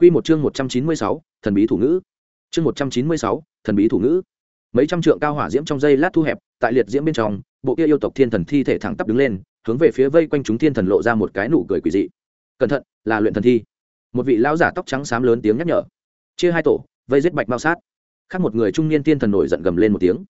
Quy một chương 196, thần bí thủ ngữ. Chương 196, thần bí thủ ngữ. Mấy trăm trượng cao hỏa diễm trong dây lát thu hẹp, tại liệt diễm bên trong, bộ kia yêu tộc thiên thần thi thể thẳng tắp đứng lên, hướng về phía vây quanh chúng thiên thần lộ ra một cái nụ cười quỷ dị. Cẩn thận, là luyện thần thi. Một vị lão giả tóc trắng xám lớn tiếng nhắc nhở. Chia hai tổ, vây giết Bạch Mao sát. Khác một người trung niên thiên thần nổi giận gầm lên một tiếng.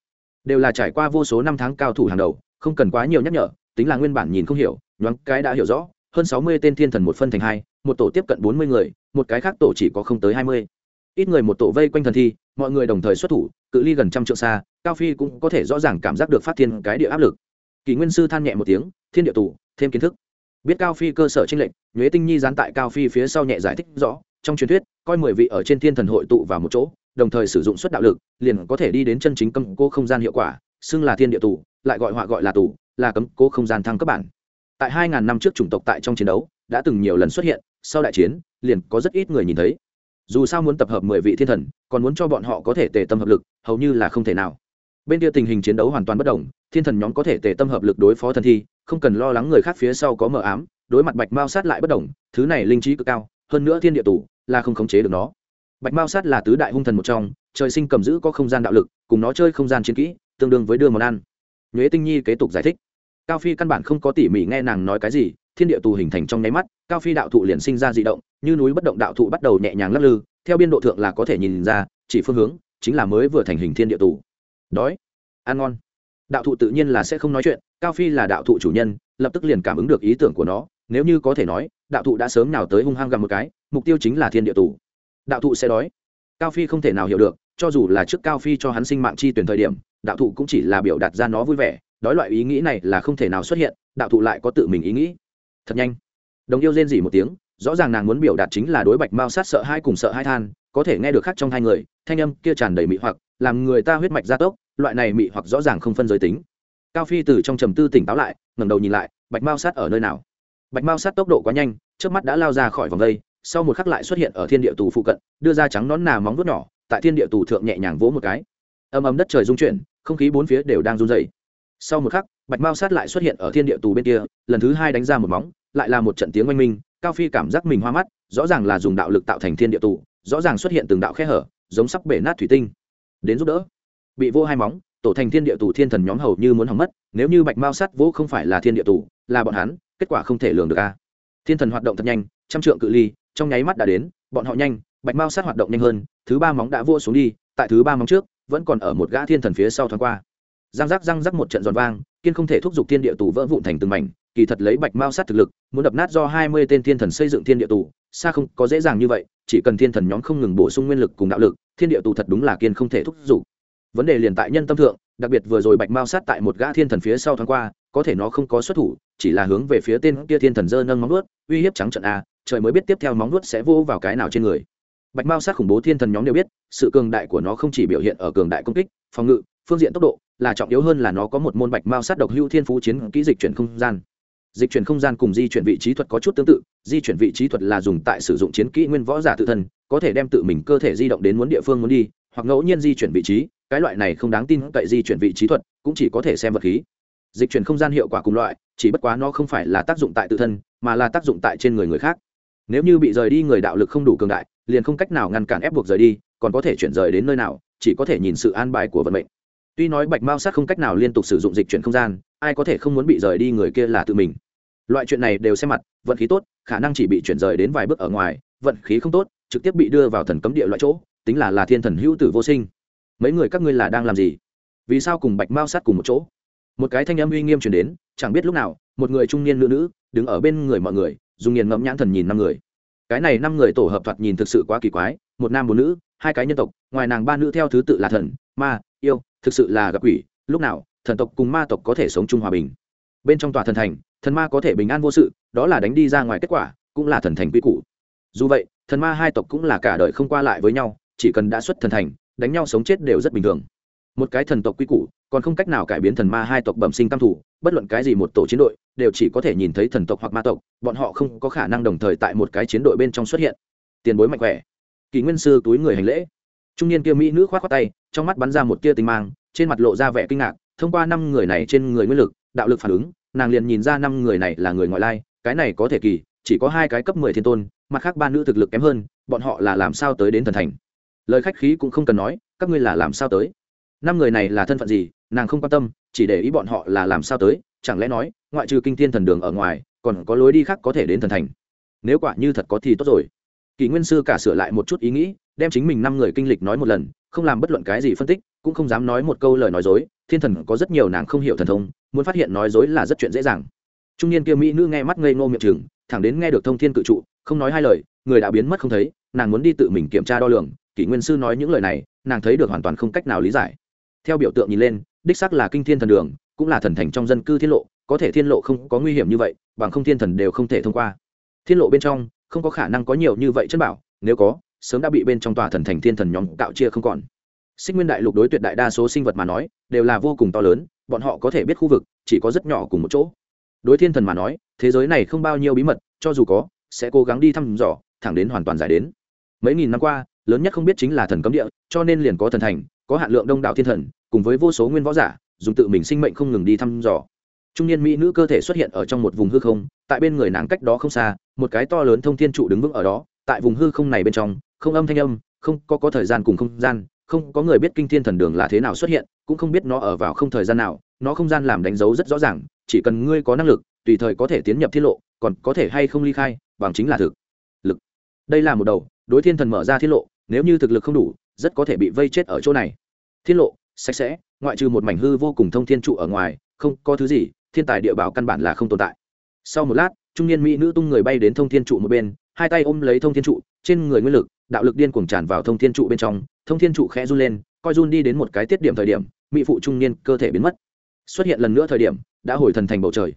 Đều là trải qua vô số năm tháng cao thủ hàng đầu, không cần quá nhiều nhắc nhở, tính là nguyên bản nhìn không hiểu, nhoáng cái đã hiểu rõ, hơn sáu mươi tên thiên thần một phân thành hai, một tổ tiếp cận bốn mươi người, một cái khác tổ chỉ có không tới hai mươi. Ít người một tổ vây quanh thần thi mọi người đồng thời xuất thủ cự ly gần trăm trượng xa cao phi cũng có thể rõ ràng cảm giác được phát thiên cái địa áp lực. Kỷ nguyên sư than nhẹ một tiếng thiên địa tù thêm kiến thức. Biết cao phi cơ sở tranh lệnh nhuế tinh nhi gián tại cao phi phía sau nhẹ giải thích rõ trong truyền thuyết coi mười vị ở trên thiên thần hội tụ vào một chỗ đồng thời sử dụng suất đạo lực liền có thể đi đến chân chính cấm cố không gian hiệu quả xưng là thiên địa tù lại gọi họa gọi là tù là cấm cố không gian thăng cấp bản tại 2000 năm trước chủng tộc tại trong chiến đấu đã từng nhiều lần xuất hiện sau đại chiến liền có rất ít người nhìn thấy. Dù sao muốn tập hợp mười vị thiên thần còn muốn cho bọn họ có thể tề tâm hợp lực hầu như là không thể nào. Bên kia tình hình chiến đấu hoàn toàn bất động, thiên thần nhóm có thể tề tâm hợp lực đối phó thần thi không cần lo lắng người khác phía sau có mờ ám đối mặt bạch mao sát lại bất động, thứ này linh trí cực cao hơn nữa thiên địa tủ là không khống chế được nó. Bạch mao sát là tứ đại hung thần một trong trời sinh cầm giữ có không gian đạo lực cùng nó chơi không gian chiến kỹ tương đương với đưa món ăn. Nhuế tinh nhi kế tục giải thích cao phi căn bản không có tỉ mỉ nghe nàng nói cái gì, thiên địa tù hình thành trong nháy mắt, cao phi đạo thụ liền sinh ra d ị động, như núi bất động đạo thụ bắt đầu nhẹ nhàng lắc lư, theo biên độ thượng là có thể nhìn ra, chỉ phương hướng chính là mới vừa thành hình thiên địa tù. Đói, ăn ngon. Đạo thụ tự nhiên là sẽ không nói chuyện, cao phi là đạo thụ chủ nhân, lập tức liền cảm ứng được ý tưởng của nó, nếu như có thể nói, đạo thụ đã sớm nào tới hung hăng gặm một cái, mục tiêu chính là thiên địa tù. Đạo thụ sẽ đói. Cao phi không thể nào hiểu được, cho dù là trước cao phi cho hắn sinh mạng chi tuyển thời điểm, đạo thụ cũng chỉ là biểu đạt ra nó vui vẻ đói loại ý nghĩ này là không thể nào xuất hiện, đạo thụ lại có tự mình ý nghĩ. Thật nhanh. Đồng yêu rên dỉ một tiếng, rõ ràng nàng muốn biểu đạt chính là đối bạch mao sát sợ hai cùng sợ hai than, có thể nghe được khác trong hai người, thanh âm kia tràn đầy mị hoặc, làm người ta huyết mạch gia tốc, loại này mị hoặc rõ ràng không phân giới tính. Cao phi từ trong trầm tư tỉnh táo lại, ngẩng đầu nhìn lại, bạch mao sát ở nơi nào? Bạch mao sát tốc độ quá nhanh trước mắt đã lao ra khỏi vòng vây sau một khắc lại xuất hiện ở thiên địa tù phụ cận, đưa ra trắng nón nà móng vuốt nhỏ, tại thiên địa tù thượng nhẹ nhàng vỗ một cái. Âm ấm đất trời rung chuyển, không khí bốn phía đều đang run dày sau một khắc, bạch mao sát lại xuất hiện ở thiên địa tù bên kia, lần thứ hai đánh ra một móng, lại là một trận tiếng oanh minh, cao phi cảm giác mình hoa mắt, rõ ràng là dùng đạo lực tạo thành thiên địa tù, rõ ràng xuất hiện từng đạo khe hở, giống sắp bể nát thủy tinh. Đến giúp đỡ. Bị vô hai móng, tổ thành thiên địa tù thiên thần nhóm hầu như muốn hỏng mất, nếu như bạch mao sát vô không phải là thiên địa tù, là bọn hắn, kết quả không thể lường được a. Thiên thần hoạt động thật nhanh, trăm trượng cự ly, trong nháy mắt đã đến, bọn họ nhanh, bạch mao sát hoạt động nhanh hơn, thứ ba móng đã vô xuống đi, tại thứ ba móng trước, vẫn còn ở một gã thiên thần phía sau thoáng qua răng rắc răng rắc một trận giòn vang, kiên không thể thúc giục thiên địa tù vỡ vụn thành từng mảnh, kỳ thật lấy bạch mao sát thực lực, muốn đập nát do hai mươi tên thiên thần xây dựng thiên địa tù, xa không có dễ dàng như vậy, chỉ cần thiên thần nhóm không ngừng bổ sung nguyên lực cùng đạo lực, thiên địa tù thật đúng là kiên không thể thúc giục. Vấn đề liền tại nhân tâm thượng, đặc biệt vừa rồi bạch mao sát tại một gã thiên thần phía sau thoáng qua, có thể nó không có xuất thủ, chỉ là hướng về phía tên kia thiên thần dơ nâng móng nuốt uy hiếp trắng trận a, trời mới biết tiếp theo móng nuốt sẽ vô vào cái nào trên người. Bạch mao sát khủng bố thiên thần nhóm đều biết, sự cường đại của nó không chỉ biểu hiện ở cường đại công kích, phòng ngự, phương diện tốc độ là trọng yếu hơn là nó có một môn bạch mao sát độc hưu thiên phú chiến kỹ dịch chuyển không gian. Dịch chuyển không gian cùng di chuyển vị trí thuật có chút tương tự, di chuyển vị trí thuật là dùng tại sử dụng chiến kỹ nguyên võ giả tự thân, có thể đem tự mình cơ thể di động đến muốn địa phương muốn đi, hoặc ngẫu nhiên di chuyển vị trí, cái loại này không đáng tin cậy di chuyển vị trí thuật cũng chỉ có thể xem vật khí. Dịch chuyển không gian hiệu quả cùng loại, chỉ bất quá nó không phải là tác dụng tại tự thân, mà là tác dụng tại trên người người khác. Nếu như bị rời đi người đạo lực không đủ cường đại, liền không cách nào ngăn cản ép buộc rời đi, còn có thể chuyển rời đến nơi nào, chỉ có thể nhìn sự an bài của vận mệnh tuy nói bạch mao sát không cách nào liên tục sử dụng dịch chuyển không gian, ai có thể không muốn bị rời đi người kia là tự mình. Loại chuyện này đều xem mặt, vận khí tốt, khả năng chỉ bị chuyển rời đến vài bước ở ngoài, vận khí không tốt, trực tiếp bị đưa vào thần cấm địa loại chỗ, tính là là thiên thần hữu tử vô sinh. Mấy người các ngươi là đang làm gì? Vì sao cùng bạch mao sát cùng một chỗ? Một cái thanh âm uy nghiêm chuyển đến, chẳng biết lúc nào, một người trung niên nữ nữ, đứng ở bên người mọi người, dùng nghiền ngẫm nhãn thần nhìn năm người. Cái này năm người tổ hợp thoạt nhìn thực sự quá kỳ quái, một nam một nữ, hai cái nhân tộc, ngoài nàng ba nữ theo thứ tự là thần, ma, yêu thực sự là gặp quỷ, lúc nào, thần tộc cùng ma tộc có thể sống chung hòa bình. Bên trong tòa thần thành, thần ma có thể bình an vô sự, đó là đánh đi ra ngoài kết quả, cũng là thần thành quy củ. Dù vậy, thần ma hai tộc cũng là cả đời không qua lại với nhau, chỉ cần đã xuất thần thành, đánh nhau sống chết đều rất bình thường. Một cái thần tộc quy củ, còn không cách nào cải biến thần ma hai tộc bẩm sinh tam thủ, bất luận cái gì một tổ chiến đội, đều chỉ có thể nhìn thấy thần tộc hoặc ma tộc, bọn họ không có khả năng đồng thời tại một cái chiến đội bên trong xuất hiện. Tiền bối mạnh khỏe. Kỳ nguyên sư túi người hành lễ trung niên kia mỹ nữ khoát khoát tay, trong mắt bắn ra một tia tinh mang, trên mặt lộ ra vẻ kinh ngạc, thông qua năm người này trên người nguyên lực, đạo lực phản ứng, nàng liền nhìn ra năm người này là người ngoại lai, cái này có thể kỳ, chỉ có hai cái cấp mười thiên tôn, mặt khác ba nữ thực lực kém hơn, bọn họ là làm sao tới đến thần thành? Lời khách khí cũng không cần nói, các ngươi là làm sao tới? Năm người này là thân phận gì, nàng không quan tâm, chỉ để ý bọn họ là làm sao tới, chẳng lẽ nói, ngoại trừ kinh thiên thần đường ở ngoài, còn có lối đi khác có thể đến thần thành? Nếu quả như thật có thì tốt rồi. Kỷ nguyên sư cả sửa lại một chút ý nghĩ đem chính mình năm người kinh lịch nói một lần, không làm bất luận cái gì phân tích, cũng không dám nói một câu lời nói dối, thiên thần có rất nhiều nàng không hiểu thần thông, muốn phát hiện nói dối là rất chuyện dễ dàng. Trung niên kia mỹ nữ nghe mắt ngây ngô miệng chừng thẳng đến nghe được thông thiên cự trụ, không nói hai lời, người đã biến mất không thấy, nàng muốn đi tự mình kiểm tra đo lường, kỷ nguyên sư nói những lời này, nàng thấy được hoàn toàn không cách nào lý giải. Theo biểu tượng nhìn lên, đích sắc là kinh thiên thần đường, cũng là thần thành trong dân cư thiên lộ, có thể thiên lộ không có nguy hiểm như vậy, bằng không thiên thần đều không thể thông qua. Thiên lộ bên trong, không có khả năng có nhiều như vậy chân bảo, nếu có sớm đã bị bên trong tòa thần thành thiên thần nhóm tạo chia không còn. Sinh nguyên đại lục đối tuyệt đại đa số sinh vật mà nói, đều là vô cùng to lớn, bọn họ có thể biết khu vực, chỉ có rất nhỏ cùng một chỗ. Đối thiên thần mà nói, thế giới này không bao nhiêu bí mật, cho dù có, sẽ cố gắng đi thăm dò, thẳng đến hoàn toàn giải đến. Mấy nghìn năm qua, lớn nhất không biết chính là thần cấm địa, cho nên liền có thần thành, có hạn lượng đông đảo thiên thần, cùng với vô số nguyên võ giả, dùng tự mình sinh mệnh không ngừng đi thăm dò. Trung niên mỹ nữ cơ thể xuất hiện ở trong một vùng hư không, tại bên người nàng cách đó không xa, một cái to lớn thông thiên trụ đứng vững ở đó tại vùng hư không này bên trong, không âm thanh âm, không có có thời gian cùng không gian, không có người biết kinh thiên thần đường là thế nào xuất hiện, cũng không biết nó ở vào không thời gian nào, nó không gian làm đánh dấu rất rõ ràng, chỉ cần ngươi có năng lực, tùy thời có thể tiến nhập thiên lộ, còn có thể hay không ly khai, bằng chính là thực lực. Đây là một đầu, đối thiên thần mở ra thiên lộ, nếu như thực lực không đủ, rất có thể bị vây chết ở chỗ này. Thiên lộ, sạch sẽ, ngoại trừ một mảnh hư vô cùng thông thiên trụ ở ngoài, không có thứ gì, thiên tài địa bảo căn bản là không tồn tại. Sau một lát, trung niên mỹ nữ tung người bay đến thông thiên trụ một bên hai tay ôm lấy thông thiên trụ, trên người nguyên lực, đạo lực điên cuồng tràn vào thông thiên trụ bên trong, thông thiên trụ khẽ run lên, coi run đi đến một cái tiết điểm thời điểm, mỹ phụ trung niên cơ thể biến mất. Xuất hiện lần nữa thời điểm, đã hồi thần thành bầu trời.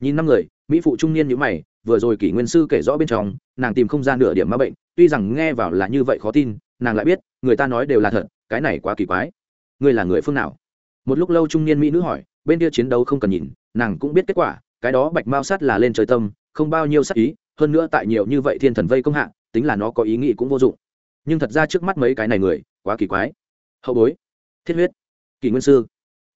Nhìn năm người, mỹ phụ trung niên nhữ mày, vừa rồi kỷ nguyên sư kể rõ bên trong, nàng tìm không gian nửa điểm ma bệnh, tuy rằng nghe vào là như vậy khó tin, nàng lại biết, người ta nói đều là thật, cái này quá kỳ quái. Ngươi là người phương nào? Một lúc lâu trung niên mỹ nữ hỏi, bên kia chiến đấu không cần nhìn, nàng cũng biết kết quả, cái đó bạch mao sát là lên trời tâm, không bao nhiêu sát ý hơn nữa tại nhiều như vậy thiên thần vây công hạ, tính là nó có ý nghĩ cũng vô dụng. Nhưng thật ra trước mắt mấy cái này người, quá kỳ quái. Hậu bối, thiết huyết, kỷ nguyên sư.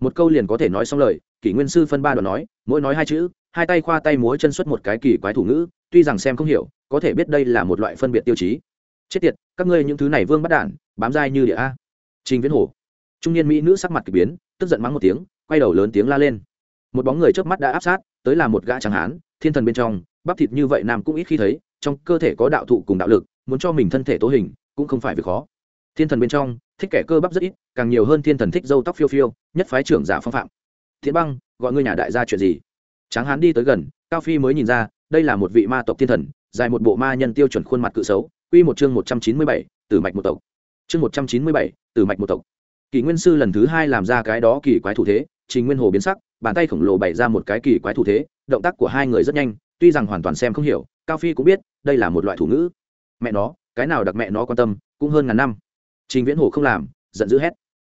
Một câu liền có thể nói xong lời, kỷ nguyên sư phân ba đoạn nói, mỗi nói hai chữ, hai tay khoa tay múa chân xuất một cái kỳ quái thủ ngữ, tuy rằng xem không hiểu, có thể biết đây là một loại phân biệt tiêu chí. Chết tiệt, các ngươi những thứ này vương bắt đản, bám dai như địa a. Trình viễn hổ. Trung niên mỹ nữ sắc mặt k ỳ biến, tức giận mắng một tiếng, quay đầu lớn tiếng la lên. Một bóng người trước mắt đã áp sát, tới là một gã trắng hán, thiên thần bên trong bắp thịt như vậy nam cũng ít khi thấy, trong cơ thể có đạo thụ cùng đạo lực, muốn cho mình thân thể tố hình, cũng không phải việc khó. Thiên thần bên trong, thích kẻ cơ bắp rất ít, càng nhiều hơn thiên thần thích dâu tóc phiêu phiêu, nhất phái trưởng giả phong phạm. Thiện băng, gọi ngươi nhà đại gia chuyện gì? Tráng hán đi tới gần, cao phi mới nhìn ra, đây là một vị ma tộc thiên thần, dài một bộ ma nhân tiêu chuẩn khuôn mặt cự xấu, quy một chương một trăm chín mươi bảy, tử mạch một tộc. Chương một trăm chín mươi bảy, tử mạch một tộc. Kỳ nguyên sư lần thứ hai làm ra cái đó kỳ quái thủ thế, trình nguyên hồ biến sắc, bàn tay khổng lồ bày ra một cái kỳ quái thủ thế, động tác của hai người rất nhanh tuy rằng hoàn toàn xem không hiểu, cao phi cũng biết đây là một loại thủ ngữ. Mẹ nó, cái nào đặc mẹ nó quan tâm, cũng hơn ngàn năm. Trình viễn hồ không làm, giận dữ hét.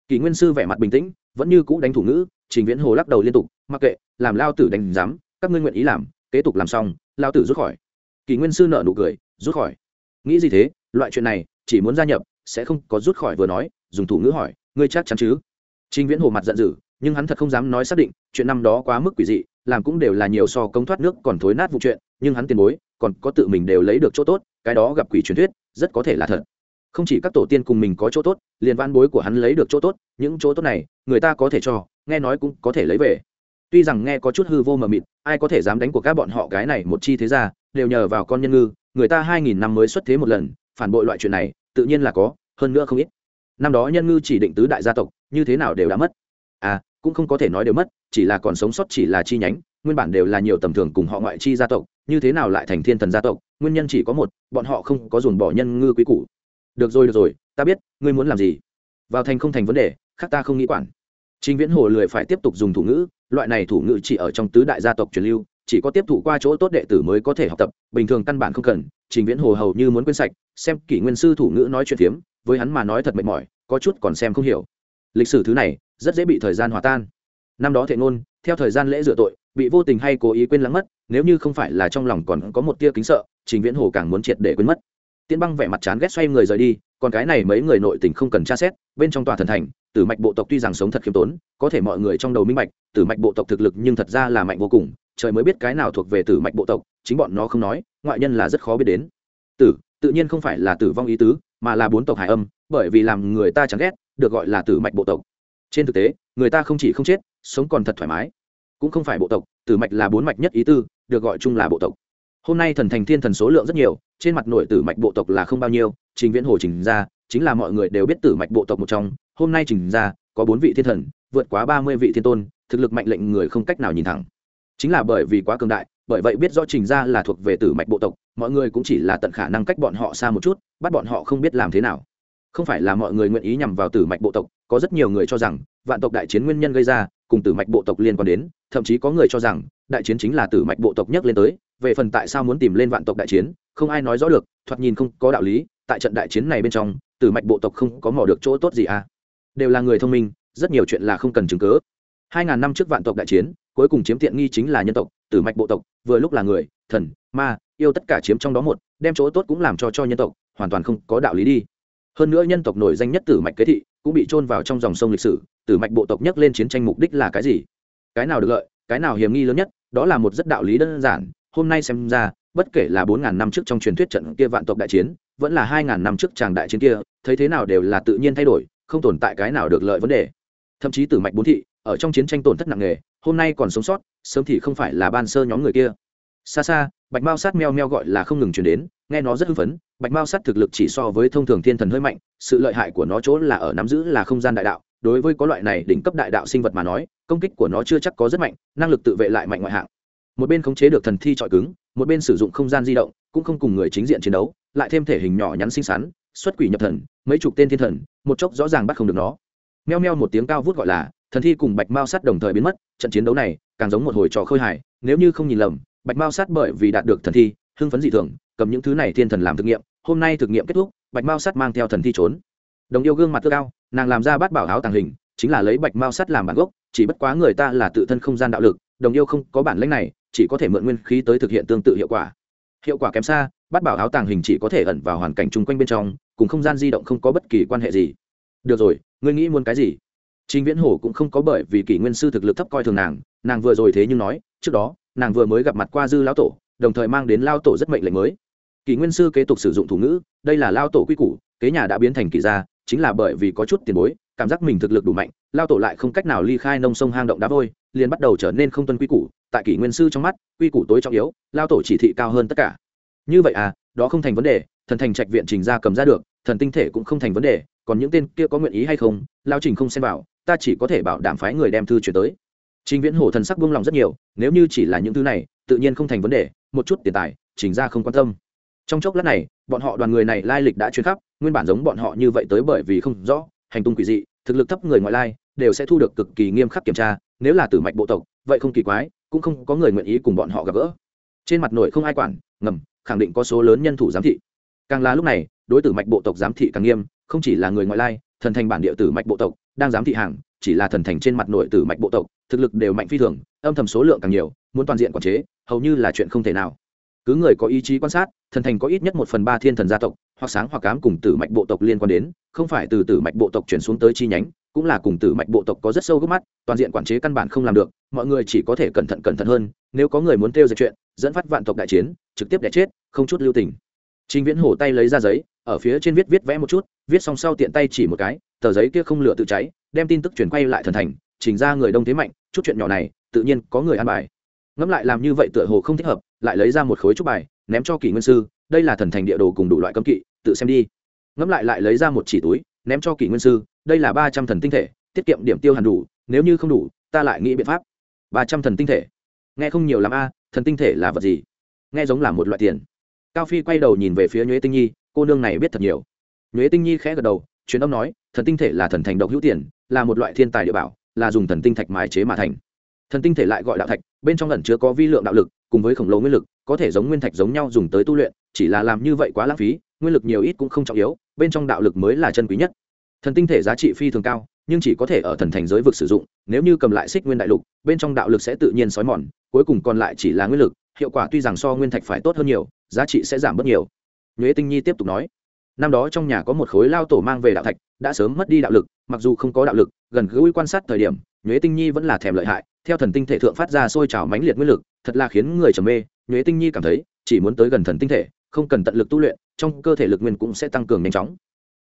Kỳ nguyên sư vẻ mặt bình tĩnh, vẫn như cũ đánh thủ ngữ, trình viễn hồ lắc đầu liên tục, mặc kệ, làm lao tử đánh giám, các ngươi nguyện ý làm, kế tục làm xong, lao tử rút khỏi. Kỳ nguyên sư nợ nụ cười, rút khỏi. Nghĩ gì thế, loại chuyện này, chỉ muốn gia nhập, sẽ không có rút khỏi vừa nói, dùng thủ ngữ hỏi, ngươi chắc chắn chứ? Trình viễn hồ mặt giận dữ, nhưng hắn thật không dám nói xác định, chuyện năm đó quá mức quỷ dị làm cũng đều là nhiều so công thoát nước còn thối nát vụ chuyện, nhưng hắn tiền bối, còn có tự mình đều lấy được chỗ tốt, cái đó gặp quỷ truyền thuyết, rất có thể là thật. Không chỉ các tổ tiên cùng mình có chỗ tốt, liền van bối của hắn lấy được chỗ tốt, những chỗ tốt này, người ta có thể cho, nghe nói cũng có thể lấy về. Tuy rằng nghe có chút hư vô mờ mịt, ai có thể dám đánh của các bọn họ cái này một chi thế ra đều nhờ vào con nhân ngư, người ta hai nghìn năm mới xuất thế một lần, phản bội loại chuyện này, tự nhiên là có, hơn nữa không ít. Năm đó nhân ngư chỉ định tứ đại gia tộc, như thế nào đều đã mất cũng không có thể nói đều mất chỉ là còn sống sót chỉ là chi nhánh nguyên bản đều là nhiều tầm thường cùng họ ngoại chi gia tộc như thế nào lại thành thiên thần gia tộc nguyên nhân chỉ có một bọn họ không có dồn bỏ nhân ngư quý cũ được rồi được rồi ta biết ngươi muốn làm gì vào thành không thành vấn đề khác ta không nghĩ quản Trình Viễn Hồ lười phải tiếp tục dùng thủ ngữ, loại này thủ ngữ chỉ ở trong tứ đại gia tộc truyền lưu, chỉ có tiếp thụ qua chỗ tốt đệ tử mới có thể học tập, bình thường căn bản không cần. Trình Viễn Hồ hầu như muốn quên sạch, xem kỷ nguyên sư thủ ngữ nói chuyện phiếm, với hắn mà nói thật mệt mỏi, có chút còn xem không hiểu. Lịch sử thứ này, rất dễ bị thời gian hòa tan. Năm đó thệ ngôn, theo thời gian lễ rửa tội, bị vô tình hay cố ý quên lãng mất, nếu như không phải là trong lòng còn có một tia kính sợ, Trình Viễn Hồ càng muốn triệt để quên mất. Tiên Băng vẻ mặt chán ghét xoay người rời đi, còn cái này mấy người nội tình không cần tra xét, bên trong tòa thần thành, tử mạch bộ tộc tuy rằng sống thật khiêm tốn có thể mọi người trong đầu minh bạch tử mạch bộ tộc thực lực nhưng thật ra là mạnh vô cùng trời mới biết cái nào thuộc về tử mạch bộ tộc chính bọn nó không nói ngoại nhân là rất khó biết đến tử tự nhiên không phải là tử vong ý tứ mà là bốn tộc hải âm bởi vì làm người ta chẳng ghét được gọi là tử mạch bộ tộc. Trên thực tế, người ta không chỉ không chết, sống còn thật thoải mái. Cũng không phải bộ tộc, tử mạch là bốn mạch nhất ý tư, được gọi chung là bộ tộc. Hôm nay thần thành thiên thần số lượng rất nhiều, trên mặt nội tử mạch bộ tộc là không bao nhiêu, trình viễn hồ trình ra chính là mọi người đều biết tử mạch bộ tộc một trong. Hôm nay trình ra có bốn vị thiên thần, vượt quá ba mươi vị thiên tôn, thực lực mạnh lệnh người không cách nào nhìn thẳng. Chính là bởi vì quá cường đại, bởi vậy biết rõ trình ra là thuộc về tử mạch bộ tộc, mọi người cũng chỉ là tận khả năng cách bọn họ xa một chút, bắt bọn họ không biết làm thế nào không phải là mọi người nguyện ý nhằm vào tử mạch bộ tộc, có rất nhiều người cho rằng, vạn tộc đại chiến nguyên nhân gây ra, cùng tử mạch bộ tộc liên quan đến, thậm chí có người cho rằng, đại chiến chính là tử mạch bộ tộc nhắc lên tới, về phần tại sao muốn tìm lên vạn tộc đại chiến, không ai nói rõ được, thoạt nhìn không có đạo lý, tại trận đại chiến này bên trong, tử mạch bộ tộc không có mò được chỗ tốt gì à? Đều là người thông minh, rất nhiều chuyện là không cần chứng cớ. Hai ngàn năm trước vạn tộc đại chiến, cuối cùng chiếm tiện nghi chính là nhân tộc, tử mạch bộ tộc, vừa lúc là người, thần, ma, yêu tất cả chiếm trong đó một, đem chỗ tốt cũng làm cho cho nhân tộc, hoàn toàn không có đạo lý đi hơn nữa nhân tộc nổi danh nhất tử mạch kế thị cũng bị trôn vào trong dòng sông lịch sử, tử mạch bộ tộc nhắc lên chiến tranh mục đích là cái gì? Cái nào được lợi, cái nào hiểm nghi lớn nhất, đó là một rất đạo lý đơn giản, hôm nay xem ra, bất kể là bốn ngàn năm trước trong truyền thuyết trận kia vạn tộc đại chiến, vẫn là hai ngàn năm trước tràng đại chiến kia, thấy thế nào đều là tự nhiên thay đổi, không tồn tại cái nào được lợi vấn đề. Thậm chí tử mạch bốn thị, ở trong chiến tranh tổn thất nặng nề, hôm nay còn sống sót, sớm thì không phải là ban sơ nhóm người kia. Xa xa, bạch mao sát meo meo gọi là không ngừng chuyển đến nghe nó rất hưng phấn, bạch mao sắt thực lực chỉ so với thông thường thiên thần hơi mạnh, sự lợi hại của nó chỗ là ở nắm giữ là không gian đại đạo, đối với có loại này đỉnh cấp đại đạo sinh vật mà nói, công kích của nó chưa chắc có rất mạnh, năng lực tự vệ lại mạnh ngoại hạng. Một bên khống chế được thần thi trọi cứng, một bên sử dụng không gian di động, cũng không cùng người chính diện chiến đấu, lại thêm thể hình nhỏ nhắn xinh xắn, xuất quỷ nhập thần, mấy chục tên thiên thần, một chốc rõ ràng bắt không được nó. Meo meo một tiếng cao vút gọi là, thần thi cùng bạch mao sắt đồng thời biến mất, trận chiến đấu này càng giống một hồi trò khơi hài, nếu như không nhìn lầm, bạch mao sắt bởi vì đạt được thần thi hưng phấn dị thường cầm những thứ này thiên thần làm thực nghiệm hôm nay thực nghiệm kết thúc bạch mao sắt mang theo thần thi trốn. Đồng yêu gương mặt tơ cao nàng làm ra bát bảo áo tàng hình chính là lấy bạch mao sắt làm bản gốc chỉ bất quá người ta là tự thân không gian đạo lực đồng yêu không có bản lãnh này chỉ có thể mượn nguyên khí tới thực hiện tương tự hiệu quả. Hiệu quả kém xa bát bảo áo tàng hình chỉ có thể ẩn vào hoàn cảnh chung quanh bên trong cùng không gian di động không có bất kỳ quan hệ gì. Được rồi ngươi nghĩ muốn cái gì? Trình Viễn Hổ cũng không có bởi vì kỷ nguyên sư thực lực thấp coi thường nàng, nàng vừa rồi thế nhưng nói, trước đó, nàng vừa mới gặp mặt qua dư lão tổ, đồng thời mang đến lao tổ rất mệnh lệnh mới. Kỷ nguyên sư kế tục sử dụng thủ ngữ, đây là lao tổ quy củ, kế nhà đã biến thành kỳ gia, chính là bởi vì có chút tiền bối, cảm giác mình thực lực đủ mạnh, lao tổ lại không cách nào ly khai nông sông hang động đá vôi, liền bắt đầu trở nên không tuân quy củ, tại kỷ nguyên sư trong mắt, quy củ tối trọng yếu, lao tổ chỉ thị cao hơn tất cả. Như vậy à, đó không thành vấn đề, thần thành trạch viện trình ra cầm ra được, thần tinh thể cũng không thành vấn đề, còn những tên kia có nguyện ý hay không, lao trình không xem vào, ta chỉ có thể bảo đảm phái người đem thư chuyển tới trình viễn hổ thần sắc buông lòng rất nhiều, nếu như chỉ là những thứ này, tự nhiên không thành vấn đề, một chút tiền tài, trình ra không quan tâm. Trong chốc lát này, bọn họ đoàn người này lai lịch đã chuyên khắp, nguyên bản giống bọn họ như vậy tới bởi vì không rõ, hành tung quỷ dị, thực lực thấp người ngoại lai, đều sẽ thu được cực kỳ nghiêm khắc kiểm tra, nếu là tử mạch bộ tộc, vậy không kỳ quái, cũng không có người nguyện ý cùng bọn họ gặp gỡ. Trên mặt nội không ai quản, ngầm, khẳng định có số lớn nhân thủ giám thị. Càng là lúc này, đối tử mạch bộ tộc giám thị càng nghiêm, không chỉ là người ngoại lai, thần thành bản địa tử mạch bộ tộc, đang giám thị hàng chỉ là thần thành trên mặt nội tử mạch bộ tộc thực lực đều mạnh phi thường âm thầm số lượng càng nhiều muốn toàn diện quản chế hầu như là chuyện không thể nào. Cứ người có ý chí quan sát thần thành có ít nhất một phần ba thiên thần gia tộc hoặc sáng hoặc cám cùng tử mạch bộ tộc liên quan đến không phải từ tử mạch bộ tộc chuyển xuống tới chi nhánh cũng là cùng tử mạch bộ tộc có rất sâu gốc mắt toàn diện quản chế căn bản không làm được mọi người chỉ có thể cẩn thận cẩn thận hơn nếu có người muốn tiêu diệt chuyện dẫn phát vạn tộc đại chiến trực tiếp đẻ chết không chút lưu tình. Trình Viễn hổ tay lấy ra giấy, ở phía trên viết viết vẽ một chút, viết xong sau tiện tay chỉ một cái, tờ giấy kia không lửa tự cháy, đem tin tức truyền quay lại thần thành, trình ra người đông thế mạnh, chút chuyện nhỏ này, tự nhiên có người an bài. Ngẫm lại làm như vậy tựa hồ không thích hợp, lại lấy ra một khối trúc bài, ném cho Kỷ Nguyên sư, đây là thần thành địa đồ cùng đủ loại cấm kỵ, tự xem đi. Ngẫm lại lại lấy ra một chỉ túi, ném cho Kỷ Nguyên sư, đây là ba trăm thần tinh thể, tiết kiệm điểm tiêu hẳn đủ, nếu như không đủ, ta lại nghĩ biện pháp. ba trăm thần tinh thể. Nghe không nhiều lắm a, thần tinh thể là vật gì? Nghe giống là một loại tiền cao phi quay đầu nhìn về phía nhuế tinh nhi cô nương này biết thật nhiều nhuế tinh nhi khẽ gật đầu truyền âm nói thần tinh thể là thần thành độc hữu tiền, là một loại thiên tài địa bảo, là dùng thần tinh thạch mài chế mà thành. Thần tinh thể lại gọi đạo thạch, bên trong lần chứa có vi lượng đạo lực, cùng với khổng lồ nguyên lực, có thể giống nguyên thạch giống nhau dùng tới tu luyện, chỉ là làm như vậy quá lãng phí, nguyên lực nhiều ít cũng không trọng yếu, bên trong đạo lực mới là chân quý nhất. Thần tinh thể giá trị phi thường cao, nhưng chỉ có thể ở thần thành giới vực sử dụng, nếu như cầm lại xích nguyên đại lục, bên trong đạo lực sẽ tự nhiên xói mòn, cuối cùng còn lại chỉ là nguyên lực, hiệu quả tuy rằng so nguyên thạch phải tốt hơn nhiều, giá trị sẽ giảm bớt nhiều. Nhuế tinh nhi tiếp tục nói năm đó trong nhà có một khối lao tổ mang về đạo thạch, đã sớm mất đi đạo lực, mặc dù không có đạo lực, gần gũi quan sát thời điểm, nhuế tinh nhi vẫn là thèm lợi hại, theo thần tinh thể thượng phát ra sôi trào mãnh liệt nguyên lực, thật là khiến người trầm mê. Nhuế tinh nhi cảm thấy, chỉ muốn tới gần thần tinh thể, không cần tận lực tu luyện, trong cơ thể lực nguyên cũng sẽ tăng cường nhanh chóng.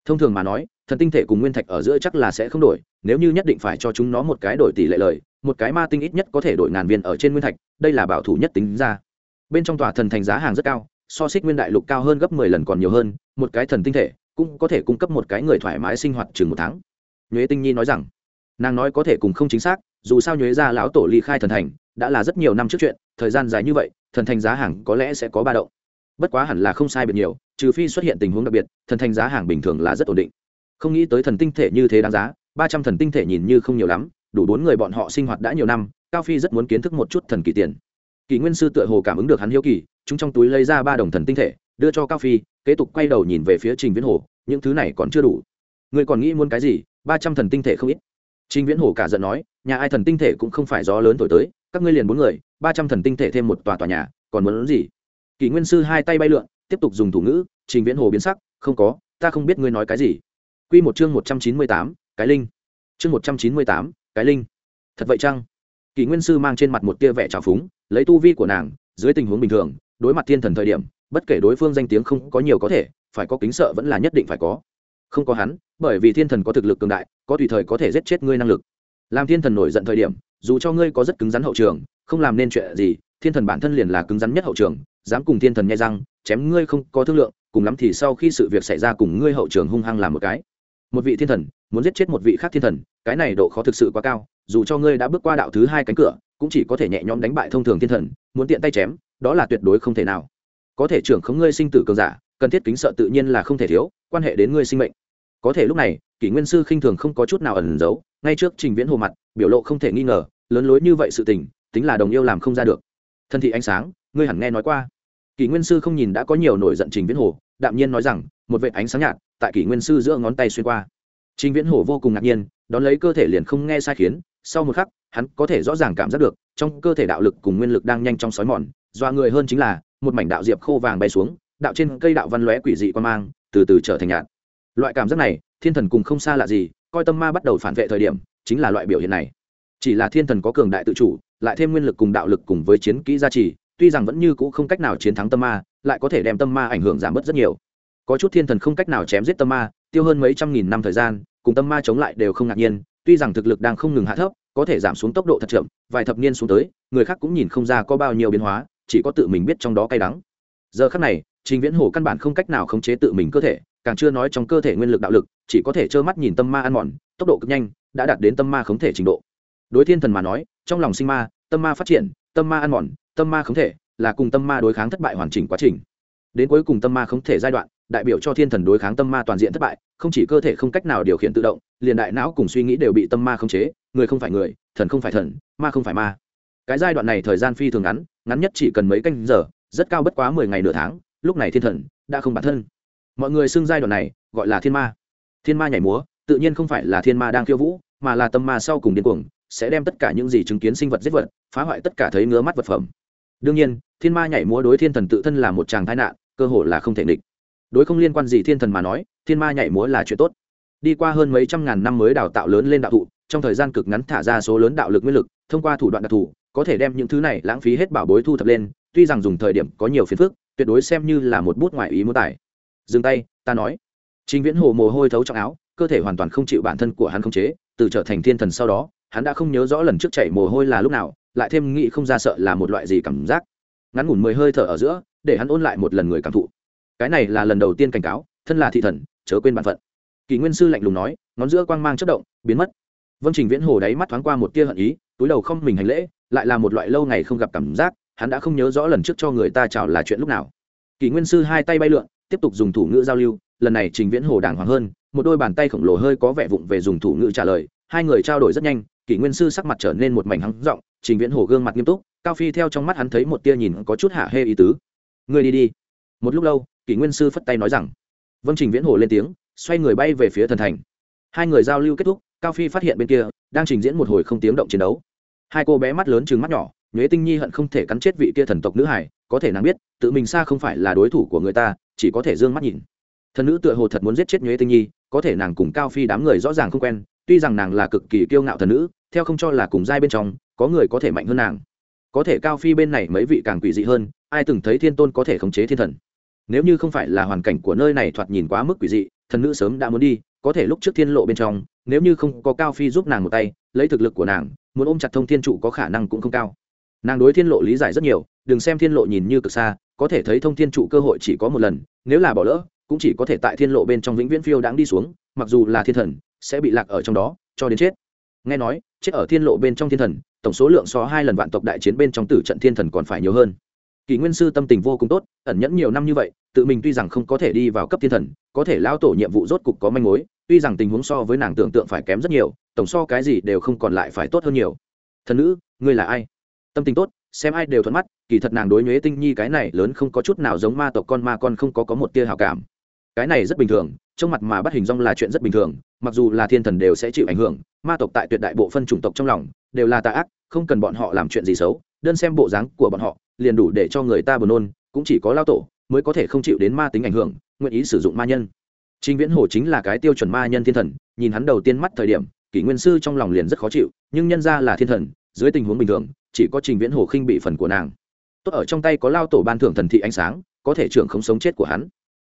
Thông thường mà nói, thần tinh thể cùng nguyên thạch ở giữa chắc là sẽ không đổi, nếu như nhất định phải cho chúng nó một cái đổi tỷ lệ lời, một cái ma tinh ít nhất có thể đổi ngàn viên ở trên nguyên thạch, đây là bảo thủ nhất tính ra. Bên trong tòa thần thành giá hàng rất cao, so xích nguyên đại lục cao hơn gấp mười lần còn nhiều hơn một cái thần tinh thể, cũng có thể cung cấp một cái người thoải mái sinh hoạt chừng một tháng. Nhuế tinh nhi nói rằng, nàng nói có thể cùng không chính xác, dù sao nhuế ra lão tổ ly khai thần thành, đã là rất nhiều năm trước chuyện, thời gian dài như vậy, thần thành giá hàng có lẽ sẽ có ba động. Bất quá hẳn là không sai biệt nhiều, trừ phi xuất hiện tình huống đặc biệt, thần thành giá hàng bình thường là rất ổn định. Không nghĩ tới thần tinh thể như thế đáng giá, ba trăm thần tinh thể nhìn như không nhiều lắm, đủ bốn người bọn họ sinh hoạt đã nhiều năm, cao phi rất muốn kiến thức một chút thần kỳ tiền. Kỳ nguyên sư tựa hồ cảm ứng được hắn hiếu kỳ, chúng trong túi lấy ra ba đồng thần tinh thể đưa cho cao phi, kế tục quay đầu nhìn về phía trình viễn hồ, những thứ này còn chưa đủ. Người còn nghĩ muốn cái gì? Ba trăm thần tinh thể không ít. Trình viễn hồ cả giận nói, nhà ai thần tinh thể cũng không phải gió lớn thổi tới, các ngươi liền bốn người, ba trăm thần tinh thể thêm một tòa tòa nhà, còn muốn gì? Kỷ nguyên sư hai tay bay lượn, tiếp tục dùng thủ ngữ, trình viễn hồ biến sắc, không có, ta không biết ngươi nói cái gì. Q một chương một trăm chín mươi tám, cái linh. Chương một trăm chín mươi tám, cái linh. Thật vậy chăng? Kỷ nguyên sư mang trên mặt một tia vẻ trào phúng, lấy tu vi của nàng, dưới tình huống bình thường, đối mặt thiên thần thời điểm bất kể đối phương danh tiếng không có nhiều có thể, phải có kính sợ vẫn là nhất định phải có. Không có hắn, bởi vì thiên thần có thực lực cường đại, có tùy thời có thể giết chết ngươi năng lực. Làm thiên thần nổi giận thời điểm, dù cho ngươi có rất cứng rắn hậu trường, không làm nên chuyện gì, thiên thần bản thân liền là cứng rắn nhất hậu trường, dám cùng thiên thần nhai răng, chém ngươi không có thương lượng, cùng lắm thì sau khi sự việc xảy ra cùng ngươi hậu trường hung hăng làm một cái. Một vị thiên thần, muốn giết chết một vị khác thiên thần, cái này độ khó thực sự quá cao, dù cho ngươi đã bước qua đạo thứ hai cánh cửa, cũng chỉ có thể nhẹ nhõm đánh bại thông thường thiên thần, muốn tiện tay chém, đó là tuyệt đối không thể nào có thể trưởng không ngươi sinh tử cường giả, cần thiết kính sợ tự nhiên là không thể thiếu, quan hệ đến ngươi sinh mệnh. Có thể lúc này, kỷ nguyên sư khinh thường không có chút nào ẩn giấu, ngay trước trình viễn hồ mặt, biểu lộ không thể nghi ngờ, lớn lối như vậy sự tình, tính là đồng yêu làm không ra được. Thân thị ánh sáng, ngươi hẳn nghe nói qua. Kỷ nguyên sư không nhìn đã có nhiều nổi giận trình viễn hồ, đạm nhiên nói rằng, một vệ ánh sáng nhạt, tại kỷ nguyên sư giữa ngón tay xuyên qua. Trình viễn hồ vô cùng ngạc nhiên, đón lấy cơ thể liền không nghe sai khiến, sau một khắc, hắn có thể rõ ràng cảm giác được, trong cơ thể đạo lực cùng nguyên lực đang nhanh trong sói mòn dọa người hơn chính là một mảnh đạo diệp khô vàng bay xuống, đạo trên cây đạo văn lóe quỷ dị quan mang, từ từ trở thành nhạt. Loại cảm giác này, thiên thần cùng không xa lạ gì, coi tâm ma bắt đầu phản vệ thời điểm, chính là loại biểu hiện này. Chỉ là thiên thần có cường đại tự chủ, lại thêm nguyên lực cùng đạo lực cùng với chiến kỹ gia trì, tuy rằng vẫn như cũ không cách nào chiến thắng tâm ma, lại có thể đem tâm ma ảnh hưởng giảm bớt rất nhiều. Có chút thiên thần không cách nào chém giết tâm ma, tiêu hơn mấy trăm nghìn năm thời gian, cùng tâm ma chống lại đều không ngạc nhiên, tuy rằng thực lực đang không ngừng hạ thấp, có thể giảm xuống tốc độ thật chậm, vài thập niên xuống tới, người khác cũng nhìn không ra có bao nhiêu biến hóa chỉ có tự mình biết trong đó cay đắng. Giờ khắc này, trình viễn hồ căn bản không cách nào khống chế tự mình cơ thể, càng chưa nói trong cơ thể nguyên lực đạo lực, chỉ có thể trơ mắt nhìn tâm ma ăn mòn, tốc độ cực nhanh, đã đạt đến tâm ma khống thể trình độ. Đối thiên thần mà nói, trong lòng sinh ma, tâm ma phát triển, tâm ma ăn mòn, tâm ma khống thể là cùng tâm ma đối kháng thất bại hoàn chỉnh quá trình. Đến cuối cùng tâm ma khống thể giai đoạn, đại biểu cho thiên thần đối kháng tâm ma toàn diện thất bại, không chỉ cơ thể không cách nào điều khiển tự động, liền đại não cùng suy nghĩ đều bị tâm ma khống chế, người không phải người, thần không phải thần, ma không phải ma cái giai đoạn này thời gian phi thường ngắn ngắn nhất chỉ cần mấy canh giờ, rất cao bất quá mười ngày nửa tháng, lúc này thiên thần đã không bản thân. Mọi người xưng giai đoạn này gọi là thiên ma. Thiên ma nhảy múa, tự nhiên không phải là thiên ma đang khiêu vũ, mà là tâm ma sau cùng điên cuồng, sẽ đem tất cả những gì chứng kiến sinh vật giết vật, phá hoại tất cả thấy ngứa mắt vật phẩm. Đương nhiên, thiên ma nhảy múa đối thiên thần tự thân là một chàng tai nạn, cơ hội là không thể địch đối không liên quan gì thiên thần mà nói, thiên ma nhảy múa là chuyện tốt. Đi qua hơn mấy trăm ngàn năm mới đào tạo lớn lên đạo thụ, trong thời gian cực ngắn thả ra số lớn đạo lực nguyên lực, thông qua thủ đoạn đặc thù có thể đem những thứ này lãng phí hết bảo bối thu thập lên, tuy rằng dùng thời điểm có nhiều phiền phức, tuyệt đối xem như là một bút ngoại ý muốn tải. dừng tay, ta nói. Trình viễn hồ mồ hôi thấu trong áo, cơ thể hoàn toàn không chịu bản thân của hắn không chế, từ trở thành thiên thần sau đó, hắn đã không nhớ rõ lần trước chảy mồ hôi là lúc nào, lại thêm nghĩ không ra sợ là một loại gì cảm giác. Ngắn ngủn mười hơi thở ở giữa, để hắn ôn lại một lần người cảm thụ. Cái này là lần đầu tiên cảnh cáo, thân là thị thần, chớ quên bản phận. Kỳ nguyên sư lạnh lùng nói, ngón giữa quang mang chất động, biến mất. Vâng trình viễn hồ đáy mắt thoáng qua một tia hận ý, túi đầu không mình hành lễ lại là một loại lâu ngày không gặp cảm giác, hắn đã không nhớ rõ lần trước cho người ta chào là chuyện lúc nào. Kỷ nguyên sư hai tay bay lượn, tiếp tục dùng thủ ngữ giao lưu, lần này trình viễn hồ đàng hoàng hơn, một đôi bàn tay khổng lồ hơi có vẻ vụng về dùng thủ ngữ trả lời, hai người trao đổi rất nhanh, kỷ nguyên sư sắc mặt trở nên một mảnh hắng giọng, trình viễn hồ gương mặt nghiêm túc, cao phi theo trong mắt hắn thấy một tia nhìn có chút hạ hê ý tứ. Người đi đi. Một lúc lâu, kỷ nguyên sư phất tay nói rằng. Vâng trình viễn hồ lên tiếng, xoay người bay về phía thần thành. Hai người giao lưu kết thúc, cao phi phát hiện bên kia, đang trình diễn một hồi không tiếng động chiến đấu hai cô bé mắt lớn chừng mắt nhỏ, nhuế tinh nhi hận không thể cắn chết vị kia thần tộc nữ hải có thể nàng biết, tự mình xa không phải là đối thủ của người ta, chỉ có thể d ư ơ n g mắt nhìn. Thần nữ tựa hồ thật muốn giết chết nhuế tinh nhi, có thể nàng cùng cao phi đám người rõ ràng không quen, tuy rằng nàng là cực kỳ kiêu ngạo thần nữ, theo không cho là cùng giai bên trong, có người có thể mạnh hơn nàng. Có thể cao phi bên này mấy vị càng quỷ dị hơn, ai từng thấy thiên tôn có thể khống chế thiên thần? Nếu như không phải là hoàn cảnh của nơi này thoạt nhìn quá mức quỷ dị, thần nữ sớm đã muốn đi, có thể lúc trước thiên lộ bên trong, nếu như không có cao phi giúp nàng một tay, lấy thực lực của nàng muốn ôm chặt thông thiên trụ có khả năng cũng không cao. Nàng đối thiên lộ lý giải rất nhiều, đừng xem thiên lộ nhìn như cực xa, có thể thấy thông thiên trụ cơ hội chỉ có một lần, nếu là bỏ lỡ, cũng chỉ có thể tại thiên lộ bên trong vĩnh viễn phiêu đáng đi xuống, mặc dù là thiên thần, sẽ bị lạc ở trong đó, cho đến chết. Nghe nói, chết ở thiên lộ bên trong thiên thần, tổng số lượng so hai lần vạn tộc đại chiến bên trong tử trận thiên thần còn phải nhiều hơn. Kỳ nguyên sư tâm tình vô cùng tốt, ẩn nhẫn nhiều năm như vậy, tự mình tuy rằng không có thể đi vào cấp thiên thần, có thể lao tổ nhiệm vụ rốt cục có manh mối, tuy rằng tình huống so với nàng tưởng tượng phải kém rất nhiều tổng so cái gì đều không còn lại phải tốt hơn nhiều. Thần nữ ngươi là ai? Tâm tình tốt xem ai đều thuận mắt kỳ thật nàng đối nhuế tinh nhi cái này lớn không có chút nào giống ma tộc con ma con không có có một tia hào cảm. Cái này rất bình thường trong mặt mà bắt hình rong là chuyện rất bình thường mặc dù là thiên thần đều sẽ chịu ảnh hưởng ma tộc tại tuyệt đại bộ phân chủng tộc trong lòng đều là tà ác không cần bọn họ làm chuyện gì xấu đơn xem bộ dáng của bọn họ liền đủ để cho người ta buồn nôn cũng chỉ có lao tổ mới có thể không chịu đến ma tính ảnh hưởng nguyện ý sử dụng ma nhân. Trình Viễn Hổ chính là cái tiêu chuẩn ma nhân thiên thần, nhìn hắn đầu tiên mắt thời điểm, Kỷ Nguyên sư trong lòng liền rất khó chịu, nhưng nhân ra là thiên thần, dưới tình huống bình thường, chỉ có Trình Viễn Hồ khinh bị phần của nàng. Tốt ở trong tay có lao tổ ban thưởng thần thị ánh sáng, có thể trưởng không sống chết của hắn.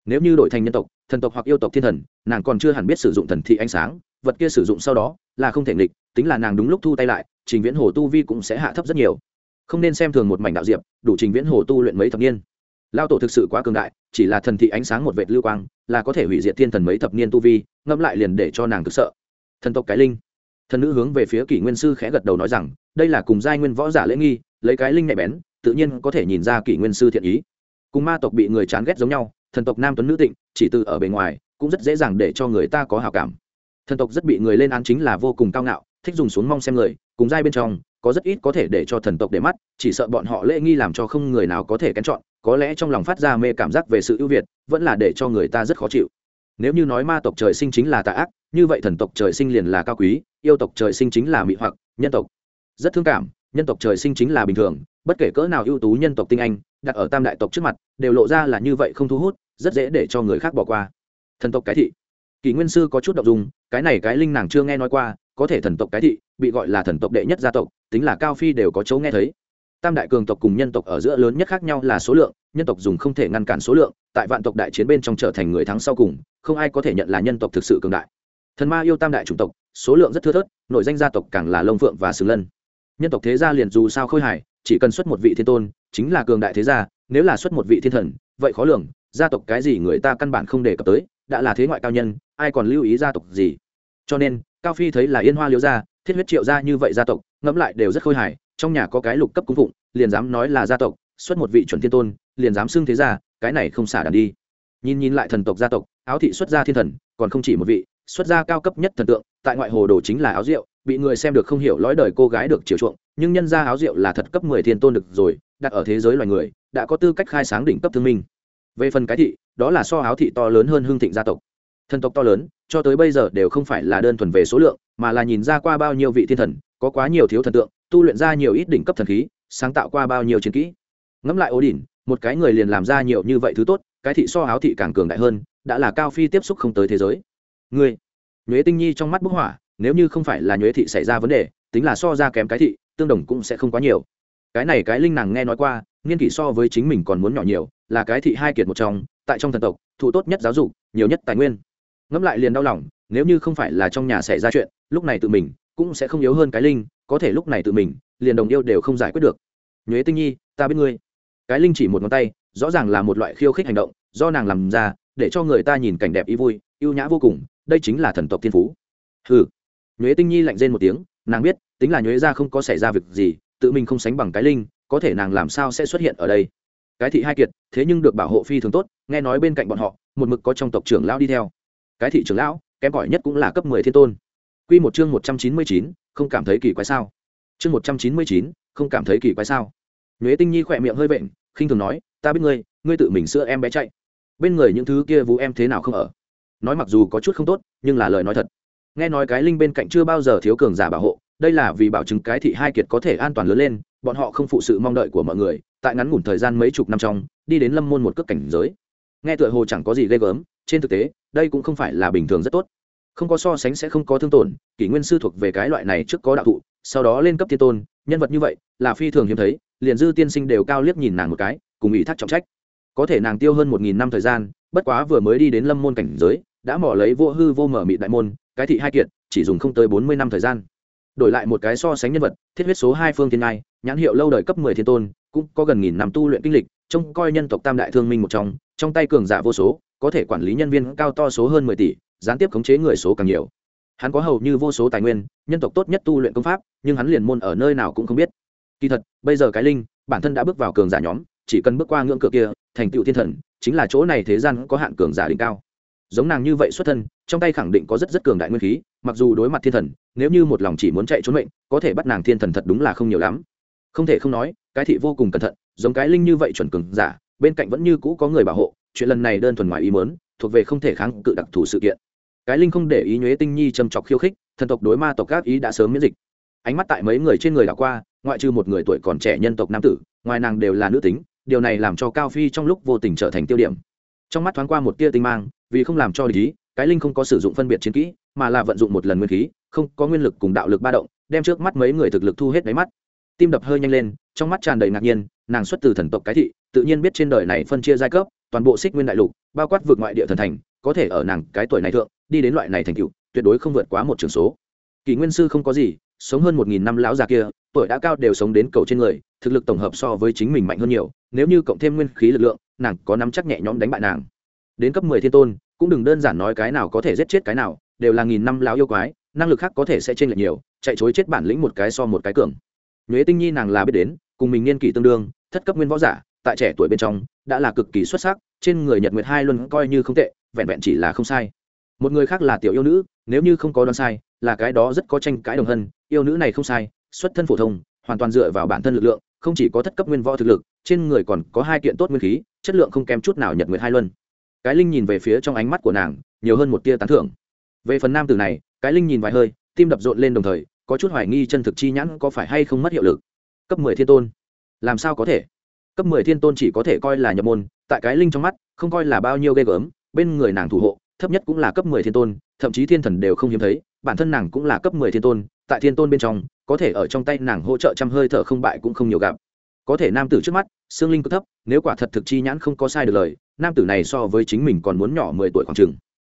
Nếu như đổi thành nhân tộc, thần tộc hoặc yêu tộc thiên thần, nàng còn chưa hẳn biết sử dụng thần thị ánh sáng, vật kia sử dụng sau đó là không thể nghịch, tính là nàng đúng lúc thu tay lại, Trình Viễn Hồ tu vi cũng sẽ hạ thấp rất nhiều. Không nên xem thường một mảnh đạo diệp, đủ Trình Viễn Hồ tu luyện mấy thập niên lao tổ thực sự quá cường đại chỉ là thần thị ánh sáng một vệt lưu quang là có thể hủy diệt thiên thần mấy thập niên tu vi ngẫm lại liền để cho nàng cực sợ thần tộc cái linh. Thần nữ hướng về phía kỷ nguyên sư khẽ gật đầu nói rằng, đây là cùng giai nguyên võ giả lễ nghi, lấy cái linh nhạy bén, tự nhiên có thể nhìn ra kỷ nguyên sư thiện ý. Cùng ma tộc bị người chán ghét giống nhau, thần tộc nam tuấn nữ tịnh, chỉ từ ở bề ngoài, cũng rất dễ dàng để cho người ta có hào cảm. Thần tộc rất bị người lên án chính là vô cùng cao ngạo, thích dùng xuống mong xem người, cùng giai bên trong, có rất ít có thể để cho thần tộc để mắt, chỉ sợ bọn họ lễ nghi làm cho không người nào có thể kén chọn, có lẽ trong lòng phát ra mê cảm giác về sự ưu việt, vẫn là để cho người ta rất khó chịu. Nếu như nói ma tộc trời sinh chính là tà ác như vậy thần tộc trời sinh liền là cao quý, yêu tộc trời sinh chính là mị hoặc, nhân tộc. Rất thương cảm, nhân tộc trời sinh chính là bình thường, bất kể cỡ nào ưu tú nhân tộc tinh anh, đặt ở tam đại tộc trước mặt, đều lộ ra là như vậy không thu hút, rất dễ để cho người khác bỏ qua. Thần tộc cái thị. Kỷ nguyên sư có chút đ ộ n g dùng cái này cái linh nàng chưa nghe nói qua, có thể thần tộc cái thị, bị gọi là thần tộc đệ nhất gia tộc, tính là cao phi đều có chỗ nghe thấy. Tam đại cường tộc cùng nhân tộc ở giữa lớn nhất khác nhau là số lượng, nhân tộc dùng không thể ngăn cản số lượng, tại vạn tộc đại chiến bên trong trở thành người thắng sau cùng, không ai có thể nhận là nhân tộc thực sự cường đại thần ma yêu tam đại chủng tộc, số lượng rất thưa thớt, nội danh gia tộc càng là lông phượng và sừng lân. Nhân tộc thế gia liền dù sao khôi hài, chỉ cần xuất một vị thiên tôn, chính là cường đại thế gia, nếu là xuất một vị thiên thần, vậy khó lường, gia tộc cái gì người ta căn bản không đề cập tới, đã là thế ngoại cao nhân, ai còn lưu ý gia tộc gì? Cho nên, cao phi thấy là yên hoa liễu gia, thiết huyết triệu gia như vậy gia tộc, ngẫm lại đều rất khôi hài, trong nhà có cái lục cấp cung phụng, liền dám nói là gia tộc, xuất một vị chuẩn thiên tôn, liền dám xưng thế gia, cái này không xả đàn đi. Nhìn nhìn lại thần tộc gia tộc, áo thị xuất gia thiên thần, còn không chỉ một vị xuất gia cao cấp nhất thần tượng, tại ngoại hồ đồ chính là áo rượu, bị người xem được không hiểu lõi đời cô gái được chiều chuộng, nhưng nhân ra áo rượu là thật cấp mười thiên tôn được rồi, đặt ở thế giới loài người, đã có tư cách khai sáng đỉnh cấp thương minh. Về phần cái thị, đó là so áo thị to lớn hơn hương thịnh gia tộc. Thần tộc to lớn, cho tới bây giờ đều không phải là đơn thuần về số lượng, mà là nhìn ra qua bao nhiêu vị thiên thần, có quá nhiều thiếu thần tượng, tu luyện ra nhiều ít đỉnh cấp thần khí, sáng tạo qua bao nhiêu chiến kỹ. Ngẫm lại ố đỉnh một cái người liền làm ra nhiều như vậy thứ tốt, cái thị so áo thị càng cường đại hơn, đã là cao phi tiếp xúc không tới thế giới. Ngươi, nhuế tinh nhi trong mắt bức hỏa nếu như không phải là nhuế thị xảy ra vấn đề tính là so ra kém cái thị tương đồng cũng sẽ không quá nhiều. Cái này cái linh nàng nghe nói qua nghiên kỷ so với chính mình còn muốn nhỏ nhiều là cái thị hai kiệt một trong tại trong thần tộc thụ tốt nhất giáo dục nhiều nhất tài nguyên. Ngẫm lại liền đau lòng nếu như không phải là trong nhà xảy ra chuyện lúc này tự mình cũng sẽ không yếu hơn cái linh có thể lúc này tự mình liền đồng yêu đều không giải quyết được. Nhuế tinh nhi ta biết ngươi. Cái linh chỉ một ngón tay rõ ràng là một loại khiêu khích hành động do nàng làm ra để cho người ta nhìn cảnh đẹp ý vui ưu nhã vô cùng đây chính là thần tộc thiên phú hừ nhuế tinh nhi lạnh rên một tiếng nàng biết tính là nhuế ra không có xảy ra việc gì tự mình không sánh bằng cái linh có thể nàng làm sao sẽ xuất hiện ở đây cái thị hai kiệt thế nhưng được bảo hộ phi thường tốt nghe nói bên cạnh bọn họ một mực có trong tộc trưởng lão đi theo cái thị trưởng lão kém cỏi nhất cũng là cấp mười thiên tôn Quy một chương 199, không cảm thấy kỳ quái sao? Chương 199, không cảm thấy kỳ quái sao? Nhuế Tinh Nhi khỏe miệng hơi vện, khinh thường nói, ta biết ngươi, ngươi tự mình sữa em bé chạy. Bên người những thứ kia vũ em thế nào không ở? Nói mặc dù có chút không tốt, nhưng là lời nói thật. Nghe nói cái linh bên cạnh chưa bao giờ thiếu cường giả bảo hộ, đây là vì bảo chứng cái thị hai kiệt có thể an toàn lớn lên, bọn họ không phụ sự mong đợi của mọi người, tại ngắn ngủn thời gian mấy chục năm trong, đi đến lâm môn một cước cảnh giới. Nghe tựa hồ chẳng có gì ghê gớm, trên thực tế, đây cũng không phải là bình thường rất tốt không có so sánh sẽ không có thương tổn kỷ nguyên sư thuộc về cái loại này trước có đạo thụ sau đó lên cấp thiên tôn nhân vật như vậy là phi thường hiếm thấy liền dư tiên sinh đều cao liếc nhìn nàng một cái cùng ủy thác trọng trách có thể nàng tiêu hơn một nghìn năm thời gian bất quá vừa mới đi đến lâm môn cảnh giới, đã mỏ lấy vô hư vô mở mị đại môn, cái thị hai kiệt, chỉ dùng không tới bốn mươi năm thời gian. Đổi lại một cái so sánh nhân vật, thiết huyết số hai phương thiên ngai, nhãn hiệu lâu đời cấp mười thiên tôn, cũng có gần nghìn năm tu luyện kinh lịch, trông coi nhân tộc tam đại thương minh một trong trong tay cường giả vô số, có thể quản lý nhân viên cao to số hơn mười tỷ, gián tiếp khống chế người số càng nhiều. Hắn có hầu như vô số tài nguyên, nhân tộc tốt nhất tu luyện công pháp, nhưng hắn liền môn ở nơi nào cũng không biết. Kỳ thật, bây giờ cái linh, bản thân đã bước vào cường giả nhóm, chỉ cần bước qua ngưỡng cửa kia, thành tựu thiên thần chính là chỗ này thế gian có hạn cường giả đỉnh cao. Giống nàng như vậy xuất thân, trong tay khẳng định có rất rất cường đại nguyên khí, mặc dù đối mặt thiên thần, nếu như một lòng chỉ muốn chạy trốn mệnh, có thể bắt nàng thiên thần thật đúng là không nhiều lắm. Không thể không nói, cái thị vô cùng cẩn thận, giống cái linh như vậy chuẩn cường giả, bên cạnh vẫn như cũ có người bảo hộ, chuyện lần này đơn thuần ngoài ý mớn thuộc về không thể kháng cự đặc thù sự kiện. Cái linh không để ý nhuế tinh nhi châm chọc khiêu khích, thần tộc đối ma tộc các ý đã sớm miễn dịch. Ánh mắt tại mấy người trên người đảo qua, ngoại trừ một người tuổi còn trẻ nhân tộc nam tử, ngoài nàng đều là nữ tính điều này làm cho cao phi trong lúc vô tình trở thành tiêu điểm. Trong mắt thoáng qua một tia tinh mang, vì không làm cho lý cái linh không có sử dụng phân biệt chiến kỹ, mà là vận dụng một lần nguyên khí, không có nguyên lực cùng đạo lực ba động, đem trước mắt mấy người thực lực thu hết đáy mắt. Tim đập hơi nhanh lên, trong mắt tràn đầy ngạc nhiên, nàng xuất từ thần tộc cái thị, tự nhiên biết trên đời này phân chia giai cấp, toàn bộ xích nguyên đại lục, bao quát vượt ngoại địa thần thành, có thể ở nàng cái tuổi này thượng, đi đến loại này thành tựu, tuyệt đối không vượt quá một trường số. Kỷ nguyên sư không có gì sống hơn một nghìn năm lão già kia, tuổi đã cao đều sống đến cầu trên người, thực lực tổng hợp so với chính mình mạnh hơn nhiều, nếu như cộng thêm nguyên khí lực lượng, nàng có nắm chắc nhẹ nhõm đánh bại nàng. Đến cấp mười thiên tôn, cũng đừng đơn giản nói cái nào có thể giết chết cái nào, đều là nghìn năm lão yêu quái, năng lực khác có thể sẽ chênh lệch nhiều, chạy chối chết bản lĩnh một cái so một cái cường. Nhuế tinh nhi nàng là biết đến, cùng mình niên kỷ tương đương, thất cấp nguyên võ giả, tại trẻ tuổi bên trong, đã là cực kỳ xuất sắc, trên người nhật nguyệt hai luân coi như không tệ, vẹn vẹn chỉ là không sai. Một người khác là tiểu yêu nữ, nếu như không có đoán sai, là cái đó rất có tranh cãi đồng hân yêu nữ này không sai, xuất thân phổ thông, hoàn toàn dựa vào bản thân lực lượng, không chỉ có thất cấp nguyên võ thực lực, trên người còn có hai kiện tốt nguyên khí, chất lượng không kém chút nào nhật nguyệt hai luân. Cái linh nhìn về phía trong ánh mắt của nàng, nhiều hơn một tia tán thưởng. Về phần nam tử này, cái linh nhìn vài hơi, tim đập rộn lên đồng thời, có chút hoài nghi chân thực chi nhãn có phải hay không mất hiệu lực. Cấp mười thiên tôn. Làm sao có thể? Cấp mười thiên tôn chỉ có thể coi là nhập môn, tại cái linh trong mắt, không coi là bao nhiêu ghê gớm, bên người nàng thủ hộ, thấp nhất cũng là cấp mười thiên tôn, thậm chí thiên thần đều không hiếm thấy, bản thân nàng cũng là cấp mười thiên tôn tại thiên tôn bên trong, có thể ở trong tay nàng hỗ trợ trăm hơi thở không bại cũng không nhiều gặp. Có thể nam tử trước mắt, xương linh cực thấp, nếu quả thật thực chi nhãn không có sai được lời, nam tử này so với chính mình còn muốn nhỏ mười tuổi khoảng chừng.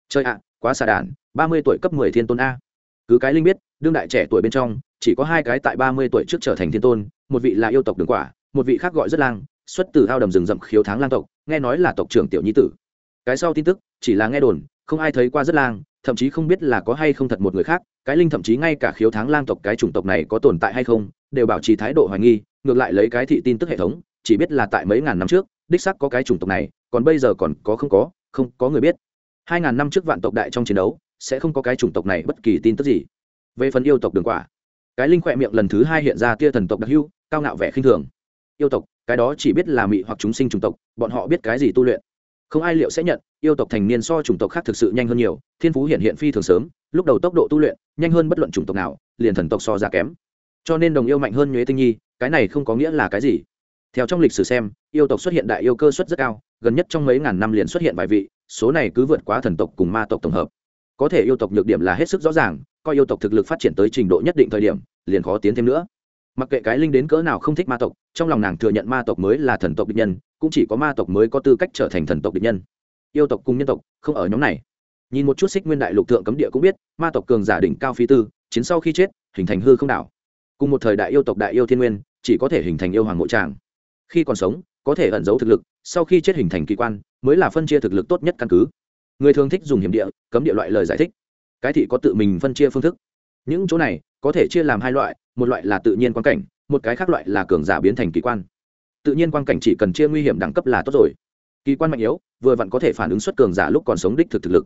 Chơi ạ, quá xà đản, ba mươi tuổi cấp mười thiên tôn a. Cứ cái linh biết, đương đại trẻ tuổi bên trong, chỉ có hai cái tại ba mươi tuổi trước trở thành thiên tôn, một vị là yêu tộc đường quả, một vị khác gọi rất lang, xuất từ thao đầm rừng rậm khiếu tháng lang tộc, nghe nói là tộc trưởng tiểu nhi tử. Cái sau tin tức, chỉ là nghe đồn, không ai thấy qua rất lang thậm chí không biết là có hay không thật một người khác, cái linh thậm chí ngay cả khiếu tháng lang tộc cái chủng tộc này có tồn tại hay không, đều bảo trì thái độ hoài nghi, ngược lại lấy cái thị tin tức hệ thống, chỉ biết là tại mấy ngàn năm trước, đích sắc có cái chủng tộc này, còn bây giờ còn có không có không có người biết. Hai ngàn năm trước vạn tộc đại trong chiến đấu, sẽ không có cái chủng tộc này bất kỳ tin tức gì. Về phần yêu tộc đường quả, cái linh khỏe miệng lần thứ hai hiện ra tia thần tộc đặc hưu cao ngạo vẻ khinh thường. Yêu tộc, cái đó chỉ biết là mị hoặc chúng sinh chủng tộc, bọn họ biết cái gì tu luyện không ai liệu sẽ nhận, yêu tộc thành niên so chủng tộc khác thực sự nhanh hơn nhiều, thiên phú hiện hiện phi thường sớm, lúc đầu tốc độ tu luyện, nhanh hơn bất luận chủng tộc nào, liền thần tộc so ra kém. Cho nên đồng yêu mạnh hơn nhuế tinh nhi, cái này không có nghĩa là cái gì. Theo trong lịch sử xem, yêu tộc xuất hiện đại yêu cơ suất rất cao, gần nhất trong mấy ngàn năm liền xuất hiện vài vị, số này cứ vượt quá thần tộc cùng ma tộc tổng hợp. Có thể yêu tộc nhược điểm là hết sức rõ ràng, coi yêu tộc thực lực phát triển tới trình độ nhất định thời điểm, liền khó tiến thêm nữa mặc kệ cái linh đến cỡ nào không thích ma tộc, trong lòng nàng thừa nhận ma tộc mới là thần tộc địch nhân, cũng chỉ có ma tộc mới có tư cách trở thành thần tộc địch nhân. Yêu tộc cùng nhân tộc không ở nhóm này. Nhìn một chút xích nguyên đại lục thượng cấm địa cũng biết, ma tộc cường giả đỉnh cao phi tư, chiến sau khi chết, hình thành hư không đảo. Cùng một thời đại yêu tộc đại yêu thiên nguyên, chỉ có thể hình thành yêu hoàng mộ tràng. Khi còn sống, có thể ẩn giấu thực lực, sau khi chết hình thành kỳ quan, mới là phân chia thực lực tốt nhất căn cứ. Người thường thích dùng hiểm địa, cấm địa loại lời giải thích. Cái thị có tự mình phân chia phương thức. Những chỗ này, có thể chia làm hai loại một loại là tự nhiên quan cảnh, một cái khác loại là cường giả biến thành kỳ quan. Tự nhiên quan cảnh chỉ cần chia nguy hiểm đẳng cấp là tốt rồi. Kỳ quan mạnh yếu, vừa vặn có thể phản ứng xuất cường giả lúc còn sống đích thực thực lực.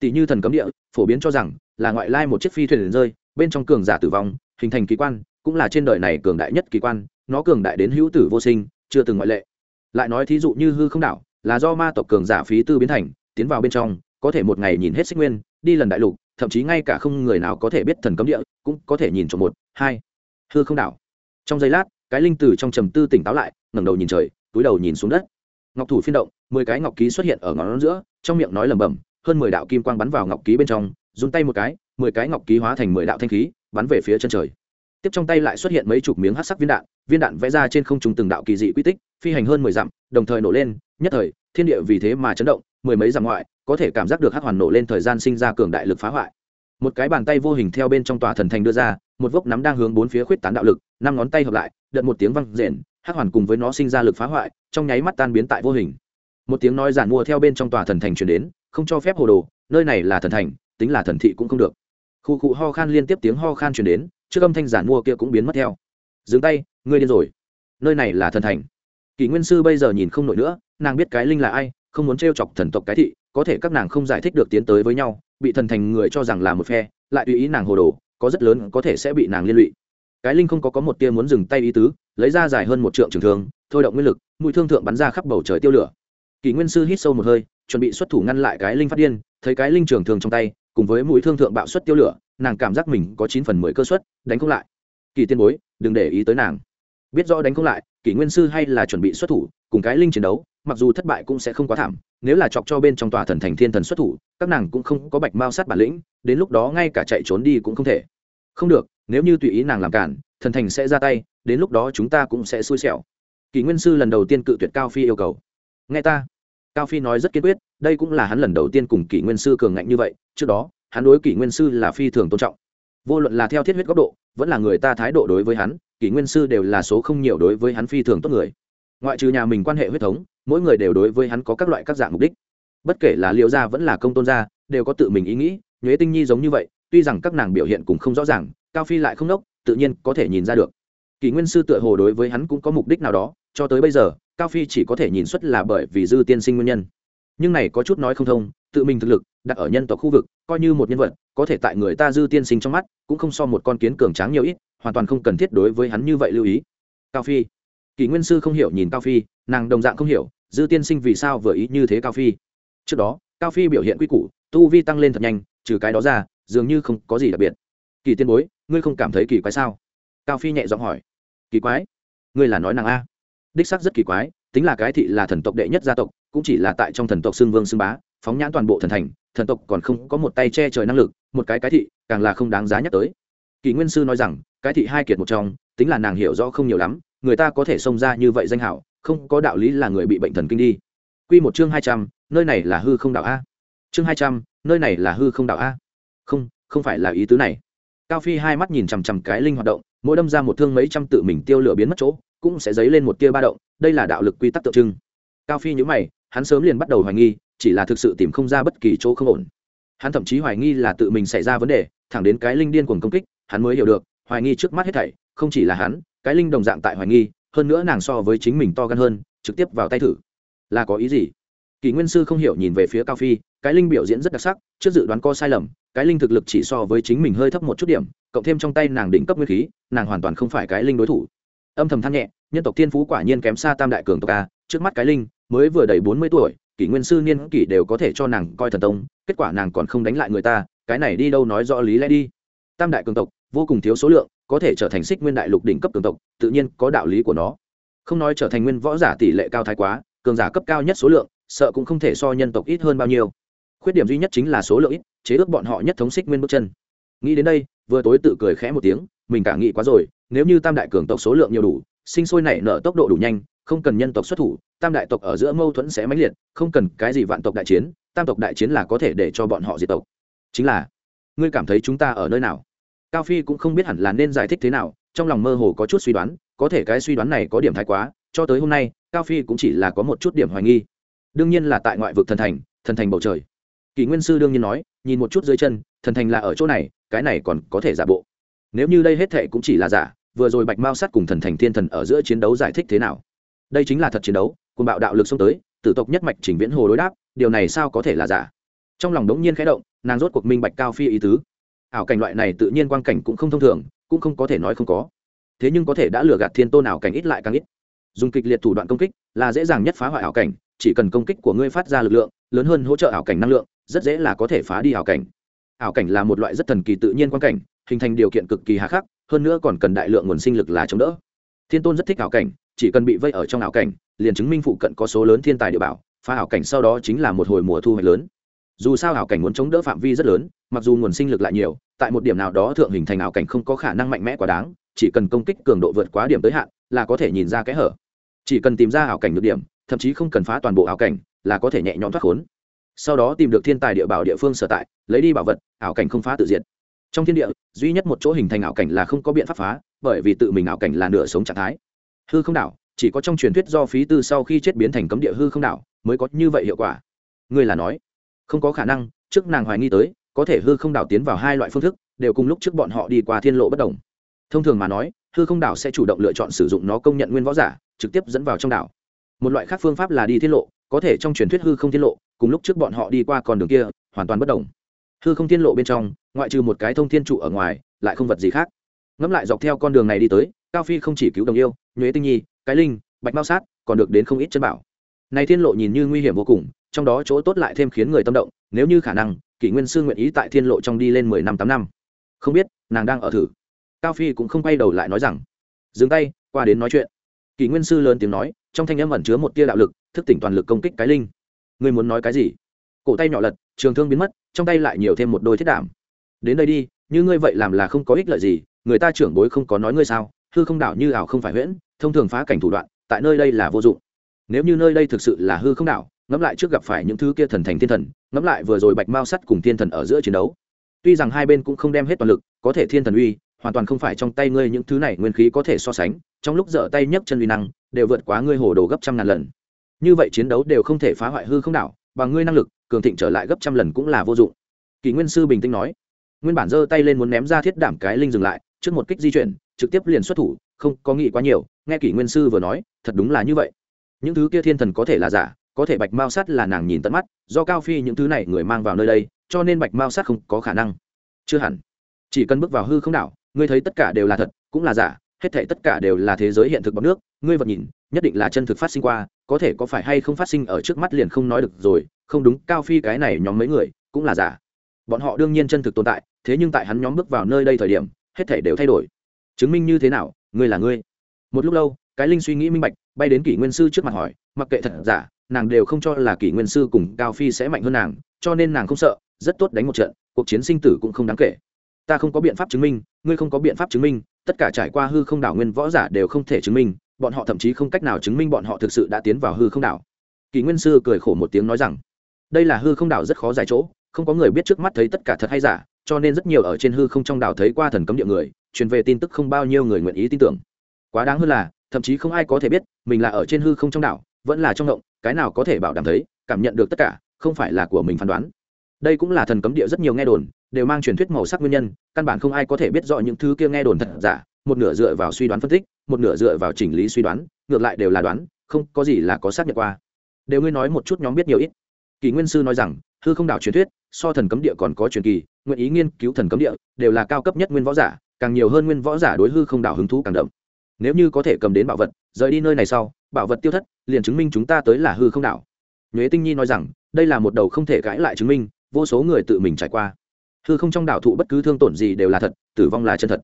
Tỷ như thần cấm địa, phổ biến cho rằng là ngoại lai một chiếc phi thuyền rơi, bên trong cường giả tử vong, hình thành kỳ quan, cũng là trên đời này cường đại nhất kỳ quan, nó cường đại đến hữu tử vô sinh, chưa từng ngoại lệ. Lại nói thí dụ như hư không đảo, là do ma tộc cường giả phí tư biến thành, tiến vào bên trong, có thể một ngày nhìn hết xích nguyên, đi lần đại lục, thậm chí ngay cả không người nào có thể biết thần cấm địa, cũng có thể nhìn trộm một, hai hư không đảo. Trong giây lát, cái linh tử trong trầm tư tỉnh táo lại, ngẩng đầu nhìn trời, túi đầu nhìn xuống đất. Ngọc thủ phiên động, mười cái ngọc ký xuất hiện ở ngón giữa, trong miệng nói lẩm bẩm, hơn mười đạo kim quang bắn vào ngọc ký bên trong, run tay một cái, mười cái ngọc ký hóa thành mười đạo thanh khí, bắn về phía chân trời. Tiếp trong tay lại xuất hiện mấy chục miếng hát sắc viên đạn viên đạn vẽ ra trên không trung từng đạo kỳ dị quy tích, phi hành hơn mười dặm, đồng thời nổ lên, nhất thời, thiên địa vì thế mà chấn động, mười mấy dặm ngoại, có thể cảm giác được hắc hoàn nổ lên thời gian sinh ra cường đại lực phá hoại. Một cái bàn tay vô hình theo bên trong tòa thần thành đưa ra một vốc nắm đang hướng bốn phía khuyết tán đạo lực, năm ngón tay hợp lại, đợt một tiếng văng rền, hắc hoàn cùng với nó sinh ra lực phá hoại, trong nháy mắt tan biến tại vô hình. Một tiếng nói giản mua theo bên trong tòa thần thành chuyển đến, không cho phép hồ đồ, nơi này là thần thành, tính là thần thị cũng không được. Khu cụ ho khan liên tiếp tiếng ho khan chuyển đến, trước âm thanh giản mua kia cũng biến mất theo. Dừng tay, ngươi điên rồi. Nơi này là thần thành. Kỷ nguyên sư bây giờ nhìn không nổi nữa, nàng biết cái linh là ai, không muốn t chọc thần tộc cái thị, có thể các nàng không giải thích được tiến tới với nhau, bị thần thành người cho rằng là một phe, lại tùy ý nàng hồ đồ có rất lớn có thể sẽ bị nàng liên lụy. Cái linh không có có một tia muốn dừng tay ý tứ, lấy ra dài hơn một trượng trường thương, thôi động nguyên lực, mũi thương thượng bắn ra khắp bầu trời tiêu lửa. Kỷ nguyên sư hít sâu một hơi, chuẩn bị xuất thủ ngăn lại cái linh phát điên, thấy cái linh trường thương trong tay, cùng với mũi thương thượng bạo xuất tiêu lửa, nàng cảm giác mình có chín phần mười cơ suất, đánh không lại. Kỳ tiên bối, đừng để ý tới nàng. Biết rõ đánh không lại, kỷ nguyên sư hay là chuẩn bị xuất thủ, cùng cái linh chiến đấu, mặc dù thất bại cũng sẽ không quá thảm, nếu là chọc cho bên trong tòa thần thành thiên thần xuất thủ, các nàng cũng không có bạch mao sát bản lĩnh, đến lúc đó ngay cả chạy trốn đi cũng không thể không được, nếu như tùy ý nàng làm cản, thần thành sẽ ra tay, đến lúc đó chúng ta cũng sẽ xui xẻo. Kỷ nguyên sư lần đầu tiên cự tuyệt cao phi yêu cầu. Nghe ta. Cao phi nói rất kiên quyết, đây cũng là hắn lần đầu tiên cùng kỷ nguyên sư cường ngạnh như vậy, trước đó, hắn đối kỷ nguyên sư là phi thường tôn trọng. Vô luận là theo thiết huyết góc độ, vẫn là người ta thái độ đối với hắn, kỷ nguyên sư đều là số không nhiều đối với hắn phi thường tốt người. Ngoại trừ nhà mình quan hệ huyết thống, mỗi người đều đối với hắn có các loại các dạng mục đích. Bất kể là liệu gia vẫn là công tôn gia, đều có tự mình ý nghĩ, nhuế tinh nhi giống như vậy tuy rằng các nàng biểu hiện cũng không rõ ràng, cao phi lại không đốc tự nhiên có thể nhìn ra được. Kỷ nguyên sư tựa hồ đối với hắn cũng có mục đích nào đó, cho tới bây giờ, cao phi chỉ có thể nhìn xuất là bởi vì dư tiên sinh nguyên nhân. Nhưng này có chút nói không thông, tự mình thực lực, đặt ở nhân tộc khu vực, coi như một nhân vật, có thể tại người ta dư tiên sinh trong mắt, cũng không so một con kiến cường tráng nhiều ít, hoàn toàn không cần thiết đối với hắn như vậy lưu ý. Cao phi. Kỷ nguyên sư không hiểu nhìn cao phi, nàng đồng dạng không hiểu, dư tiên sinh vì sao vừa ý như thế cao phi. Trước đó, cao phi biểu hiện quy củ, tu vi tăng lên thật nhanh, trừ cái đó ra dường như không có gì đặc biệt. Kỳ tiên bối, ngươi không cảm thấy kỳ quái sao? Cao phi nhẹ giọng hỏi. Kỳ quái? Ngươi là nói nàng a. Đích sắc rất kỳ quái, tính là cái thị là thần tộc đệ nhất gia tộc, cũng chỉ là tại trong thần tộc xương vương xương bá, phóng nhãn toàn bộ thần thành, thần tộc còn không có một tay che trời năng lực, một cái cái thị, càng là không đáng giá nhắc tới. Kỳ nguyên sư nói rằng, cái thị hai kiệt một trong, tính là nàng hiểu rõ không nhiều lắm, người ta có thể xông ra như vậy danh hảo, không có đạo lý là người bị bệnh thần kinh đi. Quy một chương hai trăm, nơi này là hư không đạo a. Chương hai trăm, nơi này là hư không đạo a không không phải là ý tứ này. Cao phi hai mắt nhìn chằm chằm cái linh hoạt động, mỗi đâm ra một thương mấy trăm tự mình tiêu lửa biến mất chỗ, cũng sẽ dấy lên một tia ba động, đây là đạo lực quy tắc tượng trưng. Cao phi nhữ mày, hắn sớm liền bắt đầu hoài nghi, chỉ là thực sự tìm không ra bất kỳ chỗ không ổn. Hắn thậm chí hoài nghi là tự mình xảy ra vấn đề, thẳng đến cái linh điên cuồng công kích, hắn mới hiểu được, hoài nghi trước mắt hết thảy, không chỉ là hắn, cái linh đồng dạng tại hoài nghi, hơn nữa nàng so với chính mình to gan hơn, trực tiếp vào tay thử. Là có ý gì? Kỳ nguyên sư không hiểu nhìn về phía cao phi cái linh biểu diễn rất đặc sắc, trước dự đoán co sai lầm, cái linh thực lực chỉ so với chính mình hơi thấp một chút điểm, cộng thêm trong tay nàng đỉnh cấp nguyên khí, nàng hoàn toàn không phải cái linh đối thủ. Âm thầm than nhẹ, nhân tộc thiên phú quả nhiên kém xa tam đại cường tộc a, trước mắt cái linh mới vừa đầy bốn mươi tuổi, kỷ nguyên sư niên kỷ đều có thể cho nàng coi thần tông, kết quả nàng còn không đánh lại người ta, cái này đi đâu nói rõ lý lẽ đi. Tam đại cường tộc, vô cùng thiếu số lượng, có thể trở thành xích nguyên đại lục đỉnh cấp cường tộc, tự nhiên có đạo lý của nó. Không nói trở thành nguyên võ giả tỷ lệ cao thái quá, cường giả cấp cao nhất số lượng, sợ cũng không thể so nhân tộc ít hơn bao nhiêu khuyết điểm duy nhất chính là số lượng ít, chế ước bọn họ nhất thống xích nguyên bước chân. Nghĩ đến đây, vừa tối tự cười khẽ một tiếng, mình cả nghĩ quá rồi, nếu như tam đại cường tộc số lượng nhiều đủ, sinh sôi nảy nở tốc độ đủ nhanh, không cần nhân tộc xuất thủ, tam đại tộc ở giữa mâu thuẫn sẽ mãnh liệt, không cần cái gì vạn tộc đại chiến, tam tộc đại chiến là có thể để cho bọn họ diệt tộc. Chính là, ngươi cảm thấy chúng ta ở nơi nào? Cao phi cũng không biết hẳn là nên giải thích thế nào, trong lòng mơ hồ có chút suy đoán, có thể cái suy đoán này có điểm thái quá, cho tới hôm nay, cao phi cũng chỉ là có một chút điểm hoài nghi. Đương nhiên là tại ngoại vực thần thành thần thành bầu trời kỷ nguyên sư đương nhiên nói, nhìn một chút dưới chân, thần thành là ở chỗ này, cái này còn có thể giả bộ. Nếu như đây hết thệ cũng chỉ là giả, vừa rồi bạch mao sát cùng thần thành thiên thần ở giữa chiến đấu giải thích thế nào? Đây chính là thật chiến đấu cùng bạo đạo lực xông tới, tử tộc nhất mạch chỉnh viễn hồ đối đáp, điều này sao có thể là giả? Trong lòng đống nhiên khẽ động, nàng rốt cuộc minh bạch cao phi ý tứ. Ảo cảnh loại này tự nhiên quan cảnh cũng không thông thường, cũng không có thể nói không có. Thế nhưng có thể đã lừa gạt thiên tôn ảo cảnh ít lại càng ít. Dùng kịch liệt thủ đoạn công kích là dễ dàng nhất phá hoại ảo cảnh, chỉ cần công kích của ngươi phát ra lực lượng, lớn hơn hỗ trợ ảo cảnh năng lượng rất dễ là có thể phá đi ảo cảnh. Ảo cảnh là một loại rất thần kỳ tự nhiên quan cảnh, hình thành điều kiện cực kỳ hà khắc, hơn nữa còn cần đại lượng nguồn sinh lực là chống đỡ. Thiên tôn rất thích ảo cảnh, chỉ cần bị vây ở trong ảo cảnh, liền chứng minh phụ cận có số lớn thiên tài địa bảo, phá ảo cảnh sau đó chính là một hồi mùa thu hoạch lớn. Dù sao ảo cảnh muốn chống đỡ phạm vi rất lớn, mặc dù nguồn sinh lực lại nhiều, tại một điểm nào đó thượng hình thành ảo cảnh không có khả năng mạnh mẽ quá đáng, chỉ cần công kích cường độ vượt quá điểm tới hạn, là có thể nhìn ra kẽ hở. Chỉ cần tìm ra ảo cảnh được điểm, thậm chí không cần phá toàn bộ ảo cảnh, là có thể nhẹ nhõm thoát khốn sau đó tìm được thiên tài địa bảo địa phương sở tại, lấy đi bảo vật, ảo cảnh không phá tự diện trong thiên địa, duy nhất một chỗ hình thành ảo cảnh là không có biện pháp phá, bởi vì tự mình ảo cảnh là nửa sống trạng thái. Hư không đảo, chỉ có trong truyền thuyết do phí tư sau khi chết biến thành cấm địa hư không đảo mới có như vậy hiệu quả. Ngươi là nói, không có khả năng, trước nàng hoài nghi tới, có thể hư không đảo tiến vào hai loại phương thức, đều cùng lúc trước bọn họ đi qua thiên lộ bất đồng. Thông thường mà nói, hư không đảo sẽ chủ động lựa chọn sử dụng nó công nhận nguyên võ giả, trực tiếp dẫn vào trong đảo. Một loại khác phương pháp là đi thiên lộ có thể trong truyền thuyết hư không tiết lộ, cùng lúc trước bọn họ đi qua con đường kia, hoàn toàn bất đồng. Hư không thiên lộ bên trong, ngoại trừ một cái thông thiên trụ ở ngoài, lại không vật gì khác. Ngẫm lại dọc theo con đường này đi tới, cao phi không chỉ cứu đồng yêu, nhuế tinh nhi, cái linh, bạch bao sát, còn được đến không ít chân bảo. Này thiên lộ nhìn như nguy hiểm vô cùng, trong đó chỗ tốt lại thêm khiến người tâm động, nếu như khả năng, kỷ nguyên sư nguyện ý tại thiên lộ trong đi lên mười năm tám năm. Không biết, nàng đang ở thử. Cao phi cũng không quay đầu lại nói rằng, dừng tay, qua đến nói chuyện. Kỷ nguyên sư lớn tiếng nói, trong thanh âm ẩn chứa một tia đạo lực thức tỉnh toàn lực công kích cái linh. Ngươi muốn nói cái gì? Cổ tay nhỏ lật, trường thương biến mất, trong tay lại nhiều thêm một đôi thiết đảm đến đây đi, như ngươi vậy làm là không có ích lợi gì, người ta trưởng bối không có nói ngươi sao, hư không đảo như ảo không phải huyễn, thông thường phá cảnh thủ đoạn, tại nơi đây là vô dụng. Nếu như nơi đây thực sự là hư không đảo, ngẫm lại trước gặp phải những thứ kia thần thành thiên thần, ngẫm lại vừa rồi bạch mao sắt cùng thiên thần ở giữa chiến đấu. Tuy rằng hai bên cũng không đem hết toàn lực, có thể thiên thần uy, hoàn toàn không phải trong tay ngươi những thứ này nguyên khí có thể so sánh, trong lúc dở tay nhấc chân uy năng, đều vượt quá ngươi hồ đồ gấp trăm ngàn lần như vậy chiến đấu đều không thể phá hoại hư không đảo, bằng ngươi năng lực, cường thịnh trở lại gấp trăm lần cũng là vô dụng. Kỷ nguyên sư bình tĩnh nói. Nguyên bản giơ tay lên muốn ném ra thiết đảm cái linh dừng lại, trước một kích di chuyển, trực tiếp liền xuất thủ, không có nghĩ quá nhiều, nghe kỷ nguyên sư vừa nói, thật đúng là như vậy. Những thứ kia thiên thần có thể là giả, có thể bạch mao sắt là nàng nhìn tận mắt, do cao phi những thứ này người mang vào nơi đây, cho nên bạch mao sắt không có khả năng. Chưa hẳn. Chỉ cần bước vào hư không đảo, ngươi thấy tất cả đều là thật, cũng là giả, hết thể tất cả đều là thế giới hiện thực bọc nước, ngươi vật nhìn, nhất định là chân thực phát sinh qua có thể có phải hay không phát sinh ở trước mắt liền không nói được rồi, không đúng, cao phi cái này nhóm mấy người, cũng là giả. Bọn họ đương nhiên chân thực tồn tại, thế nhưng tại hắn nhóm bước vào nơi đây thời điểm, hết thể đều thay đổi. Chứng minh như thế nào, ngươi là ngươi. Một lúc lâu, cái linh suy nghĩ minh bạch, bay đến kỷ nguyên sư trước mặt hỏi, mặc kệ thật giả, nàng đều không cho là kỷ nguyên sư cùng cao phi sẽ mạnh hơn nàng, cho nên nàng không sợ, rất tốt đánh một trận, cuộc chiến sinh tử cũng không đáng kể. Ta không có biện pháp chứng minh, ngươi không có biện pháp chứng minh, tất cả trải qua hư không đảo nguyên võ giả đều không thể chứng minh bọn họ thậm chí không cách nào chứng minh bọn họ thực sự đã tiến vào hư không đảo. Kỳ nguyên sư cười khổ một tiếng nói rằng, đây là hư không đảo rất khó giải chỗ, không có người biết trước mắt thấy tất cả thật hay giả, cho nên rất nhiều ở trên hư không trong đảo thấy qua thần cấm địa người, truyền về tin tức không bao nhiêu người nguyện ý tin tưởng. Quá đáng hơn là, thậm chí không ai có thể biết, mình là ở trên hư không trong đảo, vẫn là trong động, cái nào có thể bảo đảm thấy, cảm nhận được tất cả, không phải là của mình phán đoán. Đây cũng là thần cấm địa rất nhiều nghe đồn, đều mang truyền thuyết màu sắc nguyên nhân, căn bản không ai có thể biết rõ những thứ kia nghe đồn thật giả một nửa dựa vào suy đoán phân tích, một nửa dựa vào chỉnh lý suy đoán, ngược lại đều là đoán, không có gì là có xác nhận qua. Đều ngươi nói một chút nhóm biết nhiều ít. Kỳ nguyên sư nói rằng, hư không đảo truyền thuyết, so thần cấm địa còn có truyền kỳ, nguyện ý nghiên cứu thần cấm địa, đều là cao cấp nhất nguyên võ giả, càng nhiều hơn nguyên võ giả đối hư không đảo hứng thú càng đậm. Nếu như có thể cầm đến bảo vật, rời đi nơi này sau, bảo vật tiêu thất, liền chứng minh chúng ta tới là hư không đảo. Nhuế tinh nhi nói rằng, đây là một đầu không thể cãi lại chứng minh, vô số người tự mình trải qua. Hư không trong đảo thụ bất cứ thương tổn gì đều là thật, tử vong là chân thật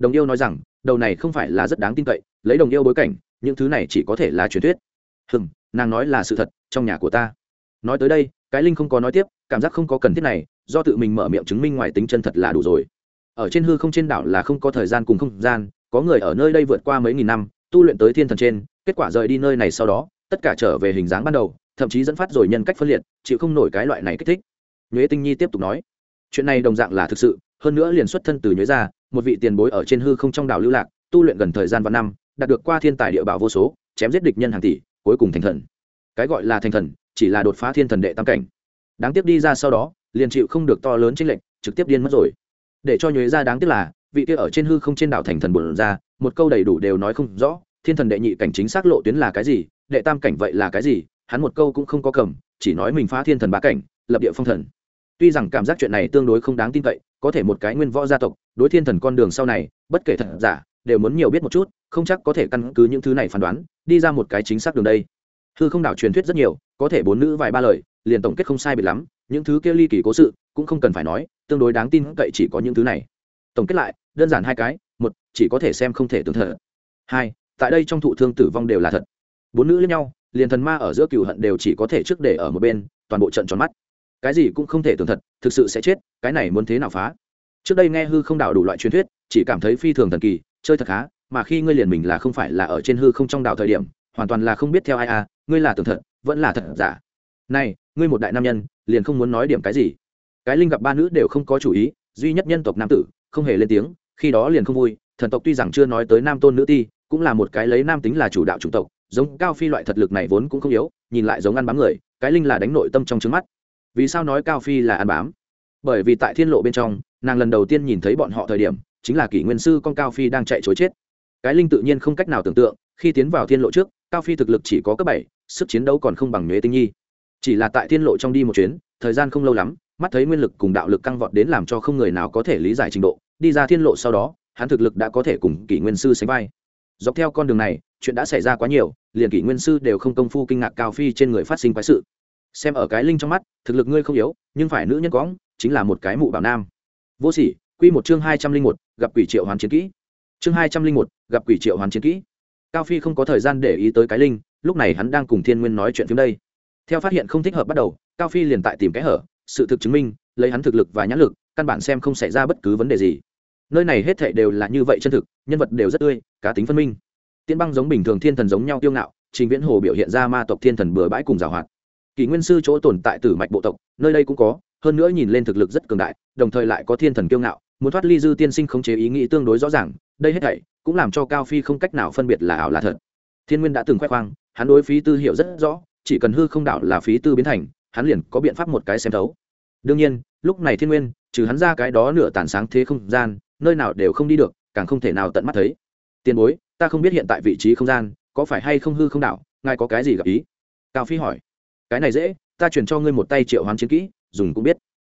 đồng yêu nói rằng, đầu này không phải là rất đáng tin cậy, lấy đồng yêu bối cảnh, những thứ này chỉ có thể là truyền thuyết. Hừng nàng nói là sự thật, trong nhà của ta. Nói tới đây, cái linh không có nói tiếp, cảm giác không có cần thiết này, do tự mình mở miệng chứng minh ngoài tính chân thật là đủ rồi. Ở trên hư không trên đảo là không có thời gian cùng không gian, có người ở nơi đây vượt qua mấy nghìn năm, tu luyện tới thiên thần trên, kết quả rời đi nơi này sau đó, tất cả trở về hình dáng ban đầu, thậm chí dẫn phát rồi nhân cách phân liệt, chịu không nổi cái loại này kích thích. Nhuế tinh nhi tiếp tục nói, chuyện này đồng dạng là thực sự, hơn nữa liền xuất thân từ nhuế ra một vị tiền bối ở trên hư không trong đảo lưu lạc, tu luyện gần thời gian vạn năm, đạt được qua thiên tài địa bảo vô số, chém giết địch nhân hàng tỷ, cuối cùng thành thần. Cái gọi là thành thần, chỉ là đột phá thiên thần đệ tam cảnh. Đáng tiếc đi ra sau đó, liền chịu không được to lớn chênh lệnh trực tiếp điên mất rồi. Để cho nhuế ra đáng tiếc là, vị kia ở trên hư không trên đảo thành thần buồn ra, một câu đầy đủ đều nói không rõ, thiên thần đệ nhị cảnh chính xác lộ tuyến là cái gì, đệ tam cảnh vậy là cái gì, hắn một câu cũng không có cầm, chỉ nói mình phá thiên thần bá cảnh, lập địa phong thần tuy rằng cảm giác chuyện này tương đối không đáng tin cậy, có thể một cái nguyên võ gia tộc, đối thiên thần con đường sau này, bất kể thật giả, đều muốn nhiều biết một chút, không chắc có thể căn cứ những thứ này phán đoán, đi ra một cái chính xác đường đây. Hư không đảo truyền thuyết rất nhiều, có thể bốn nữ vài ba lời, liền tổng kết không sai biệt lắm, những thứ kia ly kỳ cố sự, cũng không cần phải nói, tương đối đáng tin cậy chỉ có những thứ này. Tổng kết lại, đơn giản hai cái, một, chỉ có thể xem không thể tưởng thở. Hai, tại đây trong thụ thương tử vong đều là thật. Bốn nữ lẫn nhau, liền thần ma ở giữa cựu hận đều chỉ có thể trước để ở một bên, toàn bộ trận tròn mắt cái gì cũng không thể tưởng thật, thực sự sẽ chết, cái này muốn thế nào phá? Trước đây nghe hư không đảo đủ loại truyền thuyết, chỉ cảm thấy phi thường thần kỳ, chơi thật khá, mà khi ngươi liền mình là không phải là ở trên hư không trong đảo thời điểm, hoàn toàn là không biết theo ai à ngươi là tưởng thật, vẫn là thật giả. Này, ngươi một đại nam nhân, liền không muốn nói điểm cái gì. Cái linh gặp ba nữ đều không có chủ ý, duy nhất nhân tộc nam tử, không hề lên tiếng, khi đó liền không vui, thần tộc tuy rằng chưa nói tới nam tôn nữ ti, cũng là một cái lấy nam tính là chủ đạo chủng tộc, giống cao phi loại thật lực này vốn cũng không yếu, nhìn lại giống ăn bám người, cái linh là đánh nội tâm trong trứng mắt vì sao nói cao phi là ăn bám? Bởi vì tại thiên lộ bên trong, nàng lần đầu tiên nhìn thấy bọn họ thời điểm, chính là kỷ nguyên sư con cao phi đang chạy chối chết. Cái linh tự nhiên không cách nào tưởng tượng, khi tiến vào thiên lộ trước, cao phi thực lực chỉ có cấp bảy, sức chiến đấu còn không bằng nhuế tinh nhi. Chỉ là tại thiên lộ trong đi một chuyến, thời gian không lâu lắm, mắt thấy nguyên lực cùng đạo lực căng vọt đến làm cho không người nào có thể lý giải trình độ, đi ra thiên lộ sau đó, hắn thực lực đã có thể cùng kỷ nguyên sư sánh vai. Dọc theo con đường này, chuyện đã xảy ra quá nhiều, liền kỷ nguyên sư đều không công phu kinh ngạc cao phi trên người phát sinh quái sự xem ở cái linh trong mắt, thực lực ngươi không yếu, nhưng phải nữ nhân cóng chính là một cái mụ bảo nam. Vô sỉ, quy một chương hai trăm linh một, gặp quỷ triệu hoàn chiến kỹ. Chương hai trăm linh một, gặp quỷ triệu hoàn chiến kỹ. Cao phi không có thời gian để ý tới cái linh, lúc này hắn đang cùng thiên nguyên nói chuyện phim đây. Theo phát hiện không thích hợp bắt đầu, cao phi liền tại tìm cái hở, sự thực chứng minh, lấy hắn thực lực và nhãn lực, căn bản xem không xảy ra bất cứ vấn đề gì. Nơi này hết thệ đều là như vậy chân thực, nhân vật đều rất tươi, cá tính phân minh. Tiên băng giống bình thường thiên thần giống nhau tiêu ngạo, trình viễn hồ biểu hiện ra ma tộc thiên thần bừa bãi cùng giảo hoạt kỷ nguyên sư chỗ tồn tại tử mạch bộ tộc, nơi đây cũng có, hơn nữa nhìn lên thực lực rất cường đại, đồng thời lại có thiên thần kiêu ngạo, muốn thoát ly dư tiên sinh khống chế ý nghĩ tương đối rõ ràng, đây hết thảy cũng làm cho cao phi không cách nào phân biệt là ảo là thật. Thiên nguyên đã từng khoe khoang, hắn đối phí tư hiểu rất rõ, chỉ cần hư không đảo là phí tư biến thành, hắn liền có biện pháp một cái xem thấu. Đương nhiên, lúc này thiên nguyên, trừ hắn ra cái đó nửa tàn sáng thế không gian, nơi nào đều không đi được, càng không thể nào tận mắt thấy. Tiền bối, ta không biết hiện tại vị trí không gian, có phải hay không hư không đảo ngài có cái gì gặp ý? Cao phi hỏi cái này dễ, ta chuyển cho ngươi một tay triệu hoán chiến kỹ, dùng cũng biết.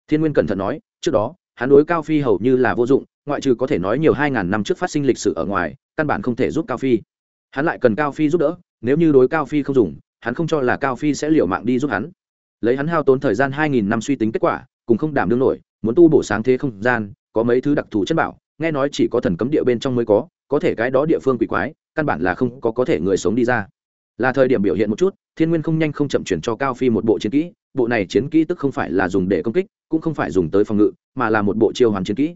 Thiên nguyên cẩn thận nói, trước đó, hắn đối cao phi hầu như là vô dụng, ngoại trừ có thể nói nhiều hai ngàn năm trước phát sinh lịch sử ở ngoài, căn bản không thể giúp cao phi. Hắn lại cần cao phi giúp đỡ, nếu như đối cao phi không dùng, hắn không cho là cao phi sẽ liều mạng đi giúp hắn. Lấy hắn hao tốn thời gian hai nghìn năm suy tính kết quả, cùng không đảm đương nổi, muốn tu bổ sáng thế không gian, có mấy thứ đặc thù chất bảo, nghe nói chỉ có thần cấm địa bên trong mới có có thể cái đó địa phương quỷ quái, căn bản là không có có thể người sống đi ra là thời điểm biểu hiện một chút, thiên nguyên không nhanh không chậm chuyển cho cao phi một bộ chiến kỹ, bộ này chiến kỹ tức không phải là dùng để công kích, cũng không phải dùng tới phòng ngự, mà là một bộ chiêu hoàn chiến kỹ.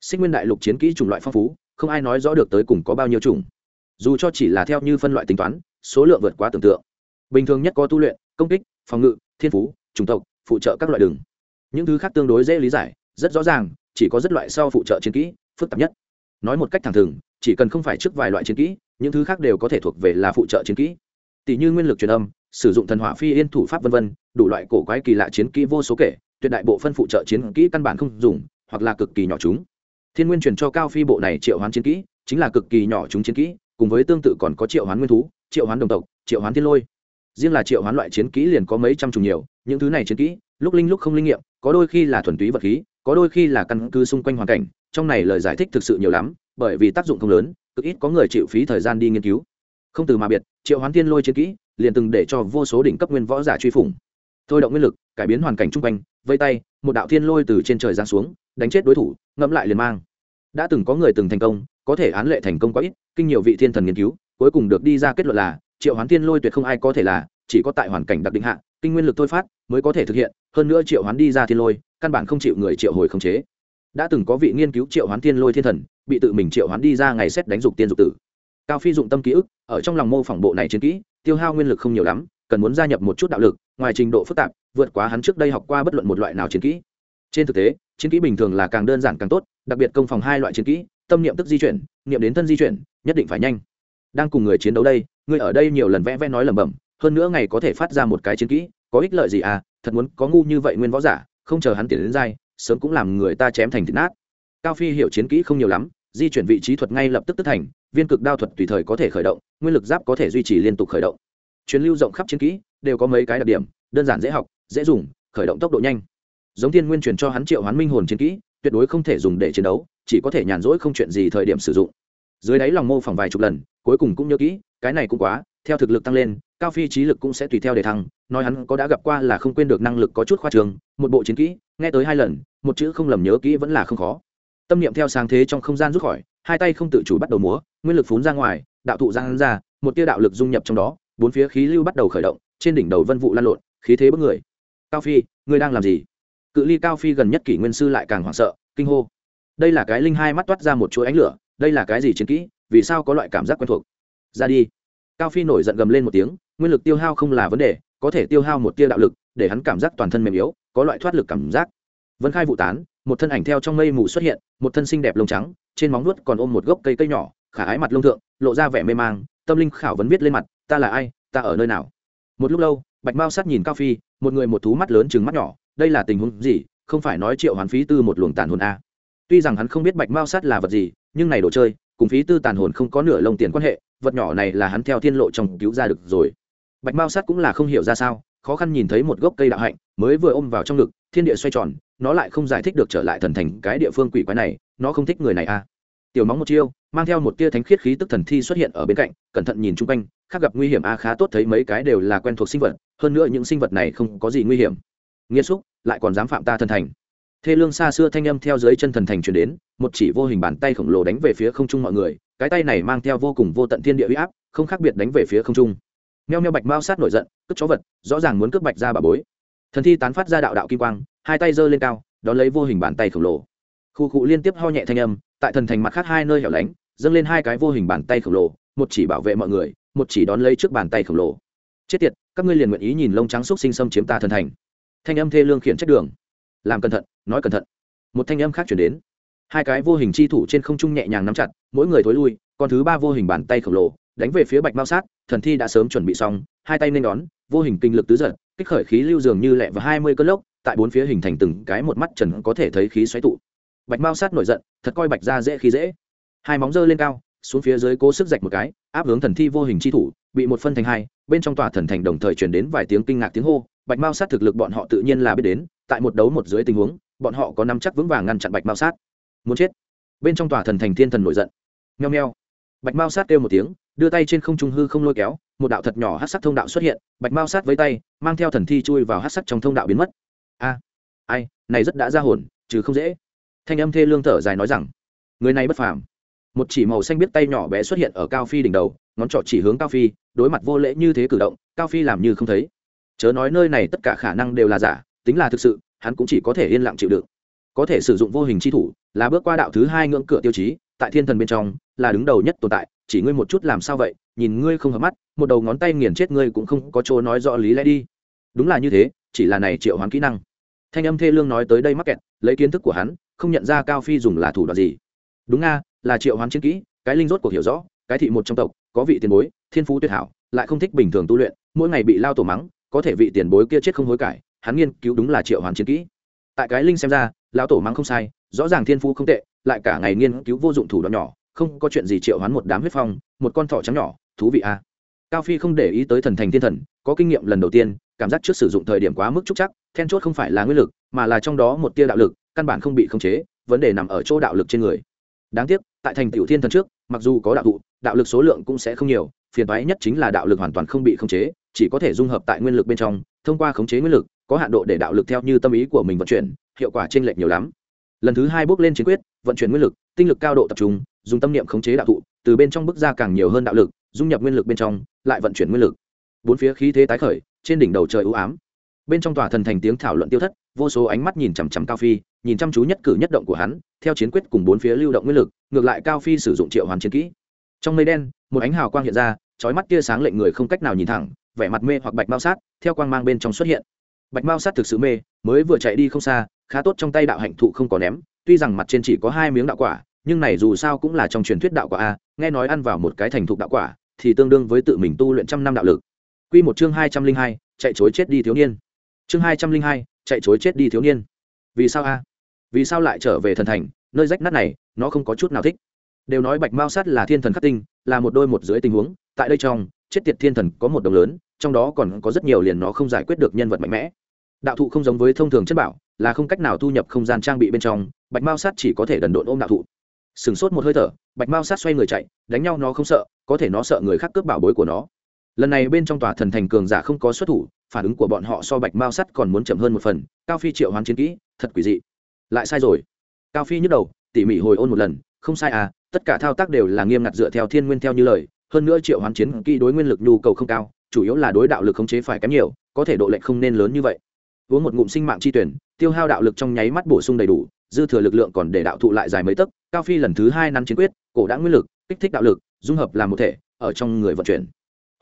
Sinh nguyên đại lục chiến kỹ chủng loại phong phú, không ai nói rõ được tới cùng có bao nhiêu chủng. Dù cho chỉ là theo như phân loại tính toán, số lượng vượt quá tưởng tượng. Bình thường nhất có tu luyện, công kích, phòng ngự, thiên phú, chủng tộc, phụ trợ các loại đường. Những thứ khác tương đối dễ lý giải, rất rõ ràng, chỉ có rất loại sau phụ trợ chiến kỹ, phức tạp nhất. Nói một cách thẳng thừng, chỉ cần không phải trước vài loại chiến kỹ, những thứ khác đều có thể thuộc về là phụ trợ chiến kỹ tỷ như nguyên lực truyền âm, sử dụng thần hỏa phi yên thủ pháp vân vân, đủ loại cổ quái kỳ lạ chiến kỹ vô số kể, tuyệt đại bộ phân phụ trợ chiến kỹ căn bản không dùng, hoặc là cực kỳ nhỏ chúng. Thiên nguyên truyền cho cao phi bộ này triệu hoán chiến kỹ, chính là cực kỳ nhỏ chúng chiến kỹ, cùng với tương tự còn có triệu hoán nguyên thú, triệu hoán đồng tộc, triệu hoán thiên lôi. Riêng là triệu hoán loại chiến kỹ liền có mấy trăm chủng nhiều, những thứ này chiến kỹ, lúc linh lúc không linh nghiệm, có đôi khi là thuần túy vật khí, có đôi khi là căn cứ xung quanh hoàn cảnh, trong này lời giải thích thực sự nhiều lắm, bởi vì tác dụng không lớn, cực ít có người chịu phí thời gian đi nghiên cứu không từ mà biệt, triệu hoán thiên lôi chiến kỹ, liền từng để cho vô số đỉnh cấp nguyên võ giả truy phủng. Thôi động nguyên lực, cải biến hoàn cảnh chung quanh, vây tay, một đạo thiên lôi từ trên trời giáng xuống, đánh chết đối thủ, ngẫm lại liền mang. Đã từng có người từng thành công, có thể án lệ thành công quá ít, kinh nhiều vị thiên thần nghiên cứu, cuối cùng được đi ra kết luận là, triệu hoán thiên lôi tuyệt không ai có thể là, chỉ có tại hoàn cảnh đặc định hạ, kinh nguyên lực thôi phát, mới có thể thực hiện, hơn nữa triệu hoán đi ra thiên lôi, căn bản không chịu người triệu hồi khống chế. Đã từng có vị nghiên cứu triệu hoán thiên lôi thiên thần, bị tự mình triệu hoán đi ra ngày xét đánh dục tiên dục tử cao phi dụng tâm ký ức, ở trong lòng mô phỏng bộ này chiến kỹ, tiêu hao nguyên lực không nhiều lắm, cần muốn gia nhập một chút đạo lực, ngoài trình độ phức tạp, vượt quá hắn trước đây học qua bất luận một loại nào chiến kỹ. Trên thực tế, chiến kỹ bình thường là càng đơn giản càng tốt, đặc biệt công phòng hai loại chiến kỹ, tâm niệm tức di chuyển, niệm đến thân di chuyển, nhất định phải nhanh. Đang cùng người chiến đấu đây, người ở đây nhiều lần vẽ vẽ nói lẩm bẩm, hơn nữa ngày có thể phát ra một cái chiến kỹ, có ích lợi gì à thật muốn có ngu như vậy nguyên võ giả, không chờ hắn tiền đến dai sớm cũng làm người ta chém thành thịt nát. Cao phi hiểu chiến kỹ không nhiều lắm di chuyển vị trí thuật ngay lập tức tức thành, viên cực đao thuật tùy thời có thể khởi động, nguyên lực giáp có thể duy trì liên tục khởi động. Chuyến lưu rộng khắp chiến kỹ, đều có mấy cái đặc điểm, đơn giản dễ học, dễ dùng, khởi động tốc độ nhanh. Giống thiên nguyên truyền cho hắn triệu hoán minh hồn chiến kỹ, tuyệt đối không thể dùng để chiến đấu, chỉ có thể nhàn rỗi không chuyện gì thời điểm sử dụng. Dưới đáy lòng mô phỏng vài chục lần, cuối cùng cũng nhớ kỹ, cái này cũng quá, theo thực lực tăng lên, cao phi trí lực cũng sẽ tùy theo để thăng, nói hắn có đã gặp qua là không quên được năng lực có chút khoa trường, một bộ chiến kỹ, nghe tới hai lần, một chữ không lầm nhớ kỹ vẫn là không khó tâm niệm theo sáng thế trong không gian rút khỏi, hai tay không tự chủ bắt đầu múa, nguyên lực phún ra ngoài, đạo thụ giang ra, một tia đạo lực dung nhập trong đó, bốn phía khí lưu bắt đầu khởi động, trên đỉnh đầu vân vụ lan lộn, khí thế bất người. Cao phi, ngươi đang làm gì? Cự ly cao phi gần nhất kỷ nguyên sư lại càng hoảng sợ, kinh hô. Đây là cái linh hai mắt toát ra một chuỗi ánh lửa, đây là cái gì chiến kỹ, vì sao có loại cảm giác quen thuộc? Ra đi. Cao phi nổi giận gầm lên một tiếng, nguyên lực tiêu hao không là vấn đề, có thể tiêu hao một tia đạo lực, để hắn cảm giác toàn thân mềm yếu, có loại thoát lực cảm giác. Vân khai vụ tán một thân ảnh theo trong mây mù xuất hiện, một thân xinh đẹp lông trắng, trên móng nuốt còn ôm một gốc cây cây nhỏ, khả ái mặt lông thượng, lộ ra vẻ mê mang, tâm linh khảo vấn viết lên mặt, ta là ai? Ta ở nơi nào? Một lúc lâu, bạch mao sát nhìn cao phi, một người một thú mắt lớn chừng mắt nhỏ, đây là tình huống gì? Không phải nói triệu hoán phí tư một luồng tàn hồn a tuy rằng hắn không biết bạch mao sát là vật gì, nhưng này đồ chơi, cùng phí tư tàn hồn không có nửa lông tiền quan hệ, vật nhỏ này là hắn theo thiên lộ trong cứu ra được rồi. Bạch mao sát cũng là không hiểu ra sao khó khăn nhìn thấy một gốc cây đạo hạnh mới vừa ôm vào trong ngực, thiên địa xoay tròn, nó lại không giải thích được trở lại thần thành cái địa phương quỷ quái này, nó không thích người này a tiểu móng một chiêu, mang theo một tia thánh khiết khí tức thần thi xuất hiện ở bên cạnh, cẩn thận nhìn chung quanh, khác gặp nguy hiểm a, khá tốt thấy mấy cái đều là quen thuộc sinh vật, hơn nữa những sinh vật này không có gì nguy hiểm. Nghĩa xúc, lại còn dám phạm ta thần thành. Thê lương xa xưa thanh âm theo dưới chân thần thành truyền đến, một chỉ vô hình bàn tay khổng lồ đánh về phía không trung mọi người, cái tay này mang theo vô cùng vô tận thiên địa huy áp, không khác biệt đánh về phía không trung meo meo bạch mao sát nổi giận, cướp chó vật, rõ ràng muốn cướp bạch ra bà bối. Thần thi tán phát ra đạo đạo kim quang, hai tay giơ lên cao, đón lấy vô hình bàn tay khổng lồ. Khu cụ liên tiếp ho nhẹ thanh âm, tại thần thành mặt khác hai nơi hẻo lánh, dâng lên hai cái vô hình bàn tay khổng lồ, một chỉ bảo vệ mọi người, một chỉ đón lấy trước bàn tay khổng lồ. Chết tiệt, các ngươi liền nguyện ý nhìn lông trắng xúc sinh xâm chiếm ta thần thành. Thanh âm thê lương khiển trách đường. Làm cẩn thận, nói cẩn thận. Một thanh âm khác chuyển đến. Hai cái vô hình chi thủ trên không trung nhẹ nhàng nắm chặt, mỗi người thối lui còn thứ ba vô hình bàn tay khổng lồ đánh về phía bạch mao sát, thần thi đã sớm chuẩn bị xong, hai tay nên đón, vô hình kinh lực tứ giật, kích khởi khí lưu dường như lẹ và hai mươi cơn lốc, tại bốn phía hình thành từng cái một mắt trần có thể thấy khí xoáy tụ. Bạch mao sát nổi giận, thật coi bạch ra dễ khí dễ. Hai móng dơ lên cao, xuống phía dưới cố sức rạch một cái, áp hướng thần thi vô hình chi thủ, bị một phân thành hai, bên trong tòa thần thành đồng thời chuyển đến vài tiếng kinh ngạc tiếng hô. Bạch mao sát thực lực bọn họ tự nhiên là biết đến, tại một đấu một dưới tình huống, bọn họ có nắm chắc vững vàng ngăn chặn bạch mao sát. Muốn chết. Bên trong tòa thần thành thiên thần nổi giận. Nheo nheo. Bạch mao sát kêu một tiếng đưa tay trên không trung hư không lôi kéo, một đạo thật nhỏ hát sắc thông đạo xuất hiện, bạch mao sát với tay, mang theo thần thi chui vào hát sắc trong thông đạo biến mất. A, ai, này rất đã ra hồn chứ không dễ. Thanh âm thê lương thở dài nói rằng, người này bất phàm. Một chỉ màu xanh biết tay nhỏ bé xuất hiện ở cao phi đỉnh đầu, ngón trỏ chỉ hướng cao phi, đối mặt vô lễ như thế cử động, cao phi làm như không thấy. Chớ nói nơi này tất cả khả năng đều là giả, tính là thực sự, hắn cũng chỉ có thể yên lặng chịu đựng. Có thể sử dụng vô hình chi thủ, là bước qua đạo thứ hai ngưỡng cửa tiêu chí, tại thiên thần bên trong, là đứng đầu nhất tồn tại chỉ ngươi một chút làm sao vậy, nhìn ngươi không hợp mắt, một đầu ngón tay nghiền chết ngươi cũng không có chỗ nói rõ lý lẽ đi. Đúng là như thế, chỉ là này triệu hoán kỹ năng. Thanh âm thê lương nói tới đây mắc kẹt, lấy kiến thức của hắn, không nhận ra cao phi dùng là thủ đoạn gì. Đúng nga, là triệu hoán chiến kỹ, cái linh rốt cuộc hiểu rõ, cái thị một trong tộc, có vị tiền bối, thiên phú tuyệt hảo, lại không thích bình thường tu luyện, mỗi ngày bị lao tổ mắng, có thể vị tiền bối kia chết không hối cải, hắn nghiên cứu đúng là triệu hoán chiến kỹ. Tại cái linh xem ra, lão tổ mắng không sai, rõ ràng thiên phú không tệ, lại cả ngày nghiên cứu vô dụng thủ đoạn nhỏ không có chuyện gì triệu hoán một đám huyết phong, một con thỏ trắng nhỏ, thú vị a à. cao phi không để ý tới thần thành thiên thần, có kinh nghiệm lần đầu tiên, cảm giác trước sử dụng thời điểm quá mức trúc chắc, then chốt không phải là nguyên lực, mà là trong đó một tia đạo lực, căn bản không bị khống chế, vấn đề nằm ở chỗ đạo lực trên người đáng tiếc, tại thành tiểu thiên thần trước, mặc dù có đạo thụ, đạo lực số lượng cũng sẽ không nhiều, phiền toái nhất chính là đạo lực hoàn toàn không bị khống chế, chỉ có thể dung hợp tại nguyên lực bên trong, thông qua khống chế nguyên lực, có hạn độ để đạo lực theo như tâm ý của mình vận chuyển, hiệu quả t r ê n lệch nhiều lắm lần thứ hai bước lên chiến quyết, vận chuyển nguyên lực, tinh lực cao độ tập trung dùng tâm niệm khống chế đạo thụ, từ bên trong bước ra càng nhiều hơn đạo lực, dung nhập nguyên lực bên trong, lại vận chuyển nguyên lực. Bốn phía khí thế tái khởi, trên đỉnh đầu trời ưu ám. Bên trong tòa thần thành tiếng thảo luận tiêu thất, vô số ánh mắt nhìn chằm chằm cao phi, nhìn chăm chú nhất cử nhất động của hắn, theo chiến quyết cùng bốn phía lưu động nguyên lực, ngược lại cao phi sử dụng triệu hoàn chiến kỹ. Trong mây đen, một ánh hào quang hiện ra, chói mắt tia sáng lệnh người không cách nào nhìn thẳng, vẻ mặt mê hoặc bạch mao sát, theo quang mang bên trong xuất hiện. Bạch mao sát thực sự mê, mới vừa chạy đi không xa, khá tốt trong tay đạo hạnh thụ không có ném, tuy rằng mặt trên chỉ có hai miếng đạo quả nhưng này dù sao cũng là trong truyền thuyết đạo quả a, nghe nói ăn vào một cái thành thục đạo quả thì tương đương với tự mình tu luyện trăm năm đạo lực. Quy một chương hai trăm linh hai, chạy chối chết đi thiếu niên. Chương hai trăm linh hai, chạy chối chết đi thiếu niên. Vì sao a? Vì sao lại trở về thần thành, nơi rách nát này, nó không có chút nào thích? Đều nói bạch mao sát là thiên thần khắc tinh, là một đôi một dưới tình huống, tại đây trong, chết tiệt thiên thần có một đồng lớn, trong đó còn có rất nhiều liền nó không giải quyết được nhân vật mạnh mẽ. Đạo thụ không giống với thông thường chất bảo, là không cách nào thu nhập không gian trang bị bên trong, bạch mao sát chỉ có thể đần độn ôm đạo thụ sừng sốt một hơi thở, bạch mao sát xoay người chạy, đánh nhau nó không sợ, có thể nó sợ người khác cướp bảo bối của nó. Lần này bên trong tòa thần thành cường giả không có xuất thủ, phản ứng của bọn họ so bạch mao sắt còn muốn chậm hơn một phần, cao phi triệu hoán chiến kỹ, thật quỷ dị. Lại sai rồi. Cao phi nhức đầu, tỉ mỉ hồi ôn một lần, không sai à tất cả thao tác đều là nghiêm ngặt dựa theo thiên nguyên theo như lời, hơn nữa triệu hoán chiến kỹ đối nguyên lực nhu cầu không cao, chủ yếu là đối đạo lực khống chế phải kém nhiều, có thể độ lệnh không nên lớn như vậy. Uống một ngụm sinh mạng chi tuyển, tiêu hao đạo lực trong nháy mắt bổ sung đầy đủ dư thừa lực lượng còn để đạo thụ lại dài mấy tấc, cao phi lần thứ hai năm chiến quyết, cổ đã nguyên lực, kích thích đạo lực, dung hợp làm một thể, ở trong người vận chuyển.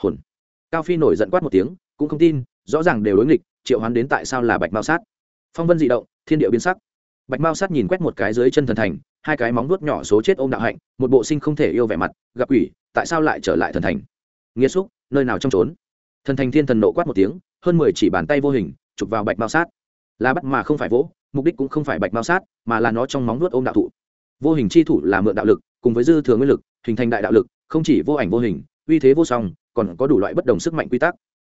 Hồn. Cao phi nổi giận quát một tiếng, cũng không tin, rõ ràng đều đối nghịch, triệu hoán đến tại sao là bạch mao sát? Phong vân dị động, thiên địa biến sắc. Bạch mao sát nhìn quét một cái dưới chân thần thành, hai cái móng nuốt nhỏ số chết ôm đạo hạnh, một bộ sinh không thể yêu vẻ mặt, gặp quỷ, tại sao lại trở lại thần thành? Nghĩa xúc, nơi nào trong trốn? Thần thành thiên thần nộ quát một tiếng, hơn mười chỉ bàn tay vô hình, chụp vào bạch mao sát. Là bắt mà không phải vỗ mục đích cũng không phải bạch mao sát, mà là nó trong móng nuốt ôm đạo thụ. Vô hình chi thủ là mượn đạo lực, cùng với dư thừa nguyên lực, hình thành đại đạo lực, không chỉ vô ảnh vô hình, uy thế vô song, còn có đủ loại bất đồng sức mạnh quy tắc.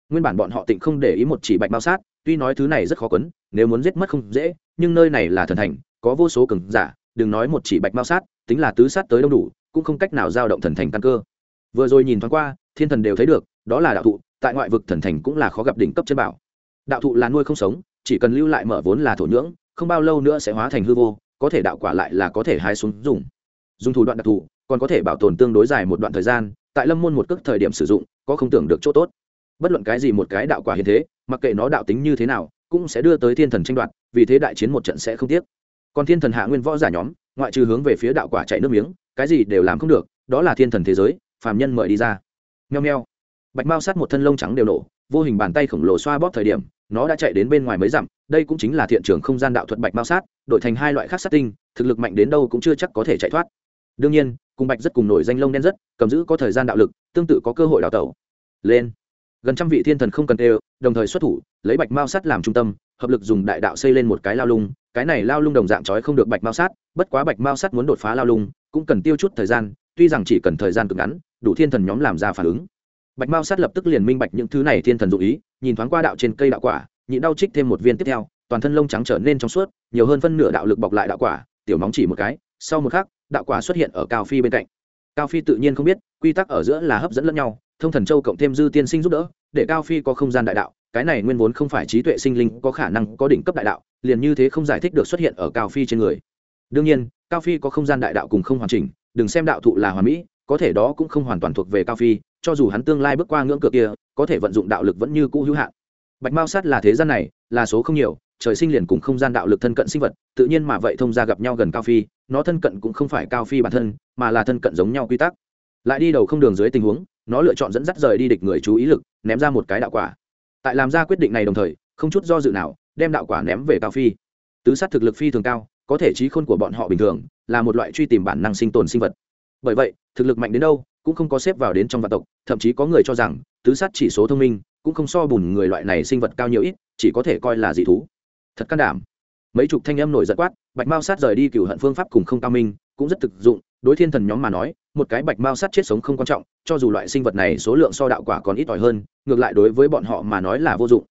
Nguyên bản bọn họ tịnh không để ý một chỉ bạch mao sát, tuy nói thứ này rất khó quấn, nếu muốn giết mất không dễ, nhưng nơi này là thần thành, có vô số cường giả, đừng nói một chỉ bạch mao sát, tính là tứ sát tới đông đủ, cũng không cách nào giao động thần thành căn cơ. Vừa rồi nhìn thoáng qua, thiên thần đều thấy được, đó là đạo thụ, tại ngoại vực thần thành cũng là khó gặp đỉnh cấp chân bảo. Đạo thụ là nuôi không sống, chỉ cần lưu lại mở vốn là thổ nhưỡng không bao lâu nữa sẽ hóa thành hư vô, có thể đạo quả lại là có thể hái xuống dùng. Dùng thủ đoạn đặc thù, còn có thể bảo tồn tương đối dài một đoạn thời gian, tại lâm môn một cước thời điểm sử dụng, có không tưởng được chỗ tốt. Bất luận cái gì một cái đạo quả hiện thế, mặc kệ nó đạo tính như thế nào, cũng sẽ đưa tới thiên thần tranh đoạt, vì thế đại chiến một trận sẽ không tiếc. Còn thiên thần hạ nguyên võ giả nhóm, ngoại trừ hướng về phía đạo quả chạy nước miếng, cái gì đều làm không được, đó là thiên thần thế giới, phàm nhân mời đi ra. Nheo nheo bạch mao sát một thân lông trắng đều nổ, vô hình bàn tay khổng lồ xoa bóp thời điểm nó đã chạy đến bên ngoài mấy dặm đây cũng chính là thiện trường không gian đạo thuật bạch mao sát đổi thành hai loại khác sát tinh thực lực mạnh đến đâu cũng chưa chắc có thể chạy thoát. đương nhiên cùng bạch rất cùng nổi danh lông đen rất cầm giữ có thời gian đạo lực tương tự có cơ hội đào tẩu. lên gần trăm vị thiên thần không cần đều đồng thời xuất thủ lấy bạch mao sát làm trung tâm hợp lực dùng đại đạo xây lên một cái lao lung cái này lao lung đồng dạng trói không được bạch mao sát, bất quá bạch mao sát muốn đột phá lao lung cũng cần tiêu chút thời gian tuy rằng chỉ cần thời gian cực ngắn đủ thiên thần nhóm làm ra phản ứng bạch mao sát lập tức liền minh bạch những thứ này thiên thần dụ ý, nhìn thoáng qua đạo trên cây đạo quả, nhịn đau trích thêm một viên tiếp theo, toàn thân lông trắng trở nên trong suốt, nhiều hơn phân nửa đạo lực bọc lại đạo quả, tiểu móng chỉ một cái, sau một khắc, đạo quả xuất hiện ở cao phi bên cạnh. Cao phi tự nhiên không biết, quy tắc ở giữa là hấp dẫn lẫn nhau, thông thần châu cộng thêm dư tiên sinh giúp đỡ, để cao phi có không gian đại đạo, cái này nguyên vốn không phải trí tuệ sinh linh có khả năng có đỉnh cấp đại đạo, liền như thế không giải thích được xuất hiện ở cao phi trên người. Đương nhiên, cao phi có không gian đại đạo cùng không hoàn chỉnh, đừng xem đạo thụ là hoàn mỹ, có thể đó cũng không hoàn toàn thuộc về cao phi cho dù hắn tương lai bước qua ngưỡng cửa kia, có thể vận dụng đạo lực vẫn như cũ hữu hạn. Bạch mao sát là thế gian này, là số không nhiều, trời sinh liền cùng không gian đạo lực thân cận sinh vật, tự nhiên mà vậy thông ra gặp nhau gần cao phi, nó thân cận cũng không phải cao phi bản thân, mà là thân cận giống nhau quy tắc. Lại đi đầu không đường dưới tình huống, nó lựa chọn dẫn dắt rời đi địch người chú ý lực, ném ra một cái đạo quả. Tại làm ra quyết định này đồng thời, không chút do dự nào, đem đạo quả ném về cao phi. Tứ sát thực lực phi thường cao, có thể trí khôn của bọn họ bình thường, là một loại truy tìm bản năng sinh tồn sinh vật. Bởi vậy, thực lực mạnh đến đâu cũng không có xếp vào đến trong vạn tộc, thậm chí có người cho rằng, tứ sát chỉ số thông minh, cũng không so bùn người loại này sinh vật cao nhiều ít, chỉ có thể coi là dị thú. Thật can đảm. Mấy chục thanh âm nổi giận quát, bạch mao sát rời đi cựu hận phương pháp cùng không cao minh, cũng rất thực dụng, đối thiên thần nhóm mà nói, một cái bạch mao sát chết sống không quan trọng, cho dù loại sinh vật này số lượng so đạo quả còn ít ỏi hơn, ngược lại đối với bọn họ mà nói là vô dụng.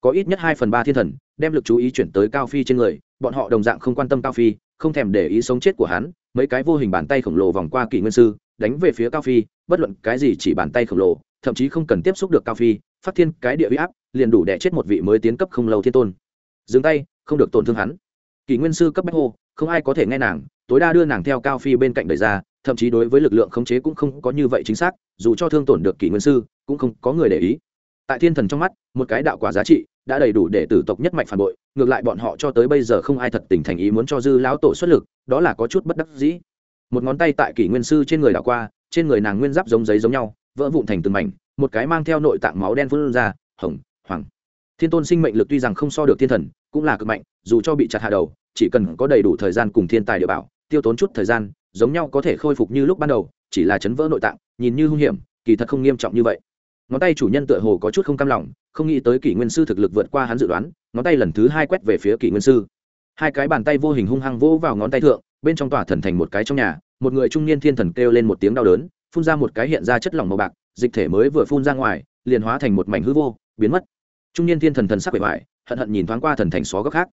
Có ít nhất hai phần ba thiên thần, đem lực chú ý chuyển tới cao phi trên người, bọn họ đồng dạng không quan tâm cao phi, không thèm để ý sống chết của hắn, mấy cái vô hình bàn tay khổng lồ vòng qua kỷ nguyên sư đánh về phía cao phi, bất luận cái gì chỉ bàn tay khổng lồ, thậm chí không cần tiếp xúc được cao phi, phát thiên cái địa huy áp, liền đủ đẻ chết một vị mới tiến cấp không lâu thiên tôn. Dừng tay, không được tổn thương hắn. Kỷ nguyên sư cấp bách hô, không ai có thể nghe nàng, tối đa đưa nàng theo cao phi bên cạnh đời ra, thậm chí đối với lực lượng khống chế cũng không có như vậy chính xác, dù cho thương tổn được kỷ nguyên sư, cũng không có người để ý. Tại thiên thần trong mắt, một cái đạo quả giá trị, đã đầy đủ để tử tộc nhất mạch phản bội, ngược lại bọn họ cho tới bây giờ không ai thật tình thành ý muốn cho dư lão tổ xuất lực, đó là có chút bất đắc dĩ một ngón tay tại kỷ nguyên sư trên người đảo qua, trên người nàng nguyên giáp giống giấy giống nhau, vỡ vụn thành từng mảnh, một cái mang theo nội tạng máu đen phân ra, hồng, hoàng. Thiên tôn sinh mệnh lực tuy rằng không so được thiên thần, cũng là cực mạnh, dù cho bị chặt hạ đầu, chỉ cần có đầy đủ thời gian cùng thiên tài địa bảo, tiêu tốn chút thời gian, giống nhau có thể khôi phục như lúc ban đầu, chỉ là chấn vỡ nội tạng, nhìn như hung hiểm, kỳ thật không nghiêm trọng như vậy. Ngón tay chủ nhân tựa hồ có chút không cam lòng, không nghĩ tới kỷ nguyên sư thực lực vượt qua hắn dự đoán, ngón tay lần thứ hai quét về phía kỷ nguyên sư. Hai cái bàn tay vô hình hung hăng vỗ vào ngón tay thượng, bên trong tòa thần thành một cái trong nhà một người trung niên thiên thần kêu lên một tiếng đau đớn phun ra một cái hiện ra chất lỏng màu bạc dịch thể mới vừa phun ra ngoài liền hóa thành một mảnh hư vô biến mất. Trung niên thiên thần thần sắc bề bại, hận hận nhìn thoáng qua thần thành xó góc khác.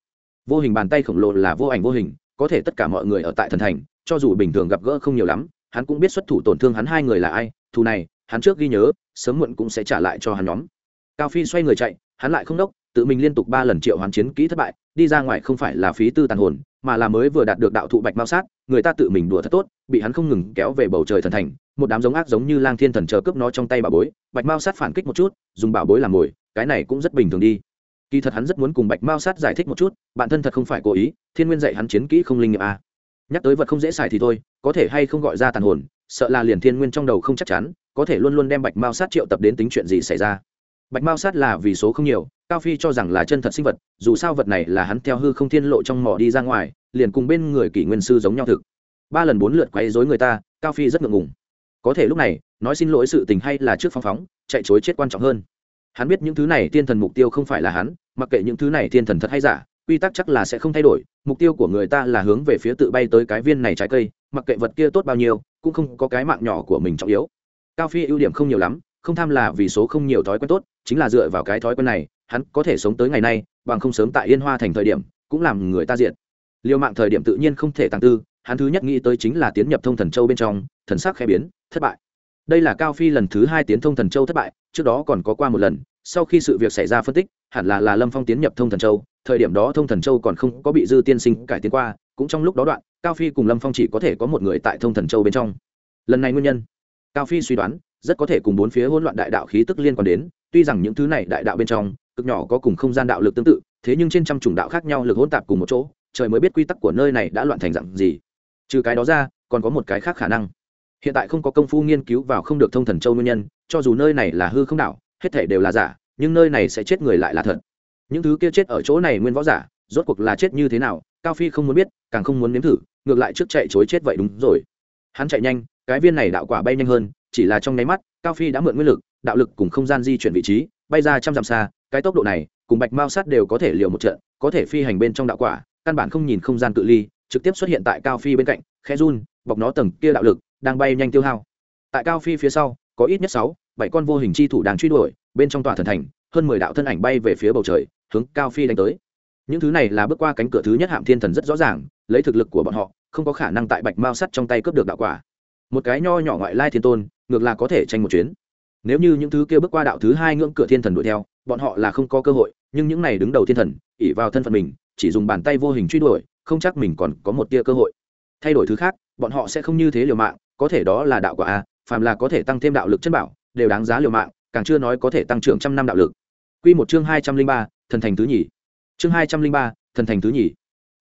Vô hình bàn tay khổng lồ là vô ảnh vô hình có thể tất cả mọi người ở tại thần thành cho dù bình thường gặp gỡ không nhiều lắm hắn cũng biết xuất thủ tổn thương hắn hai người là ai thù này hắn trước ghi nhớ sớm muộn cũng sẽ trả lại cho hắn nhóm. Cao phi xoay người chạy hắn lại không đốc tự mình liên tục ba lần triệu hoán chiến kỹ thất bại đi ra ngoài không phải là phí tư tàn hồn mà là mới vừa đạt được đạo thụ bạch mao sát, người ta tự mình đùa thật tốt, bị hắn không ngừng kéo về bầu trời thần thành, một đám giống ác giống như lang thiên thần chờ cướp nó trong tay bảo bối, bạch mao sát phản kích một chút, dùng bảo bối làm mồi, cái này cũng rất bình thường đi kỳ thật hắn rất muốn cùng bạch mao sát giải thích một chút, bản thân thật không phải cố ý, thiên nguyên dạy hắn chiến kỹ không linh nghiệm a à. nhắc tới vật không dễ xài thì thôi, có thể hay không gọi ra tàn hồn, sợ là liền thiên nguyên trong đầu không chắc chắn, có thể luôn luôn đem bạch mao sát triệu tập đến tính chuyện gì xảy ra bạch mao sát là vì số không nhiều, cao phi cho rằng là chân thật sinh vật, dù sao vật này là hắn theo hư không thiên lộ trong mỏ đi ra ngoài, liền cùng bên người kỷ nguyên sư giống nhau thực. Ba lần bốn lượt quấy dối người ta, cao phi rất ngượng ngùng. Có thể lúc này, nói xin lỗi sự tình hay là trước phong phóng, chạy chối chết quan trọng hơn. Hắn biết những thứ này thiên thần mục tiêu không phải là hắn, mặc kệ những thứ này thiên thần thật hay giả, quy tắc chắc là sẽ không thay đổi, mục tiêu của người ta là hướng về phía tự bay tới cái viên này trái cây, mặc kệ vật kia tốt bao nhiêu, cũng không có cái mạng nhỏ của mình trọng yếu. Cao phi ưu điểm không nhiều lắm không tham là vì số không nhiều thói quen tốt, chính là dựa vào cái thói quen này, hắn có thể sống tới ngày nay, bằng không sớm tại yên hoa thành thời điểm, cũng làm người ta diện liều mạng thời điểm tự nhiên không thể tăng tư, hắn thứ nhất nghĩ tới chính là tiến nhập thông thần châu bên trong, thần sắc khẽ biến, thất bại. Đây là cao phi lần thứ hai tiến thông thần châu thất bại, trước đó còn có qua một lần, sau khi sự việc xảy ra phân tích, hẳn là là lâm phong tiến nhập thông thần châu, thời điểm đó thông thần châu còn không có bị dư tiên sinh cải tiến qua, cũng trong lúc đó đoạn, cao phi cùng lâm phong chỉ có thể có một người tại thông thần châu bên trong. Lần này nguyên nhân, cao phi suy đoán rất có thể cùng bốn phía hỗn loạn đại đạo khí tức liên quan đến, tuy rằng những thứ này đại đạo bên trong, cực nhỏ có cùng không gian đạo lực tương tự, thế nhưng trên trăm chủng đạo khác nhau lực hỗn tạp cùng một chỗ, trời mới biết quy tắc của nơi này đã loạn thành dạng gì. Trừ cái đó ra, còn có một cái khác khả năng. Hiện tại không có công phu nghiên cứu vào không được thông thần châu nguyên nhân, cho dù nơi này là hư không đạo, hết thể đều là giả, nhưng nơi này sẽ chết người lại là thật. Những thứ kia chết ở chỗ này nguyên võ giả, rốt cuộc là chết như thế nào, cao phi không muốn biết, càng không muốn nếm thử, ngược lại trước chạy chối chết vậy đúng rồi. Hắn chạy nhanh, cái viên này đạo quả bay nhanh hơn chỉ là trong nháy mắt, cao phi đã mượn nguyên lực, đạo lực cùng không gian di chuyển vị trí, bay ra trăm dặm xa, cái tốc độ này, cùng bạch mao sát đều có thể liều một trận, có thể phi hành bên trong đạo quả, căn bản không nhìn không gian cự ly, trực tiếp xuất hiện tại cao phi bên cạnh khe run, bọc nó tầng kia đạo lực, đang bay nhanh tiêu hao. Tại cao phi phía sau, có ít nhất sáu, bảy con vô hình chi thủ đang truy đuổi, bên trong tòa thần thành, hơn mười đạo thân ảnh bay về phía bầu trời, hướng cao phi đánh tới. Những thứ này là bước qua cánh cửa thứ nhất hạm thiên thần rất rõ ràng, lấy thực lực của bọn họ, không có khả năng tại bạch mao sắt trong tay cướp được đạo quả. Một cái nho nhỏ ngoại lai thiên tôn ngược là có thể tranh một chuyến. Nếu như những thứ kia bước qua đạo thứ hai ngưỡng cửa thiên thần đuổi theo, bọn họ là không có cơ hội, nhưng những này đứng đầu thiên thần ỉ vào thân phận mình, chỉ dùng bàn tay vô hình truy đuổi, không chắc mình còn có một tia cơ hội. Thay đổi thứ khác, bọn họ sẽ không như thế liều mạng, có thể đó là đạo quả a, phàm là có thể tăng thêm đạo lực chân bảo, đều đáng giá liều mạng, càng chưa nói có thể tăng trưởng trăm năm đạo lực. Quy một chương hai trăm linh ba, thần thành thứ nhì. Chương hai trăm linh ba, thần thành thứ nhì.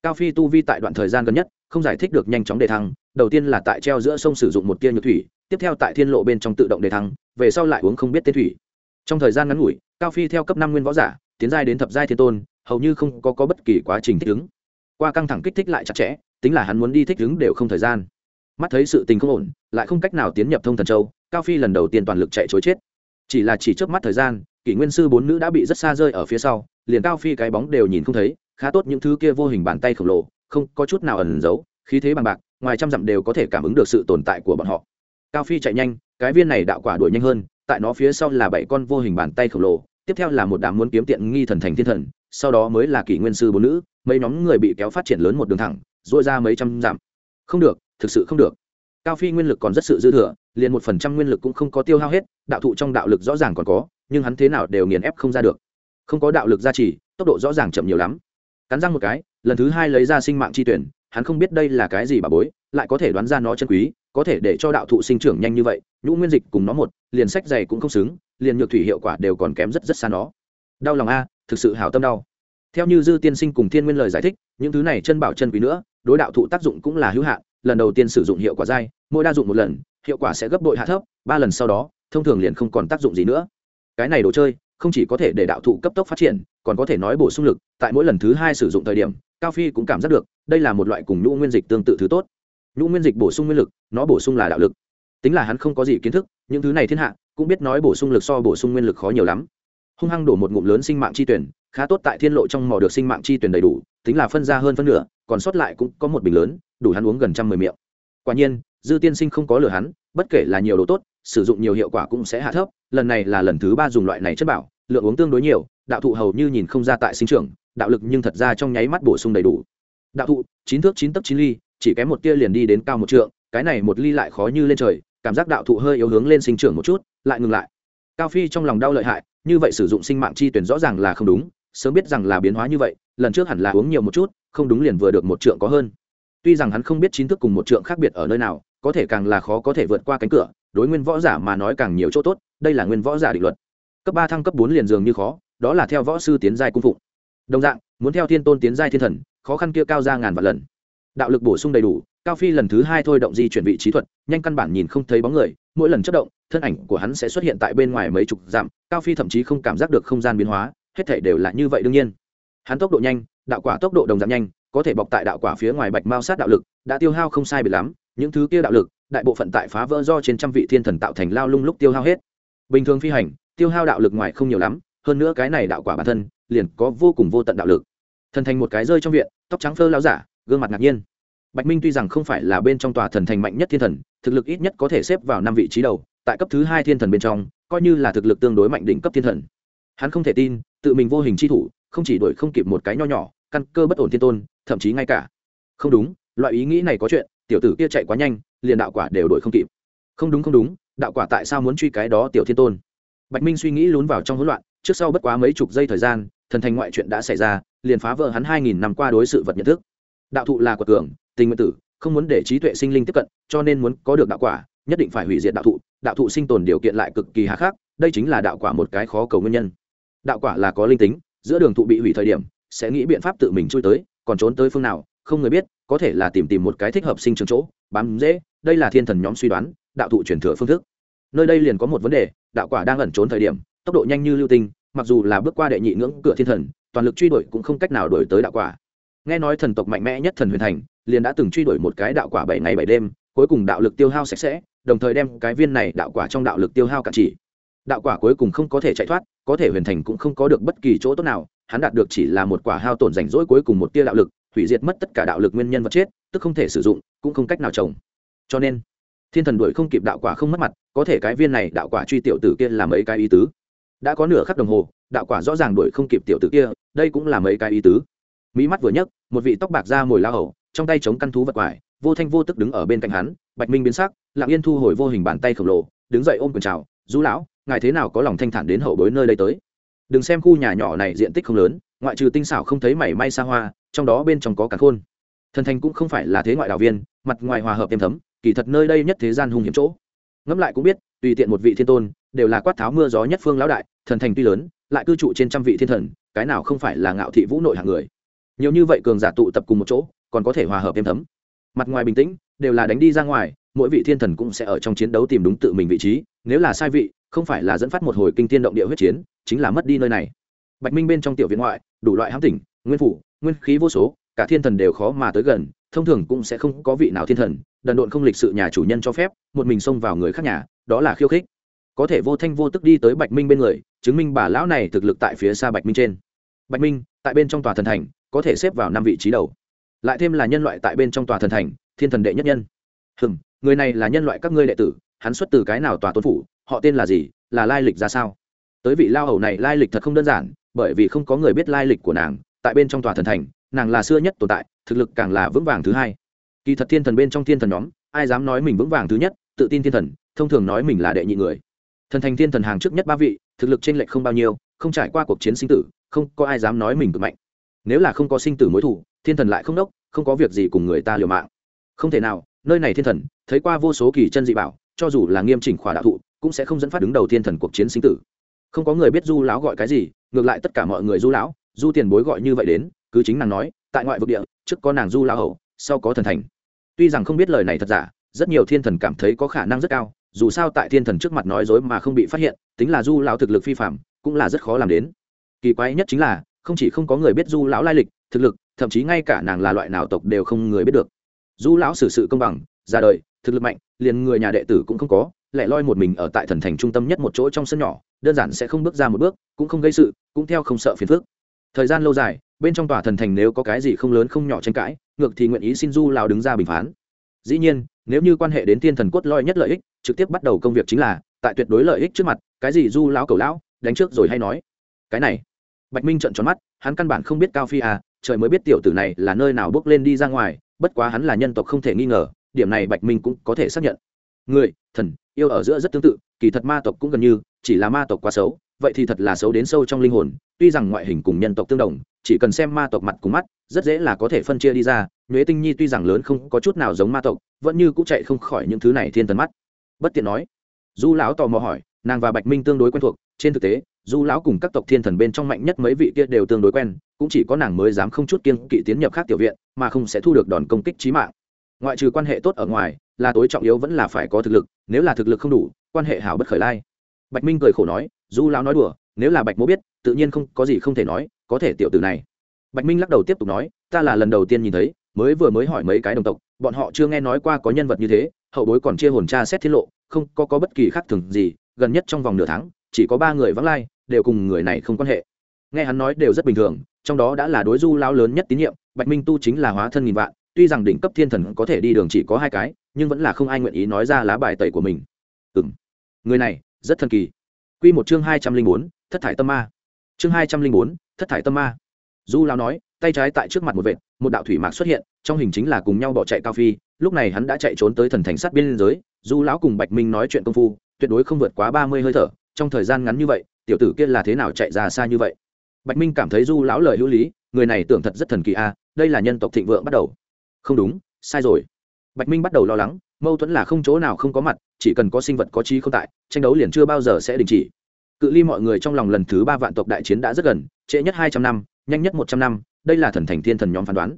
Cao phi tu vi tại đoạn thời gian gần nhất, không giải thích được nhanh chóng đề thăng đầu tiên là tại treo giữa sông sử dụng một tia nhược thủy tiếp theo tại thiên lộ bên trong tự động đề thăng về sau lại uống không biết tên thủy. Trong thời gian ngắn ngủi cao phi theo cấp năm nguyên võ giả tiến giai đến thập giai thiên tôn hầu như không có, có bất kỳ quá trình thích ứng. Qua căng thẳng kích thích lại chặt chẽ tính là hắn muốn đi thích ứng đều không thời gian. Mắt thấy sự tình không ổn lại không cách nào tiến nhập thông thần châu cao phi lần đầu tiên toàn lực chạy chối chết. Chỉ là chỉ trước mắt thời gian kỷ nguyên sư bốn nữ đã bị rất xa rơi ở phía sau liền cao phi cái bóng đều nhìn không thấy khá tốt những thứ kia vô hình bàn tay khổng lồ không có chút nào ẩn giấu khí thế bằng bạc ngoài trăm dặm đều có thể cảm ứng được sự tồn tại của bọn họ. Cao phi chạy nhanh, cái viên này đạo quả đuổi nhanh hơn, tại nó phía sau là bảy con vô hình bàn tay khổng lồ, tiếp theo là một đám muốn kiếm tiện nghi thần thành thiên thần, sau đó mới là kỷ nguyên sư bốn nữ, mấy nhóm người bị kéo phát triển lớn một đường thẳng dội ra mấy trăm dặm. Không được, thực sự không được. Cao phi nguyên lực còn rất sự dư thừa, liền một phần trăm nguyên lực cũng không có tiêu hao hết, đạo thụ trong đạo lực rõ ràng còn có, nhưng hắn thế nào đều nghiền ép không ra được. Không có đạo lực gia trì, tốc độ rõ ràng chậm nhiều lắm. Cắn răng một cái, lần thứ hai lấy ra sinh mạng chi tuyển hắn không biết đây là cái gì bà bối, lại có thể đoán ra nó chân quý, có thể để cho đạo thụ sinh trưởng nhanh như vậy, nhũ nguyên dịch cùng nó một, liền sách dày cũng không xứng, liền nhược thủy hiệu quả đều còn kém rất rất xa nó. Đau lòng a, thực sự hảo tâm đau. Theo như dư tiên sinh cùng thiên nguyên lời giải thích, những thứ này chân bảo chân quý nữa, đối đạo thụ tác dụng cũng là hữu hạn, lần đầu tiên sử dụng hiệu quả dai, mỗi đa dụng một lần, hiệu quả sẽ gấp bội hạ thấp, ba lần sau đó, thông thường liền không còn tác dụng gì nữa. Cái này đồ chơi, không chỉ có thể để đạo thụ cấp tốc phát triển, còn có thể nói bổ sung lực, tại mỗi lần thứ hai sử dụng thời điểm cao phi cũng cảm giác được, đây là một loại cùng nhũ nguyên dịch tương tự thứ tốt. Nhũ nguyên dịch bổ sung nguyên lực, nó bổ sung là đạo lực. Tính là hắn không có gì kiến thức, những thứ này thiên hạ, cũng biết nói bổ sung lực so bổ sung nguyên lực khó nhiều lắm. Hung hăng đổ một ngụm lớn sinh mạng chi tuyển, khá tốt tại thiên lộ trong mò được sinh mạng chi tuyển đầy đủ, tính là phân ra hơn phân nửa, còn sót lại cũng có một bình lớn, đủ hắn uống gần trăm mười miệng. Quả nhiên, dư tiên sinh không có lừa hắn, bất kể là nhiều đồ tốt, sử dụng nhiều hiệu quả cũng sẽ hạ thấp, lần này là lần thứ ba dùng loại này chất bảo, lượng uống tương đối nhiều, đạo thụ hầu như nhìn không ra tại sinh trưởng đạo lực nhưng thật ra trong nháy mắt bổ sung đầy đủ. Đạo thụ, chín thước chín tấc chín ly, chỉ kém một tia liền đi đến cao một trượng, cái này một ly lại khó như lên trời, cảm giác đạo thụ hơi yếu hướng lên sinh trưởng một chút, lại ngừng lại. Cao phi trong lòng đau lợi hại, như vậy sử dụng sinh mạng chi tuyển rõ ràng là không đúng, sớm biết rằng là biến hóa như vậy, lần trước hẳn là uống nhiều một chút, không đúng liền vừa được một trượng có hơn. Tuy rằng hắn không biết chính thức cùng một trượng khác biệt ở nơi nào, có thể càng là khó có thể vượt qua cánh cửa, đối nguyên võ giả mà nói càng nhiều chỗ tốt, đây là nguyên võ giả định luật. Cấp ba thăng cấp bốn liền dường như khó, đó là theo võ sư tiến giai cung phụng đồng dạng, muốn theo thiên tôn tiến giai thiên thần, khó khăn kia cao ra ngàn vạn lần. Đạo lực bổ sung đầy đủ, cao phi lần thứ hai thôi động di chuyển vị trí thuật, nhanh căn bản nhìn không thấy bóng người, mỗi lần chất động, thân ảnh của hắn sẽ xuất hiện tại bên ngoài mấy chục dặm, cao phi thậm chí không cảm giác được không gian biến hóa, hết thể đều là như vậy đương nhiên. Hắn tốc độ nhanh, đạo quả tốc độ đồng dạng nhanh, có thể bọc tại đạo quả phía ngoài bạch mao sát đạo lực, đã tiêu hao không sai biệt lắm, những thứ kia đạo lực, đại bộ phận tại phá vỡ do trên trăm vị thiên thần tạo thành lao lung lúc tiêu hao hết. Bình thường phi hành, tiêu hao đạo lực ngoài không nhiều lắm, hơn nữa cái này đạo quả bản thân liền có vô cùng vô tận đạo lực. Thần thành một cái rơi trong viện, tóc trắng phơ lao giả, gương mặt ngạc nhiên. Bạch minh tuy rằng không phải là bên trong tòa thần thành mạnh nhất thiên thần, thực lực ít nhất có thể xếp vào năm vị trí đầu, tại cấp thứ hai thiên thần bên trong, coi như là thực lực tương đối mạnh đỉnh cấp thiên thần. Hắn không thể tin, tự mình vô hình chi thủ, không chỉ đuổi không kịp một cái nho nhỏ, căn cơ bất ổn thiên tôn, thậm chí ngay cả. Không đúng, loại ý nghĩ này có chuyện, tiểu tử kia chạy quá nhanh, liền đạo quả đều đuổi không kịp. Không đúng không đúng, đạo quả tại sao muốn truy cái đó tiểu thiên tôn? Bạch minh suy nghĩ lún vào trong hỗn loạn, trước sau bất quá mấy chục giây thời gian thần thành ngoại chuyện đã xảy ra, liền phá vỡ hắn hai nghìn năm qua đối sự vật nhận thức. Đạo thụ là quật cường, tình nguyện tử, không muốn để trí tuệ sinh linh tiếp cận, cho nên muốn có được đạo quả, nhất định phải hủy diệt đạo thụ. Đạo thụ sinh tồn điều kiện lại cực kỳ hà khắc, đây chính là đạo quả một cái khó cầu nguyên nhân. Đạo quả là có linh tính, giữa đường thụ bị hủy thời điểm, sẽ nghĩ biện pháp tự mình chui tới, còn trốn tới phương nào, không người biết, có thể là tìm tìm một cái thích hợp sinh trường chỗ, bám dễ, đây là thiên thần nhóm suy đoán, đạo thụ truyền thừa phương thức. Nơi đây liền có một vấn đề, đạo quả đang ẩn trốn thời điểm, tốc độ nhanh như lưu tinh mặc dù là bước qua đệ nhị ngưỡng cửa thiên thần, toàn lực truy đuổi cũng không cách nào đuổi tới đạo quả. Nghe nói thần tộc mạnh mẽ nhất thần huyền thành, liền đã từng truy đuổi một cái đạo quả bảy ngày bảy đêm, cuối cùng đạo lực tiêu hao sạch sẽ, đồng thời đem cái viên này đạo quả trong đạo lực tiêu hao cạn chỉ. Đạo quả cuối cùng không có thể chạy thoát, có thể huyền thành cũng không có được bất kỳ chỗ tốt nào, hắn đạt được chỉ là một quả hao tổn rảnh rỗi cuối cùng một tia đạo lực, hủy diệt mất tất cả đạo lực nguyên nhân vật chết, tức không thể sử dụng, cũng không cách nào trồng. Cho nên, thiên thần đuổi không kịp đạo quả không mất mặt, có thể cái viên này đạo quả truy tiểu tử kia là mấy cái ý tứ đã có nửa khắc đồng hồ, đạo quả rõ ràng đuổi không kịp tiểu tử kia, đây cũng là mấy cái ý tứ. Mỹ mắt vừa nhấc, một vị tóc bạc ra mồi la hầu, trong tay chống căn thú vật quải, vô thanh vô tức đứng ở bên cạnh hắn, bạch minh biến sắc, lặng yên thu hồi vô hình bàn tay khổng lồ, đứng dậy ôm quần chào du lão, ngài thế nào có lòng thanh thản đến hậu bối nơi đây tới? Đừng xem khu nhà nhỏ này diện tích không lớn, ngoại trừ tinh xảo không thấy mảy may xa hoa, trong đó bên trong có cả khôn. Thần thành cũng không phải là thế ngoại đạo viên, mặt ngoài hòa hợp êm thấm, kỳ thật nơi đây nhất thế gian hung hiểm chỗ. Ngẫm lại cũng biết, tùy tiện một vị thiên tôn đều là quát tháo mưa gió nhất phương lão đại, thần thành tuy lớn, lại cư trụ trên trăm vị thiên thần, cái nào không phải là ngạo thị vũ nội hàng người. Nhiều như vậy cường giả tụ tập cùng một chỗ, còn có thể hòa hợp êm thấm. Mặt ngoài bình tĩnh, đều là đánh đi ra ngoài, mỗi vị thiên thần cũng sẽ ở trong chiến đấu tìm đúng tự mình vị trí, nếu là sai vị, không phải là dẫn phát một hồi kinh thiên động địa huyết chiến, chính là mất đi nơi này. Bạch minh bên trong tiểu viện ngoại, đủ loại hãm tỉnh, nguyên phủ, nguyên khí vô số, cả thiên thần đều khó mà tới gần, thông thường cũng sẽ không có vị nào thiên thần, đần độn không lịch sự nhà chủ nhân cho phép, một mình xông vào người khác nhà, đó là khiêu khích có thể vô thanh vô tức đi tới bạch minh bên người, chứng minh bà lão này thực lực tại phía xa bạch minh trên. Bạch minh, tại bên trong tòa thần thành, có thể xếp vào năm vị trí đầu. Lại thêm là nhân loại tại bên trong tòa thần thành, thiên thần đệ nhất nhân. Hừm, người này là nhân loại các ngươi đệ tử, hắn xuất từ cái nào tòa tôn phủ, họ tên là gì, là lai lịch ra sao? Tới vị lao hầu này lai lịch thật không đơn giản, bởi vì không có người biết lai lịch của nàng, tại bên trong tòa thần thành, nàng là xưa nhất tồn tại, thực lực càng là vững vàng thứ hai. Kỳ thật thiên thần bên trong thiên thần nhóm, ai dám nói mình vững vàng thứ nhất, tự tin thiên thần, thông thường nói mình là đệ nhị người thần thành thiên thần hàng trước nhất ba vị, thực lực t r ê n lệch không bao nhiêu, không trải qua cuộc chiến sinh tử, không có ai dám nói mình cực mạnh. Nếu là không có sinh tử mối thủ, thiên thần lại không đốc, không có việc gì cùng người ta liều mạng. Không thể nào, nơi này thiên thần, thấy qua vô số kỳ chân dị bảo, cho dù là nghiêm chỉnh khỏa đạo thụ, cũng sẽ không dẫn phát đứng đầu thiên thần cuộc chiến sinh tử. Không có người biết du lão gọi cái gì, ngược lại tất cả mọi người du lão, du tiền bối gọi như vậy đến, cứ chính nàng nói, tại ngoại vực địa, trước có nàng du lão hậu, sau có thần thành. Tuy rằng không biết lời này thật giả, rất nhiều thiên thần cảm thấy có khả năng rất cao dù sao tại thiên thần trước mặt nói dối mà không bị phát hiện, tính là du lão thực lực phi phạm cũng là rất khó làm đến. Kỳ quái nhất chính là, không chỉ không có người biết du lão lai lịch, thực lực, thậm chí ngay cả nàng là loại nào tộc đều không người biết được. Du lão xử sự công bằng, ra đời, thực lực mạnh, liền người nhà đệ tử cũng không có, lại loi một mình ở tại thần thành trung tâm nhất một chỗ trong sân nhỏ, đơn giản sẽ không bước ra một bước, cũng không gây sự, cũng theo không sợ phiền phức. Thời gian lâu dài, bên trong tòa thần thành nếu có cái gì không lớn không nhỏ tranh cãi, ngược thì nguyện ý xin du lão đứng ra bình phán dĩ nhiên, nếu như quan hệ đến thiên thần cốt lõi nhất lợi ích, trực tiếp bắt đầu công việc chính là, tại tuyệt đối lợi ích trước mặt, cái gì du lão cầu lão, đánh trước rồi hay nói. Cái này, bạch minh trợn tròn mắt, hắn căn bản không biết cao phi à trời mới biết tiểu tử này là nơi nào bước lên đi ra ngoài, bất quá hắn là nhân tộc không thể nghi ngờ, điểm này bạch minh cũng có thể xác nhận. Người, thần, yêu ở giữa rất tương tự, kỳ thật ma tộc cũng gần như, chỉ là ma tộc quá xấu, vậy thì thật là xấu đến sâu trong linh hồn, tuy rằng ngoại hình cùng nhân tộc tương đồng, chỉ cần xem ma tộc mặt cùng mắt, rất dễ là có thể phân chia đi ra nhuế tinh nhi tuy rằng lớn không có chút nào giống ma tộc, vẫn như cũng chạy không khỏi những thứ này thiên thần mắt. Bất tiện nói, du lão tò mò hỏi, nàng và bạch minh tương đối quen thuộc, trên thực tế, du lão cùng các tộc thiên thần bên trong mạnh nhất mấy vị kia đều tương đối quen, cũng chỉ có nàng mới dám không chút kiên kỵ tiến nhập khác tiểu viện, mà không sẽ thu được đòn công kích trí mạng. Ngoại trừ quan hệ tốt ở ngoài, là tối trọng yếu vẫn là phải có thực lực, nếu là thực lực không đủ, quan hệ hảo bất khởi lai. Bạch minh cười khổ nói, du lão nói đùa, nếu là bạch mỗ biết, tự nhiên không có gì không thể nói, có thể tiểu tử này. Bạch minh lắc đầu tiếp tục nói, ta là lần đầu tiên nhìn thấy mới vừa mới hỏi mấy cái đồng tộc bọn họ chưa nghe nói qua có nhân vật như thế hậu bối còn chia hồn tra xét tiết lộ không có, có bất kỳ khác thường gì gần nhất trong vòng nửa tháng chỉ có ba người vắng lai đều cùng người này không quan hệ. Nghe hắn nói đều rất bình thường trong đó đã là đối du lão lớn nhất tín nhiệm bạch minh tu chính là hóa thân nghìn vạn tuy rằng đỉnh cấp thiên thần có thể đi đường chỉ có hai cái nhưng vẫn là không ai nguyện ý nói ra lá bài tẩy của mình. Ừ m người này rất thần kỳ. Q một chương hai trăm linh bốn thất thải tâm ma. Chương hai trăm linh bốn thất thải tâm ma. Du lao nói tay trái tại trước mặt một vệt một đạo thủy mạc xuất hiện, trong hình chính là cùng nhau bỏ chạy cao phi. Lúc này hắn đã chạy trốn tới thần thành sát biên giới. Du lão cùng bạch minh nói chuyện công phu, tuyệt đối không vượt quá ba mươi hơi thở. Trong thời gian ngắn như vậy, tiểu tử kia là thế nào chạy ra xa như vậy? Bạch minh cảm thấy du lão lời hữu lý, người này tưởng thật rất thần kỳ a à, đây là nhân tộc thịnh vượng bắt đầu. Không đúng, sai rồi. Bạch minh bắt đầu lo lắng, mâu thuẫn là không chỗ nào không có mặt, chỉ cần có sinh vật có trí không tại, tranh đấu liền chưa bao giờ sẽ đình chỉ. Cự ly mọi người trong lòng lần thứ ba vạn tộc đại chiến đã rất gần, trễ nhất hai trăm năm, nhanh nhất một trăm năm đây là thần thành thiên thần nhóm phán đoán.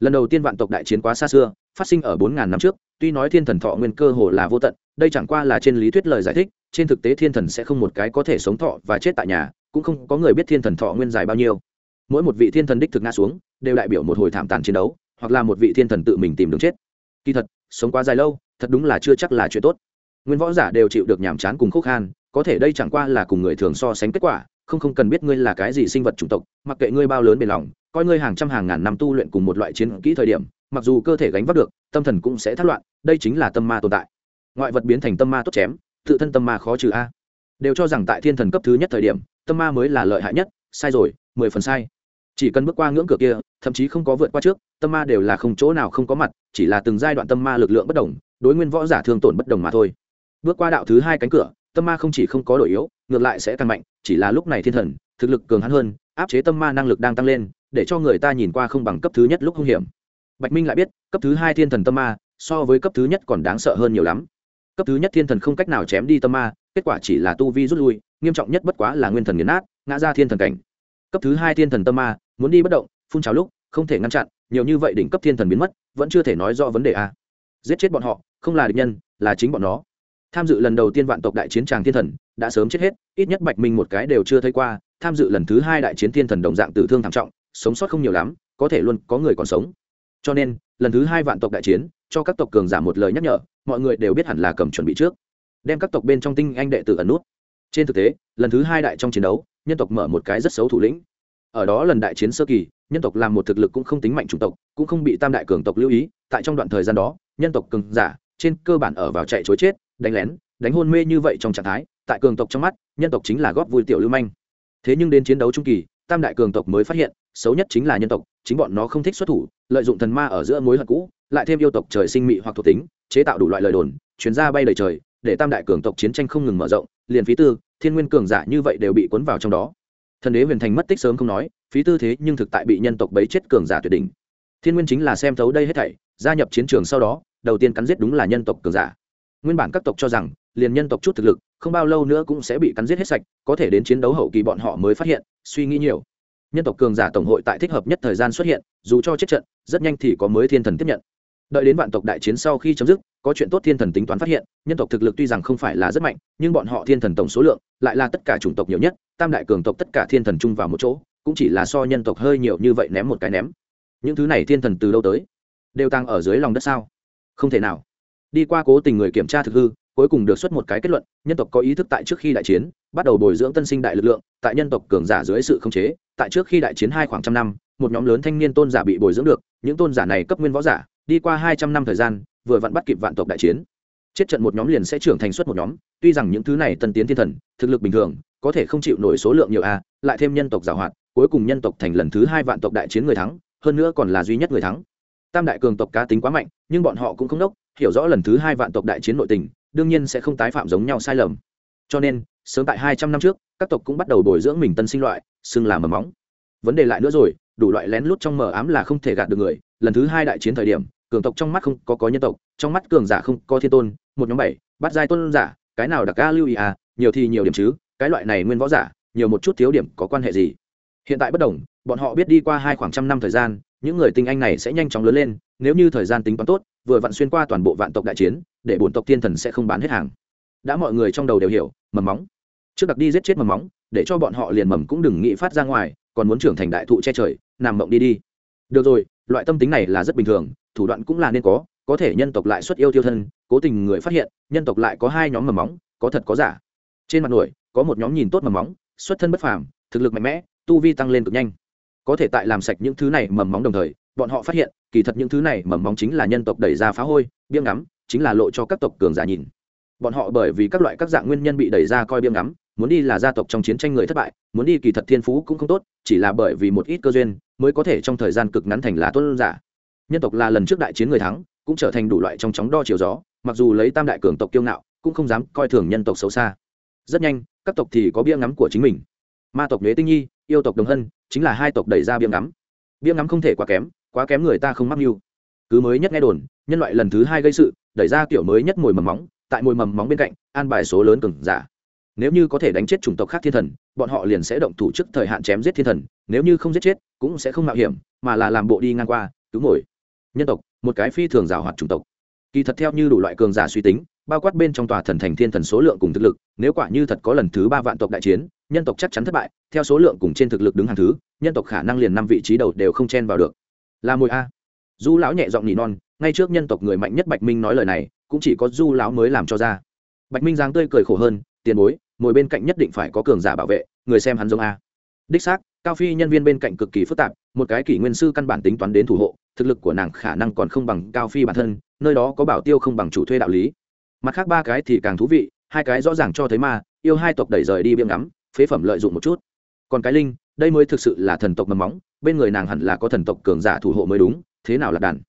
Lần đầu tiên vạn tộc đại chiến quá xa xưa, phát sinh ở bốn ngàn năm trước, tuy nói thiên thần thọ nguyên cơ hồ là vô tận, đây chẳng qua là trên lý thuyết lời giải thích, trên thực tế thiên thần sẽ không một cái có thể sống thọ và chết tại nhà, cũng không có người biết thiên thần thọ nguyên dài bao nhiêu. Mỗi một vị thiên thần đích thực ngã xuống, đều đại biểu một hồi thảm tàn chiến đấu, hoặc là một vị thiên thần tự mình tìm đường chết. Kỳ thật, sống quá dài lâu, thật đúng là chưa chắc là chuyện tốt. Nguyên võ giả đều chịu được nhàm chán cùng khúc khan, có thể đây chẳng qua là cùng người thường so sánh kết quả, không không cần biết ngươi là cái gì sinh vật chủng tộc, mặc kệ ngươi bao lớn bề lòng coi ngươi hàng trăm hàng ngàn năm tu luyện cùng một loại chiến kỹ thời điểm, mặc dù cơ thể gánh vác được, tâm thần cũng sẽ thất loạn, đây chính là tâm ma tồn tại. Ngoại vật biến thành tâm ma tốt chém, tự thân tâm ma khó trừ a. Đều cho rằng tại thiên thần cấp thứ nhất thời điểm, tâm ma mới là lợi hại nhất, sai rồi, mười phần sai. Chỉ cần bước qua ngưỡng cửa kia, thậm chí không có vượt qua trước, tâm ma đều là không chỗ nào không có mặt, chỉ là từng giai đoạn tâm ma lực lượng bất đồng, đối nguyên võ giả thương tổn bất đồng mà thôi. Bước qua đạo thứ hai cánh cửa, tâm ma không chỉ không có đổi yếu, ngược lại sẽ tăng mạnh, chỉ là lúc này thiên thần, thực lực cường hắn hơn áp chế tâm ma năng lực đang tăng lên, để cho người ta nhìn qua không bằng cấp thứ nhất lúc hung hiểm. Bạch minh lại biết, cấp thứ hai thiên thần tâm ma, so với cấp thứ nhất còn đáng sợ hơn nhiều lắm. Cấp thứ nhất thiên thần không cách nào chém đi tâm ma, kết quả chỉ là tu vi rút lui, nghiêm trọng nhất bất quá là nguyên thần nghiền nát, ngã ra thiên thần cảnh. Cấp thứ hai thiên thần tâm ma, muốn đi bất động, phun trào lúc, không thể ngăn chặn, nhiều như vậy đỉnh cấp thiên thần biến mất, vẫn chưa thể nói rõ vấn đề a. Giết chết bọn họ, không là địch nhân, là chính bọn nó. Tham dự lần đầu tiên vạn tộc đại chiến tràng thiên thần, đã sớm chết hết, ít nhất bạch minh một cái đều chưa thấy qua tham dự lần thứ hai đại chiến thiên thần đồng dạng tử thương thảm trọng, sống sót không nhiều lắm, có thể luôn có người còn sống. Cho nên, lần thứ hai vạn tộc đại chiến, cho các tộc cường giả một lời nhắc nhở, mọi người đều biết hẳn là cầm chuẩn bị trước. Đem các tộc bên trong tinh anh đệ tử ẩn nút. Trên thực tế, lần thứ hai đại trong chiến đấu, nhân tộc mở một cái rất xấu thủ lĩnh. Ở đó lần đại chiến sơ kỳ, nhân tộc làm một thực lực cũng không tính mạnh chủng tộc, cũng không bị tam đại cường tộc lưu ý, tại trong đoạn thời gian đó, nhân tộc cường giả trên cơ bản ở vào chạy chối chết, đánh lén, đánh hôn mê như vậy trong trạng thái, tại cường tộc trong mắt, nhân tộc chính là góp vui tiểu lưu manh thế nhưng đến chiến đấu trung kỳ, tam đại cường tộc mới phát hiện, xấu nhất chính là nhân tộc, chính bọn nó không thích xuất thủ, lợi dụng thần ma ở giữa mối hận cũ, lại thêm yêu tộc trời sinh mị hoặc thuộc tính, chế tạo đủ loại lời đồn chuyến ra bay đầy trời, để tam đại cường tộc chiến tranh không ngừng mở rộng, liền phí tư, thiên nguyên cường giả như vậy đều bị cuốn vào trong đó. Thần đế huyền thành mất tích sớm không nói, phí tư thế nhưng thực tại bị nhân tộc bấy chết cường giả tuyệt đỉnh. Thiên nguyên chính là xem thấu đây hết thảy, gia nhập chiến trường sau đó, đầu tiên cắn giết đúng là nhân tộc cường giả. Nguyên bản các tộc cho rằng, liền nhân tộc chút thực lực không bao lâu nữa cũng sẽ bị cắn giết hết sạch, có thể đến chiến đấu hậu kỳ bọn họ mới phát hiện, suy nghĩ nhiều. Nhân tộc cường giả tổng hội tại thích hợp nhất thời gian xuất hiện, dù cho chết trận, rất nhanh thì có mới thiên thần tiếp nhận. Đợi đến vạn tộc đại chiến sau khi chấm dứt, có chuyện tốt thiên thần tính toán phát hiện, nhân tộc thực lực tuy rằng không phải là rất mạnh, nhưng bọn họ thiên thần tổng số lượng lại là tất cả chủng tộc nhiều nhất, tam đại cường tộc tất cả thiên thần chung vào một chỗ, cũng chỉ là so nhân tộc hơi nhiều như vậy ném một cái ném. Những thứ này thiên thần từ đâu tới? Đều tăng ở dưới lòng đất sao? Không thể nào. Đi qua cố tình người kiểm tra thực hư cuối cùng được xuất một cái kết luận, nhân tộc có ý thức tại trước khi đại chiến, bắt đầu bồi dưỡng tân sinh đại lực lượng, tại nhân tộc cường giả dưới sự khống chế, tại trước khi đại chiến hai khoảng trăm năm, một nhóm lớn thanh niên tôn giả bị bồi dưỡng được, những tôn giả này cấp nguyên võ giả, đi qua hai trăm năm thời gian, vừa vặn bắt kịp vạn tộc đại chiến. Chết trận một nhóm liền sẽ trưởng thành xuất một nhóm, tuy rằng những thứ này tân tiến thiên thần, thực lực bình thường, có thể không chịu nổi số lượng nhiều a, lại thêm nhân tộc giảo hoạt, cuối cùng nhân tộc thành lần thứ hai vạn tộc đại chiến người thắng, hơn nữa còn là duy nhất người thắng. Tam đại cường tộc cá tính quá mạnh, nhưng bọn họ cũng không đốc, hiểu rõ lần thứ hai vạn tộc đại chiến nội tình đương nhiên sẽ không tái phạm giống nhau sai lầm. Cho nên, sớm tại hai trăm năm trước, các tộc cũng bắt đầu bồi dưỡng mình tân sinh loại, xưng là mầm móng. Vấn đề lại nữa rồi, đủ loại lén lút trong mờ ám là không thể gạt được người. Lần thứ hai đại chiến thời điểm, cường tộc trong mắt không có có nhân tộc, trong mắt cường giả không có thiên tôn, một nhóm bảy, bắt giai tôn giả, cái nào đặc ca lưu ý à nhiều thì nhiều điểm chứ, cái loại này nguyên võ giả, nhiều một chút thiếu điểm có quan hệ gì? Hiện tại bất đồng, bọn họ biết đi qua hai khoảng trăm năm thời gian những người tinh anh này sẽ nhanh chóng lớn lên, nếu như thời gian tính toán tốt, vừa vặn xuyên qua toàn bộ vạn tộc đại chiến, để bổn tộc thiên thần sẽ không bán hết hàng. Đã mọi người trong đầu đều hiểu, mầm móng. Trước đặc đi giết chết mầm móng, để cho bọn họ liền mầm cũng đừng nghĩ phát ra ngoài, còn muốn trưởng thành đại thụ che trời, nằm mộng đi đi. Được rồi, loại tâm tính này là rất bình thường, thủ đoạn cũng là nên có có thể nhân tộc lại xuất yêu tiêu thân, cố tình người phát hiện, nhân tộc lại có hai nhóm mầm móng, có thật có giả. Trên mặt nổi, có một nhóm nhìn tốt mầm móng, xuất thân bất phàm, thực lực mạnh mẽ, tu vi tăng lên cực nhanh có thể tại làm sạch những thứ này mầm móng đồng thời, bọn họ phát hiện, kỳ thật những thứ này mầm móng chính là nhân tộc đẩy ra phá hôi, biếng ngắm, chính là lộ cho các tộc cường giả nhìn. Bọn họ bởi vì các loại các dạng nguyên nhân bị đẩy ra coi biếng ngắm, muốn đi là gia tộc trong chiến tranh người thất bại, muốn đi kỳ thật thiên phú cũng không tốt, chỉ là bởi vì một ít cơ duyên, mới có thể trong thời gian cực ngắn thành là tuân giả. Nhân tộc là lần trước đại chiến người thắng, cũng trở thành đủ loại trong chóng đo chiều gió, mặc dù lấy tam đại cường tộc kiêu ngạo, cũng không dám coi thường nhân tộc xấu xa. Rất nhanh, các tộc thì có bia ngắm của chính mình. Ma tộc nhuế tinh nhi yêu tộc đồng hân, chính là hai tộc đẩy ra bia ngắm. Bia ngắm không thể quá kém quá kém người ta không mắc mưu. Cứ mới nhất nghe đồn, nhân loại lần thứ hai gây sự, đẩy ra kiểu mới nhất mồi mầm móng, tại mồi mầm móng bên cạnh, an bài số lớn cường giả. Nếu như có thể đánh chết chủng tộc khác thiên thần, bọn họ liền sẽ động thủ trước thời hạn chém giết thiên thần, nếu như không giết chết, cũng sẽ không mạo hiểm, mà là làm bộ đi ngang qua, cứu ngồi nhân tộc, một cái phi thường rào hoạt chủng tộc. Kỳ thật theo như đủ loại cường giả suy tính bao quát bên trong tòa thần thành thiên thần số lượng cùng thực lực, nếu quả như thật có lần thứ ba vạn tộc đại chiến, nhân tộc chắc chắn thất bại, theo số lượng cùng trên thực lực đứng hàng thứ, nhân tộc khả năng liền năm vị trí đầu đều không chen vào được. Là mồi a. Du lão nhẹ giọng nỉ non, ngay trước nhân tộc người mạnh nhất bạch minh nói lời này, cũng chỉ có du lão mới làm cho ra. Bạch minh giáng tươi cười khổ hơn, tiền bối ngồi bên cạnh nhất định phải có cường giả bảo vệ, người xem hắn giống a. Đích xác, cao phi nhân viên bên cạnh cực kỳ phức tạp, một cái kỷ nguyên sư căn bản tính toán đến thủ hộ, thực lực của nàng khả năng còn không bằng cao phi bản thân, nơi đó có bảo tiêu không bằng chủ thuê đạo lý mặt khác ba cái thì càng thú vị, hai cái rõ ràng cho thấy ma, yêu hai tộc đẩy rời đi biếm ngắm, phế phẩm lợi dụng một chút. Còn cái linh, đây mới thực sự là thần tộc mầm móng, bên người nàng hẳn là có thần tộc cường giả thủ hộ mới đúng, thế nào là đàn?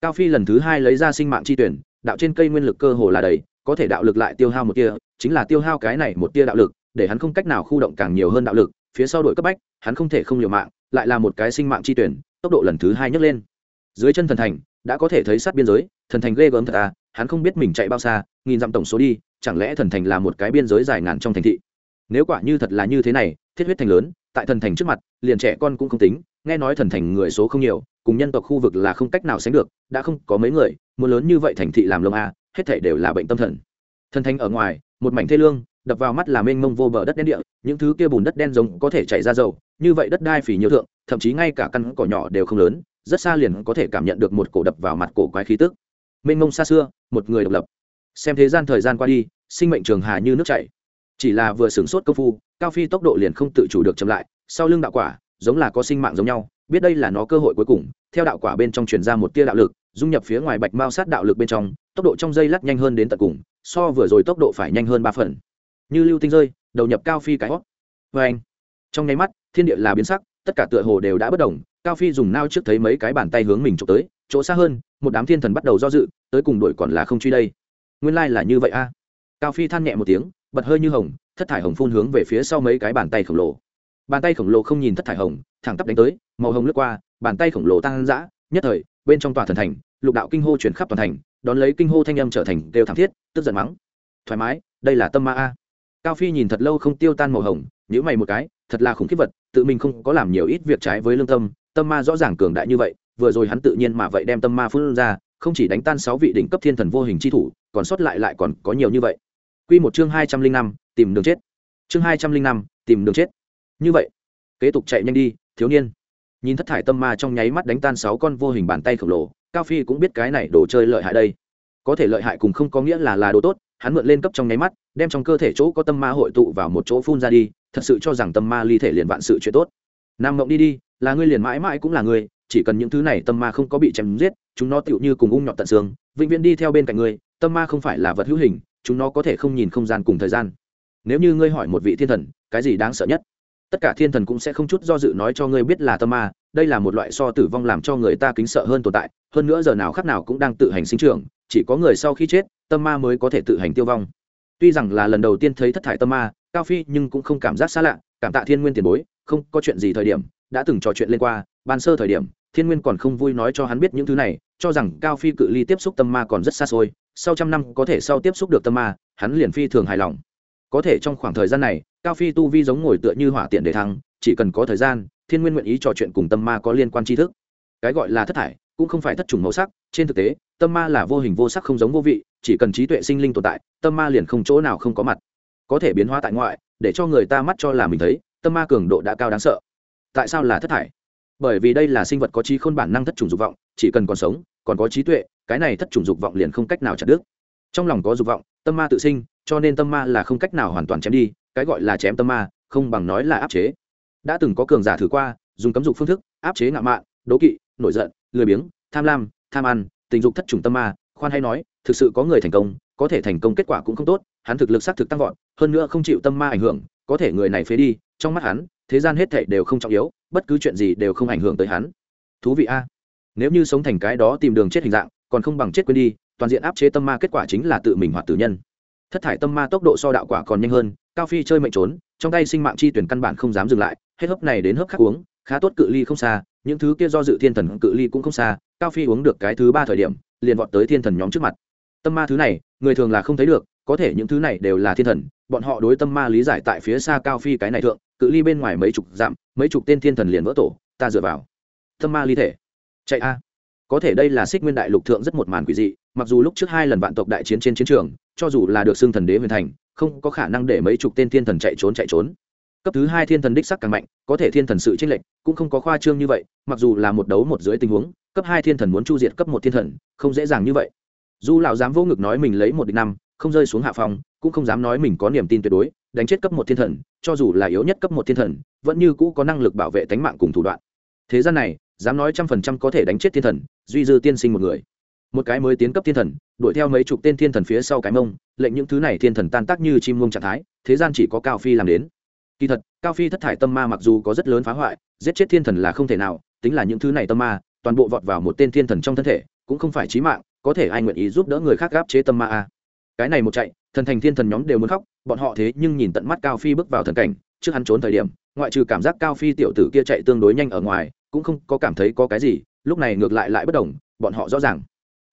Cao phi lần thứ hai lấy ra sinh mạng chi tuyển, đạo trên cây nguyên lực cơ hồ là đầy, có thể đạo lực lại tiêu hao một tia, chính là tiêu hao cái này một tia đạo lực, để hắn không cách nào khu động càng nhiều hơn đạo lực, phía sau đội cấp bách, hắn không thể không liều mạng, lại là một cái sinh mạng chi tuyển, tốc độ lần thứ hai nhấc lên. Dưới chân thần thành, đã có thể thấy sát biên giới, thần thành ghê gớm thật à hắn không biết mình chạy bao xa nghìn dặm tổng số đi, chẳng lẽ thần thành là một cái biên giới dài ngàn trong thành thị? Nếu quả như thật là như thế này, thiết huyết thành lớn, tại thần thành trước mặt, liền trẻ con cũng không tính, nghe nói thần thành người số không nhiều, cùng nhân tộc khu vực là không cách nào sánh được, đã không có mấy người, muốn lớn như vậy thành thị làm lông a hết thể đều là bệnh tâm thần. Thần thành ở ngoài, một mảnh thê lương, đập vào mắt là mênh mông vô bờ đất đen địa, những thứ kia bùn đất đen giống có thể chảy ra dầu, như vậy đất đai phì nhiều thượng, thậm chí ngay cả căn cỏ nhỏ đều không lớn, rất xa liền có thể cảm nhận được một cổ đập vào mặt cổ quái khí tức. Mênh mông xa xưa, một người độc lập xem thế gian thời gian qua đi, sinh mệnh trường hà như nước chảy. Chỉ là vừa sửng sốt công phu, cao phi tốc độ liền không tự chủ được chậm lại, sau lưng đạo quả, giống là có sinh mạng giống nhau, biết đây là nó cơ hội cuối cùng, theo đạo quả bên trong truyền ra một tia đạo lực, dung nhập phía ngoài bạch mao sát đạo lực bên trong, tốc độ trong dây lắc nhanh hơn đến tận cùng, so vừa rồi tốc độ phải nhanh hơn ba phần. Như lưu tinh rơi, đầu nhập cao phi cái hót. Vê anh, trong nháy mắt, thiên địa là biến sắc, tất cả tựa hồ đều đã bất đồng, cao phi dùng nao trước thấy mấy cái bàn tay hướng mình trộm tới, chỗ xa hơn, một đám thiên thần bắt đầu do dự, tới cùng đuổi còn là không truy đây nguyên lai là như vậy a. Cao phi than nhẹ một tiếng, bật hơi như hồng, thất thải hồng phun hướng về phía sau mấy cái bàn tay khổng lồ. Bàn tay khổng lồ không nhìn thất thải hồng, thẳng tắp đánh tới, màu hồng lướt qua, bàn tay khổng lồ tăng dã, nhất thời, bên trong tòa thần thành, lục đạo kinh hô chuyển khắp toàn thành, đón lấy kinh hô thanh âm trở thành đều thảm thiết, tức giận mắng. Thoải mái, đây là tâm ma a. Cao phi nhìn thật lâu không tiêu tan màu hồng nhữ mày một cái, thật là khủng khiếp vật, tự mình không có làm nhiều ít việc trái với lương tâm tâm ma rõ ràng cường đại như vậy, vừa rồi hắn tự nhiên mà vậy đem tâm ma phun ra, không chỉ đánh tan sáu vị đỉnh cấp thiên thần vô hình chi thủ còn sót lại lại còn có nhiều như vậy. Quy một chương hai trăm linh năm, tìm đường chết. Chương hai trăm linh năm, tìm đường chết. Như vậy, kế tục chạy nhanh đi, thiếu niên. Nhìn thất thải tâm ma trong nháy mắt đánh tan sáu con vô hình bàn tay khổng lồ, cao phi cũng biết cái này đồ chơi lợi hại đây. Có thể lợi hại cùng không có nghĩa là là đồ tốt, hắn mượn lên cấp trong nháy mắt, đem trong cơ thể chỗ có tâm ma hội tụ vào một chỗ phun ra đi, thật sự cho rằng tâm ma ly thể liền vạn sự chuyện tốt. Nam mộng đi đi, là ngươi liền mãi mãi cũng là ngươi, chỉ cần những thứ này tâm ma không có bị chém giết, chúng nó tựu như cùng ung nhọt tận xương, vĩnh viễn đi theo bên cạnh ngươi tâm ma không phải là vật hữu hình, chúng nó có thể không nhìn không gian cùng thời gian. Nếu như ngươi hỏi một vị thiên thần, cái gì đáng sợ nhất? Tất cả thiên thần cũng sẽ không chút do dự nói cho ngươi biết là tâm ma, đây là một loại so tử vong làm cho người ta kính sợ hơn tồn tại, hơn nữa giờ nào khác nào cũng đang tự hành sinh trưởng, chỉ có người sau khi chết, tâm ma mới có thể tự hành tiêu vong. Tuy rằng là lần đầu tiên thấy thất thải tâm ma, cao phi nhưng cũng không cảm giác xa lạ, cảm tạ thiên nguyên tiền bối, không có chuyện gì thời điểm, đã từng trò chuyện lên qua, ban sơ thời điểm, thiên nguyên còn không vui nói cho hắn biết những thứ này cho rằng cao phi cự ly tiếp xúc tâm ma còn rất xa xôi, sau trăm năm có thể sau tiếp xúc được tâm ma, hắn liền phi thường hài lòng. Có thể trong khoảng thời gian này, cao phi tu vi giống ngồi tựa như hỏa tiện để thắng chỉ cần có thời gian, thiên nguyên nguyện ý trò chuyện cùng tâm ma có liên quan tri thức. Cái gọi là thất thải, cũng không phải thất trùng màu sắc, trên thực tế, tâm ma là vô hình vô sắc không giống vô vị, chỉ cần trí tuệ sinh linh tồn tại, tâm ma liền không chỗ nào không có mặt. Có thể biến hóa tại ngoại, để cho người ta mắt cho là mình thấy, tâm ma cường độ đã cao đáng sợ. Tại sao là thất thải? Bởi vì đây là sinh vật có trí khôn bản năng thất trùng dục vọng, chỉ cần còn sống còn có trí tuệ, cái này thất trùng dục vọng liền không cách nào chặt đứt. Trong lòng có dục vọng, tâm ma tự sinh, cho nên tâm ma là không cách nào hoàn toàn chém đi, cái gọi là chém tâm ma, không bằng nói là áp chế. Đã từng có cường giả thử qua, dùng cấm dục phương thức, áp chế ngạo mạn, đố kỵ, nổi giận, lười biếng, tham lam, tham ăn, tình dục thất trùng tâm ma, khoan hay nói, thực sự có người thành công, có thể thành công kết quả cũng không tốt, hắn thực lực xác thực tăng vọt, hơn nữa không chịu tâm ma ảnh hưởng, có thể người này phế đi, trong mắt hắn, thế gian hết thảy đều không trọng yếu, bất cứ chuyện gì đều không ảnh hưởng tới hắn. Thú vị a nếu như sống thành cái đó tìm đường chết hình dạng, còn không bằng chết quên đi, toàn diện áp chế tâm ma kết quả chính là tự mình hoạt tử nhân. Thất thải tâm ma tốc độ so đạo quả còn nhanh hơn, cao phi chơi mệnh trốn, trong tay sinh mạng chi tuyển căn bản không dám dừng lại, hết hớp này đến hớp khác uống, khá tốt cự ly không xa, những thứ kia do dự thiên thần cự ly cũng không xa, cao phi uống được cái thứ ba thời điểm, liền vọt tới thiên thần nhóm trước mặt. Tâm ma thứ này, người thường là không thấy được, có thể những thứ này đều là thiên thần, bọn họ đối tâm ma lý giải tại phía xa cao phi cái này thượng, cự ly bên ngoài mấy chục dặm, mấy chục tên thiên thần liền vỡ tổ, ta dựa vào. Tâm ma ly thể chạy a. Có thể đây là xích nguyên đại lục thượng rất một màn quỷ dị, mặc dù lúc trước hai lần vạn tộc đại chiến trên chiến trường, cho dù là được xưng thần đế huyền thành, không có khả năng để mấy chục tên thiên thần chạy trốn chạy trốn. Cấp thứ hai thiên thần đích sắc càng mạnh, có thể thiên thần sự tranh lệch, cũng không có khoa trương như vậy, mặc dù là một đấu một dưới tình huống, cấp hai thiên thần muốn chu diệt cấp một thiên thần, không dễ dàng như vậy. Dù lão dám vô ngực nói mình lấy một địch năm, không rơi xuống hạ phòng cũng không dám nói mình có niềm tin tuyệt đối, đánh chết cấp một thiên thần, cho dù là yếu nhất cấp một thiên thần, vẫn như cũ có năng lực bảo vệ tánh mạng cùng thủ đoạn. Thế gian này dám nói trăm phần trăm có thể đánh chết thiên thần, duy dư tiên sinh một người. Một cái mới tiến cấp thiên thần, đuổi theo mấy chục tên thiên thần phía sau cái mông, lệnh những thứ này thiên thần tan tác như chim mông trạng thái, thế gian chỉ có cao phi làm đến. Kỳ thật, cao phi thất thải tâm ma mặc dù có rất lớn phá hoại, giết chết thiên thần là không thể nào, tính là những thứ này tâm ma, toàn bộ vọt vào một tên thiên thần trong thân thể, cũng không phải trí mạng, có thể ai nguyện ý giúp đỡ người khác gáp chế tâm ma a? Cái này một chạy, thần thành thiên thần nhóm đều muốn khóc, bọn họ thế nhưng nhìn tận mắt cao phi bước vào thần cảnh, trước hắn trốn thời điểm ngoại trừ cảm giác cao phi tiểu tử kia chạy tương đối nhanh ở ngoài, cũng không có cảm thấy có cái gì, lúc này ngược lại lại bất đồng, bọn họ rõ ràng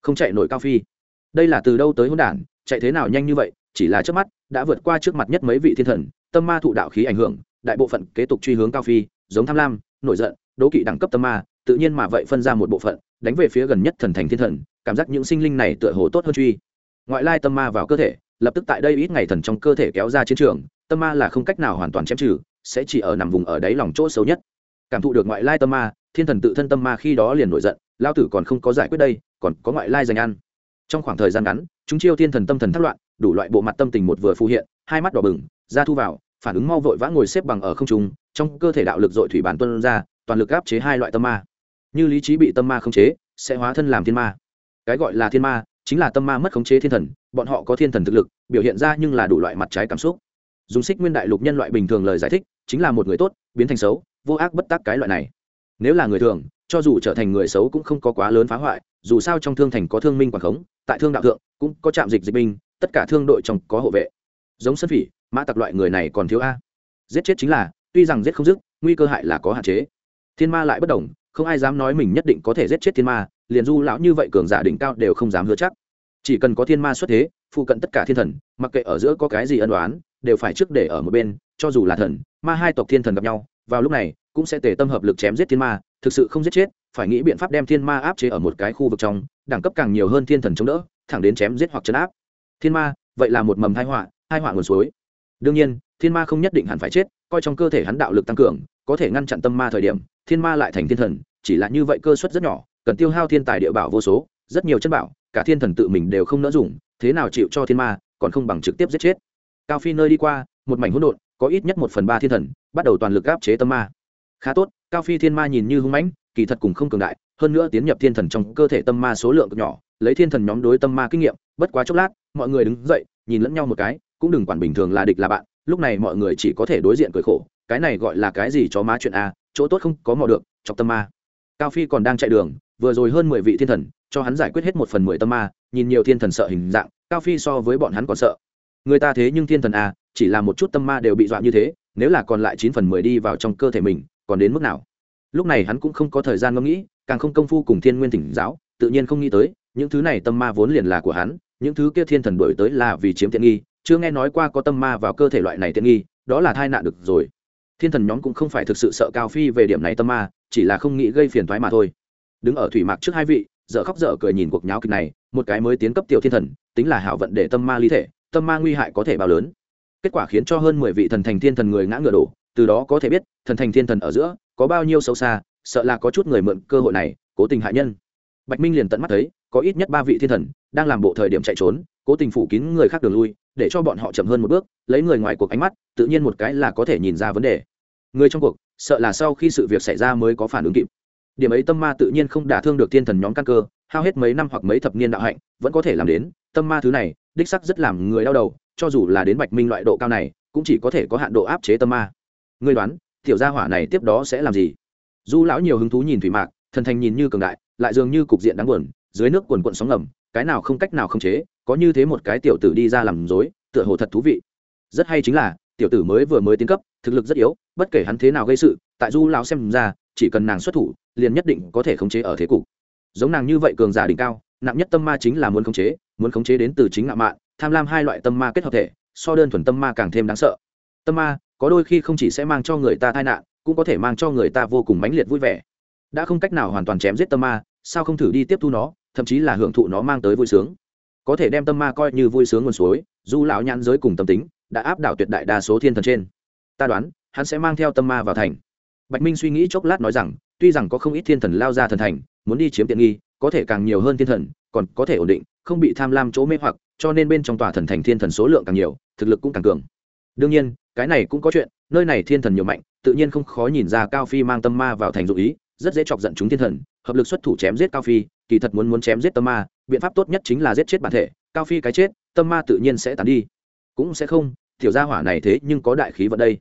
không chạy nổi cao phi. Đây là từ đâu tới hôn đản, chạy thế nào nhanh như vậy, chỉ là trước mắt, đã vượt qua trước mặt nhất mấy vị thiên thần, tâm ma thụ đạo khí ảnh hưởng, đại bộ phận kế tục truy hướng cao phi, giống tham lam, nổi giận, đố kỵ đẳng cấp tâm ma, tự nhiên mà vậy phân ra một bộ phận, đánh về phía gần nhất thần thành thiên thần, cảm giác những sinh linh này tựa hồ tốt hơn truy. Ngoại lai tâm ma vào cơ thể, lập tức tại đây ít ngày thần trong cơ thể kéo ra chiến trường, tâm ma là không cách nào hoàn toàn chém trừ sẽ chỉ ở nằm vùng ở đáy lòng chỗ sâu nhất. Cảm thụ được ngoại lai tâm ma, thiên thần tự thân tâm ma khi đó liền nổi giận, lao tử còn không có giải quyết đây, còn có ngoại lai dành ăn. Trong khoảng thời gian ngắn, chúng chiêu thiên thần tâm thần thất loạn, đủ loại bộ mặt tâm tình một vừa phù hiện, hai mắt đỏ bừng ra thu vào, phản ứng mau vội vã ngồi xếp bằng ở không trung, trong cơ thể đạo lực dội thủy bản tuân ra, toàn lực áp chế hai loại tâm ma. Như lý trí bị tâm ma khống chế, sẽ hóa thân làm thiên ma. Cái gọi là thiên ma, chính là tâm ma mất khống chế thiên thần, bọn họ có thiên thần thực lực, biểu hiện ra nhưng là đủ loại mặt trái cảm xúc dùng xích nguyên đại lục nhân loại bình thường lời giải thích, chính là một người tốt, biến thành xấu, vô ác bất tác cái loại này. Nếu là người thường, cho dù trở thành người xấu cũng không có quá lớn phá hoại, dù sao trong thương thành có thương minh quảng khống, tại thương đạo thượng, cũng có trạm dịch dịch binh, tất cả thương đội trong có hộ vệ. Giống sân phỉ, mã tặc loại người này còn thiếu a. Giết chết chính là, tuy rằng giết không dứt, nguy cơ hại là có hạn chế. Thiên ma lại bất đồng, không ai dám nói mình nhất định có thể giết chết thiên ma, liền du lão như vậy cường giả đỉnh cao đều không dám hứa chắc. Chỉ cần có thiên ma xuất thế, phụ cận tất cả thiên thần, mặc kệ ở giữa có cái gì ân đoán đều phải trước để ở một bên, cho dù là thần, ma hai tộc thiên thần gặp nhau, vào lúc này, cũng sẽ tề tâm hợp lực chém giết thiên ma, thực sự không giết chết, phải nghĩ biện pháp đem thiên ma áp chế ở một cái khu vực trong, đẳng cấp càng nhiều hơn thiên thần chống đỡ, thẳng đến chém giết hoặc chấn áp. Thiên ma, vậy là một mầm thai họa hai họa nguồn suối. Đương nhiên, thiên ma không nhất định hẳn phải chết, coi trong cơ thể hắn đạo lực tăng cường, có thể ngăn chặn tâm ma thời điểm, thiên ma lại thành thiên thần, chỉ là như vậy cơ suất rất nhỏ, cần tiêu hao thiên tài địa bảo vô số, rất nhiều chân bảo, cả thiên thần tự mình đều không nỡ dùng, thế nào chịu cho thiên ma, còn không bằng trực tiếp giết chết cao phi nơi đi qua, một mảnh hỗn độn, có ít nhất một phần ba thiên thần, bắt đầu toàn lực áp chế tâm ma. Khá tốt, cao phi thiên ma nhìn như hung mãnh, kỳ thật cùng không cường đại, hơn nữa tiến nhập thiên thần trong cơ thể tâm ma số lượng cực nhỏ, lấy thiên thần nhóm đối tâm ma kinh nghiệm, bất quá chốc lát, mọi người đứng dậy, nhìn lẫn nhau một cái, cũng đừng quản bình thường là địch là bạn, lúc này mọi người chỉ có thể đối diện cười khổ, cái này gọi là cái gì cho má chuyện a, chỗ tốt không có mò được, chọc tâm ma. Cao phi còn đang chạy đường, vừa rồi hơn mười vị thiên thần, cho hắn giải quyết hết một phần mười tâm ma, nhìn nhiều thiên thần sợ hình dạng, cao phi so với bọn hắn còn sợ người ta thế nhưng thiên thần à, chỉ là một chút tâm ma đều bị dọa như thế nếu là còn lại chín phần mười đi vào trong cơ thể mình còn đến mức nào? Lúc này hắn cũng không có thời gian ngẫm nghĩ càng không công phu cùng thiên nguyên thỉnh giáo tự nhiên không nghĩ tới những thứ này tâm ma vốn liền là của hắn những thứ kia thiên thần đổi tới là vì chiếm tiện nghi chưa nghe nói qua có tâm ma vào cơ thể loại này tiện nghi đó là tai nạn được rồi. Thiên thần nhóm cũng không phải thực sự sợ cao phi về điểm này tâm ma chỉ là không nghĩ gây phiền thoái mà thôi. Đứng ở thủy mạc trước hai vị dở khóc dở cười nhìn cuộc nháo kịch này một cái mới tiến cấp tiểu thiên thần tính là hảo vận để tâm ma ly thể tâm ma nguy hại có thể bao lớn. Kết quả khiến cho hơn mười vị thần thành thiên thần người ngã ngựa đổ, từ đó có thể biết, thần thành thiên thần ở giữa có bao nhiêu sâu xa, sợ là có chút người mượn cơ hội này, cố tình hại nhân. Bạch minh liền tận mắt thấy, có ít nhất ba vị thiên thần đang làm bộ thời điểm chạy trốn, cố tình phủ kín người khác đường lui, để cho bọn họ chậm hơn một bước, lấy người ngoài cuộc ánh mắt, tự nhiên một cái là có thể nhìn ra vấn đề. Người trong cuộc, sợ là sau khi sự việc xảy ra mới có phản ứng kịp. Điểm ấy tâm ma tự nhiên không đả thương được thiên thần nhóm căn cơ, hao hết mấy năm hoặc mấy thập niên đạo hạnh, vẫn có thể làm đến, tâm ma thứ này đích sắc rất làm người đau đầu, cho dù là đến bạch minh loại độ cao này, cũng chỉ có thể có hạn độ áp chế tâm ma. Người đoán, tiểu gia hỏa này tiếp đó sẽ làm gì? Du lão nhiều hứng thú nhìn thủy mạc, thần thành nhìn như cường đại, lại dường như cục diện đáng buồn, dưới nước quần quận sóng ngầm, cái nào không cách nào không chế, có như thế một cái tiểu tử đi ra làm dối tựa hồ thật thú vị. Rất hay chính là, tiểu tử mới vừa mới tiến cấp, thực lực rất yếu, bất kể hắn thế nào gây sự, tại du lão xem ra, chỉ cần nàng xuất thủ, liền nhất định có thể khống chế ở thế cục. Giống nàng như vậy cường giả đỉnh cao nặng nhất tâm ma chính là muốn khống chế, muốn khống chế đến từ chính ngạo mạn, tham lam hai loại tâm ma kết hợp thể, so đơn thuần tâm ma càng thêm đáng sợ. Tâm ma, có đôi khi không chỉ sẽ mang cho người ta tai nạn, cũng có thể mang cho người ta vô cùng mãnh liệt vui vẻ. Đã không cách nào hoàn toàn chém giết tâm ma, sao không thử đi tiếp thu nó, thậm chí là hưởng thụ nó mang tới vui sướng. Có thể đem tâm ma coi như vui sướng nguồn suối du lão nhãn giới cùng tâm tính đã áp đảo tuyệt đại đa số thiên thần trên. Ta đoán, hắn sẽ mang theo tâm ma vào thành. Bạch minh suy nghĩ chốc lát nói rằng, tuy rằng có không ít thiên thần lao ra thần thành, muốn đi chiếm tiện nghi có thể càng nhiều hơn thiên thần, còn có thể ổn định, không bị tham lam chỗ mê hoặc, cho nên bên trong tòa thần thành thiên thần số lượng càng nhiều, thực lực cũng càng cường. Đương nhiên, cái này cũng có chuyện, nơi này thiên thần nhiều mạnh, tự nhiên không khó nhìn ra cao phi mang tâm ma vào thành dụ ý, rất dễ chọc giận chúng thiên thần, hợp lực xuất thủ chém giết cao phi, kỳ thật muốn muốn chém giết tâm ma, biện pháp tốt nhất chính là giết chết bản thể, cao phi cái chết, tâm ma tự nhiên sẽ tàn đi. Cũng sẽ không thiểu gia hỏa này thế nhưng có đại khí vận đây.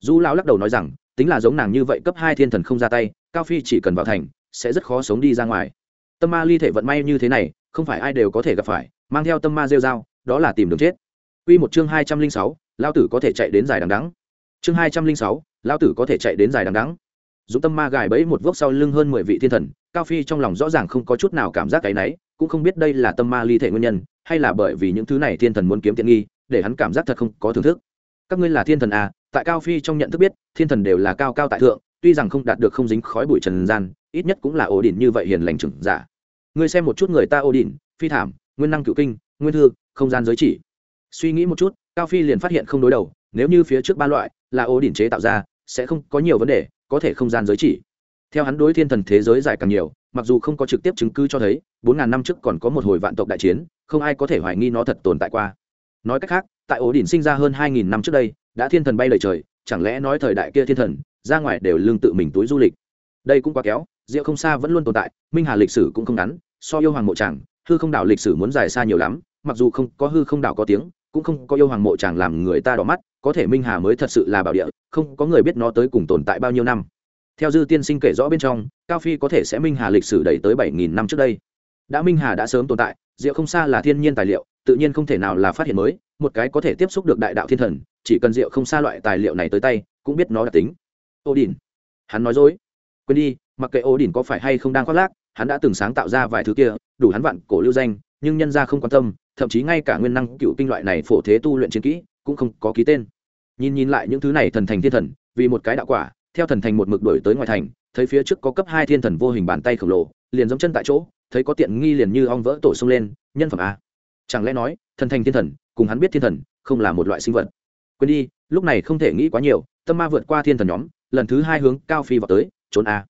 Du lão lắc đầu nói rằng, tính là giống nàng như vậy cấp hai thiên thần không ra tay, cao phi chỉ cần vào thành, sẽ rất khó sống đi ra ngoài tâm ma ly thể vận may như thế này không phải ai đều có thể gặp phải mang theo tâm ma rêu dao đó là tìm đường chết Quy một chương hai trăm linh sáu, lao tử có thể chạy đến dài đằng đắng. Chương hai trăm linh sáu, lao tử có thể chạy đến dài đằng đắng. Dũng tâm ma gài bẫy một vốc sau lưng hơn mười vị thiên thần, Cao Phi trong lòng rõ ràng không có chút nào cảm giác cái nấy, cũng không biết đây là tâm ma ly thể nguyên nhân, hay là bởi vì những thứ này thiên thần muốn kiếm tiện nghi, để hắn cảm giác thật không có thưởng thức. Các ngươi là thiên thần à? Tại Cao Phi trong nhận thức biết, thiên thần đều là cao cao tại thượng, tuy rằng không đạt được không dính khói bụi trần gian, ít nhất cũng là ổ đỉnh như vậy hiền lành trưởng giả. Ngươi xem một chút người ta ổ đỉnh, phi thảm, nguyên năng cựu kinh, nguyên thư, không gian giới chỉ. Suy nghĩ một chút cao phi liền phát hiện không đối đầu nếu như phía trước ba loại là ổ đỉnh chế tạo ra sẽ không có nhiều vấn đề có thể không gian giới chỉ. Theo hắn đối thiên thần thế giới dài càng nhiều mặc dù không có trực tiếp chứng cứ cho thấy bốn ngàn năm trước còn có một hồi vạn tộc đại chiến không ai có thể hoài nghi nó thật tồn tại qua. Nói cách khác tại ổ đỉnh sinh ra hơn hai nghìn năm trước đây đã thiên thần bay lời trời chẳng lẽ nói thời đại kia thiên thần ra ngoài đều lương tự mình túi du lịch. Đây cũng quá kéo rượu không xa vẫn luôn tồn tại, minh hà lịch sử cũng không ngắn, so yêu hoàng mộ tràng hư không đảo lịch sử muốn dài xa nhiều lắm, mặc dù không có hư không đảo có tiếng, cũng không có yêu hoàng mộ tràng làm người ta đỏ mắt, có thể minh hà mới thật sự là bảo địa, không có người biết nó tới cùng tồn tại bao nhiêu năm. Theo dư tiên sinh kể rõ bên trong, cao phi có thể sẽ minh hà lịch sử đẩy tới bảy nghìn năm trước đây. Đã minh hà đã sớm tồn tại, diệu không xa là thiên nhiên tài liệu, tự nhiên không thể nào là phát hiện mới, một cái có thể tiếp xúc được đại đạo thiên thần, chỉ cần diệu không xa loại tài liệu này tới tay, cũng biết nó đặc tính. Ô đình hắn nói dối. Quên đi mặc kệ ô đình có phải hay không đang khoác lác, hắn đã từng sáng tạo ra vài thứ kia, đủ hắn vạn cổ lưu danh, nhưng nhân ra không quan tâm, thậm chí ngay cả nguyên năng cựu kinh loại này phổ thế tu luyện chiến kỹ cũng không có ký tên. Nhìn nhìn lại những thứ này thần thành thiên thần, vì một cái đạo quả, theo thần thành một mực đổi tới ngoài thành, thấy phía trước có cấp hai thiên thần vô hình bàn tay khổng lồ, liền giống chân tại chỗ, thấy có tiện nghi liền như ong vỡ tổ sông lên, nhân phẩm a. Chẳng lẽ nói, thần thành thiên thần, cùng hắn biết thiên thần, không là một loại sinh vật? Quên đi, lúc này không thể nghĩ quá nhiều, tâm ma vượt qua thiên thần nhóm, lần thứ hai hướng cao phi vào tới, trốn a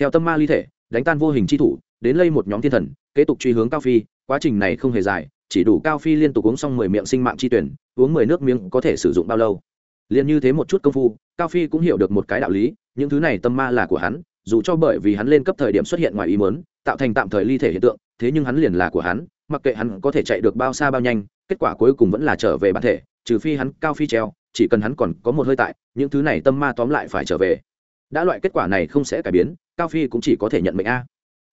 theo tâm ma ly thể, đánh tan vô hình chi thủ, đến lây một nhóm thiên thần, kế tục truy hướng cao phi, quá trình này không hề dài, chỉ đủ cao phi liên tục uống xong mười miệng sinh mạng chi tuyển, uống mười nước miếng có thể sử dụng bao lâu. Liền như thế một chút công phu, cao phi cũng hiểu được một cái đạo lý, những thứ này tâm ma là của hắn, dù cho bởi vì hắn lên cấp thời điểm xuất hiện ngoài ý mớn tạo thành tạm thời ly thể hiện tượng, thế nhưng hắn liền là của hắn, mặc kệ hắn có thể chạy được bao xa bao nhanh, kết quả cuối cùng vẫn là trở về bản thể, trừ phi hắn cao phi treo, chỉ cần hắn còn có một hơi tại, những thứ này tâm ma tóm lại phải trở về. Đã loại kết quả này không sẽ cải biến cao phi cũng chỉ có thể nhận mệnh a.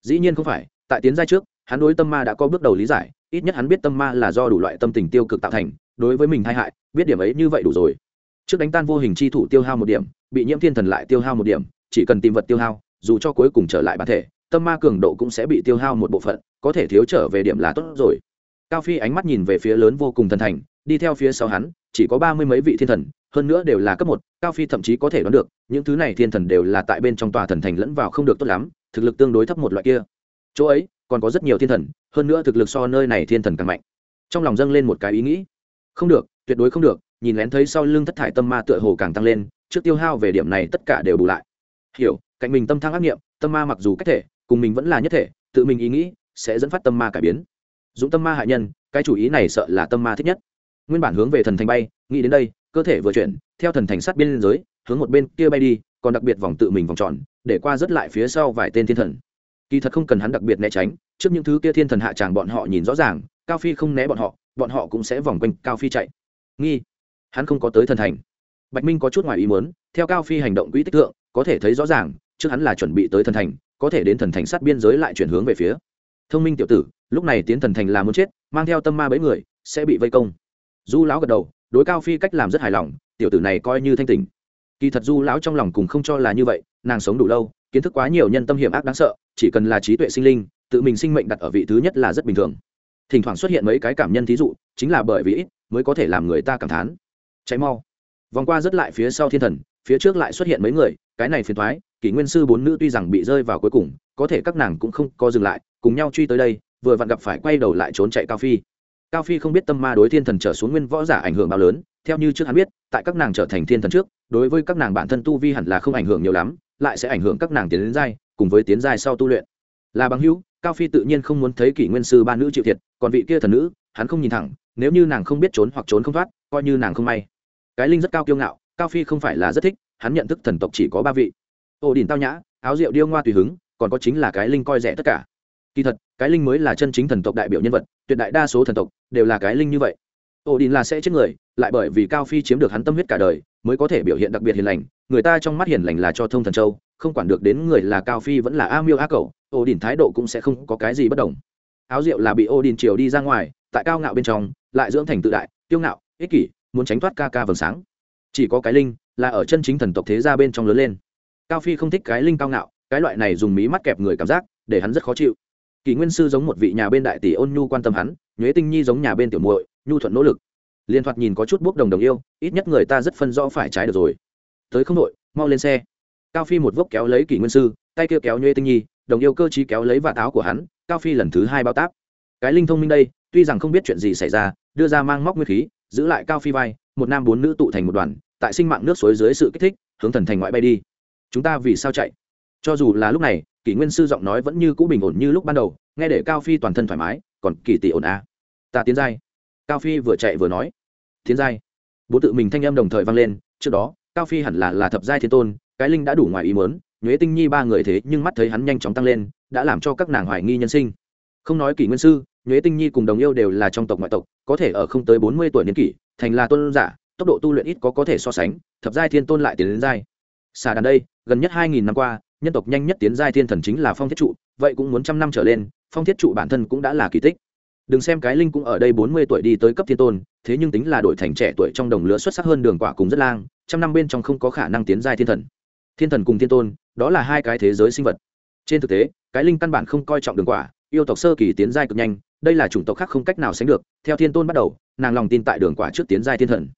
Dĩ nhiên không phải, tại tiến giai trước, hắn đối tâm ma đã có bước đầu lý giải, ít nhất hắn biết tâm ma là do đủ loại tâm tình tiêu cực tạo thành, đối với mình tai hại, biết điểm ấy như vậy đủ rồi. Trước đánh tan vô hình chi thủ tiêu hao một điểm, bị nhiễm thiên thần lại tiêu hao một điểm, chỉ cần tìm vật tiêu hao, dù cho cuối cùng trở lại bản thể, tâm ma cường độ cũng sẽ bị tiêu hao một bộ phận, có thể thiếu trở về điểm là tốt rồi. Cao phi ánh mắt nhìn về phía lớn vô cùng thần thành, đi theo phía sau hắn, chỉ có ba mươi mấy vị thiên thần hơn nữa đều là cấp một, cao phi thậm chí có thể đoán được, những thứ này thiên thần đều là tại bên trong tòa thần thành lẫn vào không được tốt lắm, thực lực tương đối thấp một loại kia. Chỗ ấy, còn có rất nhiều thiên thần, hơn nữa thực lực so nơi này thiên thần càng mạnh. Trong lòng dâng lên một cái ý nghĩ. Không được, tuyệt đối không được, nhìn lén thấy sau lưng thất thải tâm ma tựa hồ càng tăng lên, trước tiêu hao về điểm này tất cả đều bù lại. Hiểu, cạnh mình tâm thăng ác nghiệm, tâm ma mặc dù cách thể, cùng mình vẫn là nhất thể, tự mình ý nghĩ sẽ dẫn phát tâm ma cải biến. Dũng tâm ma hại nhân, cái chủ ý này sợ là tâm ma thích nhất. Nguyên bản hướng về thần thành bay, nghĩ đến đây cơ thể vừa chuyển, theo thần thành sát biên giới, hướng một bên kia bay đi, còn đặc biệt vòng tự mình vòng tròn, để qua rất lại phía sau vài tên thiên thần. Kỳ thật không cần hắn đặc biệt né tránh, trước những thứ kia thiên thần hạ tràng bọn họ nhìn rõ ràng, cao phi không né bọn họ bọn họ cũng sẽ vòng quanh cao phi chạy. Nghi. Hắn không có tới thần thành. Bạch minh có chút ngoài ý muốn, theo cao phi hành động quỹ tích thượng, có thể thấy rõ ràng, trước hắn là chuẩn bị tới thần thành, có thể đến thần thành sát biên giới lại chuyển hướng về phía. Thông minh tiểu tử, lúc này tiến thần thành là muốn chết, mang theo tâm ma bấy người, sẽ bị vây công. Du lão gật đầu đối cao phi cách làm rất hài lòng, tiểu tử này coi như thanh tình kỳ thật du lão trong lòng cùng không cho là như vậy, nàng sống đủ lâu, kiến thức quá nhiều nhân tâm hiểm ác đáng sợ, chỉ cần là trí tuệ sinh linh, tự mình sinh mệnh đặt ở vị thứ nhất là rất bình thường. Thỉnh thoảng xuất hiện mấy cái cảm nhân thí dụ, chính là bởi vì ít mới có thể làm người ta cảm thán. Cháy mau. Vòng qua rất lại phía sau thiên thần, phía trước lại xuất hiện mấy người, cái này phiền thoái kỷ nguyên sư bốn nữ tuy rằng bị rơi vào cuối cùng, có thể các nàng cũng không có dừng lại, cùng nhau truy tới đây, vừa vặn gặp phải quay đầu lại trốn chạy cao phi cao phi không biết tâm ma đối thiên thần trở xuống nguyên võ giả ảnh hưởng bao lớn, theo như trước hắn biết, tại các nàng trở thành thiên thần trước, đối với các nàng bản thân tu vi hẳn là không ảnh hưởng nhiều lắm, lại sẽ ảnh hưởng các nàng tiến đến giai, cùng với tiến giai sau tu luyện. Là bằng hữu, cao phi tự nhiên không muốn thấy kỷ nguyên sư ba nữ chịu thiệt, còn vị kia thần nữ, hắn không nhìn thẳng, nếu như nàng không biết trốn hoặc trốn không thoát, coi như nàng không may. Cái linh rất cao kiêu ngạo, cao phi không phải là rất thích, hắn nhận thức thần tộc chỉ có ba vị. Ổ đỉnh tao nhã, áo rượu điêu ngoa tùy hứng, còn có chính là cái linh coi rẻ tất cả kỳ thật, cái linh mới là chân chính thần tộc đại biểu nhân vật, tuyệt đại đa số thần tộc đều là cái linh như vậy. Ổ đình là sẽ chết người, lại bởi vì cao phi chiếm được hắn tâm huyết cả đời, mới có thể biểu hiện đặc biệt hiền lành, người ta trong mắt hiền lành là cho thông thần châu, không quản được đến người là cao phi vẫn là a miêu a cầu ổ đình thái độ cũng sẽ không có cái gì bất đồng. Áo rượu là bị ổ đình triều đi ra ngoài, tại cao ngạo bên trong, lại dưỡng thành tự đại tiêu ngạo, ích kỷ, muốn tránh thoát ca ca vầng sáng. Chỉ có cái linh là ở chân chính thần tộc thế gia bên trong lớn lên. Cao phi không thích cái linh cao ngạo, cái loại này dùng mí mắt kẹp người cảm giác, để hắn rất khó chịu kỳ nguyên sư giống một vị nhà bên đại tỷ ôn nhu quan tâm hắn, nhuế tinh nhi giống nhà bên tiểu muội, nhu thuận nỗ lực. Liên thoạt nhìn có chút bốc đồng đồng yêu, ít nhất người ta rất phân rõ phải trái được rồi. Tới không đội, mau lên xe. Cao phi một vốc kéo lấy kỷ nguyên sư, tay kia kéo nhuế tinh nhi, đồng yêu cơ chí kéo lấy vạt áo của hắn, cao phi lần thứ hai bao táp. Cái linh thông minh đây, tuy rằng không biết chuyện gì xảy ra, đưa ra mang móc nguyên khí, giữ lại cao phi vai, một nam bốn nữ tụ thành một đoàn, tại sinh mạng nước suối dưới sự kích thích, hướng thần thành ngoại bay đi. Chúng ta vì sao chạy? Cho dù là lúc này kỷ nguyên sư giọng nói vẫn như cũ bình ổn như lúc ban đầu, nghe để cao phi toàn thân thoải mái, còn kỳ tỷ ổn à. ta tiến giai. Cao phi vừa chạy vừa nói. Tiến giai. Bố tự mình thanh âm đồng thời vang lên, trước đó, cao phi hẳn là là thập giai thiên tôn, cái linh đã đủ ngoài ý mớn nhuế tinh nhi ba người thế nhưng mắt thấy hắn nhanh chóng tăng lên, đã làm cho các nàng hoài nghi nhân sinh. Không nói kỷ nguyên sư, nhuế tinh nhi cùng đồng yêu đều là trong tộc ngoại tộc, có thể ở không tới bốn mươi tuổi niên kỷ, thành là tôn giả, tốc độ tu luyện ít có có thể so sánh, thập giai thiên tôn lại tiến đến giai. Xà đàn đây, gần nhất hai nghìn năm qua nhân tộc nhanh nhất tiến giai thiên thần chính là phong thiết trụ, vậy cũng muốn trăm năm trở lên, phong thiết trụ bản thân cũng đã là kỳ tích. Đừng xem cái linh cũng ở đây bốn mươi tuổi đi tới cấp thiên tôn, thế nhưng tính là đổi thành trẻ tuổi trong đồng lứa xuất sắc hơn đường quả cùng rất lang, trăm năm bên trong không có khả năng tiến giai thiên thần. Thiên thần cùng thiên tôn, đó là hai cái thế giới sinh vật. Trên thực tế, cái linh căn bản không coi trọng đường quả, yêu tộc sơ kỳ tiến giai cực nhanh, đây là chủng tộc khác không cách nào sánh được, theo thiên tôn bắt đầu, nàng lòng tin tại đường quả trước tiến giai thiên thần.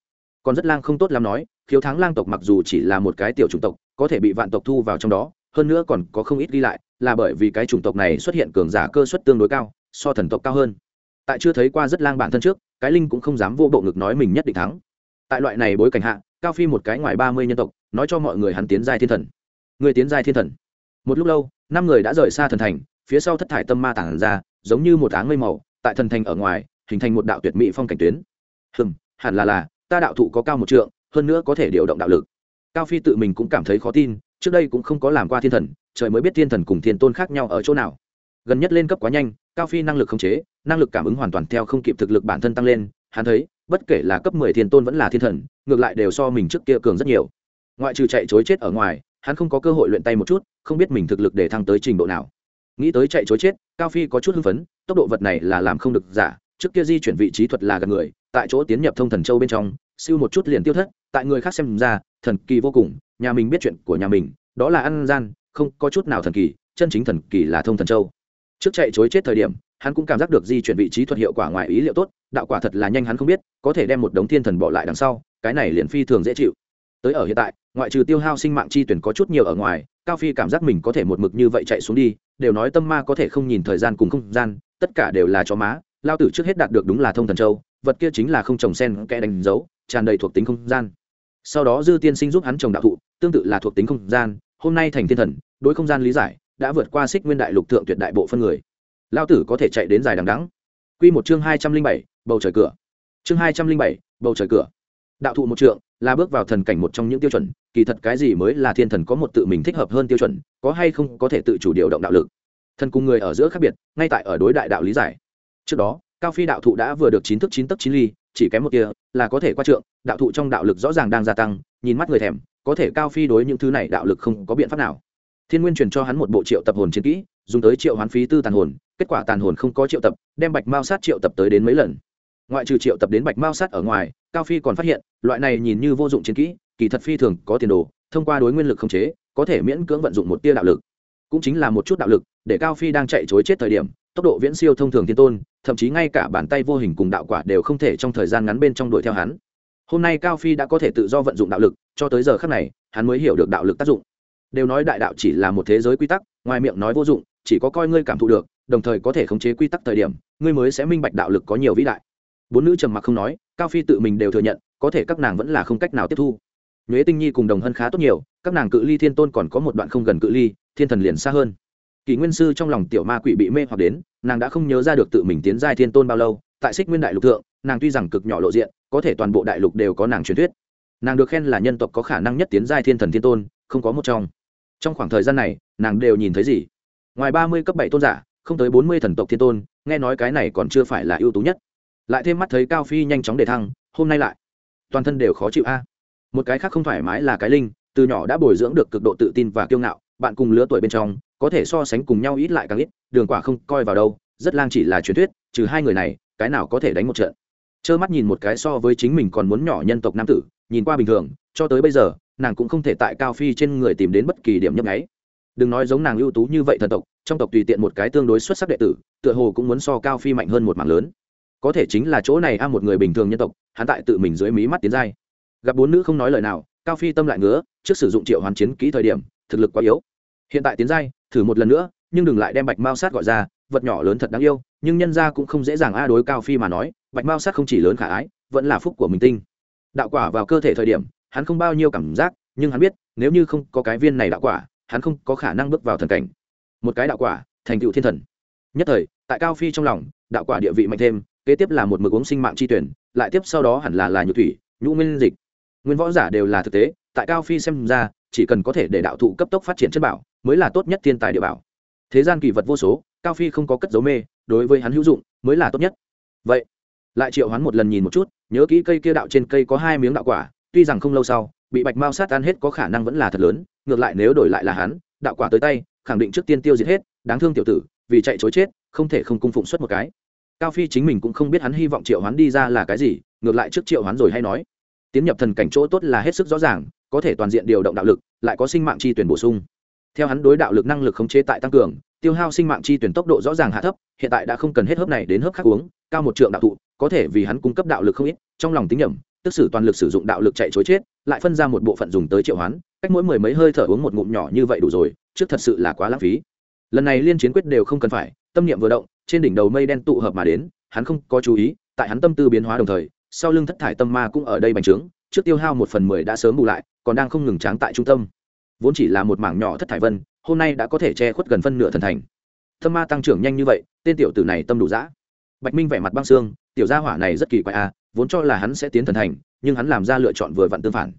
Còn rất lang không tốt lắm nói, khiếu thắng lang tộc mặc dù chỉ là một cái tiểu chủng tộc, có thể bị vạn tộc thu vào trong đó hơn nữa còn có không ít ghi lại, là bởi vì cái chủng tộc này xuất hiện cường giả cơ suất tương đối cao, so thần tộc cao hơn. Tại chưa thấy qua rất lang bản thân trước, cái linh cũng không dám vô bộ ngực nói mình nhất định thắng. Tại loại này bối cảnh hạ, cao phi một cái ngoài ba mươi nhân tộc, nói cho mọi người hắn tiến giai thiên thần. Người tiến giai thiên thần. Một lúc lâu, năm người đã rời xa thần thành, phía sau thất thải tâm ma tản ra, giống như một áng mây màu, tại thần thành ở ngoài, hình thành một đạo tuyệt mỹ phong cảnh tuyến. Hừm, hẳn là là, ta đạo thụ có cao một trượng, hơn nữa có thể điều động đạo lực. Cao phi tự mình cũng cảm thấy khó tin trước đây cũng không có làm qua thiên thần, trời mới biết thiên thần cùng thiên tôn khác nhau ở chỗ nào. Gần nhất lên cấp quá nhanh, cao phi năng lực khống chế, năng lực cảm ứng hoàn toàn theo không kịp thực lực bản thân tăng lên, hắn thấy, bất kể là cấp mười thiên tôn vẫn là thiên thần, ngược lại đều so mình trước kia cường rất nhiều. Ngoại trừ chạy chối chết ở ngoài, hắn không có cơ hội luyện tay một chút, không biết mình thực lực để thăng tới trình độ nào. Nghĩ tới chạy chối chết, cao phi có chút hưng phấn, tốc độ vật này là làm không được giả, trước kia di chuyển vị trí thuật là gần người, tại chỗ tiến nhập thông thần châu bên trong, siêu một chút liền tiêu thất, tại người khác xem ra thần kỳ vô cùng, nhà mình biết chuyện của nhà mình, đó là ăn gian, không có chút nào thần kỳ, chân chính thần kỳ là thông thần châu. Trước chạy chối chết thời điểm, hắn cũng cảm giác được di chuyển vị trí thuật hiệu quả ngoài ý liệu tốt, đạo quả thật là nhanh hắn không biết, có thể đem một đống thiên thần bỏ lại đằng sau, cái này liền phi thường dễ chịu. Tới ở hiện tại, ngoại trừ tiêu hao sinh mạng chi tuyển có chút nhiều ở ngoài, cao phi cảm giác mình có thể một mực như vậy chạy xuống đi, đều nói tâm ma có thể không nhìn thời gian cùng không gian, tất cả đều là chó má, lao tử trước hết đạt được đúng là thông thần châu, vật kia chính là không trồng sen kẽ đánh dấu, tràn đầy thuộc tính không gian sau đó dư tiên sinh giúp hắn trồng đạo thụ, tương tự là thuộc tính không gian, hôm nay thành thiên thần, đối không gian lý giải, đã vượt qua xích nguyên đại lục thượng tuyệt đại bộ phân người. Lao tử có thể chạy đến dài đằng đắng q một chương hai trăm linh bảy, bầu trời cửa. Chương hai trăm linh bảy, bầu trời cửa. Đạo thụ một trượng, là bước vào thần cảnh một trong những tiêu chuẩn, kỳ thật cái gì mới là thiên thần có một tự mình thích hợp hơn tiêu chuẩn, có hay không có thể tự chủ điều động đạo lực. Thần cùng người ở giữa khác biệt, ngay tại ở đối đại đạo lý giải. Trước đó, cao phi đạo thụ đã vừa được chín thức chín tấc chín ly chỉ kém một kia, là có thể qua trượng, đạo thụ trong đạo lực rõ ràng đang gia tăng, nhìn mắt người thèm, có thể cao phi đối những thứ này đạo lực không có biện pháp nào. Thiên nguyên truyền cho hắn một bộ triệu tập hồn chiến kỹ, dùng tới triệu hoán phí tư tàn hồn, kết quả tàn hồn không có triệu tập, đem bạch mao sát triệu tập tới đến mấy lần. Ngoại trừ triệu tập đến bạch mao sát ở ngoài, cao phi còn phát hiện, loại này nhìn như vô dụng chiến kỹ, kỳ thật phi thường có tiền đồ, thông qua đối nguyên lực khống chế, có thể miễn cưỡng vận dụng một tia đạo lực. Cũng chính là một chút đạo lực, để cao phi đang chạy chối chết thời điểm, tốc độ viễn siêu thông thường thiên tôn thậm chí ngay cả bàn tay vô hình cùng đạo quả đều không thể trong thời gian ngắn bên trong đuổi theo hắn. Hôm nay cao phi đã có thể tự do vận dụng đạo lực, cho tới giờ khác này, hắn mới hiểu được đạo lực tác dụng. Đều nói đại đạo chỉ là một thế giới quy tắc, ngoài miệng nói vô dụng, chỉ có coi ngươi cảm thụ được, đồng thời có thể khống chế quy tắc thời điểm, ngươi mới sẽ minh bạch đạo lực có nhiều vĩ đại. Bốn nữ trầm mặc không nói, cao phi tự mình đều thừa nhận, có thể các nàng vẫn là không cách nào tiếp thu. Nhuế tinh nhi cùng đồng hân khá tốt nhiều, các nàng cự ly thiên tôn còn có một đoạn không gần cự ly, thiên thần liền xa hơn kỷ nguyên sư trong lòng tiểu ma quỷ bị mê hoặc đến, nàng đã không nhớ ra được tự mình tiến giai thiên tôn bao lâu, tại xích nguyên đại lục thượng, nàng tuy rằng cực nhỏ lộ diện, có thể toàn bộ đại lục đều có nàng truyền thuyết. Nàng được khen là nhân tộc có khả năng nhất tiến giai thiên thần thiên tôn, không có một trong. Trong khoảng thời gian này, nàng đều nhìn thấy gì? Ngoài ba mươi cấp bảy tôn giả, không tới bốn mươi thần tộc thiên tôn, nghe nói cái này còn chưa phải là ưu tú nhất. Lại thêm mắt thấy cao phi nhanh chóng để thăng, hôm nay lại, toàn thân đều khó chịu a. Một cái khác không thoải mái là cái linh, từ nhỏ đã bồi dưỡng được cực độ tự tin và kiêu ngạo, bạn cùng lứa tuổi bên trong có thể so sánh cùng nhau ít lại càng ít, đường quả không coi vào đâu, rất lang chỉ là truyền thuyết, trừ hai người này, cái nào có thể đánh một trận. Trơ mắt nhìn một cái so với chính mình còn muốn nhỏ nhân tộc nam tử, nhìn qua bình thường, cho tới bây giờ, nàng cũng không thể tại cao phi trên người tìm đến bất kỳ điểm nhấp nháy. Đừng nói giống nàng ưu tú như vậy thần tộc, trong tộc tùy tiện một cái tương đối xuất sắc đệ tử, tựa hồ cũng muốn so cao phi mạnh hơn một mảng lớn. Có thể chính là chỗ này a một người bình thường nhân tộc, hắn tại tự mình dưới mí mắt tiến giai. Gặp bốn nữ không nói lời nào, cao phi tâm lại ngứa, trước sử dụng triệu hoàn chiến kỹ thời điểm, thực lực quá yếu. Hiện tại tiến giai thử một lần nữa, nhưng đừng lại đem bạch mao sát gọi ra, vật nhỏ lớn thật đáng yêu, nhưng nhân ra cũng không dễ dàng a đối cao phi mà nói, bạch mao sát không chỉ lớn khả ái, vẫn là phúc của mình tinh. Đạo quả vào cơ thể thời điểm, hắn không bao nhiêu cảm giác, nhưng hắn biết, nếu như không có cái viên này đạo quả, hắn không có khả năng bước vào thần cảnh. Một cái đạo quả, thành tựu thiên thần. Nhất thời, tại cao phi trong lòng, đạo quả địa vị mạnh thêm, kế tiếp là một mực uống sinh mạng chi tuyển, lại tiếp sau đó hẳn là là nhược thủy, nhũ nguyên dịch. Nguyên võ giả đều là thực tế, tại cao phi xem ra, chỉ cần có thể để đạo thụ cấp tốc phát triển chất bảo mới là tốt nhất thiên tài địa bảo. Thế gian kỳ vật vô số, cao phi không có cất dấu mê, đối với hắn hữu dụng mới là tốt nhất. Vậy, lại triệu hắn một lần nhìn một chút, nhớ kỹ cây kia đạo trên cây có hai miếng đạo quả, tuy rằng không lâu sau, bị bạch mao sát ăn hết có khả năng vẫn là thật lớn, ngược lại nếu đổi lại là hắn, đạo quả tới tay, khẳng định trước tiên tiêu diệt hết, đáng thương tiểu tử, vì chạy chối chết, không thể không cung phụng xuất một cái. Cao phi chính mình cũng không biết hắn hy vọng triệu hoán đi ra là cái gì, ngược lại trước triệu hoán rồi hay nói. Tiến nhập thần cảnh chỗ tốt là hết sức rõ ràng, có thể toàn diện điều động đạo lực, lại có sinh mạng chi tuyển bổ sung theo hắn đối đạo lực năng lực khống chế tại tăng cường tiêu hao sinh mạng chi tuyển tốc độ rõ ràng hạ thấp hiện tại đã không cần hết hớp này đến hớp khác uống cao một trượng đạo thụ có thể vì hắn cung cấp đạo lực không ít trong lòng tính nhầm, tức sử toàn lực sử dụng đạo lực chạy chối chết lại phân ra một bộ phận dùng tới triệu hoán cách mỗi mười mấy hơi thở uống một ngụm nhỏ như vậy đủ rồi trước thật sự là quá lãng phí. Lần này liên chiến quyết đều không cần phải tâm niệm vừa động trên đỉnh đầu mây đen tụ hợp mà đến hắn không có chú ý tại hắn tâm tư biến hóa đồng thời sau lưng thất thải tâm ma cũng ở đây bành trướng trước tiêu hao một phần mười đã sớm bù lại còn đang không ngừng tráng tại trung tâm vốn chỉ là một mảng nhỏ thất thải vân, hôm nay đã có thể che khuất gần phân nửa thần thành. Tâm ma tăng trưởng nhanh như vậy, tên tiểu tử này tâm đủ dã. Bạch minh vẻ mặt băng xương, tiểu gia hỏa này rất kỳ quái à vốn cho là hắn sẽ tiến thần thành, nhưng hắn làm ra lựa chọn vừa vặn tương phản.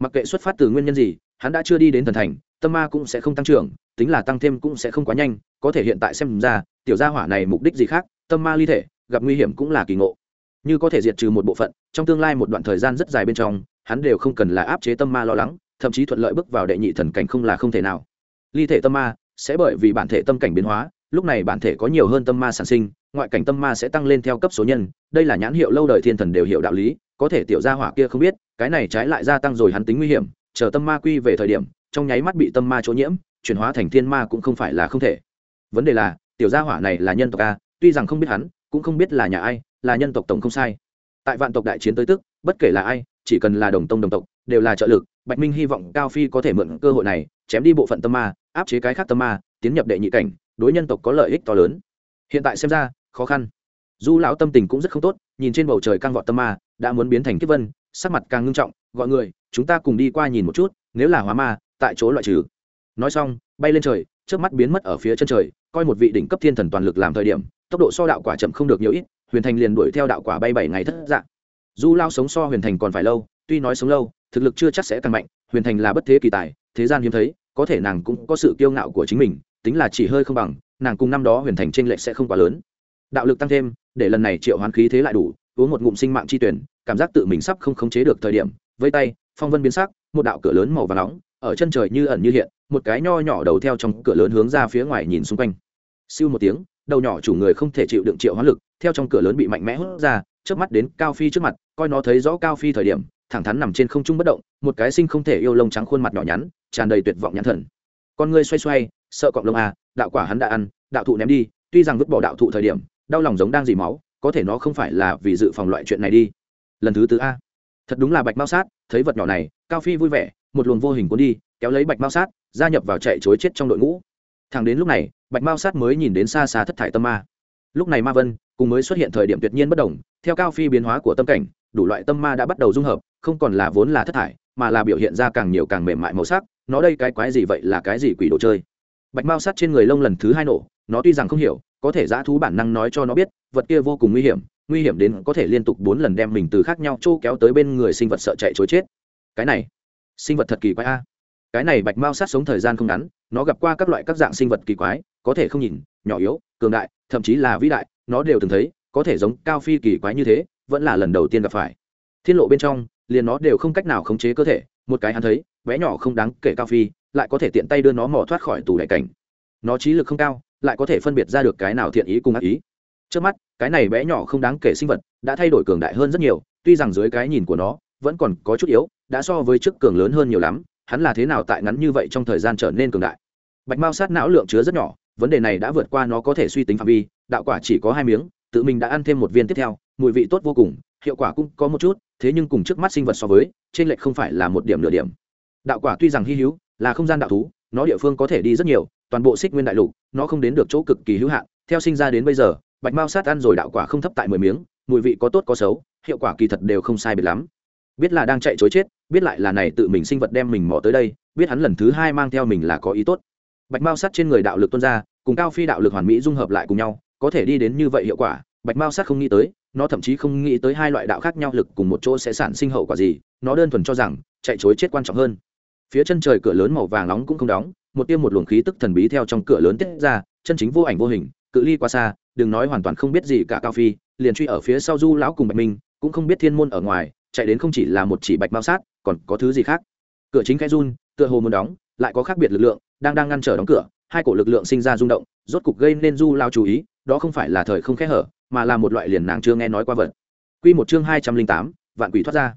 Mặc kệ xuất phát từ nguyên nhân gì, hắn đã chưa đi đến thần thành, tâm ma cũng sẽ không tăng trưởng, tính là tăng thêm cũng sẽ không quá nhanh, có thể hiện tại xem ra, tiểu gia hỏa này mục đích gì khác, tâm ma ly thể, gặp nguy hiểm cũng là kỳ ngộ. Như có thể diệt trừ một bộ phận, trong tương lai một đoạn thời gian rất dài bên trong, hắn đều không cần là áp chế tâm ma lo lắng thậm chí thuận lợi bước vào đệ nhị thần cảnh không là không thể nào. Ly thể tâm ma sẽ bởi vì bản thể tâm cảnh biến hóa, lúc này bản thể có nhiều hơn tâm ma sản sinh, ngoại cảnh tâm ma sẽ tăng lên theo cấp số nhân. Đây là nhãn hiệu lâu đời thiên thần đều hiểu đạo lý, có thể tiểu gia hỏa kia không biết, cái này trái lại gia tăng rồi hắn tính nguy hiểm, chờ tâm ma quy về thời điểm, trong nháy mắt bị tâm ma chỗ nhiễm, chuyển hóa thành thiên ma cũng không phải là không thể. Vấn đề là, tiểu gia hỏa này là nhân tộc a, tuy rằng không biết hắn, cũng không biết là nhà ai, là nhân tộc tổng không sai. Tại vạn tộc đại chiến tới tức, bất kể là ai, chỉ cần là đồng tông đồng tộc đều là trợ lực, bạch minh hy vọng cao phi có thể mượn cơ hội này, chém đi bộ phận tâm ma, áp chế cái khác tâm ma, tiến nhập đệ nhị cảnh, đối nhân tộc có lợi ích to lớn. Hiện tại xem ra, khó khăn. Du lão tâm tình cũng rất không tốt, nhìn trên bầu trời căng vọt tâm ma, đã muốn biến thành kiếp vân, sắc mặt càng ngưng trọng, gọi người, chúng ta cùng đi qua nhìn một chút, nếu là hóa ma, tại chỗ loại trừ. Nói xong, bay lên trời trước mắt biến mất ở phía chân trời, coi một vị đỉnh cấp thiên thần toàn lực làm thời điểm, tốc độ so đạo quả chậm không được nhiều ít, huyền thành liền đuổi theo đạo quả bay bảy ngày thất dạng. Du lao sống so huyền thành còn phải lâu, tuy nói sống lâu thực lực chưa chắc sẽ càng mạnh, huyền thành là bất thế kỳ tài, thế gian hiếm thấy, có thể nàng cũng có sự kiêu ngạo của chính mình, tính là chỉ hơi không bằng, nàng cùng năm đó huyền thành tranh lệch sẽ không quá lớn. Đạo lực tăng thêm, để lần này triệu hoán khí thế lại đủ, uống một ngụm sinh mạng chi tuyển, cảm giác tự mình sắp không khống chế được thời điểm, vây tay, phong vân biến sắc, một đạo cửa lớn màu và nóng, ở chân trời như ẩn như hiện, một cái nho nhỏ đầu theo trong cửa lớn hướng ra phía ngoài nhìn xung quanh. Siêu một tiếng, đầu nhỏ chủ người không thể chịu đựng triệu hoán lực, theo trong cửa lớn bị mạnh mẽ hút ra trước mắt đến cao phi trước mặt, coi nó thấy rõ cao phi thời điểm thẳng thắn nằm trên không trung bất động, một cái sinh không thể yêu lông trắng khuôn mặt nhỏ nhắn, tràn đầy tuyệt vọng nhãn thần. Con ngươi xoay xoay, sợ cọng lông à đạo quả hắn đã ăn, đạo thụ ném đi, tuy rằng vứt bỏ đạo thụ thời điểm, đau lòng giống đang dì máu, có thể nó không phải là vì dự phòng loại chuyện này đi. Lần thứ tư a. Thật đúng là bạch mao sát, thấy vật nhỏ này, cao phi vui vẻ, một luồng vô hình cuốn đi, kéo lấy bạch mao sát, gia nhập vào chạy chối chết trong đội ngũ. Thằng đến lúc này, bạch mao sát mới nhìn đến xa xa thất thải tâm ma. Lúc này ma vân, cùng mới xuất hiện thời điểm tuyệt nhiên bất đồng, theo cao phi biến hóa của tâm cảnh đủ loại tâm ma đã bắt đầu dung hợp, không còn là vốn là thất thải, mà là biểu hiện ra càng nhiều càng mềm mại màu sắc, nó đây cái quái gì vậy là cái gì quỷ đồ chơi? Bạch mao sát trên người lông lần thứ hai nổ, nó tuy rằng không hiểu, có thể dã thú bản năng nói cho nó biết, vật kia vô cùng nguy hiểm nguy hiểm đến có thể liên tục bốn lần đem mình từ khác nhau trô kéo tới bên người sinh vật sợ chạy chối chết. Cái này, sinh vật thật kỳ quái a. Cái này bạch mao sát sống thời gian không ngắn, nó gặp qua các loại các dạng sinh vật kỳ quái, có thể không nhìn, nhỏ yếu, cường đại, thậm chí là vĩ đại, nó đều từng thấy, có thể giống cao phi kỳ quái như thế vẫn là lần đầu tiên gặp phải. Thiên lộ bên trong, liền nó đều không cách nào khống chế cơ thể, một cái hắn thấy, bé nhỏ không đáng kể cao phi, lại có thể tiện tay đưa nó mò thoát khỏi tù đại cảnh. Nó trí lực không cao, lại có thể phân biệt ra được cái nào thiện ý cùng ác ý. Trước mắt, cái này bé nhỏ không đáng kể sinh vật đã thay đổi cường đại hơn rất nhiều, tuy rằng dưới cái nhìn của nó, vẫn còn có chút yếu, đã so với trước cường lớn hơn nhiều lắm, hắn là thế nào tại ngắn như vậy trong thời gian trở nên cường đại? Bạch mao sát não lượng chứa rất nhỏ, vấn đề này đã vượt qua nó có thể suy tính phạm vi, đạo quả chỉ có hai miếng, tự mình đã ăn thêm một viên tiếp theo mùi vị tốt vô cùng, hiệu quả cũng có một chút, thế nhưng cùng trước mắt sinh vật so với, trên lệch không phải là một điểm nửa điểm. Đạo quả tuy rằng hy hữu, là không gian đạo thú, nó địa phương có thể đi rất nhiều, toàn bộ xích nguyên đại lục, nó không đến được chỗ cực kỳ hữu hạn. Theo sinh ra đến bây giờ, bạch mao sát ăn rồi đạo quả không thấp tại mười miếng, mùi vị có tốt có xấu, hiệu quả kỳ thật đều không sai biệt lắm. Biết là đang chạy chối chết, biết lại là này tự mình sinh vật đem mình mò tới đây, biết hắn lần thứ hai mang theo mình là có ý tốt. Bạch mao sát trên người đạo lực tuân ra, cùng cao phi đạo lực hoàn mỹ dung hợp lại cùng nhau, có thể đi đến như vậy hiệu quả, bạch mao sát không nghĩ tới nó thậm chí không nghĩ tới hai loại đạo khác nhau lực cùng một chỗ sẽ sản sinh hậu quả gì, nó đơn thuần cho rằng, chạy chối chết quan trọng hơn. Phía chân trời cửa lớn màu vàng nóng cũng không đóng, một tiêm một luồng khí tức thần bí theo trong cửa lớn tiết ra, chân chính vô ảnh vô hình, cự ly quá xa, đừng nói hoàn toàn không biết gì cả cao phi, liền truy ở phía sau du lão cùng bạch minh, cũng không biết thiên môn ở ngoài, chạy đến không chỉ là một chỉ bạch bao sát, còn có thứ gì khác. Cửa chính khẽ run, tựa hồ muốn đóng, lại có khác biệt lực lượng, đang đang ngăn trở đóng cửa, hai cổ lực lượng sinh ra rung động, rốt cục gây nên du lao chú ý, đó không phải là thời không khẽ hở mà là một loại liền nàng chưa nghe nói qua vật. Quy một chương hai trăm linh tám, vạn quỷ thoát ra.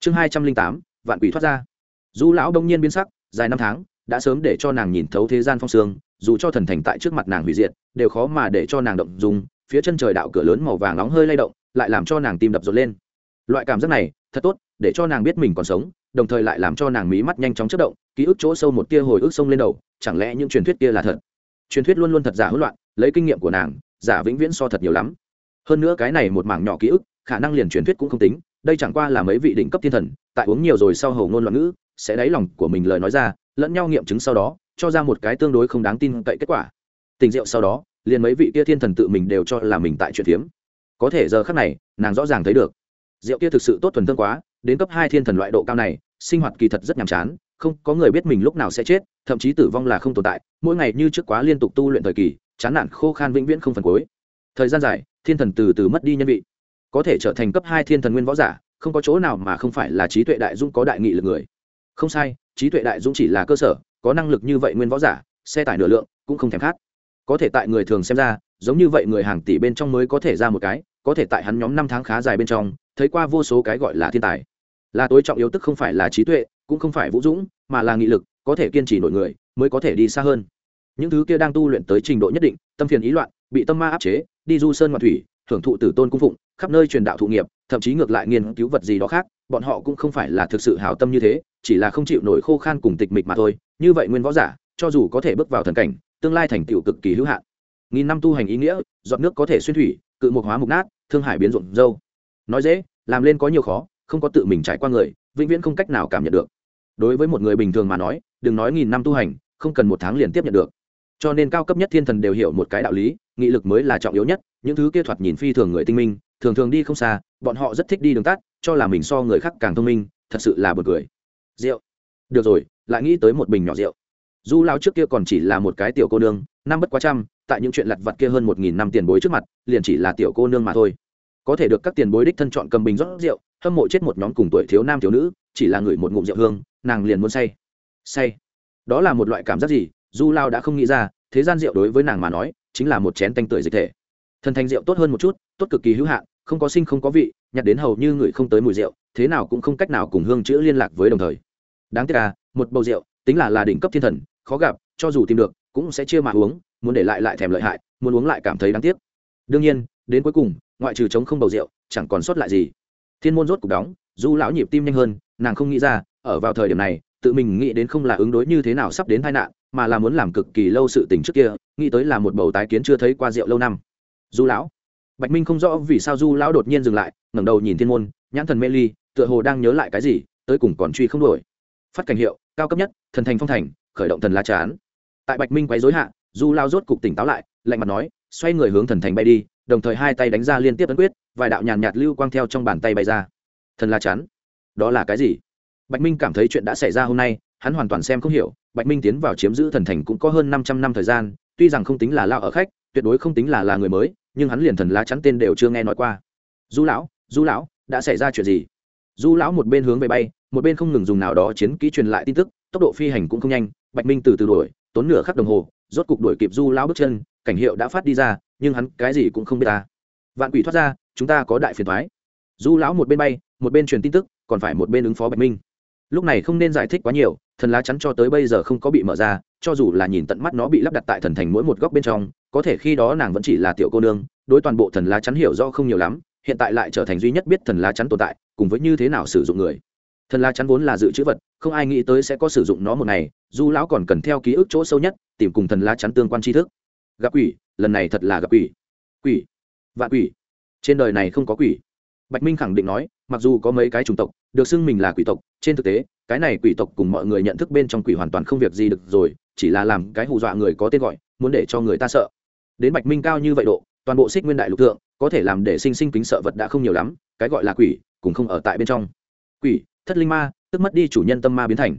Chương hai trăm linh tám, vạn quỷ thoát ra. Du lão đông nhiên biến sắc, dài năm tháng, đã sớm để cho nàng nhìn thấu thế gian phong sương, dù cho thần thành tại trước mặt nàng hủy diệt, đều khó mà để cho nàng động dùng phía chân trời đạo cửa lớn màu vàng nóng hơi lay động, lại làm cho nàng tim đập rộn lên. Loại cảm giác này, thật tốt, để cho nàng biết mình còn sống, đồng thời lại làm cho nàng mí mắt nhanh chóng chất động, ký ức chỗ sâu một tia hồi ức sông lên đầu, chẳng lẽ những truyền thuyết kia là thật? Truyền thuyết luôn luôn thật giả hỗn loạn, lấy kinh nghiệm của nàng, giả vĩnh viễn so thật nhiều lắm hơn nữa cái này một mảng nhỏ ký ức, khả năng liền truyền thuyết cũng không tính, đây chẳng qua là mấy vị đỉnh cấp thiên thần, tại uống nhiều rồi sau hầu ngôn loạn ngữ, sẽ đáy lòng của mình lời nói ra, lẫn nhau nghiệm chứng sau đó, cho ra một cái tương đối không đáng tin cậy kết quả. Tình rượu sau đó, liền mấy vị kia thiên thần tự mình đều cho là mình tại chuyện phiếm có thể giờ khắc này, nàng rõ ràng thấy được. Rượu kia thực sự tốt thuần thương quá, đến cấp hai thiên thần loại độ cao này, sinh hoạt kỳ thật rất nhàm chán, không có người biết mình lúc nào sẽ chết, thậm chí tử vong là không tồn tại, mỗi ngày như trước quá liên tục tu luyện thời kỳ, chán nản khô khan vĩnh viễn không phần cuối. Thời gian dài thiên thần từ từ mất đi nhân vị. Có thể trở thành cấp hai thiên thần nguyên võ giả, không có chỗ nào mà không phải là trí tuệ đại dũng có đại nghị lực người. Không sai, trí tuệ đại dũng chỉ là cơ sở, có năng lực như vậy nguyên võ giả, xe tải nửa lượng cũng không thèm khát. Có thể tại người thường xem ra, giống như vậy người hàng tỷ bên trong mới có thể ra một cái, có thể tại hắn nhóm năm tháng khá dài bên trong, thấy qua vô số cái gọi là thiên tài. Là tối trọng yếu tức không phải là trí tuệ, cũng không phải vũ dũng, mà là nghị lực, có thể kiên trì nổi người, mới có thể đi xa hơn. Những thứ kia đang tu luyện tới trình độ nhất định, tâm phiền ý loạn bị tâm ma áp chế, đi du sơn mặt thủy hưởng thụ tử tôn cung phụng, khắp nơi truyền đạo thụ nghiệp, thậm chí ngược lại nghiên cứu vật gì đó khác, bọn họ cũng không phải là thực sự hảo tâm như thế, chỉ là không chịu nổi khô khan cùng tịch mịch mà thôi. Như vậy nguyên võ giả, cho dù có thể bước vào thần cảnh, tương lai thành tựu cực kỳ hữu hạn. Nghìn năm tu hành ý nghĩa dọn nước có thể xuyên thủy, cự mục hóa mục nát, thương hải biến rộn dâu. Nói dễ, làm lên có nhiều khó, không có tự mình trải qua người, vĩnh viễn không cách nào cảm nhận được. Đối với một người bình thường mà nói, đừng nói nghìn năm tu hành, không cần một tháng liền tiếp nhận được. Cho nên cao cấp nhất thiên thần đều hiểu một cái đạo lý nghị lực mới là trọng yếu nhất, những thứ kia thoạt nhìn phi thường người tinh minh, thường thường đi không xa, bọn họ rất thích đi đường tắt, cho là mình so người khác càng thông minh, thật sự là b u ồ n cười. Rượu. Được rồi, lại nghĩ tới một bình nhỏ rượu. Du lao trước kia còn chỉ là một cái tiểu cô nương, năm bất quá trăm, tại những chuyện lặt vặt kia hơn một nghìn năm tiền bối trước mặt, liền chỉ là tiểu cô nương mà thôi. Có thể được các tiền bối đích thân chọn cầm bình rót rượu, hâm mộ chết một nhóm cùng tuổi thiếu nam thiếu nữ, chỉ là người một ngụm rượu hương, nàng liền muốn say. Say. Đó là một loại cảm giác gì du lao đã không nghĩ ra, thế gian rượu đối với nàng mà nói chính là một chén tanh tưởi dịch thể. Thần thanh rượu tốt hơn một chút, tốt cực kỳ hữu hạn, không có sinh không có vị, nhặt đến hầu như người không tới mùi rượu, thế nào cũng không cách nào cùng hương chữ liên lạc với đồng thời. Đáng tiếc là một bầu rượu, tính là là đỉnh cấp thiên thần, khó gặp, cho dù tìm được, cũng sẽ chia mà uống, muốn để lại lại thèm lợi hại, muốn uống lại cảm thấy đáng tiếc. Đương nhiên, đến cuối cùng, ngoại trừ chống không bầu rượu, chẳng còn sót lại gì. Thiên môn rốt cục đóng, du lão nhịp tim nhanh hơn, nàng không nghĩ ra, ở vào thời điểm này, tự mình nghĩ đến không là ứng đối như thế nào sắp đến tai nạn, mà là muốn làm cực kỳ lâu sự tình trước kia nghĩ tới là một bầu tái kiến chưa thấy qua rượu lâu năm. Du lão. Bạch minh không rõ vì sao du lão đột nhiên dừng lại, ngẩng đầu nhìn thiên môn, nhãn thần mê ly, tựa hồ đang nhớ lại cái gì, tới cùng còn truy không đổi phát cảnh hiệu, cao cấp nhất, thần thành phong thành, khởi động thần la chán. Tại bạch minh quấy dối hạ, du lao rốt cục tỉnh táo lại, lạnh mặt nói, xoay người hướng thần thành bay đi, đồng thời hai tay đánh ra liên tiếp ấn quyết, vài đạo nhàn nhạt lưu quang theo trong bàn tay bay ra. Thần la chán? Đó là cái gì? Bạch minh cảm thấy chuyện đã xảy ra hôm nay, hắn hoàn toàn xem không hiểu, bạch minh tiến vào chiếm giữ thần thành cũng có hơn năm trăm năm thời gian tuy rằng không tính là lao ở khách, tuyệt đối không tính là là người mới, nhưng hắn liền thần lá chắn tên đều chưa nghe nói qua. Du lão du lão, đã xảy ra chuyện gì? Du lão một bên hướng về bay, một bên không ngừng dùng nào đó chiến kỹ truyền lại tin tức, tốc độ phi hành cũng không nhanh, bạch minh từ từ đuổi, tốn nửa khắc đồng hồ, rốt cục đuổi kịp du lão bước chân, cảnh hiệu đã phát đi ra, nhưng hắn cái gì cũng không biết ta. Vạn quỷ thoát ra, chúng ta có đại phiền thoái du lão một bên bay, một bên truyền tin tức, còn phải một bên ứng phó bạch minh lúc này không nên giải thích quá nhiều, thần lá chắn cho tới bây giờ không có bị mở ra, cho dù là nhìn tận mắt nó bị lắp đặt tại thần thành mỗi một góc bên trong, có thể khi đó nàng vẫn chỉ là tiểu cô nương, đối toàn bộ thần lá chắn hiểu do không nhiều lắm, hiện tại lại trở thành duy nhất biết thần lá chắn tồn tại, cùng với như thế nào sử dụng người. Thần lá chắn vốn là dự trữ vật, không ai nghĩ tới sẽ có sử dụng nó một ngày du lão còn cần theo ký ức chỗ sâu nhất, tìm cùng thần lá chắn tương quan tri thức. Gặp quỷ, lần này thật là gặp quỷ. Quỷ. Vạn quỷ. Trên đời này không có quỷ. Bạch minh khẳng định nói mặc dù có mấy cái chủng tộc, được xưng mình là quỷ tộc, trên thực tế, cái này quỷ tộc cùng mọi người nhận thức bên trong quỷ hoàn toàn không việc gì được rồi, chỉ là làm cái hù dọa người có tên gọi, muốn để cho người ta sợ. Đến bạch minh cao như vậy độ, toàn bộ xích nguyên đại lục thượng, có thể làm để sinh sinh kính sợ vật đã không nhiều lắm, cái gọi là quỷ, cũng không ở tại bên trong. Quỷ, thất linh ma, tức mất đi chủ nhân tâm ma biến thành.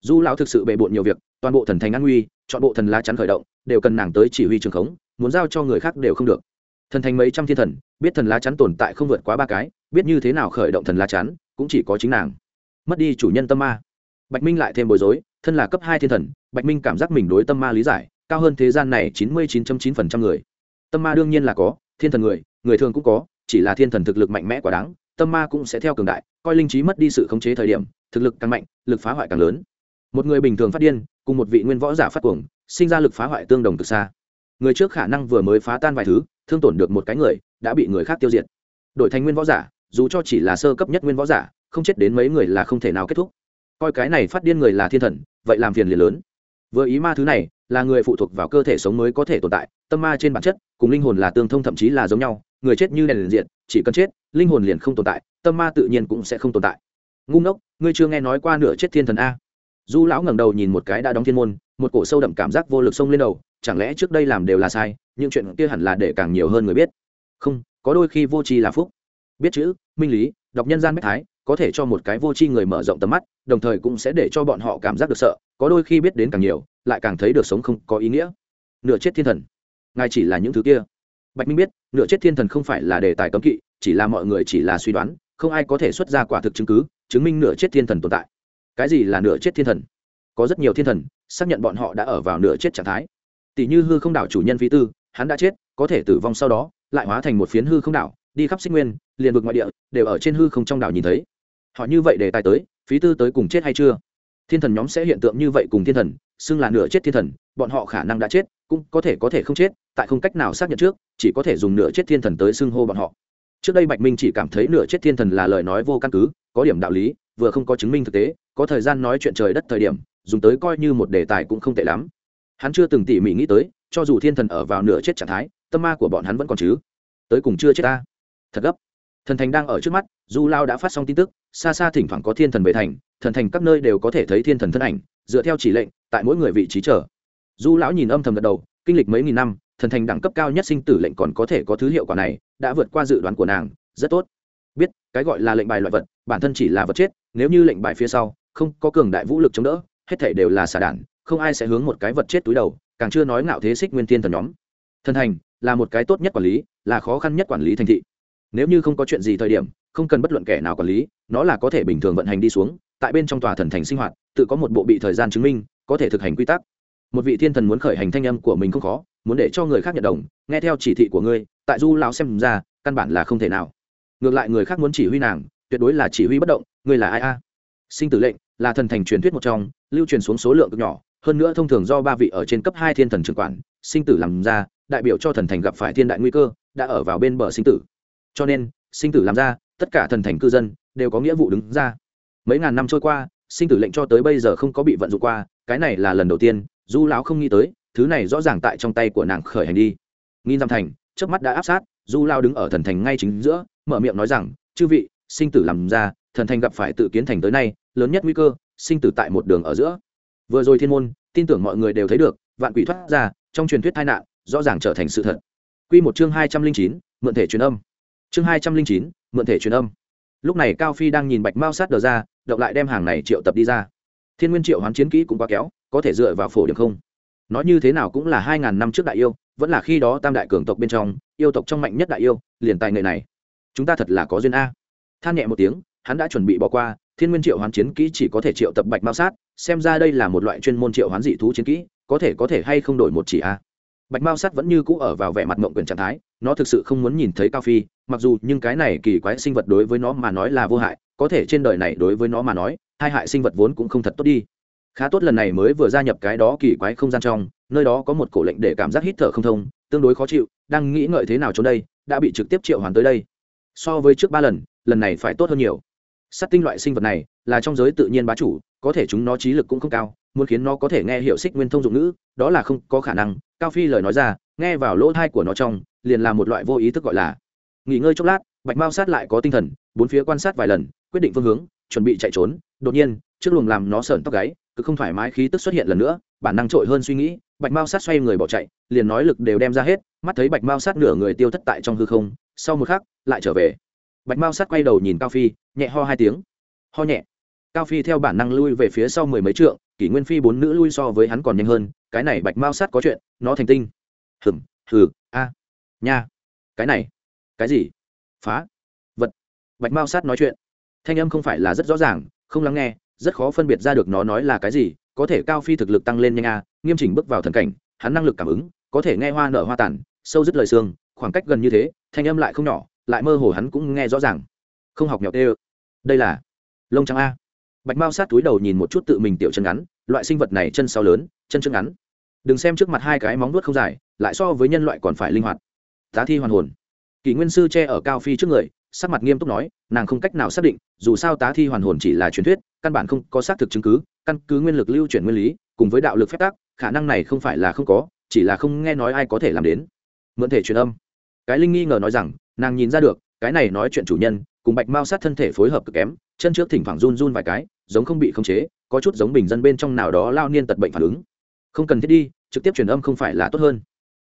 Du lão thực sự bề bộn nhiều việc, toàn bộ thần thành an nguy, chọn bộ thần lá chắn khởi động, đều cần nàng tới chỉ huy trường khống, muốn giao cho người khác đều không được thần thành mấy trăm thiên thần, biết thần lá chắn tồn tại không vượt quá ba cái, biết như thế nào khởi động thần lá chắn, cũng chỉ có chính nàng. Mất đi chủ nhân tâm ma. Bạch minh lại thêm bối rối, thân là cấp hai thiên thần, bạch minh cảm giác mình đối tâm ma lý giải, cao hơn thế gian này chín mươi chín chín phần trăm người. Tâm ma đương nhiên là có, thiên thần người người thường cũng có, chỉ là thiên thần thực lực mạnh mẽ quá đáng, tâm ma cũng sẽ theo cường đại, coi linh trí mất đi sự khống chế thời điểm, thực lực càng mạnh, lực phá hoại càng lớn. Một người bình thường phát điên, cùng một vị nguyên võ giả phát cuồng, sinh ra lực phá hoại tương đồng từ xa. Người trước khả năng vừa mới phá tan vài thứ thương tổn được một cái người, đã bị người khác tiêu diệt. Đổi thành nguyên võ giả, dù cho chỉ là sơ cấp nhất nguyên võ giả, không chết đến mấy người là không thể nào kết thúc. Coi cái này phát điên người là thiên thần, vậy làm phiền liền lớn. Vừa ý ma thứ này, là người phụ thuộc vào cơ thể sống mới có thể tồn tại, tâm ma trên bản chất, cùng linh hồn là tương thông thậm chí là giống nhau, người chết như đèn liền diện chỉ cần chết, linh hồn liền không tồn tại, tâm ma tự nhiên cũng sẽ không tồn tại. Ngu ngốc, ngươi chưa nghe nói qua nửa chết thiên thần a. Du lão ngẩng đầu nhìn một cái đã đóng thiên môn, một cổ sâu đậm cảm giác vô lực xông lên đầu, chẳng lẽ trước đây làm đều là sai những chuyện kia hẳn là để càng nhiều hơn người biết. Không, có đôi khi vô tri là phúc. Biết chữ, minh lý, đọc nhân gian bách thái, có thể cho một cái vô tri người mở rộng tầm mắt, đồng thời cũng sẽ để cho bọn họ cảm giác được sợ, có đôi khi biết đến càng nhiều, lại càng thấy được sống không có ý nghĩa. Nửa chết thiên thần, ngài chỉ là những thứ kia. Bạch minh biết, nửa chết thiên thần không phải là đề tài cấm kỵ, chỉ là mọi người chỉ là suy đoán, không ai có thể xuất ra quả thực chứng cứ, chứng minh nửa chết thiên thần tồn tại. Cái gì là nửa chết thiên thần? Có rất nhiều thiên thần, xác nhận bọn họ đã ở vào nửa chết trạng thái. Tỷ như hư không đảo chủ nhân phí tư hắn đã chết, có thể tử vong sau đó, lại hóa thành một phiến hư không đảo, đi khắp sinh nguyên, liền vực ngoại địa, đều ở trên hư không trong đảo nhìn thấy. Họ như vậy để tài tới, phí tư tới cùng chết hay chưa? Thiên thần nhóm sẽ hiện tượng như vậy cùng thiên thần, xưng là nửa chết thiên thần, bọn họ khả năng đã chết, cũng có thể có thể không chết, tại không cách nào xác nhận trước, chỉ có thể dùng nửa chết thiên thần tới xưng hô bọn họ. Trước đây bạch minh chỉ cảm thấy nửa chết thiên thần là lời nói vô căn cứ, có điểm đạo lý, vừa không có chứng minh thực tế, có thời gian nói chuyện trời đất thời điểm, dùng tới coi như một đề tài cũng không tệ lắm. Hắn chưa từng tỉ mỉ nghĩ tới cho dù thiên thần ở vào nửa chết trạng thái, tâm ma của bọn hắn vẫn còn chứ. Tới cùng chưa chết ta. Thật gấp. Thần thành đang ở trước mắt, du lao đã phát xong tin tức, xa xa thỉnh thoảng có thiên thần về thành, thần thành các nơi đều có thể thấy thiên thần thân ảnh, dựa theo chỉ lệnh, tại mỗi người vị trí chờ. Du lão nhìn âm thầm gật đầu, kinh lịch mấy nghìn năm, thần thành đẳng cấp cao nhất sinh tử lệnh còn có thể có thứ hiệu quả này, đã vượt qua dự đoán của nàng, rất tốt. Biết, cái gọi là lệnh bài loại vật, bản thân chỉ là vật chết, nếu như lệnh bài phía sau không có cường đại vũ lực chống đỡ, hết thể đều là xả đản, không ai sẽ hướng một cái vật chết túi đầu càng chưa nói ngạo thế xích nguyên thiên thần nhóm. Thần thành là một cái tốt nhất quản lý, là khó khăn nhất quản lý thành thị. Nếu như không có chuyện gì thời điểm, không cần bất luận kẻ nào quản lý, nó là có thể bình thường vận hành đi xuống, tại bên trong tòa thần thành sinh hoạt, tự có một bộ bị thời gian chứng minh, có thể thực hành quy tắc. Một vị thiên thần muốn khởi hành thanh âm của mình không khó, muốn để cho người khác nhận đồng, nghe theo chỉ thị của ngươi, tại du lão xem ra, căn bản là không thể nào. Ngược lại người khác muốn chỉ huy nàng, tuyệt đối là chỉ huy bất động, ngươi là ai a? Sinh tử lệnh là thần thành truyền thuyết một trong, lưu truyền xuống số lượng cực nhỏ hơn nữa thông thường do ba vị ở trên cấp hai thiên thần trưởng quản, sinh tử làm ra, đại biểu cho thần thành gặp phải thiên đại nguy cơ, đã ở vào bên bờ sinh tử. Cho nên, sinh tử làm ra, tất cả thần thành cư dân, đều có nghĩa vụ đứng ra. Mấy ngàn năm trôi qua, sinh tử lệnh cho tới bây giờ không có bị vận dụng qua, cái này là lần đầu tiên, du lão không nghĩ tới, thứ này rõ ràng tại trong tay của nàng khởi hành đi. Nghìn dặm thành trước mắt đã áp sát, du lao đứng ở thần thành ngay chính giữa, mở miệng nói rằng, chư vị, sinh tử làm ra, thần thành gặp phải tự kiến thành tới nay, lớn nhất nguy cơ, sinh tử tại một đường ở giữa vừa rồi thiên môn, tin tưởng mọi người đều thấy được, vạn quỷ thoát ra, trong truyền thuyết tai nạn, rõ ràng trở thành sự thật. Quy một chương hai trăm linh chín, mượn thể truyền âm. Chương hai trăm linh chín, mượn thể truyền âm. Lúc này cao phi đang nhìn bạch mao sát đờ ra, động lại đem hàng này triệu tập đi ra. Thiên nguyên triệu hoán chiến kỹ cũng quá kéo, có thể dựa vào phổ điểm không? Nói như thế nào cũng là hai ngàn năm trước đại yêu, vẫn là khi đó tam đại cường tộc bên trong, yêu tộc trong mạnh nhất đại yêu, liền tài nghệ này. Chúng ta thật là có duyên a. Than nhẹ một tiếng, hắn đã chuẩn bị bỏ qua, thiên nguyên triệu hoán chiến kỹ chỉ có thể triệu tập bạch mao sát xem ra đây là một loại chuyên môn triệu hoán dị thú chiến kỹ, có thể có thể hay không đổi một chỉ a. Bạch mao sắt vẫn như cũ ở vào vẻ mặt mộng quyền trạng thái, nó thực sự không muốn nhìn thấy cao phi, mặc dù nhưng cái này kỳ quái sinh vật đối với nó mà nói là vô hại, có thể trên đời này đối với nó mà nói, hai hại sinh vật vốn cũng không thật tốt đi. Khá tốt lần này mới vừa gia nhập cái đó kỳ quái không gian trong, nơi đó có một cổ lệnh để cảm giác hít thở không thông, tương đối khó chịu, đang nghĩ ngợi thế nào trốn đây, đã bị trực tiếp triệu hoàn tới đây. So với trước ba lần lần này phải tốt hơn nhiều. Sắt tinh loại sinh vật này là trong giới tự nhiên bá chủ, có thể chúng nó trí lực cũng không cao, muốn khiến nó có thể nghe hiệu xích nguyên thông dụng ngữ, đó là không có khả năng. Cao phi lời nói ra, nghe vào lỗ thai của nó trong, liền là một loại vô ý thức gọi là nghỉ ngơi chốc lát, bạch mao sát lại có tinh thần, bốn phía quan sát vài lần, quyết định phương hướng, chuẩn bị chạy trốn. Đột nhiên trước luồng làm nó sởn tóc gáy, cứ không thoải mái khí tức xuất hiện lần nữa, bản năng trội hơn suy nghĩ, bạch mao sát xoay người bỏ chạy, liền nói lực đều đem ra hết, mắt thấy bạch mao sát nửa người tiêu thất tại trong hư không, sau một khắc, lại trở về bạch mao sát quay đầu nhìn cao phi, nhẹ ho hai tiếng. Ho nhẹ. Cao phi theo bản năng lui về phía sau mười mấy trượng, kỷ nguyên phi bốn nữ lui so với hắn còn nhanh hơn, cái này bạch mao sát có chuyện, nó thành tinh. Hừm hừ, a, nha. Cái này, cái gì? Phá. Vật. Bạch mao sát nói chuyện. Thanh âm không phải là rất rõ ràng, không lắng nghe, rất khó phân biệt ra được nó nói là cái gì, có thể cao phi thực lực tăng lên nhanh a, nghiêm chỉnh bước vào thần cảnh, hắn năng lực cảm ứng, có thể nghe hoa nở hoa tản sâu dứt lời xương, khoảng cách gần như thế, thanh âm lại không nhỏ lại mơ hồ hắn cũng nghe rõ ràng. Không học nhọc ơ. Đây là lông trắng a. Bạch mao sát túi đầu nhìn một chút tự mình tiểu chân ngắn, loại sinh vật này chân sau lớn, chân chân ngắn. Đừng xem trước mặt hai cái móng vuốt không dài, lại so với nhân loại còn phải linh hoạt. Tá thi hoàn hồn. Kỷ nguyên sư che ở cao phi trước người, sắc mặt nghiêm túc nói, nàng không cách nào xác định, dù sao tá thi hoàn hồn chỉ là truyền thuyết, căn bản không có xác thực chứng cứ, căn cứ nguyên lực lưu chuyển nguyên lý, cùng với đạo lực phép tắc, khả năng này không phải là không có, chỉ là không nghe nói ai có thể làm đến. Mượn thể truyền âm. Cái linh nghi ngờ nói rằng nàng nhìn ra được cái này nói chuyện chủ nhân cùng bạch mao sát thân thể phối hợp cực kém chân trước thỉnh thoảng run run vài cái giống không bị khống chế có chút giống bình dân bên trong nào đó lao niên tật bệnh phản ứng. Không cần thiết đi trực tiếp truyền âm không phải là tốt hơn.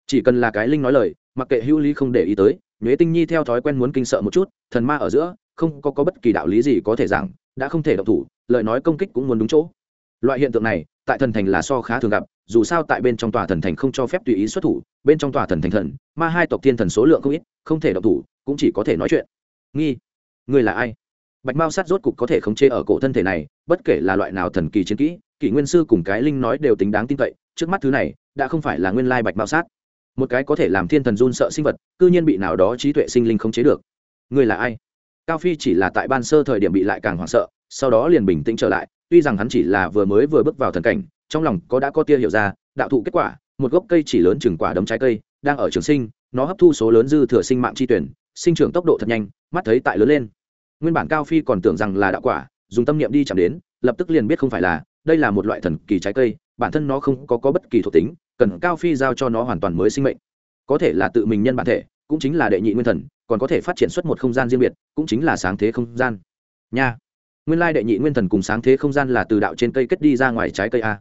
Chỉ cần là cái linh nói lời mặc kệ hữu lý không để ý tới nhuế tinh nhi theo thói quen muốn kinh sợ một chút thần ma ở giữa không có, có bất kỳ đạo lý gì có thể giảng đã không thể động thủ lời nói công kích cũng muốn đúng chỗ. Loại hiện tượng này tại thần thành là so khá thường gặp dù sao tại bên trong tòa thần thành không cho phép tùy ý xuất thủ, bên trong tòa thần thành thần ma hai tộc thiên thần số lượng không ít, không thể động thủ, cũng chỉ có thể nói chuyện. Nghi, người là ai? Bạch mao sát rốt cục có thể khống chế ở cổ thân thể này, bất kể là loại nào thần kỳ chiến kỹ, kỷ nguyên sư cùng cái linh nói đều tính đáng tin cậy, trước mắt thứ này, đã không phải là nguyên lai bạch mao sát. Một cái có thể làm thiên thần run sợ sinh vật, cư nhiên bị nào đó trí tuệ sinh linh khống chế được. Người là ai? Cao phi chỉ là tại ban sơ thời điểm bị lại càng hoảng sợ, sau đó liền bình tĩnh trở lại, tuy rằng hắn chỉ là vừa mới vừa bước vào thần cảnh trong lòng có đã có tia hiểu ra đạo thụ kết quả một gốc cây chỉ lớn chừng quả đấm trái cây đang ở trường sinh nó hấp thu số lớn dư thừa sinh mạng chi tuyển sinh trưởng tốc độ thật nhanh mắt thấy tại lớn lên. Nguyên bản cao phi còn tưởng rằng là đạo quả dùng tâm niệm đi chạm đến lập tức liền biết không phải là đây là một loại thần kỳ trái cây bản thân nó không có, có bất kỳ thuộc tính cần cao phi giao cho nó hoàn toàn mới sinh mệnh. Có thể là tự mình nhân bản thể cũng chính là đệ nhị nguyên thần còn có thể phát triển xuất một không gian riêng biệt cũng chính là sáng thế không gian. Nha. Nguyên lai đệ nhị nguyên thần cùng sáng thế không gian là từ đạo trên cây kết đi ra ngoài trái cây a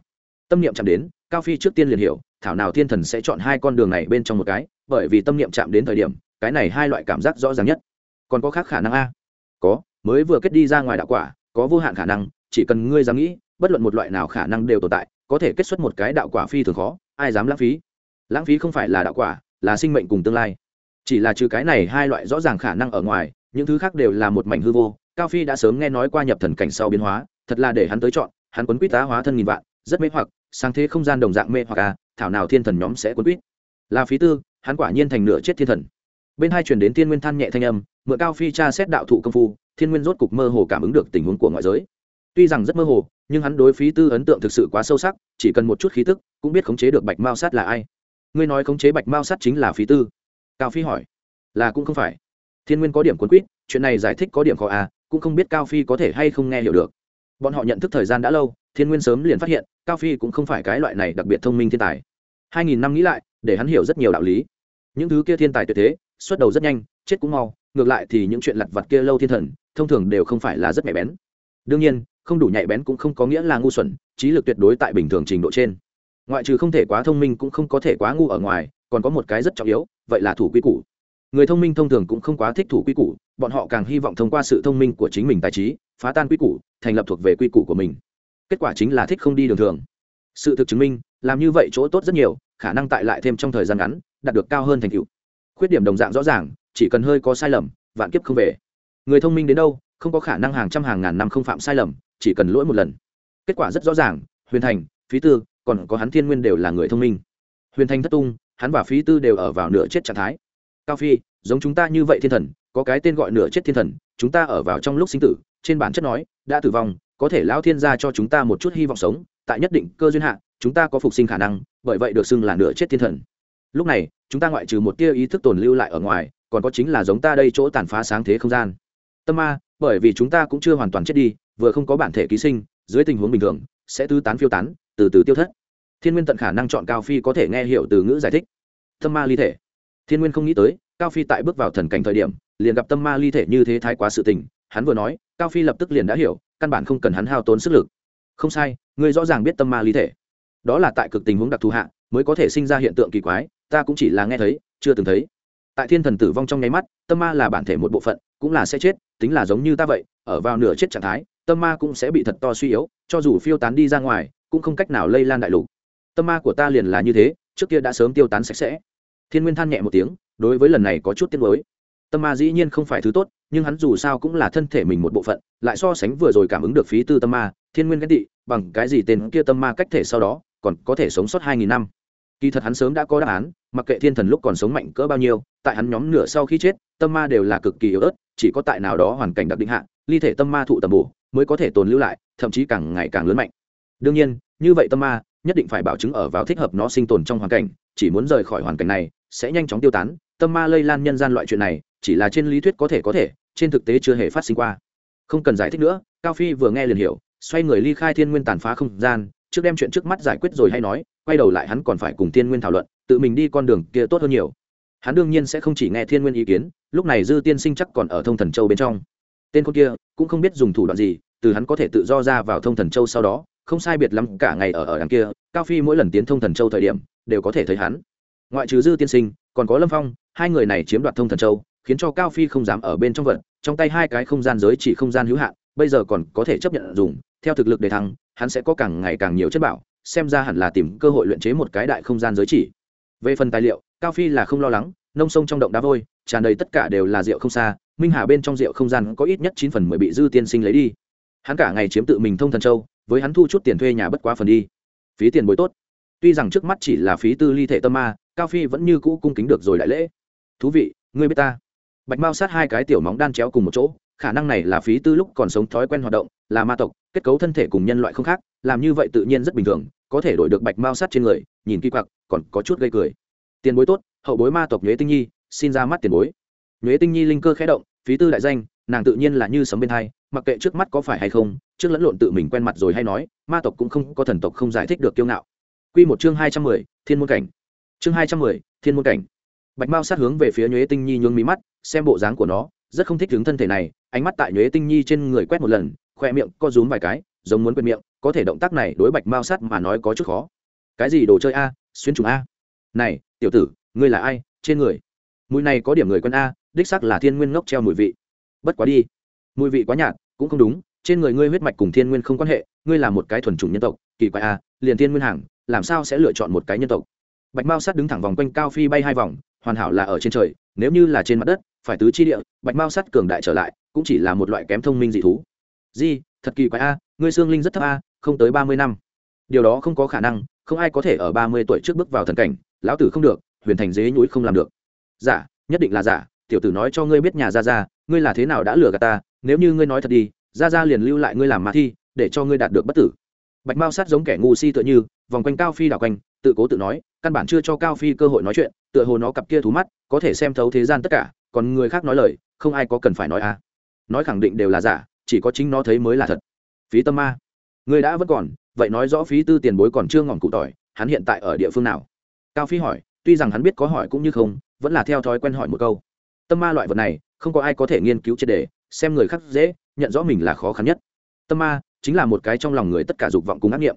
tâm niệm chạm đến, cao phi trước tiên liền hiểu, thảo nào thiên thần sẽ chọn hai con đường này bên trong một cái, bởi vì tâm niệm chạm đến thời điểm, cái này hai loại cảm giác rõ ràng nhất. Còn có khác khả năng a? Có, mới vừa kết đi ra ngoài đạo quả, có vô hạn khả năng, chỉ cần ngươi dám nghĩ, bất luận một loại nào khả năng đều tồn tại, có thể kết xuất một cái đạo quả phi thường khó, ai dám lãng phí? Lãng phí không phải là đạo quả, là sinh mệnh cùng tương lai. Chỉ là trừ cái này hai loại rõ ràng khả năng ở ngoài, những thứ khác đều là một mảnh hư vô. Cao phi đã sớm nghe nói qua nhập thần cảnh sau biến hóa, thật là để hắn tới chọn, hắn quấn quýt tá hóa thân nghìn vạn rất mê hoặc sang thế không gian đồng dạng mê hoặc à thảo nào thiên thần nhóm sẽ quấn quýt. Là phí tư, hắn quả nhiên thành nửa chết thiên thần. Bên hai chuyển đến thiên nguyên than nhẹ thanh âm, mượn cao phi tra xét đạo thụ công phu, thiên nguyên rốt cục mơ hồ cảm ứng được tình huống của ngoại giới. Tuy rằng rất mơ hồ, nhưng hắn đối phí tư ấn tượng thực sự quá sâu sắc, chỉ cần một chút khí tức, cũng biết khống chế được bạch mao sát là ai. Ngươi nói khống chế bạch mao sát chính là phí tư? Cao phi hỏi. Là cũng không phải. Thiên nguyên có điểm cuốn quýt, chuyện này giải thích có điểm khó à cũng không biết cao phi có thể hay không nghe hiểu được. Bọn họ nhận thức thời gian đã lâu thiên nguyên sớm liền phát hiện, cao phi cũng không phải cái loại này đặc biệt thông minh thiên tài. Hai nghìn năm nghĩ lại, để hắn hiểu rất nhiều đạo lý. Những thứ kia thiên tài tuyệt thế, xuất đầu rất nhanh, chết cũng mau, ngược lại thì những chuyện lặt vặt kia lâu thiên thần, thông thường đều không phải là rất nhạy bén. Đương nhiên, không đủ nhạy bén cũng không có nghĩa là ngu xuẩn, trí lực tuyệt đối tại bình thường trình độ trên. Ngoại trừ không thể quá thông minh cũng không có thể quá ngu ở ngoài, còn có một cái rất trọng yếu, vậy là thủ quy củ. Người thông minh thông thường cũng không quá thích thủ quy củ, bọn họ càng hy vọng thông qua sự thông minh của chính mình tài trí, phá tan quy củ, thành lập thuộc về quy củ của mình kết quả chính là thích không đi đường thường. Sự thực chứng minh, làm như vậy chỗ tốt rất nhiều, khả năng tại lại thêm trong thời gian ngắn, đạt được cao hơn thành tựu. Khuyết điểm đồng dạng rõ ràng, chỉ cần hơi có sai lầm, vạn kiếp không về. Người thông minh đến đâu, không có khả năng hàng trăm hàng ngàn năm không phạm sai lầm, chỉ cần lỗi một lần. Kết quả rất rõ ràng, huyền thành, phí tư, còn có hắn thiên nguyên đều là người thông minh. Huyền thành thất tung, hắn và phí tư đều ở vào nửa chết trạng thái. Cao phi, giống chúng ta như vậy thiên thần, có cái tên gọi nửa chết thiên thần, chúng ta ở vào trong lúc sinh tử, trên bản chất nói, đã tử vong có thể lão thiên gia cho chúng ta một chút hy vọng sống, tại nhất định cơ duyên hạ, chúng ta có phục sinh khả năng, bởi vậy được xưng là nửa chết thiên thần. Lúc này, chúng ta ngoại trừ một tia ý thức tồn lưu lại ở ngoài, còn có chính là giống ta đây chỗ tàn phá sáng thế không gian. Tâm ma, bởi vì chúng ta cũng chưa hoàn toàn chết đi, vừa không có bản thể ký sinh, dưới tình huống bình thường, sẽ tứ tán phiêu tán, từ từ tiêu thất. Thiên nguyên tận khả năng chọn cao phi có thể nghe hiểu từ ngữ giải thích. Tâm ma ly thể. Thiên nguyên không nghĩ tới, cao phi tại bước vào thần cảnh thời điểm, liền gặp tâm ma ly thể như thế thái quá sự tình, hắn vừa nói, cao phi lập tức liền đã hiểu căn bản không cần hắn hao tốn sức lực. Không sai, ngươi rõ ràng biết tâm ma ly thể. Đó là tại cực tình huống đặc thù hạ, mới có thể sinh ra hiện tượng kỳ quái, ta cũng chỉ là nghe thấy, chưa từng thấy. Tại thiên thần tử vong trong nháy mắt, tâm ma là bản thể một bộ phận, cũng là sẽ chết, tính là giống như ta vậy, ở vào nửa chết trạng thái, tâm ma cũng sẽ bị thật to suy yếu, cho dù phiêu tán đi ra ngoài, cũng không cách nào lây lan đại lục. Tâm ma của ta liền là như thế, trước kia đã sớm tiêu tán sạch sẽ. Thiên nguyên than nhẹ một tiếng, đối với lần này có chút tiếc nuối tâm ma dĩ nhiên không phải thứ tốt nhưng hắn dù sao cũng là thân thể mình một bộ phận lại so sánh vừa rồi cảm ứng được phí tư tâm ma thiên nguyên ghét tị bằng cái gì tên kia tâm ma cách thể sau đó còn có thể sống sót hai nghìn năm. Kỳ thật hắn sớm đã có đáp án mặc kệ thiên thần lúc còn sống mạnh cỡ bao nhiêu tại hắn nhóm nửa sau khi chết tâm ma đều là cực kỳ yếu ớt chỉ có tại nào đó hoàn cảnh đặc định hạn, ly thể tâm ma thụ tầm bổ mới có thể tồn lưu lại thậm chí càng ngày càng lớn mạnh. Đương nhiên như vậy tâm ma nhất định phải bảo chứng ở vào thích hợp nó sinh tồn trong hoàn cảnh chỉ muốn rời khỏi hoàn cảnh này sẽ nhanh chóng tiêu tán. Tâm ma lây lan nhân gian loại chuyện này chỉ là trên lý thuyết có thể có thể, trên thực tế chưa hề phát sinh qua. Không cần giải thích nữa, cao phi vừa nghe liền hiểu, xoay người ly khai thiên nguyên tàn phá không gian, trước đem chuyện trước mắt giải quyết rồi hay nói, quay đầu lại hắn còn phải cùng thiên nguyên thảo luận, tự mình đi con đường kia tốt hơn nhiều. Hắn đương nhiên sẽ không chỉ nghe thiên nguyên ý kiến, lúc này dư tiên sinh chắc còn ở thông thần châu bên trong. Tên con kia, cũng không biết dùng thủ đoạn gì, từ hắn có thể tự do ra vào thông thần châu sau đó, không sai biệt lắm cả ngày ở ở đằng kia, cao phi mỗi lần tiến thông thần châu thời điểm, đều có thể thấy hắn. Ngoại trừ dư tiên sinh, còn có lâm phong, hai người này chiếm đoạt thông thần châu khiến cho cao phi không dám ở bên trong vật, trong tay hai cái không gian giới chỉ không gian hữu hạn, bây giờ còn có thể chấp nhận dùng, theo thực lực để thăng hắn sẽ có càng ngày càng nhiều chất bảo, xem ra hẳn là tìm cơ hội luyện chế một cái đại không gian giới chỉ. Về phần tài liệu, cao phi là không lo lắng, nông sông trong động đá vôi, tràn đầy tất cả đều là rượu không xa, minh hà bên trong rượu không gian có ít nhất chín phần mười bị dư tiên sinh lấy đi. Hắn cả ngày chiếm tự mình thông thần châu, với hắn thu chút tiền thuê nhà bất quá phần đi. Phí tiền bối tốt. Tuy rằng trước mắt chỉ là phí tư ly thể tâm ma, cao phi vẫn như cũ cung kính được rồi đại lễ. Thú vị, ngươi biết ta bạch mao sát hai cái tiểu móng đan chéo cùng một chỗ, khả năng này là phí tư lúc còn sống thói quen hoạt động, là ma tộc, kết cấu thân thể cùng nhân loại không khác, làm như vậy tự nhiên rất bình thường, có thể đổi được bạch mao sát trên người, nhìn kỳ quặc, còn có chút gây cười. Tiền bối tốt, hậu bối ma tộc nhuế tinh nhi, xin ra mắt tiền bối. Nhuế tinh nhi linh cơ khẽ động, phí tư đại danh, nàng tự nhiên là như sấm bên hai, mặc kệ trước mắt có phải hay không, trước lẫn lộn tự mình quen mặt rồi hay nói, ma tộc cũng không có thần tộc không giải thích được kiêu ngạo. Q một chương hai trăm mười, thiên môn cảnh. Chương hai trăm mười, thiên môn cảnh. Bạch mao sát hướng về phía nhuế tinh nhi nhướng mí mắt xem bộ dáng của nó, rất không thích đứng thân thể này, ánh mắt tại nhuế tinh nhi trên người quét một lần khoe miệng co rúm vài cái, giống muốn quên miệng, có thể động tác này đối bạch mao sát mà nói có chút khó. Cái gì đồ chơi a, xuyên trùng a? Này, tiểu tử, ngươi là ai, trên người? Mùi này có điểm người quân a, đích sắc là thiên nguyên ngốc treo mùi vị. Bất quá đi. Mùi vị quá nhạt, cũng không đúng, trên người ngươi huyết mạch cùng thiên nguyên không quan hệ, ngươi là một cái thuần chủng nhân tộc, kỳ quái a, liền thiên nguyên hàng, làm sao sẽ lựa chọn một cái nhân tộc? Bạch mao sát đứng thẳng vòng quanh cao phi bay hai vòng, hoàn hảo là ở trên trời, nếu như là trên mặt đất phải tứ chi địa, bạch mao sắt cường đại trở lại, cũng chỉ là một loại kém thông minh dị thú. Di, thật kỳ quái a, ngươi xương linh rất thấp a, không tới ba mươi năm. Điều đó không có khả năng, không ai có thể ở ba mươi tuổi trước bước vào thần cảnh, lão tử không được, huyền thành dế nhúi không làm được. Giả nhất định là giả tiểu tử nói cho ngươi biết nhà ra ra ngươi là thế nào đã lừa gạt ta, nếu như ngươi nói thật đi ra ra liền lưu lại ngươi làm mã thi, để cho ngươi đạt được bất tử. Bạch mao sát giống kẻ ngu si tựa như, vòng quanh cao phi đảo quanh, tự cố tự nói, căn bản chưa cho cao phi cơ hội nói chuyện, tựa hồ nó cặp kia thú mắt, có thể xem thấu thế gian tất cả còn người khác nói lời, không ai có cần phải nói à. Nói khẳng định đều là giả, chỉ có chính nó thấy mới là thật. Phí tâm ma. Người đã vẫn còn, vậy nói rõ phí tư tiền bối còn chưa ngọn cụ tỏi, hắn hiện tại ở địa phương nào? Cao phi hỏi, tuy rằng hắn biết có hỏi cũng như không, vẫn là theo thói quen hỏi một câu. Tâm ma loại vật này, không có ai có thể nghiên cứu triệt đề xem người khác dễ, nhận rõ mình là khó khăn nhất. Tâm ma, chính là một cái trong lòng người tất cả dục vọng cùng ác nghiệm.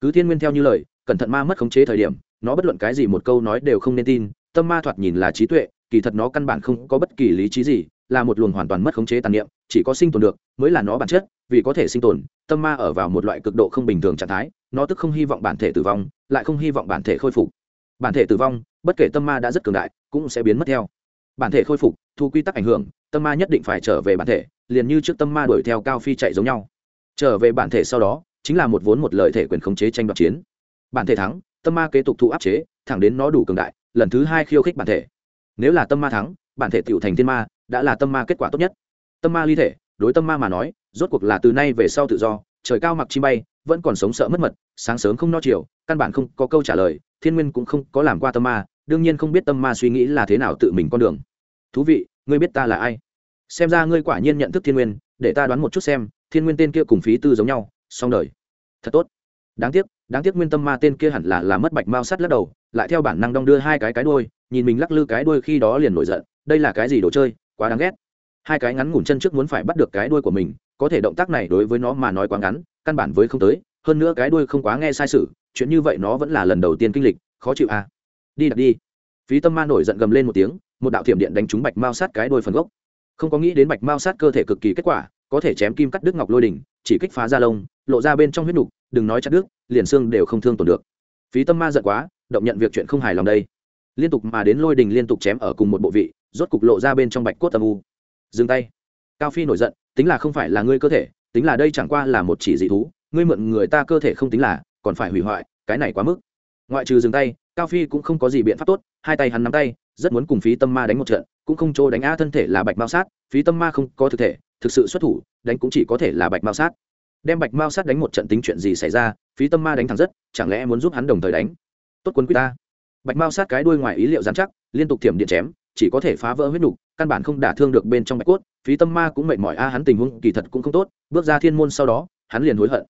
Cứ thiên nguyên theo như lời, cẩn thận ma mất khống chế thời điểm, nó bất luận cái gì một câu nói đều không nên tin, tâm ma thoạt nhìn là trí tuệ kỳ thật nó căn bản không có bất kỳ lý trí gì, là một luồng hoàn toàn mất khống chế tàn niệm, chỉ có sinh tồn được, mới là nó bản chất, vì có thể sinh tồn, tâm ma ở vào một loại cực độ không bình thường trạng thái, nó tức không hy vọng bản thể tử vong, lại không hy vọng bản thể khôi phục. Bản thể tử vong, bất kể tâm ma đã rất cường đại, cũng sẽ biến mất theo. Bản thể khôi phục, thu quy tắc ảnh hưởng, tâm ma nhất định phải trở về bản thể, liền như trước tâm ma đuổi theo cao phi chạy giống nhau. Trở về bản thể sau đó, chính là một vốn một lợi thể quyền khống chế tranh đoạt chiến. Bản thể thắng, tâm ma kế tục thu áp chế, thẳng đến nó đủ cường đại, lần thứ hai khiêu khích bản thể nếu là tâm ma thắng, bản thể tựu thành thiên ma, đã là tâm ma kết quả tốt nhất. Tâm ma ly thể, đối tâm ma mà nói, rốt cuộc là từ nay về sau tự do, trời cao mặc chim bay, vẫn còn sống sợ mất mật, sáng sớm không no chiều, căn bản không có câu trả lời, thiên nguyên cũng không có làm qua tâm ma, đương nhiên không biết tâm ma suy nghĩ là thế nào tự mình con đường. Thú vị, ngươi biết ta là ai? Xem ra ngươi quả nhiên nhận thức thiên nguyên, để ta đoán một chút xem, thiên nguyên tên kia cùng phí tư giống nhau song đời. Thật tốt. Đáng tiếc đáng tiếc nguyên tâm ma tên kia hẳn là là mất bạch mao sắt lắc đầu lại theo bản năng đong đưa hai cái cái đuôi, nhìn mình lắc lư cái đuôi khi đó liền nổi giận, đây là cái gì đồ chơi, quá đáng ghét. Hai cái ngắn ngủn chân trước muốn phải bắt được cái đuôi của mình, có thể động tác này đối với nó mà nói quá ngắn, căn bản với không tới, hơn nữa cái đuôi không quá nghe sai sự, chuyện như vậy nó vẫn là lần đầu tiên kinh lịch, khó chịu à. Đi đặt đi. Phí tâm ma nổi giận gầm lên một tiếng, một đạo thiểm điện đánh trúng bạch mao sát cái đuôi phần gốc. Không có nghĩ đến bạch mao sát cơ thể cực kỳ kết quả, có thể chém kim cắt đứt ngọc lôi đỉnh, chỉ kích phá ra lông, lộ ra bên trong huyết nục, đừng nói chặt đứt, liền xương đều không thương tổn được. Phí tâm ma giận quá động nhận việc chuyện không hài lòng đây. Liên tục mà đến lôi đình liên tục chém ở cùng một bộ vị, rốt cục lộ ra bên trong bạch cốt âm u. Dừng tay. Cao phi nổi giận, tính là không phải là ngươi cơ thể, tính là đây chẳng qua là một chỉ dị thú, ngươi mượn người ta cơ thể không tính là, còn phải hủy hoại, cái này quá mức. Ngoại trừ dừng tay, cao phi cũng không có gì biện pháp tốt, hai tay hắn nắm tay, rất muốn cùng phí tâm ma đánh một trận, cũng không chỗ đánh a thân thể là bạch mao sát, phí tâm ma không có thực thể, thực sự xuất thủ, đánh cũng chỉ có thể là bạch mao sát. Đem bạch mao sát đánh một trận tính chuyện gì xảy ra, phí tâm ma đánh thẳng rất, chẳng lẽ muốn giúp hắn đồng thời đánh? Tốt quân quý ta. Bạch mao sát cái đuôi ngoài ý liệu dán chắc, liên tục thiểm điện chém, chỉ có thể phá vỡ huyết nục, căn bản không đả thương được bên trong bạch cốt, phí tâm ma cũng mệt mỏi, a, hắn tình huống kỳ thật cũng không tốt, bước ra thiên môn sau đó, hắn liền hối hận.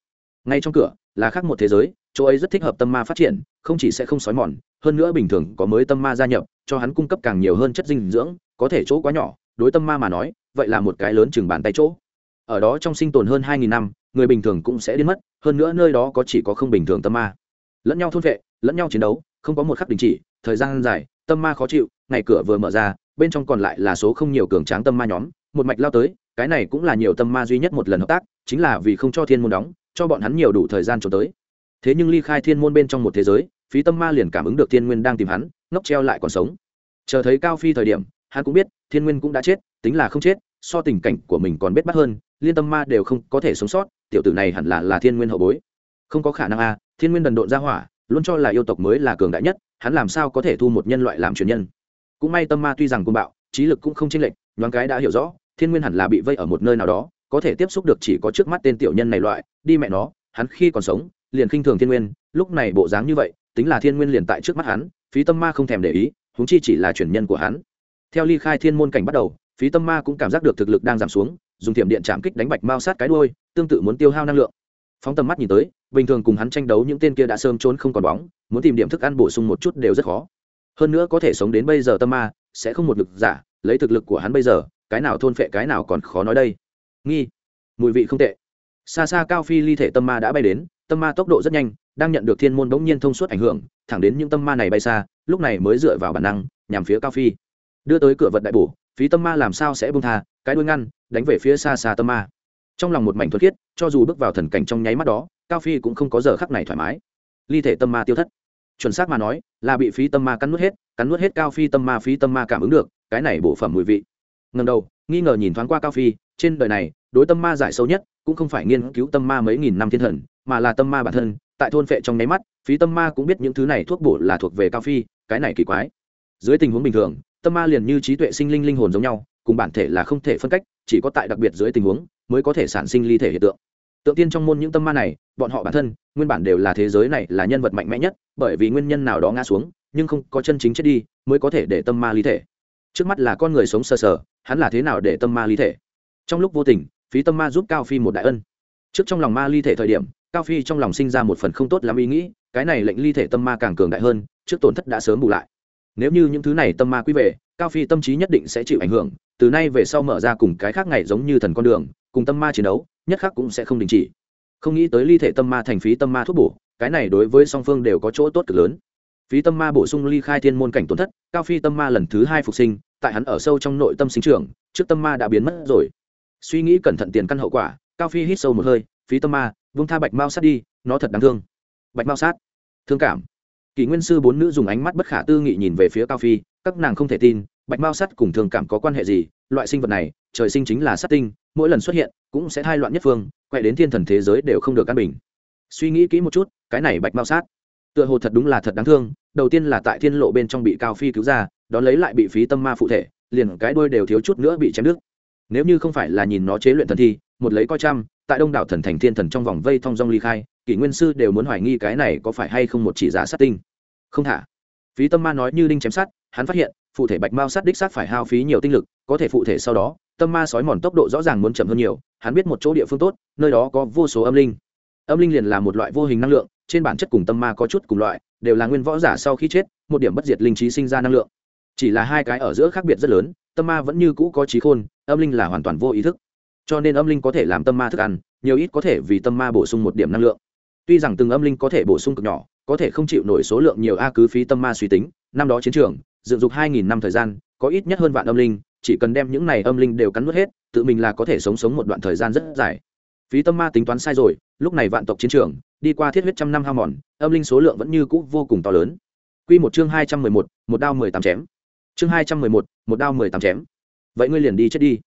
Ngay trong cửa, là khác một thế giới, chỗ ấy rất thích hợp tâm ma phát triển, không chỉ sẽ không xói mòn, hơn nữa bình thường có mới tâm ma gia nhập, cho hắn cung cấp càng nhiều hơn chất dinh dưỡng, có thể chỗ quá nhỏ, đối tâm ma mà nói, vậy là một cái lớn chừng bàn tay chỗ. Ở đó trong sinh tồn hơn hai nghìn năm, người bình thường cũng sẽ đến mất, hơn nữa nơi đó có chỉ có không bình thường tâm ma lẫn nhau thôn vệ, lẫn nhau chiến đấu, không có một khắc đình chỉ, thời gian dài, tâm ma khó chịu, ngày cửa vừa mở ra, bên trong còn lại là số không nhiều cường tráng tâm ma nhóm, một mạch lao tới, cái này cũng là nhiều tâm ma duy nhất một lần hợp tác, chính là vì không cho thiên môn đóng, cho bọn hắn nhiều đủ thời gian trốn tới. Thế nhưng ly khai thiên môn bên trong một thế giới, phí tâm ma liền cảm ứng được thiên nguyên đang tìm hắn, ngốc treo lại còn sống. Chờ thấy cao phi thời điểm, hắn cũng biết, thiên nguyên cũng đã chết, tính là không chết, so tình cảnh của mình còn biết bắt hơn, liên tâm ma đều không có thể sống sót, tiểu tử này hẳn là là thiên nguyên hậu bối. Không có khả năng a thiên nguyên đần độn ra hỏa, luôn cho là yêu tộc mới là cường đại nhất, hắn làm sao có thể thu một nhân loại làm truyền nhân? Cũng may tâm ma tuy rằng côn bạo, trí lực cũng không chênh lệch, nhoáng cái đã hiểu rõ, thiên nguyên hẳn là bị vây ở một nơi nào đó, có thể tiếp xúc được chỉ có trước mắt tên tiểu nhân này loại, đi mẹ nó, hắn khi còn sống, liền khinh thường thiên nguyên, lúc này bộ dáng như vậy, tính là thiên nguyên liền tại trước mắt hắn, phí tâm ma không thèm để ý húng chi chỉ là truyền nhân của hắn. Theo ly khai thiên môn cảnh bắt đầu, phí tâm ma cũng cảm giác được thực lực đang giảm xuống, dùng thiểm điện chạm kích đánh bạch mao sát cái đuôi, tương tự muốn tiêu hao năng lượng. Phóng tầm mắt nhìn tới bình thường cùng hắn tranh đấu những tên kia đã sớm trốn không còn bóng, muốn tìm điểm thức ăn bổ sung một chút đều rất khó. Hơn nữa có thể sống đến bây giờ tâm ma, sẽ không một lực giả, lấy thực lực của hắn bây giờ, cái nào thôn phệ cái nào còn khó nói đây. Nghi. Mùi vị không tệ. Xa xa cao phi ly thể tâm ma đã bay đến, tâm ma tốc độ rất nhanh, đang nhận được thiên môn bỗng nhiên thông suốt ảnh hưởng, thẳng đến những tâm ma này bay xa, lúc này mới dựa vào bản năng, nhằm phía cao phi. Đưa tới cửa vật đại bổ, phí tâm ma làm sao sẽ buông tha, cái đuôi ngăn, đánh về phía xa xa tâm ma. Trong lòng một mảnh thuật khiết, cho dù bước vào thần cảnh trong nháy mắt đó cao phi cũng không có giờ khắc này thoải mái ly thể tâm ma tiêu thất chuẩn xác mà nói là bị phí tâm ma cắn nuốt hết cắn nuốt hết cao phi tâm ma phí tâm ma cảm ứng được cái này bổ phẩm mùi vị ngần đầu nghi ngờ nhìn thoáng qua cao phi trên đời này đối tâm ma giải sâu nhất cũng không phải nghiên cứu tâm ma mấy nghìn năm thiên thần mà là tâm ma bản thân tại thôn phệ trong nháy mắt phí tâm ma cũng biết những thứ này thuốc bổ là thuộc về cao phi cái này kỳ quái dưới tình huống bình thường tâm ma liền như trí tuệ sinh linh linh hồn giống nhau cùng bản thể là không thể phân cách chỉ có tại đặc biệt dưới tình huống mới có thể sản sinh ly thể hiện tượng tượng tiên trong môn những tâm ma này bọn họ bản thân, nguyên bản đều là thế giới này là nhân vật mạnh mẽ nhất, bởi vì nguyên nhân nào đó ngã xuống, nhưng không có chân chính chết đi, mới có thể để tâm ma ly thể. Trước mắt là con người sống sờ sờ, hắn là thế nào để tâm ma ly thể? Trong lúc vô tình, phí tâm ma giúp cao phi một đại ân. Trước trong lòng ma ly thể thời điểm, cao phi trong lòng sinh ra một phần không tốt lắm ý nghĩ, cái này lệnh ly thể tâm ma càng cường đại hơn, trước tổn thất đã sớm bù lại. Nếu như những thứ này tâm ma quý về, cao phi tâm trí nhất định sẽ chịu ảnh hưởng, từ nay về sau mở ra cùng cái khác ngày giống như thần con đường, cùng tâm ma chiến đấu, nhất khác cũng sẽ không đình chỉ không nghĩ tới ly thể tâm ma thành phí tâm ma thuốc bổ, cái này đối với song phương đều có chỗ tốt cực lớn. Phí tâm ma bổ sung ly khai thiên môn cảnh tổn thất, cao phi tâm ma lần thứ hai phục sinh, tại hắn ở sâu trong nội tâm sinh trưởng, trước tâm ma đã biến mất rồi. Suy nghĩ cẩn thận tiền căn hậu quả, cao phi hít sâu một hơi, phí tâm ma, vung tha bạch mao sát đi, nó thật đáng thương. Bạch mao sát. Thương cảm. Kỷ nguyên sư bốn nữ dùng ánh mắt bất khả tư nghị nhìn về phía cao phi, các nàng không thể tin, bạch mao sắt cùng thương cảm có quan hệ gì, loại sinh vật này, trời sinh chính là sát tinh, mỗi lần xuất hiện, cũng sẽ thai loạn nhất phương quay đến thiên thần thế giới đều không được căn bình. Suy nghĩ kỹ một chút, cái này bạch mao sát. Tựa hồ thật đúng là thật đáng thương, đầu tiên là tại thiên lộ bên trong bị cao phi cứu ra, đón lấy lại bị phí tâm ma phụ thể, liền cái đuôi đều thiếu chút nữa bị chém đứt. Nếu như không phải là nhìn nó chế luyện thần thi, một lấy coi trăm, tại đông đảo thần thành thiên thần trong vòng vây thong dong ly khai, kỷ nguyên sư đều muốn hoài nghi cái này có phải hay không một chỉ giả sát tinh. Không thả. Phí tâm ma nói như đinh chém sát hắn phát hiện, phụ thể bạch mao sát đích sát phải hao phí nhiều tinh lực có thể phụ thể sau đó, tâm ma sói mòn tốc độ rõ ràng muốn chậm hơn nhiều, hắn biết một chỗ địa phương tốt, nơi đó có vô số âm linh. Âm linh liền là một loại vô hình năng lượng, trên bản chất cùng tâm ma có chút cùng loại, đều là nguyên võ giả sau khi chết, một điểm bất diệt linh trí sinh ra năng lượng. Chỉ là hai cái ở giữa khác biệt rất lớn, tâm ma vẫn như cũ có trí khôn, âm linh là hoàn toàn vô ý thức. Cho nên âm linh có thể làm tâm ma thức ăn, nhiều ít có thể vì tâm ma bổ sung một điểm năng lượng. Tuy rằng từng âm linh có thể bổ sung cực nhỏ, có thể không chịu nổi số lượng nhiều a cứ phí tâm ma suy tính, năm đó chiến trường, dựng dục hai nghìn năm thời gian, có ít nhất hơn vạn âm linh chỉ cần đem những này âm linh đều cắn nuốt hết, tự mình là có thể sống sống một đoạn thời gian rất dài. Phí tâm ma tính toán sai rồi, lúc này vạn tộc chiến trường, đi qua thiết huyết trăm năm hao mòn, âm linh số lượng vẫn như cũ vô cùng to lớn. Q một chương hai trăm mười một một đao mười tám chém. Chương hai trăm mười một một đao mười tám chém. Vậy ngươi liền đi chết đi.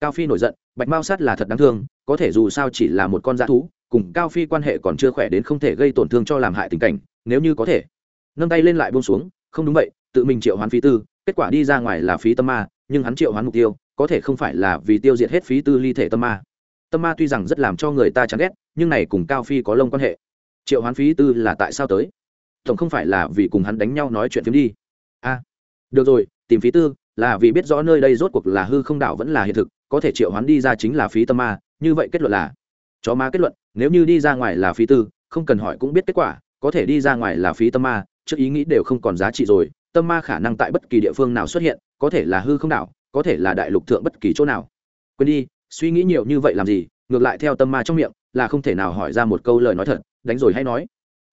Cao phi nổi giận, bạch mao sát là thật đáng thương, có thể dù sao chỉ là một con dã thú, cùng cao phi quan hệ còn chưa khỏe đến không thể gây tổn thương cho làm hại tình cảnh, nếu như có thể. Nâng tay lên lại buông xuống, không đúng vậy, tự mình triệu hoán phí tư, kết quả đi ra ngoài là phí tâm ma nhưng hắn triệu hoán mục tiêu, có thể không phải là vì tiêu diệt hết phí tư ly thể tâm ma. Tâm ma tuy rằng rất làm cho người ta chán ghét, nhưng này cùng cao phi có lông quan hệ. Triệu hoán phí tư là tại sao tới? Tổng không phải là vì cùng hắn đánh nhau nói chuyện phím đi. A được rồi, tìm phí tư, là vì biết rõ nơi đây rốt cuộc là hư không đảo vẫn là hiện thực, có thể triệu hoán đi ra chính là phí tâm ma, như vậy kết luận là, chó ma kết luận, nếu như đi ra ngoài là phí tư, không cần hỏi cũng biết kết quả, có thể đi ra ngoài là phí tâm ma, trước ý nghĩ đều không còn giá trị rồi, tâm ma khả năng tại bất kỳ địa phương nào xuất hiện có thể là hư không đảo, có thể là đại lục thượng bất kỳ chỗ nào. Quên đi, suy nghĩ nhiều như vậy làm gì, ngược lại theo tâm ma trong miệng, là không thể nào hỏi ra một câu lời nói thật, đánh rồi hay nói.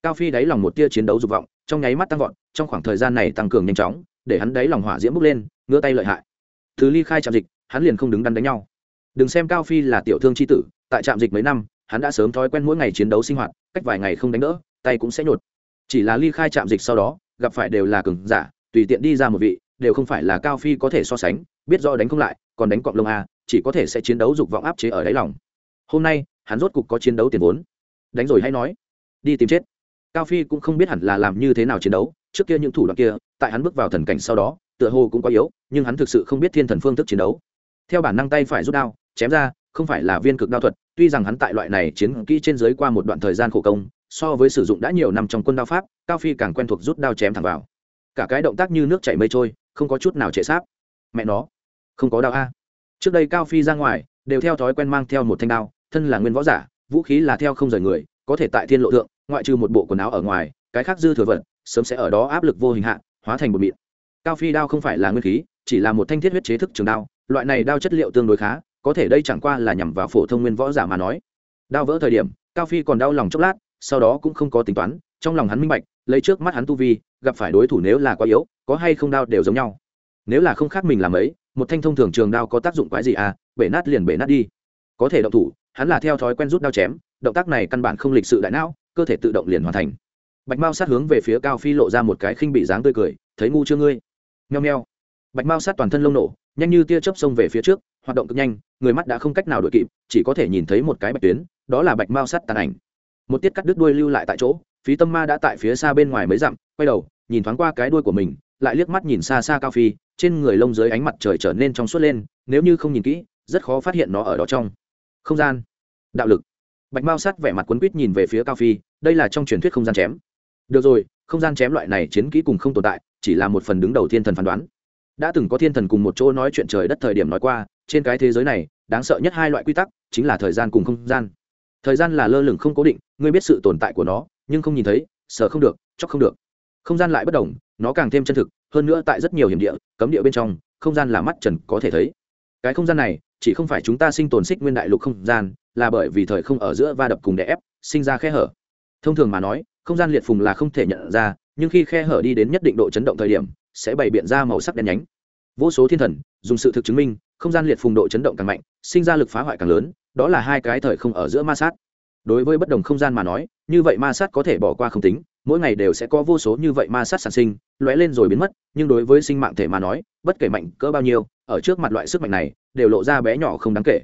Cao phi đáy lòng một tia chiến đấu dục vọng, trong nháy mắt tăng vọt, trong khoảng thời gian này tăng cường nhanh chóng, để hắn đáy lòng hỏa diễm bốc lên ngứa tay lợi hại. Thứ ly khai trạm dịch, hắn liền không đứng đắn đánh nhau. Đừng xem cao phi là tiểu thương c h i tử, tại trạm dịch mấy năm, hắn đã sớm thói quen mỗi ngày chiến đấu sinh hoạt, cách vài ngày không đánh đỡ, tay cũng sẽ nhột. Chỉ là ly khai trạm dịch sau đó, gặp phải đều là cường giả, tùy tiện đi ra một vị đều không phải là cao phi có thể so sánh, biết do đánh không lại, còn đánh cọng lông a, chỉ có thể sẽ chiến đấu dục vọng áp chế ở đáy lòng. Hôm nay, hắn rốt cục có chiến đấu tiền vốn. Đánh rồi hay nói. Đi tìm chết. Cao phi cũng không biết hẳn là làm như thế nào chiến đấu, trước kia những thủ đoạn kia, tại hắn bước vào thần cảnh sau đó, tựa hồ cũng quá yếu, nhưng hắn thực sự không biết thiên thần phương thức chiến đấu. Theo bản năng tay phải rút đao, chém ra, không phải là viên cực đao thuật, tuy rằng hắn tại loại này chiến kỹ trên giới qua một đoạn thời gian khổ công, so với sử dụng đã nhiều năm trong quân đao pháp, cao phi càng quen thuộc rút đao chém thẳng vào. Cả cái động tác như nước chảy mây trôi không có chút nào trệ sáp. Mẹ nó, không có đao a. Trước đây cao phi ra ngoài, đều theo thói quen mang theo một thanh đao, thân là nguyên võ giả, vũ khí là theo không rời người, có thể tại thiên lộ thượng, ngoại trừ một bộ quần áo ở ngoài, cái khác dư thừa vật, sớm sẽ ở đó áp lực vô hình hạ, hóa thành một mịn. Cao phi đao không phải là nguyên khí, chỉ là một thanh thiết huyết chế thức trường đao, loại này đao chất liệu tương đối khá, có thể đây chẳng qua là nhằm vào phổ thông nguyên võ giả mà nói. Đao vỡ thời điểm, cao phi còn đau lòng chốc lát, sau đó cũng không có tính toán, trong lòng hắn minh bạch, lấy trước mắt hắn tu vi, gặp phải đối thủ nếu là quá yếu có hay không đao đều giống nhau. Nếu là không khác mình làm ấy, một thanh thông thường trường đao có tác dụng quái gì à? Bể nát liền bể nát đi. Có thể động thủ, hắn là theo thói quen rút đao chém, động tác này căn bản không lịch sự đại não, cơ thể tự động liền hoàn thành. Bạch mao sát hướng về phía cao phi lộ ra một cái khinh bị dáng tươi cười, thấy ngu chưa ngươi? Nheo nheo bạch mao sát toàn thân lông nổ, nhanh như tia chớp xông về phía trước, hoạt động cực nhanh, người mắt đã không cách nào đuổi kịp, chỉ có thể nhìn thấy một cái bạch tuyến, đó là bạch mao sát tàn ảnh. Một tiết cắt đứt đuôi lưu lại tại chỗ, phí tâm ma đã tại phía xa bên ngoài mấy dặm, quay đầu, nhìn thoáng qua cái đuôi của mình lại liếc mắt nhìn xa xa cao phi, trên người lông dưới ánh mặt trời trở nên trong suốt lên, nếu như không nhìn kỹ, rất khó phát hiện nó ở đó trong. Không gian. Đạo lực. Bạch mao sát vẻ mặt quấn quýt nhìn về phía cao phi, đây là trong truyền thuyết không gian chém. Được rồi, không gian chém loại này chiến kỹ cùng không tồn tại, chỉ là một phần đứng đầu thiên thần phán đoán. Đã từng có thiên thần cùng một chỗ nói chuyện trời đất thời điểm nói qua, trên cái thế giới này, đáng sợ nhất hai loại quy tắc, chính là thời gian cùng không gian. Thời gian là lơ lửng không cố định, ngươi biết sự tồn tại của nó, nhưng không nhìn thấy, sợ không được chóc không được không gian lại bất đồng, nó càng thêm chân thực, hơn nữa tại rất nhiều hiểm địa, cấm địa bên trong, không gian là mắt trần có thể thấy. Cái không gian này, chỉ không phải chúng ta sinh tồn xích nguyên đại lục không gian, là bởi vì thời không ở giữa va đập cùng đè ép, sinh ra khe hở. Thông thường mà nói, không gian liệt phùng là không thể nhận ra, nhưng khi khe hở đi đến nhất định độ chấn động thời điểm, sẽ bày biện ra màu sắc đen nhánh. Vô số thiên thần, dùng sự thực chứng minh, không gian liệt phùng độ chấn động càng mạnh, sinh ra lực phá hoại càng lớn, đó là hai cái thời không ở giữa ma sát. Đối với bất đồng không gian mà nói, như vậy ma sát có thể bỏ qua không tính mỗi ngày đều sẽ có vô số như vậy ma sát sản sinh, lóe lên rồi biến mất, nhưng đối với sinh mạng thể mà nói, bất kể mạnh cỡ bao nhiêu, ở trước mặt loại sức mạnh này, đều lộ ra bé nhỏ không đáng kể.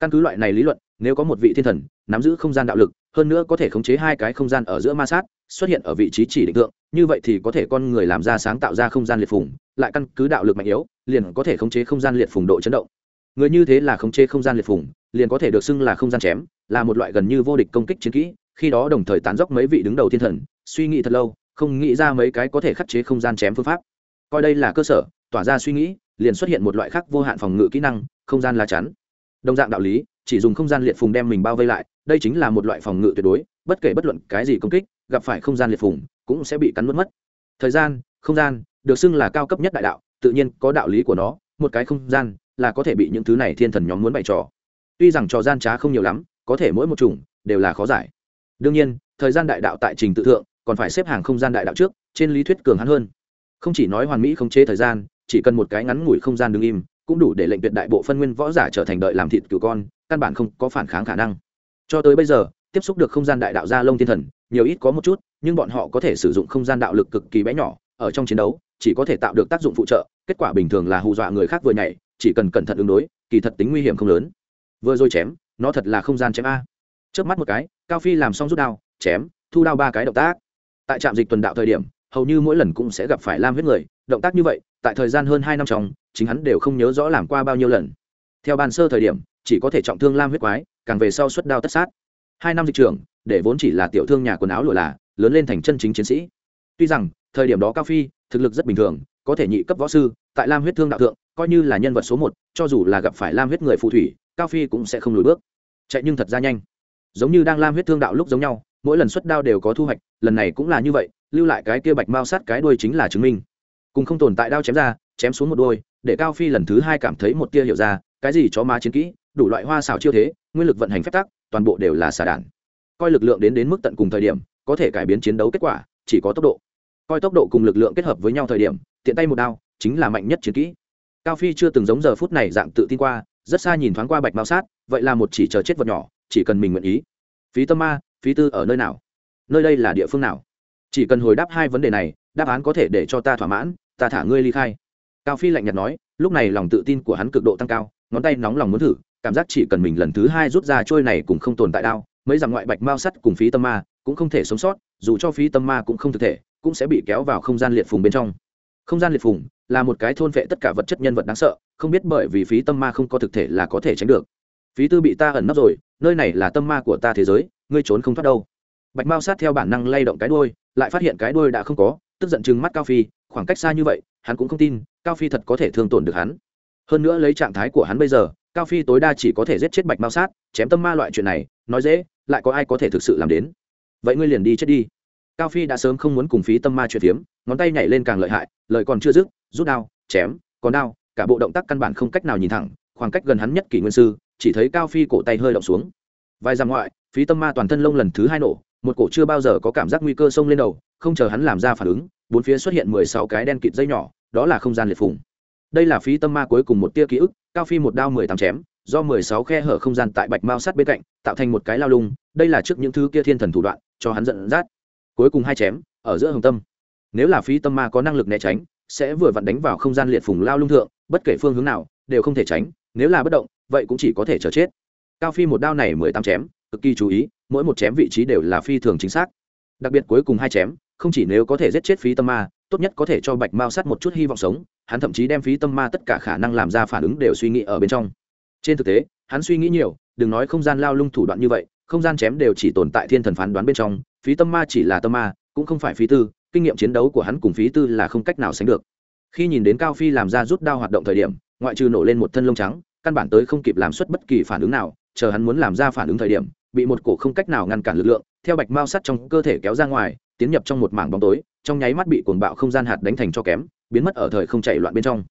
Căn cứ loại này lý luận, nếu có một vị thiên thần, nắm giữ không gian đạo lực, hơn nữa có thể khống chế hai cái không gian ở giữa ma sát, xuất hiện ở vị trí chỉ định tượng như vậy thì có thể con người làm ra sáng tạo ra không gian liệt phùng, lại căn cứ đạo lực mạnh yếu, liền có thể khống chế không gian liệt phùng độ chấn động. Người như thế là khống chế không gian liệt phùng, liền có thể được xưng là không gian chém, là một loại gần như vô địch công kích chiến kỹ khi đó đồng thời tán dốc mấy vị đứng đầu thiên thần, suy nghĩ thật lâu, không nghĩ ra mấy cái có thể khắc chế không gian chém phương pháp. Coi đây là cơ sở, tỏa ra suy nghĩ, liền xuất hiện một loại khác vô hạn phòng ngự kỹ năng, không gian lá chắn. Đồng dạng đạo lý, chỉ dùng không gian liệt phùng đem mình bao vây lại, đây chính là một loại phòng ngự tuyệt đối, bất kể bất luận cái gì công kích, gặp phải không gian liệt phùng, cũng sẽ bị cắn mất mất. Thời gian, không gian, được xưng là cao cấp nhất đại đạo, tự nhiên có đạo lý của nó, một cái không gian là có thể bị những thứ này thiên thần nhóm muốn bày trò. Tuy rằng trò gian trá không nhiều lắm, có thể mỗi một chủng đều là khó giải đương nhiên, thời gian đại đạo tại trình tự thượng, còn phải xếp hàng không gian đại đạo trước, trên lý thuyết cường hắn hơn. Không chỉ nói hoàn mỹ không chế thời gian, chỉ cần một cái ngắn ngủi không gian đứng im, cũng đủ để lệnh tuyệt đại bộ phân nguyên võ giả trở thành đợi làm thịt cửu con, căn bản không có phản kháng khả năng. Cho tới bây giờ, tiếp xúc được không gian đại đạo gia lông thiên thần, nhiều ít có một chút, nhưng bọn họ có thể sử dụng không gian đạo lực cực kỳ bé nhỏ, ở trong chiến đấu, chỉ có thể tạo được tác dụng phụ trợ, kết quả bình thường là hù dọa người khác vừa nhảy, chỉ cần cẩn thận ứng đối, kỳ thật tính nguy hiểm không lớn. Vừa rồi chém, nó thật là không gian chém a trước mắt một cái, cao phi làm xong rút đao, chém, thu đao ba cái động tác. Tại trạm dịch tuần đạo thời điểm, hầu như mỗi lần cũng sẽ gặp phải lam huyết người, động tác như vậy, tại thời gian hơn hai năm trong, chính hắn đều không nhớ rõ làm qua bao nhiêu lần. Theo ban sơ thời điểm, chỉ có thể trọng thương lam huyết quái, càng về sau xuất đao tất sát. Hai năm dịch trưởng, để vốn chỉ là tiểu thương nhà quần áo lụa là, lớn lên thành chân chính chiến sĩ. Tuy rằng, thời điểm đó cao phi, thực lực rất bình thường, có thể nhị cấp võ sư, tại lam huyết thương đạo thượng, coi như là nhân vật số một, cho dù là gặp phải lam huyết người phù thủy, cao phi cũng sẽ không lùi bước. Chạy nhưng thật ra nhanh giống như đang lam huyết thương đạo lúc giống nhau, mỗi lần xuất đao đều có thu hoạch, lần này cũng là như vậy, lưu lại cái kia bạch mao sát cái đuôi chính là chứng minh. Cùng không tồn tại đao chém ra, chém xuống một đôi để cao phi lần thứ hai cảm thấy một tia hiểu ra, cái gì chó má chiến kỹ, đủ loại hoa xảo chiêu thế, nguyên lực vận hành phép tắc, toàn bộ đều là xà đản coi lực lượng đến đến mức tận cùng thời điểm, có thể cải biến chiến đấu kết quả, chỉ có tốc độ. Coi tốc độ cùng lực lượng kết hợp với nhau thời điểm, tiện tay một đao, chính là mạnh nhất chiến kỹ. Cao phi chưa từng giống giờ phút này dạng tự tin qua, rất xa nhìn thoáng qua bạch mao sát, vậy là một chỉ chờ chết vật nhỏ chỉ cần mình nguyện ý. Phí tâm ma, phí tư ở nơi nào? Nơi đây là địa phương nào? Chỉ cần hồi đáp hai vấn đề này, đáp án có thể để cho ta thỏa mãn, ta thả ngươi ly khai. Cao phi lạnh nhạt nói, lúc này lòng tự tin của hắn cực độ tăng cao, ngón tay nóng lòng muốn thử, cảm giác chỉ cần mình lần thứ hai rút ra trôi này cũng không tồn tại đao mấy rằng ngoại bạch mao sắt cùng phí tâm ma cũng không thể sống sót, dù cho phí tâm ma cũng không thực thể, cũng sẽ bị kéo vào không gian liệt phùng bên trong. Không gian liệt phùng là một cái thôn vệ tất cả vật chất nhân vật đáng sợ, không biết bởi vì phí tâm ma không có thực thể là có thể tránh được. Phí tư bị ta ẩn nấp rồi nơi này là tâm ma của ta thế giới, ngươi trốn không thoát đâu. Bạch mao sát theo bản năng lay động cái đuôi, lại phát hiện cái đuôi đã không có, tức giận chừng mắt cao phi, khoảng cách xa như vậy, hắn cũng không tin, cao phi thật có thể thương tổn được hắn. Hơn nữa lấy trạng thái của hắn bây giờ, cao phi tối đa chỉ có thể giết chết bạch mao sát, chém tâm ma loại chuyện này, nói dễ, lại có ai có thể thực sự làm đến? Vậy ngươi liền đi chết đi. Cao phi đã sớm không muốn cùng phí tâm ma chuyện phiếm, ngón tay nhảy lên càng lợi hại lợi còn chưa dứt, rút đao, chém, còn đao, cả bộ động tác căn bản không cách nào nhìn thẳng, khoảng cách gần hắn nhất kỷ nguyên sư chỉ thấy cao phi cổ tay hơi động xuống. Vài dặm ngoại, phí tâm ma toàn thân lông lần thứ hai nổ, một cổ chưa bao giờ có cảm giác nguy cơ xông lên đầu, không chờ hắn làm ra phản ứng, bốn phía xuất hiện mười sáu cái đen kịt dây nhỏ, đó là không gian liệt phùng. Đây là phí tâm ma cuối cùng một tia ký ức, cao phi một đao mười tám chém, do mười sáu khe hở không gian tại bạch mao sắt bên cạnh, tạo thành một cái lao lung, đây là trước những thứ kia thiên thần thủ đoạn, cho hắn giận dắt. Cuối cùng hai chém, ở giữa hồng tâm. Nếu là phí tâm ma có năng lực né tránh, sẽ vừa vặn đánh vào không gian liệt phùng lao lung thượng, bất kể phương hướng nào, đều không thể tránh, nếu là bất động vậy cũng chỉ có thể chờ chết. Cao phi một đao này mười tám chém, cực kỳ chú ý, mỗi một chém vị trí đều là phi thường chính xác. Đặc biệt cuối cùng hai chém, không chỉ nếu có thể giết chết phí tâm ma, tốt nhất có thể cho bạch mao sát một chút hy vọng sống, hắn thậm chí đem phí tâm ma tất cả khả năng làm ra phản ứng đều suy nghĩ ở bên trong. Trên thực tế, hắn suy nghĩ nhiều, đừng nói không gian lao lung thủ đoạn như vậy, không gian chém đều chỉ tồn tại thiên thần phán đoán bên trong, phí tâm ma chỉ là tâm ma, cũng không phải phí tư, kinh nghiệm chiến đấu của hắn cùng phí tư là không cách nào sánh được. Khi nhìn đến cao phi làm ra rút đao hoạt động thời điểm, ngoại trừ nổ lên một thân lông trắng căn bản tới không kịp làm xuất bất kỳ phản ứng nào chờ hắn muốn làm ra phản ứng thời điểm bị một cổ không cách nào ngăn cản lực lượng theo bạch mao sắt trong cơ thể kéo ra ngoài tiến nhập trong một mảng bóng tối trong nháy mắt bị cuồng bạo không gian hạt đánh thành cho kém biến mất ở thời không chạy loạn bên trong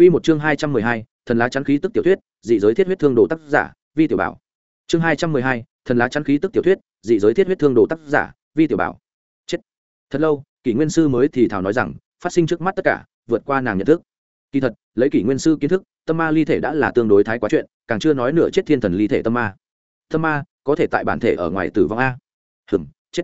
Quy một chương hai trăm mười hai, thần lá chắn khí tức tiểu thuyết, dị giới thiết huyết thương đồ tác giả, Vi tiểu bảo. Chương hai trăm mười hai, thần lá chắn khí tức tiểu thuyết, dị giới thiết huyết thương đồ tác giả, Vi tiểu bảo. Chết. Thật lâu, Kỷ Nguyên sư mới thì thào nói rằng, phát sinh trước mắt tất cả, vượt qua nàng nhận thức. Kỳ thật, lấy Kỷ Nguyên sư kiến thức, tâm ma ly thể đã là tương đối thái quá chuyện, càng chưa nói nửa chết thiên thần ly thể tâm ma. Tâm ma, có thể tại bản thể ở ngoài tử vong a. hừng chết.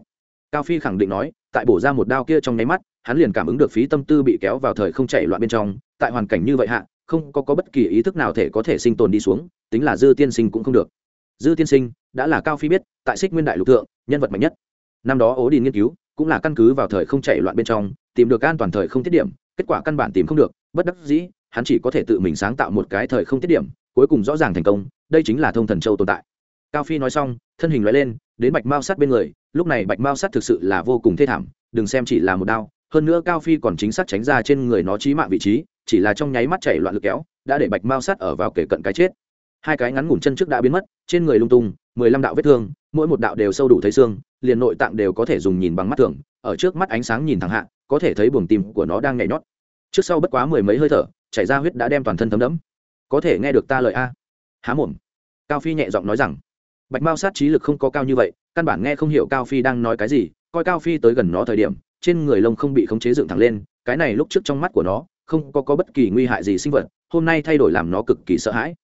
Cao Phi khẳng định nói, tại bổ ra một đao kia trong nháy mắt, hắn liền cảm ứng được phí tâm tư bị kéo vào thời không chạy loạn bên trong tại hoàn cảnh như vậy hạ không có, có bất kỳ ý thức nào thể có thể sinh tồn đi xuống tính là dư tiên sinh cũng không được dư tiên sinh đã là cao phi biết tại xích nguyên đại lục thượng nhân vật mạnh nhất năm đó ố đi nghiên cứu cũng là căn cứ vào thời không chạy loạn bên trong tìm được an toàn thời không tiết điểm kết quả căn bản tìm không được bất đắc dĩ, hắn chỉ có thể tự mình sáng tạo một cái thời không tiết điểm, cuối cùng rõ ràng thành công, đây chính là thông thần châu tồn tại. Cao phi nói xong, thân hình loại lên, đến bạch mao sắt bên người, lúc này bạch mao sắt thực sự là vô cùng thê thảm, đừng xem chỉ là một đao, hơn nữa cao phi còn chính xác tránh ra trên người nó trí mạng vị trí, chỉ là trong nháy mắt chảy loạn lực kéo, đã để bạch mao sắt ở vào kể cận cái chết. Hai cái ngắn ngủn chân trước đã biến mất, trên người lung tung, mười lăm đạo vết thương, mỗi một đạo đều sâu đủ thấy xương, liền nội tạng đều có thể dùng nhìn bằng mắt thường, ở trước mắt ánh sáng nhìn thẳng hạ, có thể thấy buồng tim của nó đang nhảy nhót trước sau bất quá mười mấy hơi thở chảy ra huyết đã đem toàn thân thấm đẫm. Có thể nghe được ta lời a? Há mồm. Cao phi nhẹ giọng nói rằng bạch mao sát trí lực không có cao như vậy căn bản nghe không hiểu cao phi đang nói cái gì coi cao phi tới gần nó thời điểm trên người lông không bị khống chế dựng thẳng lên cái này lúc trước trong mắt của nó không có, có bất kỳ nguy hại gì sinh vật hôm nay thay đổi làm nó cực kỳ sợ hãi.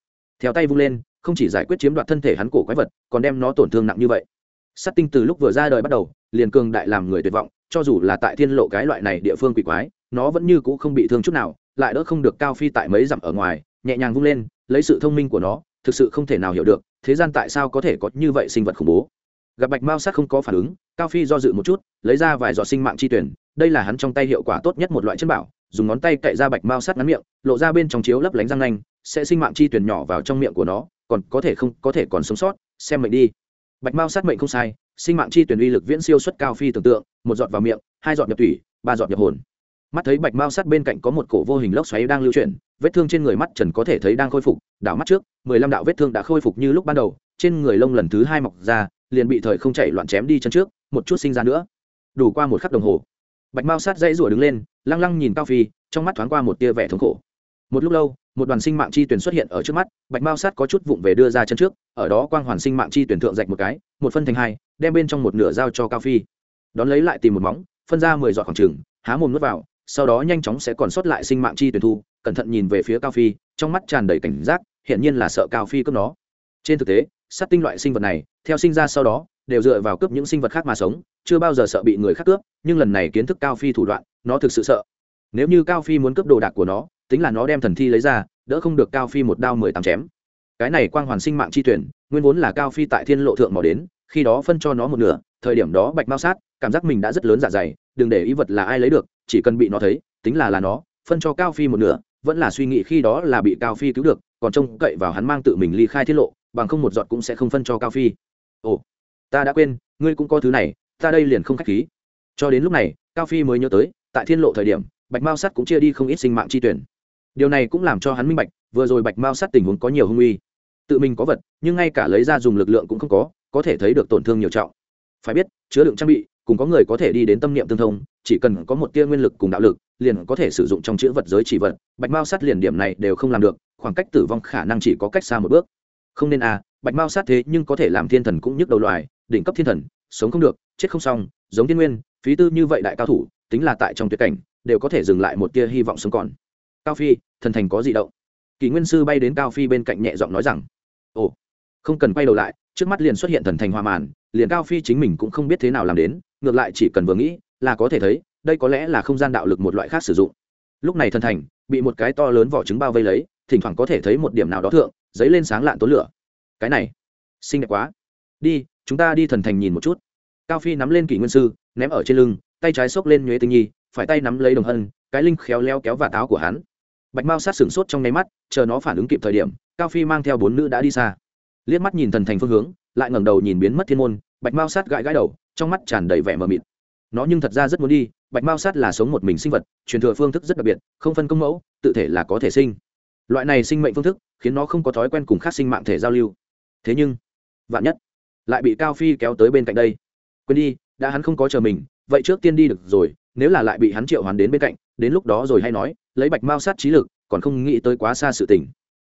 Theo tay vung lên không chỉ giải quyết chiếm đoạt thân thể hắn cổ quái vật còn đem nó tổn thương nặng như vậy. Sắt tinh từ lúc vừa ra đời bắt đầu liền cường đại làm người tuyệt vọng cho dù là tại thiên lộ cái loại này địa phương quỷ quái nó vẫn như cũ không bị thương chút nào, lại đỡ không được cao phi tại mấy dặm ở ngoài, nhẹ nhàng vung lên, lấy sự thông minh của nó, thực sự không thể nào hiểu được, thế gian tại sao có thể có như vậy sinh vật khủng bố. Gặp bạch mao sát không có phản ứng, cao phi do dự một chút, lấy ra vài giọt sinh mạng chi tuyển, đây là hắn trong tay hiệu quả tốt nhất một loại chân bảo, dùng ngón tay cậy ra bạch mao sát ngắn miệng, lộ ra bên trong chiếu lấp lánh răng nanh, sẽ sinh mạng chi tuyển nhỏ vào trong miệng của nó, còn có thể không, có thể còn sống sót, xem mệnh đi. Bạch mao sát mệnh không sai, sinh mạng chi tuyển uy lực viễn siêu xuất cao phi tưởng tượng, một giọt vào miệng, hai giọt nhập thủy, ba giọt nhập hồn mắt thấy bạch mao sát bên cạnh có một cổ vô hình lốc xoáy đang lưu chuyển, vết thương trên người mắt trần có thể thấy đang khôi phục, đảo mắt trước, mười lăm đạo vết thương đã khôi phục như lúc ban đầu, trên người lông lần thứ hai mọc ra, liền bị thời không chạy loạn chém đi chân trước, một chút sinh ra nữa. Đủ qua một khắc đồng hồ. Bạch mao sát dãy rủa đứng lên, lăng lăng nhìn cao phi, trong mắt thoáng qua một tia vẻ thống khổ. Một lúc lâu, một đoàn sinh mạng chi tuyển xuất hiện ở trước mắt, bạch mao sát có chút vụng về đưa ra chân trước, ở đó quang hoàn sinh mạng chi tuyển thượng dạch một cái, một phân thành hai, đem bên trong một nửa giao cho cao phi. Đón lấy lại tìm một móng, phân ra mười giọt khoảng trừng há mồm nuốt vào sau đó nhanh chóng sẽ còn sót lại sinh mạng chi tuyển thu, cẩn thận nhìn về phía cao phi, trong mắt tràn đầy cảnh giác hiện nhiên là sợ cao phi cướp nó. Trên thực tế, sát tinh loại sinh vật này, theo sinh ra sau đó, đều dựa vào cướp những sinh vật khác mà sống, chưa bao giờ sợ bị người khác cướp, nhưng lần này kiến thức cao phi thủ đoạn, nó thực sự sợ. Nếu như cao phi muốn cướp đồ đạc của nó, tính là nó đem thần thi lấy ra, đỡ không được cao phi một đao mười tám chém. Cái này quang hoàn sinh mạng chi tuyển, nguyên vốn là cao phi tại thiên lộ thượng mò đến, khi đó phân cho nó một nửa, thời điểm đó bạch mao sát, cảm giác mình đã rất lớn dạ dày, đừng để ý vật là ai lấy được chỉ cần bị nó thấy, tính là là nó, phân cho cao phi một nửa, vẫn là suy nghĩ khi đó là bị cao phi cứu được, còn trông cậy vào hắn mang tự mình ly khai tiết lộ, bằng không một giọt cũng sẽ không phân cho cao phi. Ồ, ta đã quên, ngươi cũng có thứ này, ta đây liền không k h á c h khí. Cho đến lúc này, cao phi mới nhớ tới, tại thiên lộ thời điểm, bạch mao sắt cũng chia đi không ít sinh mạng chi tuyển. Điều này cũng làm cho hắn minh bạch, vừa rồi bạch mao sắt tình huống có nhiều hung uy. Tự mình có vật, nhưng ngay cả lấy ra dùng lực lượng cũng không có có thể thấy được tổn thương nhiều trọng. Phải biết, chứa đựng trang bị, cùng có người có thể đi đến tâm niệm tương thông chỉ cần có một tia nguyên lực cùng đạo lực, liền có thể sử dụng trong chữ vật giới chỉ vật. Bạch mao sát liền điểm này đều không làm được, khoảng cách tử vong khả năng chỉ có cách xa một bước. Không nên à bạch mao sát thế nhưng có thể làm thiên thần cũng nhức đầu loài, đỉnh cấp thiên thần, sống không được, chết không xong, giống thiên nguyên, phí tư như vậy đại cao thủ, tính là tại trong tuyệt cảnh, đều có thể dừng lại một tia hy vọng sống còn. Cao phi, thần thành có gì động? Kỳ nguyên sư bay đến cao phi bên cạnh nhẹ giọng nói rằng, ồ, không cần quay đầu lại, trước mắt liền xuất hiện thần thành hoa màn, liền cao phi chính mình cũng không biết thế nào làm đến, ngược lại chỉ cần vừa nghĩ là có thể thấy, đây có lẽ là không gian đạo lực một loại khác sử dụng. Lúc này thần thành, bị một cái to lớn vỏ trứng bao vây lấy, thỉnh thoảng có thể thấy một điểm nào đó thượng, dấy lên sáng lạn tốn lửa. Cái này, xinh đẹp quá. Đi, chúng ta đi thần thành nhìn một chút. Cao phi nắm lên kỷ nguyên sư, ném ở trên lưng, tay trái xốc lên nhuế tinh nhi, phải tay nắm lấy đồng hân, cái linh khéo leo kéo và táo của hắn. Bạch mao sát sửng sốt trong nháy mắt, chờ nó phản ứng kịp thời điểm, cao phi mang theo bốn nữ đã đi xa. Liếc mắt nhìn thần thành phương hướng, lại ngẩng đầu nhìn biến mất thiên môn, bạch mao sát gãi gãi đầu, trong mắt tràn đầy vẻ mờ mịt nó nhưng thật ra rất muốn đi, bạch mao sát là sống một mình sinh vật, truyền thừa phương thức rất đặc biệt, không phân công mẫu, tự thể là có thể sinh. Loại này sinh mệnh phương thức khiến nó không có thói quen cùng khác sinh mạng thể giao lưu. Thế nhưng, vạn nhất lại bị cao phi kéo tới bên cạnh đây. Quên đi, đã hắn không có chờ mình, vậy trước tiên đi được rồi, nếu là lại bị hắn triệu hoàn đến bên cạnh, đến lúc đó rồi hay nói, lấy bạch mao sát trí lực, còn không nghĩ tới quá xa sự tình.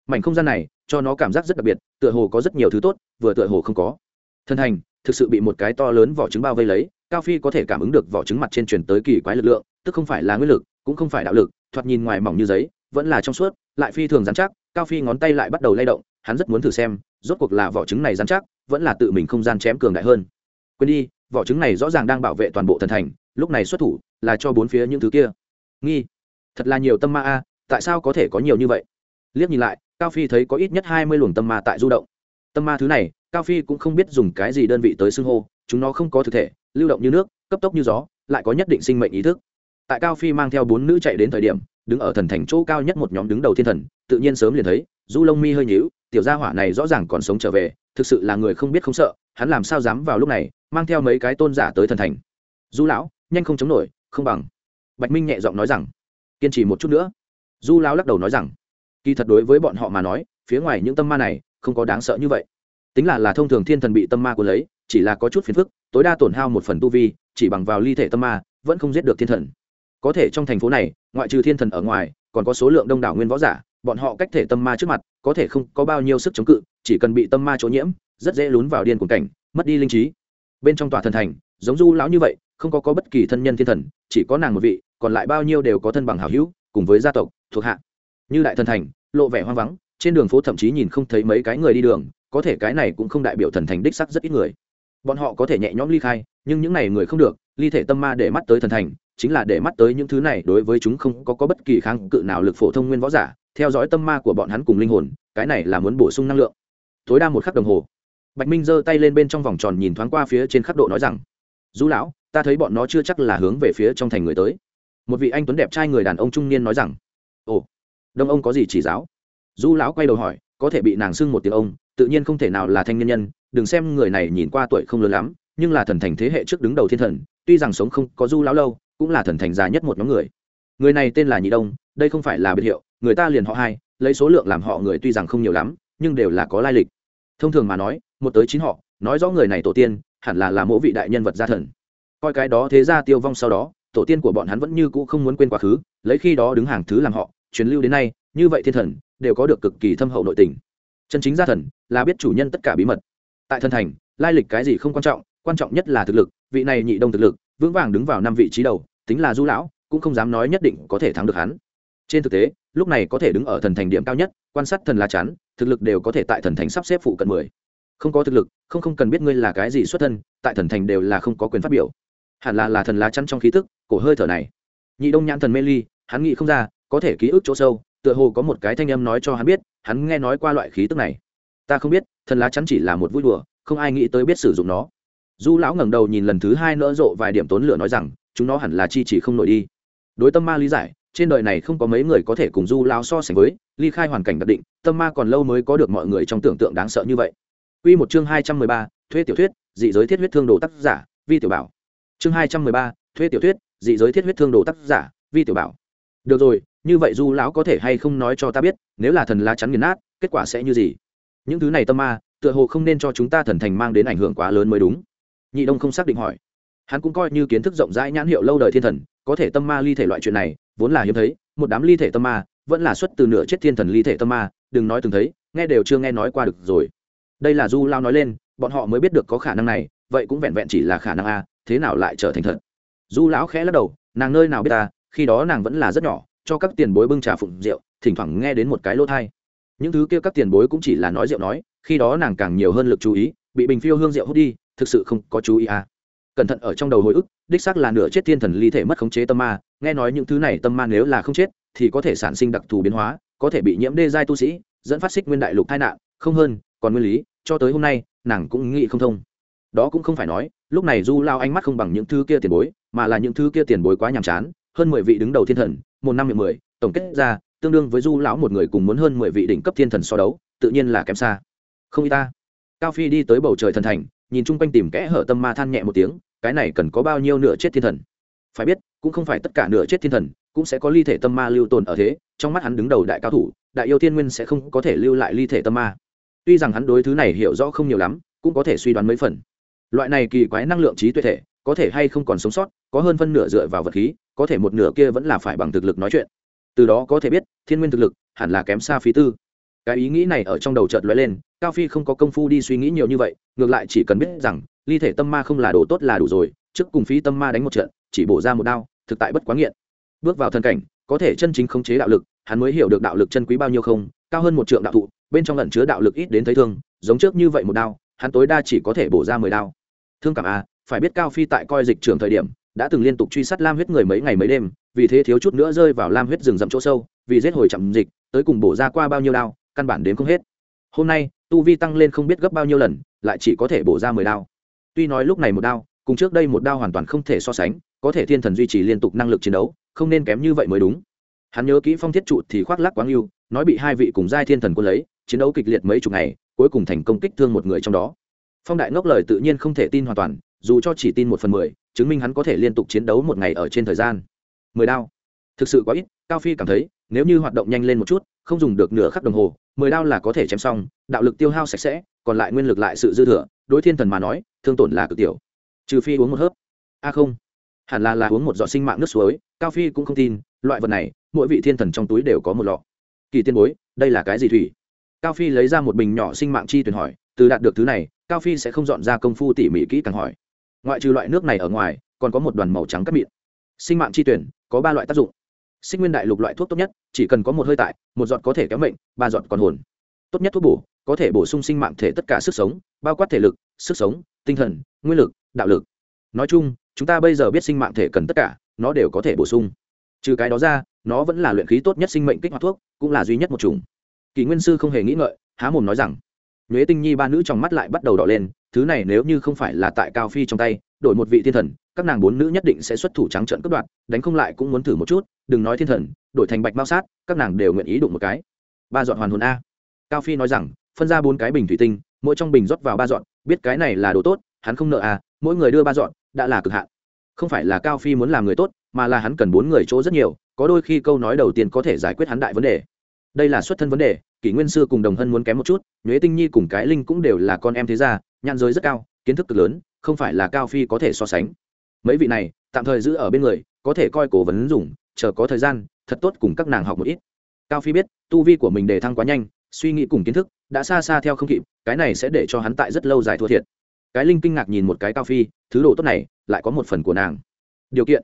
Mảnh không gian này cho nó cảm giác rất đặc biệt, tựa hồ có rất nhiều thứ tốt, vừa tựa hồ không có. Thân thành thực sự bị một cái to lớn vỏ trứng bao vây lấy, cao phi có thể cảm ứng được vỏ trứng mặt trên truyền tới kỳ quái lực lượng, tức không phải là nguyên lực, cũng không phải đạo lực, thoạt nhìn ngoài mỏng như giấy, vẫn là trong suốt, lại phi thường dán chắc, cao phi ngón tay lại bắt đầu lay động, hắn rất muốn thử xem, rốt cuộc là vỏ trứng này dán chắc, vẫn là tự mình không gian chém cường đại hơn. Quên đi, vỏ trứng này rõ ràng đang bảo vệ toàn bộ thần thành, lúc này xuất thủ là cho bốn phía những thứ kia. Nghi, thật là nhiều tâm ma a, tại sao có thể có nhiều như vậy? Liếc nhìn lại, cao phi thấy có ít nhất hai mươi luồng tâm ma tại du động. Tâm ma thứ này cao phi cũng không biết dùng cái gì đơn vị tới xưng hô, chúng nó không có thực thể, lưu động như nước, cấp tốc như gió, lại có nhất định sinh mệnh ý thức. Tại cao phi mang theo bốn nữ chạy đến thời điểm, đứng ở thần thành chỗ cao nhất một nhóm đứng đầu thiên thần, tự nhiên sớm liền thấy, du lông mi hơi nhíu, tiểu gia hỏa này rõ ràng còn sống trở về, thực sự là người không biết không sợ, hắn làm sao dám vào lúc này, mang theo mấy cái tôn giả tới thần thành. Du lão, nhanh không chống nổi, không bằng. Bạch minh nhẹ giọng nói rằng. Kiên trì một chút nữa. Du lão lắc đầu nói rằng. Kỳ thật đối với bọn họ mà nói, phía ngoài những tâm ma này, không có đáng sợ như vậy tính là là thông thường thiên thần bị tâm ma của lấy, chỉ là có chút phiền phức, tối đa tổn hao một phần tu vi, chỉ bằng vào ly thể tâm ma, vẫn không giết được thiên thần. Có thể trong thành phố này, ngoại trừ thiên thần ở ngoài, còn có số lượng đông đảo nguyên võ giả, bọn họ cách thể tâm ma trước mặt, có thể không có bao nhiêu sức chống cự, chỉ cần bị tâm ma chỗ nhiễm, rất dễ lún vào điên cuồng cảnh, mất đi linh trí. Bên trong tòa thần thành, giống du lão như vậy, không có có bất kỳ thân nhân thiên thần, chỉ có nàng một vị, còn lại bao nhiêu đều có thân bằng hảo hữu, cùng với gia tộc, thuộc hạ. Như đại thần thành, lộ vẻ hoang vắng, trên đường phố thậm chí nhìn không thấy mấy cái người đi đường có thể cái này cũng không đại biểu thần thành đích sắc rất ít người. Bọn họ có thể nhẹ nhõm ly khai nhưng những n à y người không được ly thể tâm ma để mắt tới thần thành chính là để mắt tới những thứ này đối với chúng không có, có bất kỳ kháng cự nào lực phổ thông nguyên võ giả theo dõi tâm ma của bọn hắn cùng linh hồn cái này là muốn bổ sung năng lượng. Tối đa một khắc đồng hồ bạch minh giơ tay lên bên trong vòng tròn nhìn thoáng qua phía trên khắc độ nói rằng du lão ta thấy bọn nó chưa chắc là hướng về phía trong thành người tới. Một vị anh tuấn đẹp trai người đàn ông trung niên nói rằng ồ đông ông có gì chỉ giáo? Du lão quay đầu hỏi có thể bị nàng xưng một tiếng ông tự nhiên không thể nào là thanh niên nhân, đừng xem người này nhìn qua tuổi không lớn lắm, nhưng là thần thành thế hệ trước đứng đầu thiên thần, tuy rằng sống không có du lão lâu, cũng là thần thành già nhất một nhóm người. Người này tên là nhị đông, đây không phải là biệt hiệu, người ta liền họ hai, lấy số lượng làm họ người tuy rằng không nhiều lắm, nhưng đều là có lai lịch. Thông thường mà nói, một tới chín họ, nói rõ người này tổ tiên, hẳn là là mỗi vị đại nhân vật gia thần. Coi cái đó thế ra tiêu vong sau đó, tổ tiên của bọn hắn vẫn như cũ không muốn quên quá khứ, lấy khi đó đứng hàng thứ làm họ, truyền lưu đến nay, như vậy thiên thần, đều có được cực kỳ thâm hậu nội tình chân chính gia thần là biết chủ nhân tất cả bí mật. Tại thần thành, lai lịch cái gì không quan trọng quan trọng nhất là thực lực, vị này nhị đông thực lực, vững vàng đứng vào năm vị trí đầu, tính là du lão, cũng không dám nói nhất định có thể thắng được hắn. Trên thực tế, lúc này có thể đứng ở thần thành điểm cao nhất, quan sát thần lá chắn, thực lực đều có thể tại thần thành sắp xếp phụ cận mười. Không có thực lực, không không cần biết ngươi là cái gì xuất thân, tại thần thành đều là không có quyền phát biểu. Hẳn là là thần lá chắn trong khí tức, cổ hơi thở này. Nhị đông nhãn thần mê ly, hắn nghĩ không ra, có thể ký ức chỗ sâu, tựa hồ có một cái thanh âm nói cho hắn biết hắn nghe nói qua loại khí tức này ta không biết thần lá chắn chỉ là một vui đùa không ai nghĩ tới biết sử dụng nó du lão ngẩng đầu nhìn lần thứ hai nỡ rộ vài điểm tốn lửa nói rằng chúng nó hẳn là chi chỉ không nổi đi đối tâm ma lý giải trên đời này không có mấy người có thể cùng du lão so sánh với ly khai hoàn cảnh đặc định tâm ma còn lâu mới có được mọi người trong tưởng tượng đáng sợ như vậy Quy một chương hai trăm mười ba, thuê tiểu thuyết, dị giới thiết huyết thương đồ tác giả, Vi tiểu bảo. Chương hai trăm mười ba, thuê tiểu thuyết, dị giới thiết huyết thương đồ tác giả, Vi tiểu bảo. Được rồi, như vậy du lão có thể hay không nói cho ta biết, nếu là thần lá chắn nghiền nát, kết quả sẽ như gì? Những thứ này tâm ma, tựa hồ không nên cho chúng ta thần thành mang đến ảnh hưởng quá lớn mới đúng. Nhị đông không xác định hỏi. Hắn cũng coi như kiến thức rộng rãi nhãn hiệu lâu đời thiên thần có thể tâm ma ly thể loại chuyện này vốn là hiếm thấy một đám ly thể tâm ma vẫn là xuất từ nửa chết thiên thần ly thể tâm ma đừng nói từng thấy nghe đều chưa nghe nói qua được rồi. Đây là du lao nói lên bọn họ mới biết được có khả năng này vậy cũng vẹn vẹn chỉ là khả năng a thế nào lại trở thành thật? Du lão khẽ lắc đầu nàng nơi nào biết ta khi đó nàng vẫn là rất nhỏ cho các tiền bối bưng trà phụng rượu, thỉnh thoảng nghe đến một cái lỗ thai. Những thứ kia các tiền bối cũng chỉ là nói rượu nói, khi đó nàng càng nhiều hơn lực chú ý, bị bình phiêu hương rượu hút đi, thực sự không có chú ý à. Cẩn thận ở trong đầu hồi ức, đích xác là nửa chết thiên thần ly thể mất khống chế tâm ma, nghe nói những thứ này tâm ma nếu là không chết, thì có thể sản sinh đặc thù biến hóa, có thể bị nhiễm đê giai tu sĩ, dẫn phát xích nguyên đại lục tai nạn, không hơn, còn nguyên lý, cho tới hôm nay, nàng cũng nghĩ không thông. Đó cũng không phải nói, lúc này du lao ánh mắt không bằng những thứ kia tiền bối, mà là những thứ kia tiền bối quá nhàm chán, hơn mười vị đứng đầu thiên thần một năm miệng mười, tổng kết ra, tương đương với du lão một người cùng muốn hơn mười vị đỉnh cấp thiên thần so đấu, tự nhiên là kém xa. Không y ta. Cao phi đi tới bầu trời thần thành, nhìn chung quanh tìm kẽ hở tâm ma than nhẹ một tiếng, cái này cần có bao nhiêu nửa chết thiên thần? Phải biết, cũng không phải tất cả nửa chết thiên thần cũng sẽ có ly thể tâm ma lưu tồn ở thế, trong mắt hắn đứng đầu đại cao thủ, đại yêu thiên nguyên sẽ không có thể lưu lại ly thể tâm ma. Tuy rằng hắn đối thứ này hiểu rõ không nhiều lắm, cũng có thể suy đoán mấy phần. Loại này kỳ quái năng lượng trí tuệ thể, có thể hay không còn sống sót, có hơn phân nửa dựa vào vật khí có thể một nửa kia vẫn là phải bằng thực lực nói chuyện. Từ đó có thể biết, thiên nguyên thực lực hẳn là kém xa phí tư. Cái ý nghĩ này ở trong đầu chợt lóe lên, cao phi không có công phu đi suy nghĩ nhiều như vậy, ngược lại chỉ cần biết rằng, ly thể tâm ma không là đồ tốt là đủ rồi, trước cùng phí tâm ma đánh một trận, chỉ bổ ra một đao, thực tại bất quá nghiện. Bước vào thân cảnh, có thể chân chính khống chế đạo lực, hắn mới hiểu được đạo lực chân quý bao nhiêu không, cao hơn một trượng đạo thụ, bên trong lẩn chứa đạo lực ít đến thấy thương, giống trước như vậy một đao, hắn tối đa chỉ có thể bổ ra mười đao. Thương cảm a phải biết cao phi tại coi dịch trường thời điểm đã từng liên tục truy sát lam huyết người mấy ngày mấy đêm, vì thế thiếu chút nữa rơi vào lam huyết rừng rậm chỗ sâu, vì giết hồi chậm dịch, tới cùng bổ ra qua bao nhiêu đao, căn bản đến không hết. Hôm nay, tu vi tăng lên không biết gấp bao nhiêu lần, lại chỉ có thể bổ ra mười đao. Tuy nói lúc này một đao, cùng trước đây một đao hoàn toàn không thể so sánh, có thể thiên thần duy trì liên tục năng lực chiến đấu, không nên kém như vậy mới đúng. Hắn nhớ kỹ phong thiết trụ thì khoác lắc quáng yêu nói bị hai vị cùng giai thiên thần quân lấy, chiến đấu kịch liệt mấy chục ngày, cuối cùng thành công kích thương một người trong đó. Phong đại ngốc lời tự nhiên không thể tin hoàn toàn, dù cho chỉ tin một phần mười chứng minh hắn có thể liên tục chiến đấu một ngày ở trên thời gian. Mười đao. Thực sự quá ít, cao phi cảm thấy, nếu như hoạt động nhanh lên một chút, không dùng được nửa khắc đồng hồ, mười đao là có thể chém xong, đạo lực tiêu hao sạch sẽ, còn lại nguyên lực lại sự dư thừa, đối thiên thần mà nói, thương tổn là cực tiểu. Trừ phi uống một hớp. A không. Hẳn là là uống một giọt sinh mạng nước suối, cao phi cũng không tin, loại vật này, mỗi vị thiên thần trong túi đều có một lọ. Kỳ tiên bối, đây là cái gì thủy? Cao phi lấy ra một bình nhỏ sinh mạng chi tuyển hỏi, từ đạt được thứ này, cao phi sẽ không dọn ra công phu tỉ mỉ kỹ càng hỏi ngoại trừ loại nước này ở ngoài, còn có một đoàn màu trắng cắt mịn. Sinh mạng chi tuyển, có ba loại tác dụng. Sinh nguyên đại lục loại thuốc tốt nhất, chỉ cần có một hơi tại, một giọt có thể kéo mệnh, ba giọt còn hồn. Tốt nhất thuốc bổ, có thể bổ sung sinh mạng thể tất cả sức sống, bao quát thể lực, sức sống, tinh thần, nguyên lực, đạo lực. Nói chung, chúng ta bây giờ biết sinh mạng thể cần tất cả, nó đều có thể bổ sung. Trừ cái đó ra, nó vẫn là luyện khí tốt nhất sinh mệnh kích hoạt thuốc, cũng là duy nhất một chủng. Kỳ nguyên sư không hề nghĩ ngợi, há mồm nói rằng nhuế tinh nhi ba nữ trong mắt lại bắt đầu đỏ lên, thứ này nếu như không phải là tại cao phi trong tay, đổi một vị thiên thần, các nàng bốn nữ nhất định sẽ xuất thủ trắng trợn cướp đoạt, đánh không lại cũng muốn thử một chút, đừng nói thiên thần, đổi thành bạch mao sát, các nàng đều nguyện ý đụng một cái. Ba dọn hoàn hồn a. Cao phi nói rằng, phân ra bốn cái bình thủy tinh, mỗi trong bình rót vào ba dọn, biết cái này là đồ tốt, hắn không nợ à mỗi người đưa ba dọn, đã là cực hạn. Không phải là cao phi muốn làm người tốt, mà là hắn cần bốn người chỗ rất nhiều, có đôi khi câu nói đầu tiên có thể giải quyết hắn đại vấn đề. Đây là xuất thân vấn đề kỷ nguyên sư cùng đồng hân muốn kém một chút, nhuế tinh nhi cùng cái linh cũng đều là con em thế gia, nhãn giới rất cao, kiến thức cực lớn, không phải là cao phi có thể so sánh. Mấy vị này, tạm thời giữ ở bên người, có thể coi cổ vấn dùng, chờ có thời gian, thật tốt cùng các nàng học một ít. Cao phi biết, tu vi của mình đề thăng quá nhanh, suy nghĩ cùng kiến thức, đã xa xa theo không kịp, cái này sẽ để cho hắn tại rất lâu dài thua thiệt. Cái linh kinh ngạc nhìn một cái cao phi, thứ đồ tốt này, lại có một phần của nàng. Điều kiện.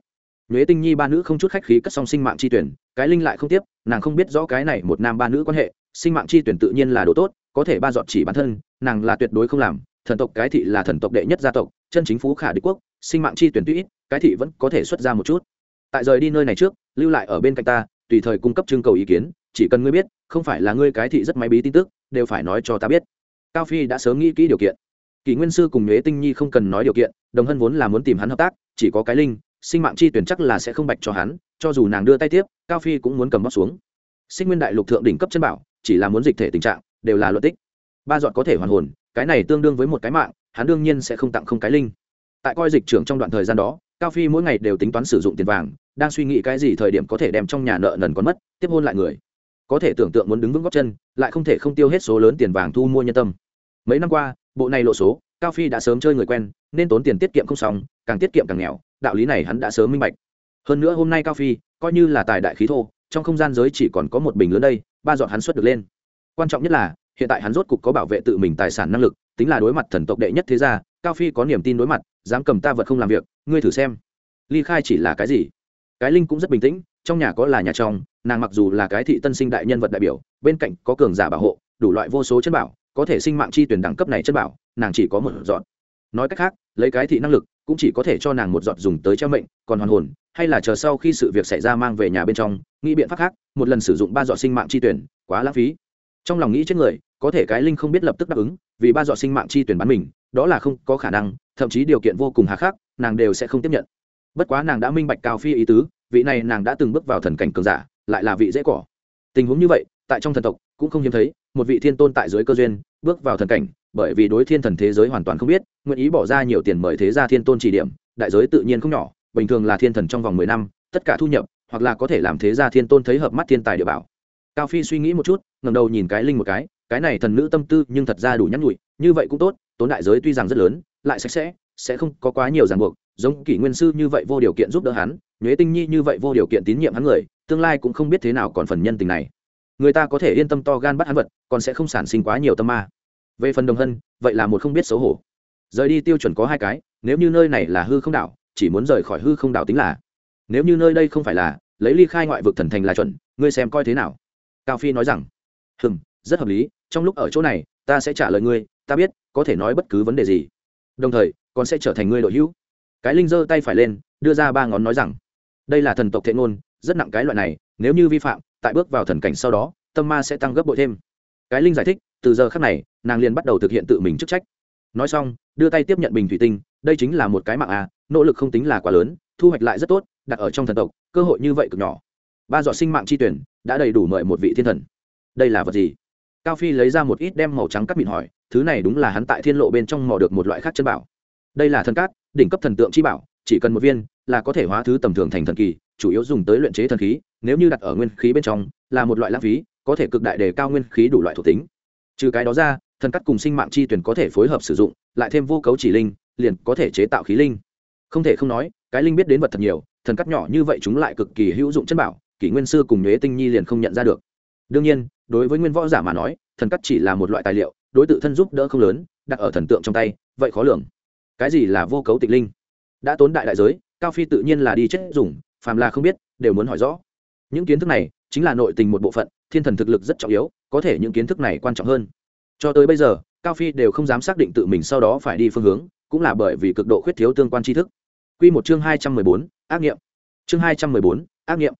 Nhuế tinh nhi ba nữ không chút khách khí cất song sinh mạng chi tuyển, cái linh lại không tiếp, nàng không biết rõ cái này một nam ba nữ quan hệ sinh mạng chi tuyển tự nhiên là đồ tốt, có thể ba dọn chỉ bản thân, nàng là tuyệt đối không làm. Thần tộc cái thị là thần tộc đệ nhất gia tộc, chân chính phú khả đế quốc, sinh mạng chi tuyển tuy ít, cái thị vẫn có thể xuất ra một chút. Tại rời đi nơi này trước, lưu lại ở bên cạnh ta, tùy thời cung cấp trưng cầu ý kiến, chỉ cần ngươi biết, không phải là ngươi cái thị rất máy bí tin tức, đều phải nói cho ta biết. Cao phi đã sớm nghĩ kỹ điều kiện. Kỷ nguyên sư cùng nhuế tinh nhi không cần nói điều kiện, đồng hân vốn là muốn tìm hắn hợp tác, chỉ có cái linh, sinh mạng chi tuyển chắc là sẽ không bạch cho hắn, cho dù nàng đưa tay tiếp, cao phi cũng muốn cầm bóc xuống. Sinh nguyên đại lục thượng đỉnh cấp chân bảo chỉ là muốn dịch thể tình trạng, đều là luận tích. Ba dọn có thể hoàn hồn, cái này tương đương với một cái mạng, hắn đương nhiên sẽ không tặng không cái linh. Tại coi dịch trưởng trong đoạn thời gian đó, cao phi mỗi ngày đều tính toán sử dụng tiền vàng, đang suy nghĩ cái gì thời điểm có thể đem trong nhà nợ nần còn mất, tiếp hôn lại người. Có thể tưởng tượng muốn đứng vững góc chân, lại không thể không tiêu hết số lớn tiền vàng thu mua nhân tâm. Mấy năm qua, bộ này lộ số, cao phi đã sớm chơi người quen, nên tốn tiền tiết kiệm không xong, càng tiết kiệm càng nghèo, đạo lý này hắn đã sớm minh bạch. Hơn nữa hôm nay cao phi, coi như là tài đại khí thô, trong không gian giới chỉ còn có một bình lớn đây ba dọn hắn xuất được lên. Quan trọng nhất là, hiện tại hắn rốt cục có bảo vệ tự mình tài sản năng lực, tính là đối mặt thần tộc đệ nhất thế gia, cao phi có niềm tin đối mặt, dám cầm ta vật không làm việc, ngươi thử xem. Ly khai chỉ là cái gì? Cái linh cũng rất bình tĩnh, trong nhà có là nhà trong nàng mặc dù là cái thị tân sinh đại nhân vật đại biểu, bên cạnh có cường giả bảo hộ, đủ loại vô số chân bảo, có thể sinh mạng chi tuyển đẳng cấp này chân bảo, nàng chỉ có một dọn nói cách khác, lấy cái thị năng lực cũng chỉ có thể cho nàng một giọt dùng tới treo mệnh, còn hoàn hồn, hay là chờ sau khi sự việc xảy ra mang về nhà bên trong, nghĩ biện pháp khác, một lần sử dụng ba giọt sinh mạng chi tuyển, quá lãng phí. Trong lòng nghĩ chết người, có thể cái linh không biết lập tức đáp ứng, vì ba giọt sinh mạng chi tuyển bán mình, đó là không có khả năng, thậm chí điều kiện vô cùng hà khắc, nàng đều sẽ không tiếp nhận. Bất quá nàng đã minh bạch cao phi ý tứ, vị này nàng đã từng bước vào thần cảnh cường giả, lại là vị dễ cỏ. Tình huống như vậy, tại trong thần tộc, cũng không hiếm thấy, một vị thiên tôn tại dưới cơ duyên, bước vào thần cảnh bởi vì đối thiên thần thế giới hoàn toàn không biết, nguyện ý bỏ ra nhiều tiền mời thế gia thiên tôn chỉ điểm, đại giới tự nhiên không nhỏ, bình thường là thiên thần trong vòng mười năm, tất cả thu nhập, hoặc là có thể làm thế gia thiên tôn thấy hợp mắt thiên tài địa bảo. Cao phi suy nghĩ một chút ngầm đầu nhìn cái linh một cái cái này thần nữ tâm tư nhưng thật ra đủ nhắn nhủi, như vậy cũng tốt, tốn đại giới tuy rằng rất lớn, lại sạch sẽ sẽ không có quá nhiều ràng buộc, giống kỷ nguyên sư như vậy vô điều kiện giúp đỡ hắn, nhuế tinh nhi như vậy vô điều kiện tín nhiệm hắn người, tương lai cũng không biết thế nào còn phần nhân tình này. Người ta có thể yên tâm to gan bắt hắn vật, còn sẽ không sản sinh quá nhiều tâm ma về phần đồng hân, vậy là một không biết xấu hổ. Rời đi tiêu chuẩn có hai cái, nếu như nơi này là hư không đảo, chỉ muốn rời khỏi hư không đảo tính là. Nếu như nơi đây không phải là, lấy ly khai ngoại vực thần thành là chuẩn, ngươi xem coi thế nào? Cao phi nói rằng, hừm, rất hợp lý, trong lúc ở chỗ này, ta sẽ trả lời ngươi, ta biết, có thể nói bất cứ vấn đề gì. Đồng thời, còn sẽ trở thành ngươi đội hữu. Cái linh giơ tay phải lên, đưa ra ba ngón nói rằng, đây là thần tộc thệ ngôn, rất nặng cái loại này, nếu như vi phạm, tại bước vào thần cảnh sau đó, tâm ma sẽ tăng gấp bội thêm cái linh giải thích, từ giờ khác này, nàng liền bắt đầu thực hiện tự mình chức trách. Nói xong, đưa tay tiếp nhận bình thủy tinh, đây chính là một cái mạng à nỗ lực không tính là quá lớn, thu hoạch lại rất tốt, đặt ở trong thần tộc, cơ hội như vậy cực nhỏ. Ba dọ sinh mạng chi tuyển, đã đầy đủ mời một vị thiên thần. Đây là vật gì? Cao phi lấy ra một ít đem màu trắng cắt mịn hỏi, thứ này đúng là hắn tại thiên lộ bên trong mò được một loại khác chân bảo. Đây là thần cát, đỉnh cấp thần tượng chi bảo, chỉ cần một viên, là có thể hóa thứ tầm thường thành thần kỳ, chủ yếu dùng tới luyện chế thần khí, nếu như đặt ở nguyên khí bên trong, là một loại lãng phí có thể cực đại đề cao nguyên khí đủ loại thuộc tính. Trừ cái đó ra, thần cắt cùng sinh mạng chi tuyển có thể phối hợp sử dụng, lại thêm vô cấu chỉ linh, liền có thể chế tạo khí linh. Không thể không nói, cái linh biết đến vật thật nhiều, thần cắt nhỏ như vậy chúng lại cực kỳ hữu dụng chất bảo, kỷ nguyên sư cùng nhuế tinh nhi liền không nhận ra được. Đương nhiên, đối với nguyên võ giả mà nói, thần cắt chỉ là một loại tài liệu, đối tự thân giúp đỡ không lớn, đặt ở thần tượng trong tay, vậy khó lường. Cái gì là vô cấu tịch linh? Đã tốn đại đại giới, cao phi tự nhiên là đi chết dùng, phàm là không biết, đều muốn hỏi rõ. Những kiến thức này, chính là nội tình một bộ phận thiên thần thực lực rất trọng yếu, có thể những kiến thức này quan trọng hơn. Cho tới bây giờ, cao phi đều không dám xác định tự mình sau đó phải đi phương hướng, cũng là bởi vì cực độ khuyết thiếu tương quan tri thức. Q một chương hai trăm mười bốn, ác nghiệm. Chương hai trăm mười bốn, ác nghiệm.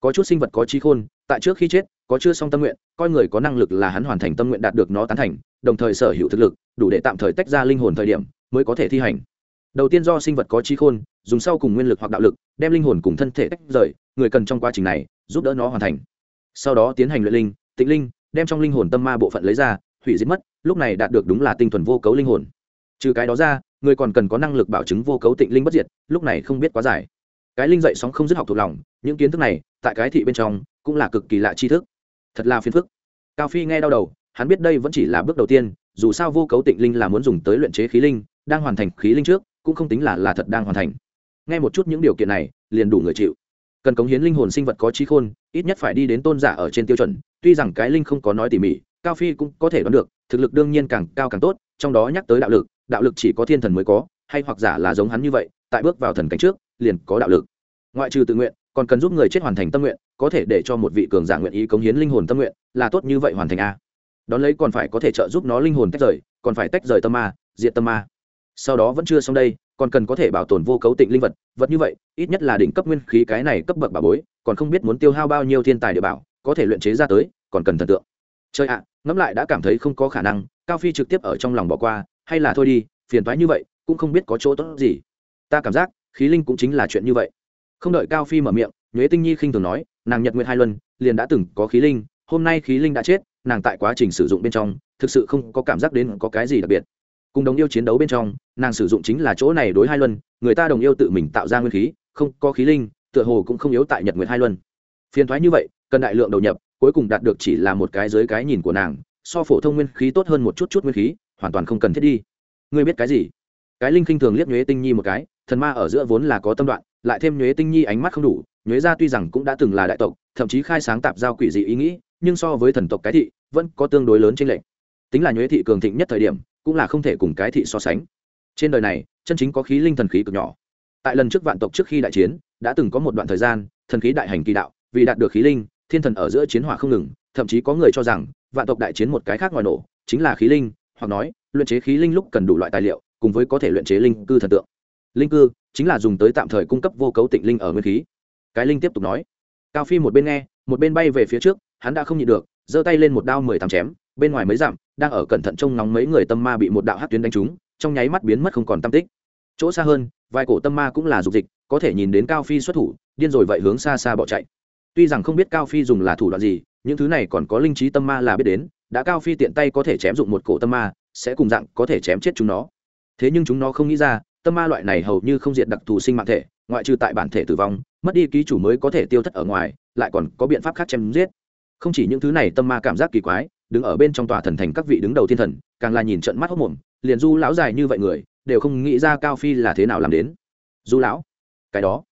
Có chút sinh vật có trí khôn, tại trước khi chết, có chưa xong tâm nguyện, coi người có năng lực là hắn hoàn thành tâm nguyện đạt được nó tán thành, đồng thời sở hữu thực lực, đủ để tạm thời tách ra linh hồn thời điểm, mới có thể thi hành. Đầu tiên do sinh vật có trí khôn, dùng sau cùng nguyên lực hoặc đạo lực, đem linh hồn cùng thân thể tách rời, người cần trong quá trình này, giúp đỡ nó hoàn thành sau đó tiến hành luyện linh, tịnh linh, đem trong linh hồn tâm ma bộ phận lấy ra, hủy diệt mất, lúc này đạt được đúng là tinh thuần vô cấu linh hồn. Trừ cái đó ra, người còn cần có năng lực bảo chứng vô cấu tịnh linh bất diệt, lúc này không biết quá dài. Cái linh dậy sóng không dứt học thuộc lòng, những kiến thức này, tại cái thị bên trong, cũng là cực kỳ lạ tri thức. Thật là phiền phức. Cao phi nghe đau đầu, hắn biết đây vẫn chỉ là bước đầu tiên, dù sao vô cấu tịnh linh là muốn dùng tới luyện chế khí linh, đang hoàn thành khí linh trước, cũng không tính là là thật đang hoàn thành. Nghe một chút những điều kiện này, liền đủ người chịu cần cống hiến linh hồn sinh vật có trí khôn, ít nhất phải đi đến tôn giả ở trên tiêu chuẩn, tuy rằng cái linh không có nói tỉ mỉ, cao phi cũng có thể đoán được, thực lực đương nhiên càng cao càng tốt, trong đó nhắc tới đạo lực đạo lực chỉ có thiên thần mới có, hay hoặc giả là giống hắn như vậy, tại bước vào thần cảnh trước, liền có đạo lực. Ngoại trừ tự nguyện, còn cần giúp người chết hoàn thành tâm nguyện, có thể để cho một vị cường giả nguyện ý cống hiến linh hồn tâm nguyện, là tốt như vậy hoàn thành a. Đón lấy còn phải có thể trợ giúp nó linh hồn tách rời, còn phải tách rời tâm ma diện tâm ma. Sau đó vẫn chưa xong đây còn cần có thể bảo tồn vô cấu tịnh linh vật vật như vậy, ít nhất là đỉnh cấp nguyên khí cái này cấp bậc bà bối, còn không biết muốn tiêu hao bao nhiêu thiên tài địa bảo, có thể luyện chế ra tới, còn cần thần tượng. Chơi ạ, ngẫm lại đã cảm thấy không có khả năng, cao phi trực tiếp ở trong lòng bỏ qua, hay là thôi đi, phiền thoái như vậy, cũng không biết có chỗ tốt gì. Ta cảm giác, khí linh cũng chính là chuyện như vậy. Không đợi cao phi mở miệng, nhuế tinh nhi khinh thường nói, nàng nhật nguyện hai luân, liền đã từng có khí linh, hôm nay khí linh đã chết, nàng tại quá trình sử dụng bên trong, thực sự không có cảm giác đến có cái gì đặc biệt cùng đồng yêu chiến đấu bên trong, nàng sử dụng chính là chỗ này đối hai luân, người ta đồng yêu tự mình tạo ra nguyên khí, không có khí linh, tựa hồ cũng không yếu tại nhật nguyệt hai luân. Phiền thoái như vậy, cần đại lượng đầu nhập, cuối cùng đạt được chỉ là một cái dưới cái nhìn của nàng, so phổ thông nguyên khí tốt hơn một chút chút nguyên khí, hoàn toàn không cần thiết đi. Ngươi biết cái gì? Cái linh khinh thường liếc nhuế tinh nhi một cái, thần ma ở giữa vốn là có tâm đoạn, lại thêm nhuế tinh nhi ánh mắt không đủ, nhuế gia tuy rằng cũng đã từng là đại tộc, thậm chí khai sáng tạp giao quỷ dị ý nghĩ, nhưng so với thần tộc cái thị, vẫn có tương đối lớn trên lệnh tính là nhuế thị cường thịnh nhất thời điểm cũng là không thể cùng cái thị so sánh. Trên đời này, chân chính có khí linh thần khí cực nhỏ. Tại lần trước vạn tộc trước khi đại chiến, đã từng có một đoạn thời gian, thần khí đại hành kỳ đạo, vì đạt được khí linh, thiên thần ở giữa chiến hỏa không ngừng, thậm chí có người cho rằng, vạn tộc đại chiến một cái khác ngoài nổ, chính là khí linh, hoặc nói, luyện chế khí linh lúc cần đủ loại tài liệu, cùng với có thể luyện chế linh cư thần tượng. Linh cư, chính là dùng tới tạm thời cung cấp vô cấu tịnh linh ở nguyên khí. Cái linh tiếp tục nói. Cao phi một bên nghe, một bên bay về phía trước, hắn đã không nhịn được, giơ tay lên một đao mười tám chém, bên ngoài mấy dặm đang ở cẩn thận trông ngóng mấy người tâm ma bị một đạo hát tuyến đánh trúng, trong nháy mắt biến mất không còn tam tích. Chỗ xa hơn, vài cổ tâm ma cũng là dục dịch, có thể nhìn đến cao phi xuất thủ, điên rồi vậy hướng xa xa bỏ chạy. Tuy rằng không biết cao phi dùng là thủ đoạn gì, những thứ này còn có linh trí tâm ma là biết đến, đã cao phi tiện tay có thể chém dụng một cổ tâm ma, sẽ cùng dạng có thể chém chết chúng nó. Thế nhưng chúng nó không nghĩ ra, tâm ma loại này hầu như không diệt đặc thù sinh mạng thể, ngoại trừ tại bản thể tử vong, mất đi ký chủ mới có thể tiêu thất ở ngoài, lại còn có biện pháp khác chém giết. Không chỉ những thứ này, tâm ma cảm giác kỳ quái đứng ở bên trong tòa thần thành các vị đứng đầu thiên thần, càng là nhìn trận mắt hốc mồm, liền du lão dài như vậy người, đều không nghĩ ra cao phi là thế nào làm đến. Du lão, cái đó.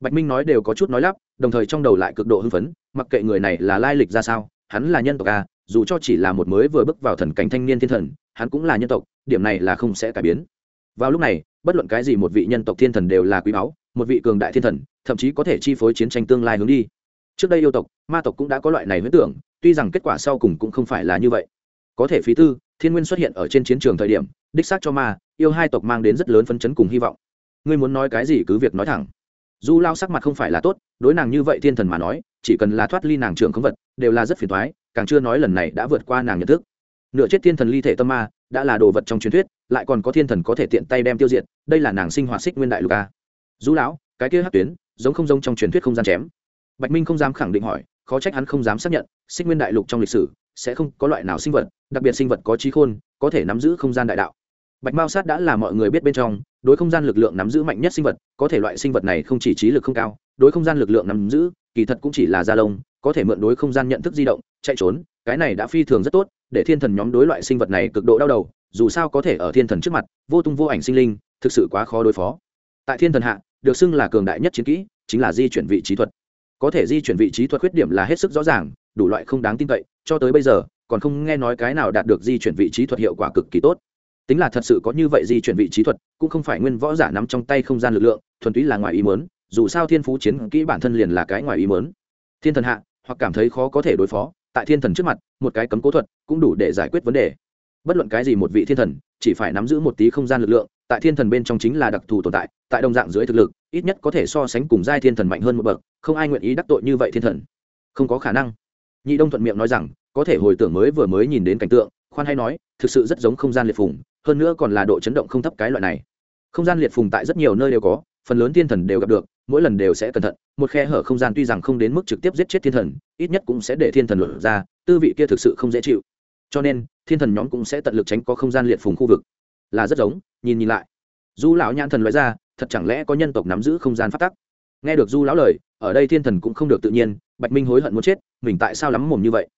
Bạch minh nói đều có chút nói lắp, đồng thời trong đầu lại cực độ hưng phấn, mặc kệ người này là lai lịch ra sao, hắn là nhân tộc a dù cho chỉ là một mới vừa bước vào thần cảnh thanh niên thiên thần, hắn cũng là nhân tộc, điểm này là không sẽ cải biến. Vào lúc này, bất luận cái gì một vị nhân tộc thiên thần đều là quý báu, một vị cường đại thiên thần, thậm chí có thể chi phối chiến tranh tương lai hướng đi. Trước đây yêu tộc, ma tộc cũng đã có loại này huyết tưởng tuy rằng kết quả sau cùng cũng không phải là như vậy. Có thể phí tư, thiên nguyên xuất hiện ở trên chiến trường thời điểm, đích xác cho ma, yêu hai tộc mang đến rất lớn phấn chấn cùng hy vọng. Ngươi muốn nói cái gì cứ việc nói thẳng. Du lao sắc mặt không phải là tốt, đối nàng như vậy thiên thần mà nói, chỉ cần là thoát ly nàng trường không vật, đều là rất phiền thoái càng chưa nói lần này đã vượt qua nàng nhận thức. Nửa chết thiên thần ly thể tâm ma, đã là đồ vật trong truyền thuyết, lại còn có thiên thần có thể tiện tay đem tiêu diệt, đây là nàng sinh hoạt xích nguyên đại lục a. Du lão, cái kia hát tuyến, giống không giống trong truyền thuyết không gian chém? Bạch minh không dám khẳng định hỏi khó trách hắn không dám xác nhận sinh nguyên đại lục trong lịch sử sẽ không có loại nào sinh vật, đặc biệt sinh vật có trí khôn, có thể nắm giữ không gian đại đạo. Bạch mao sát đã là mọi người biết bên trong, đối không gian lực lượng nắm giữ mạnh nhất sinh vật, có thể loại sinh vật này không chỉ trí lực không cao, đối không gian lực lượng nắm giữ, kỳ thật cũng chỉ là da lông, có thể mượn đối không gian nhận thức di động, chạy trốn, cái này đã phi thường rất tốt, để thiên thần nhóm đối loại sinh vật này cực độ đau đầu, dù sao có thể ở thiên thần trước mặt, vô tung vô ảnh sinh linh, thực sự quá khó đối phó. Tại thiên thần hạ, được xưng là cường đại nhất chiến kỹ, chính là di chuyển vị trí thuật có thể di chuyển vị trí thuật khuyết điểm là hết sức rõ ràng, đủ loại không đáng tin cậy, cho tới bây giờ, còn không nghe nói cái nào đạt được di chuyển vị trí thuật hiệu quả cực kỳ tốt. Tính là thật sự có như vậy di chuyển vị trí thuật, cũng không phải nguyên võ giả nắm trong tay không gian lực lượng, thuần túy là ngoài ý mớn dù sao thiên phú chiến kỹ bản thân liền là cái ngoài ý mớn thiên thần hạ, hoặc cảm thấy khó có thể đối phó, tại thiên thần trước mặt, một cái cấm cố thuật cũng đủ để giải quyết vấn đề. Bất luận cái gì một vị thiên thần, chỉ phải nắm giữ một tí không gian lực lượng, tại thiên thần bên trong chính là đặc thù tồn tại tại đồng dạng dưới thực lực, ít nhất có thể so sánh cùng giai thiên thần mạnh hơn một bậc, không ai nguyện ý đắc tội như vậy thiên thần. Không có khả năng. Nhị đông thuận miệng nói rằng, có thể hồi tưởng mới vừa mới nhìn đến cảnh tượng, khoan hay nói, thực sự rất giống không gian liệt phùng, hơn nữa còn là độ chấn động không thấp cái loại này. Không gian liệt phùng tại rất nhiều nơi đều có, phần lớn thiên thần đều gặp được, mỗi lần đều sẽ cẩn thận, một khe hở không gian tuy rằng không đến mức trực tiếp giết chết thiên thần, ít nhất cũng sẽ để thiên thần luận ra, tư vị kia thực sự không dễ chịu. Cho nên, thiên thần nhóm cũng sẽ tận lực tránh có không gian liệt phùng khu vực. Là rất giống, nhìn nhìn lại. Du lão nhãn thần loại ra thật chẳng lẽ có nhân tộc nắm giữ không gian phát tắc? Nghe được du lão lời, ở đây thiên thần cũng không được tự nhiên, bạch minh hối hận muốn chết, mình tại sao lắm mồm như vậy?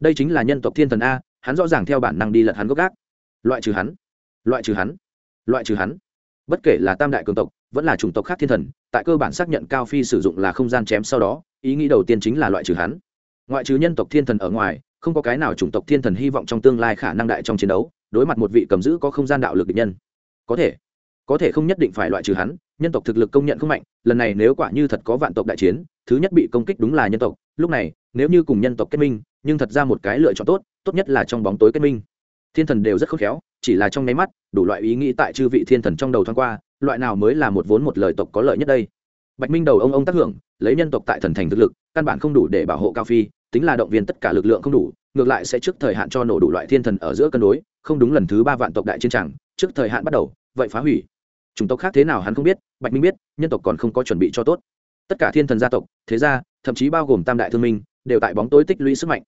Đây chính là nhân tộc thiên thần a, hắn rõ ràng theo bản năng đi lật hắn gốc gác. Loại trừ hắn, loại trừ hắn, loại trừ hắn. Bất kể là tam đại cường tộc, vẫn là chủng tộc khác thiên thần, tại cơ bản xác nhận cao phi sử dụng là không gian chém sau đó, ý nghĩ đầu tiên chính là loại trừ hắn. Ngoại trừ nhân tộc thiên thần ở ngoài, không có cái nào chủng tộc thiên thần hy vọng trong tương lai khả năng đại trong chiến đấu, đối mặt một vị cầm giữ có không gian đạo lực địch nhân. Có thể có thể không nhất định phải loại trừ hắn, nhân tộc thực lực công nhận không mạnh, lần này nếu quả như thật có vạn tộc đại chiến, thứ nhất bị công kích đúng là nhân tộc, lúc này, nếu như cùng nhân tộc kết minh, nhưng thật ra một cái lựa chọn tốt tốt nhất là trong bóng tối kết minh. Thiên thần đều rất khôn khéo, chỉ là trong nháy mắt, đủ loại ý nghĩ tại chư vị thiên thần trong đầu thoáng qua, loại nào mới là một vốn một lời tộc có lợi nhất đây? Bạch minh đầu ông ông tác hưởng, lấy nhân tộc tại thần thành thực lực, căn bản không đủ để bảo hộ cao phi, tính là động viên tất cả lực lượng không đủ, ngược lại sẽ trước thời hạn cho nổ đủ loại thiên thần ở giữa cân đối, không đúng lần thứ ba vạn tộc đại chiến tràng trước thời hạn bắt đầu, vậy phá hủy chủng tộc khác thế nào hắn không biết, bạch minh biết, nhân tộc còn không có chuẩn bị cho tốt. Tất cả thiên thần gia tộc, thế gia, thậm chí bao gồm tam đại thương minh, đều tại bóng tối tích lũy sức mạnh.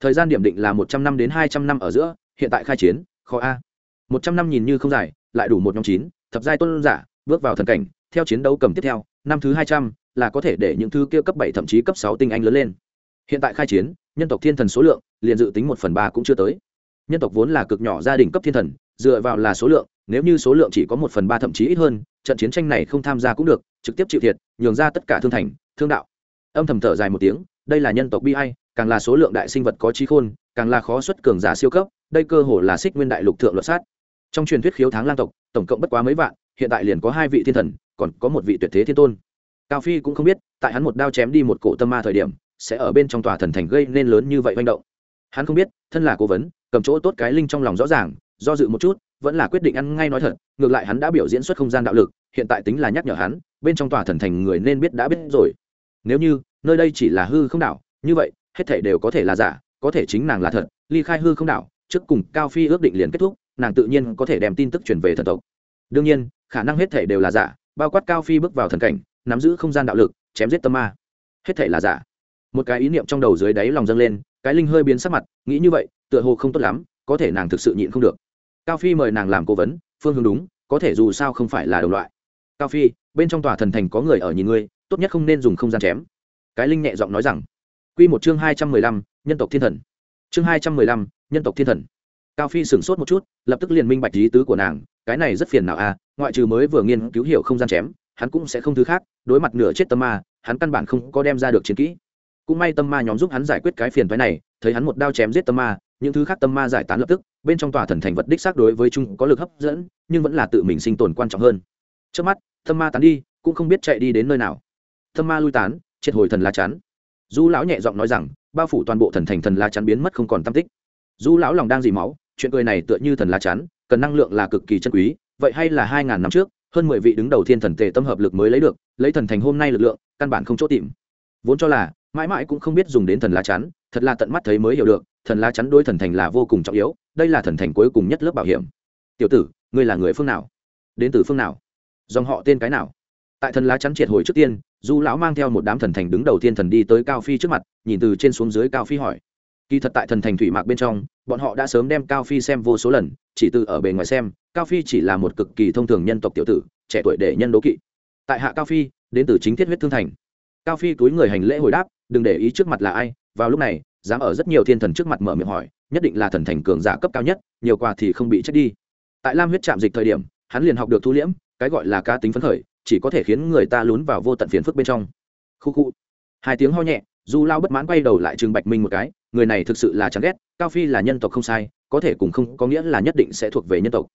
Thời gian điểm định là một trăm năm đến hai trăm năm ở giữa, hiện tại khai chiến, khó a. Một trăm năm nhìn như không dài, lại đủ một nhóm chín, thập giai tôn giả, bước vào thần cảnh, theo chiến đấu cầm tiếp theo, năm thứ hai trăm là có thể để những thứ kia cấp bảy, thậm chí cấp sáu tinh anh lớn lên. Hiện tại khai chiến, nhân tộc thiên thần số lượng, liền dự tính một phần ba cũng chưa tới. Nhân tộc vốn là cực nhỏ gia đình cấp thiên thần, dựa vào là số lượng nếu như số lượng chỉ có một phần ba thậm chí ít hơn, trận chiến tranh này không tham gia cũng được, trực tiếp chịu thiệt, nhường ra tất cả thương thành, thương đạo. Âm thầm thở dài một tiếng, đây là nhân tộc bi ai, càng là số lượng đại sinh vật có trí khôn, càng là khó xuất cường giả siêu cấp, đây cơ hồ là xích nguyên đại lục thượng luật sát. Trong truyền thuyết khiếu tháng lang tộc, tổng cộng bất quá mấy vạn, hiện tại liền có hai vị thiên thần, còn có một vị tuyệt thế thiên tôn. Cao phi cũng không biết, tại hắn một đao chém đi một cổ tâm ma thời điểm, sẽ ở bên trong tòa thần thành gây nên lớn như vậy manh động. Hắn không biết, thân là cố vấn, cầm chỗ tốt cái linh trong lòng rõ ràng do dự một chút, vẫn là quyết định ăn ngay nói thật, ngược lại hắn đã biểu diễn xuất không gian đạo lực, hiện tại tính là nhắc nhở hắn, bên trong tòa thần thành người nên biết đã biết rồi. Nếu như, nơi đây chỉ là hư không đảo, như vậy, hết thể đều có thể là giả, có thể chính nàng là thật, ly khai hư không đảo, trước cùng cao phi ước định liền kết thúc, nàng tự nhiên có thể đem tin tức truyền về thần tộc. Đương nhiên, khả năng hết thể đều là giả, bao quát cao phi bước vào thần cảnh, nắm giữ không gian đạo lực, chém giết tâm ma. Hết thể là giả. Một cái ý niệm trong đầu dưới đáy lòng dâng lên, cái linh hơi biến sắc mặt, nghĩ như vậy, tựa hồ không tốt lắm, có thể nàng thực sự nhịn không được cao phi mời nàng làm cố vấn, phương hướng đúng, có thể dù sao không phải là đồng loại. Cao phi, bên trong tòa thần thành có người ở nhìn ngươi, tốt nhất không nên dùng không gian chém. Cái linh nhẹ giọng nói rằng. Quy một chương hai trăm mười lăm, nhân tộc thiên thần. Chương hai trăm mười lăm, nhân tộc thiên thần. Cao phi sửng sốt một chút, lập tức liền minh bạch lý tứ của nàng, cái này rất phiền nào à ngoại trừ mới vừa nghiên cứu hiểu không gian chém, hắn cũng sẽ không thứ khác, đối mặt nửa chết tâm ma, hắn căn bản không có đem ra được chiến kỹ. Cũng may tâm ma nhóm giúp hắn giải quyết cái phiền thoái này, thấy hắn một đao chém giết tâm ma những thứ khác tâm ma giải tán lập tức, bên trong tòa thần thành vật đích xác đối với chúng có lực hấp dẫn, nhưng vẫn là tự mình sinh tồn quan trọng hơn. Trước mắt, tâm ma tán đi, cũng không biết chạy đi đến nơi nào. Tâm ma lui tán, triệt hồi thần lá chắn. Du lão nhẹ giọng nói rằng, bao phủ toàn bộ thần thành thần lá chắn biến mất không còn tam tích. Du lão lòng đang dì máu, chuyện cười này tựa như thần lá chắn, cần năng lượng là cực kỳ chân quý, vậy hay là hai ngàn năm trước, hơn mười vị đứng đầu thiên thần tề tâm hợp lực mới lấy được, lấy thần thành hôm nay lực lượng, căn bản không chỗ tìm. Vốn cho là, mãi mãi cũng không biết dùng đến thần lá chắn thật là tận mắt thấy mới hiểu được, thần lá chắn đôi thần thành là vô cùng trọng yếu, đây là thần thành cuối cùng nhất lớp bảo hiểm. Tiểu tử, ngươi là người phương nào? Đến từ phương nào? Dòng họ tên cái nào? Tại thần lá chắn triệt hồi trước tiên, du lão mang theo một đám thần thành đứng đầu tiên thần đi tới cao phi trước mặt, nhìn từ trên xuống dưới cao phi hỏi. Kỳ thật tại thần thành thủy mạc bên trong, bọn họ đã sớm đem cao phi xem vô số lần, chỉ từ ở bề ngoài xem, cao phi chỉ là một cực kỳ thông thường nhân tộc tiểu tử, trẻ tuổi để nhân đố kỵ. Tại hạ cao phi, đến từ chính thiết huyết thương thành. Cao phi túi người hành lễ hồi đáp, đừng để ý trước mặt là ai vào lúc này, dám ở rất nhiều thiên thần trước mặt mở miệng hỏi, nhất định là thần thành cường giả cấp cao nhất, nhiều quà thì không bị chết đi. Tại lam huyết trạm dịch thời điểm, hắn liền học được thu liễm, cái gọi là cá tính phấn khởi, chỉ có thể khiến người ta lún vào vô tận phiền phức bên trong. Khu khu. Hai tiếng ho nhẹ, du lao bất mãn quay đầu lại trừng bạch minh một cái, người này thực sự là chán ghét, cao phi là nhân tộc không sai, có thể cùng không, có nghĩa là nhất định sẽ thuộc về nhân tộc.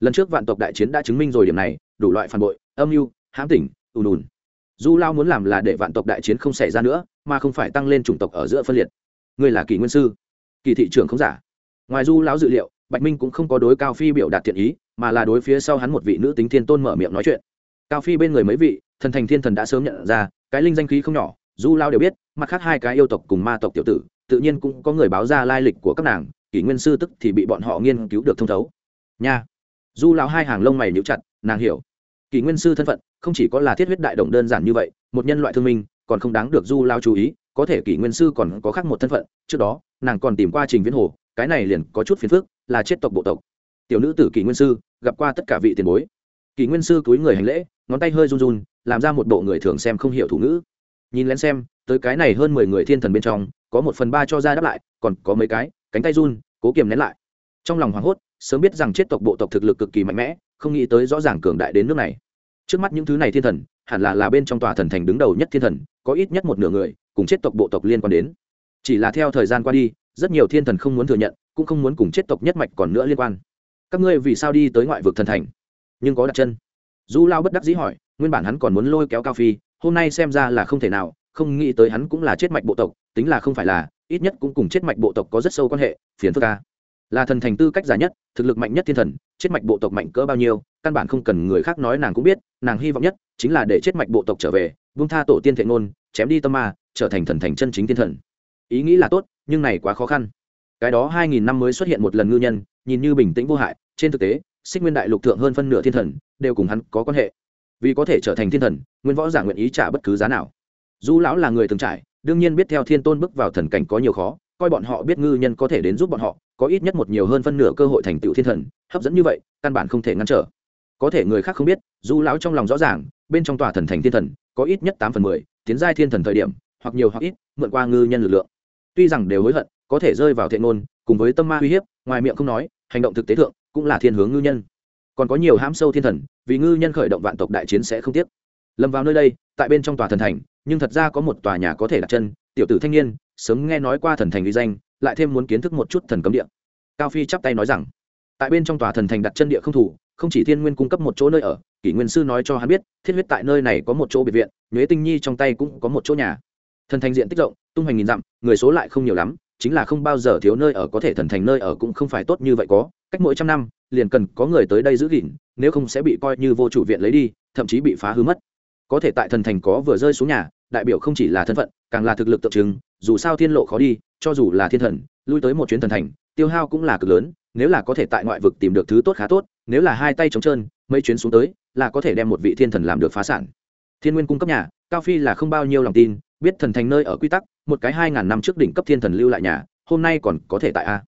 Lần trước vạn tộc đại chiến đã chứng minh rồi điểm này, đủ loại phản bội, âm mưu, hãm tỉnh, ùn ùn. Du lao muốn làm là để vạn tộc đại chiến không xảy ra nữa mà không phải tăng lên chủng tộc ở giữa phân liệt. Người là kỳ nguyên sư kỳ thị trưởng không giả. Ngoài du lão dự liệu, bạch minh cũng không có đối cao phi biểu đạt thiện ý, mà là đối phía sau hắn một vị nữ tính thiên tôn mở miệng nói chuyện. Cao phi bên người mấy vị, thần thành thiên thần đã sớm nhận ra, cái linh danh khí không nhỏ, du lao đều biết, mặt khác hai cái yêu tộc cùng ma tộc tiểu tử, tự nhiên cũng có người báo ra lai lịch của các nàng, kỷ nguyên sư tức thì bị bọn họ nghiên cứu được thông thấu. Nha. Du lao hai hàng lông mày nhíu chặt, nàng hiểu. Kỷ nguyên sư thân phận không chỉ có là thiết huyết đại động đơn giản như vậy, một nhân loại thương minh còn không đáng được du lao chú ý, có thể kỷ nguyên sư còn có khác một thân phận, trước đó, nàng còn tìm qua trình viễn hồ, cái này liền có chút phiền phức, là chết tộc bộ tộc. Tiểu nữ tử kỷ nguyên sư, gặp qua tất cả vị tiền bối. Kỷ nguyên sư túi người hành lễ, ngón tay hơi run run, làm ra một bộ người thường xem không hiểu thủ ngữ. Nhìn lén xem, tới cái này hơn mười người thiên thần bên trong, có một phần ba cho ra đáp lại, còn có mấy cái, cánh tay run, cố kiềm nén lại. Trong lòng hoảng hốt, sớm biết rằng chết tộc bộ tộc thực lực cực kỳ mạnh mẽ, không nghĩ tới rõ ràng cường đại đến nước này. Trước mắt những thứ này thiên thần hẳn là là bên trong tòa thần thành đứng đầu nhất thiên thần, có ít nhất một nửa người, cùng chết tộc bộ tộc liên quan đến. Chỉ là theo thời gian qua đi, rất nhiều thiên thần không muốn thừa nhận, cũng không muốn cùng chết tộc nhất mạch còn nữa liên quan. Các ngươi vì sao đi tới ngoại vực thần thành? Nhưng có đặt chân. Du lao bất đắc dĩ hỏi, nguyên bản hắn còn muốn lôi kéo cao phi, hôm nay xem ra là không thể nào, không nghĩ tới hắn cũng là chết mạch bộ tộc, tính là không phải là, ít nhất cũng cùng chết mạch bộ tộc có rất sâu quan hệ, phiền phức ca là thần thành tư cách giả nhất, thực lực mạnh nhất thiên thần, chết mạch bộ tộc mạnh cỡ bao nhiêu căn bản không cần người khác nói nàng cũng biết, nàng hy vọng nhất chính là để chết mạch bộ tộc trở về, vung tha tổ tiên thệ ngôn, chém đi tâm ma, trở thành thần thành chân chính thiên thần. Ý nghĩ là tốt, nhưng này quá khó khăn. Cái đó hai nghìn năm mới xuất hiện một lần ngư nhân, nhìn như bình tĩnh vô hại, trên thực tế, xích nguyên đại lục thượng hơn phân nửa thiên thần, đều cùng hắn có quan hệ. Vì có thể trở thành thiên thần, nguyên võ giả nguyện ý trả bất cứ giá nào. Du lão là người từng trải, đương nhiên biết theo thiên tôn bước vào thần cảnh có nhiều khó, coi bọn họ biết ngư nhân có thể đến giúp bọn họ, có ít nhất một nhiều hơn phân nửa cơ hội thành tựu thiên thần, hấp dẫn như vậy, căn bản không thể ngăn trở có thể người khác không biết, du lão trong lòng rõ ràng, bên trong tòa thần thành thiên thần, có ít nhất tám phần mười, tiến giai thiên thần thời điểm, hoặc nhiều hoặc ít, mượn qua ngư nhân lực lượng. Tuy rằng đều hối hận, có thể rơi vào thiện ngôn, cùng với tâm ma uy hiếp, ngoài miệng không nói, hành động thực tế thượng, cũng là thiên hướng ngư nhân. Còn có nhiều hãm sâu thiên thần, vì ngư nhân khởi động vạn tộc đại chiến sẽ không tiếc. Lâm vào nơi đây, tại bên trong tòa thần thành, nhưng thật ra có một tòa nhà có thể đặt chân, tiểu tử thanh niên, sớm nghe nói qua thần thành uy danh, lại thêm muốn kiến thức một chút thần cấm địa. Cao phi chắp tay nói rằng, tại bên trong tòa thần thành đặt chân địa không thủ không chỉ thiên nguyên cung cấp một chỗ nơi ở, kỷ nguyên sư nói cho hắn biết, thiết huyết tại nơi này có một chỗ biệt viện, nhuế tinh nhi trong tay cũng có một chỗ nhà. Thần thành diện tích rộng, tung hoành nghìn dặm, người số lại không nhiều lắm, chính là không bao giờ thiếu nơi ở, có thể thần thành nơi ở cũng không phải tốt như vậy có, cách mỗi trăm năm, liền cần có người tới đây giữ gìn, nếu không sẽ bị coi như vô chủ viện lấy đi, thậm chí bị phá hư mất. Có thể tại thần thành có vừa rơi xuống nhà, đại biểu không chỉ là thân phận, càng là thực lực tượng trưng, dù sao thiên lộ khó đi, cho dù là thiên thần, lui tới một chuyến thần thành, tiêu hao cũng là cực lớn, nếu là có thể tại ngoại vực tìm được thứ tốt khá tốt nếu là hai tay trống trơn, mấy chuyến xuống tới, là có thể đem một vị thiên thần làm được phá sản. Thiên nguyên cung cấp nhà, cao phi là không bao nhiêu lòng tin, biết thần thành nơi ở quy tắc, một cái hai ngàn năm trước đỉnh cấp thiên thần lưu lại nhà, hôm nay còn có thể tại a.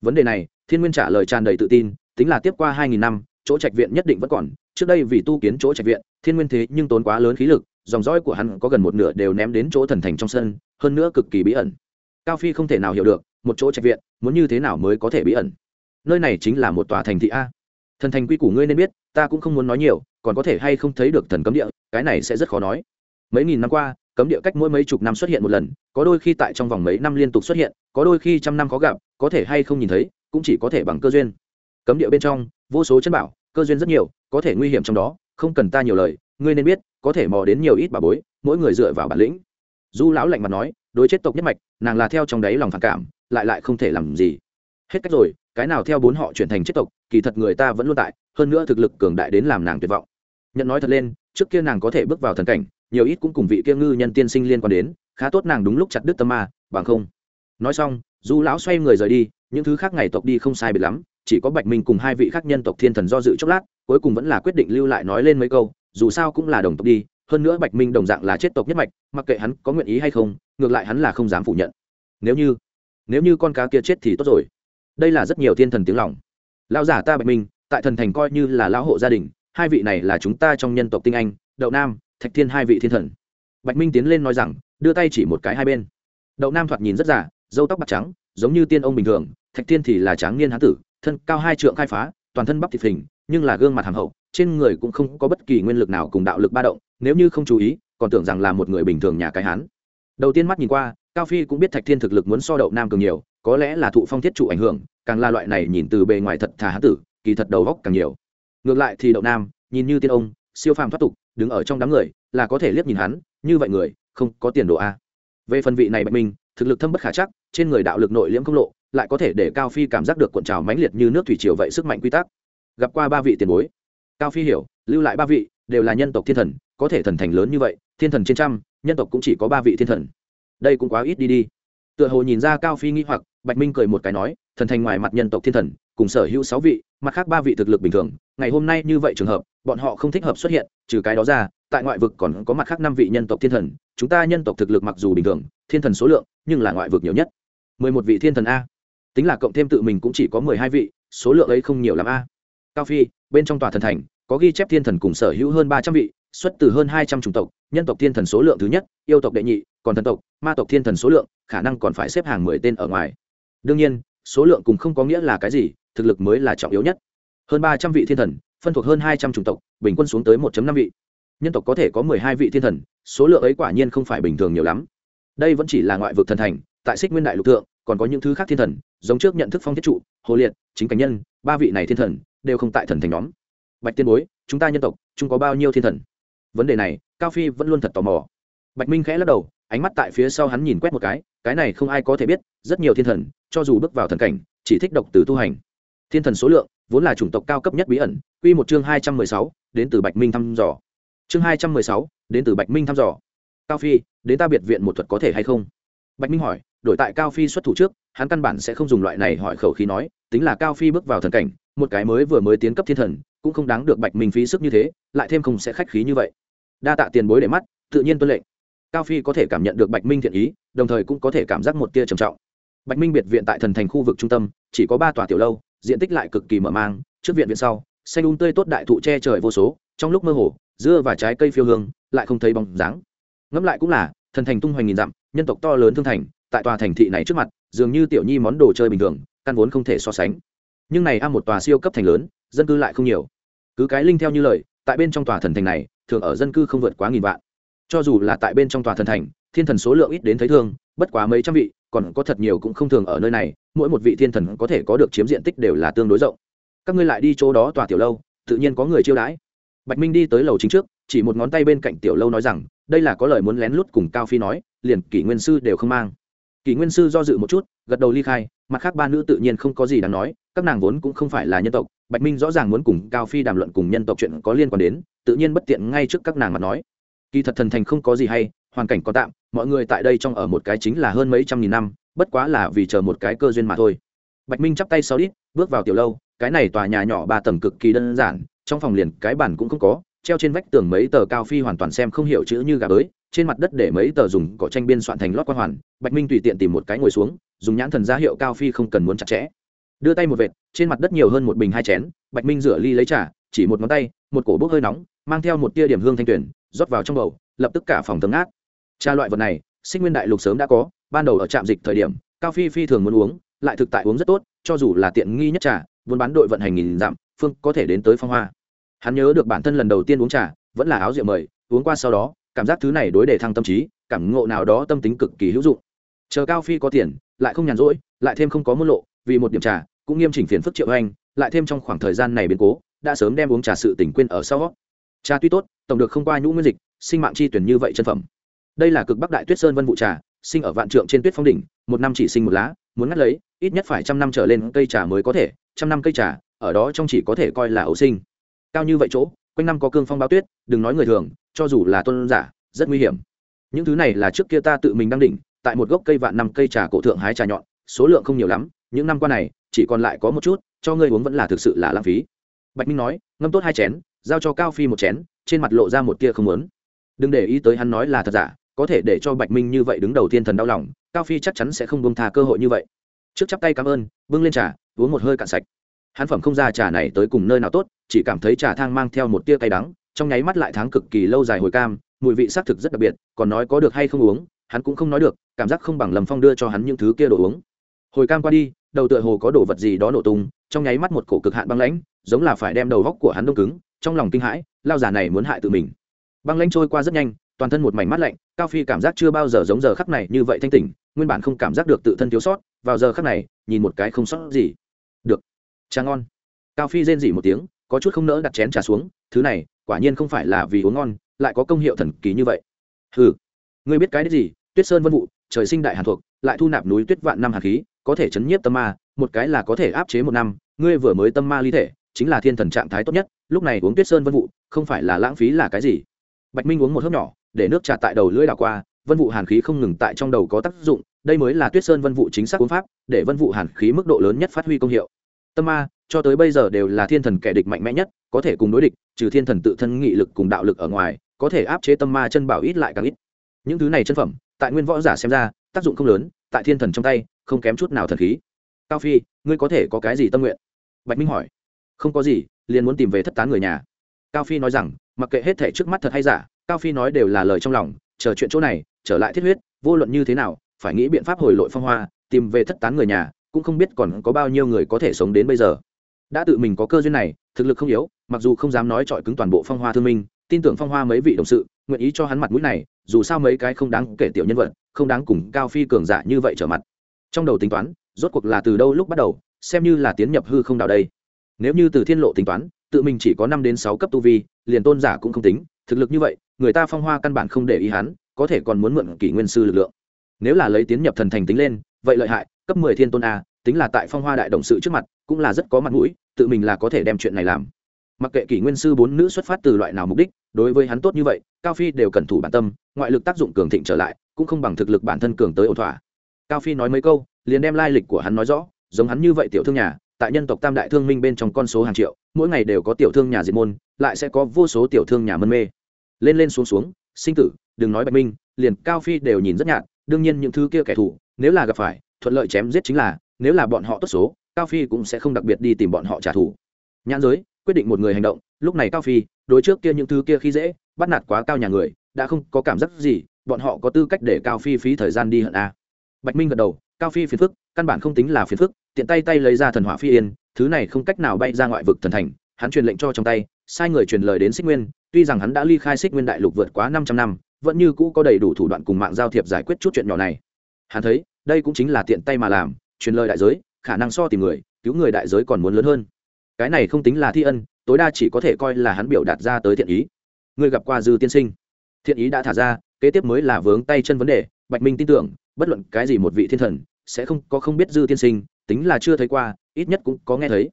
Vấn đề này, thiên nguyên trả lời tràn đầy tự tin, tính là tiếp qua hai nghìn năm, chỗ trạch viện nhất định vẫn còn. Trước đây vì tu kiến chỗ trạch viện, thiên nguyên thế nhưng tốn quá lớn khí lực, dòng dõi của hắn có gần một nửa đều ném đến chỗ thần thành trong sân, hơn nữa cực kỳ bí ẩn. Cao phi không thể nào hiểu được, một chỗ trạch viện, muốn như thế nào mới có thể bí ẩn? Nơi này chính là một tòa thành thị a thần thành quy củ ngươi nên biết, ta cũng không muốn nói nhiều, còn có thể hay không thấy được thần cấm địa, cái này sẽ rất khó nói. Mấy nghìn năm qua, cấm địa cách mỗi mấy chục năm xuất hiện một lần, có đôi khi tại trong vòng mấy năm liên tục xuất hiện, có đôi khi trăm năm có gặp, có thể hay không nhìn thấy, cũng chỉ có thể bằng cơ duyên. Cấm địa bên trong, vô số chân bảo, cơ duyên rất nhiều, có thể nguy hiểm trong đó, không cần ta nhiều lời, ngươi nên biết, có thể mò đến nhiều ít bà bối, mỗi người dựa vào bản lĩnh. Du lão lạnh mặt nói, đối chết tộc nhất mạch, nàng là theo trong đáy lòng phản cảm, lại lại không thể làm gì. Hết cách rồi cái nào theo bốn họ chuyển thành chết tộc, kỳ thật người ta vẫn luôn tại, hơn nữa thực lực cường đại đến làm nàng tuyệt vọng. Nhận nói thật lên, trước kia nàng có thể bước vào thần cảnh, nhiều ít cũng cùng vị kia ngư nhân tiên sinh liên quan đến, khá tốt nàng đúng lúc chặt đứt tâm ma, bằng không. Nói xong, du lão xoay người rời đi, những thứ khác ngày tộc đi không sai biệt lắm, chỉ có bạch minh cùng hai vị khác nhân tộc thiên thần do dự chốc lát, cuối cùng vẫn là quyết định lưu lại nói lên mấy câu, dù sao cũng là đồng tộc đi, hơn nữa bạch minh đồng dạng là chết tộc nhất mạch, mặc kệ hắn có nguyện ý hay không, ngược lại hắn là không dám phủ nhận. Nếu như nếu như con cá kia chết thì tốt rồi đây là rất nhiều thiên thần tiếng lòng. Lão giả ta bạch minh, tại thần thành coi như là lão hộ gia đình, hai vị này là chúng ta trong nhân tộc tinh anh, đậu nam, thạch thiên hai vị thiên thần. Bạch minh tiến lên nói rằng, đưa tay chỉ một cái hai bên. Đậu nam thoạt nhìn rất giả dâu tóc bạc trắng, giống như tiên ông bình thường, thạch thiên thì là tráng niên hán tử, thân cao hai trượng khai phá, toàn thân bắp thịt hình, nhưng là gương mặt hàm hậu, trên người cũng không có bất kỳ nguyên lực nào cùng đạo lực ba động, nếu như không chú ý, còn tưởng rằng là một người bình thường nhà cái hán. Đầu tiên mắt nhìn qua, cao phi cũng biết thạch thiên thực lực muốn so đậu nam cường nhiều có lẽ là thụ phong thiết trụ ảnh hưởng, càng là loại này nhìn từ bề ngoài thật thà hán tử, kỳ thật đầu góc càng nhiều. Ngược lại thì đậu nam, nhìn như tiên ông, siêu phàm thoát tục, đứng ở trong đám người, là có thể liếc nhìn hắn, như vậy người, không có tiền đồ a. Về phần vị này bạch minh, thực lực thâm bất khả chắc, trên người đạo lực nội liễm không lộ, lại có thể để cao phi cảm giác được cuộn trào mãnh liệt như nước thủy triều vậy sức mạnh quy tắc. Gặp qua ba vị tiền bối. Cao phi hiểu, lưu lại ba vị, đều là nhân tộc thiên thần, có thể thần thành lớn như vậy, thiên thần trên trăm, nhân tộc cũng chỉ có ba vị thiên thần. Đây cũng quá ít đi đi tựa hồ nhìn ra cao phi nghĩ hoặc, bạch minh cười một cái nói, thần thành ngoài mặt nhân tộc thiên thần, cùng sở hữu sáu vị, mặt khác ba vị thực lực bình thường, ngày hôm nay như vậy trường hợp, bọn họ không thích hợp xuất hiện, trừ cái đó ra, tại ngoại vực còn có mặt khác năm vị nhân tộc thiên thần, chúng ta nhân tộc thực lực mặc dù bình thường, thiên thần số lượng, nhưng là ngoại vực nhiều nhất. Mười một vị thiên thần a. Tính là cộng thêm tự mình cũng chỉ có mười hai vị, số lượng ấy không nhiều l a. Cao phi, bên trong tòa thần thành, có ghi chép thiên thần cùng sở hữu hơn ba trăm vị, xuất từ hơn hai trăm chủng tộc nhân tộc thiên thần số lượng thứ nhất, yêu tộc đệ nhị, còn thần tộc, ma tộc thiên thần số lượng, khả năng còn phải xếp hàng mười tên ở ngoài. Đương nhiên, số lượng cùng không có nghĩa là cái gì, thực lực mới là trọng yếu nhất. Hơn ba trăm vị thiên thần, phân thuộc hơn hai trăm chủng tộc, bình quân xuống tới một năm vị. Nhân tộc có thể có mười hai vị thiên thần, số lượng ấy quả nhiên không phải bình thường nhiều lắm. Đây vẫn chỉ là ngoại vực thần thành, tại xích nguyên đại lục thượng, còn có những thứ khác thiên thần, giống trước nhận thức phong thiết trụ, hồ liệt, chính cảnh nhân, ba vị này thiên thần, đều không tại thần thành nhóm. Bạch tiên bối, chúng ta nhân tộc, chúng có bao nhiêu thiên thần? Vấn đề này, cao phi vẫn luôn thật tò mò. Bạch minh khẽ lắc đầu, ánh mắt tại phía sau hắn nhìn quét một cái cái này không ai có thể biết, rất nhiều thiên thần, cho dù bước vào thần cảnh, chỉ thích độc từ tu hành. Thiên thần số lượng, vốn là chủng tộc cao cấp nhất bí ẩn, quy một chương hai trăm mười sáu, đến từ bạch minh thăm dò. Chương hai trăm mười sáu, đến từ bạch minh thăm dò. Cao phi, đến ta biệt viện một thuật có thể hay không? Bạch minh hỏi, đổi tại cao phi xuất thủ trước, hắn căn bản sẽ không dùng loại này hỏi khẩu khí nói, tính là cao phi bước vào thần cảnh, một cái mới vừa mới tiến cấp thiên thần, cũng không đáng được bạch minh phí sức như thế, lại thêm không sẽ khách khí như vậy đa tạ tiền bối để mắt, tự nhiên tuân lệnh. Cao phi có thể cảm nhận được bạch minh thiện ý, đồng thời cũng có thể cảm giác một tia trầm trọng. Bạch minh biệt viện tại thần thành khu vực trung tâm, chỉ có ba tòa tiểu lâu, diện tích lại cực kỳ mở mang, trước viện viện sau, xanh un tươi tốt đại thụ che trời vô số, trong lúc mơ hồ, dưa và trái cây phiêu hương, lại không thấy bóng dáng. Ngẫm lại cũng là, thần thành tung hoành nghìn dặm, nhân tộc to lớn thương thành, tại tòa thành thị này trước mặt, dường như tiểu nhi món đồ chơi bình thường, căn vốn không thể so sánh. Nhưng này a một tòa siêu cấp thành lớn, dân cư lại không nhiều. Cứ cái linh theo như lời, tại bên trong tòa thần thành này thường ở dân cư không vượt quá nghìn vạn. Cho dù là tại bên trong tòa thần thành, thiên thần số lượng ít đến thấy thương, bất quá mấy trăm vị, còn có thật nhiều cũng không thường ở nơi này, mỗi một vị thiên thần có thể có được chiếm diện tích đều là tương đối rộng. Các ngươi lại đi chỗ đó tòa tiểu lâu, tự nhiên có người chiêu đãi. Bạch minh đi tới lầu chính trước, chỉ một ngón tay bên cạnh tiểu lâu nói rằng, đây là có lời muốn lén lút cùng cao phi nói, liền kỷ nguyên sư đều không mang. Kỷ nguyên sư do dự một chút, gật đầu ly khai mặt khác ba nữ tự nhiên không có gì đáng nói, các nàng vốn cũng không phải là nhân tộc, bạch minh rõ ràng muốn cùng cao phi đàm luận cùng nhân tộc chuyện có liên quan đến, tự nhiên bất tiện ngay trước các nàng mà nói. Kỳ thật thần thành không có gì hay, hoàn cảnh có tạm, mọi người tại đây trong ở một cái chính là hơn mấy trăm nghìn năm, bất quá là vì chờ một cái cơ duyên mà thôi. Bạch minh chắp tay sau đít, bước vào tiểu lâu, cái này tòa nhà nhỏ ba tầng cực kỳ đơn giản, trong phòng liền cái bản cũng không có, treo trên vách tường mấy tờ cao phi hoàn toàn xem không hiểu chữ như gà bới trên mặt đất để mấy tờ dùng cỏ tranh biên soạn thành lót quan hoàn, bạch minh tùy tiện tìm một cái ngồi xuống dùng nhãn thần ra hiệu cao phi không cần muốn chặt chẽ. Đưa tay một vệt, trên mặt đất nhiều hơn một bình hai chén, bạch minh rửa ly lấy trà, chỉ một ngón tay, một cổ bốc hơi nóng, mang theo một tia điểm hương thanh tuyển rót vào trong bầu, lập tức cả phòng tấm ác trà loại vật này, sinh nguyên đại lục sớm đã có, ban đầu ở trạm dịch thời điểm, cao phi phi thường muốn uống, lại thực tại uống rất tốt, cho dù là tiện nghi nhất trà, buôn bán đội vận hành nghìn dặm, phương có thể đến tới phong hoa. Hắn nhớ được bản thân lần đầu tiên uống trà, vẫn là áo rượu mời, uống qua sau đó, cảm giác thứ này đối để thăng tâm trí, cảm ngộ nào đó tâm tính cực kỳ hữu dụng. Chờ cao phi có tiền lại không nhàn rỗi, lại thêm không có môn lộ, vì một điểm trà, cũng nghiêm chỉnh phiền phức triệu anh lại thêm trong khoảng thời gian này biến cố, đã sớm đem uống trà sự tỉnh quên ở sau trà tuy tốt, tổng được không qua nhũ nguyên dịch, sinh mạng chi tuyển như vậy chân phẩm. Đây là cực bắc đại tuyết sơn vân vụ trà, sinh ở vạn trượng trên tuyết phong đỉnh, một năm chỉ sinh một lá, muốn ngắt lấy, ít nhất phải trăm năm trở lên cây trà mới có thể, trăm năm cây trà, ở đó trong chỉ có thể coi là ấu sinh. Cao như vậy chỗ, quanh năm có cương phong bao tuyết, đừng nói người thường, cho dù là tôn giả, rất nguy hiểm. Những thứ này là trước kia ta tự mình đang đỉnh tại một gốc cây vạn năm cây trà cổ thượng hái trà nhọn số lượng không nhiều lắm những năm qua này chỉ còn lại có một chút cho ngươi uống vẫn là thực sự là lãng phí. Bạch minh nói ngâm tốt hai chén giao cho cao phi một chén trên mặt lộ ra một tia không muốn, đừng để ý tới hắn nói là thật giả có thể để cho bạch minh như vậy đứng đầu tiên thần đau lòng cao phi chắc chắn sẽ không buông tha cơ hội như vậy. Trước chắp tay cảm ơn bưng lên trà uống một hơi cạn sạch. Hắn phẩm không ra trà này tới cùng nơi nào tốt chỉ cảm thấy trà thang mang theo một tia cay đắng trong nháy mắt lại tháng cực kỳ lâu dài hồi cam mùi vị xác thực rất đặc biệt còn nói có được hay không uống hắn cũng không nói được, cảm giác không bằng lầm phong đưa cho hắn những thứ kia đồ uống. Hồi cam qua đi, đầu tựa hồ có đồ vật gì đó nổ tung, trong nháy mắt một cổ cực hạn băng lãnh, giống là phải đem đầu góc của hắn đông cứng, trong lòng kinh hãi, lao giả này muốn hại tự mình. Băng lãnh trôi qua rất nhanh, toàn thân một mảnh mắt lạnh, cao phi cảm giác chưa bao giờ giống giờ khắc này như vậy thanh tỉnh, nguyên bản không cảm giác được tự thân thiếu sót, vào giờ khắc này, nhìn một cái không sót gì. Được. Trà ngon. Cao phi rên dỉ một tiếng, có chút không nỡ đặt chén trà xuống, thứ này, quả nhiên không phải là vì uống ngon, lại có công hiệu thần kỳ như vậy. Hừ. Ngươi biết cái đấy gì tuyết sơn vân vụ trời sinh đại hàn thuộc, lại thu nạp núi tuyết vạn năm hàn khí, có thể chấn nhiếp tâm ma, một cái là có thể áp chế một năm, ngươi vừa mới tâm ma ly thể, chính là thiên thần trạng thái tốt nhất, lúc này uống tuyết sơn vân vụ không phải là lãng phí là cái gì? Bạch minh uống một hớp nhỏ, để nước trà tại đầu lưỡi đảo qua, vân vụ hàn khí không ngừng tại trong đầu có tác dụng, đây mới là tuyết sơn vân vụ chính xác uống pháp, để vân vụ hàn khí mức độ lớn nhất phát huy công hiệu. Tâm ma, cho tới bây giờ đều là thiên thần kẻ địch mạnh mẽ nhất, có thể cùng đối địch, trừ thiên thần tự thân nghị lực cùng đạo lực ở ngoài, có thể áp chế tâm ma chân bảo ít lại càng ít. Những thứ này chân phẩm tại nguyên võ giả xem ra, tác dụng không lớn, tại thiên thần trong tay, không kém chút nào thần khí. Cao phi, ngươi có thể có cái gì tâm nguyện? Bạch minh hỏi. Không có gì, liền muốn tìm về thất tán người nhà. Cao phi nói rằng, mặc kệ hết thể trước mắt thật hay giả, cao phi nói đều là lời trong lòng, chờ chuyện chỗ này, trở lại thiết huyết, vô luận như thế nào, phải nghĩ biện pháp hồi lội phong hoa, tìm về thất tán người nhà, cũng không biết còn có bao nhiêu người có thể sống đến bây giờ. Đã tự mình có cơ duyên này, thực lực không yếu, mặc dù không dám nói trọi cứng toàn bộ phong hoa thương minh tin tưởng phong hoa mấy vị đồng sự, nguyện ý cho hắn mặt mũi này, dù sao mấy cái không đáng kể tiểu nhân vật, không đáng cùng cao phi cường giả như vậy trở mặt. Trong đầu tính toán, rốt cuộc là từ đâu lúc bắt đầu, xem như là tiến nhập hư không đạo đây. Nếu như từ thiên lộ tính toán, tự mình chỉ có năm đến sáu cấp tu vi, liền tôn giả cũng không tính, thực lực như vậy, người ta phong hoa căn bản không để ý hắn, có thể còn muốn mượn kỷ nguyên sư lực lượng. Nếu là lấy tiến nhập thần thành tính lên, vậy lợi hại, cấp mười thiên tôn a, tính là tại phong hoa đại đồng sự trước mặt, cũng là rất có mặt mũi, tự mình là có thể đem chuyện này làm mặc kệ kỷ nguyên sư bốn nữ xuất phát từ loại nào mục đích, đối với hắn tốt như vậy, cao phi đều cẩn thủ bản tâm, ngoại lực tác dụng cường thịnh trở lại, cũng không bằng thực lực bản thân cường tới ổn thỏa. Cao phi nói mấy câu, liền đem lai lịch của hắn nói rõ, giống hắn như vậy tiểu thương nhà, tại nhân tộc tam đại thương minh bên trong con số hàng triệu, mỗi ngày đều có tiểu thương nhà diệt môn, lại sẽ có vô số tiểu thương nhà mân mê. Lên lên xuống xuống, sinh tử, đừng nói bạch minh, liền cao phi đều nhìn rất nhạt, đương nhiên những thứ kia kẻ thù, nếu là gặp phải, thuận lợi chém giết chính là, nếu là bọn họ tốt số, cao phi cũng sẽ không đặc biệt đi tìm bọn họ trả thù. Nhãn giới quyết định một người hành động, lúc này cao phi, đối trước kia những thứ kia khi dễ, bắt nạt quá cao nhà người, đã không có cảm giác gì, bọn họ có tư cách để cao phi phí thời gian đi hận a. Bạch minh gật đầu, cao phi phiền phức, căn bản không tính là phiền phức, tiện tay tay lấy ra thần hỏa phi yên, thứ này không cách nào bay ra ngoại vực thần thành, hắn truyền lệnh cho trong tay, sai người truyền lời đến xích nguyên, tuy rằng hắn đã ly khai xích nguyên đại lục vượt quá 500 năm, vẫn như cũ có đầy đủ thủ đoạn cùng mạng giao thiệp giải quyết chút chuyện nhỏ này. Hắn thấy, đây cũng chính là tiện tay mà làm, truyền lời đại giới, khả năng so tìm người, cứu người đại giới còn muốn lớn hơn cái này không tính là thi ân, tối đa chỉ có thể coi là hắn biểu đạt ra tới thiện ý. Ngươi gặp qua dư tiên sinh. Thiện ý đã thả ra, kế tiếp mới là vướng tay chân vấn đề, bạch minh tin tưởng, bất luận cái gì một vị thiên thần, sẽ không có không biết dư tiên sinh, tính là chưa thấy qua, ít nhất cũng có nghe thấy.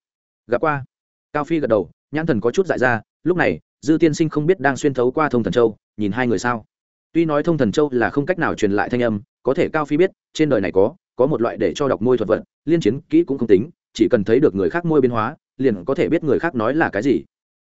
Gặp qua. Cao phi gật đầu, nhãn thần có chút dại ra, lúc này, dư tiên sinh không biết đang xuyên thấu qua thông thần châu, nhìn hai người sao. Tuy nói thông thần châu là không cách nào truyền lại thanh âm, có thể cao phi biết, trên đời này có có một loại để cho đọc môi thuật vật, liên chiến kỹ cũng không tính, chỉ cần thấy được người khác môi biến hóa liền có thể biết người khác nói là cái gì.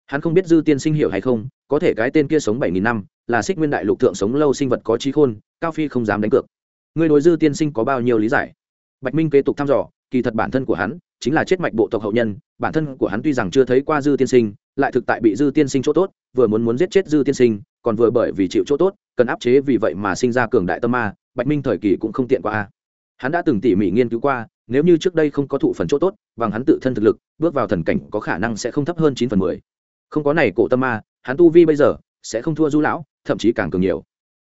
Hắn không biết dư tiên sinh hiểu hay không, có thể cái tên kia sống bảy nghìn năm, là xích nguyên đại lục thượng sống lâu sinh vật có trí khôn, cao phi không dám đánh cược. Người đối dư tiên sinh có bao nhiêu lý giải? Bạch minh kế tục thăm dò, kỳ thật bản thân của hắn chính là chết mạch bộ tộc hậu nhân, bản thân của hắn tuy rằng chưa thấy qua dư tiên sinh, lại thực tại bị dư tiên sinh chỗ tốt, vừa muốn muốn giết chết dư tiên sinh, còn vừa bởi vì chịu chỗ tốt, cần áp chế vì vậy mà sinh ra cường đại tâm ma, bạch minh thời kỳ cũng không tiện qua hắn đã từng tỉ mỉ nghiên cứu qua nếu như trước đây không có thụ phần chỗ tốt, bằng hắn tự thân thực lực, bước vào thần cảnh có khả năng sẽ không thấp hơn chín phần mười. Không có này cổ tâm ma, hắn tu vi bây giờ sẽ không thua du lão, thậm chí càng cường nhiều.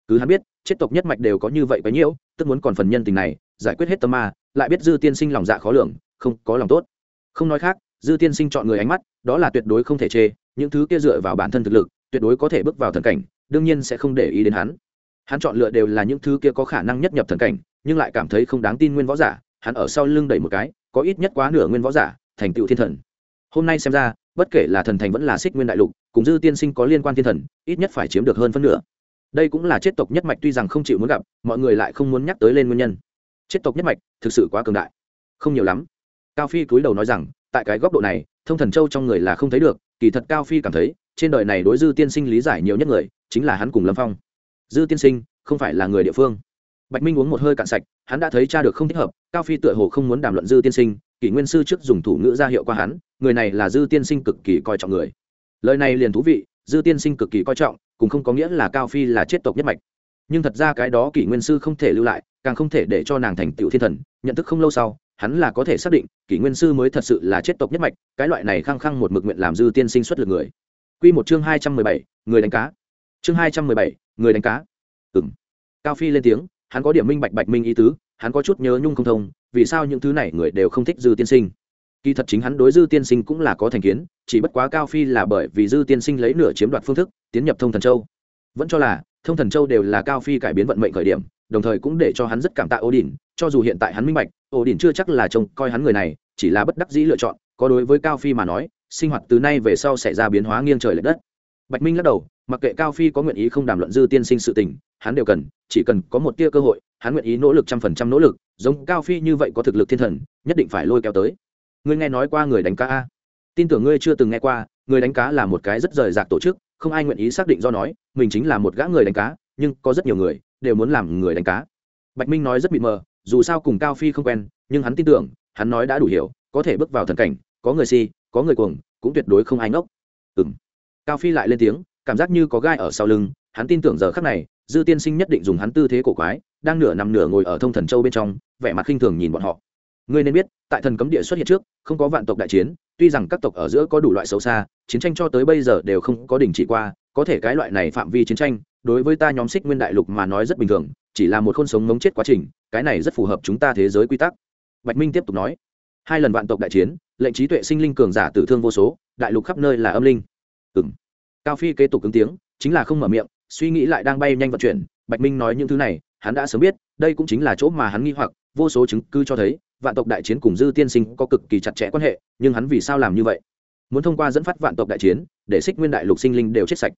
Cứ hắn biết, chết tộc nhất mạch đều có như vậy bấy nhiêu tức muốn còn phần nhân tình này, giải quyết hết tâm ma, lại biết dư tiên sinh lòng dạ khó lường, không có lòng tốt. Không nói khác, dư tiên sinh chọn người ánh mắt, đó là tuyệt đối không thể chê, những thứ kia dựa vào bản thân thực lực, tuyệt đối có thể bước vào thần cảnh, đương nhiên sẽ không để ý đến hắn. Hắn chọn lựa đều là những thứ kia có khả năng nhất nhập thần cảnh, nhưng lại cảm thấy không đáng tin nguyên võ giả hắn ở sau lưng đẩy một cái, có ít nhất quá nửa nguyên võ giả, thành tựu thiên thần. Hôm nay xem ra, bất kể là thần thành vẫn là xích nguyên đại lục, cùng dư tiên sinh có liên quan thiên thần, ít nhất phải chiếm được hơn phân nửa. Đây cũng là chết tộc nhất mạch tuy rằng không chịu muốn gặp, mọi người lại không muốn nhắc tới lên nguyên nhân. Chết tộc nhất mạch thực sự quá cường đại. Không nhiều lắm. Cao phi cúi đầu nói rằng, tại cái góc độ này, thông thần châu trong người là không thấy được, kỳ thật cao phi cảm thấy, trên đời này đối dư tiên sinh lý giải nhiều nhất người, chính là hắn cùng lâm phong. Dư tiên sinh, không phải là người địa phương bạch minh uống một hơi cạn sạch, hắn đã thấy cha được không thích hợp, cao phi tựa hồ không muốn đàm luận dư tiên sinh, kỷ nguyên sư trước dùng thủ ngữ ra hiệu qua hắn, người này là dư tiên sinh cực kỳ coi trọng người. Lời này liền thú vị, dư tiên sinh cực kỳ coi trọng, cũng không có nghĩa là cao phi là chết tộc nhất mạch. Nhưng thật ra cái đó kỷ nguyên sư không thể lưu lại, càng không thể để cho nàng thành tựu thiên thần, nhận thức không lâu sau, hắn là có thể xác định, kỷ nguyên sư mới thật sự là chết tộc nhất mạch, cái loại này khăng khăng một mực nguyện làm dư tiên sinh xuất lực người. Q một chương hai trăm mười bảy, người đánh cá. Chương hai trăm mười bảy, người đánh cá. Ừ m cao phi lên tiếng hắn có điểm minh bạch bạch minh ý tứ, hắn có chút nhớ nhung không thông, vì sao những thứ này người đều không thích dư tiên sinh? Kỳ thật chính hắn đối dư tiên sinh cũng là có thành kiến, chỉ bất quá cao phi là bởi vì dư tiên sinh lấy nửa chiếm đoạt phương thức, tiến nhập thông thần châu. Vẫn cho là, thông thần châu đều là cao phi cải biến vận mệnh khởi điểm, đồng thời cũng để cho hắn rất cảm tạ ô đình cho dù hiện tại hắn minh bạch, ô đình chưa chắc là trông coi hắn người này, chỉ là bất đắc dĩ lựa chọn, có đối với cao phi mà nói, sinh hoạt từ nay về sau sẽ ra biến hóa nghiêng trời l ệ đất. Bạch minh lắc đầu, mặc kệ cao phi có nguyện ý không đàm luận dư tiên sinh sự tình hắn đều cần, chỉ cần có một tia cơ hội, hắn nguyện ý nỗ lực trăm phần trăm nỗ lực, giống cao phi như vậy có thực lực thiên thần, nhất định phải lôi kéo tới. Ngươi nghe nói qua người đánh cá a? Tin tưởng ngươi chưa từng nghe qua, người đánh cá là một cái rất rời rạc tổ chức, không ai nguyện ý xác định do nói, mình chính là một gã người đánh cá, nhưng có rất nhiều người đều muốn làm người đánh cá. Bạch minh nói rất bị mờ, dù sao cùng cao phi không quen, nhưng hắn tin tưởng, hắn nói đã đủ hiểu, có thể bước vào thần cảnh, có người si, có người cuồng, cũng tuyệt đối không ai ngốc. Ừ m cao phi lại lên tiếng, cảm giác như có gai ở sau lưng, hắn tin tưởng giờ khắc này dư tiên sinh nhất định dùng hắn tư thế cổ quái, đang nửa nằm nửa ngồi ở thông thần châu bên trong, vẻ mặt khinh thường nhìn bọn họ. Ngươi nên biết, tại thần cấm địa xuất hiện trước, không có vạn tộc đại chiến, tuy rằng các tộc ở giữa có đủ loại xấu xa, chiến tranh cho tới bây giờ đều không có đình chỉ qua, có thể cái loại này phạm vi chiến tranh, đối với ta nhóm xích nguyên đại lục mà nói rất bình thường, chỉ là một khôn sống mống chết quá trình, cái này rất phù hợp chúng ta thế giới quy tắc. Bạch minh tiếp tục nói, hai lần vạn tộc đại chiến, lệnh trí tuệ sinh linh cường giả tử thương vô số, đại lục khắp nơi là âm linh. Ừ m cao phi kế tục ứng tiếng, chính là không mở miệng suy nghĩ lại đang bay nhanh vận chuyển, bạch minh nói những thứ này, hắn đã sớm biết, đây cũng chính là chỗ mà hắn nghi hoặc, vô số chứng cứ cho thấy, vạn tộc đại chiến cùng dư tiên sinh có cực kỳ chặt chẽ quan hệ, nhưng hắn vì sao làm như vậy? Muốn thông qua dẫn phát vạn tộc đại chiến, để xích nguyên đại lục sinh linh đều chết sạch.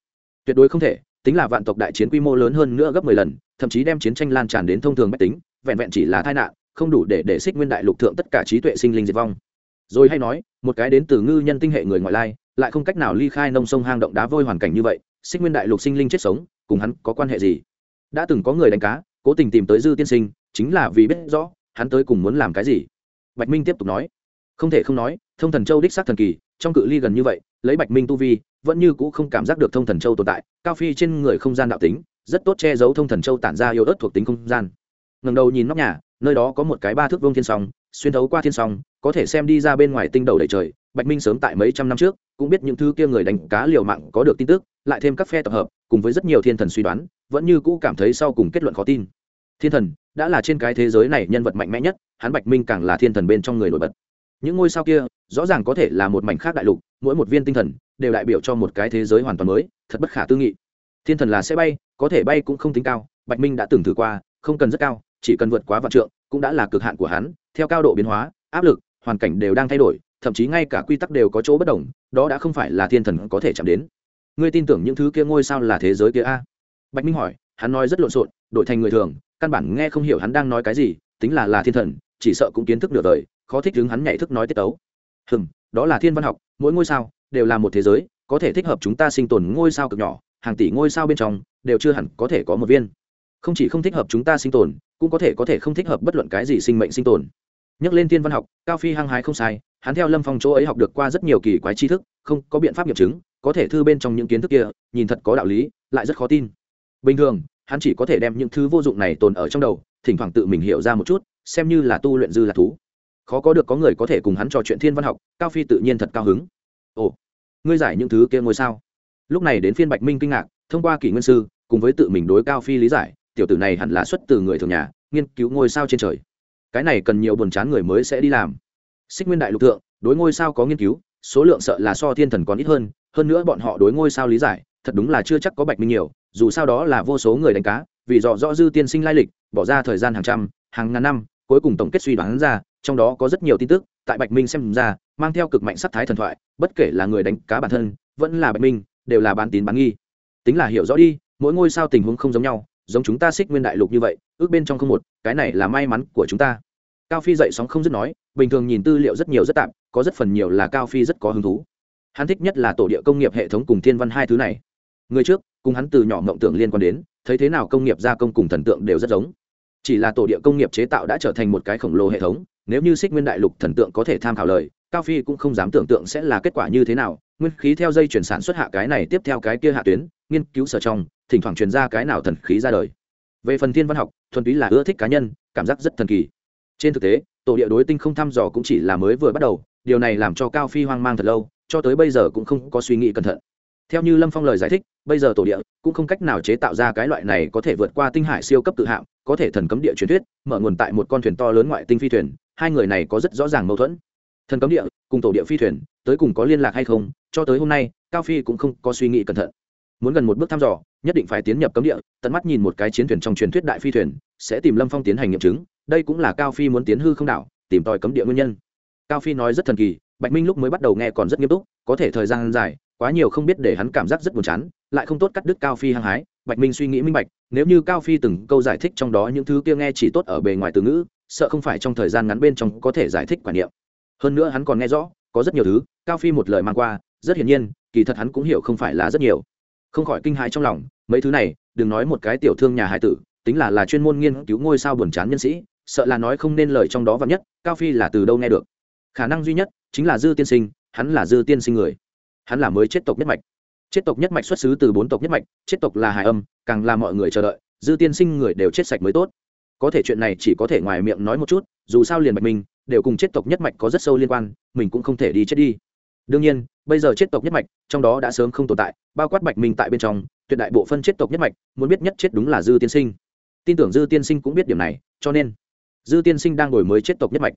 Tuyệt đối không thể, tính là vạn tộc đại chiến quy mô lớn hơn nữa gấp mười lần, thậm chí đem chiến tranh lan tràn đến thông thường mách tính, vẹn vẹn chỉ là tai nạn, không đủ để để xích nguyên đại lục thượng tất cả trí tuệ sinh linh diệt vong. Rồi hay nói, một cái đến từ ngư nhân tinh hệ người ngoại lai, lại không cách nào ly khai nông sông hang động đá vôi hoàn cảnh như vậy xích nguyên đại lục sinh linh chết sống, cùng hắn có quan hệ gì? Đã từng có người đánh cá, cố tình tìm tới dư tiên sinh, chính là vì biết rõ, hắn tới cùng muốn làm cái gì? Bạch minh tiếp tục nói. Không thể không nói, thông thần châu đích xác thần kỳ, trong cự ly gần như vậy, lấy bạch minh tu vi, vẫn như cũ không cảm giác được thông thần châu tồn tại, cao phi trên người không gian đạo tính, rất tốt che giấu thông thần châu tản ra yếu ớt thuộc tính không gian. Ngầm đầu nhìn nóc nhà, nơi đó có một cái ba thước vông thiên song, xuyên thấu qua thiên song có thể xem đi ra bên ngoài tinh đầu đầy trời, bạch minh sớm tại mấy trăm năm trước, cũng biết những thứ kia người đánh cá liều mạng có được tin tức, lại thêm các phe tập hợp, cùng với rất nhiều thiên thần suy đoán, vẫn như cũ cảm thấy sau cùng kết luận khó tin. Thiên thần, đã là trên cái thế giới này nhân vật mạnh mẽ nhất, hắn bạch minh càng là thiên thần bên trong người nổi bật. Những ngôi sao kia, rõ ràng có thể là một mảnh khác đại lục, mỗi một viên tinh thần, đều đại biểu cho một cái thế giới hoàn toàn mới, thật bất khả tư nghị. Thiên thần là sẽ bay, có thể bay cũng không tính cao, bạch minh đã từng thử qua, không cần rất cao, chỉ cần vượt quá vạn trượng, cũng đã là cực hạn của hắn, theo cao độ biến hóa, áp lực hoàn cảnh đều đang thay đổi, thậm chí ngay cả quy tắc đều có chỗ bất đồng, đó đã không phải là thiên thần có thể chạm đến. Ngươi tin tưởng những thứ kia ngôi sao là thế giới kia a? Bạch minh hỏi, hắn nói rất lộn xộn, đổi thành người thường, căn bản nghe không hiểu hắn đang nói cái gì, tính là là thiên thần, chỉ sợ cũng kiến thức được đời, khó thích đứng hắn nhảy thức nói tiết tấu. Hừm, đó là thiên văn học, mỗi ngôi sao đều là một thế giới, có thể thích hợp chúng ta sinh tồn ngôi sao cực nhỏ, hàng tỷ ngôi sao bên trong đều chưa hẳn có thể có một viên. Không chỉ không thích hợp chúng ta sinh tồn, cũng có thể có thể không thích hợp bất luận cái gì sinh mệnh sinh tồn nhắc lên thiên văn học, cao phi hăng hái không sai, hắn theo lâm phong chỗ ấy học được qua rất nhiều kỳ quái tri thức, không có biện pháp nghiệm chứng, có thể thư bên trong những kiến thức kia, nhìn thật có đạo lý, lại rất khó tin. Bình thường, hắn chỉ có thể đem những thứ vô dụng này tồn ở trong đầu, thỉnh thoảng tự mình hiểu ra một chút, xem như là tu luyện dư là thú. Khó có được có người có thể cùng hắn trò chuyện thiên văn học, cao phi tự nhiên thật cao hứng. Ồ, ngươi giải những thứ kia ngôi sao? Lúc này đến phiên bạch minh kinh ngạc, thông qua kỷ nguyên sư, cùng với tự mình đối cao phi lý giải, tiểu tử này hẳn là xuất từ người thường nhà, nghiên cứu ngôi sao trên trời cái này cần nhiều buồn chán người mới sẽ đi làm. Xích nguyên đại lục thượng, đối ngôi sao có nghiên cứu, số lượng sợ là so thiên thần còn ít hơn hơn nữa bọn họ đối ngôi sao lý giải, thật đúng là chưa chắc có bạch minh nhiều, dù sao đó là vô số người đánh cá, vì dò rõ dư tiên sinh lai lịch, bỏ ra thời gian hàng trăm, hàng ngàn năm, cuối cùng tổng kết suy đoán ra, trong đó có rất nhiều tin tức, tại bạch minh xem ra, mang theo cực mạnh sắc thái thần thoại, bất kể là người đánh cá bản thân, vẫn là bạch minh, đều là bán tín bán nghi. Tính là hiểu rõ đi, mỗi ngôi sao tình huống không giống nhau giống chúng ta xích nguyên đại lục như vậy, ước bên trong không một, cái này là may mắn của chúng ta. Cao phi dậy sóng không dứt nói, bình thường nhìn tư liệu rất nhiều rất tạm, có rất phần nhiều là cao phi rất có hứng thú. Hắn thích nhất là tổ địa công nghiệp hệ thống cùng thiên văn hai thứ này. Người trước, cùng hắn từ nhỏ mộng tưởng liên quan đến, thấy thế nào công nghiệp gia công cùng thần tượng đều rất giống. Chỉ là tổ địa công nghiệp chế tạo đã trở thành một cái khổng lồ hệ thống, nếu như xích nguyên đại lục thần tượng có thể tham khảo lời cao phi cũng không dám tưởng tượng sẽ là kết quả như thế nào, nguyên khí theo dây chuyển sản xuất hạ cái này tiếp theo cái kia hạ tuyến, nghiên cứu sở trong, thỉnh thoảng truyền ra cái nào thần khí ra đời. Về phần thiên văn học, thuần túy là ưa thích cá nhân, cảm giác rất thần kỳ. Trên thực tế, tổ địa đối tinh không thăm dò cũng chỉ là mới vừa bắt đầu, điều này làm cho cao phi hoang mang thật lâu, cho tới bây giờ cũng không có suy nghĩ cẩn thận. Theo như lâm phong lời giải thích, bây giờ tổ địa cũng không cách nào chế tạo ra cái loại này có thể vượt qua tinh hải siêu cấp tự hạm, có thể thần cấm địa truyền thuyết, mở nguồn tại một con thuyền to lớn ngoại tinh phi thuyền, hai người này có rất rõ ràng mâu thuẫn thần cấm địa, cùng tổ địa phi thuyền, tới cùng có liên lạc hay không, cho tới hôm nay, cao phi cũng không có suy nghĩ cẩn thận. Muốn gần một bước thăm dò, nhất định phải tiến nhập cấm địa, tận mắt nhìn một cái chiến thuyền trong truyền thuyết đại phi thuyền, sẽ tìm lâm phong tiến hành nghiệm chứng, đây cũng là cao phi muốn tiến hư không đảo, tìm tòi cấm địa nguyên nhân. Cao phi nói rất thần kỳ, bạch minh lúc mới bắt đầu nghe còn rất nghiêm túc, có thể thời gian dài, quá nhiều không biết để hắn cảm giác rất buồn chán, lại không tốt cắt đứt cao phi hăng hái. Bạch minh suy nghĩ minh bạch, nếu như cao phi từng câu giải thích trong đó những thứ kia nghe chỉ tốt ở bề ngoài từ ngữ, sợ không phải trong thời gian ngắn bên trong có thể giải thích quản niệm hơn nữa hắn còn nghe rõ, có rất nhiều thứ, cao phi một lời mang qua, rất hiển nhiên, kỳ thật hắn cũng hiểu không phải là rất nhiều. Không khỏi kinh hãi trong lòng, mấy thứ này, đừng nói một cái tiểu thương nhà hải tử, tính là là chuyên môn nghiên cứu ngôi sao buồn chán nhân sĩ, sợ là nói không nên lời trong đó và nhất, cao phi là từ đâu nghe được? Khả năng duy nhất, chính là dư tiên sinh, hắn là dư tiên sinh người. Hắn là mới chết tộc nhất mạch. Chết tộc nhất mạch xuất xứ từ bốn tộc nhất mạch, chết tộc là hải âm, càng là mọi người chờ đợi, dư tiên sinh người đều chết sạch mới tốt. Có thể chuyện này chỉ có thể ngoài miệng nói một chút, dù sao liền bạch mình đều cùng chết tộc nhất mạch có rất sâu liên quan, mình cũng không thể đi chết đi. Đương nhiên, bây giờ chết tộc nhất mạch, trong đó đã sớm không tồn tại, bao quát bạch mình tại bên trong, tuyệt đại bộ phân chết tộc nhất mạch, muốn biết nhất chết đúng là dư tiên sinh. Tin tưởng dư tiên sinh cũng biết điểm này, cho nên, dư tiên sinh đang đổi mới chết tộc nhất mạch.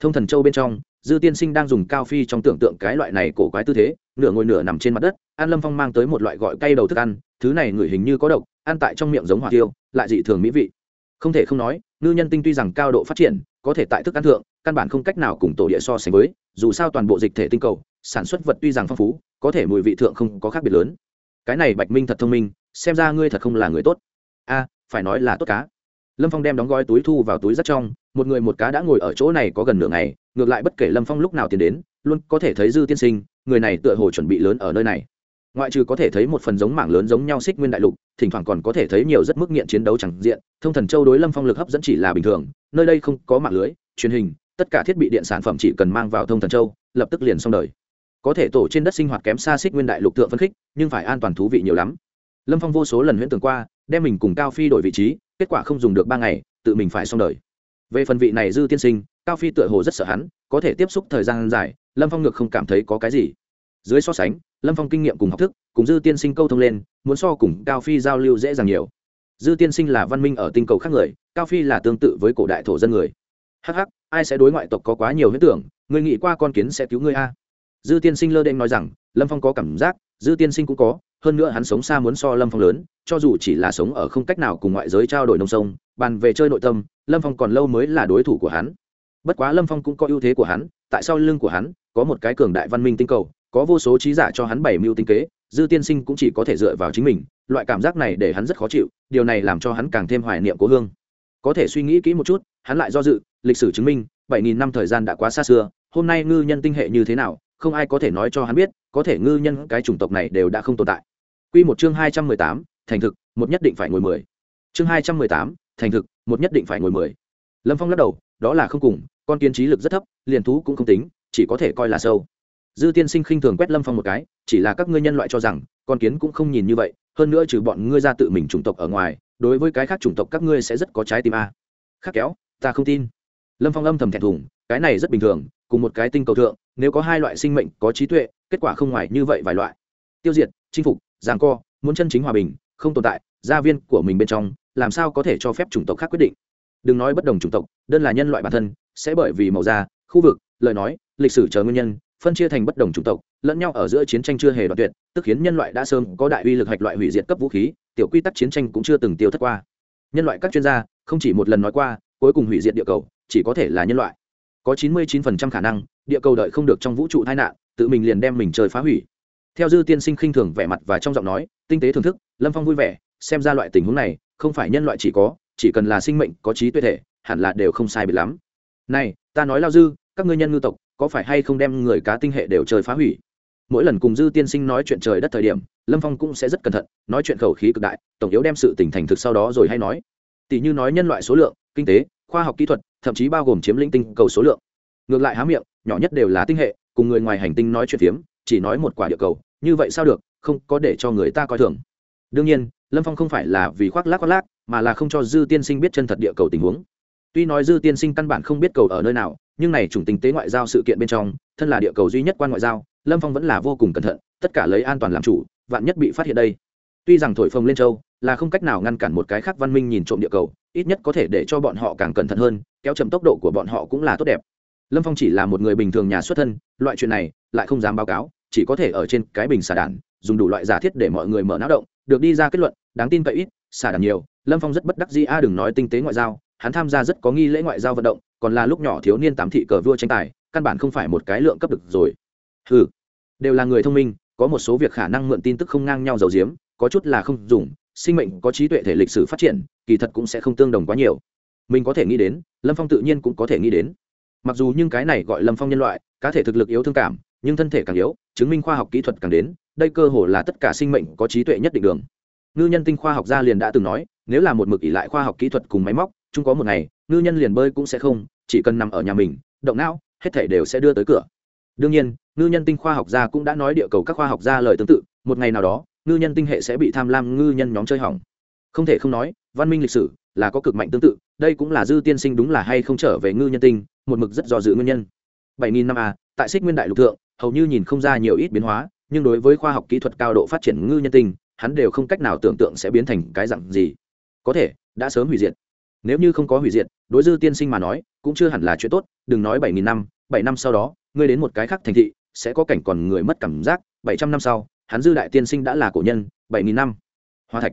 Thông thần châu bên trong, dư tiên sinh đang dùng cao phi trong tưởng tượng cái loại này cổ quái tư thế, nửa ngồi nửa nằm trên mặt đất, an lâm phong mang tới một loại gọi cay đầu thức ăn, thứ này ngửi hình như có độc, ăn tại trong miệng giống hỏa tiêu, lại dị thường mỹ vị. Không thể không nói, ngư nhân tinh tuy rằng cao độ phát triển, có thể tại thức ăn thượng căn bản không cách nào cùng tổ địa so sánh với, dù sao toàn bộ dịch thể tinh cầu, sản xuất vật tuy rằng phong phú, có thể mùi vị thượng không có khác biệt lớn. Cái này bạch minh thật thông minh, xem ra ngươi thật không là người tốt. A, phải nói là tốt cá. Lâm phong đem đóng gói túi thu vào túi rất trong, một người một cá đã ngồi ở chỗ này có gần nửa ngày, ngược lại bất kể lâm phong lúc nào tiến đến, luôn có thể thấy dư tiên sinh, người này tựa hồ chuẩn bị lớn ở nơi này. Ngoại trừ có thể thấy một phần giống mảng lớn giống nhau xích nguyên đại lục, thỉnh thoảng còn có thể thấy nhiều rất mức nghiện chiến đấu chẳng diện, thông thần châu đối lâm phong lực hấp dẫn chỉ là bình thường, nơi đây không có mạng lưới, truyền hình tất cả thiết bị điện sản phẩm chỉ cần mang vào thông thần châu, lập tức liền xong đời. Có thể tổ trên đất sinh hoạt kém xa xích nguyên đại lục thượng phân khích, nhưng phải an toàn thú vị nhiều lắm. Lâm phong vô số lần huyễn tưởng qua, đem mình cùng cao phi đổi vị trí, kết quả không dùng được ba ngày, tự mình phải xong đời. Về phần vị này dư tiên sinh, cao phi tựa hồ rất sợ hắn, có thể tiếp xúc thời gian dài, lâm phong ngược không cảm thấy có cái gì. Dưới so sánh, lâm phong kinh nghiệm cùng học thức, cùng dư tiên sinh câu thông lên, muốn so cùng cao phi giao lưu dễ dàng nhiều. Dư tiên sinh là văn minh ở tinh cầu khác người, cao phi là tương tự với cổ đại thổ dân người. Hh ai sẽ đối ngoại tộc có quá nhiều huyết tưởng, người nghĩ qua con kiến sẽ cứu ngươi a. Dư tiên sinh lơ đen nói rằng, lâm phong có cảm giác, dư tiên sinh cũng có, hơn nữa hắn sống xa muốn so lâm phong lớn, cho dù chỉ là sống ở không cách nào cùng ngoại giới trao đổi nông sông, bàn về chơi nội tâm, lâm phong còn lâu mới là đối thủ của hắn. Bất quá lâm phong cũng có ưu thế của hắn, tại sao lưng của hắn, có một cái cường đại văn minh tinh cầu, có vô số trí giả cho hắn bảy mưu tinh kế, dư tiên sinh cũng chỉ có thể dựa vào chính mình, loại cảm giác này để hắn rất khó chịu, điều này làm cho hắn càng thêm hoài niệm cố hương. Có thể suy nghĩ kỹ một chút hắn lại do dự, lịch sử chứng minh, bảy nghìn năm thời gian đã quá xa xưa, hôm nay ngư nhân tinh hệ như thế nào, không ai có thể nói cho hắn biết, có thể ngư nhân cái chủng tộc này đều đã không tồn tại. Quy một chương hai trăm mười tám, thành thực, một nhất định phải ngồi mười. Chương hai trăm mười tám, thành thực, một nhất định phải ngồi mười. Lâm phong lắc đầu, đó là không cùng, con kiến trí lực rất thấp, liền thú cũng không tính, chỉ có thể coi là sâu. Dư tiên sinh khinh thường quét lâm phong một cái, chỉ là các ngươi nhân loại cho rằng, con kiến cũng không nhìn như vậy, hơn nữa trừ bọn ngươi ra tự mình chủng tộc ở ngoài, đối với cái khác chủng tộc các ngươi sẽ rất có trái tim a. Khác kéo ta không tin. Lâm phong âm thầm thẹn thùng, cái này rất bình thường, cùng một cái tinh cầu thượng, nếu có hai loại sinh mệnh có trí tuệ, kết quả không ngoài như vậy vài loại. Tiêu diệt, chinh phục giảng co, muốn chân chính hòa bình, không tồn tại, gia viên của mình bên trong, làm sao có thể cho phép chủng tộc khác quyết định? Đừng nói bất đồng chủng tộc, đơn là nhân loại bản thân, sẽ bởi vì màu da, khu vực, lời nói, lịch sử chờ nguyên nhân, phân chia thành bất đồng chủng tộc, lẫn nhau ở giữa chiến tranh chưa hề đoạn tuyệt, tức khiến nhân loại đã sớm có đại uy lực hạch loại hủy diệt cấp vũ khí, tiểu quy tắc chiến tranh cũng chưa từng tiêu thất qua. Nhân loại các chuyên gia, không chỉ một lần nói qua cuối cùng hủy diệt địa cầu, chỉ có thể là nhân loại. Có 99% khả năng, địa cầu đợi không được trong vũ trụ tai nạn, tự mình liền đem mình trời phá hủy. Theo dư tiên sinh khinh thường vẻ mặt và trong giọng nói, tinh tế thưởng thức, lâm phong vui vẻ, xem ra loại tình huống này, không phải nhân loại chỉ có, chỉ cần là sinh mệnh có trí tuệ thể, hẳn là đều không sai biệt lắm. Này, ta nói lao dư, các ngươi nhân ngư tộc, có phải hay không đem người cá tinh hệ đều chơi phá hủy? Mỗi lần cùng dư tiên sinh nói chuyện trời đất thời điểm, lâm phong cũng sẽ rất cẩn thận, nói chuyện khẩu khí cực đại, tổng yếu đem sự tỉnh thành thực sau đó rồi hay nói. Tỷ như nói nhân loại số lượng, kinh tế khoa học kỹ thuật, thậm chí bao gồm chiếm lĩnh tinh cầu số lượng. Ngược lại há miệng, nhỏ nhất đều là tinh hệ, cùng người ngoài hành tinh nói chuyện phiếm, chỉ nói một quả địa cầu, như vậy sao được, không có để cho người ta coi thường. Đương nhiên, lâm phong không phải là vì khoác lác khoác lác, mà là không cho dư tiên sinh biết chân thật địa cầu tình huống. Tuy nói dư tiên sinh căn bản không biết cầu ở nơi nào, nhưng này chủng tình tế ngoại giao sự kiện bên trong, thân là địa cầu duy nhất quan ngoại giao, lâm phong vẫn là vô cùng cẩn thận, tất cả lấy an toàn làm chủ, vạn nhất bị phát hiện đây. Tuy rằng thổi phồng lên châu, là không cách nào ngăn cản một cái khác văn minh nhìn trộm địa cầu ít nhất có thể để cho bọn họ càng cẩn thận hơn, kéo chậm tốc độ của bọn họ cũng là tốt đẹp. Lâm phong chỉ là một người bình thường nhà xuất thân, loại chuyện này lại không dám báo cáo, chỉ có thể ở trên cái bình xà đản dùng đủ loại giả thiết để mọi người mở não động, được đi ra kết luận, đáng tin cậy ít, xà đản nhiều, lâm phong rất bất đắc dĩ, a, đừng nói tinh tế ngoại giao, hắn tham gia rất có nghi lễ ngoại giao vận động, còn là lúc nhỏ thiếu niên tám thị cờ vua tranh tài, căn bản không phải một cái lượng cấp được rồi. Ừ đều là người thông minh, có một số việc khả năng mượn tin tức không ngang nhau dầu diếm, có chút là không dùng sinh mệnh có trí tuệ thể lịch sử phát triển, kỳ thật cũng sẽ không tương đồng quá nhiều. Mình có thể nghĩ đến, lâm phong tự nhiên cũng có thể nghĩ đến. Mặc dù nhưng cái này gọi lâm phong nhân loại, cá thể thực lực yếu thương cảm, nhưng thân thể càng yếu, chứng minh khoa học kỹ thuật càng đến, đây cơ hồ là tất cả sinh mệnh có trí tuệ nhất định đường. Ngư nhân tinh khoa học gia liền đã từng nói, nếu là một mực ỷ lại khoa học kỹ thuật cùng máy móc, chung có một ngày, ngư nhân liền bơi cũng sẽ không, chỉ cần nằm ở nhà mình, động não, hết thể đều sẽ đưa tới cửa. Đương nhiên, ngư nhân tinh khoa học gia cũng đã nói địa cầu các khoa học gia lời tương tự, một ngày nào đó ngư nhân tinh hệ sẽ bị tham lam ngư nhân nhóm chơi hỏng. Không thể không nói, văn minh lịch sử là có cực mạnh tương tự, đây cũng là dư tiên sinh đúng là hay không trở về ngư nhân tinh, một mực rất do dự nguyên nhân. Bảy nghìn năm a, tại xích nguyên đại lục thượng, hầu như nhìn không ra nhiều ít biến hóa, nhưng đối với khoa học kỹ thuật cao độ phát triển ngư nhân tinh, hắn đều không cách nào tưởng tượng sẽ biến thành cái dặn gì. Có thể, đã sớm hủy diệt. Nếu như không có hủy diệt, đối dư tiên sinh mà nói, cũng chưa hẳn là chuyện tốt, đừng nói bảy nghìn năm, bảy năm sau đó, ngươi đến một cái khác thành thị, sẽ có cảnh còn người mất cảm giác, bảy trăm năm sau hắn dư đại tiên sinh đã là cổ nhân, bảy nghìn năm. Hoa thạch.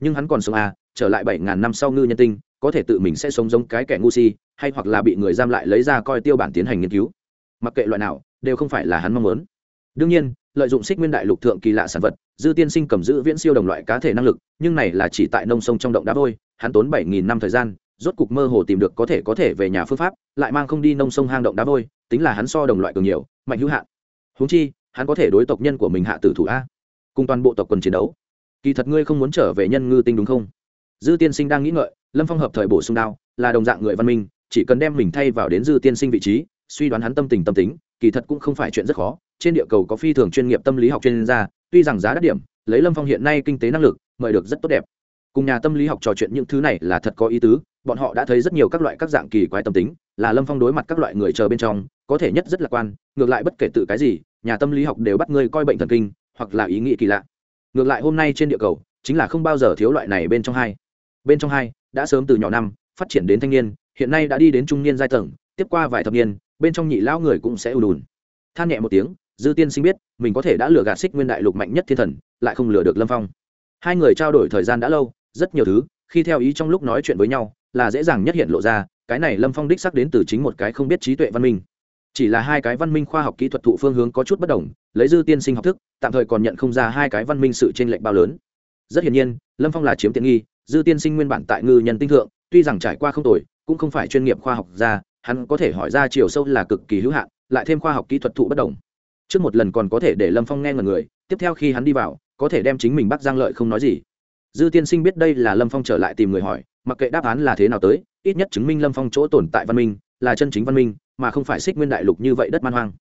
Nhưng hắn còn sống à trở lại bảy ngàn năm sau ngư nhân tinh, có thể tự mình sẽ sống giống cái kẻ ngu si, hay hoặc là bị người giam lại lấy ra coi tiêu bản tiến hành nghiên cứu. Mặc kệ loại nào, đều không phải là hắn mong muốn. Đương nhiên, lợi dụng xích nguyên đại lục thượng kỳ lạ sản vật, dư tiên sinh cầm giữ viễn siêu đồng loại cá thể năng lực, nhưng này là chỉ tại nông sông trong động đá vôi, hắn tốn bảy nghìn năm thời gian, rốt cục mơ hồ tìm được có thể có thể về nhà phương pháp, lại mang không đi nông sông hang động đá vôi, tính là hắn so đồng loại cường nhiều, mạnh hữu hạn. Húng chi hắn có thể đối tộc nhân của mình hạ tử thủ a, cùng toàn bộ tộc quần chiến đấu. Kỳ thật ngươi không muốn trở về nhân ngư tinh đúng không? Dư tiên sinh đang nghĩ ngợi, lâm phong hợp thời bổ sung đao, là đồng dạng người văn minh, chỉ cần đem mình thay vào đến dư tiên sinh vị trí, suy đoán hắn tâm tình tâm tính, kỳ thật cũng không phải chuyện rất khó. Trên địa cầu có phi thường chuyên nghiệp tâm lý học chuyên gia, tuy rằng giá đắt điểm, lấy lâm phong hiện nay kinh tế năng lực, mời được rất tốt đẹp. Cùng nhà tâm lý học trò chuyện những thứ này là thật có ý tứ, bọn họ đã thấy rất nhiều các loại các dạng kỳ quái tâm tính, là lâm phong đối mặt các loại người chờ bên trong, có thể nhất rất lạc quan ngược lại bất kể tự cái gì, nhà tâm lý học đều bắt ngươi coi bệnh thần kinh, hoặc là ý nghĩ kỳ lạ. Ngược lại hôm nay trên địa cầu, chính là không bao giờ thiếu loại này bên trong hai. Bên trong hai, đã sớm từ nhỏ năm, phát triển đến thanh niên, hiện nay đã đi đến trung niên giai tầng, tiếp qua vài thập niên, bên trong nhị lão người cũng sẽ ùn đùn than nhẹ một tiếng, dư tiên sinh biết, mình có thể đã lừa gạt xích nguyên đại lục mạnh nhất thiên thần, lại không lừa được lâm phong. Hai người trao đổi thời gian đã lâu, rất nhiều thứ, khi theo ý trong lúc nói chuyện với nhau, là dễ dàng nhất hiện lộ ra, cái này lâm phong đích sắc đến từ chính một cái không biết trí tuệ văn minh chỉ là hai cái văn minh khoa học kỹ thuật thụ phương hướng có chút bất đồng, lấy dư tiên sinh học thức, tạm thời còn nhận không ra hai cái văn minh sự t r ê n lệch bao lớn. Rất hiển nhiên, lâm phong là chiếm tiện nghi, dư tiên sinh nguyên bản tại ngư nhân tinh thượng, tuy rằng trải qua không tồi, cũng không phải chuyên nghiệp khoa học ra hắn có thể hỏi ra chiều sâu là cực kỳ hữu hạn, lại thêm khoa học kỹ thuật thụ bất đồng. Trước một lần còn có thể để lâm phong nghe ngần người, tiếp theo khi hắn đi vào, có thể đem chính mình bắt giang lợi không nói gì. Dư tiên sinh biết đây là lâm phong trở lại tìm người hỏi, mặc kệ đáp án là thế nào tới, ít nhất chứng minh lâm phong chỗ tồn tại văn minh, là chân chính văn minh mà không phải xích nguyên đại lục như vậy đất man hoang.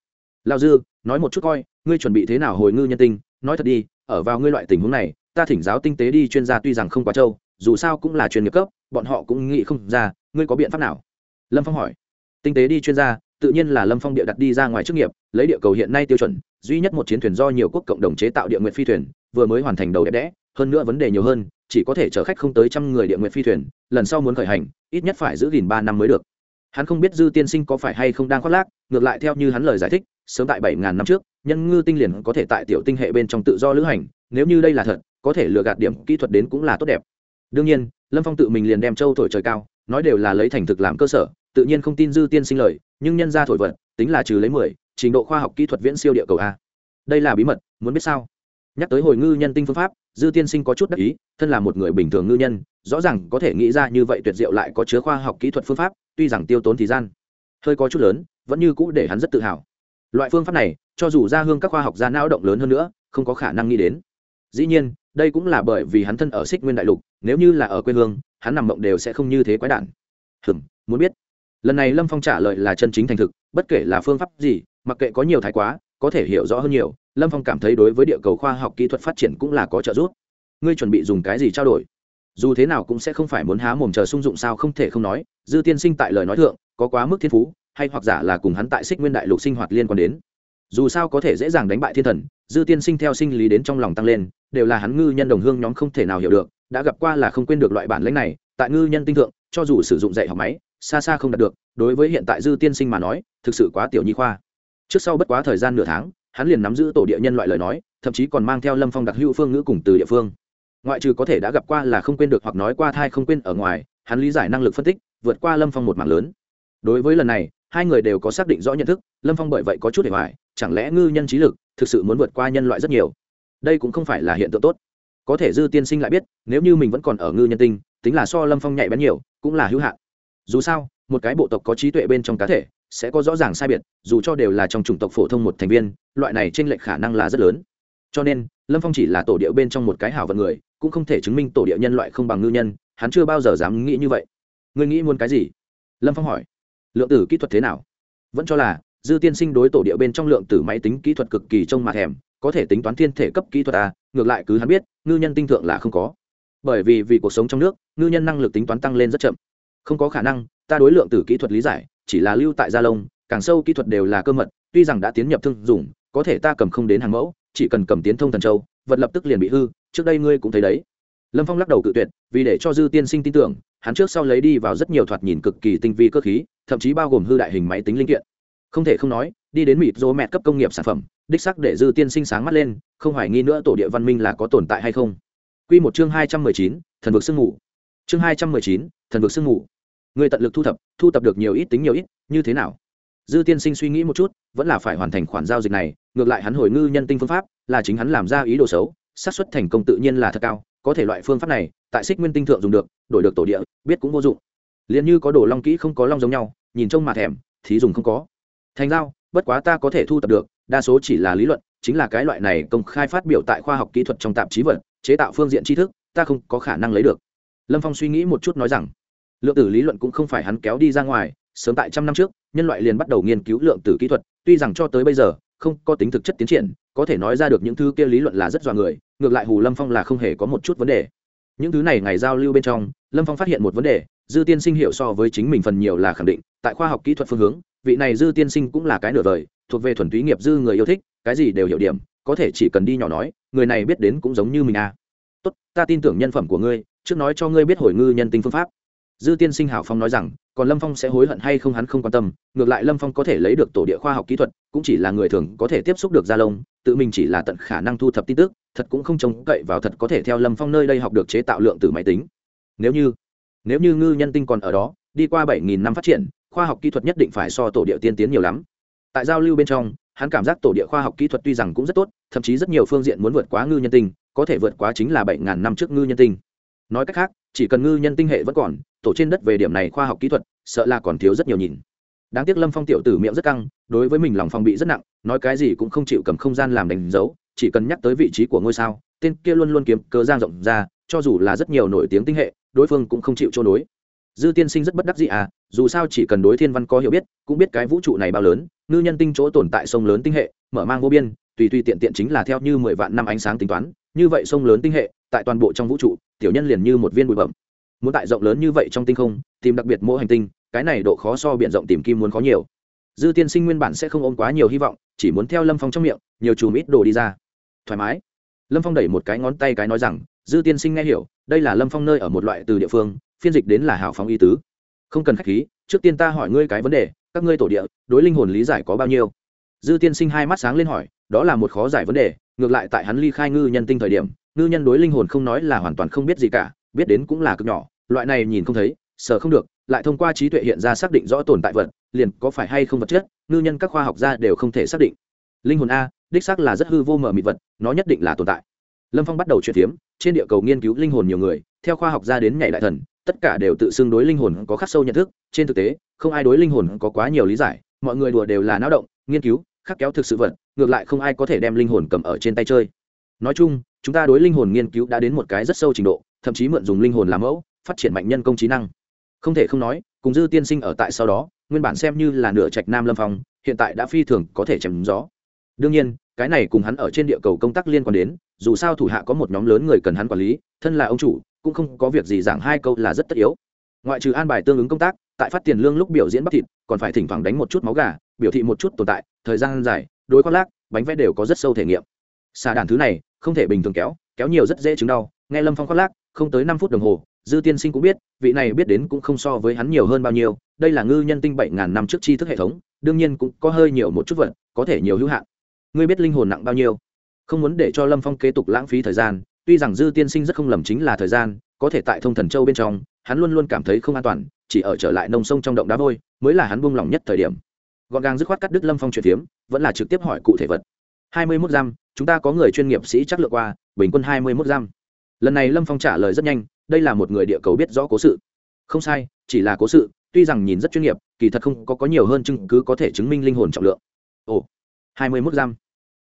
Lao dư, nói một chút coi, ngươi chuẩn bị thế nào hồi ngư nhân tinh? Nói thật đi, ở vào ngươi loại tình huống này, ta thỉnh giáo tinh tế đi chuyên gia tuy rằng không quá trâu, dù sao cũng là chuyên nghiệp cấp, bọn họ cũng nghĩ không ra, ngươi có biện pháp nào? Lâm phong hỏi. Tinh tế đi chuyên gia, tự nhiên là lâm phong địa đặt đi ra ngoài chức nghiệp, lấy địa cầu hiện nay tiêu chuẩn, duy nhất một chiến thuyền do nhiều quốc cộng đồng chế tạo địa nguyện phi thuyền, vừa mới hoàn thành đầu đẹp đẽ, hơn nữa vấn đề nhiều hơn, chỉ có thể chở khách không tới trăm người địa nguyện phi thuyền, lần sau muốn khởi hành, ít nhất phải giữ gìn ba năm mới được hắn không biết dư tiên sinh có phải hay không đang khoác lác, ngược lại theo như hắn lời giải thích, sớm tại bảy ngàn năm trước, nhân ngư tinh liền có thể tại tiểu tinh hệ bên trong tự do lữ hành, nếu như đây là thật, có thể lừa gạt điểm kỹ thuật đến cũng là tốt đẹp. Đương nhiên, lâm phong tự mình liền đem châu thổi trời cao, nói đều là lấy thành thực làm cơ sở, tự nhiên không tin dư tiên sinh lời, nhưng nhân ra thổi vật, tính là trừ lấy mười, trình độ khoa học kỹ thuật viễn siêu địa cầu a. Đây là bí mật, muốn biết sao? Nhắc tới hồi ngư nhân tinh phương pháp dư tiên sinh có chút đắc ý, thân là một người bình thường ngư nhân, rõ ràng có thể nghĩ ra như vậy tuyệt diệu lại có chứa khoa học kỹ thuật phương pháp, tuy rằng tiêu tốn thời gian, hơi có chút lớn, vẫn như cũ để hắn rất tự hào. Loại phương pháp này, cho dù ra hương các khoa học gia não động lớn hơn nữa, không có khả năng nghĩ đến. Dĩ nhiên, đây cũng là bởi vì hắn thân ở xích nguyên đại lục, nếu như là ở quê hương, hắn nằm mộng đều sẽ không như thế quái đản. Hừm, muốn biết. Lần này lâm phong trả lời là chân chính thành thực, bất kể là phương pháp gì, mặc kệ có nhiều thái quá có thể hiểu rõ hơn nhiều, lâm phong cảm thấy đối với địa cầu khoa học kỹ thuật phát triển cũng là có trợ giúp. Ngươi chuẩn bị dùng cái gì trao đổi? Dù thế nào cũng sẽ không phải muốn há mồm chờ sung dụng sao không thể không nói, dư tiên sinh tại lời nói thượng, có quá mức thiên phú, hay hoặc giả là cùng hắn tại xích nguyên đại lục sinh hoạt liên quan đến. Dù sao có thể dễ dàng đánh bại thiên thần, dư tiên sinh theo sinh lý đến trong lòng tăng lên, đều là hắn ngư nhân đồng hương nhóm không thể nào hiểu được, đã gặp qua là không quên được loại bản lãnh này, tại ngư nhân tinh thượng, cho dù sử dụng dạy học máy, xa xa không đạt được, đối với hiện tại dư tiên sinh mà nói, thực sự quá tiểu nhi khoa trước sau bất quá thời gian nửa tháng, hắn liền nắm giữ tổ địa nhân loại lời nói, thậm chí còn mang theo lâm phong đặc hữu phương ngữ cùng từ địa phương. Ngoại trừ có thể đã gặp qua là không quên được hoặc nói qua thai không quên ở ngoài, hắn lý giải năng lực phân tích, vượt qua lâm phong một mảng lớn. Đối với lần này, hai người đều có xác định rõ nhận thức, lâm phong bởi vậy có chút để hoài, chẳng lẽ ngư nhân trí lực thực sự muốn vượt qua nhân loại rất nhiều? Đây cũng không phải là hiện tượng tốt. Có thể dư tiên sinh lại biết, nếu như mình vẫn còn ở ngư nhân tinh, tính là so lâm phong nhạy bén nhiều, cũng là hữu hạn. Dù sao, một cái bộ tộc có trí tuệ bên trong cá thể sẽ có rõ ràng sai biệt, dù cho đều là trong chủng tộc phổ thông một thành viên, loại này t r ê n lệch khả năng là rất lớn. Cho nên, lâm phong chỉ là tổ địa bên trong một cái hảo vận người, cũng không thể chứng minh tổ địa nhân loại không bằng ngư nhân, hắn chưa bao giờ dám nghĩ như vậy. Ngươi nghĩ muốn cái gì? Lâm phong hỏi. Lượng tử kỹ thuật thế nào? Vẫn cho là, dư tiên sinh đối tổ địa bên trong lượng tử máy tính kỹ thuật cực kỳ trông mặt thèm, có thể tính toán thiên thể cấp kỹ thuật à ngược lại cứ hắn biết, ngư nhân tinh thượng là không có. Bởi vì vì cuộc sống trong nước, ngư nhân năng lực tính toán tăng lên rất chậm. Không có khả năng, ta đối lượng tử kỹ thuật lý giải chỉ là lưu tại gia lông, càng sâu kỹ thuật đều là cơ mật, tuy rằng đã tiến nhập thương dùng, có thể ta cầm không đến hàng mẫu, chỉ cần cầm tiến thông thần châu, vật lập tức liền bị hư, trước đây ngươi cũng thấy đấy. Lâm phong lắc đầu cự tuyệt, vì để cho dư tiên sinh tin tưởng, hắn trước sau lấy đi vào rất nhiều thoạt nhìn cực kỳ tinh vi cơ khí, thậm chí bao gồm hư đại hình máy tính linh kiện. Không thể không nói, đi đến mịt rô mẹt cấp công nghiệp sản phẩm, đích sắc để dư tiên sinh sáng mắt lên, không hoài nghi nữa tổ địa văn minh là có tồn tại hay không. Q một chương hai trăm mười chín, thần vực sương ngủ chương hai trăm mười chín, thần vực sương ngủ người tận lực thu thập thu thập được nhiều ít tính nhiều ít, như thế nào? Dư tiên sinh suy nghĩ một chút, vẫn là phải hoàn thành khoản giao dịch này, ngược lại hắn hồi ngư nhân tinh phương pháp, là chính hắn làm ra ý đồ xấu, xác suất thành công tự nhiên là thật cao, có thể loại phương pháp này, tại xích nguyên tinh thượng dùng được, đổi được tổ địa, biết cũng vô dụng. Liền như có đồ long kỹ không có long giống nhau, nhìn trông mà thèm thì dùng không có. Thành giao, bất quá ta có thể thu tập được, đa số chỉ là lý luận, chính là cái loại này công khai phát biểu tại khoa học kỹ thuật trong tạp chí vật, chế tạo phương diện tri thức, ta không có khả năng lấy được. Lâm phong suy nghĩ một chút nói rằng lượng tử lý luận cũng không phải hắn kéo đi ra ngoài, sớm tại trăm năm trước, nhân loại liền bắt đầu nghiên cứu lượng tử kỹ thuật, tuy rằng cho tới bây giờ, không có tính thực chất tiến triển, có thể nói ra được những thứ kia lý luận là rất dọa người, ngược lại hù lâm phong là không hề có một chút vấn đề. Những thứ này ngày giao lưu bên trong, lâm phong phát hiện một vấn đề, dư tiên sinh hiểu so với chính mình phần nhiều là khẳng định, tại khoa học kỹ thuật phương hướng, vị này dư tiên sinh cũng là cái nửa vời, thuộc về thuần túy nghiệp dư người yêu thích, cái gì đều hiểu điểm, có thể chỉ cần đi nhỏ nói, người này biết đến cũng giống như mình à. Tốt, ta tin tưởng nhân phẩm của ngươi, trước nói cho ngươi biết hồi ngư nhân tinh phương pháp dư tiên sinh hảo phong nói rằng, còn lâm phong sẽ hối hận hay không hắn không quan tâm, ngược lại lâm phong có thể lấy được tổ địa khoa học kỹ thuật, cũng chỉ là người thường có thể tiếp xúc được gia lông, tự mình chỉ là tận khả năng thu thập tin tức, thật cũng không trông cậy vào thật có thể theo lâm phong nơi đây học được chế tạo lượng từ máy tính. Nếu như nếu như ngư nhân tinh còn ở đó, đi qua bảy nghìn năm phát triển, khoa học kỹ thuật nhất định phải so tổ địa tiên tiến nhiều lắm. Tại giao lưu bên trong, hắn cảm giác tổ địa khoa học kỹ thuật tuy rằng cũng rất tốt, thậm chí rất nhiều phương diện muốn vượt quá ngư nhân tinh, có thể vượt quá chính là bảy ngàn năm trước ngư nhân tinh. Nói cách khác chỉ cần ngư nhân tinh hệ vẫn còn, tổ trên đất về điểm này khoa học kỹ thuật, sợ là còn thiếu rất nhiều nhìn. Đáng tiếc lâm phong tiểu tử miệng rất căng, đối với mình lòng phong bị rất nặng, nói cái gì cũng không chịu cầm không gian làm đánh dấu, chỉ cần nhắc tới vị trí của ngôi sao, tên kia luôn luôn kiếm cớ giang rộng ra, cho dù là rất nhiều nổi tiếng tinh hệ, đối phương cũng không chịu chỗ đối. Dư tiên sinh rất bất đắc dĩ à dù sao chỉ cần đối thiên văn có hiểu biết, cũng biết cái vũ trụ này bao lớn, ngư nhân tinh chỗ tồn tại sông lớn tinh hệ, mở mang vô biên, tùy tùy tiện tiện chính là theo như mười vạn năm ánh sáng tính toán như vậy sông lớn tinh hệ, tại toàn bộ trong vũ trụ, tiểu nhân liền như một viên bụi bẩm muốn tại rộng lớn như vậy trong tinh không, tìm đặc biệt mỗi hành tinh, cái này độ khó so biện rộng tìm kim muốn khó nhiều. Dư tiên sinh nguyên bản sẽ không ôm quá nhiều hy vọng, chỉ muốn theo lâm phong trong miệng, nhiều chùm ít đồ đi ra. Thoải mái. Lâm phong đẩy một cái ngón tay cái nói rằng, dư tiên sinh nghe hiểu, đây là lâm phong nơi ở một loại từ địa phương, phiên dịch đến là hào phóng y tứ. Không cần k h á c h khí, trước tiên ta hỏi ngươi cái vấn đề, các ngươi tổ địa, đối linh hồn lý giải có bao nhiêu? Dư tiên sinh hai mắt sáng lên hỏi, đó là một khó giải vấn đề ngược lại tại hắn ly khai ngư nhân tinh thời điểm, ngư nhân đối linh hồn không nói là hoàn toàn không biết gì cả, biết đến cũng là cực nhỏ, loại này nhìn không thấy, sợ không được, lại thông qua trí tuệ hiện ra xác định rõ tồn tại vật, liền có phải hay không vật chất, ngư nhân các khoa học gia đều không thể xác định. Linh hồn a, đích xác là rất hư vô mờ mịt vật, nó nhất định là tồn tại. Lâm phong bắt đầu chuyển tiếm, trên địa cầu nghiên cứu linh hồn nhiều người, theo khoa học gia đến nhảy đại thần, tất cả đều tự xưng đối linh hồn có khắc sâu nhận thức, trên thực tế, không ai đối linh hồn có quá nhiều lý giải, mọi người đùa đều là náo động, nghiên cứu khắc kéo thực sự vật, ngược lại không ai có thể đem linh hồn cầm ở trên tay chơi. Nói chung, chúng ta đối linh hồn nghiên cứu đã đến một cái rất sâu trình độ, thậm chí mượn dùng linh hồn làm mẫu, phát triển mạnh nhân công trí năng. Không thể không nói, cùng dư tiên sinh ở tại sau đó, nguyên bản xem như là nửa trạch nam lâm phong, hiện tại đã phi thường có thể chém gió. Đương nhiên, cái này cùng hắn ở trên địa cầu công tác liên quan đến, dù sao thủ hạ có một nhóm lớn người cần hắn quản lý, thân là ông chủ, cũng không có việc gì giảng hai câu là rất tất yếu. Ngoại trừ an bài tương ứng công tác, tại phát tiền lương lúc biểu diễn bắp thịt, còn phải thỉnh thoảng đánh một chút máu gà biểu thị một chút tồn tại, thời gian dài đối khoác lác, bánh vẽ đều có rất sâu thể nghiệm. Xà đàn thứ này, không thể bình thường kéo kéo nhiều rất dễ chứng đau, nghe lâm phong khoác lác, không tới năm phút đồng hồ, dư tiên sinh cũng biết, vị này biết đến cũng không so với hắn nhiều hơn bao nhiêu, đây là ngư nhân tinh bảy ngàn năm trước tri thức hệ thống, đương nhiên cũng có hơi nhiều một chút vật, có thể nhiều hữu hạn. Ngươi biết linh hồn nặng bao nhiêu? Không muốn để cho lâm phong kế tục lãng phí thời gian, tuy rằng dư tiên sinh rất không lầm chính là thời gian, có thể tại thông thần châu bên trong, hắn luôn luôn cảm thấy không an toàn, chỉ ở trở lại nông sông trong động đá vôi, mới là hắn buông lỏng nhất thời điểm gọn gàng dứt khoát cắt đứt lâm phong chuyển phiếm vẫn là trực tiếp hỏi cụ thể vật. Hai mươi mốt giam chúng ta có người chuyên nghiệp sĩ chắc lựa qua bình quân hai mươi mốt giam. Lần này lâm phong trả lời rất nhanh đây là một người địa cầu biết rõ cố sự. Không sai chỉ là cố sự tuy rằng nhìn rất chuyên nghiệp kỳ thật không có, có nhiều hơn chứng cứ có thể chứng minh linh hồn trọng lượng. Ồ hai mươi mốt giam.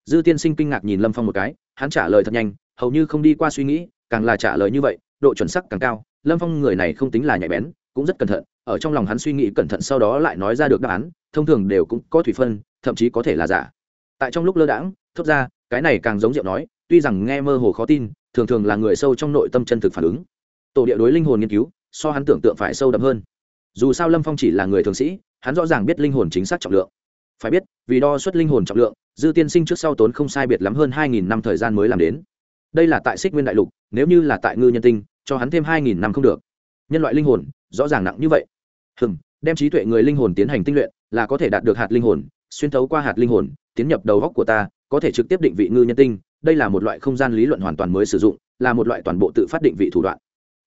Dư tiên sinh kinh ngạc nhìn lâm phong một cái hắn trả lời thật nhanh hầu như không đi qua suy nghĩ càng là trả lời như vậy độ chuẩn sắc càng cao. Lâm phong người này không tính là nhạy bén cũng rất cẩn thận ở trong lòng hắn suy nghĩ cẩn thận sau đó lại nói ra được đáp án, thông thường đều cũng có thủy phân, thậm chí có thể là giả. Tại trong lúc lơ đãng, thốt ra, cái này càng giống diệu nói, tuy rằng nghe mơ hồ khó tin, thường thường là người sâu trong nội tâm chân thực phản ứng. Tổ địa đối linh hồn nghiên cứu, so hắn tưởng tượng phải sâu đậm hơn. Dù sao lâm phong chỉ là người thường sĩ, hắn rõ ràng biết linh hồn chính xác trọng lượng. Phải biết, vì đo suất linh hồn trọng lượng, dư tiên sinh trước sau tốn không sai biệt lắm hơn hai nghìn năm thời gian mới làm đến. Đây là tại xích nguyên đại lục, nếu như là tại ngư nhân tinh, cho hắn thêm hai nghìn năm không được. Nhân loại linh hồn, rõ ràng nặng như vậy hừm, đem trí tuệ người linh hồn tiến hành tinh luyện, là có thể đạt được hạt linh hồn, xuyên thấu qua hạt linh hồn, tiến nhập đầu góc của ta, có thể trực tiếp định vị ngư nhân tinh. Đây là một loại không gian lý luận hoàn toàn mới sử dụng, là một loại toàn bộ tự phát định vị thủ đoạn.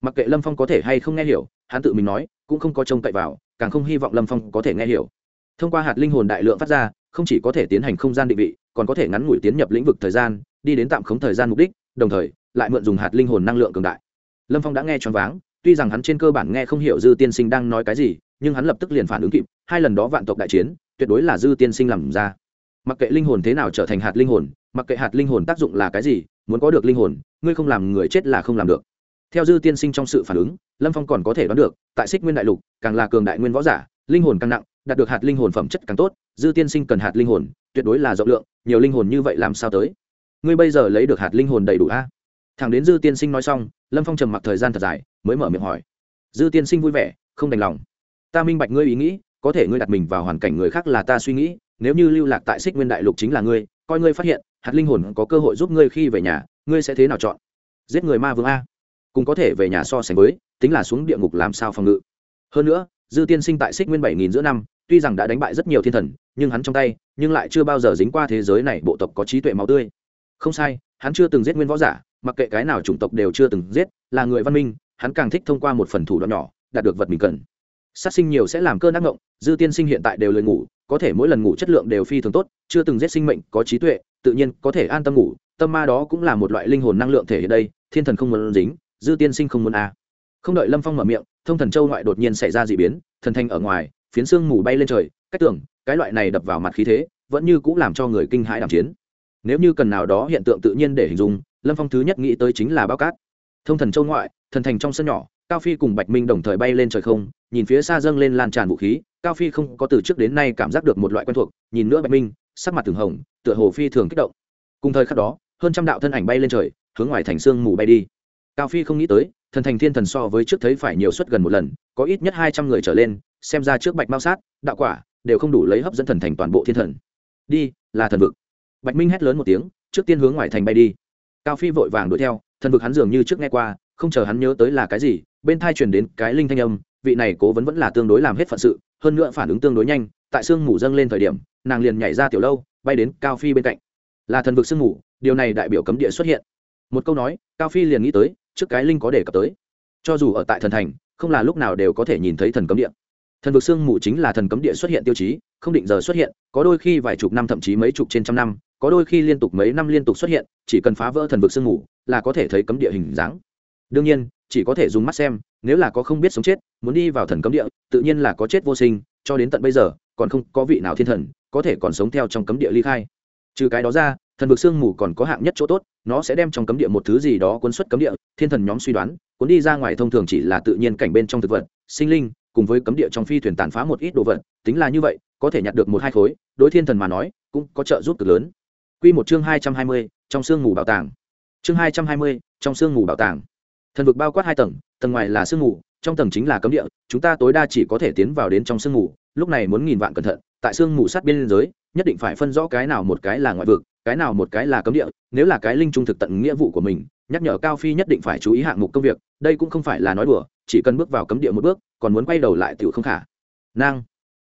Mặc kệ lâm phong có thể hay không nghe hiểu, hắn tự mình nói, cũng không có trông cậy vào, càng không hy vọng lâm phong có thể nghe hiểu. Thông qua hạt linh hồn đại lượng phát ra, không chỉ có thể tiến hành không gian định vị, còn có thể ngắn ngủi tiến nhập lĩnh vực thời gian, đi đến tạm khống thời gian mục đích, đồng thời, lại mượn dùng hạt linh hồn năng lượng cường đại. Lâm phong đã nghe choáng váng tuy rằng hắn trên cơ bản nghe không hiểu dư tiên sinh đang nói cái gì, nhưng hắn lập tức liền phản ứng kịp, hai lần đó vạn tộc đại chiến, tuyệt đối là dư tiên sinh làm ra. Mặc kệ linh hồn thế nào trở thành hạt linh hồn, mặc kệ hạt linh hồn tác dụng là cái gì, muốn có được linh hồn, ngươi không làm người chết là không làm được. Theo dư tiên sinh trong sự phản ứng, lâm phong còn có thể đoán được, tại xích nguyên đại lục, càng là cường đại nguyên võ giả, linh hồn càng nặng, đạt được hạt linh hồn phẩm chất càng tốt, dư tiên sinh cần hạt linh hồn, tuyệt đối là rộng lượng, nhiều linh hồn như vậy làm sao tới? Ngươi bây giờ lấy được hạt linh hồn đầy đủ a? Thằng đến dư tiên sinh nói xong, lâm phong trầm mặc thời gian thật dài mới mở miệng hỏi. Dư tiên sinh vui vẻ, không đành lòng. Ta minh bạch ngươi ý nghĩ, có thể ngươi đặt mình vào hoàn cảnh người khác là ta suy nghĩ, nếu như lưu lạc tại xích nguyên đại lục chính là ngươi, coi ngươi phát hiện, hạt linh hồn có cơ hội giúp ngươi khi về nhà, ngươi sẽ thế nào chọn? Giết người ma vương a. Cũng có thể về nhà so sánh với, tính là xuống địa ngục làm sao phòng ngự. Hơn nữa, dư tiên sinh tại xích nguyên bảy nghìn giữa năm, tuy rằng đã đánh bại rất nhiều thiên thần, nhưng hắn trong tay, nhưng lại chưa bao giờ dính qua thế giới này bộ tộc có trí tuệ máu tươi. Không sai, hắn chưa từng giết nguyên võ giả, mặc kệ cái nào chủng tộc đều chưa từng giết, là người văn minh hắn càng thích thông qua một phần thủ đoạn nhỏ, đạt được vật mình cần. Sát sinh nhiều sẽ làm cơn ác ngộng dư tiên sinh hiện tại đều lời ngủ, có thể mỗi lần ngủ chất lượng đều phi thường tốt, chưa từng giết sinh mệnh, có trí tuệ, tự nhiên có thể an tâm ngủ, tâm ma đó cũng là một loại linh hồn năng lượng thể hiện đây, thiên thần không muốn dính, dư tiên sinh không muốn a. À. Không đợi lâm phong mở miệng, thông thần châu ngoại đột nhiên xảy ra d ị biến, thần thanh ở ngoài, phiến xương mù bay lên trời, cách tưởng cái loại này đập vào mặt khí thế, vẫn như cũng làm cho người kinh hãi đàm chiến. Nếu như cần nào đó hiện tượng tự nhiên để hình dung, lâm phong thứ nhất nghĩ tới chính là bao cát thông thần châu ngoại, thần thành trong sân nhỏ, cao phi cùng bạch minh đồng thời bay lên trời không, nhìn phía xa dâng lên lan tràn vũ khí, cao phi không có từ trước đến nay cảm giác được một loại quen thuộc, nhìn nữa bạch minh, sắc mặt thường hồng, tựa hồ phi thường kích động. Cùng thời khắc đó, hơn trăm đạo thân ảnh bay lên trời, hướng ngoài thành sương mù bay đi. Cao phi không nghĩ tới, thần thành thiên thần so với trước thấy phải nhiều suất gần một lần, có ít nhất hai trăm người trở lên, xem ra trước bạch mao sát, đạo quả, đều không đủ lấy hấp dẫn thần thành toàn bộ thiên thần. Đi, là thần vực. Bạch minh hét lớn một tiếng, trước tiên hướng ngoài thành bay đi. Cao phi vội vàng đuổi theo thần vực hắn dường như trước nghe qua, không chờ hắn nhớ tới là cái gì, bên thai truyền đến cái linh thanh âm, vị này cố vấn vẫn là tương đối làm hết phận sự, hơn nữa phản ứng tương đối nhanh, tại sương mù dâng lên thời điểm, nàng liền nhảy ra tiểu lâu, bay đến cao phi bên cạnh. Là thần vực sương mù, điều này đại biểu cấm địa xuất hiện. Một câu nói, cao phi liền nghĩ tới, trước cái linh có đề cập tới. Cho dù ở tại thần thành, không là lúc nào đều có thể nhìn thấy thần cấm địa. Thần vực sương mù chính là thần cấm địa xuất hiện tiêu chí, không định giờ xuất hiện, có đôi khi vài chục năm thậm chí mấy chục trên trăm năm có đôi khi liên tục mấy năm liên tục xuất hiện, chỉ cần phá vỡ thần vực sương mù, là có thể thấy cấm địa hình dáng. Đương nhiên, chỉ có thể dùng mắt xem, nếu là có không biết sống chết, muốn đi vào thần cấm địa, tự nhiên là có chết vô sinh, cho đến tận bây giờ, còn không có vị nào thiên thần có thể còn sống theo trong cấm địa ly khai. Trừ cái đó ra, thần vực sương mù còn có hạng nhất chỗ tốt, nó sẽ đem trong cấm địa một thứ gì đó cuốn xuất cấm địa, thiên thần nhóm suy đoán, cuốn đi ra ngoài thông thường chỉ là tự nhiên cảnh bên trong thực vật, sinh linh, cùng với cấm địa trong phi thuyền tàn phá một ít đồ vật, tính là như vậy, có thể nhặt được một hai khối, đối thiên thần mà nói, cũng có trợ giúp cực lớn. Quy một chương hai trăm hai mươi trong sương ngủ bảo tàng. Chương hai trăm hai mươi trong sương ngủ bảo tàng. Thần vực bao quát hai tầng tầng ngoài là sương ngủ, trong tầng chính là cấm địa chúng ta tối đa chỉ có thể tiến vào đến trong sương ngủ, lúc này muốn nghìn vạn cẩn thận tại sương ngủ sát biên giới nhất định phải phân rõ cái nào một cái là ngoại vực cái nào một cái là cấm địa nếu là cái linh trung thực tận nghĩa vụ của mình nhắc nhở cao phi nhất định phải chú ý hạng mục công việc đây cũng không phải là nói đùa chỉ cần bước vào cấm địa một bước còn muốn quay đầu lại tiểu không khả. Năng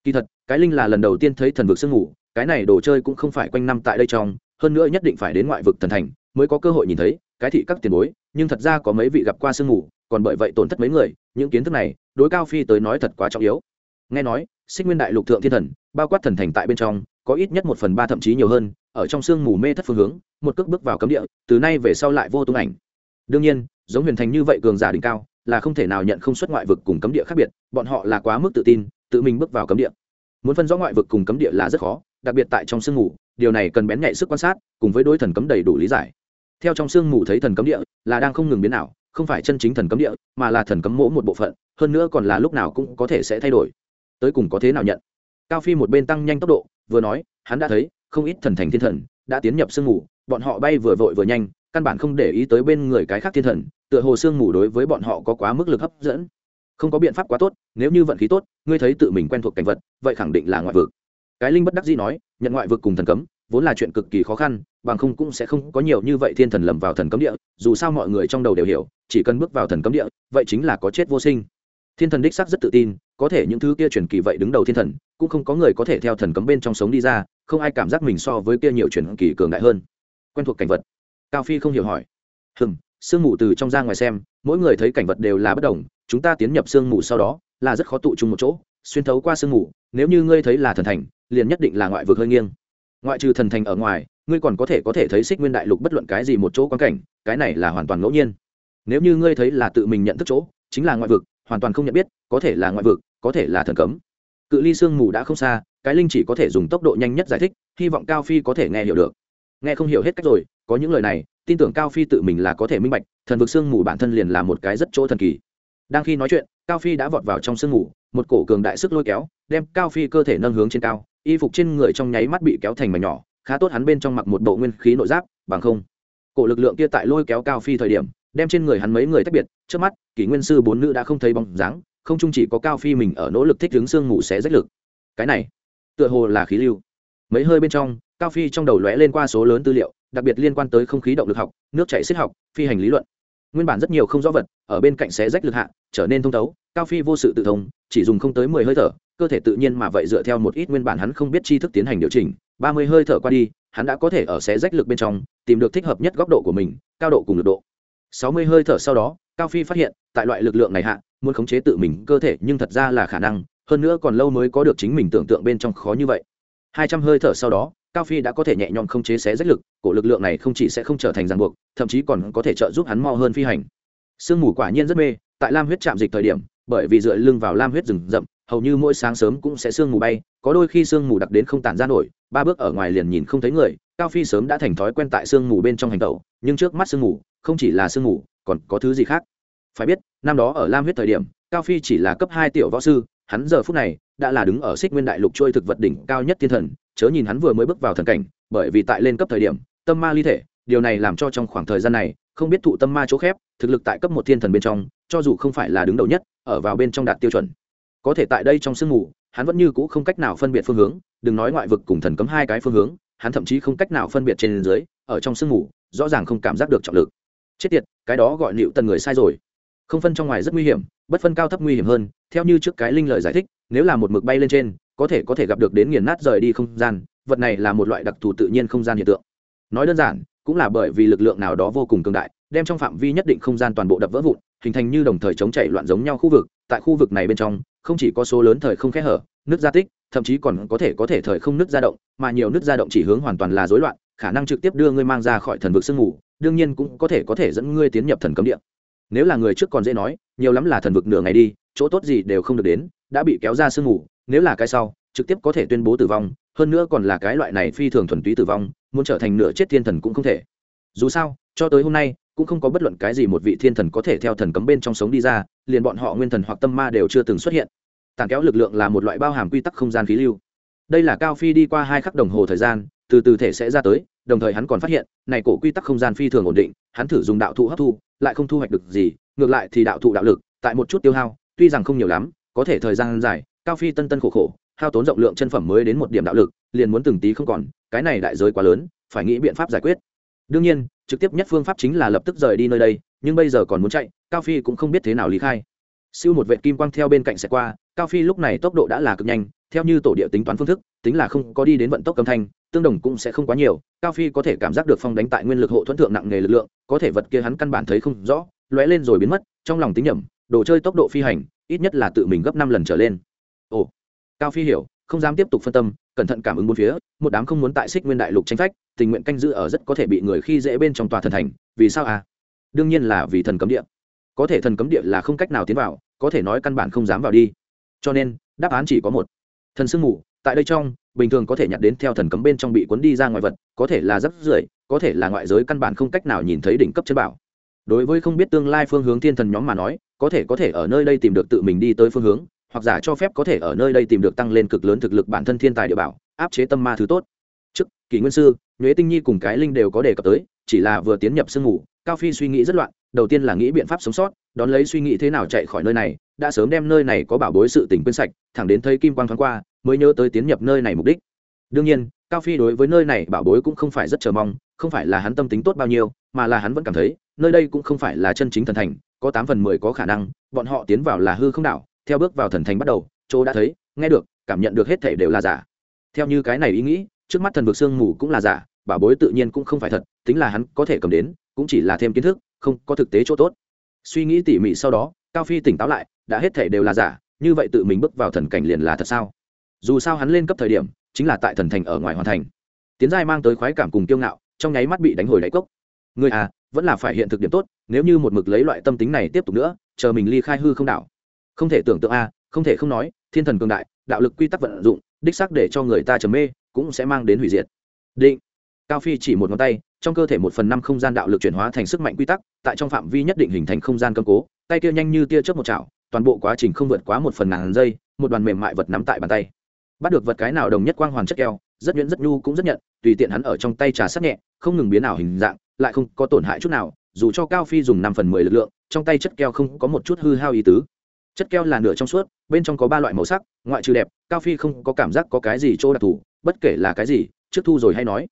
kỳ thật cái linh là lần đầu tiên thấy thần vực sương ngủ cái này đồ chơi cũng không phải quanh năm tại đây trong, hơn nữa nhất định phải đến ngoại vực thần thành mới có cơ hội nhìn thấy, cái thị các tiền bối, nhưng thật ra có mấy vị gặp qua sương mù, còn bởi vậy tổn thất mấy người, những kiến thức này, đối cao phi tới nói thật quá trọng yếu. Nghe nói sinh nguyên đại lục thượng thiên thần, bao quát thần thành tại bên trong, có ít nhất một phần ba thậm chí nhiều hơn, ở trong sương mù mê thất phương hướng, một cước bước vào cấm địa, từ nay về sau lại vô tung ảnh. Đương nhiên, giống huyền thành như vậy cường giả đỉnh cao, là không thể nào nhận không xuất ngoại vực cùng cấm địa khác biệt, bọn họ là quá mức tự tin, tự mình bước vào cấm địa. Muốn phân rõ ngoại vực cùng cấm địa là rất khó đặc biệt tại trong sương mù, điều này cần bén nhạy sức quan sát, cùng với đối thần cấm đầy đủ lý giải. Theo trong sương mù thấy thần cấm địa là đang không ngừng biến nào không phải chân chính thần cấm địa, mà là thần cấm mỗ một bộ phận, hơn nữa còn là lúc nào cũng có thể sẽ thay đổi. Tới cùng có thế nào nhận? Cao phi một bên tăng nhanh tốc độ, vừa nói, hắn đã thấy, không ít thần thành thiên thần đã tiến nhập sương mù, bọn họ bay vừa vội vừa nhanh, căn bản không để ý tới bên người cái khác thiên thần, tựa hồ sương mù đối với bọn họ có quá mức lực hấp dẫn. Không có biện pháp quá tốt, nếu như vận khí tốt, ngươi thấy tự mình quen thuộc cảnh vật, vậy khẳng định là ngoại vực cái linh bất đắc dĩ nói, nhận ngoại vực cùng thần cấm, vốn là chuyện cực kỳ khó khăn, bằng không cũng sẽ không có nhiều như vậy thiên thần lầm vào thần cấm địa, dù sao mọi người trong đầu đều hiểu, chỉ cần bước vào thần cấm địa, vậy chính là có chết vô sinh. Thiên thần đích sắc rất tự tin, có thể những thứ kia truyền kỳ vậy đứng đầu thiên thần, cũng không có người có thể theo thần cấm bên trong sống đi ra, không ai cảm giác mình so với kia nhiều truyền kỳ cường đại hơn. Quen thuộc cảnh vật. Cao phi không hiểu hỏi. Hừng sương mù từ trong ra ngoài xem, mỗi người thấy cảnh vật đều là bất đồng, chúng ta tiến nhập sương mù sau đó, là rất khó tụ chung một chỗ, xuyên thấu qua sương mù, nếu như ngươi thấy là thần thành liền nhất định là ngoại vực hơi nghiêng. Ngoại trừ thần thành ở ngoài, ngươi còn có thể có thể thấy xích nguyên đại lục bất luận cái gì một chỗ quan cảnh, cái này là hoàn toàn ngẫu nhiên. Nếu như ngươi thấy là tự mình nhận thức chỗ, chính là ngoại vực, hoàn toàn không nhận biết, có thể là ngoại vực, có thể là thần cấm. Cự ly sương mù đã không xa, cái linh chỉ có thể dùng tốc độ nhanh nhất giải thích, hy vọng cao phi có thể nghe hiểu được. Nghe không hiểu hết cách rồi, có những lời này, tin tưởng cao phi tự mình là có thể minh bạch, thần vực sương mù bản thân liền là một cái rất chỗ thần kỳ. Đang khi nói chuyện, cao phi đã vọt vào trong sương mù một cổ cường đại sức lôi kéo, đem cao phi cơ thể nâng hướng trên cao, y phục trên người trong nháy mắt bị kéo thành mảnh nhỏ, khá tốt hắn bên trong mặc một bộ nguyên khí nội giáp, bằng không. Cổ lực lượng kia tại lôi kéo cao phi thời điểm, đem trên người hắn mấy người tách biệt, trước mắt, kỷ nguyên sư bốn nữ đã không thấy bóng dáng, không chung chỉ có cao phi mình ở nỗ lực thích ứng xương ngủ sẽ rách lực. Cái này, tựa hồ là khí lưu. Mấy hơi bên trong, cao phi trong đầu lóe lên qua số lớn tư liệu, đặc biệt liên quan tới không khí động lực học, nước chảy xiết học, phi hành lý luận nguyên bản rất nhiều không rõ vật ở bên cạnh xé rách lực hạ, trở nên thông thấu, cao phi vô sự tự thông, chỉ dùng không tới mười hơi thở, cơ thể tự nhiên mà vậy dựa theo một ít nguyên bản hắn không biết tri thức tiến hành điều chỉnh, ba mươi hơi thở qua đi, hắn đã có thể ở xé rách lực bên trong, tìm được thích hợp nhất góc độ của mình, cao độ cùng lực độ. Sáu mươi hơi thở sau đó, cao phi phát hiện, tại loại lực lượng này hạ, muốn khống chế tự mình cơ thể nhưng thật ra là khả năng, hơn nữa còn lâu mới có được chính mình tưởng tượng bên trong khó như vậy. Hai trăm hơi thở sau đó cao phi đã có thể nhẹ nhõm không chế xé rách lực, cổ lực lượng này không chỉ sẽ không trở thành ràng buộc, thậm chí còn có thể trợ giúp hắn mo hơn phi hành. Sương mù quả nhiên rất mê, tại lam huyết chạm dịch thời điểm, bởi vì dựa lưng vào lam huyết rừng rậm, hầu như mỗi sáng sớm cũng sẽ sương mù bay, có đôi khi sương mù đặc đến không tản ra nổi, ba bước ở ngoài liền nhìn không thấy người, cao phi sớm đã thành thói quen tại sương mù bên trong hành tẩu, nhưng trước mắt sương mù, không chỉ là sương mù, còn có thứ gì khác? Phải biết, năm đó ở lam huyết thời điểm, cao phi chỉ là cấp hai tiểu võ sư, hắn giờ phút này đã là đứng ở xích nguyên đại lục trôi thực vật đỉnh cao nhất thiên thần chớ nhìn hắn vừa mới bước vào thần cảnh, bởi vì tại lên cấp thời điểm, tâm ma ly thể, điều này làm cho trong khoảng thời gian này, không biết thụ tâm ma chỗ khép, thực lực tại cấp một thiên thần bên trong, cho dù không phải là đứng đầu nhất, ở vào bên trong đạt tiêu chuẩn. Có thể tại đây trong sương mù, hắn vẫn như cũ không cách nào phân biệt phương hướng, đừng nói ngoại vực cùng thần cấm hai cái phương hướng, hắn thậm chí không cách nào phân biệt trên dưới, ở trong sương mù, rõ ràng không cảm giác được trọng lực. Chết tiệt, cái đó gọi liệu tần người sai rồi. Không phân trong ngoài rất nguy hiểm, bất phân cao thấp nguy hiểm hơn, theo như trước cái linh lời giải thích, nếu là một mực bay lên trên có thể có thể gặp được đến nghiền nát rời đi không gian, vật này là một loại đặc thù tự nhiên không gian hiện tượng. Nói đơn giản, cũng là bởi vì lực lượng nào đó vô cùng cường đại, đem trong phạm vi nhất định không gian toàn bộ đập vỡ vụn, hình thành như đồng thời chống chảy loạn giống nhau khu vực, tại khu vực này bên trong, không chỉ có số lớn thời không khẽ hở, nước gia tích, thậm chí còn có thể có thể thời không nước gia động, mà nhiều nước gia động chỉ hướng hoàn toàn là rối loạn, khả năng trực tiếp đưa ngươi mang ra khỏi thần vực sương mù, đương nhiên cũng có thể có thể dẫn ngươi tiến nhập thần cấm địa. Nếu là người trước còn dễ nói, nhiều lắm là thần vực nửa ngày đi chỗ tốt gì đều không được đến, đã bị kéo ra sương mù, nếu là cái sau, trực tiếp có thể tuyên bố tử vong, hơn nữa còn là cái loại này phi thường thuần túy tử vong, muốn trở thành nửa chết thiên thần cũng không thể. Dù sao, cho tới hôm nay, cũng không có bất luận cái gì một vị thiên thần có thể theo thần cấm bên trong sống đi ra, liền bọn họ nguyên thần hoặc tâm ma đều chưa từng xuất hiện. Tàn kéo lực lượng là một loại bao hàm quy tắc không gian khí lưu. Đây là cao phi đi qua hai khắc đồng hồ thời gian, từ từ thể sẽ ra tới, đồng thời hắn còn phát hiện, này cổ quy tắc không gian phi thường ổn định, hắn thử dùng đạo thụ hấp thu, lại không thu hoạch được gì, ngược lại thì đạo thụ đạo lực, tại một chút tiêu hao tuy rằng không nhiều lắm, có thể thời gian dài, cao phi tân tân khổ khổ, hao tốn rộng lượng chân phẩm mới đến một điểm đạo lực, liền muốn từng tí không còn, cái này đại giới quá lớn, phải nghĩ biện pháp giải quyết đương nhiên, trực tiếp nhất phương pháp chính là lập tức rời đi nơi đây, nhưng bây giờ còn muốn chạy, cao phi cũng không biết thế nào lý khai siêu một vệ kim quang theo bên cạnh sẽ qua, cao phi lúc này tốc độ đã là cực nhanh, theo như tổ địa tính toán phương thức, tính là không có đi đến vận tốc âm thanh, tương đồng cũng sẽ không quá nhiều, cao phi có thể cảm giác được phong đánh tại nguyên lực hộ thuẫn thượng nặng nghề lực lượng, có thể vật kia hắn căn bản thấy không rõ, lóe lên rồi biến mất, trong lòng tính nhầm đồ chơi tốc độ phi hành, ít nhất là tự mình gấp năm lần trở lên. Ồ, cao phi hiểu, không dám tiếp tục phân tâm, cẩn thận cảm ứng bốn phía, một đám không muốn tại xích nguyên đại lục tranh phách, tình nguyện canh giữ ở rất có thể bị người khi dễ bên trong tòa thần thành, vì sao à? Đương nhiên là vì thần cấm địa. Có thể thần cấm địa là không cách nào tiến vào, có thể nói căn bản không dám vào đi. Cho nên, đáp án chỉ có một. Thần sương mù, tại đây trong, bình thường có thể nhặt đến theo thần cấm bên trong bị cuốn đi ra ngoài vật, có thể là rất rưởi, có thể là ngoại giới căn bản không cách nào nhìn thấy đỉnh cấp chân bảo. Đối với không biết tương lai phương hướng thiên thần nhóm mà nói có thể có thể ở nơi đây tìm được tự mình đi tới phương hướng, hoặc giả cho phép có thể ở nơi đây tìm được tăng lên cực lớn thực lực bản thân thiên tài địa bảo, áp chế tâm ma thứ tốt. Trước, kỷ nguyên sư, nhuế tinh nhi cùng cái linh đều có đề cập tới, chỉ là vừa tiến nhập sương ngủ, cao phi suy nghĩ rất loạn, đầu tiên là nghĩ biện pháp sống sót, đón lấy suy nghĩ thế nào chạy khỏi nơi này, đã sớm đem nơi này có bảo bối sự tình quên sạch, thẳng đến thấy kim quang thoáng qua, mới nhớ tới tiến nhập nơi này mục đích. Đương nhiên, cao phi đối với nơi này bảo bối cũng không phải rất chờ mong, không phải là hắn tâm tính tốt bao nhiêu, mà là hắn vẫn cảm thấy nơi đây cũng không phải là chân chính thần thành, có tám phần mười có khả năng, bọn họ tiến vào là hư không đảo, theo bước vào thần thành bắt đầu, chỗ đã thấy, nghe được, cảm nhận được hết thể đều là giả. Theo như cái này ý nghĩ, trước mắt thần vực sương mù cũng là giả, bảo bối tự nhiên cũng không phải thật, tính là hắn có thể cầm đến, cũng chỉ là thêm kiến thức, không có thực tế chỗ tốt. Suy nghĩ tỉ mỉ sau đó, cao phi tỉnh táo lại, đã hết thể đều là giả, như vậy tự mình bước vào thần cảnh liền là thật sao? Dù sao hắn lên cấp thời điểm, chính là tại thần thành ở ngoài hoàn thành. Tiến giai mang tới khoái cảm cùng kiêu ngạo, trong nháy mắt bị đánh hồi đáy cốc người à vẫn là phải hiện thực điểm tốt, nếu như một mực lấy loại tâm tính này tiếp tục nữa, chờ mình ly khai hư không đảo. Không thể tưởng tượng a, không thể không nói, thiên thần cường đại, đạo lực quy tắc vận dụng, đích xác để cho người ta trầm mê, cũng sẽ mang đến hủy diệt. Định. Cao phi chỉ một ngón tay, trong cơ thể một phần năm không gian đạo lực chuyển hóa thành sức mạnh quy tắc, tại trong phạm vi nhất định hình thành không gian cầm cố, tay kia nhanh như tia chớp một chảo, toàn bộ quá trình không vượt quá một phần ngàn giây, một đoàn mềm mại vật nắm tại bàn tay. Bắt được vật cái nào đồng nhất quang hoàn chất keo rất nhuyễn rất nhu cũng rất nhận, tùy tiện hắn ở trong tay trà sát nhẹ, không ngừng biến ảo hình dạng, lại không có tổn hại chút nào, dù cho cao phi dùng năm phần mười lực lượng, trong tay chất keo không có một chút hư hao ý tứ. Chất keo là nửa trong suốt, bên trong có ba loại màu sắc, ngoại trừ đẹp, cao phi không có cảm giác có cái gì chỗ đặc thù, bất kể là cái gì, trước thu rồi hay nói.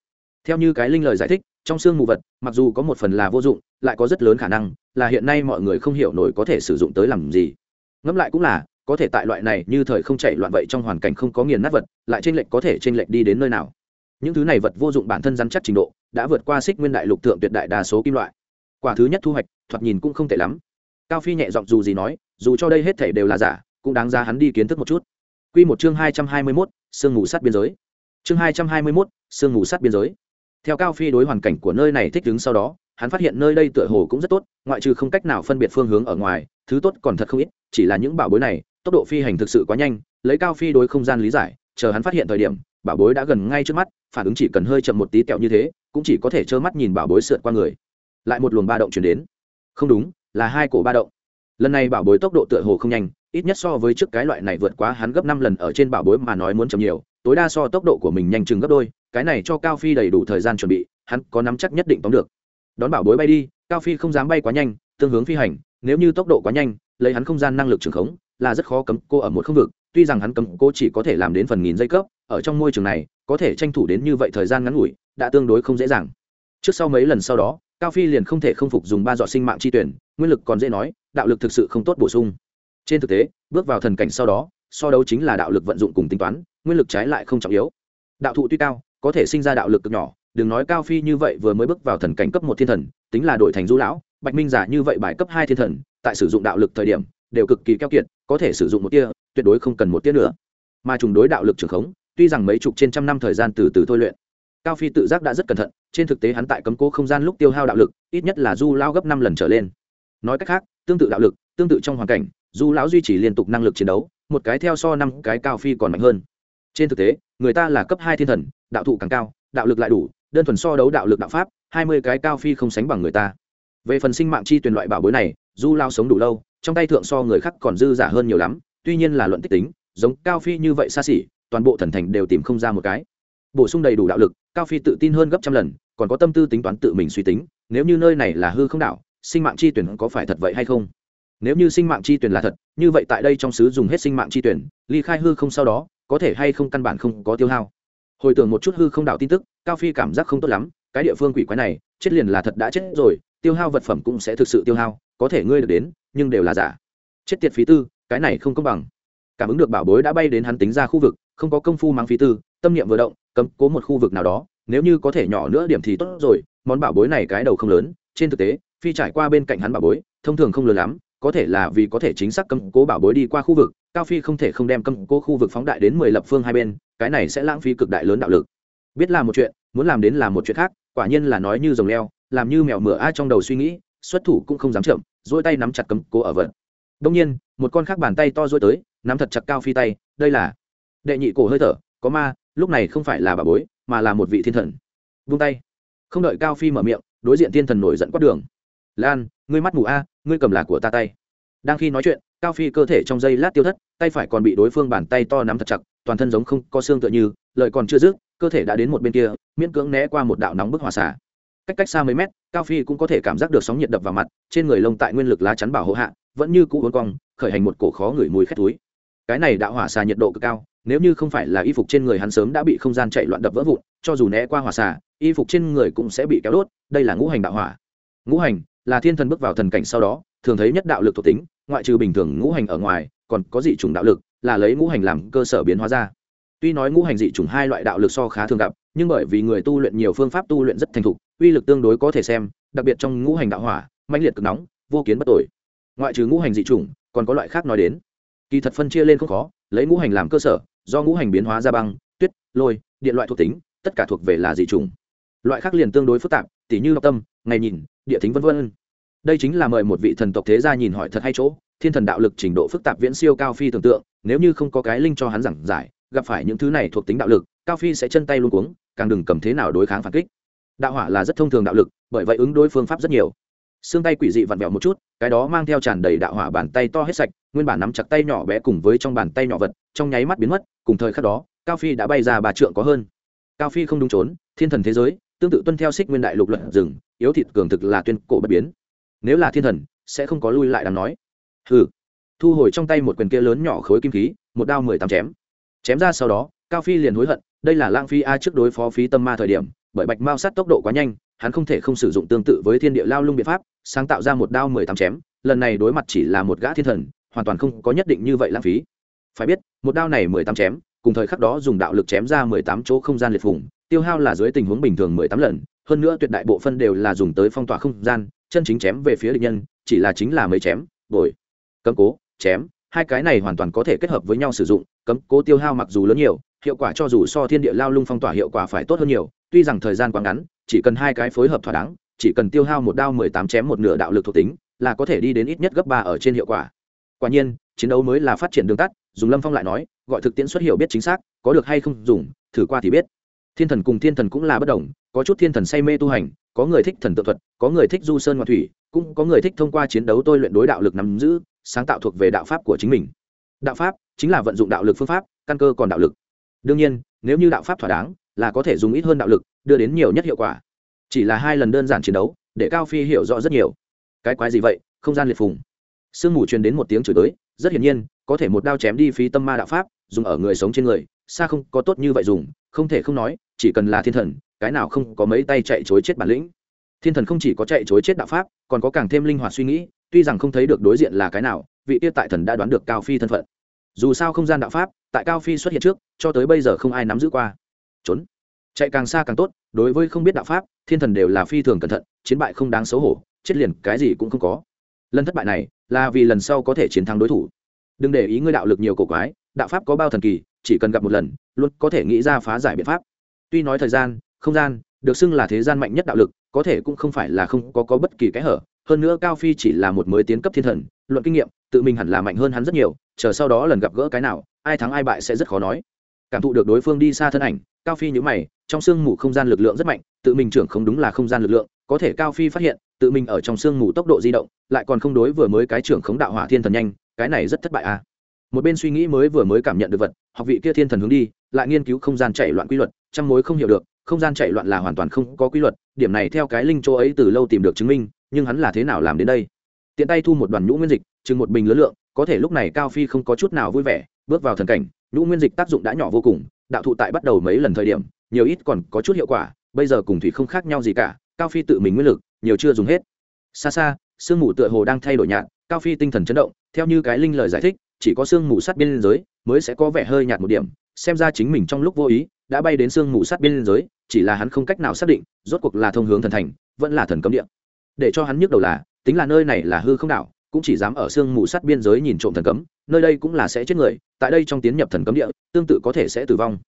Theo như cái linh lời giải thích, trong xương mù vật, mặc dù có một phần là vô dụng, lại có rất lớn khả năng là hiện nay mọi người không hiểu nổi có thể sử dụng tới làm gì. Ngẫm lại cũng là có thể tại loại này như thời không chạy loạn vậy trong hoàn cảnh không có nghiền nát vật lại trên lệnh có thể trên lệnh đi đến nơi nào những thứ này vật vô dụng bản thân rắn chắc trình độ đã vượt qua xích nguyên đại lục thượng tuyệt đại đa số kim loại quả thứ nhất thu hoạch thoạt nhìn cũng không tệ lắm cao phi nhẹ giọng dù gì nói dù cho đây hết thể đều là giả cũng đáng ra hắn đi kiến thức một chút Quy một chương hai trăm hai mươi 221, sương mù sát biên giới. Chương hai trăm hai mươi 221, sương mù sát biên giới. Theo Cao Phi đối hoàn cảnh của nơi này thích ứng sau đó, hắn phát hiện nơi đây tựa hồ cũng rất tốt, ngoại trừ không cách nào phân biệt phương hướng ở ngoài, thứ tốt còn thật không ít, chỉ là những bảo bối này, tốc độ phi hành thực sự quá nhanh, lấy Cao Phi đối không gian lý giải, chờ hắn phát hiện thời điểm, bảo bối đã gần ngay trước mắt, phản ứng chỉ cần hơi chậm một tí kẹo như thế, cũng chỉ có thể trơ mắt nhìn bảo bối sượt qua người. Lại một luồng ba động truyền đến. Không đúng, là hai cổ ba động lần này bảo bối tốc độ tựa hồ không nhanh ít nhất so với trước cái loại này vượt quá hắn gấp năm lần ở trên bảo bối mà nói muốn chậm nhiều tối đa so tốc độ của mình nhanh chừng gấp đôi cái này cho cao phi đầy đủ thời gian chuẩn bị hắn có nắm chắc nhất định tóm được đón bảo bối bay đi cao phi không dám bay quá nhanh tương hướng phi hành nếu như tốc độ quá nhanh lấy hắn không gian năng lực trường khống là rất khó cấm cô ở một không vực, tuy rằng hắn cấm cô chỉ có thể làm đến phần nghìn giây cấp, ở trong môi trường này, có thể tranh thủ đến như vậy thời gian ngắn ngủi, đã tương đối không dễ dàng. Trước sau mấy lần sau đó, cao phi liền không thể không phục dùng ba dọ sinh mạng chi tuyển, nguyên lực còn dễ nói, đạo lực thực sự không tốt bổ sung. Trên thực tế, bước vào thần cảnh sau đó, so đấu chính là đạo lực vận dụng cùng tính toán, nguyên lực trái lại không trọng yếu. Đạo thụ tuy cao, có thể sinh ra đạo lực cực nhỏ, đừng nói cao phi như vậy vừa mới bước vào thần cảnh cấp một thiên thần, tính là đổi thành du lão, bạch minh giả như vậy bài cấp hai thiên thần, tại sử dụng đạo lực thời điểm đều cực kỳ keo kiệt, có thể sử dụng một tia, tuyệt đối không cần một tia nữa. Mà trùng đối đạo lực trường khống, tuy rằng mấy chục trên trăm năm thời gian từ từ thôi luyện, cao phi tự giác đã rất cẩn thận, trên thực tế hắn tại cấm cố không gian lúc tiêu hao đạo lực, ít nhất là du lao gấp năm lần trở lên. Nói cách khác, tương tự đạo lực, tương tự trong hoàn cảnh, du lão duy trì liên tục năng lực chiến đấu, một cái theo so năm cái cao phi còn mạnh hơn. Trên thực tế, người ta là cấp hai thiên thần, đạo thụ càng cao, đạo lực lại đủ, đơn thuần so đấu đạo lực đạo pháp, hai mươi cái cao phi không sánh bằng người ta. Về phần sinh mạng chi tuyển loại bảo bối này, du lao sống đủ lâu trong tay thượng so người khác còn dư giả hơn nhiều lắm, tuy nhiên là luận tích tính, giống cao phi như vậy xa xỉ, toàn bộ thần thành đều tìm không ra một cái. Bổ sung đầy đủ đạo lực, cao phi tự tin hơn gấp trăm lần, còn có tâm tư tính toán tự mình suy tính, nếu như nơi này là hư không đạo sinh mạng chi tuyển có phải thật vậy hay không? Nếu như sinh mạng chi tuyển là thật, như vậy tại đây trong sứ dùng hết sinh mạng chi tuyển, ly khai hư không sau đó, có thể hay không căn bản không có tiêu hao. Hồi tưởng một chút hư không đạo tin tức, cao phi cảm giác không tốt lắm, cái địa phương quỷ quái này, chết liền là thật đã chết rồi, tiêu hao vật phẩm cũng sẽ thực sự tiêu hao có thể ngươi được đến, nhưng đều là giả. Chết tiệt phí tư, cái này không công bằng. Cảm ứng được bảo bối đã bay đến hắn tính ra khu vực, không có công phu mang phí tư, tâm niệm vừa động, cấm cố một khu vực nào đó, nếu như có thể nhỏ nữa điểm thì tốt rồi, món bảo bối này cái đầu không lớn, trên thực tế, phi trải qua bên cạnh hắn bảo bối, thông thường không lớn lắm, có thể là vì có thể chính xác cấm cố bảo bối đi qua khu vực, cao phi không thể không đem cấm cố khu vực phóng đại đến mười lập phương hai bên, cái này sẽ lãng phí cực đại lớn đạo lực. Biết là một chuyện, muốn làm đến là một chuyện khác, quả nhiên là nói như rồng leo, làm như mèo mửa ai trong đầu suy nghĩ xuất thủ cũng không dám chậm dỗi tay nắm chặt cấm cố ở vận. Đông nhiên, một con khác bàn tay to dỗi tới, nắm thật chặt cao phi tay, đây là đệ nhị cổ hơi thở, có ma, lúc này không phải là bà bối, mà là một vị thiên thần. Vung tay. Không đợi cao phi mở miệng, đối diện thiên thần nổi giận quát đường. Lan, ngươi mắt mù a, ngươi cầm là của ta tay. Đang khi nói chuyện, cao phi cơ thể trong giây lát tiêu thất, tay phải còn bị đối phương bàn tay to nắm thật chặt, toàn thân giống không có xương tựa như, Lời còn chưa dứt, cơ thể đã đến một bên kia, miễn cưỡng né qua một đạo nóng bức hỏa xả cách cách xa mấy mét, cao phi cũng có thể cảm giác được sóng nhiệt đập vào mặt, trên người lông tại nguyên lực lá chắn bảo hộ hạ, vẫn như cũ uốn cong, khởi hành một cổ khó ngửi mùi khét túi cái này đạo hỏa xà nhiệt độ cực cao, nếu như không phải là y phục trên người hắn sớm đã bị không gian chạy loạn đập vỡ vụn, cho dù né qua hỏa xà, y phục trên người cũng sẽ bị kéo đốt, đây là ngũ hành đạo hỏa. Ngũ hành là thiên thần bước vào thần cảnh sau đó, thường thấy nhất đạo lực thuộc tính, ngoại trừ bình thường ngũ hành ở ngoài, còn có dị chủng đạo lực, là lấy ngũ hành làm cơ sở biến hóa ra. Tuy nói ngũ hành dị chủng hai loại đạo lực so khá thường gặp nhưng bởi vì người tu luyện nhiều phương pháp tu luyện rất thành thục, uy lực tương đối có thể xem, đặc biệt trong ngũ hành đạo hỏa, mãnh liệt cực nóng, vô kiến bất tội. Ngoại trừ ngũ hành dị chủng, còn có loại khác nói đến. Kỳ thật phân chia lên không khó, lấy ngũ hành làm cơ sở, do ngũ hành biến hóa ra băng, tuyết, lôi, điện loại thuộc tính, tất cả thuộc về là dị chủng. Loại khác liền tương đối phức tạp, tỉ như đọc tâm, ngày nhìn, địa tính vân vân. Đây chính là mời một vị thần tộc thế gia nhìn hỏi thật hay chỗ, thiên thần đạo lực trình độ phức tạp viễn siêu cao phi tưởng tượng, nếu như không có cái linh cho hắn giảng giải gặp phải những thứ này thuộc tính đạo lực, cao phi sẽ chân tay luôn cuống, càng đừng cầm thế nào đối kháng phản kích. Đạo hỏa là rất thông thường đạo lực, bởi vậy ứng đối phương pháp rất nhiều. Xương tay quỷ dị vặn vẹo một chút, cái đó mang theo tràn đầy đạo hỏa bàn tay to hết sạch, nguyên bản nắm chặt tay nhỏ bé cùng với trong bàn tay nhỏ vật, trong nháy mắt biến mất, cùng thời khắc đó, cao phi đã bay ra bà trượng có hơn. Cao phi không đúng trốn, thiên thần thế giới, tương tự tuân theo xích nguyên đại lục luận rừng, yếu thịt cường thực là tuyên cổ bất biến. Nếu là thiên thần, sẽ không có lui lại đáng nói. Hừ. Thu hồi trong tay một quyền kia lớn nhỏ khối kim khí, một đao mười tám chém chém ra sau đó, cao phi liền hối hận, đây là lãng phí a trước đối phó phí tâm ma thời điểm, bởi bạch mao sát tốc độ quá nhanh, hắn không thể không sử dụng tương tự với thiên địa lao lung biện pháp, sáng tạo ra một đao mười tám chém, lần này đối mặt chỉ là một gã thiên thần, hoàn toàn không có nhất định như vậy lãng phí. Phải biết, một đao này mười tám chém, cùng thời khắc đó dùng đạo lực chém ra mười tám chỗ không gian liệt phủng tiêu hao là dưới tình huống bình thường mười tám lần, hơn nữa tuyệt đại bộ phân đều là dùng tới phong tỏa không gian, chân chính chém về phía địch nhân, chỉ là chính là mấy chém, bồi, cầm cố, chém hai cái này hoàn toàn có thể kết hợp với nhau sử dụng, cấm cố tiêu hao mặc dù lớn nhiều, hiệu quả cho dù so thiên địa lao lung phong tỏa hiệu quả phải tốt hơn nhiều, tuy rằng thời gian quá ngắn, chỉ cần hai cái phối hợp thỏa đáng, chỉ cần tiêu hao một đao mười tám chém một nửa đạo lực thuộc tính, là có thể đi đến ít nhất gấp ba ở trên hiệu quả. Quả nhiên, chiến đấu mới là phát triển đường tắt, dùng lâm phong lại nói, gọi thực tiễn xuất hiệu biết chính xác, có được hay không dùng, thử qua thì biết. Thiên thần cùng thiên thần cũng là bất đồng, có chút thiên thần say mê tu hành, có người thích thần tự thuật, có người thích du sơn ngoại thủy, cũng có người thích thông qua chiến đấu tôi luyện đối đạo lực nắm giữ sáng tạo thuộc về đạo pháp của chính mình. Đạo pháp chính là vận dụng đạo lực phương pháp, căn cơ còn đạo lực. Đương nhiên, nếu như đạo pháp thỏa đáng, là có thể dùng ít hơn đạo lực, đưa đến nhiều nhất hiệu quả. Chỉ là hai lần đơn giản chiến đấu, để cao phi hiểu rõ rất nhiều. Cái quái gì vậy? Không gian liệt phùng. Sương mù truyền đến một tiếng chửi tới rất hiển nhiên, có thể một đao chém đi phí tâm ma đạo pháp, dùng ở người sống trên người, xa không có tốt như vậy dùng, không thể không nói, chỉ cần là thiên thần, cái nào không có mấy tay chạy chối chết bản lĩnh thiên thần không chỉ có chạy chối chết đạo pháp, còn có càng thêm linh hoạt suy nghĩ, tuy rằng không thấy được đối diện là cái nào, vị tiết tại thần đã đoán được cao phi thân phận. Dù sao không gian đạo pháp, tại cao phi xuất hiện trước, cho tới bây giờ không ai nắm giữ qua. Trốn. Chạy càng xa càng tốt, đối với không biết đạo pháp, thiên thần đều là phi thường cẩn thận, chiến bại không đáng xấu hổ, chết liền cái gì cũng không có. Lần thất bại này, là vì lần sau có thể chiến thắng đối thủ. Đừng để ý ngươi đạo lực nhiều cổ quái, đạo pháp có bao thần kỳ, chỉ cần gặp một lần, luôn có thể nghĩ ra phá giải biện pháp. Tuy nói thời gian, không gian, được xưng là thế gian mạnh nhất đạo lực có thể cũng không phải là không có, có bất kỳ cái hở hơn nữa cao phi chỉ là một mới tiến cấp thiên thần luận kinh nghiệm tự mình hẳn là mạnh hơn hắn rất nhiều chờ sau đó lần gặp gỡ cái nào ai thắng ai bại sẽ rất khó nói. Cảm thụ được đối phương đi xa thân ảnh cao phi nhữ mày trong sương mù không gian lực lượng rất mạnh tự mình trưởng không đúng là không gian lực lượng có thể cao phi phát hiện tự mình ở trong sương mù tốc độ di động lại còn không đối vừa mới cái trưởng khống đạo hỏa thiên thần nhanh cái này rất thất bại à. Một bên suy nghĩ mới vừa mới cảm nhận được vật học vị kia thiên thần hướng đi lại nghiên cứu không gian chạy loạn quy luật trăm mối không hiểu được không gian chạy loạn là hoàn toàn không có quy luật, điểm này theo cái linh chỗ ấy từ lâu tìm được chứng minh, nhưng hắn là thế nào làm đến đây? Tiện tay thu một đoàn nhũ nguyên dịch chừng một bình lớn lượng, có thể lúc này cao phi không có chút nào vui vẻ, bước vào thần cảnh, nhũ nguyên dịch tác dụng đã nhỏ vô cùng, đạo thụ tại bắt đầu mấy lần thời điểm, nhiều ít còn có chút hiệu quả, bây giờ cùng thủy không khác nhau gì cả, cao phi tự mình nguyên lực, nhiều chưa dùng hết. Xa xa, sương mù tựa hồ đang thay đổi nhạt, cao phi tinh thần chấn động, theo như cái linh lời giải thích, chỉ có sương mù sát biên giới mới sẽ có vẻ hơi nhạt một điểm, xem ra chính mình trong lúc vô ý, đã bay đến sương mù sát biên giới chỉ là hắn không cách nào xác định, rốt cuộc là thông hướng thần thành, vẫn là thần cấm địa. Để cho hắn nhức đầu là, tính là nơi này là hư không đảo, cũng chỉ dám ở sương mù sát biên giới nhìn trộm thần cấm, nơi đây cũng là sẽ chết người, tại đây trong tiến nhập thần cấm địa, tương tự có thể sẽ tử vong.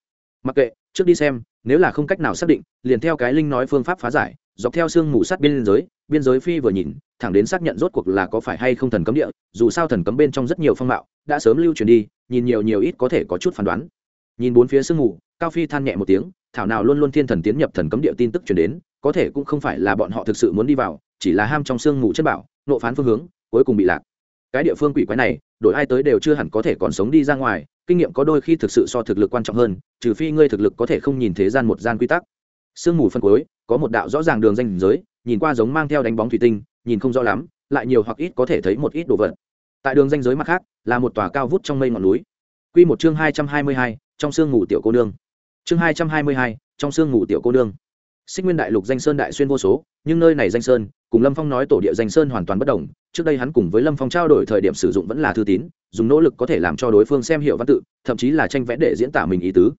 Mặc kệ, trước đi xem, nếu là không cách nào xác định, liền theo cái linh nói phương pháp phá giải, dọc theo sương mù sát biên giới biên giới phi vừa nhìn, thẳng đến xác nhận rốt cuộc là có phải hay không thần cấm địa, dù sao thần cấm bên trong rất nhiều phong mạo đã sớm lưu truyền đi, nhìn nhiều nhiều ít có thể có chút phán đoán. Nhìn bốn phía sương mù, cao phi than nhẹ một tiếng thảo nào luôn luôn thiên thần tiến nhập thần cấm địa tin tức truyền đến, có thể cũng không phải là bọn họ thực sự muốn đi vào, chỉ là ham trong sương mù chất bảo, nộ phán phương hướng, cuối cùng bị lạc. Cái địa phương quỷ quái này, đổi ai tới đều chưa hẳn có thể còn sống đi ra ngoài, kinh nghiệm có đôi khi thực sự so thực lực quan trọng hơn, trừ phi ngươi thực lực có thể không nhìn thế gian một gian quy tắc. Sương mù phân cuối, có một đạo rõ ràng đường danh giới, nhìn qua giống mang theo đánh bóng thủy tinh, nhìn không rõ lắm, lại nhiều hoặc ít có thể thấy một ít đồ vật. Tại đường danh giới mặt khác, là một tòa cao vút trong mây ngọn núi. Quy một chương hai trăm hai mươi hai, trong sương mù tiểu cô nương chương hai trăm hai mươi hai, trong sương ngủ tiểu cô nương. Xích nguyên đại lục danh sơn đại xuyên vô số, nhưng nơi này danh sơn, cùng lâm phong nói tổ địa danh sơn hoàn toàn bất đồng. Trước đây hắn cùng với lâm phong trao đổi thời điểm sử dụng vẫn là thư tín, dùng nỗ lực có thể làm cho đối phương xem hiểu văn tự, thậm chí là tranh vẽ để diễn tả mình ý tứ.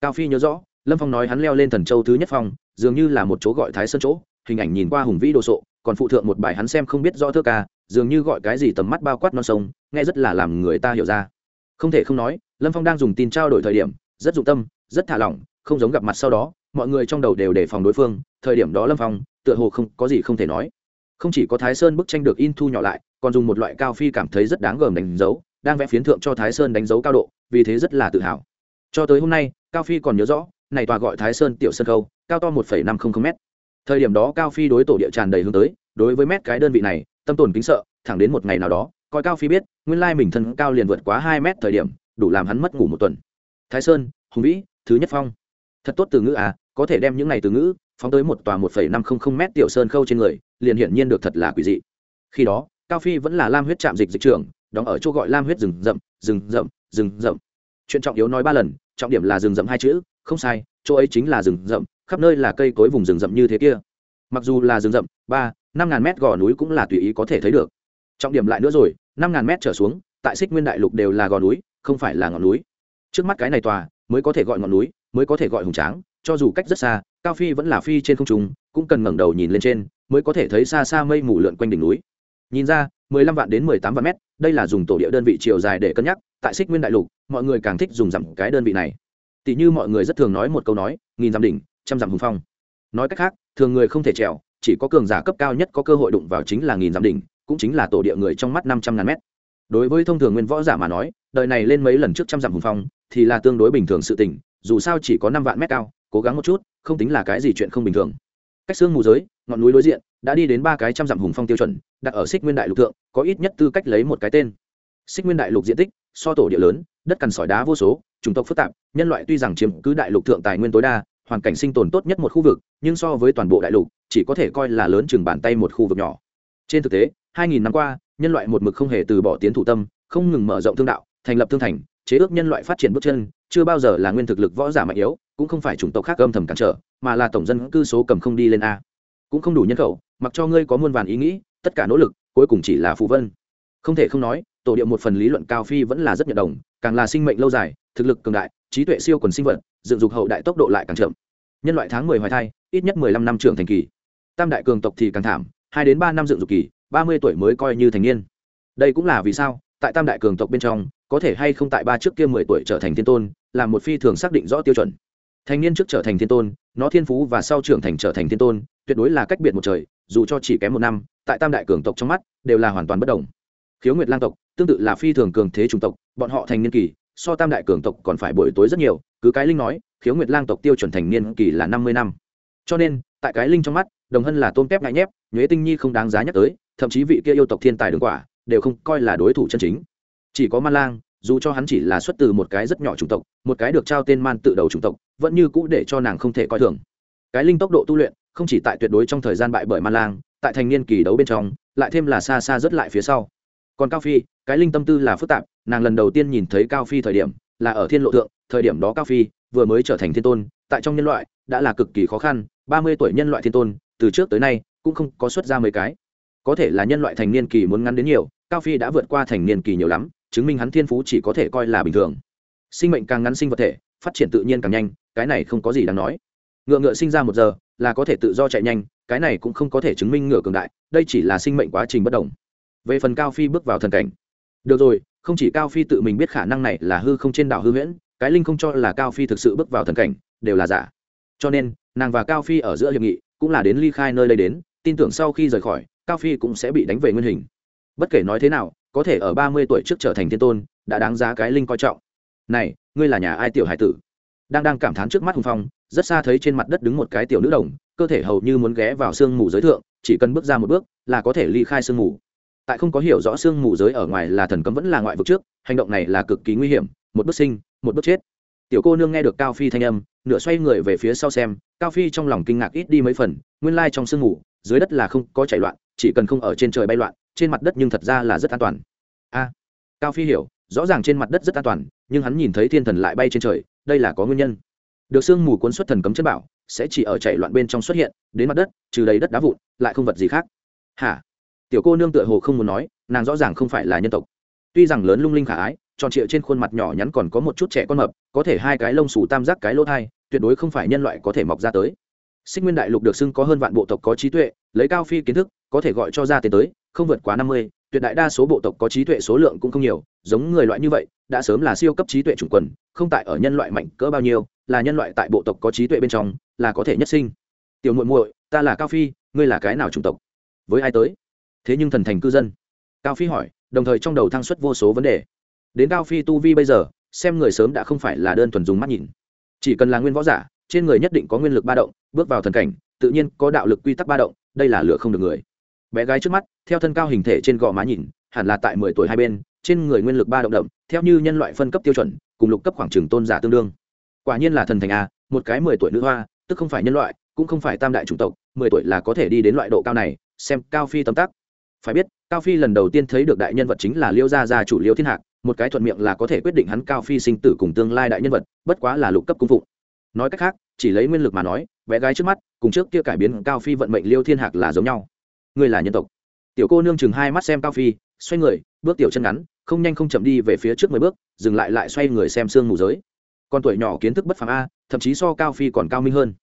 Cao phi nhớ rõ, lâm phong nói hắn leo lên thần châu thứ nhất phong, dường như là một chỗ gọi thái sơn chỗ, hình ảnh nhìn qua hùng vĩ đồ sộ, còn phụ thượng một bài hắn xem không biết rõ thơ ca, dường như gọi cái gì tầm mắt bao quát non sông, nghe rất là làm người ta hiểu ra. Không thể không nói, lâm phong đang dùng tin trao đổi thời điểm, rất dụng tâm rất thả lỏng, không giống gặp mặt sau đó, mọi người trong đầu đều đề phòng đối phương, thời điểm đó lâm phong, tựa hồ không có gì không thể nói. Không chỉ có thái sơn bức tranh được in thu nhỏ lại, còn dùng một loại cao phi cảm thấy rất đáng gờm đánh dấu, đang vẽ phiến thượng cho thái sơn đánh dấu cao độ, vì thế rất là tự hào. Cho tới hôm nay, cao phi còn nhớ rõ, này tòa gọi thái sơn tiểu sơn khâu cao to một năm trăm linh m thời điểm đó cao phi đối tổ địa tràn đầy hướng tới, đối với mét cái đơn vị này, tâm tồn kính sợ, thẳng đến một ngày nào đó, coi cao phi biết, nguyên lai mình thân cao liền vượt quá hai mét thời điểm, đủ làm hắn mất ngủ một tuần. Thái sơn, hùng vĩ thứ nhất phong. Thật tốt từ ngữ à có thể đem những này từ ngữ phóng tới một tòa một phẩy năm không không m tiểu sơn khâu trên người, liền hiển nhiên được thật là quỷ dị. Khi đó, cao phi vẫn là lam huyết trạm dịch dịch trưởng, đóng ở chỗ gọi lam huyết rừng rậm rừng rậm rừng rậm. Chuyện trọng yếu nói ba lần, trọng điểm là rừng rậm hai chữ, không sai, chỗ ấy chính là rừng rậm, khắp nơi là cây cối vùng rừng rậm như thế kia. Mặc dù là rừng rậm, ba, năm ngàn mét gò núi cũng là tùy ý có thể thấy được. Trọng điểm lại nữa rồi, năm ngàn mét trở xuống, tại xích nguyên đại lục đều là gò núi, không phải là ngọn núi. Trước mắt cái này tòa mới có thể gọi ngọn núi, mới có thể gọi hùng tráng, cho dù cách rất xa, cao phi vẫn là phi trên không trung, cũng cần ngẩng đầu nhìn lên trên, mới có thể thấy xa xa mây mù lượn quanh đỉnh núi. Nhìn ra, mười lăm vạn đến mười tám vạn mét, đây là dùng tổ địa đơn vị chiều dài để cân nhắc, tại xích nguyên đại lục, mọi người càng thích dùng dặm cái đơn vị này. Tỷ như mọi người rất thường nói một câu nói, nghìn dặm đỉnh, trăm dặm hùng phong. Nói cách khác, thường người không thể trèo, chỉ có cường giả cấp cao nhất có cơ hội đụng vào chính là nghìn dặm đỉnh, cũng chính là tổ địa người trong mắt năm trăm ngàn mét. Đối với thông thường nguyên võ giả mà nói, đời này lên mấy lần trước trăm dặm hùng phong thì là tương đối bình thường sự tình, dù sao chỉ có năm vạn mét cao, cố gắng một chút, không tính là cái gì chuyện không bình thường. Cách xương mù giới, ngọn núi đối diện, đã đi đến ba cái trăm dặm hùng phong tiêu chuẩn, đặt ở xích nguyên đại lục thượng, có ít nhất tư cách lấy một cái tên. Xích nguyên đại lục diện tích, so tổ địa lớn, đất cằn sỏi đá vô số, chủng tộc phức tạp, nhân loại tuy rằng chiếm cứ đại lục thượng tài nguyên tối đa, hoàn cảnh sinh tồn tốt nhất một khu vực, nhưng so với toàn bộ đại lục, chỉ có thể coi là lớn chừng bàn tay một khu vực nhỏ. Trên thực tế 2.000 năm qua, nhân loại một mực không hề từ bỏ tiến thủ tâm, không ngừng mở rộng thương đạo, thành lập thương thành chế ước nhân loại phát triển bước chân, chưa bao giờ là nguyên thực lực võ giả mạnh yếu, cũng không phải chủng tộc khác âm thầm cản trở, mà là tổng dân cư số cầm không đi lên a. Cũng không đủ nhân khẩu, mặc cho ngươi có muôn vàn ý nghĩ, tất cả nỗ lực, cuối cùng chỉ là phù vân. Không thể không nói, tổ điệu một phần lý luận cao phi vẫn là rất nhận đồng, càng là sinh mệnh lâu dài, thực lực cường đại, trí tuệ siêu quần sinh vật, dựng dục hậu đại tốc độ lại càng chậm. Nhân loại tháng mười hoài thai, ít nhất mười lăm năm trưởng thành kỳ. Tam đại cường tộc thì càng thảm, hai đến ba năm dựng dục kỳ, ba mươi tuổi mới coi như thành niên. Đây cũng là vì sao? Tại tam đại cường tộc bên trong, có thể hay không tại ba trước kia mười tuổi trở thành thiên tôn, là một phi thường xác định rõ tiêu chuẩn. Thành niên trước trở thành thiên tôn, nó thiên phú và sau trưởng thành trở thành thiên tôn, tuyệt đối là cách biệt một trời, dù cho chỉ kém một năm, tại tam đại cường tộc trong mắt, đều là hoàn toàn bất đồng. Khiếu nguyệt lang tộc, tương tự là phi thường cường thế chủng tộc, bọn họ thành niên kỳ, so tam đại cường tộc còn phải buổi tối rất nhiều, cứ cái linh nói, khiếu nguyệt lang tộc tiêu chuẩn thành niên kỳ là năm mươi năm. Cho nên, tại cái linh trong mắt, đồng hân là tôn kép ngại nhép, nhuế tinh nhi không đáng giá nhắc tới, thậm chí vị kia yêu tộc thiên tài đường quả đều không coi là đối thủ chân chính. Chỉ có man lang, dù cho hắn chỉ là xuất từ một cái rất nhỏ chủng tộc, một cái được trao tên man tự đầu chủng tộc, vẫn như cũ để cho nàng không thể coi thường. Cái linh tốc độ tu luyện, không chỉ tại tuyệt đối trong thời gian bại bởi man lang, tại thành niên kỳ đấu bên trong, lại thêm là xa xa rất lại phía sau. Còn cao phi, cái linh tâm tư là phức tạp, nàng lần đầu tiên nhìn thấy cao phi thời điểm, là ở thiên lộ thượng, thời điểm đó cao phi vừa mới trở thành thiên tôn, tại trong nhân loại, đã là cực kỳ khó khăn, ba mươi tuổi nhân loại thiên tôn, từ trước tới nay, cũng không có xuất ra mấy cái. Có thể là nhân loại thành niên kỳ muốn ngắn đến nhiều cao phi đã vượt qua thành niên kỳ nhiều lắm, chứng minh hắn thiên phú chỉ có thể coi là bình thường. Sinh mệnh càng ngắn sinh vật thể, phát triển tự nhiên càng nhanh, cái này không có gì đáng nói. Ngựa ngựa sinh ra một giờ, là có thể tự do chạy nhanh, cái này cũng không có thể chứng minh ngựa cường đại, đây chỉ là sinh mệnh quá trình bất đồng. Về phần cao phi bước vào thần cảnh. Được rồi, không chỉ cao phi tự mình biết khả năng này là hư không trên đảo hư huyễn, cái linh không cho là cao phi thực sự bước vào thần cảnh, đều là giả. Cho nên, nàng và cao phi ở giữa hiệp nghị, cũng là đến ly khai nơi đây đến, tin tưởng sau khi rời khỏi, cao phi cũng sẽ bị đánh về nguyên hình bất kể nói thế nào, có thể ở ba mươi tuổi trước trở thành thiên tôn, đã đáng giá cái linh coi trọng. Này, ngươi là nhà ai tiểu hải tử? Đang đang cảm thán trước mắt hùng phong, rất xa thấy trên mặt đất đứng một cái tiểu nữ đồng, cơ thể hầu như muốn ghé vào sương mù giới thượng, chỉ cần bước ra một bước, là có thể ly khai sương mù. Tại không có hiểu rõ sương mù giới ở ngoài là thần cấm vẫn là ngoại vực trước, hành động này là cực kỳ nguy hiểm, một bước sinh, một bước chết. Tiểu cô nương nghe được cao phi thanh âm, nửa xoay người về phía sau xem, cao phi trong lòng kinh ngạc ít đi mấy phần, nguyên lai trong sương mù, dưới đất là không có chạy loạn chỉ cần không ở trên trời bay loạn, trên mặt đất nhưng thật ra là rất an toàn. A, cao phi hiểu, rõ ràng trên mặt đất rất an toàn, nhưng hắn nhìn thấy thiên thần lại bay trên trời, đây là có nguyên nhân. Được sương mù cuốn xuất thần cấm chân bảo, sẽ chỉ ở chạy loạn bên trong xuất hiện, đến mặt đất, trừ đầy đất đá vụn, lại không vật gì khác. Hả? Tiểu cô nương tựa hồ không muốn nói, nàng rõ ràng không phải là nhân tộc. Tuy rằng lớn lung linh khả ái, tròn trịa trên khuôn mặt nhỏ nhắn còn có một chút trẻ con mập, có thể hai cái lông xù tam giác cái lỗ thai, tuyệt đối không phải nhân loại có thể mọc ra tới sinh nguyên đại lục được xưng có hơn vạn bộ tộc có trí tuệ, lấy cao phi kiến thức, có thể gọi cho ra tiền tới, không vượt quá năm mươi, tuyệt đại đa số bộ tộc có trí tuệ số lượng cũng không nhiều, giống người loại như vậy, đã sớm là siêu cấp trí tuệ chủng quần, không tại ở nhân loại mạnh cỡ bao nhiêu, là nhân loại tại bộ tộc có trí tuệ bên trong, là có thể nhất sinh. Tiểu muội muội, ta là cao phi, ngươi là cái nào chủng tộc? Với ai tới? Thế nhưng thần thành cư dân. Cao phi hỏi, đồng thời trong đầu thăng xuất vô số vấn đề. Đến cao phi tu vi bây giờ, xem người sớm đã không phải là đơn thuần dùng mắt nhìn. Chỉ cần là nguyên võ giả trên người nhất định có nguyên lực ba động, bước vào thần cảnh, tự nhiên có đạo lực quy tắc ba động, đây là lựa không được người. Bé gái trước mắt, theo thân cao hình thể trên gò má nhìn, hẳn là tại mười tuổi hai bên, trên người nguyên lực ba động đậm, theo như nhân loại phân cấp tiêu chuẩn, cùng lục cấp khoảng trường tôn giả tương đương. Quả nhiên là thần thành a, một cái mười tuổi nữ hoa, tức không phải nhân loại, cũng không phải tam đại chủng tộc, mười tuổi là có thể đi đến loại độ cao này, xem cao phi tấm tắc. Phải biết, cao phi lần đầu tiên thấy được đại nhân vật chính là liêu gia gia chủ liêu thiên hạc, một cái thuận miệng là có thể quyết định hắn cao phi sinh tử cùng tương lai đại nhân vật, bất quá là lục cấp cung phụng nói cách khác, chỉ lấy nguyên lực mà nói, bé gái trước mắt, cùng trước kia cải biến cao phi vận mệnh liêu thiên hạc là giống nhau. Ngươi là nhân tộc. Tiểu cô nương chừng hai mắt xem cao phi, xoay người, bước tiểu chân ngắn, không nhanh không chậm đi về phía trước mười bước, dừng lại lại xoay người xem xương mù giới. Con tuổi nhỏ kiến thức bất phàm a, thậm chí so cao phi còn cao minh hơn.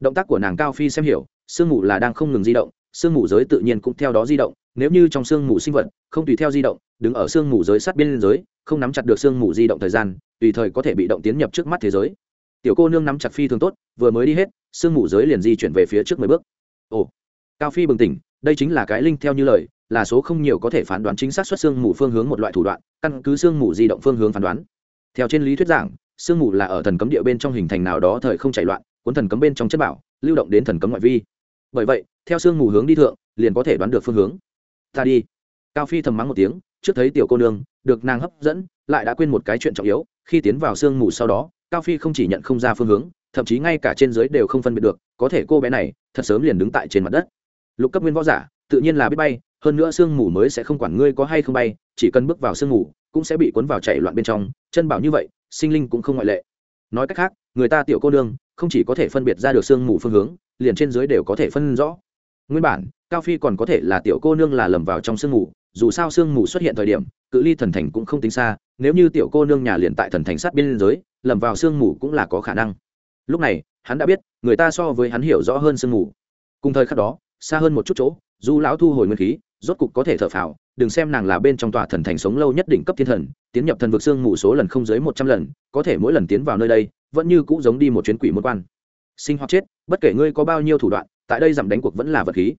Động tác của nàng cao phi xem hiểu, sương mù là đang không ngừng di động, sương mù giới tự nhiên cũng theo đó di động, nếu như trong sương mù sinh vật, không tùy theo di động, đứng ở sương mù giới sát biên giới không nắm chặt được sương mù di động thời gian, tùy thời có thể bị động tiến nhập trước mắt thế giới tiểu cô nương nắm chặt phi thường tốt, vừa mới đi hết, sương mù giới liền di chuyển về phía trước mười bước. Ồ, cao phi bừng tỉnh, đây chính là cái linh theo như lời, là số không nhiều có thể phán đoán chính xác xuất sương mù phương hướng một loại thủ đoạn, căn cứ sương mù di động phương hướng phán đoán. Theo trên lý thuyết giảng, sương mù là ở thần cấm địa bên trong hình thành nào đó thời không chạy loạn, cuốn thần cấm bên trong chất bảo, lưu động đến thần cấm ngoại vi. Bởi vậy, theo sương mù hướng đi thượng, liền có thể đoán được phương hướng. Ta đi. Cao phi thầm mắng một tiếng, trước thấy tiểu cô nương, được nàng hấp dẫn, lại đã quên một cái chuyện trọng yếu, khi tiến vào sương mù sau đó cao phi không chỉ nhận không ra phương hướng, thậm chí ngay cả trên dưới đều không phân biệt được, có thể cô bé này thật sớm liền đứng tại trên mặt đất. Lục cấp nguyên võ giả, tự nhiên là biết bay, hơn nữa sương mù mới sẽ không quản ngươi có hay không bay, chỉ cần bước vào sương mù, cũng sẽ bị cuốn vào chạy loạn bên trong, chân bảo như vậy, sinh linh cũng không ngoại lệ. Nói cách khác, người ta tiểu cô nương, không chỉ có thể phân biệt ra được sương mù phương hướng, liền trên dưới đều có thể phân rõ. Nguyên bản, cao phi còn có thể là tiểu cô nương là lầm vào trong sương mù, dù sao sương mù xuất hiện thời điểm, cự ly thần thành cũng không tính xa, nếu như tiểu cô nương nhà liền tại thần thành sát biên giới lầm vào sương mù cũng là có khả năng. Lúc này, hắn đã biết, người ta so với hắn hiểu rõ hơn sương mù. Cùng thời khắc đó, xa hơn một chút chỗ, du lão thu hồi nguyên khí, rốt cục có thể thở phào, đừng xem nàng là bên trong tòa thần thành sống lâu nhất đỉnh cấp thiên thần, tiến nhập thần vực xương mù số lần không dưới một trăm lần, có thể mỗi lần tiến vào nơi đây, vẫn như cũ giống đi một chuyến quỷ môn quan. Sinh hoặc chết, bất kể ngươi có bao nhiêu thủ đoạn, tại đây giảm đánh cuộc vẫn là vật khí.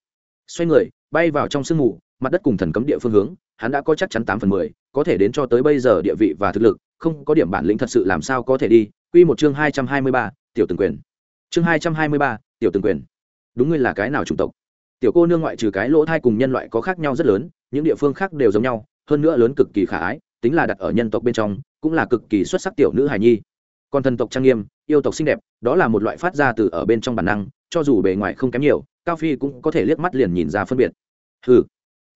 Xoay người, bay vào trong sương mù, mặt đất cùng thần cấm địa phương hướng, hắn đã có chắc chắn tám phần mười, có thể đến cho tới bây giờ địa vị và thực lực không có điểm bản lĩnh thật sự làm sao có thể đi. Quy một chương hai trăm hai mươi ba, tiểu từng quyền. Chương hai trăm hai mươi ba, tiểu từng quyền. Đúng ngươi là cái nào chủng tộc? Tiểu cô nương ngoại trừ cái lỗ thai cùng nhân loại có khác nhau rất lớn, những địa phương khác đều giống nhau, hơn nữa lớn cực kỳ khả ái, tính là đặt ở nhân tộc bên trong, cũng là cực kỳ xuất sắc tiểu nữ hài nhi. Còn thần tộc trang nghiêm, yêu tộc xinh đẹp, đó là một loại phát ra từ ở bên trong bản năng, cho dù bề ngoài không kém nhiều, cao phi cũng có thể liếc mắt liền nhìn ra phân biệt. Hừ,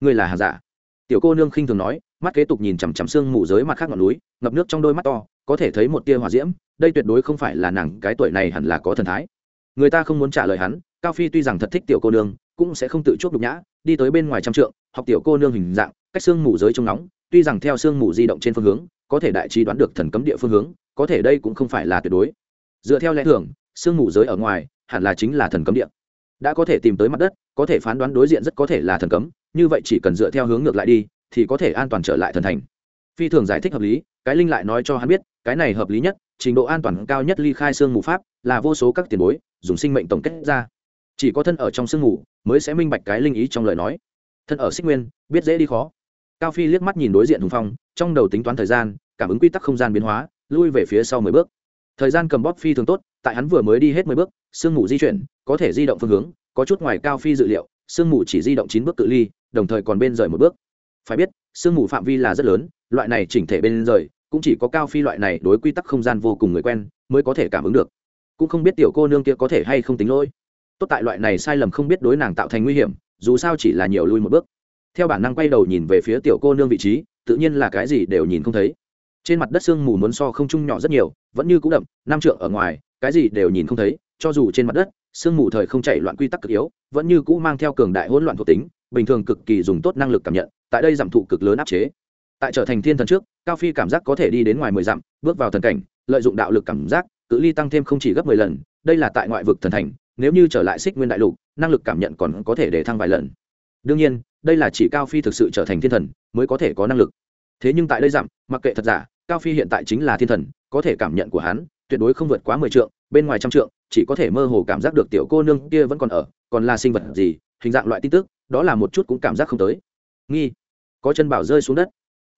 ngươi là hàng giả. Tiểu cô nương khinh thường nói mắt kế tục nhìn chằm chằm xương mù giới mặt khác ngọn núi, ngập nước trong đôi mắt to, có thể thấy một tia hỏa diễm, đây tuyệt đối không phải là nàng, cái tuổi này hẳn là có thần thái. Người ta không muốn trả lời hắn, cao phi tuy rằng thật thích tiểu cô nương, cũng sẽ không tự chuốc đục nhã, đi tới bên ngoài trăm trượng, học tiểu cô nương hình dạng, cách xương mù giới trông nóng, tuy rằng theo xương mù di động trên phương hướng, có thể đại trí đoán được thần cấm địa phương hướng, có thể đây cũng không phải là tuyệt đối. Dựa theo lẽ thường xương mù giới ở ngoài, hẳn là chính là thần cấm địa. Đã có thể tìm tới mặt đất, có thể phán đoán đối diện rất có thể là thần cấm, như vậy chỉ cần dựa theo hướng ngược lại đi thì có thể an toàn trở lại thần thành. Phi thường giải thích hợp lý, cái linh lại nói cho hắn biết, cái này hợp lý nhất, trình độ an toàn cao nhất ly khai xương mù pháp, là vô số các tiền bối, dùng sinh mệnh tổng kết ra. Chỉ có thân ở trong sương mù, mới sẽ minh bạch cái linh ý trong lời nói. Thân ở xích nguyên, biết dễ đi khó. Cao phi liếc mắt nhìn đối diện hùng phong, trong đầu tính toán thời gian, cảm ứng quy tắc không gian biến hóa, lui về phía sau mười bước. Thời gian cầm bóp phi thường tốt, tại hắn vừa mới đi hết mười bước sương mù di chuyển, có thể di động phương hướng, có chút ngoài cao phi dự liệu sương mù chỉ di động chín bước cự ly, đồng thời còn bên rời một bước phải biết, sương mù phạm vi là rất lớn, loại này chỉnh thể bên rời, cũng chỉ có cao phi loại này đối quy tắc không gian vô cùng người quen, mới có thể cảm ứng được. Cũng không biết tiểu cô nương kia có thể hay không tính lỗi. Tốt tại loại này sai lầm không biết đối nàng tạo thành nguy hiểm, dù sao chỉ là nhiều lui một bước. Theo bản năng quay đầu nhìn về phía tiểu cô nương vị trí, tự nhiên là cái gì đều nhìn không thấy. Trên mặt đất sương mù muốn so không trung nhỏ rất nhiều, vẫn như c ũ đậm, năm trượng ở ngoài, cái gì đều nhìn không thấy, cho dù trên mặt đất, sương mù thời không chạy loạn quy tắc cực yếu, vẫn như cũ mang theo cường đại hỗn loạn thuộc tính bình thường cực kỳ dùng tốt năng lực cảm nhận, tại đây giảm thụ cực lớn áp chế. Tại trở thành thiên thần trước, cao phi cảm giác có thể đi đến ngoài mười dặm, bước vào thần cảnh, lợi dụng đạo lực cảm giác, cự ly tăng thêm không chỉ gấp mười lần, đây là tại ngoại vực thần thành, nếu như trở lại xích nguyên đại lục, năng lực cảm nhận còn có thể để thăng vài lần. Đương nhiên, đây là chỉ cao phi thực sự trở thành thiên thần mới có thể có năng lực. Thế nhưng tại đây giảm, mặc kệ thật giả, cao phi hiện tại chính là thiên thần, có thể cảm nhận của hắn, tuyệt đối không vượt quá mười trượng, bên ngoài trăm trượng, chỉ có thể mơ hồ cảm giác được tiểu cô nương kia vẫn còn ở, còn là sinh vật gì, hình dạng loại tin tức đó là một chút cũng cảm giác không tới. Nghi, có chân bảo rơi xuống đất.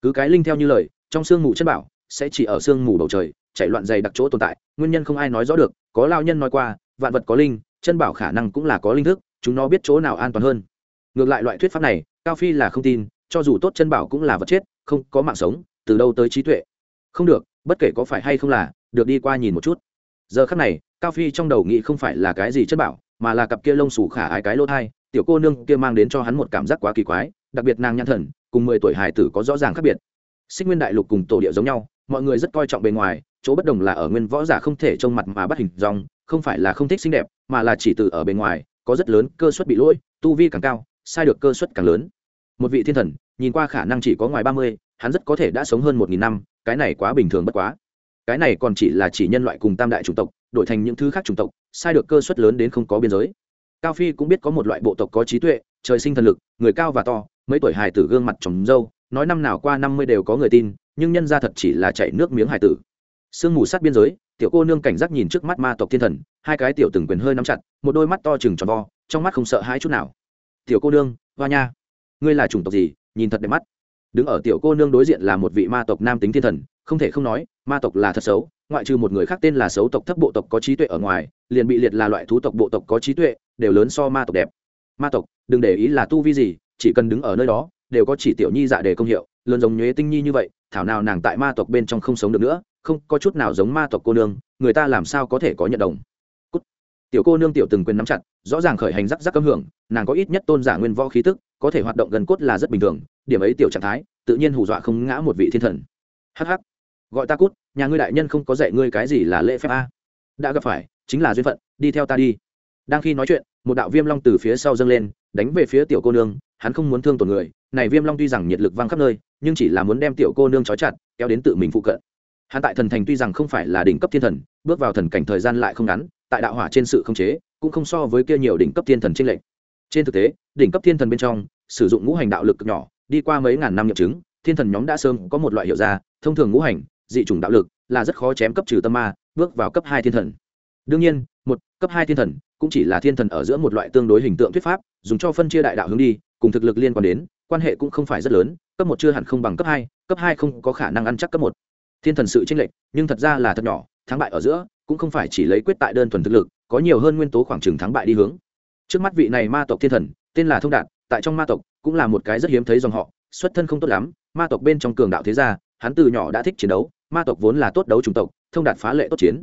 Cứ cái linh theo như lời, trong sương mù chân bảo sẽ chỉ ở sương mù bầu trời, chạy loạn dày đặc chỗ tồn tại, nguyên nhân không ai nói rõ được, có lao nhân nói qua, vạn vật có linh, chân bảo khả năng cũng là có linh thức, chúng nó biết chỗ nào an toàn hơn. Ngược lại loại thuyết pháp này, cao phi là không tin, cho dù tốt chân bảo cũng là vật chết, không có mạng sống, từ đâu tới trí tuệ? Không được, bất kể có phải hay không là, được đi qua nhìn một chút. Giờ khắc này, cao phi trong đầu nghĩ không phải là cái gì chân bảo, mà là cặp kia lông xù khả ái cái lỗ thai tiểu cô nương kia mang đến cho hắn một cảm giác quá kỳ quái, đặc biệt nàng nhãn thần, cùng mười tuổi hải tử có rõ ràng khác biệt. Xích nguyên đại lục cùng tổ địa giống nhau, mọi người rất coi trọng bề ngoài, chỗ bất đồng là ở nguyên võ giả không thể trông mặt mà bắt hình dòng không phải là không thích xinh đẹp, mà là chỉ từ ở bề ngoài, có rất lớn cơ suất bị lỗi, tu vi càng cao, sai được cơ suất càng lớn. Một vị thiên thần, nhìn qua khả năng chỉ có ngoài ba mươi, hắn rất có thể đã sống hơn một nghìn năm, cái này quá bình thường bất quá. Cái này còn chỉ là chỉ nhân loại cùng tam đại chủng tộc, đổi thành những thứ khác chủng tộc, sai được cơ suất lớn đến không có biên giới cao phi cũng biết có một loại bộ tộc có trí tuệ, trời sinh thần lực, người cao và to, mấy tuổi hài tử gương mặt trồng dâu nói năm nào qua năm mươi đều có người tin, nhưng nhân ra thật chỉ là chảy nước miếng hài tử. Sương mù sát biên giới, tiểu cô nương cảnh giác nhìn trước mắt ma tộc thiên thần, hai cái tiểu từng quyền hơi nắm chặt, một đôi mắt to chừng tròn vo, trong mắt không sợ hãi chút nào. Tiểu cô nương, hoa nha, ngươi là chủng tộc gì? Nhìn thật đẹp mắt. Đứng ở tiểu cô nương đối diện là một vị ma tộc nam tính thiên thần, không thể không nói, ma tộc là thật xấu, ngoại trừ một người khác tên là xấu tộc thấp bộ tộc có trí tuệ ở ngoài, liền bị liệt là loại thú tộc bộ tộc có trí tuệ đều lớn so ma tộc đẹp. Ma tộc, đừng để ý là tu vi gì, chỉ cần đứng ở nơi đó, đều có chỉ tiểu nhi dạ để công hiệu, lớn giống nhuế tinh nhi như vậy, thảo nào nàng tại ma tộc bên trong không sống được nữa, không có chút nào giống ma tộc cô nương, người ta làm sao có thể có nhận đồng. Cút. tiểu cô nương tiểu từng quyền nắm chặt, rõ ràng khởi hành rắc rắc cấm hưởng, nàng có ít nhất tôn giả nguyên võ khí tức, có thể hoạt động gần cốt là rất bình thường, điểm ấy tiểu trạng thái, tự nhiên hù dọa không ngã một vị thiên thần. Hh gọi ta cút, nhà ngươi đại nhân không có dạy ngươi cái gì là lễ phép a. Đã gặp phải, chính là duyên phận, đi theo ta đi đang khi nói chuyện, một đạo viêm long từ phía sau dâng lên, đánh về phía tiểu cô nương, hắn không muốn thương tổn người, này viêm long tuy rằng nhiệt lực văng khắp nơi, nhưng chỉ là muốn đem tiểu cô nương trói chặt, kéo đến tự mình phụ cận. Hắn tại thần thành tuy rằng không phải là đỉnh cấp thiên thần, bước vào thần cảnh thời gian lại không ngắn, tại đạo hỏa trên sự không chế, cũng không so với kia nhiều đỉnh cấp thiên thần trên lệnh trên thực tế, đỉnh cấp thiên thần bên trong, sử dụng ngũ hành đạo lực cực nhỏ, đi qua mấy ngàn năm nghiệm chứng, thiên thần nhóm đã sớm có một loại hiệu ra, thông thường ngũ hành, dị chủng đạo lực, là rất khó chém cấp trừ tâm ma, bước vào cấp hai thiên thần. Đương nhiên, một, cấp hai thiên thần cũng chỉ là thiên thần ở giữa một loại tương đối hình tượng thuyết pháp, dùng cho phân chia đại đạo hướng đi, cùng thực lực liên quan đến, quan hệ cũng không phải rất lớn, cấp một chưa hẳn không bằng cấp hai cấp hai không có khả năng ăn chắc cấp một. Thiên thần sự tranh lệch, nhưng thật ra là thật nhỏ, thắng bại ở giữa, cũng không phải chỉ lấy quyết tại đơn thuần thực lực, có nhiều hơn nguyên tố khoảng trừng thắng bại đi hướng. Trước mắt vị này ma tộc thiên thần, tên là thông đạt, tại trong ma tộc cũng là một cái rất hiếm thấy dòng họ, xuất thân không tốt lắm, ma tộc bên trong cường đạo thế gia, hắn từ nhỏ đã thích chiến đấu, ma tộc vốn là tốt đấu chủng tộc, thông đạt phá lệ tốt chiến.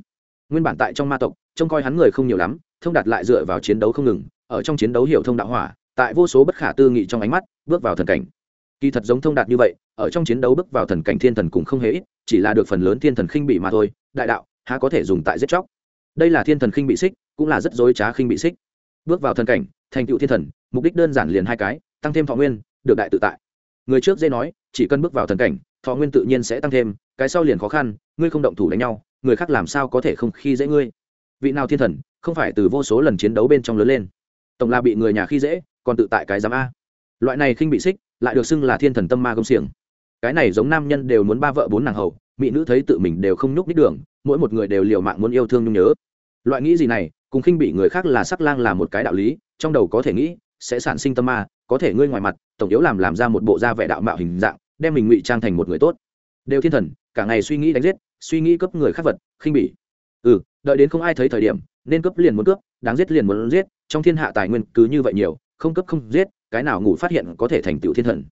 Nguyên bản tại trong ma tộc, trông coi hắn người không nhiều lắm thông đạt lại dựa vào chiến đấu không ngừng, ở trong chiến đấu hiểu thông đạo hỏa, tại vô số bất khả tư nghị trong ánh mắt, bước vào thần cảnh. Kỳ thật giống thông đạt như vậy, ở trong chiến đấu bước vào thần cảnh thiên thần cũng không hề ít, chỉ là được phần lớn thiên thần khinh bị mà thôi, đại đạo, há có thể dùng tại giết chóc. Đây là thiên thần khinh bị xích, cũng là rất dối trá khinh bị xích. Bước vào thần cảnh, thành tựu thiên thần, mục đích đơn giản liền hai cái, tăng thêm thọ nguyên, được đại tự tại. Người trước dễ nói, chỉ cần bước vào thần cảnh, thọ nguyên tự nhiên sẽ tăng thêm, cái sau liền khó khăn, ngươi không động thủ đánh nhau, người khác làm sao có thể không khi dễ ngươi? Vị nào thiên thần không phải từ vô số lần chiến đấu bên trong lớn lên. Tổng là bị người nhà khi dễ, còn tự tại cái giám a. Loại này khinh bị xích, lại được xưng là thiên thần tâm ma công xiềng. Cái này giống nam nhân đều muốn ba vợ bốn nàng hầu, mỹ nữ thấy tự mình đều không nhúc nít đường, mỗi một người đều liều mạng muốn yêu thương nhung nhớ. Loại nghĩ gì này, cùng khinh bị người khác là sắc lang là một cái đạo lý, trong đầu có thể nghĩ, sẽ sản sinh tâm ma, có thể ngươi ngoài mặt, tổng yếu làm làm ra một bộ da vẻ đạo mạo hình dạng, đem mình ngụy trang thành một người tốt. Đều thiên thần, cả ngày suy nghĩ đánh giết, suy nghĩ cấp người khác vật, khinh bỉ ừ đợi đến không ai thấy thời điểm nên cướp liền muốn cướp, đáng giết liền muốn giết, trong thiên hạ tài nguyên cứ như vậy nhiều, không cướp không giết, cái nào ngủ phát hiện có thể thành tựu thiên thần.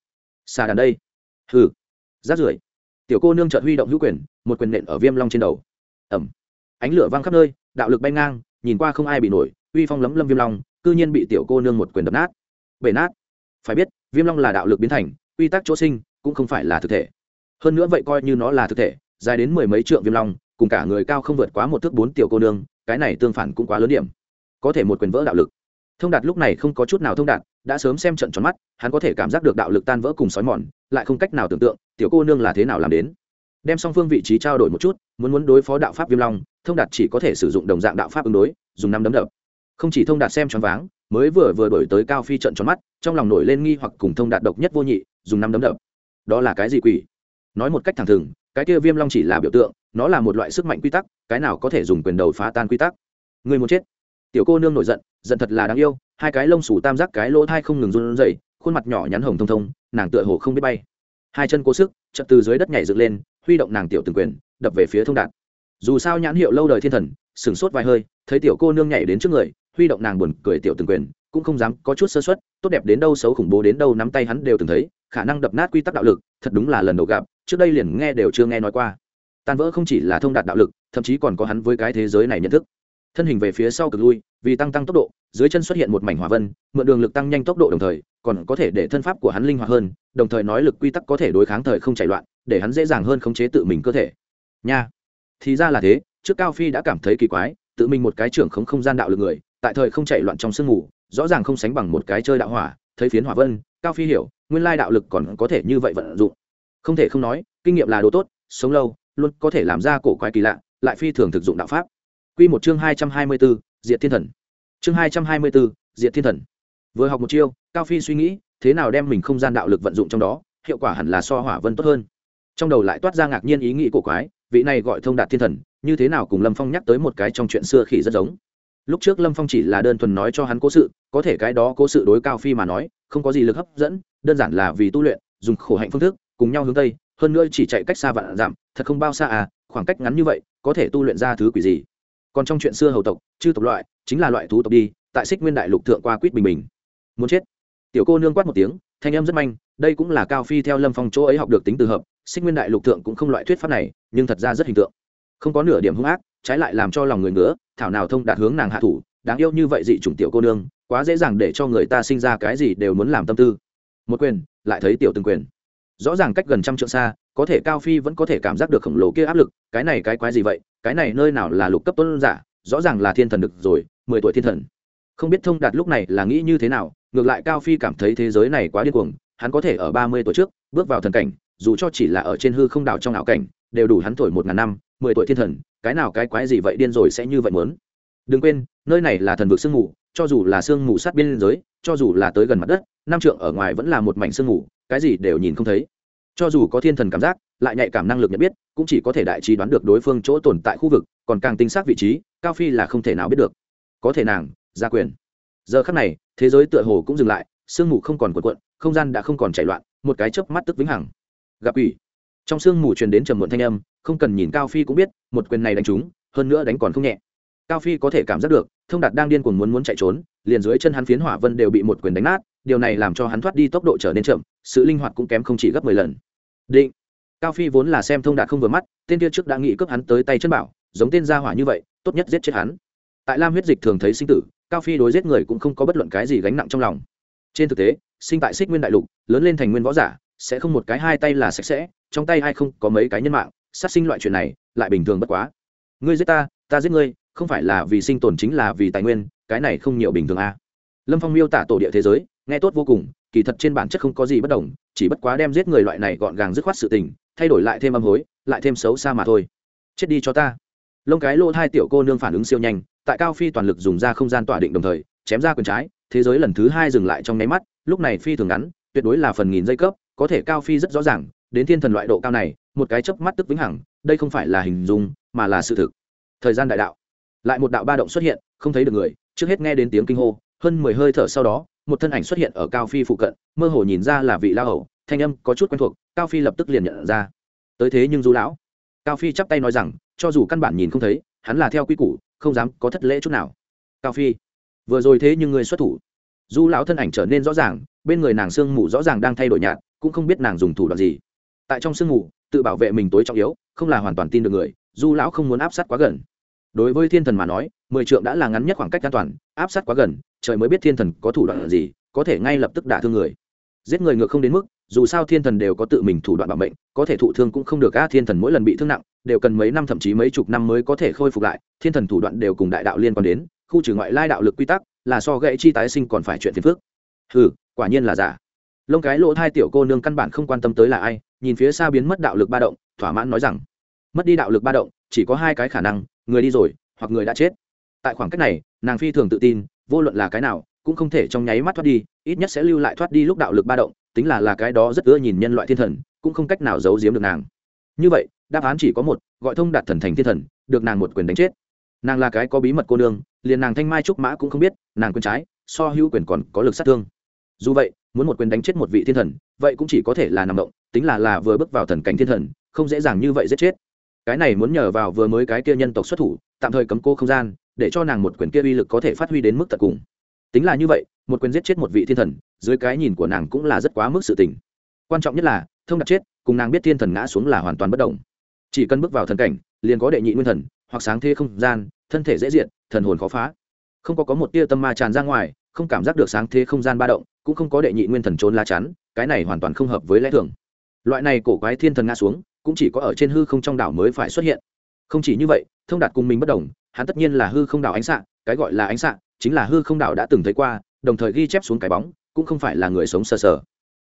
Xa đàn đây. Hừ. Rát rưởi. Tiểu cô nương trợt huy động hữu quyền, một quyền nện ở viêm long trên đầu. Ẩm. Ánh lửa văng khắp nơi, đạo lực bay ngang, nhìn qua không ai bị nổi, uy phong lấm lâm viêm long, cư nhiên bị tiểu cô nương một quyền đập nát. Bể nát. Phải biết, viêm long là đạo lực biến thành, quy tắc chỗ sinh, cũng không phải là thực thể. Hơn nữa vậy coi như nó là thực thể, dài đến mười mấy trượng viêm long, cùng cả người cao không vượt quá một thước bốn tiểu cô nương cái này tương phản cũng quá lớn điểm. Có thể một quyền vỡ đạo lực. Thông đạt lúc này không có chút nào thông đạt, đã sớm xem trận tròn mắt, hắn có thể cảm giác được đạo lực tan vỡ cùng sói mòn, lại không cách nào tưởng tượng, tiểu cô nương là thế nào làm đến. Đem song phương vị trí trao đổi một chút, muốn muốn đối phó đạo pháp viêm long, thông đạt chỉ có thể sử dụng đồng dạng đạo pháp ứng đối, dùng năm đấm đập. Không chỉ thông đạt xem choáng váng, mới vừa vừa đổi tới cao phi trận tròn mắt, trong lòng nổi lên nghi hoặc cùng thông đạt độc nhất vô nhị, dùng năm đấm đập. Đó là cái gì quỷ? Nói một cách thẳng thừng cái kia viêm long chỉ là biểu tượng, nó là một loại sức mạnh quy tắc, cái nào có thể dùng quyền đầu phá tan quy tắc. Người muốn chết. Tiểu cô nương nổi giận giận thật là đáng yêu, hai cái lông sủ tam giác cái lỗ thai không ngừng run rẩy, khuôn mặt nhỏ nhắn hồng thông thông, nàng tựa hồ không biết bay. Hai chân cố sức, chợt từ dưới đất nhảy dựng lên, huy động nàng tiểu từng quyền, đập về phía thông đạt. Dù sao nhãn hiệu lâu đời thiên thần sửng sốt vài hơi, thấy tiểu cô nương nhảy đến trước người, huy động nàng buồn cười tiểu từng quyền, cũng không dám có chút sơ suất, tốt đẹp đến đâu xấu khủng bố đến đâu nắm tay hắn đều từng thấy, khả năng đập nát quy tắc đạo lực, thật đúng là lần đầu gặp trước đây liền nghe đều chưa nghe nói qua. Tan vỡ không chỉ là thông đạt đạo lực, thậm chí còn có hắn với cái thế giới này nhận thức. Thân hình về phía sau cực lui, vì tăng tăng tốc độ, dưới chân xuất hiện một mảnh hỏa vân, mượn đường lực tăng nhanh tốc độ đồng thời, còn có thể để thân pháp của hắn linh hoạt hơn, đồng thời nói lực quy tắc có thể đối kháng thời không chạy loạn, để hắn dễ dàng hơn khống chế tự mình cơ thể. Nha. Thì ra là thế, trước cao phi đã cảm thấy kỳ quái, tự mình một cái trưởng không không gian đạo lực người, tại thời không chạy loạn trong sương mù, rõ ràng không sánh bằng một cái chơi đạo hỏa, thấy phiến hỏa vân, cao phi hiểu, nguyên lai đạo lực còn có thể như vậy vận dụng không thể không nói kinh nghiệm là đồ tốt sống lâu luôn có thể làm ra cổ quái kỳ lạ lại phi thường thực dụng đạo pháp Quy một chương hai trăm hai mươi bốn, Diệt Thiên Thần. Chương hai trăm hai mươi bốn, Diệt Thiên Thần. Vừa học một chiêu, Cao Phi suy nghĩ, thế nào đem mình không gian đạo lực vận dụng trong đó, hiệu quả hẳn là so hỏa vân tốt hơn. Trong đầu lại toát ra ngạc nhiên ý nghĩ cổ quái, vị này gọi thông đạt thiên thần, như thế nào cùng Lâm Phong nhắc tới một cái trong chuyện xưa khỉ rất giống. Lúc trước Lâm Phong chỉ là đơn thuần nói cho hắn cố sự, có thể cái đó cố sự đối Cao Phi mà nói, không có gì lực hấp dẫn, đơn giản là vì tu luyện, dùng khổ hạnh phương thức, cùng nhau hướng tây, hơn nữa chỉ chạy cách xa vạn giảm, thật không bao xa à, khoảng cách ngắn như vậy, có thể tu luyện ra thứ quỷ gì? còn trong chuyện xưa hầu tộc chư tộc loại chính là loại thú tộc đi tại xích nguyên đại lục thượng qua quýt bình bình. Muốn chết. Tiểu cô nương quát một tiếng thanh em rất manh đây cũng là cao phi theo lâm phong chỗ ấy học được tính từ hợp xích nguyên đại lục thượng cũng không loại thuyết pháp này nhưng thật ra rất hình tượng. Không có nửa điểm hung ác trái lại làm cho lòng người ngứa thảo nào thông đạt hướng nàng hạ thủ đáng yêu như vậy dị chủng tiểu cô nương quá dễ dàng để cho người ta sinh ra cái gì đều muốn làm tâm tư. Một quyền lại thấy tiểu từng quyền rõ ràng cách gần trăm trượng xa, có thể cao phi vẫn có thể cảm giác được khổng lồ kia áp lực, cái này cái quái gì vậy? Cái này nơi nào là lục cấp tôn giả? Rõ ràng là thiên thần được rồi, mười tuổi thiên thần. Không biết thông đạt lúc này là nghĩ như thế nào, ngược lại cao phi cảm thấy thế giới này quá điên cuồng, hắn có thể ở ba mươi tuổi trước, bước vào thần cảnh, dù cho chỉ là ở trên hư không đảo trong ảo cảnh, đều đủ hắn tuổi một ngàn năm, mười tuổi thiên thần, cái nào cái quái gì vậy điên rồi sẽ như vậy muốn? Đừng quên, nơi này là thần vực sương mù, cho dù là sương mù sát biên giới, cho dù là tới gần mặt đất Nam trượng ở ngoài vẫn là một mảnh sương mù cái gì đều nhìn không thấy. Cho dù có thiên thần cảm giác, lại nhạy cảm năng lực nhận biết, cũng chỉ có thể đại trí đoán được đối phương chỗ tồn tại khu vực, còn càng tinh xác vị trí, cao phi là không thể nào biết được. Có thể nàng ra quyền. Giờ khắc này, thế giới tựa hồ cũng dừng lại, sương mù không còn cuộn cuộn, không gian đã không còn chảy loạn, một cái chớp mắt tức vĩnh hằng. Gặp ủy trong sương mù truyền đến trầm muộn thanh âm, không cần nhìn cao phi cũng biết, một quyền này đánh trúng, hơn nữa đánh còn không nhẹ cao phi có thể cảm giác được, thông đạt đang điên cuồng muốn muốn chạy trốn, liền dưới chân hắn phiến hỏa vân đều bị một quyền đánh nát, điều này làm cho hắn thoát đi tốc độ trở nên chậm, sự linh hoạt cũng kém không chỉ gấp mười lần. Định. Cao phi vốn là xem thông đạt không vừa mắt, tên kia trước đã nghĩ cướp hắn tới tay chân bảo, giống tên gia hỏa như vậy, tốt nhất giết chết hắn. Tại lam huyết dịch thường thấy sinh tử, cao phi đối giết người cũng không có bất luận cái gì gánh nặng trong lòng. Trên thực tế, sinh tại xích nguyên đại lục, lớn lên thành nguyên võ giả, sẽ không một cái hai tay là sạch sẽ, trong tay ai không có mấy cái nhân mạng, sát sinh loại chuyện này, lại bình thường bất quá. Ngươi giết ta ta giết ngươi không phải là vì sinh tồn chính là vì tài nguyên, cái này không nhiều bình thường a à. lâm phong miêu tả tổ địa thế giới, nghe tốt vô cùng, kỳ thật trên bản chất không có gì bất đồng, chỉ bất quá đem giết người loại này gọn gàng dứt khoát sự tình, thay đổi lại thêm âm hối, lại thêm xấu xa mà thôi. Chết đi cho ta. Lông cái lỗ hai tiểu cô nương phản ứng siêu nhanh, tại cao phi toàn lực dùng ra không gian tỏa định đồng thời, chém ra quyền trái, thế giới lần thứ hai dừng lại trong nháy mắt, lúc này phi thường ngắn, tuyệt đối là phần nghìn giây cấp có thể cao phi rất rõ ràng, đến thiên thần loại độ cao này, một cái chớp mắt tức vĩnh hằng, đây không phải là hình dung, mà là sự thực. Thời gian đại đạo lại một đạo ba động xuất hiện, không thấy được người, trước hết nghe đến tiếng kinh hô, hơn mười hơi thở sau đó, một thân ảnh xuất hiện ở cao phi phụ cận, mơ hồ nhìn ra là vị lao hầu, thanh âm có chút quen thuộc, cao phi lập tức liền nhận ra. Tới thế nhưng du lão. Cao phi chắp tay nói rằng, cho dù căn bản nhìn không thấy, hắn là theo quy củ, không dám có thất lễ chút nào. Cao phi, vừa rồi thế nhưng người xuất thủ. Du lão thân ảnh trở nên rõ ràng, bên người nàng sương mù rõ ràng đang thay đổi nhạt, cũng không biết nàng dùng thủ đoạn gì. Tại trong sương mù, tự bảo vệ mình tối trọng yếu, không là hoàn toàn tin được người, du lão không muốn áp sát quá gần đối với thiên thần mà nói, mười trượng đã là ngắn nhất khoảng cách an toàn, áp sát quá gần, trời mới biết thiên thần có thủ đoạn gì, có thể ngay lập tức đả thương người. Giết người ngược không đến mức, dù sao thiên thần đều có tự mình thủ đoạn bảo mệnh, có thể thụ thương cũng không được, a, thiên thần mỗi lần bị thương nặng, đều cần mấy năm thậm chí mấy chục năm mới có thể khôi phục lại, thiên thần thủ đoạn đều cùng đại đạo liên quan đến, khu trừ ngoại lai đạo lực quy tắc, là so gãy chi tái sinh còn phải chuyện phiền phức. Ừ quả nhiên là giả. Lông cái lỗ hai tiểu cô nương căn bản không quan tâm tới là ai, nhìn phía xa biến mất đạo lực ba động, thỏa mãn nói rằng, mất đi đạo lực ba động, chỉ có hai cái khả năng người đi rồi, hoặc người đã chết. Tại khoảng cách này, nàng phi thường tự tin, vô luận là cái nào, cũng không thể trong nháy mắt thoát đi, ít nhất sẽ lưu lại thoát đi lúc đạo lực ba động, tính là là cái đó rất ưa nhìn nhân loại thiên thần, cũng không cách nào giấu giếm được nàng. Như vậy, đáp án chỉ có một, gọi thông đạt thần thành thiên thần, được nàng một quyền đánh chết. Nàng là cái có bí mật cô nương, liền nàng thanh mai trúc mã cũng không biết, nàng quyền trái, so hữu quyền còn có lực sát thương. Dù vậy, muốn một quyền đánh chết một vị thiên thần, vậy cũng chỉ có thể là nằm động, tính là là vừa bước vào thần cảnh thiên thần, không dễ dàng như vậy giết chết cái này muốn nhờ vào vừa mới cái kia nhân tộc xuất thủ, tạm thời cấm cô không gian, để cho nàng một quyền kia uy lực có thể phát huy đến mức tận cùng. Tính là như vậy, một quyền giết chết một vị thiên thần, dưới cái nhìn của nàng cũng là rất quá mức sự tình. Quan trọng nhất là, thông đạt chết, cùng nàng biết thiên thần ngã xuống là hoàn toàn bất động chỉ cần bước vào thần cảnh, liền có đệ nhị nguyên thần, hoặc sáng thế không gian, thân thể dễ diện thần hồn khó phá. Không có có một tia tâm ma tràn ra ngoài, không cảm giác được sáng thế không gian ba động, cũng không có đệ nhị nguyên thần trốn lá chắn, cái này hoàn toàn không hợp với lẽ thường. Loại này cổ quái thiên thần ngã xuống cũng chỉ có ở trên hư không trong đảo mới phải xuất hiện. Không chỉ như vậy, thông đạt cùng mình bất đồng, hắn tất nhiên là hư không đảo ánh xạ, cái gọi là ánh xạ, chính là hư không đảo đã từng thấy qua, đồng thời ghi chép xuống cái bóng, cũng không phải là người sống sờ sờ.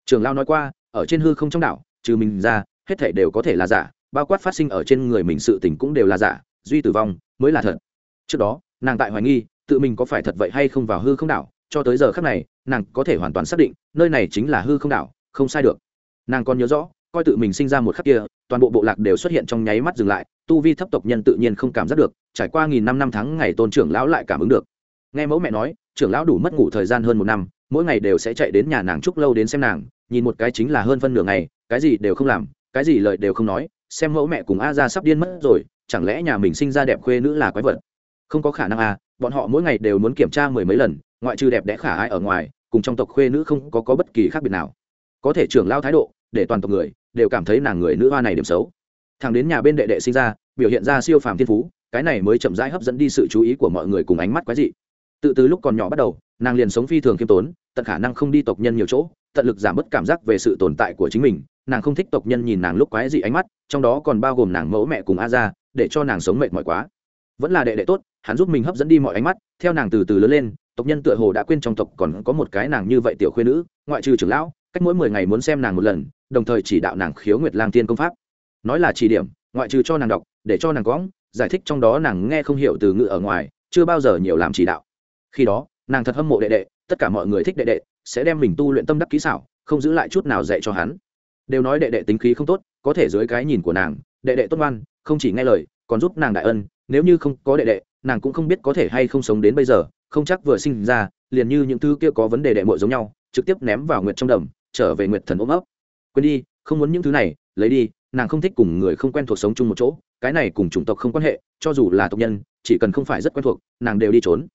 Trường lao nói qua, ở trên hư không trong đảo, trừ mình ra, hết thể đều có thể là giả, bao quát phát sinh ở trên người mình sự tình cũng đều là giả, duy tử vong mới là thật. Trước đó, nàng tại hoài nghi, tự mình có phải thật vậy hay không vào hư không đảo, cho tới giờ khác này, nàng có thể hoàn toàn xác định, nơi này chính là hư không đảo, không sai được. Nàng còn nhớ rõ coi tự mình sinh ra một khắc kia toàn bộ bộ lạc đều xuất hiện trong nháy mắt dừng lại tu vi thấp tộc nhân tự nhiên không cảm giác được trải qua nghìn năm năm tháng ngày tôn trưởng lão lại cảm ứng được. Nghe mẫu mẹ nói trưởng lão đủ mất ngủ thời gian hơn một năm mỗi ngày đều sẽ chạy đến nhà nàng chúc lâu đến xem nàng nhìn một cái chính là hơn phân nửa ngày cái gì đều không làm cái gì lời đều không nói xem mẫu mẹ cùng a ra sắp điên mất rồi chẳng lẽ nhà mình sinh ra đẹp khuê nữ là quái vật? Không có khả năng à bọn họ mỗi ngày đều muốn kiểm tra mười mấy lần ngoại trừ đẹp đẽ khả ai ở ngoài cùng trong tộc khuê nữ không có, có bất kỳ khác biệt nào. Có thể trưởng lao thái độ để toàn tộc người đều cảm thấy nàng người nữ hoa này điểm xấu. Thằng đến nhà bên đệ đệ sinh ra, biểu hiện ra siêu phàm thiên phú, cái này mới chậm rãi hấp dẫn đi sự chú ý của mọi người cùng ánh mắt quái dị. Tự từ lúc còn nhỏ bắt đầu, nàng liền sống phi thường khiêm tốn, tận khả năng không đi tộc nhân nhiều chỗ, tận lực giảm bớt cảm giác về sự tồn tại của chính mình, nàng không thích tộc nhân nhìn nàng lúc quái dị ánh mắt, trong đó còn bao gồm nàng mẫu mẹ cùng a ra để cho nàng sống mệt mỏi quá. Vẫn là đệ đệ tốt, hắn giúp mình hấp dẫn đi mọi ánh mắt theo nàng từ từ lớn lên, tộc nhân tựa hồ đã quên trong tộc còn có một cái nàng như vậy tiểu khuyên nữ, ngoại trừ trưởng lão, cách mỗi mười ngày muốn xem nàng một lần, đồng thời chỉ đạo nàng khiếu nguyệt lang tiên công pháp. Nói là chỉ điểm, ngoại trừ cho nàng đọc, để cho nàng cóng giải thích trong đó nàng nghe không hiểu từ ngữ ở ngoài, chưa bao giờ nhiều làm chỉ đạo. Khi đó, nàng thật hâm mộ đệ đệ, tất cả mọi người thích đệ đệ, sẽ đem mình tu luyện tâm đắc kỹ xảo, không giữ lại chút nào dạy cho hắn. Đều nói đệ đệ tính khí không tốt, có thể dưới cái nhìn của nàng, đệ đệ tốt ngoan, không chỉ nghe lời, còn giúp nàng đại ân, nếu như không có đệ đệ nàng cũng không biết có thể hay không sống đến bây giờ, không chắc vừa sinh ra, liền như những thứ kia có vấn đề đệ mội giống nhau, trực tiếp ném vào nguyệt trong đầm, trở về nguyệt thần ôm ấp. Quên đi, không muốn những thứ này, lấy đi, nàng không thích cùng người không quen thuộc sống chung một chỗ, cái này cùng chủng tộc không quan hệ, cho dù là tộc nhân, chỉ cần không phải rất quen thuộc, nàng đều đi trốn.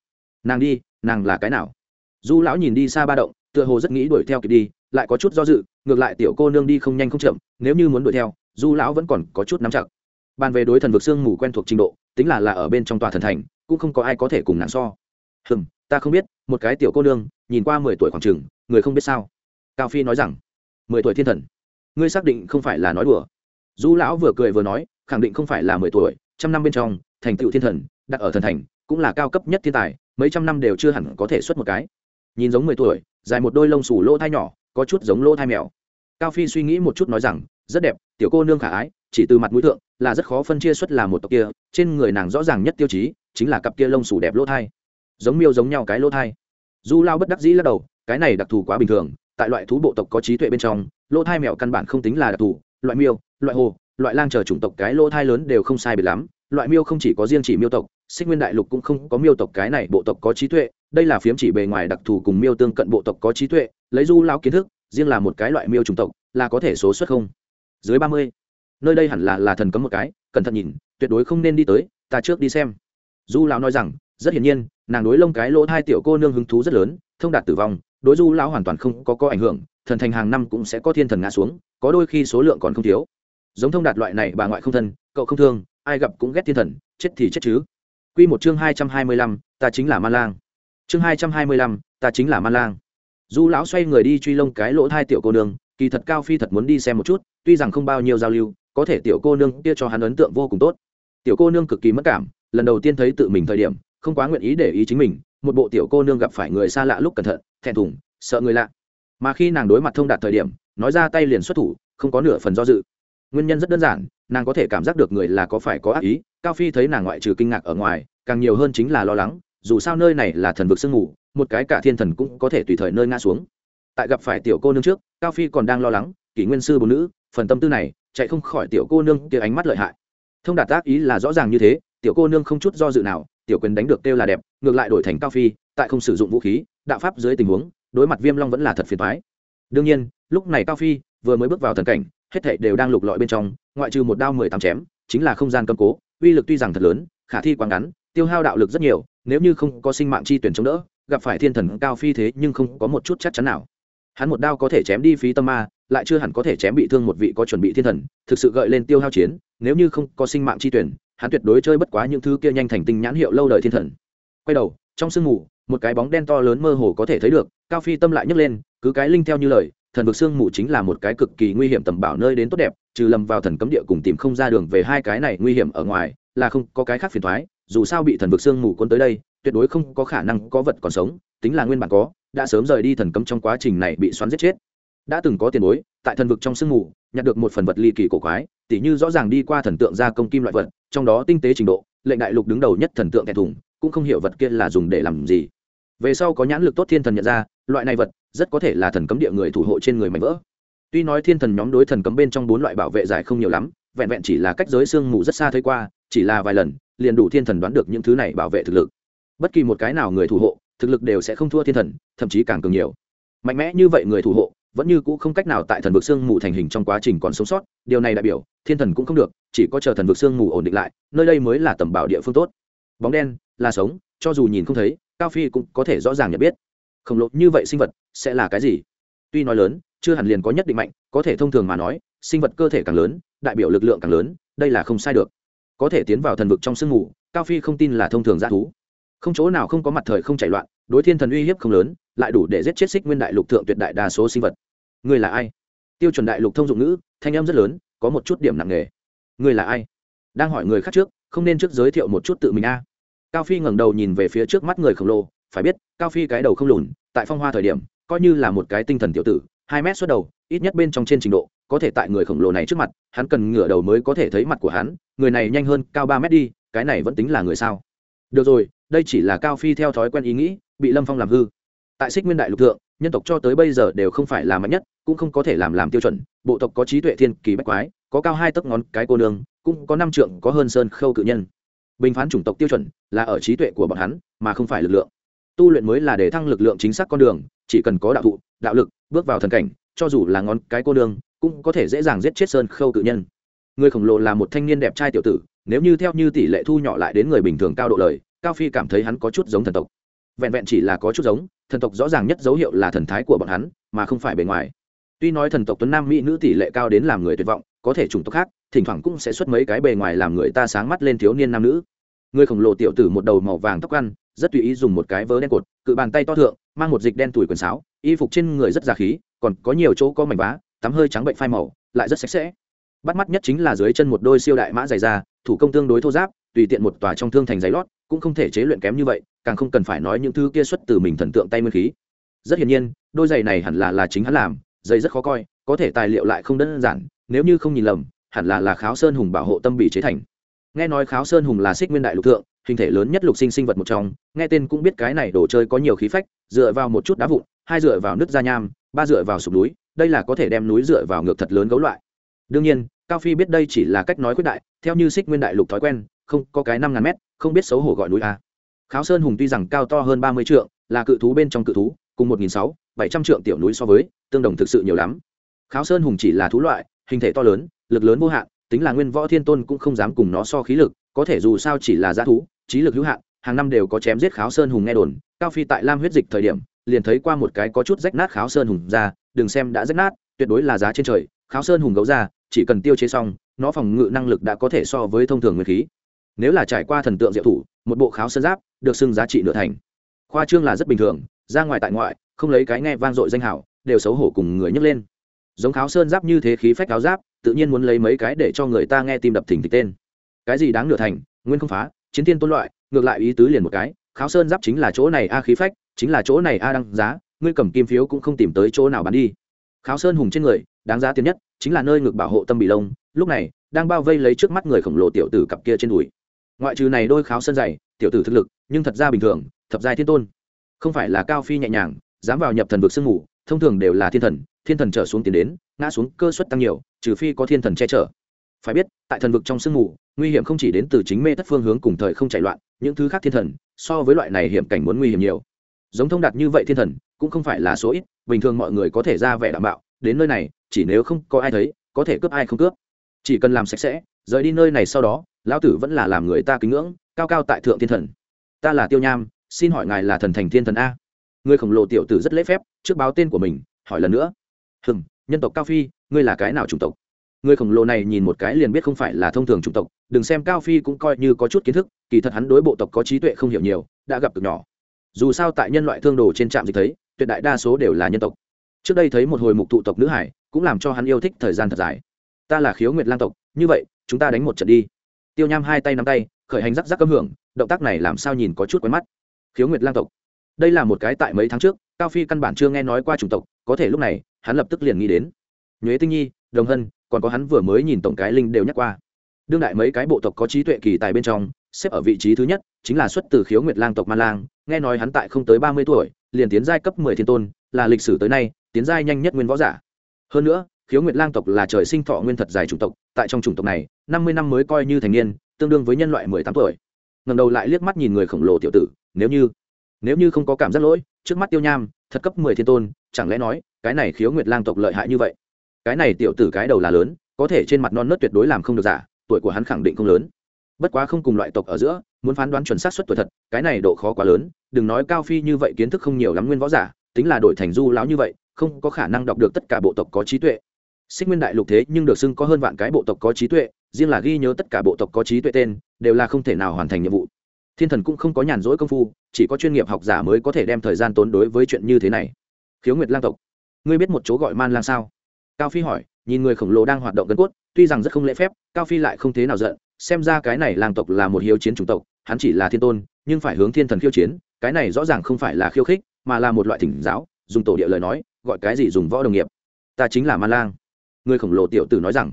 Nàng đi, nàng là cái nào? Du lão nhìn đi xa ba động, tựa hồ rất nghĩ đuổi theo kịp đi, lại có chút do dự, ngược lại tiểu cô nương đi không nhanh không chậm, nếu như muốn đuổi theo, du lão vẫn còn có chút nắm chặt. Bàn về đối thần vực sương mù quen thuộc trình độ tính là là ở bên trong tòa thần thành, cũng không có ai có thể cùng nàng so. Hừm, ta không biết, một cái tiểu cô nương, nhìn qua mười tuổi khoảng chừng, người không biết sao. Cao phi nói rằng, mười tuổi thiên thần. Ngươi xác định không phải là nói đùa. Du lão vừa cười vừa nói, khẳng định không phải là mười tuổi, trăm năm bên trong, thành tựu thiên thần, đặt ở thần thành, cũng là cao cấp nhất thiên tài, mấy trăm năm đều chưa hẳn có thể xuất một cái. Nhìn giống mười tuổi, dài một đôi lông xù lỗ thai nhỏ, có chút giống lỗ thai mèo. Cao phi suy nghĩ một chút nói rằng, rất đẹp, tiểu cô nương khả ái chỉ từ mặt mũi thượng, là rất khó phân chia xuất là một tộc kia, trên người nàng rõ ràng nhất tiêu chí chính là cặp kia lông sủ đẹp lỗ thai. Giống miêu giống nhau cái lỗ thai. Du lao bất đắc dĩ lắc đầu, cái này đặc thù quá bình thường, tại loại thú bộ tộc có trí tuệ bên trong, lỗ thai mèo căn bản không tính là đặc thù, loại miêu, loại hồ, loại lang chờ chủng tộc cái lỗ thai lớn đều không sai biệt lắm, loại miêu không chỉ có riêng chỉ miêu tộc, xích nguyên đại lục cũng không có miêu tộc cái này bộ tộc có trí tuệ, đây là phiếm chỉ bề ngoài đặc thù cùng miêu tương cận bộ tộc có trí tuệ, lấy du lao kiến thức, riêng là một cái loại miêu chủng tộc, là có thể số xuất không? Dưới ba mươi nơi đây hẳn là là thần cấm một cái, cẩn thận nhìn, tuyệt đối không nên đi tới, ta trước đi xem. Du lão nói rằng, rất hiển nhiên, nàng đối lông cái lỗ hai tiểu cô nương hứng thú rất lớn, thông đạt tử vong, đối du lão hoàn toàn không có có ảnh hưởng, thần thành hàng năm cũng sẽ có thiên thần ngã xuống, có đôi khi số lượng còn không thiếu. Giống thông đạt loại này, bà ngoại không thân, cậu không thương, ai gặp cũng ghét thiên thần, chết thì chết chứ. Quy một chương hai trăm hai mươi lăm, ta chính là Ma lang. Chương hai trăm hai mươi lăm, ta chính là Ma lang. Du lão xoay người đi truy lông cái lỗ hai tiểu cô nương, kỳ thật cao phi thật muốn đi xem một chút, tuy rằng không bao nhiêu giao lưu có thể tiểu cô nương kia cho hắn ấn tượng vô cùng tốt. Tiểu cô nương cực kỳ mất cảm, lần đầu tiên thấy tự mình thời điểm, không quá nguyện ý để ý chính mình, một bộ tiểu cô nương gặp phải người xa lạ lúc cẩn thận, thẹn thùng, sợ người lạ. Mà khi nàng đối mặt thông đạt thời điểm, nói ra tay liền xuất thủ, không có nửa phần do dự. Nguyên nhân rất đơn giản, nàng có thể cảm giác được người là có phải có ác ý, cao phi thấy nàng ngoại trừ kinh ngạc ở ngoài, càng nhiều hơn chính là lo lắng, dù sao nơi này là thần vực sương ngủ một cái cả thiên thần cũng có thể tùy thời nơi ngã xuống. Tại gặp phải tiểu cô nương trước, cao phi còn đang lo lắng, kỷ nguyên sư bốn nữ, phần tâm tư này chạy không khỏi tiểu cô nương kia ánh mắt lợi hại. Thông đạt tác ý là rõ ràng như thế, tiểu cô nương không chút do dự nào, tiểu quyền đánh được kêu là đẹp, ngược lại đổi thành cao phi, tại không sử dụng vũ khí, đạo pháp dưới tình huống, đối mặt viêm long vẫn là thật phiền thoái đương nhiên, lúc này cao phi vừa mới bước vào thần cảnh, hết thảy đều đang lục lọi bên trong, ngoại trừ một đao mười tám chém, chính là không gian cầm cố, uy lực tuy rằng thật lớn, khả thi quá ngắn, tiêu hao đạo lực rất nhiều, nếu như không có sinh mạng chi tuyển chống đỡ, gặp phải thiên thần cao phi thế nhưng không có một chút chắc chắn nào. Hắn một đao có thể chém đi phí tâm ma lại chưa hẳn có thể chém bị thương một vị có chuẩn bị thiên thần, thực sự gợi lên tiêu hao chiến, nếu như không có sinh mạng chi tuyển, hắn tuyệt đối chơi bất quá những thứ kia nhanh thành tinh nhãn hiệu lâu đời thiên thần. Quay đầu, trong sương mù, một cái bóng đen to lớn mơ hồ có thể thấy được, cao phi tâm lại nhấc lên, cứ cái linh theo như lời, thần vực sương mù chính là một cái cực kỳ nguy hiểm tầm bảo nơi đến tốt đẹp, trừ lầm vào thần cấm địa cùng tìm không ra đường về hai cái này nguy hiểm ở ngoài, là không có cái khác phiền thoái, dù sao bị thần vực sương mù cuốn tới đây, tuyệt đối không có khả năng có vật còn sống, tính là nguyên bản có, đã sớm rời đi thần cấm trong quá trình này bị xoắn giết chết đã từng có tiền bối, tại thần vực trong sương mù, nhặt được một phần vật ly kỳ cổ quái, tỉ như rõ ràng đi qua thần tượng gia công kim loại vật, trong đó tinh tế trình độ, lệnh đại lục đứng đầu nhất thần tượng kẻ thủng, cũng không hiểu vật kia là dùng để làm gì. Về sau có nhãn lực tốt thiên thần nhận ra, loại này vật rất có thể là thần cấm địa người thủ hộ trên người mảnh vỡ. Tuy nói thiên thần nhóm đối thần cấm bên trong bốn loại bảo vệ giải không nhiều lắm, vẹn vẹn chỉ là cách giới sương mù rất xa thấy qua, chỉ là vài lần, liền đủ thiên thần đoán được những thứ này bảo vệ thực lực. Bất kỳ một cái nào người thủ hộ, thực lực đều sẽ không thua thiên thần, thậm chí càng cường nhiều. Mạnh mẽ như vậy người thủ hộ vẫn như cũ không cách nào tại thần vực xương mù thành hình trong quá trình còn sống sót, điều này đại biểu, thiên thần cũng không được, chỉ có chờ thần vực xương mù ổn định lại, nơi đây mới là tầm bảo địa phương tốt. Bóng đen, là sống, cho dù nhìn không thấy, cao phi cũng có thể rõ ràng nhận biết. Khổng lồ như vậy sinh vật sẽ là cái gì? Tuy nói lớn, chưa hẳn liền có nhất định mạnh, có thể thông thường mà nói, sinh vật cơ thể càng lớn, đại biểu lực lượng càng lớn, đây là không sai được. Có thể tiến vào thần vực trong sương mù, cao phi không tin là thông thường g thú. Không chỗ nào không có mặt thời không chạy loạn, đối thiên thần uy hiếp không lớn, lại đủ để giết chết xích nguyên đại lục thượng tuyệt đại đa số sinh vật. Ngươi là ai? Tiêu chuẩn đại lục thông dụng ngữ, thanh em rất lớn, có một chút điểm nặng nề. Ngươi là ai? Đang hỏi người khác trước, không nên trước giới thiệu một chút tự mình a. Cao phi ngẩng đầu nhìn về phía trước mắt người khổng lồ, phải biết, cao phi cái đầu không lùn, tại phong hoa thời điểm, coi như là một cái tinh thần tiểu tử, hai mét suốt đầu, ít nhất bên trong trên trình độ, có thể tại người khổng lồ này trước mặt, hắn cần ngửa đầu mới có thể thấy mặt của hắn, người này nhanh hơn cao ba mét đi, cái này vẫn tính là người sao? Được rồi, đây chỉ là cao phi theo thói quen ý nghĩ, bị lâm phong làm hư. Tại xích nguyên đại lục thượng nhân tộc cho tới bây giờ đều không phải là mạnh nhất, cũng không có thể làm làm tiêu chuẩn. Bộ tộc có trí tuệ thiên kỳ bách quái, có cao hai tấc ngón cái cô nương, cũng có năm trượng, có hơn sơn khâu cự nhân. Bình phán chủng tộc tiêu chuẩn là ở trí tuệ của bọn hắn, mà không phải lực lượng. Tu luyện mới là để thăng lực lượng chính xác con đường, chỉ cần có đạo thụ, đạo lực, bước vào thần cảnh, cho dù là ngón cái cô nương, cũng có thể dễ dàng giết chết sơn khâu cự nhân. Người khổng lồ là một thanh niên đẹp trai tiểu tử, nếu như theo như tỷ lệ thu nhỏ lại đến người bình thường cao độ lời, cao phi cảm thấy hắn có chút giống thần tộc vẹn vẹn chỉ là có chút giống, thần tộc rõ ràng nhất dấu hiệu là thần thái của bọn hắn, mà không phải bề ngoài. Tuy nói thần tộc tuấn nam mỹ nữ tỷ lệ cao đến làm người tuyệt vọng, có thể chủng tộc khác, thỉnh thoảng cũng sẽ xuất mấy cái bề ngoài làm người ta sáng mắt lên thiếu niên nam nữ. Người khổng lồ tiểu tử một đầu màu vàng tóc ăn, rất tùy ý dùng một cái vớ đen cột, cự bàn tay to thượng, mang một dịch đen tủi quần sáo, y phục trên người rất già khí, còn có nhiều chỗ có mảnh vá, tắm hơi trắng bệnh phai màu, lại rất sạch sẽ. Bắt mắt nhất chính là dưới chân một đôi siêu đại mã dày da, thủ công tương đối thô giáp tùy tiện một tòa trong thương thành giấy lót, cũng không thể chế luyện kém như vậy, càng không cần phải nói những thứ kia xuất từ mình thần tượng tay nguyên khí. Rất hiển nhiên, đôi giày này hẳn là là chính hắn làm, giày rất khó coi, có thể tài liệu lại không đơn giản, nếu như không nhìn lầm, hẳn là là kháo sơn hùng bảo hộ tâm bị chế thành. Nghe nói kháo sơn hùng là xích nguyên đại lục thượng, hình thể lớn nhất lục sinh sinh vật một trong, nghe tên cũng biết cái này đồ chơi có nhiều khí phách, dựa vào một chút đá vụn, hai dựa vào nước da nham, ba dựa vào sụp núi, đây là có thể đem núi dựa vào ngược thật lớn gấu loại. Đương nhiên, cao phi biết đây chỉ là cách nói quyết đại, theo như xích nguyên đại lục thói quen không có cái năm ngàn mét, không biết xấu hổ gọi núi a. Kháo sơn hùng tuy rằng cao to hơn ba mươi trượng, là cự thú bên trong cự thú, cùng một nghìn sáu, bảy trăm trượng tiểu núi so với, tương đồng thực sự nhiều lắm. Kháo sơn hùng chỉ là thú loại, hình thể to lớn, lực lớn vô hạn, tính là nguyên võ thiên tôn cũng không dám cùng nó so khí lực, có thể dù sao chỉ là g thú, trí lực hữu hạn, hàng năm đều có chém giết kháo sơn hùng nghe đồn, cao phi tại lam huyết dịch thời điểm, liền thấy qua một cái có chút rách nát kháo sơn hùng ra, đừng xem đã rách nát, tuyệt đối là giá trên trời, kháo sơn hùng gấu ra, chỉ cần tiêu chế xong, nó phòng ngự năng lực đã có thể so với thông thường nguyên khí nếu là trải qua thần tượng diệu thủ, một bộ kháo sơn giáp, được xưng giá trị nửa thành. Khoa trương là rất bình thường, ra ngoài tại ngoại, không lấy cái nghe vang dội danh hảo, đều xấu hổ cùng người nhấc lên. Giống kháo sơn giáp như thế khí phách áo giáp, tự nhiên muốn lấy mấy cái để cho người ta nghe tim đập thỉnh thịch tên. Cái gì đáng nửa thành, nguyên không phá, chiến thiên tôn loại, ngược lại ý tứ liền một cái, kháo sơn giáp chính là chỗ này a khí phách, chính là chỗ này a đăng giá, ngươi cầm kim phiếu cũng không tìm tới chỗ nào bán đi. Kháo sơn hùng trên người, đáng giá tiền nhất, chính là nơi ngực bảo hộ tâm bị lông, lúc này, đang bao vây lấy trước mắt người khổng lồ tiểu tử cặp kia trên đùi ngoại trừ này đôi kháo sơn dày, tiểu tử thực lực, nhưng thật ra bình thường, thập giai thiên tôn. Không phải là cao phi nhẹ nhàng, dám vào nhập thần vực sương ngủ thông thường đều là thiên thần thiên thần trở xuống tiến đến, ngã xuống cơ suất tăng nhiều, trừ phi có thiên thần che chở. Phải biết, tại thần vực trong sương ngủ nguy hiểm không chỉ đến từ chính mê tất phương hướng cùng thời không chạy loạn, những thứ khác thiên thần, so với loại này hiểm cảnh muốn nguy hiểm nhiều. Giống thông đạt như vậy thiên thần, cũng không phải là số ít, bình thường mọi người có thể ra vẻ đảm bảo, đến nơi này, chỉ nếu không có ai thấy, có thể cướp ai không cướp. Chỉ cần làm sạch sẽ, rời đi nơi này sau đó lão tử vẫn là làm người ta kính ngưỡng, cao cao tại thượng thiên thần. Ta là tiêu nham, xin hỏi ngài là thần thành thiên thần a? Người khổng lồ tiểu tử rất lễ phép, trước báo tên của mình, hỏi lần nữa. Hừm, nhân tộc cao phi, ngươi là cái nào chủng tộc? Người khổng lồ này nhìn một cái liền biết không phải là thông thường chủng tộc, đừng xem cao phi cũng coi như có chút kiến thức, kỳ thật hắn đối bộ tộc có trí tuệ không hiểu nhiều, đã gặp cực nhỏ. Dù sao tại nhân loại thương đồ trên trạm dịch thấy, tuyệt đại đa số đều là nhân tộc. Trước đây thấy một hồi mục tụ tộc nữ hải, cũng làm cho hắn yêu thích thời gian thật dài. Ta là khiếu nguyệt lang tộc, như vậy, chúng ta đánh một trận đi tiêu nham hai tay nắm tay, khởi hành rắc rắc cấm hưởng, động tác này làm sao nhìn có chút quen mắt. Khiếu nguyệt lang tộc. Đây là một cái tại mấy tháng trước, cao phi căn bản chưa nghe nói qua chủng tộc, có thể lúc này, hắn lập tức liền nghĩ đến. Nhuế tinh nhi, đồng hân, còn có hắn vừa mới nhìn tổng cái linh đều nhắc qua. Đương đại mấy cái bộ tộc có trí tuệ kỳ tài bên trong, xếp ở vị trí thứ nhất, chính là xuất từ khiếu nguyệt lang tộc man lang, nghe nói hắn tại không tới ba mươi tuổi, liền tiến giai cấp mười thiên tôn, là lịch sử tới nay, tiến giai nhanh nhất nguyên võ giả. Hơn nữa, khiếu nguyệt lang tộc là trời sinh thọ nguyên thật dài chủng tộc, tại trong chủng tộc này năm mươi năm mới coi như thành niên, tương đương với nhân loại mười tám tuổi. Ngầm đầu lại liếc mắt nhìn người khổng lồ tiểu tử, nếu như nếu như không có cảm giác lỗi, trước mắt tiêu nham, thật cấp mười thiên tôn, chẳng lẽ nói, cái này khiếu nguyệt lang tộc lợi hại như vậy? Cái này tiểu tử cái đầu là lớn, có thể trên mặt non nớt tuyệt đối làm không được giả, tuổi của hắn khẳng định không lớn. Bất quá không cùng loại tộc ở giữa, muốn phán đoán chuẩn xác suất tuổi thật, cái này độ khó quá lớn, đừng nói cao phi như vậy kiến thức không nhiều lắm nguyên võ giả, tính là đổi thành du lão như vậy, không có khả năng đọc được tất cả bộ tộc có trí tuệ. Xích nguyên đại lục thế nhưng được xưng có hơn vạn cái bộ tộc có trí tuệ riêng là ghi nhớ tất cả bộ tộc có trí tuệ tên, đều là không thể nào hoàn thành nhiệm vụ. Thiên thần cũng không có nhàn rỗi công phu, chỉ có chuyên nghiệp học giả mới có thể đem thời gian tốn đối với chuyện như thế này. Khiếu nguyệt lang tộc, ngươi biết một chỗ gọi man lang sao? Cao phi hỏi, nhìn người khổng lồ đang hoạt động gân cốt, tuy rằng rất không lễ phép, cao phi lại không thế nào giận, xem ra cái này lang tộc là một hiếu chiến chủng tộc, hắn chỉ là thiên tôn, nhưng phải hướng thiên thần khiêu chiến, cái này rõ ràng không phải là khiêu khích, mà là một loại thỉnh giáo, dùng tổ địa lời nói, gọi cái gì dùng võ đồng nghiệp. Ta chính là man lang. Người khổng lồ tiểu tử nói rằng,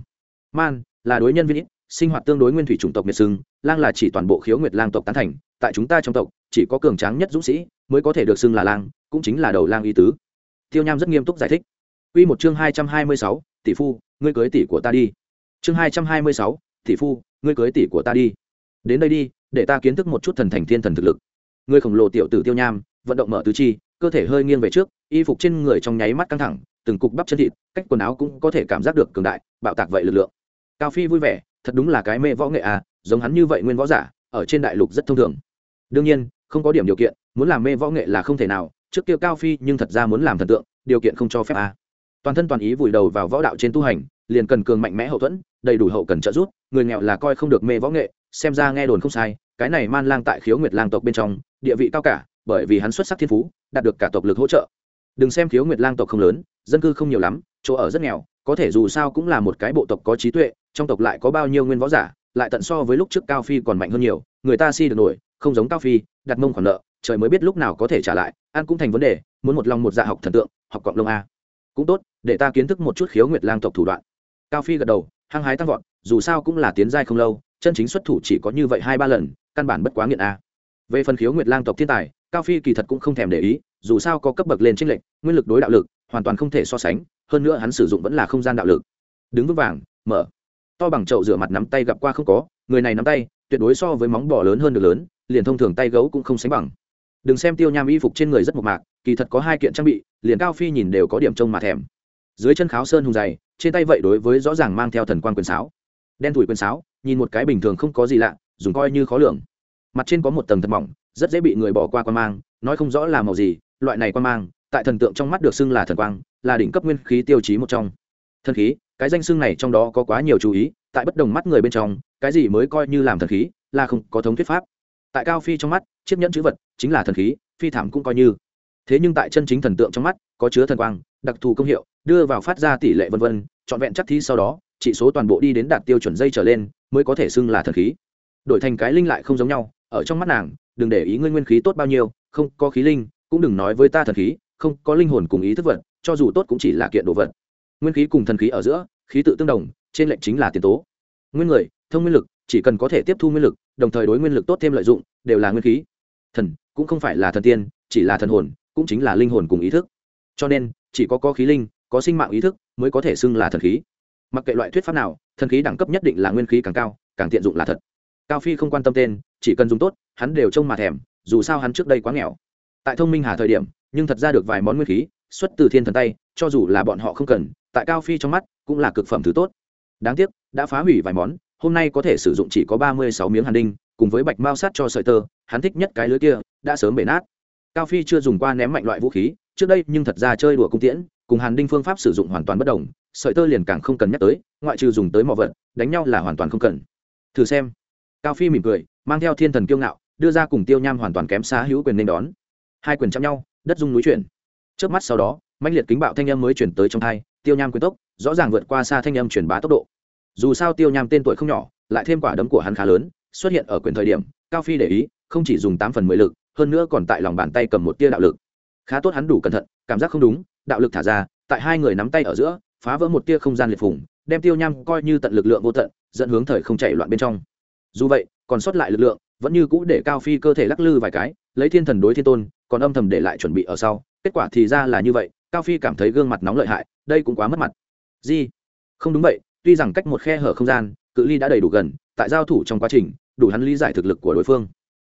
man là đối nhân viên ít, sinh hoạt tương đối nguyên thủy chủng tộc miệt sưng, lang là chỉ toàn bộ khiếu nguyệt lang tộc tán thành, tại chúng ta trong tộc, chỉ có cường tráng nhất dũng sĩ mới có thể được xưng là lang, cũng chính là đầu lang y tứ. Tiêu nham rất nghiêm túc giải thích. Quy một chương hai trăm hai mươi sáu, tỷ phu, ngươi cưới tỷ của ta đi. Chương hai trăm hai mươi sáu, tỷ phu, ngươi cưới tỷ của ta đi. Đến đây đi, để ta kiến thức một chút thần thành thiên thần thực lực. Ngươi khổng lồ tiểu tử tiêu nham, vận động mở tứ chi, cơ thể hơi nghiêng về trước, y phục trên người trong nháy mắt căng thẳng, từng cục bắp chân thịt, cách quần áo cũng có thể cảm giác được cường đại, bạo tạc vậy lực lượng cao phi vui vẻ, thật đúng là cái mê võ nghệ à giống hắn như vậy nguyên võ giả, ở trên đại lục rất thông thường đương nhiên, không có điểm điều kiện, muốn làm mê võ nghệ là không thể nào, trước kia cao phi nhưng thật ra muốn làm thần tượng, điều kiện không cho phép à. toàn thân toàn ý vùi đầu vào võ đạo trên tu hành, liền cần cường mạnh mẽ hậu thuẫn, đầy đủ hậu cần trợ giúp, người nghèo là coi không được mê võ nghệ, xem ra nghe đồn không sai, cái này man lang tại khiếu nguyệt lang tộc bên trong, địa vị cao cả, bởi vì hắn xuất sắc thiên phú, đạt được cả tộc lực hỗ trợ đừng xem khiếu nguyệt lang tộc không lớn, dân cư không nhiều lắm, chỗ ở rất nghèo có thể dù sao cũng là một cái bộ tộc có trí tuệ, trong tộc lại có bao nhiêu nguyên võ giả, lại tận so với lúc trước cao phi còn mạnh hơn nhiều, người ta si được nổi, không giống cao phi, đặt mông khoản nợ, trời mới biết lúc nào có thể trả lại, ăn cũng thành vấn đề, muốn một lòng một dạ học thần tượng, học cộng lông a. Cũng tốt, để ta kiến thức một chút khiếu nguyệt lang tộc thủ đoạn. Cao phi gật đầu, hăng hái tăng vọt, dù sao cũng là tiến giai không lâu, chân chính xuất thủ chỉ có như vậy hai ba lần, căn bản bất quá nghiện a. Về phần khiếu nguyệt lang tộc thiên tài, cao phi kỳ thật cũng không thèm để ý, dù sao có cấp bậc lên trinh lệnh nguyên lực đối đạo lực, hoàn toàn không thể so sánh hơn nữa hắn sử dụng vẫn là không gian đạo lực. Đứng vững vàng, mở. To bằng chậu rửa mặt nắm tay gặp qua không có, người này nắm tay, tuyệt đối so với móng bò lớn hơn được lớn, liền thông thường tay gấu cũng không sánh bằng. Đừng xem tiêu nham y phục trên người rất mộc mạc, kỳ thật có hai kiện trang bị, liền cao phi nhìn đều có điểm trông mà thèm. Dưới chân kháo sơn hùng dày, trên tay vậy đối với rõ ràng mang theo thần quan quyền sáo. Đen thủi quyền sáo, nhìn một cái bình thường không có gì lạ, dùng coi như khó lường. Mặt trên có một tầng thật mỏng, rất dễ bị người bỏ qua quan mang, nói không rõ là màu gì, loại này quan mang, tại thần tượng trong mắt được xưng là thần quang là đỉnh cấp nguyên khí tiêu chí một trong. Thần khí, cái danh xưng này trong đó có quá nhiều chú ý, tại bất đồng mắt người bên trong, cái gì mới coi như làm thần khí, là không có thống thuyết pháp. Tại cao phi trong mắt, chiếc nhẫn chữ vật chính là thần khí, phi thảm cũng coi như. Thế nhưng tại chân chính thần tượng trong mắt, có chứa thần quang, đặc thù công hiệu, đưa vào phát ra tỷ lệ vân vân, trọn vẹn chắc thi sau đó, chỉ số toàn bộ đi đến đạt tiêu chuẩn dây trở lên, mới có thể xưng là thần khí. Đổi thành cái linh lại không giống nhau, ở trong mắt nàng, đừng để ý ngươi nguyên khí tốt bao nhiêu, không có khí linh, cũng đừng nói với ta thần khí, không có linh hồn cùng ý thức vật cho dù tốt cũng chỉ là kiện đồ vật. Nguyên khí cùng thần khí ở giữa, khí tự tương đồng, trên lệnh chính là tiền tố. Nguyên người, thông nguyên lực, chỉ cần có thể tiếp thu nguyên lực, đồng thời đối nguyên lực tốt thêm lợi dụng, đều là nguyên khí. Thần, cũng không phải là thần tiên, chỉ là thần hồn, cũng chính là linh hồn cùng ý thức. Cho nên, chỉ có có khí linh, có sinh mạng ý thức, mới có thể xưng là thần khí. Mặc kệ loại thuyết pháp nào, thần khí đẳng cấp nhất định là nguyên khí càng cao, càng tiện dụng là thật. Cao phi không quan tâm tên, chỉ cần dùng tốt, hắn đều trông mà thèm, dù sao hắn trước đây quá nghèo. Tại thông minh hà thời điểm, nhưng thật ra được vài món nguyên khí xuất từ thiên thần tay, cho dù là bọn họ không cần, tại cao phi trong mắt cũng là cực phẩm thứ tốt. Đáng tiếc, đã phá hủy vài món, hôm nay có thể sử dụng chỉ có ba mươi sáu miếng hàn đinh, cùng với bạch mao sát cho sợi tơ, hắn thích nhất cái lưới kia, đã sớm bể nát. Cao phi chưa dùng qua ném mạnh loại vũ khí, trước đây nhưng thật ra chơi đùa cung tiễn, cùng hàn đinh phương pháp sử dụng hoàn toàn bất đồng, sợi tơ liền càng không cần nhắc tới, ngoại trừ dùng tới mỏ vật, đánh nhau là hoàn toàn không cần. Thử xem. Cao phi mỉm cười, mang theo thiên thần kiêu ngạo, đưa ra cùng tiêu nham hoàn toàn kém xa hữu quyền nên đón. Hai quyền chạm nhau, đất dung núi chuyển trước mắt sau đó mạnh liệt kính bạo thanh âm mới chuyển tới trong thai, tiêu nham quyền tốc, rõ ràng vượt qua xa thanh âm truyền bá tốc độ. Dù sao tiêu nham tên tuổi không nhỏ, lại thêm quả đấm của hắn khá lớn, xuất hiện ở quyền thời điểm, cao phi để ý, không chỉ dùng tám phần mười lực, hơn nữa còn tại lòng bàn tay cầm một tia đạo lực. Khá tốt hắn đủ cẩn thận, cảm giác không đúng, đạo lực thả ra, tại hai người nắm tay ở giữa, phá vỡ một tia không gian liệt phủng đem tiêu nham coi như tận lực lượng vô tận, dẫn hướng thời không chạy loạn bên trong. Dù vậy, còn sót lại lực lượng, vẫn như cũ để cao phi cơ thể lắc lư vài cái, lấy thiên thần đối thiên tôn, còn âm thầm để lại chuẩn bị ở sau kết quả thì ra là như vậy, cao phi cảm thấy gương mặt nóng lợi hại, đây cũng quá mất mặt. Gì? Không đúng vậy, tuy rằng cách một khe hở không gian, cự ly đã đầy đủ gần, tại giao thủ trong quá trình, đủ hắn lý giải thực lực của đối phương.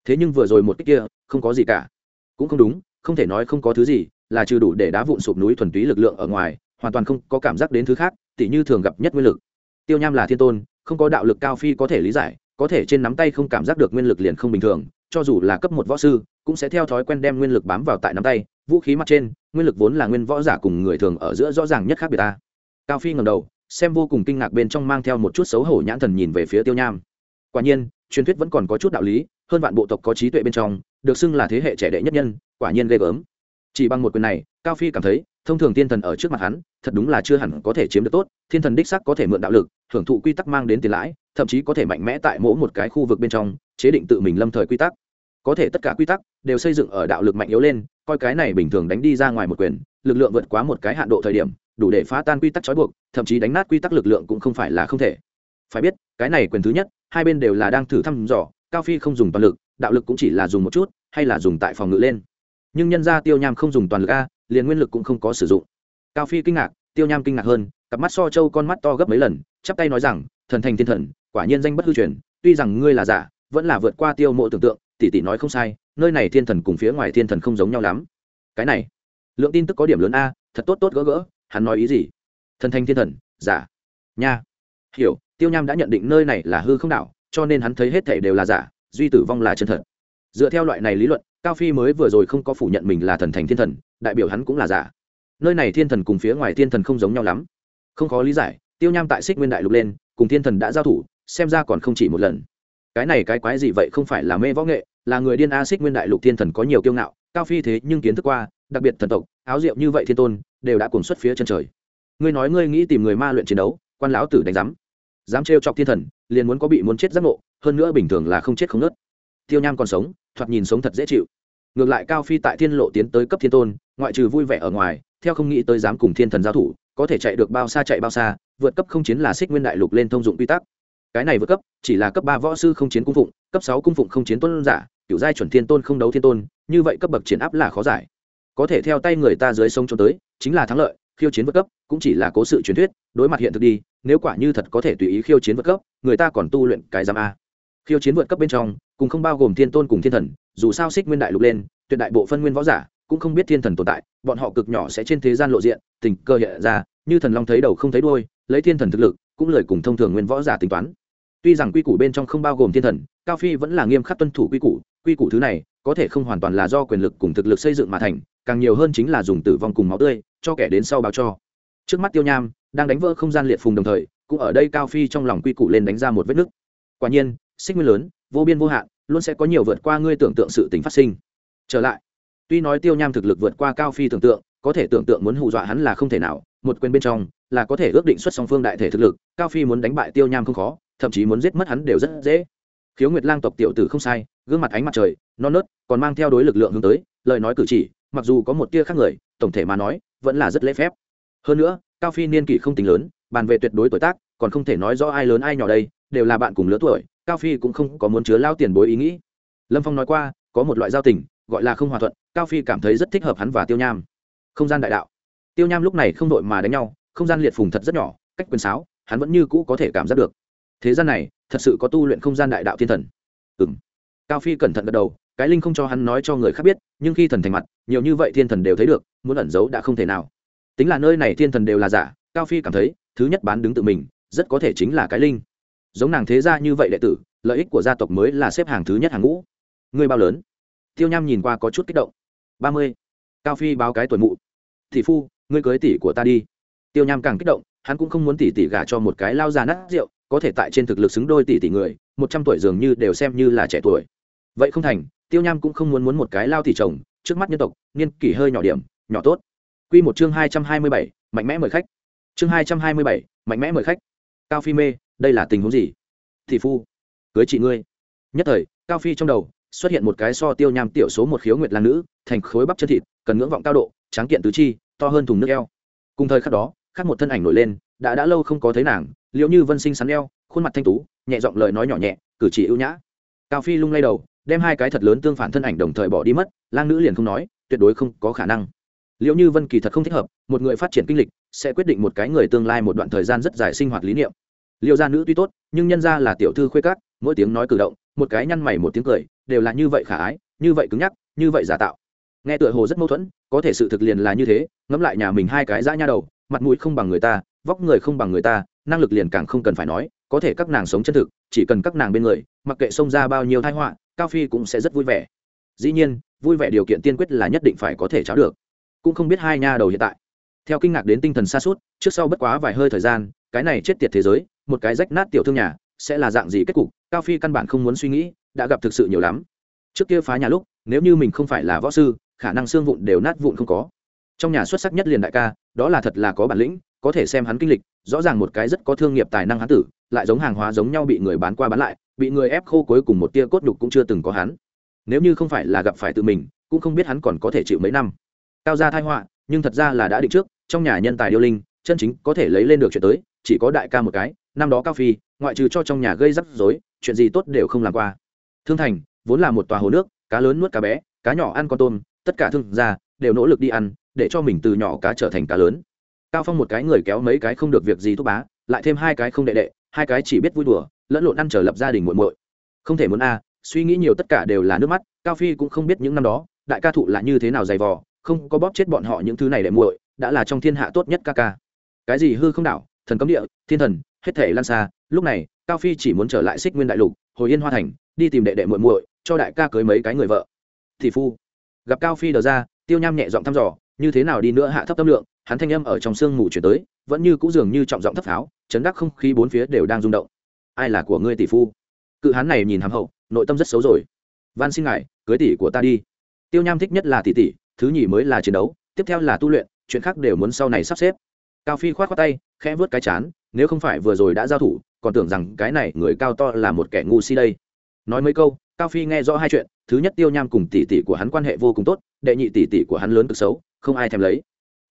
Thế nhưng vừa rồi một cách kia, không có gì cả. Cũng không đúng, không thể nói không có thứ gì, là trừ đủ để đá vụn sụp núi thuần túy lực lượng ở ngoài, hoàn toàn không có cảm giác đến thứ khác, tỉ như thường gặp nhất nguyên lực. Tiêu nham là thiên tôn, không có đạo lực cao phi có thể lý giải, có thể trên nắm tay không cảm giác được nguyên lực liền không bình thường, cho dù là cấp một võ sư, cũng sẽ theo thói quen đem nguyên lực bám vào tại nắm tay vũ khí mặt trên, nguyên lực vốn là nguyên võ giả cùng người thường ở giữa rõ ràng nhất khác biệt ta. Cao phi ngầm đầu, xem vô cùng kinh ngạc bên trong mang theo một chút xấu hổ nhãn thần nhìn về phía tiêu nham. Quả nhiên, truyền thuyết vẫn còn có chút đạo lý, hơn vạn bộ tộc có trí tuệ bên trong, được xưng là thế hệ trẻ đệ nhất nhân, quả nhiên ghê gớm. Chỉ bằng một quyền này, cao phi cảm thấy, thông thường thiên thần ở trước mặt hắn, thật đúng là chưa hẳn có thể chiếm được tốt, thiên thần đích sắc có thể mượn đạo lực, hưởng thụ quy tắc mang đến tiền lãi, thậm chí có thể mạnh mẽ tại mỗi một cái khu vực bên trong, chế định tự mình lâm thời quy tắc. Có thể tất cả quy tắc đều xây dựng ở đạo lực mạnh yếu lên coi cái này bình thường đánh đi ra ngoài một quyền, lực lượng vượt quá một cái hạn độ thời điểm, đủ để phá tan quy tắc trói buộc, thậm chí đánh nát quy tắc lực lượng cũng không phải là không thể. Phải biết, cái này quyền thứ nhất, hai bên đều là đang thử thăm dò, cao phi không dùng toàn lực, đạo lực cũng chỉ là dùng một chút, hay là dùng tại phòng ngự lên. Nhưng nhân ra tiêu nham không dùng toàn lực a, liền nguyên lực cũng không có sử dụng. Cao phi kinh ngạc, tiêu nham kinh ngạc hơn, cặp mắt so châu con mắt to gấp mấy lần, chắp tay nói rằng, thần thành thiên thần, quả nhiên danh bất hư truyền, tuy rằng ngươi là giả, vẫn là vượt qua tiêu mộ tưởng tượng tỷ tỷ nói không sai, nơi này thiên thần cùng phía ngoài thiên thần không giống nhau lắm. Cái này, lượng tin tức có điểm lớn a, thật tốt tốt gỡ gỡ, hắn nói ý gì? Thần thanh thiên thần giả nha. Hiểu, tiêu nham đã nhận định nơi này là hư không đảo, cho nên hắn thấy hết thể đều là giả, duy tử vong là chân thật. Dựa theo loại này lý luận, cao phi mới vừa rồi không có phủ nhận mình là thần thành thiên thần, đại biểu hắn cũng là giả. Nơi này thiên thần cùng phía ngoài thiên thần không giống nhau lắm. Không khó lý giải, tiêu nham tại xích nguyên đại lục lên, cùng thiên thần đã giao thủ, xem ra còn không chỉ một lần cái này cái quái gì vậy không phải là mê võ nghệ, là người điên a xích nguyên đại lục thiên thần có nhiều kiêu ngạo, cao phi thế nhưng kiến thức qua, đặc biệt thần tộc, áo rượu như vậy thiên tôn, đều đã cùng xuất phía chân trời. Ngươi nói ngươi nghĩ tìm người ma luyện chiến đấu, quan lão tử đánh giám. Dám trêu chọc thiên thần, liền muốn có bị muốn chết giác ngộ, hơn nữa bình thường là không chết không nớt. Tiêu nham còn sống, thoạt nhìn sống thật dễ chịu. Ngược lại cao phi tại thiên lộ tiến tới cấp thiên tôn, ngoại trừ vui vẻ ở ngoài, theo không nghĩ tới dám cùng thiên thần giao thủ, có thể chạy được bao xa chạy bao xa, vượt cấp không chiến là xích nguyên đại lục lên thông dụng quy tắc cái này vượt cấp, chỉ là cấp ba võ sư không chiến cung phụng, cấp sáu cung phụng không chiến tôn giả, kiểu giai chuẩn thiên tôn không đấu thiên tôn, như vậy cấp bậc chiến áp là khó giải. Có thể theo tay người ta dưới sông cho tới, chính là thắng lợi, khiêu chiến vượt cấp, cũng chỉ là cố sự truyền thuyết, đối mặt hiện thực đi, nếu quả như thật có thể tùy ý khiêu chiến vượt cấp, người ta còn tu luyện cái giam a. Khiêu chiến vượt cấp bên trong, cùng không bao gồm thiên tôn cùng thiên thần, dù sao xích nguyên đại lục lên, tuyệt đại bộ phân nguyên võ giả, cũng không biết thiên thần tồn tại, bọn họ cực nhỏ sẽ trên thế gian lộ diện, tình cơ hiện ra, như thần long thấy đầu không thấy đuôi, lấy thiên thần thực lực, cũng lời cùng thông thường nguyên võ giả tính toán tuy rằng quy củ bên trong không bao gồm thiên thần, cao phi vẫn là nghiêm khắc tuân thủ quy củ quy củ thứ này có thể không hoàn toàn là do quyền lực cùng thực lực xây dựng mà thành, càng nhiều hơn chính là dùng tử vong cùng máu tươi cho kẻ đến sau báo cho. Trước mắt tiêu nham đang đánh vỡ không gian liệt phùng đồng thời, cũng ở đây cao phi trong lòng quy củ lên đánh ra một vết nứt. Quả nhiên, xích nguyên lớn, vô biên vô hạn, luôn sẽ có nhiều vượt qua ngươi tưởng tượng sự tính phát sinh. Trở lại, tuy nói tiêu nham thực lực vượt qua cao phi tưởng tượng, có thể tưởng tượng muốn hù dọa hắn là không thể nào, một quyền bên trong là có thể ước định xuất song phương đại thể thực lực, cao phi muốn đánh bại tiêu nham không khó thậm chí muốn giết mất hắn đều rất dễ. Khiếu nguyệt lang tộc tiểu tử không sai, gương mặt ánh mặt trời, non nớt, còn mang theo đối lực lượng hướng tới, lời nói cử chỉ, mặc dù có một tia khác người, tổng thể mà nói, vẫn là rất lễ phép. Hơn nữa, cao phi niên kỷ không tính lớn, bàn về tuyệt đối tuổi tác, còn không thể nói rõ ai lớn ai nhỏ đây, đều là bạn cùng lứa tuổi, cao phi cũng không có muốn chứa lao tiền bối ý nghĩ. Lâm phong nói qua, có một loại giao tình, gọi là không hòa thuận, cao phi cảm thấy rất thích hợp hắn và tiêu nham. Không gian đại đạo. Tiêu nham lúc này không đội mà đánh nhau, không gian liệt phùng thật rất nhỏ, cách quyền sáo, hắn vẫn như cũ có thể cảm giác được thế gian này, thật sự có tu luyện không gian đại đạo thiên thần. Ừ m cao phi cẩn thận gật đầu, cái linh không cho hắn nói cho người khác biết, nhưng khi thần thành mặt, nhiều như vậy thiên thần đều thấy được, muốn ẩn giấu đã không thể nào. Tính là nơi này thiên thần đều là giả, cao phi cảm thấy, thứ nhất bán đứng tự mình, rất có thể chính là cái linh. Giống nàng thế gia như vậy đệ tử, lợi ích của gia tộc mới là xếp hàng thứ nhất hàng ngũ. Người bao lớn? Tiêu nham nhìn qua có chút kích động. Ba mươi. Cao phi báo cái tuổi mụ. Thị phu, ngươi cưới tỷ của ta đi. Tiêu nham càng kích động, hắn cũng không muốn tỷ tỷ gả cho một cái lao già nát rượu có thể tại trên thực lực xứng đôi tỷ tỷ người, một trăm tuổi dường như đều xem như là trẻ tuổi. Vậy không thành, tiêu nham cũng không muốn muốn một cái lao tỷ chồng, trước mắt nhân tộc, niên kỷ hơi nhỏ điểm, nhỏ tốt. Quy một chương hai trăm hai mươi bảy, mạnh mẽ mời khách. Chương hai trăm hai mươi bảy, mạnh mẽ mời khách. Cao phi mê, đây là tình huống gì? Thị phu, cưới chị ngươi. Nhất thời, cao phi trong đầu, xuất hiện một cái so tiêu nham tiểu số một khiếu nguyệt lan nữ, thành khối bắp chân thịt, cần ngưỡng vọng cao độ, tráng kiện tứ chi, to hơn thùng nước eo. Cùng thời khắc đó, khác một thân ảnh nổi lên, đã đã lâu không có thấy nàng liệu như vân sinh sắn eo, khuôn mặt thanh tú, nhẹ giọng lời nói nhỏ nhẹ, cử chỉ ưu nhã. Cao phi lung lay đầu, đem hai cái thật lớn tương phản thân ảnh đồng thời bỏ đi mất, lang nữ liền không nói, tuyệt đối không có khả năng. Liệu như vân kỳ thật không thích hợp, một người phát triển kinh lịch, sẽ quyết định một cái người tương lai một đoạn thời gian rất dài sinh hoạt lý niệm. Liệu gia nữ tuy tốt, nhưng nhân ra là tiểu thư khuê cát mỗi tiếng nói cử động, một cái nhăn mày một tiếng cười, đều là như vậy khả ái, như vậy cứng nhắc, như vậy giả tạo. Nghe tựa hồ rất mâu thuẫn, có thể sự thực liền là như thế, ngẫm lại nhà mình hai cái dã nha đầu mặt mũi không bằng người ta, vóc người không bằng người ta, năng lực liền càng không cần phải nói, có thể các nàng sống chân thực, chỉ cần các nàng bên người, mặc kệ xông ra bao nhiêu thai họa, cao phi cũng sẽ rất vui vẻ. Dĩ nhiên, vui vẻ điều kiện tiên quyết là nhất định phải có thể cháo được. Cũng không biết hai nha đầu hiện tại. Theo kinh ngạc đến tinh thần xa suốt trước sau bất quá vài hơi thời gian, cái này chết tiệt thế giới, một cái rách nát tiểu thương nhà, sẽ là dạng gì kết cục, cao phi căn bản không muốn suy nghĩ, đã gặp thực sự nhiều lắm. Trước kia phá nhà lúc, nếu như mình không phải là võ sư, khả năng xương vụn đều nát vụn không có. Trong nhà xuất sắc nhất liền đại ca đó là thật là có bản lĩnh, có thể xem hắn kinh lịch, rõ ràng một cái rất có thương nghiệp tài năng hắn tử, lại giống hàng hóa giống nhau bị người bán qua bán lại, bị người ép khô cuối cùng một tia cốt đục cũng chưa từng có hắn. Nếu như không phải là gặp phải tự mình, cũng không biết hắn còn có thể chịu mấy năm. Cao gia thai họa, nhưng thật ra là đã định trước, trong nhà nhân tài điêu linh, chân chính có thể lấy lên được chuyện tới, chỉ có đại ca một cái, năm đó cao phi, ngoại trừ cho trong nhà gây rắc rối, chuyện gì tốt đều không làm qua. Thương thành, vốn là một tòa hồ nước, cá lớn nuốt cá bé, cá nhỏ ăn con tôm, tất cả thương gia đều nỗ lực đi ăn để cho mình từ nhỏ cá trở thành cá lớn. Cao phong một cái người kéo mấy cái không được việc gì thúc bá, lại thêm hai cái không đệ đệ, hai cái chỉ biết vui đùa, lẫn lộn ăn trở lập gia đình muộn muội. Không thể muốn a, suy nghĩ nhiều tất cả đều là nước mắt, cao phi cũng không biết những năm đó, đại ca thụ là như thế nào dày vò, không có bóp chết bọn họ những thứ này để muội, đã là trong thiên hạ tốt nhất ca ca. Cái gì hư không đảo, thần cấm địa, thiên thần, hết thể lan xa, lúc này, cao phi chỉ muốn trở lại xích nguyên đại lục, hồi yên hoa thành, đi tìm đệ đệ muội muội, cho đại ca cưới mấy cái người vợ. Thì phu, gặp cao phi đờ ra, tiêu nham nhẹ giọng thăm dò như thế nào đi nữa hạ thấp tâm lượng, hắn thanh âm ở trong sương mù chuyển tới, vẫn như cũng dường như trọng giọng thấp pháo, chấn đắc không khí bốn phía đều đang rung động. Ai là của ngươi tỷ phu? Cự hắn này nhìn hàm hậu, nội tâm rất xấu rồi. Van xin ngài, cưới tỷ của ta đi. Tiêu nham thích nhất là tỷ tỷ, thứ nhì mới là chiến đấu, tiếp theo là tu luyện, chuyện khác đều muốn sau này sắp xếp. Cao phi khoát khoát tay, khẽ vớt cái chán, nếu không phải vừa rồi đã giao thủ, còn tưởng rằng cái này người cao to là một kẻ ngu si đây. Nói mấy câu, cao phi nghe rõ hai chuyện, thứ nhất tiêu nham cùng tỷ tỷ của hắn quan hệ vô cùng tốt, đệ nhị tỷ tỷ của hắn lớn cực xấu không ai thèm lấy.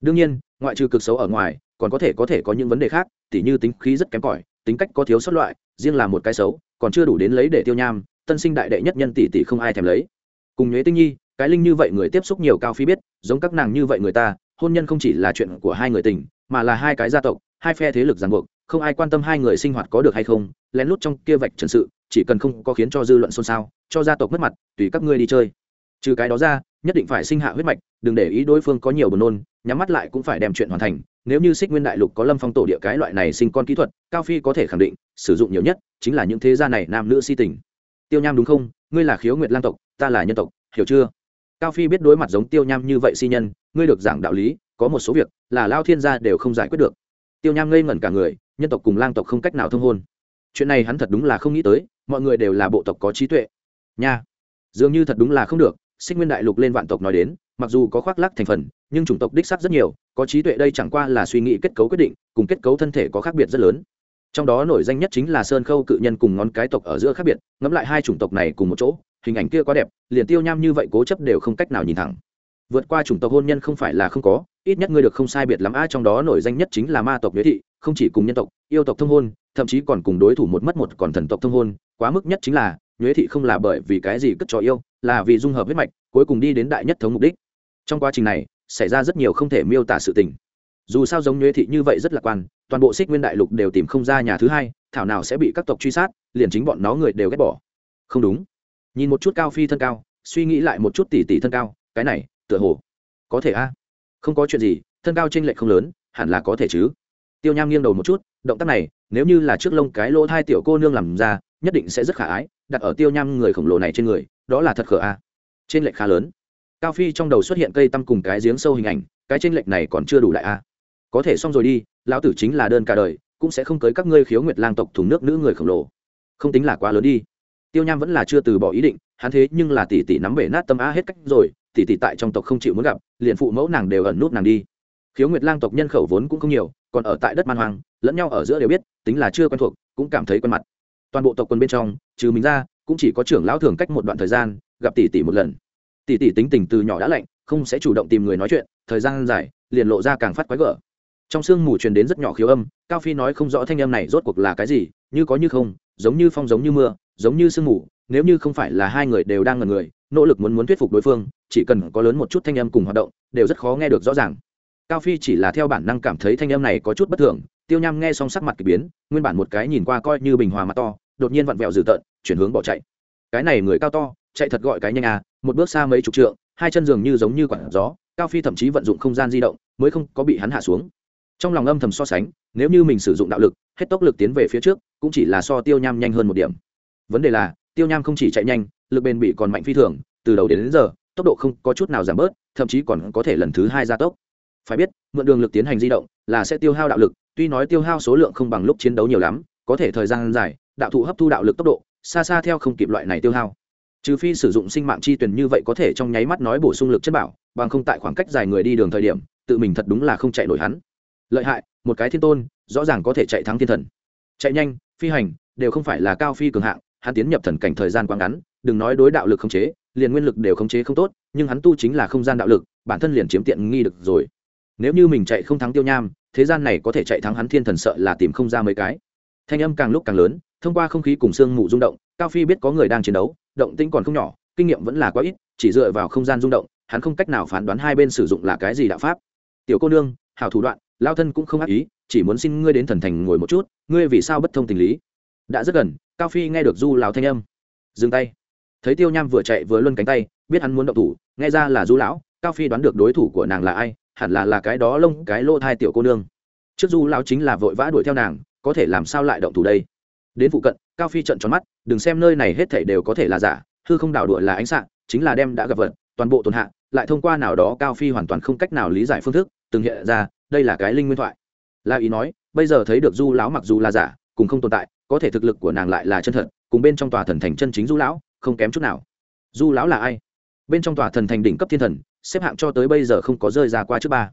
Đương nhiên, ngoại trừ cực xấu ở ngoài, còn có thể có thể có những vấn đề khác tỷ như tính khí rất kém cỏi, tính cách có thiếu sót loại, riêng là một cái xấu, còn chưa đủ đến lấy để tiêu nham, tân sinh đại đệ nhất nhân tỷ tỷ không ai thèm lấy. Cùng nhuế tinh nhi, cái linh như vậy người tiếp xúc nhiều cao phi biết, giống các nàng như vậy người ta, hôn nhân không chỉ là chuyện của hai người tình, mà là hai cái gia tộc, hai phe thế lực ràng buộc, không ai quan tâm hai người sinh hoạt có được hay không, lén lút trong kia vạch trần sự, chỉ cần không có khiến cho dư luận xôn xao, cho gia tộc mất mặt, tùy các ngươi đi chơi trừ cái đó ra, nhất định phải sinh hạ huyết mạch, đừng để ý đối phương có nhiều buồn nôn, nhắm mắt lại cũng phải đem chuyện hoàn thành. Nếu như xích nguyên đại lục có lâm phong tổ địa cái loại này sinh con kỹ thuật, cao phi có thể khẳng định, sử dụng nhiều nhất chính là những thế gia này nam nữ si tình. Tiêu nham đúng không? Ngươi là khiếu nguyệt lang tộc, ta là nhân tộc, hiểu chưa? Cao phi biết đối mặt giống tiêu nham như vậy si nhân, ngươi được giảng đạo lý, có một số việc là lao thiên gia đều không giải quyết được. Tiêu nham ngây ngẩn cả người, nhân tộc cùng lang tộc không cách nào thông hôn. Chuyện này hắn thật đúng là không nghĩ tới, mọi người đều là bộ tộc có trí tuệ. Nha, dường như thật đúng là không được sinh nguyên đại lục lên vạn tộc nói đến, mặc dù có khoác lắc thành phần, nhưng chủng tộc đích sắc rất nhiều, có trí tuệ đây chẳng qua là suy nghĩ kết cấu quyết định, cùng kết cấu thân thể có khác biệt rất lớn. Trong đó nổi danh nhất chính là sơn khâu cự nhân cùng ngón cái tộc ở giữa khác biệt, ngẫm lại hai chủng tộc này cùng một chỗ, hình ảnh kia quá đẹp, liền tiêu nham như vậy cố chấp đều không cách nào nhìn thẳng. Vượt qua chủng tộc hôn nhân không phải là không có, ít nhất ngươi được không sai biệt lắm a, trong đó nổi danh nhất chính là ma tộc nhuế thị, không chỉ cùng nhân tộc, yêu tộc thông hôn, thậm chí còn cùng đối thủ một mất một còn thần tộc thông hôn, quá mức nhất chính là, nhuế thị không là bởi vì cái gì cất cho yêu là vì dung hợp huyết mạch, cuối cùng đi đến đại nhất thống mục đích. Trong quá trình này, xảy ra rất nhiều không thể miêu tả sự tình. Dù sao giống nhuế thị như vậy rất lạc quan, toàn bộ xích nguyên đại lục đều tìm không ra nhà thứ hai, thảo nào sẽ bị các tộc truy sát, liền chính bọn nó người đều ghét bỏ. Không đúng. Nhìn một chút cao phi thân cao, suy nghĩ lại một chút tỷ tỷ thân cao, cái này, tựa hồ có thể a. Không có chuyện gì, thân cao tranh lệch không lớn, hẳn là có thể chứ. Tiêu nham nghiêng đầu một chút, động tác này, nếu như là trước lông cái lỗ thai tiểu cô nương làm ra nhất định sẽ rất khả ái, đặt ở tiêu nham người khổng lồ này trên người, đó là thật khở a. Trên lệch khá lớn. Cao phi trong đầu xuất hiện cây tăm cùng cái giếng sâu hình ảnh, cái trên lệch này còn chưa đủ đại a. Có thể xong rồi đi, lão tử chính là đơn cả đời, cũng sẽ không cưới các ngươi khiếu nguyệt lang tộc thùng nước nữ người khổng lồ. Không tính là quá lớn đi. Tiêu nham vẫn là chưa từ bỏ ý định, hắn thế nhưng là tỷ tỷ nắm bể nát tâm á hết cách rồi, tỷ tỷ tại trong tộc không chịu muốn gặp, liền phụ mẫu nàng đều ẩn nút nàng đi. Khiếu nguyệt lang tộc nhân khẩu vốn cũng không nhiều, còn ở tại đất man hoang, lẫn nhau ở giữa đều biết, tính là chưa quen thuộc, cũng cảm thấy quen mặt toàn bộ tộc quân bên trong, trừ mình ra, cũng chỉ có trưởng lão thường cách một đoạn thời gian, gặp tỷ tỷ một lần. Tỷ tỷ tính tình từ nhỏ đã lạnh, không sẽ chủ động tìm người nói chuyện, thời gian dài, liền lộ ra càng phát quái gở. Trong sương mù truyền đến rất nhỏ khiếu âm, cao phi nói không rõ thanh âm này rốt cuộc là cái gì, như có như không, giống như phong giống như mưa, giống như sương mù, nếu như không phải là hai người đều đang ngần người, nỗ lực muốn muốn thuyết phục đối phương, chỉ cần có lớn một chút thanh âm cùng hoạt động, đều rất khó nghe được rõ ràng. Cao phi chỉ là theo bản năng cảm thấy thanh âm này có chút bất thường, tiêu nham nghe xong sắc mặt k ỳ biến, nguyên bản một cái nhìn qua coi như bình hòa mặt to đột nhiên vặn vẹo dữ tợn chuyển hướng bỏ chạy. Cái này người cao to chạy thật gọi cái nhanh à một bước xa mấy chục trượng hai chân dường như giống như quản gió cao phi thậm chí vận dụng không gian di động mới không có bị hắn hạ xuống. Trong lòng âm thầm so sánh nếu như mình sử dụng đạo lực hết tốc lực tiến về phía trước cũng chỉ là so tiêu nham nhanh hơn một điểm. Vấn đề là tiêu nham không chỉ chạy nhanh lực bền bị còn mạnh phi thường từ đầu đến, đến giờ tốc độ không có chút nào giảm bớt thậm chí còn có thể lần thứ hai gia tốc. Phải biết mượn đường lực tiến hành di động là sẽ tiêu hao đạo lực tuy nói tiêu hao số lượng không bằng lúc chiến đấu nhiều lắm có thể thời gian dài đạo thụ hấp thu đạo lực tốc độ, xa xa theo không kịp loại này tiêu hao. Trừ phi sử dụng sinh mạng chi tuyển như vậy có thể trong nháy mắt nói bổ sung lực chất bảo, bằng không tại khoảng cách dài người đi đường thời điểm, tự mình thật đúng là không chạy nổi hắn. Lợi hại, một cái thiên tôn, rõ ràng có thể chạy thắng thiên thần. Chạy nhanh, phi hành, đều không phải là cao phi cường hạng, hắn tiến nhập thần cảnh thời gian quá ngắn, đừng nói đối đạo lực khống chế, liền nguyên lực đều khống chế không tốt, nhưng hắn tu chính là không gian đạo lực, bản thân liền chiếm tiện nghi được rồi. Nếu như mình chạy không thắng tiêu nham, thế gian này có thể chạy thắng hắn thiên thần sợ là tìm không ra mấy cái. Thanh âm càng lúc càng lớn thông qua không khí cùng sương mù rung động, cao phi biết có người đang chiến đấu, động tĩnh còn không nhỏ, kinh nghiệm vẫn là quá ít, chỉ dựa vào không gian rung động, hắn không cách nào phán đoán hai bên sử dụng là cái gì đạo pháp. Tiểu cô nương, hảo thủ đoạn, lao thân cũng không ác ý, chỉ muốn xin ngươi đến thần thành ngồi một chút, ngươi vì sao bất thông tình lý? Đã rất gần, cao phi nghe được du lão thanh âm. Dừng tay. Thấy tiêu nham vừa chạy vừa luân cánh tay, biết hắn muốn động thủ, nghe ra là du lão, cao phi đoán được đối thủ của nàng là ai, hẳn là là cái đó lông, cái lô thai tiểu cô nương. Trước du lão chính là vội vã đuổi theo nàng, có thể làm sao lại động thủ đây? Đến phụ cận, cao phi trận tròn mắt, đừng xem nơi này hết thảy đều có thể là giả, hư không đảo đuổi là ánh sạng chính là đem đã gặp vật, toàn bộ tồn hạ, lại thông qua nào đó cao phi hoàn toàn không cách nào lý giải phương thức, từng hiện ra, đây là cái linh nguyên thoại. La ý nói, bây giờ thấy được du lão mặc dù là giả, cùng không tồn tại, có thể thực lực của nàng lại là chân thật, cùng bên trong tòa thần thành chân chính du lão, không kém chút nào. Du lão là ai? Bên trong tòa thần thành đỉnh cấp thiên thần, xếp hạng cho tới bây giờ không có rơi ra qua trước ba.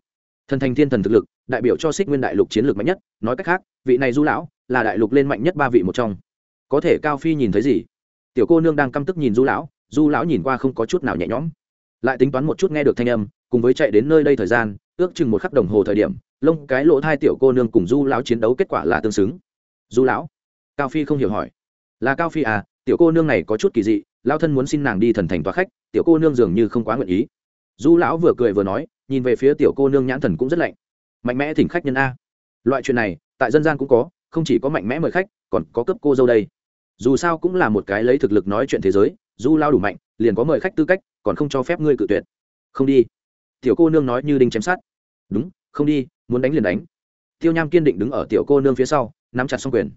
Thần thành thiên thần thực lực, đại biểu cho xích nguyên đại lục chiến lược mạnh nhất, nói cách khác, vị này du lão là đại lục lên mạnh nhất ba vị một trong. Có thể cao phi nhìn thấy gì? Tiểu cô nương đang căm tức nhìn du lão du lão nhìn qua không có chút nào nhẹ nhõm. Lại tính toán một chút nghe được thanh âm, cùng với chạy đến nơi đây thời gian, ước chừng một khắc đồng hồ thời điểm, lông cái lỗ thai tiểu cô nương cùng du lão chiến đấu kết quả là tương xứng. Du lão, cao phi không hiểu hỏi. Là cao phi à tiểu cô nương này có chút kỳ dị lao thân muốn xin nàng đi thần thành tòa khách, tiểu cô nương dường như không quá nguyện ý. Du lão vừa cười vừa nói, nhìn về phía tiểu cô nương nhãn thần cũng rất lạnh. Mạnh mẽ thỉnh khách nhân a. Loại chuyện này, tại dân gian cũng có không chỉ có mạnh mẽ mời khách, còn có cấp cô dâu đây. Dù sao cũng là một cái lấy thực lực nói chuyện thế giới, du lao đủ mạnh, liền có mời khách tư cách, còn không cho phép ngươi cự tuyệt. Không đi. Tiểu cô nương nói như đinh chém sát đúng, không đi, muốn đánh liền đánh. Tiêu nham kiên định đứng ở tiểu cô nương phía sau, nắm chặt xong quyền.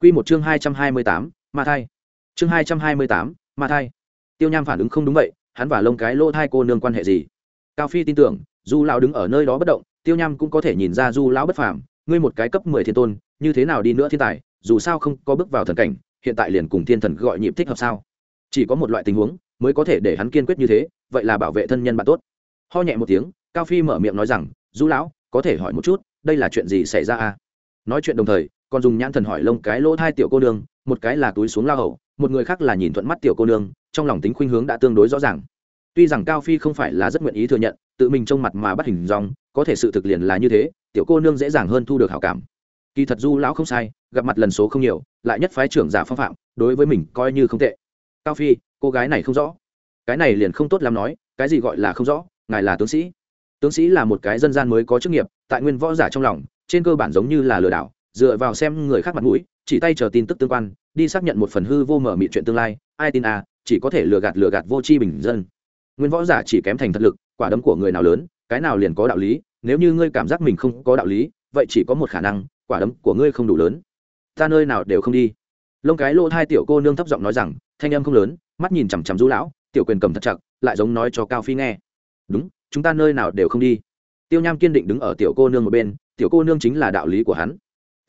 Q một chương hai trăm hai mươi tám, ma thai. Chương hai trăm hai mươi tám, ma thai. Tiêu nham phản ứng không đúng vậy, hắn và lông cái lỗ thai cô nương quan hệ gì? Cao phi tin tưởng, du lão đứng ở nơi đó bất động, tiêu nham cũng có thể nhìn ra du lão bất phàm ngươi một cái cấp mười thiên tôn, như thế nào đi nữa thiên tài, dù sao không có bước vào thần cảnh, hiện tại liền cùng thiên thần gọi nhịp thích hợp sao? Chỉ có một loại tình huống, mới có thể để hắn kiên quyết như thế, vậy là bảo vệ thân nhân bạn tốt. Ho nhẹ một tiếng, cao phi mở miệng nói rằng, du lão, có thể hỏi một chút, đây là chuyện gì xảy ra à? Nói chuyện đồng thời, còn dùng nhãn thần hỏi lông cái lỗ thai tiểu cô nương, một cái là túi xuống lao hậu một người khác là nhìn thuận mắt tiểu cô nương, trong lòng tính khuynh hướng đã tương đối rõ ràng. Tuy rằng cao phi không phải là rất nguyện ý thừa nhận, tự mình trong mặt mà bắt hình dong có thể sự thực liền là như thế tiểu cô nương dễ dàng hơn thu được hảo cảm. Kỳ thật du lão không sai, gặp mặt lần số không nhiều, lại nhất phái trưởng giả phong phạm, đối với mình coi như không tệ. Cao phi, cô gái này không rõ. Cái này liền không tốt lắm nói, cái gì gọi là không rõ, ngài là tướng sĩ. Tướng sĩ là một cái dân gian mới có chức nghiệp, tại nguyên võ giả trong lòng, trên cơ bản giống như là lừa đảo, dựa vào xem người khác mặt mũi, chỉ tay chờ tin tức tương quan, đi xác nhận một phần hư vô mở mị chuyện tương lai, ai tin à chỉ có thể lừa gạt lừa gạt vô tri bình dân. Nguyên võ giả chỉ kém thành thật lực, quả đấm của người nào lớn, cái nào liền có đạo lý nếu như ngươi cảm giác mình không có đạo lý, vậy chỉ có một khả năng, quả đấm của ngươi không đủ lớn. Ta nơi nào đều không đi. Lông cái lỗ hai tiểu cô nương thấp giọng nói rằng, thanh âm không lớn, mắt nhìn chằm chằm du lão, tiểu quyền cầm thật chặt, lại giống nói cho cao phi nghe. Đúng, chúng ta nơi nào đều không đi. Tiêu nham kiên định đứng ở tiểu cô nương một bên, tiểu cô nương chính là đạo lý của hắn.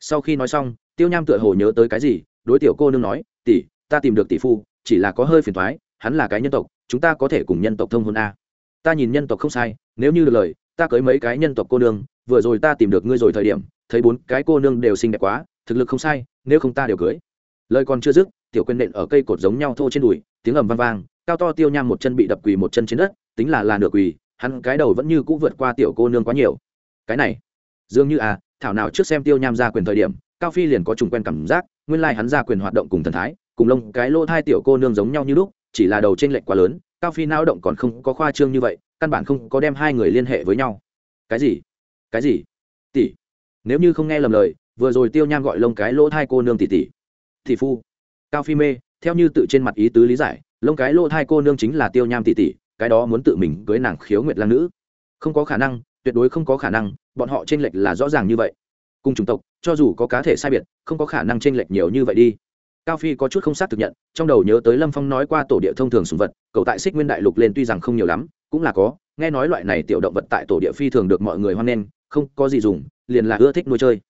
Sau khi nói xong, tiêu nham tựa hồ nhớ tới cái gì, đối tiểu cô nương nói, tỷ, ta tìm được tỷ phu, chỉ là có hơi phiền thoái hắn là cái nhân tộc, chúng ta có thể cùng nhân tộc thông hôn a. Ta nhìn nhân tộc không sai, nếu như được lời ta cưới mấy cái nhân tộc cô nương, vừa rồi ta tìm được ngươi rồi thời điểm, thấy bốn cái cô nương đều xinh đẹp quá, thực lực không sai, nếu không ta đều cưới. Lời còn chưa dứt, tiểu quên nện ở cây cột giống nhau thô trên đùi, tiếng ầm vang vang, cao to tiêu nham một chân bị đập quỳ một chân trên đất, tính là là nửa quỳ, hắn cái đầu vẫn như cũ vượt qua tiểu cô nương quá nhiều. Cái này, dường như à thảo nào trước xem tiêu nham ra quyền thời điểm, cao phi liền có trùng quen cảm giác, nguyên lai hắn ra quyền hoạt động cùng thần thái, cùng lông cái lô thai tiểu cô nương giống nhau như lúc, chỉ là đầu trên lệch quá lớn, cao phi nao động còn không có khoa trương như vậy căn bản không có đem hai người liên hệ với nhau. Cái gì? Cái gì? Tỷ. Nếu như không nghe lầm lời, vừa rồi tiêu nham gọi lông cái lỗ thai cô nương tỷ tỷ. Tỷ phu. Cao phi mê, theo như tự trên mặt ý tứ lý giải, lông cái lỗ thai cô nương chính là tiêu nham tỷ tỷ, cái đó muốn tự mình cưới nàng khiếu nguyệt lang nữ. Không có khả năng, tuyệt đối không có khả năng, bọn họ tranh lệch là rõ ràng như vậy. Cùng chủng tộc, cho dù có cá thể sai biệt, không có khả năng tranh lệch nhiều như vậy đi. Cao phi có chút không xác thực nhận, trong đầu nhớ tới lâm phong nói qua tổ địa thông thường sùng vật, cậu tại xích nguyên đại lục lên tuy rằng không nhiều lắm cũng là có, nghe nói loại này tiểu động vật tại tổ địa phi thường được mọi người hoan nghênh, không có gì dùng, liền là ưa thích nuôi chơi.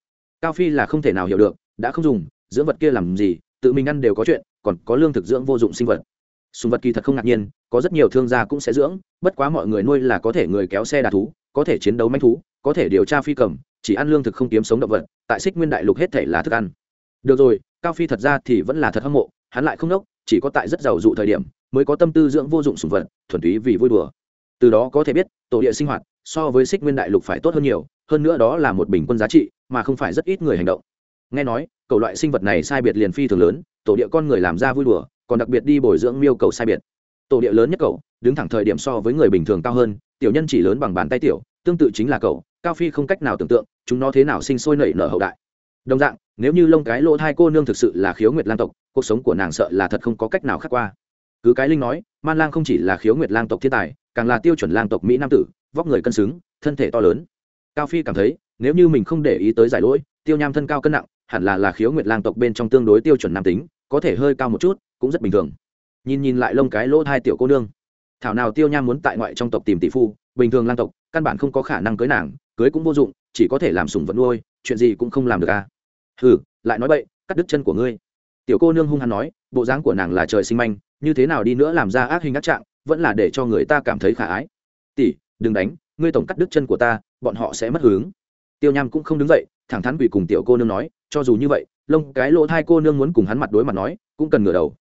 Cao phi là không thể nào hiểu được, đã không dùng, dưỡng vật kia làm gì, tự mình ăn đều có chuyện, còn có lương thực dưỡng vô dụng sinh vật. Sùng vật kỳ thật không ngạc nhiên, có rất nhiều thương gia cũng sẽ dưỡng, bất quá mọi người nuôi là có thể người kéo xe đà thú, có thể chiến đấu manh thú, có thể điều tra phi cầm, chỉ ăn lương thực không kiếm sống động vật, tại xích nguyên đại lục hết thể là thức ăn. Được rồi, cao phi thật ra thì vẫn là thật hâm mộ, hắn lại không nốc chỉ có tại rất giàu dụ thời điểm, mới có tâm tư dưỡng vô dụng sùng vật, thuần túy vì vui đùa từ đó có thể biết, tổ địa sinh hoạt so với xích nguyên đại lục phải tốt hơn nhiều, hơn nữa đó là một bình quân giá trị, mà không phải rất ít người hành động. Nghe nói, cầu loại sinh vật này sai biệt liền phi thường lớn, tổ địa con người làm ra vui đùa, còn đặc biệt đi bồi dưỡng miêu cầu sai biệt. Tổ địa lớn nhất cậu, đứng thẳng thời điểm so với người bình thường cao hơn, tiểu nhân chỉ lớn bằng bàn tay tiểu, tương tự chính là cậu, cao phi không cách nào tưởng tượng, chúng nó thế nào sinh sôi nảy nở hậu đại. Đồng dạng, nếu như lông cái lỗ thai cô nương thực sự là khiếu nguyệt lang tộc, cuộc sống của nàng sợ là thật không có cách nào khác qua cứ cái linh nói, man lang không chỉ là khiếu nguyệt lang tộc thiên tài, càng là tiêu chuẩn lang tộc mỹ nam tử, vóc người cân xứng, thân thể to lớn. Cao phi cảm thấy, nếu như mình không để ý tới giải lỗi, tiêu nham thân cao cân nặng, hẳn là là khiếu nguyệt lang tộc bên trong tương đối tiêu chuẩn nam tính, có thể hơi cao một chút, cũng rất bình thường. Nhìn nhìn lại lông cái lỗ hai tiểu cô nương. Thảo nào tiêu nham muốn tại ngoại trong tộc tìm tỷ phu, bình thường lang tộc, căn bản không có khả năng cưới nàng, cưới cũng vô dụng, chỉ có thể làm sủng vật nuôi, chuyện gì cũng không làm được à. Hừ, lại nói bậy, cắt đứt chân của ngươi. Tiểu cô nương hung hăng nói bộ dáng của nàng là trời sinh manh, như thế nào đi nữa làm ra ác hình ác trạng, vẫn là để cho người ta cảm thấy khả ái. Tỷ, đừng đánh, ngươi tổng cắt đứt chân của ta, bọn họ sẽ mất hướng tiêu nham cũng không đứng dậy, thẳng thắn quỳ cùng tiểu cô nương nói, cho dù như vậy, lông cái lỗ thai cô nương muốn cùng hắn mặt đối mặt nói, cũng cần ngửa đầu.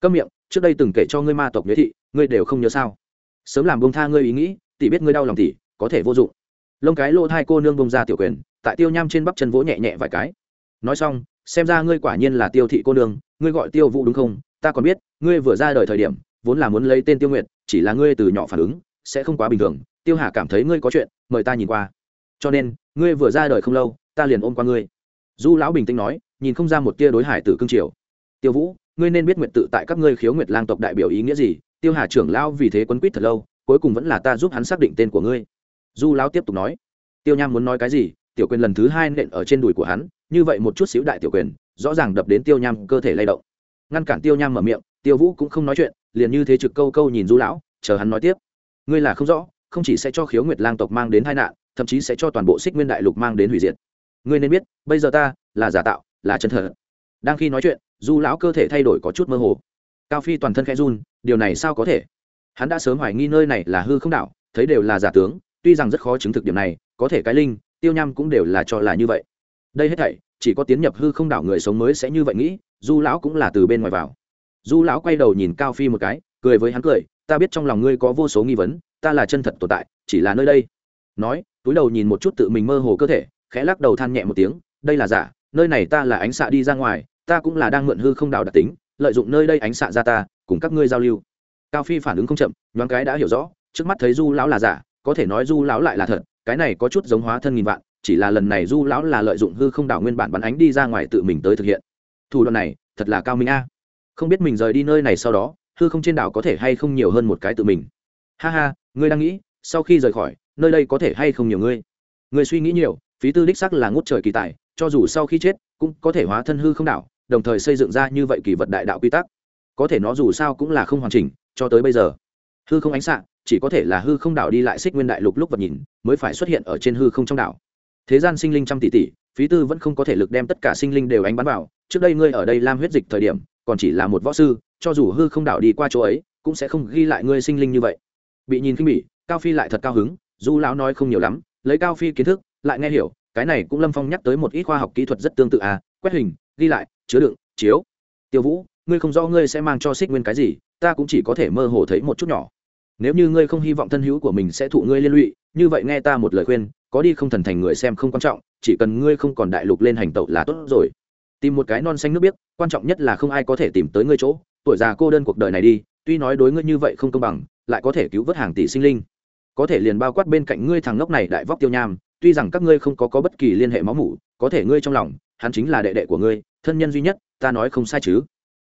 Câm miệng, trước đây từng kể cho ngươi ma tộc nhuế thị, ngươi đều không nhớ sao? Sớm làm bông tha ngươi ý nghĩ, tỷ biết ngươi đau lòng tỷ có thể vô dụng. Lông cái lỗ thai cô nương bông ra tiểu quyền, tại tiêu nham trên bắp chân vỗ nhẹ nhẹ vài cái nói xong, xem ra ngươi quả nhiên là tiêu thị cô nương, ngươi gọi tiêu vũ đúng không? Ta còn biết, ngươi vừa ra đời thời điểm, vốn là muốn lấy tên tiêu nguyệt, chỉ là ngươi từ nhỏ phản ứng, sẽ không quá bình thường. Tiêu hà cảm thấy ngươi có chuyện, mời ta nhìn qua. Cho nên, ngươi vừa ra đời không lâu, ta liền ôm qua ngươi. Du lão bình tĩnh nói, nhìn không ra một tia đối hải tử cương triều. Tiêu vũ, ngươi nên biết nguyện tự tại các ngươi khiếu nguyệt lang tộc đại biểu ý nghĩa gì. Tiêu hà trưởng lão vì thế quấn quýt thật lâu, cuối cùng vẫn là ta giúp hắn xác định tên của ngươi. Du lão tiếp tục nói, tiêu nham muốn nói cái gì? Tiểu quyền lần thứ hai nện ở trên đùi của hắn như vậy một chút xíu đại tiểu quyền, rõ ràng đập đến tiêu nham cơ thể lay động. Ngăn cản tiêu nham mở miệng, tiêu vũ cũng không nói chuyện, liền như thế trực câu câu nhìn du lão, chờ hắn nói tiếp. Ngươi là không rõ, không chỉ sẽ cho khiếu nguyệt lang tộc mang đến tai nạn, thậm chí sẽ cho toàn bộ xích nguyên đại lục mang đến hủy diệt. Ngươi nên biết, bây giờ ta là giả tạo, là chân thật. Đang khi nói chuyện, du lão cơ thể thay đổi có chút mơ hồ. Cao phi toàn thân khẽ run, điều này sao có thể? Hắn đã sớm hoài nghi nơi này là hư không đảo, thấy đều là giả tướng, tuy rằng rất khó chứng thực điểm này, có thể cái linh, tiêu nham cũng đều là cho là như vậy đây hết thảy, chỉ có tiến nhập hư không đảo người sống mới sẽ như vậy nghĩ, du lão cũng là từ bên ngoài vào. Du lão quay đầu nhìn cao phi một cái, cười với hắn cười, ta biết trong lòng ngươi có vô số nghi vấn, ta là chân thật tồn tại, chỉ là nơi đây. Nói, túi đầu nhìn một chút tự mình mơ hồ cơ thể, khẽ lắc đầu than nhẹ một tiếng, đây là giả, nơi này ta là ánh xạ đi ra ngoài, ta cũng là đang mượn hư không đảo đặc tính, lợi dụng nơi đây ánh xạ ra ta, cùng các ngươi giao lưu. Cao phi phản ứng không chậm, nhoáng cái đã hiểu rõ, trước mắt thấy du lão là giả, có thể nói du lão lại là thật, cái này có chút giống hóa thân nghìn vạn chỉ là lần này du lão là lợi dụng hư không đảo nguyên bản bắn ánh đi ra ngoài tự mình tới thực hiện. Thủ đoạn này, thật là cao minh a. Không biết mình rời đi nơi này sau đó, hư không trên đảo có thể hay không nhiều hơn một cái tự mình. Ha ha, ngươi đang nghĩ, sau khi rời khỏi, nơi đây có thể hay không nhiều ngươi? Ngươi suy nghĩ nhiều, phí tư đích sắc là ngút trời kỳ tài, cho dù sau khi chết, cũng có thể hóa thân hư không đảo, đồng thời xây dựng ra như vậy kỳ vật đại đạo quy tắc. Có thể nó dù sao cũng là không hoàn chỉnh, cho tới bây giờ. Hư không ánh xạ, chỉ có thể là hư không đảo đi lại xích nguyên đại lục lúc vật nhìn, mới phải xuất hiện ở trên hư không trong đảo thế gian sinh linh trăm tỷ tỷ, phí tư vẫn không có thể lực đem tất cả sinh linh đều ánh bắn vào. Trước đây ngươi ở đây lam huyết dịch thời điểm, còn chỉ là một võ sư, cho dù hư không đảo đi qua chỗ ấy, cũng sẽ không ghi lại ngươi sinh linh như vậy. Bị nhìn khinh bỉ, cao phi lại thật cao hứng du lão nói không nhiều lắm, lấy cao phi kiến thức, lại nghe hiểu, cái này cũng lâm phong nhắc tới một ít khoa học kỹ thuật rất tương tự à quét hình, ghi lại, chứa đựng, chiếu. Tiêu vũ, ngươi không rõ ngươi sẽ mang cho xích nguyên cái gì, ta cũng chỉ có thể mơ hồ thấy một chút nhỏ. Nếu như ngươi không hy vọng thân hữu của mình sẽ thụ ngươi liên lụy, như vậy nghe ta một lời khuyên có đi không thần thành người xem không quan trọng chỉ cần ngươi không còn đại lục lên hành tẩu là tốt rồi. Tìm một cái non xanh nước biếc quan trọng nhất là không ai có thể tìm tới ngươi chỗ. Tuổi già cô đơn cuộc đời này đi tuy nói đối ngươi như vậy không công bằng lại có thể cứu vớt hàng tỷ sinh linh. Có thể liền bao quát bên cạnh ngươi thằng ngốc này đại vóc tiêu nham tuy rằng các ngươi không có, có bất kỳ liên hệ máu mủ có thể ngươi trong lòng hắn chính là đệ đệ của ngươi thân nhân duy nhất ta nói không sai chứ.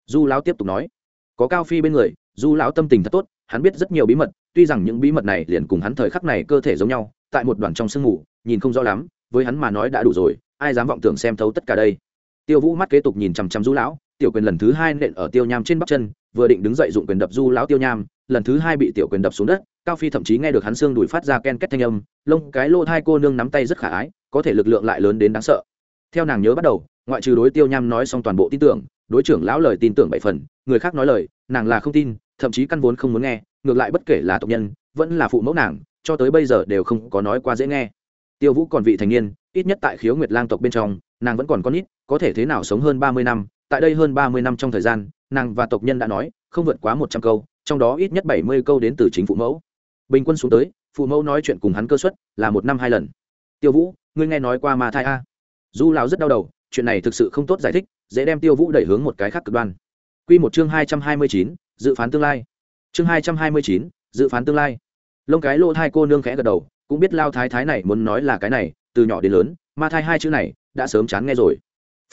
Du lão tiếp tục nói có cao phi bên người du lão tâm tình thật tốt hắn biết rất nhiều bí mật tuy rằng những bí mật này liền cùng hắn thời khắc này cơ thể giống nhau tại một đoàn trong sương mù, nhìn không rõ lắm, với hắn mà nói đã đủ rồi, ai dám vọng tưởng xem thấu tất cả đây? Tiêu vũ mắt kế tục nhìn chằm chằm du lão, tiểu quyền lần thứ hai nện ở tiêu nham trên bắp chân, vừa định đứng dậy dụng quyền đập du lão tiêu nham, lần thứ hai bị tiểu quyền đập xuống đất, cao phi thậm chí nghe được hắn xương đùi phát ra ken két thanh âm, lông cái lô thai cô nương nắm tay rất khả ái, có thể lực lượng lại lớn đến đáng sợ. Theo nàng nhớ bắt đầu, ngoại trừ đối tiêu nham nói xong toàn bộ tin tưởng, đối trưởng lão lời tin tưởng bảy phần, người khác nói lời, nàng là không tin, thậm chí căn vốn không muốn nghe, ngược lại bất kể là tộc nhân, vẫn là phụ mẫu nàng cho tới bây giờ đều không có nói qua dễ nghe. Tiêu vũ còn vị thành niên, ít nhất tại khiếu nguyệt lang tộc bên trong, nàng vẫn còn con ít có thể thế nào sống hơn ba mươi năm, tại đây hơn ba mươi năm trong thời gian, nàng và tộc nhân đã nói, không vượt quá một trăm câu, trong đó ít nhất bảy mươi câu đến từ chính phụ mẫu. Bình quân xuống tới, phụ mẫu nói chuyện cùng hắn cơ suất là một năm hai lần. Tiêu vũ, ngươi nghe nói qua ma thai a? Du lão rất đau đầu, chuyện này thực sự không tốt giải thích, dễ đem tiêu vũ đẩy hướng một cái khác cực đoan. Q một chương hai trăm hai mươi chín, dự phán tương lai. Chương hai trăm hai mươi chín, dự phán tương lai lông cái lô thai cô nương khẽ gật đầu, cũng biết lao thái thái này muốn nói là cái này, từ nhỏ đến lớn, ma thai hai chữ này đã sớm chán nghe rồi.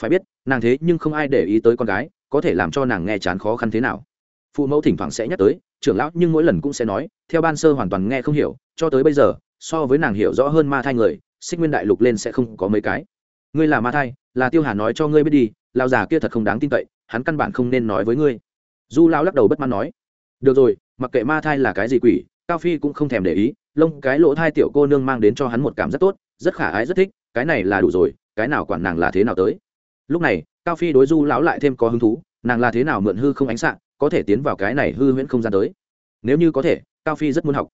Phải biết, nàng thế nhưng không ai để ý tới con gái, có thể làm cho nàng nghe chán khó khăn thế nào. Phụ mẫu thỉnh thoảng sẽ nhắc tới, trưởng lão nhưng mỗi lần cũng sẽ nói, theo ban sơ hoàn toàn nghe không hiểu, cho tới bây giờ, so với nàng hiểu rõ hơn ma thai người, xích nguyên đại lục lên sẽ không có mấy cái. Ngươi là ma thai, là tiêu hà nói cho ngươi biết đi lao già kia thật không đáng tin cậy, hắn căn bản không nên nói với ngươi. Du lao lắc đầu bất mãn nói, được rồi, mặc kệ ma thai là cái gì quỷ cao phi cũng không thèm để ý lông cái lỗ thai tiểu cô nương mang đến cho hắn một cảm rất tốt rất khả ái rất thích cái này là đủ rồi cái nào quản nàng là thế nào tới. Lúc này cao phi đối du lão lại thêm có hứng thú nàng là thế nào mượn hư không ánh sáng, có thể tiến vào cái này hư huyễn không gian tới. Nếu như có thể cao phi rất muốn học.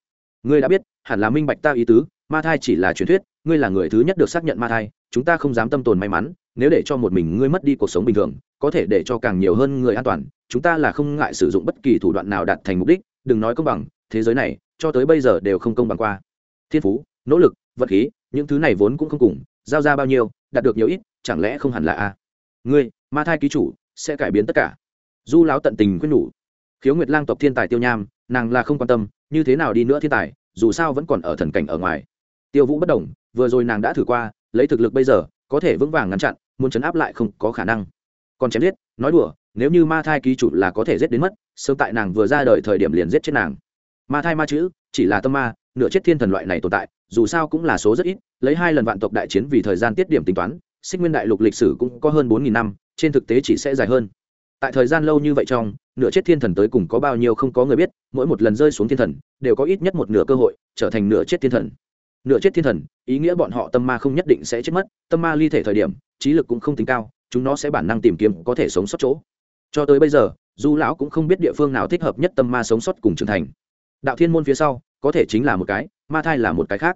Ngươi đã biết hẳn là minh bạch ta ý tứ ma thai chỉ là truyền thuyết ngươi là người thứ nhất được xác nhận ma thai chúng ta không dám tâm tồn may mắn nếu để cho một mình ngươi mất đi cuộc sống bình thường có thể để cho càng nhiều hơn người an toàn chúng ta là không ngại sử dụng bất kỳ thủ đoạn nào đạt thành mục đích đừng nói công bằng thế giới này cho tới bây giờ đều không công bằng qua. Thiên phú, nỗ lực vật khí, những thứ này vốn cũng không cùng, giao ra bao nhiêu, đạt được nhiều ít, chẳng lẽ không hẳn là a? Ngươi, ma thai ký chủ, sẽ cải biến tất cả. Du lão tận tình khuyên nhủ. Khiếu nguyệt lang tộc thiên tài tiêu nham, nàng là không quan tâm, như thế nào đi nữa thiên tài, dù sao vẫn còn ở thần cảnh ở ngoài. Tiêu vũ bất đồng vừa rồi nàng đã thử qua, lấy thực lực bây giờ, có thể vững vàng ngăn chặn, muốn chấn áp lại không có khả năng. Còn chém giết, nói đùa, nếu như ma thai ký chủ là có thể giết đến mất, sớm tại nàng vừa ra đời thời điểm liền giết chết nàng ma thai ma chữ, chỉ là tâm ma, nửa chết thiên thần loại này tồn tại, dù sao cũng là số rất ít, lấy hai lần vạn tộc đại chiến vì thời gian tiết điểm tính toán, xích nguyên đại lục lịch sử cũng có hơn bốn nghìn năm, trên thực tế chỉ sẽ dài hơn. Tại thời gian lâu như vậy trong, nửa chết thiên thần tới cùng có bao nhiêu không có người biết, mỗi một lần rơi xuống thiên thần, đều có ít nhất một nửa cơ hội trở thành nửa chết thiên thần. Nửa chết thiên thần, ý nghĩa bọn họ tâm ma không nhất định sẽ chết mất, tâm ma ly thể thời điểm, trí lực cũng không tính cao, chúng nó sẽ bản năng tìm kiếm có thể sống sót chỗ. Cho tới bây giờ, du lão cũng không biết địa phương nào thích hợp nhất tâm ma sống sót cùng trưởng thành đạo thiên môn phía sau, có thể chính là một cái, ma thai là một cái khác.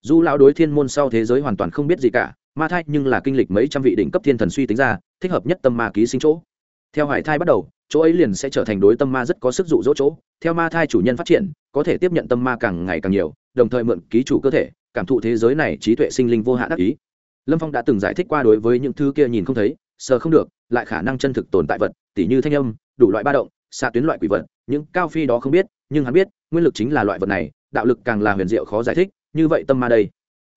Du lão đối thiên môn sau thế giới hoàn toàn không biết gì cả, ma thai nhưng là kinh lịch mấy trăm vị đỉnh cấp thiên thần suy tính ra, thích hợp nhất tâm ma ký sinh chỗ. Theo hải thai bắt đầu, chỗ ấy liền sẽ trở thành đối tâm ma rất có sức dụ dỗ chỗ. Theo ma thai chủ nhân phát triển, có thể tiếp nhận tâm ma càng ngày càng nhiều, đồng thời mượn ký chủ cơ thể, cảm thụ thế giới này trí tuệ sinh linh vô hạn đắc ý. Lâm phong đã từng giải thích qua đối với những thứ kia nhìn không thấy, sờ không được, lại khả năng chân thực tồn tại vật, tỉ như thanh âm, đủ loại ba động, xạ tuyến loại quỷ vật, những cao phi đó không biết nhưng hắn biết, nguyên lực chính là loại vật này, đạo lực càng là huyền diệu khó giải thích, như vậy tâm ma đây.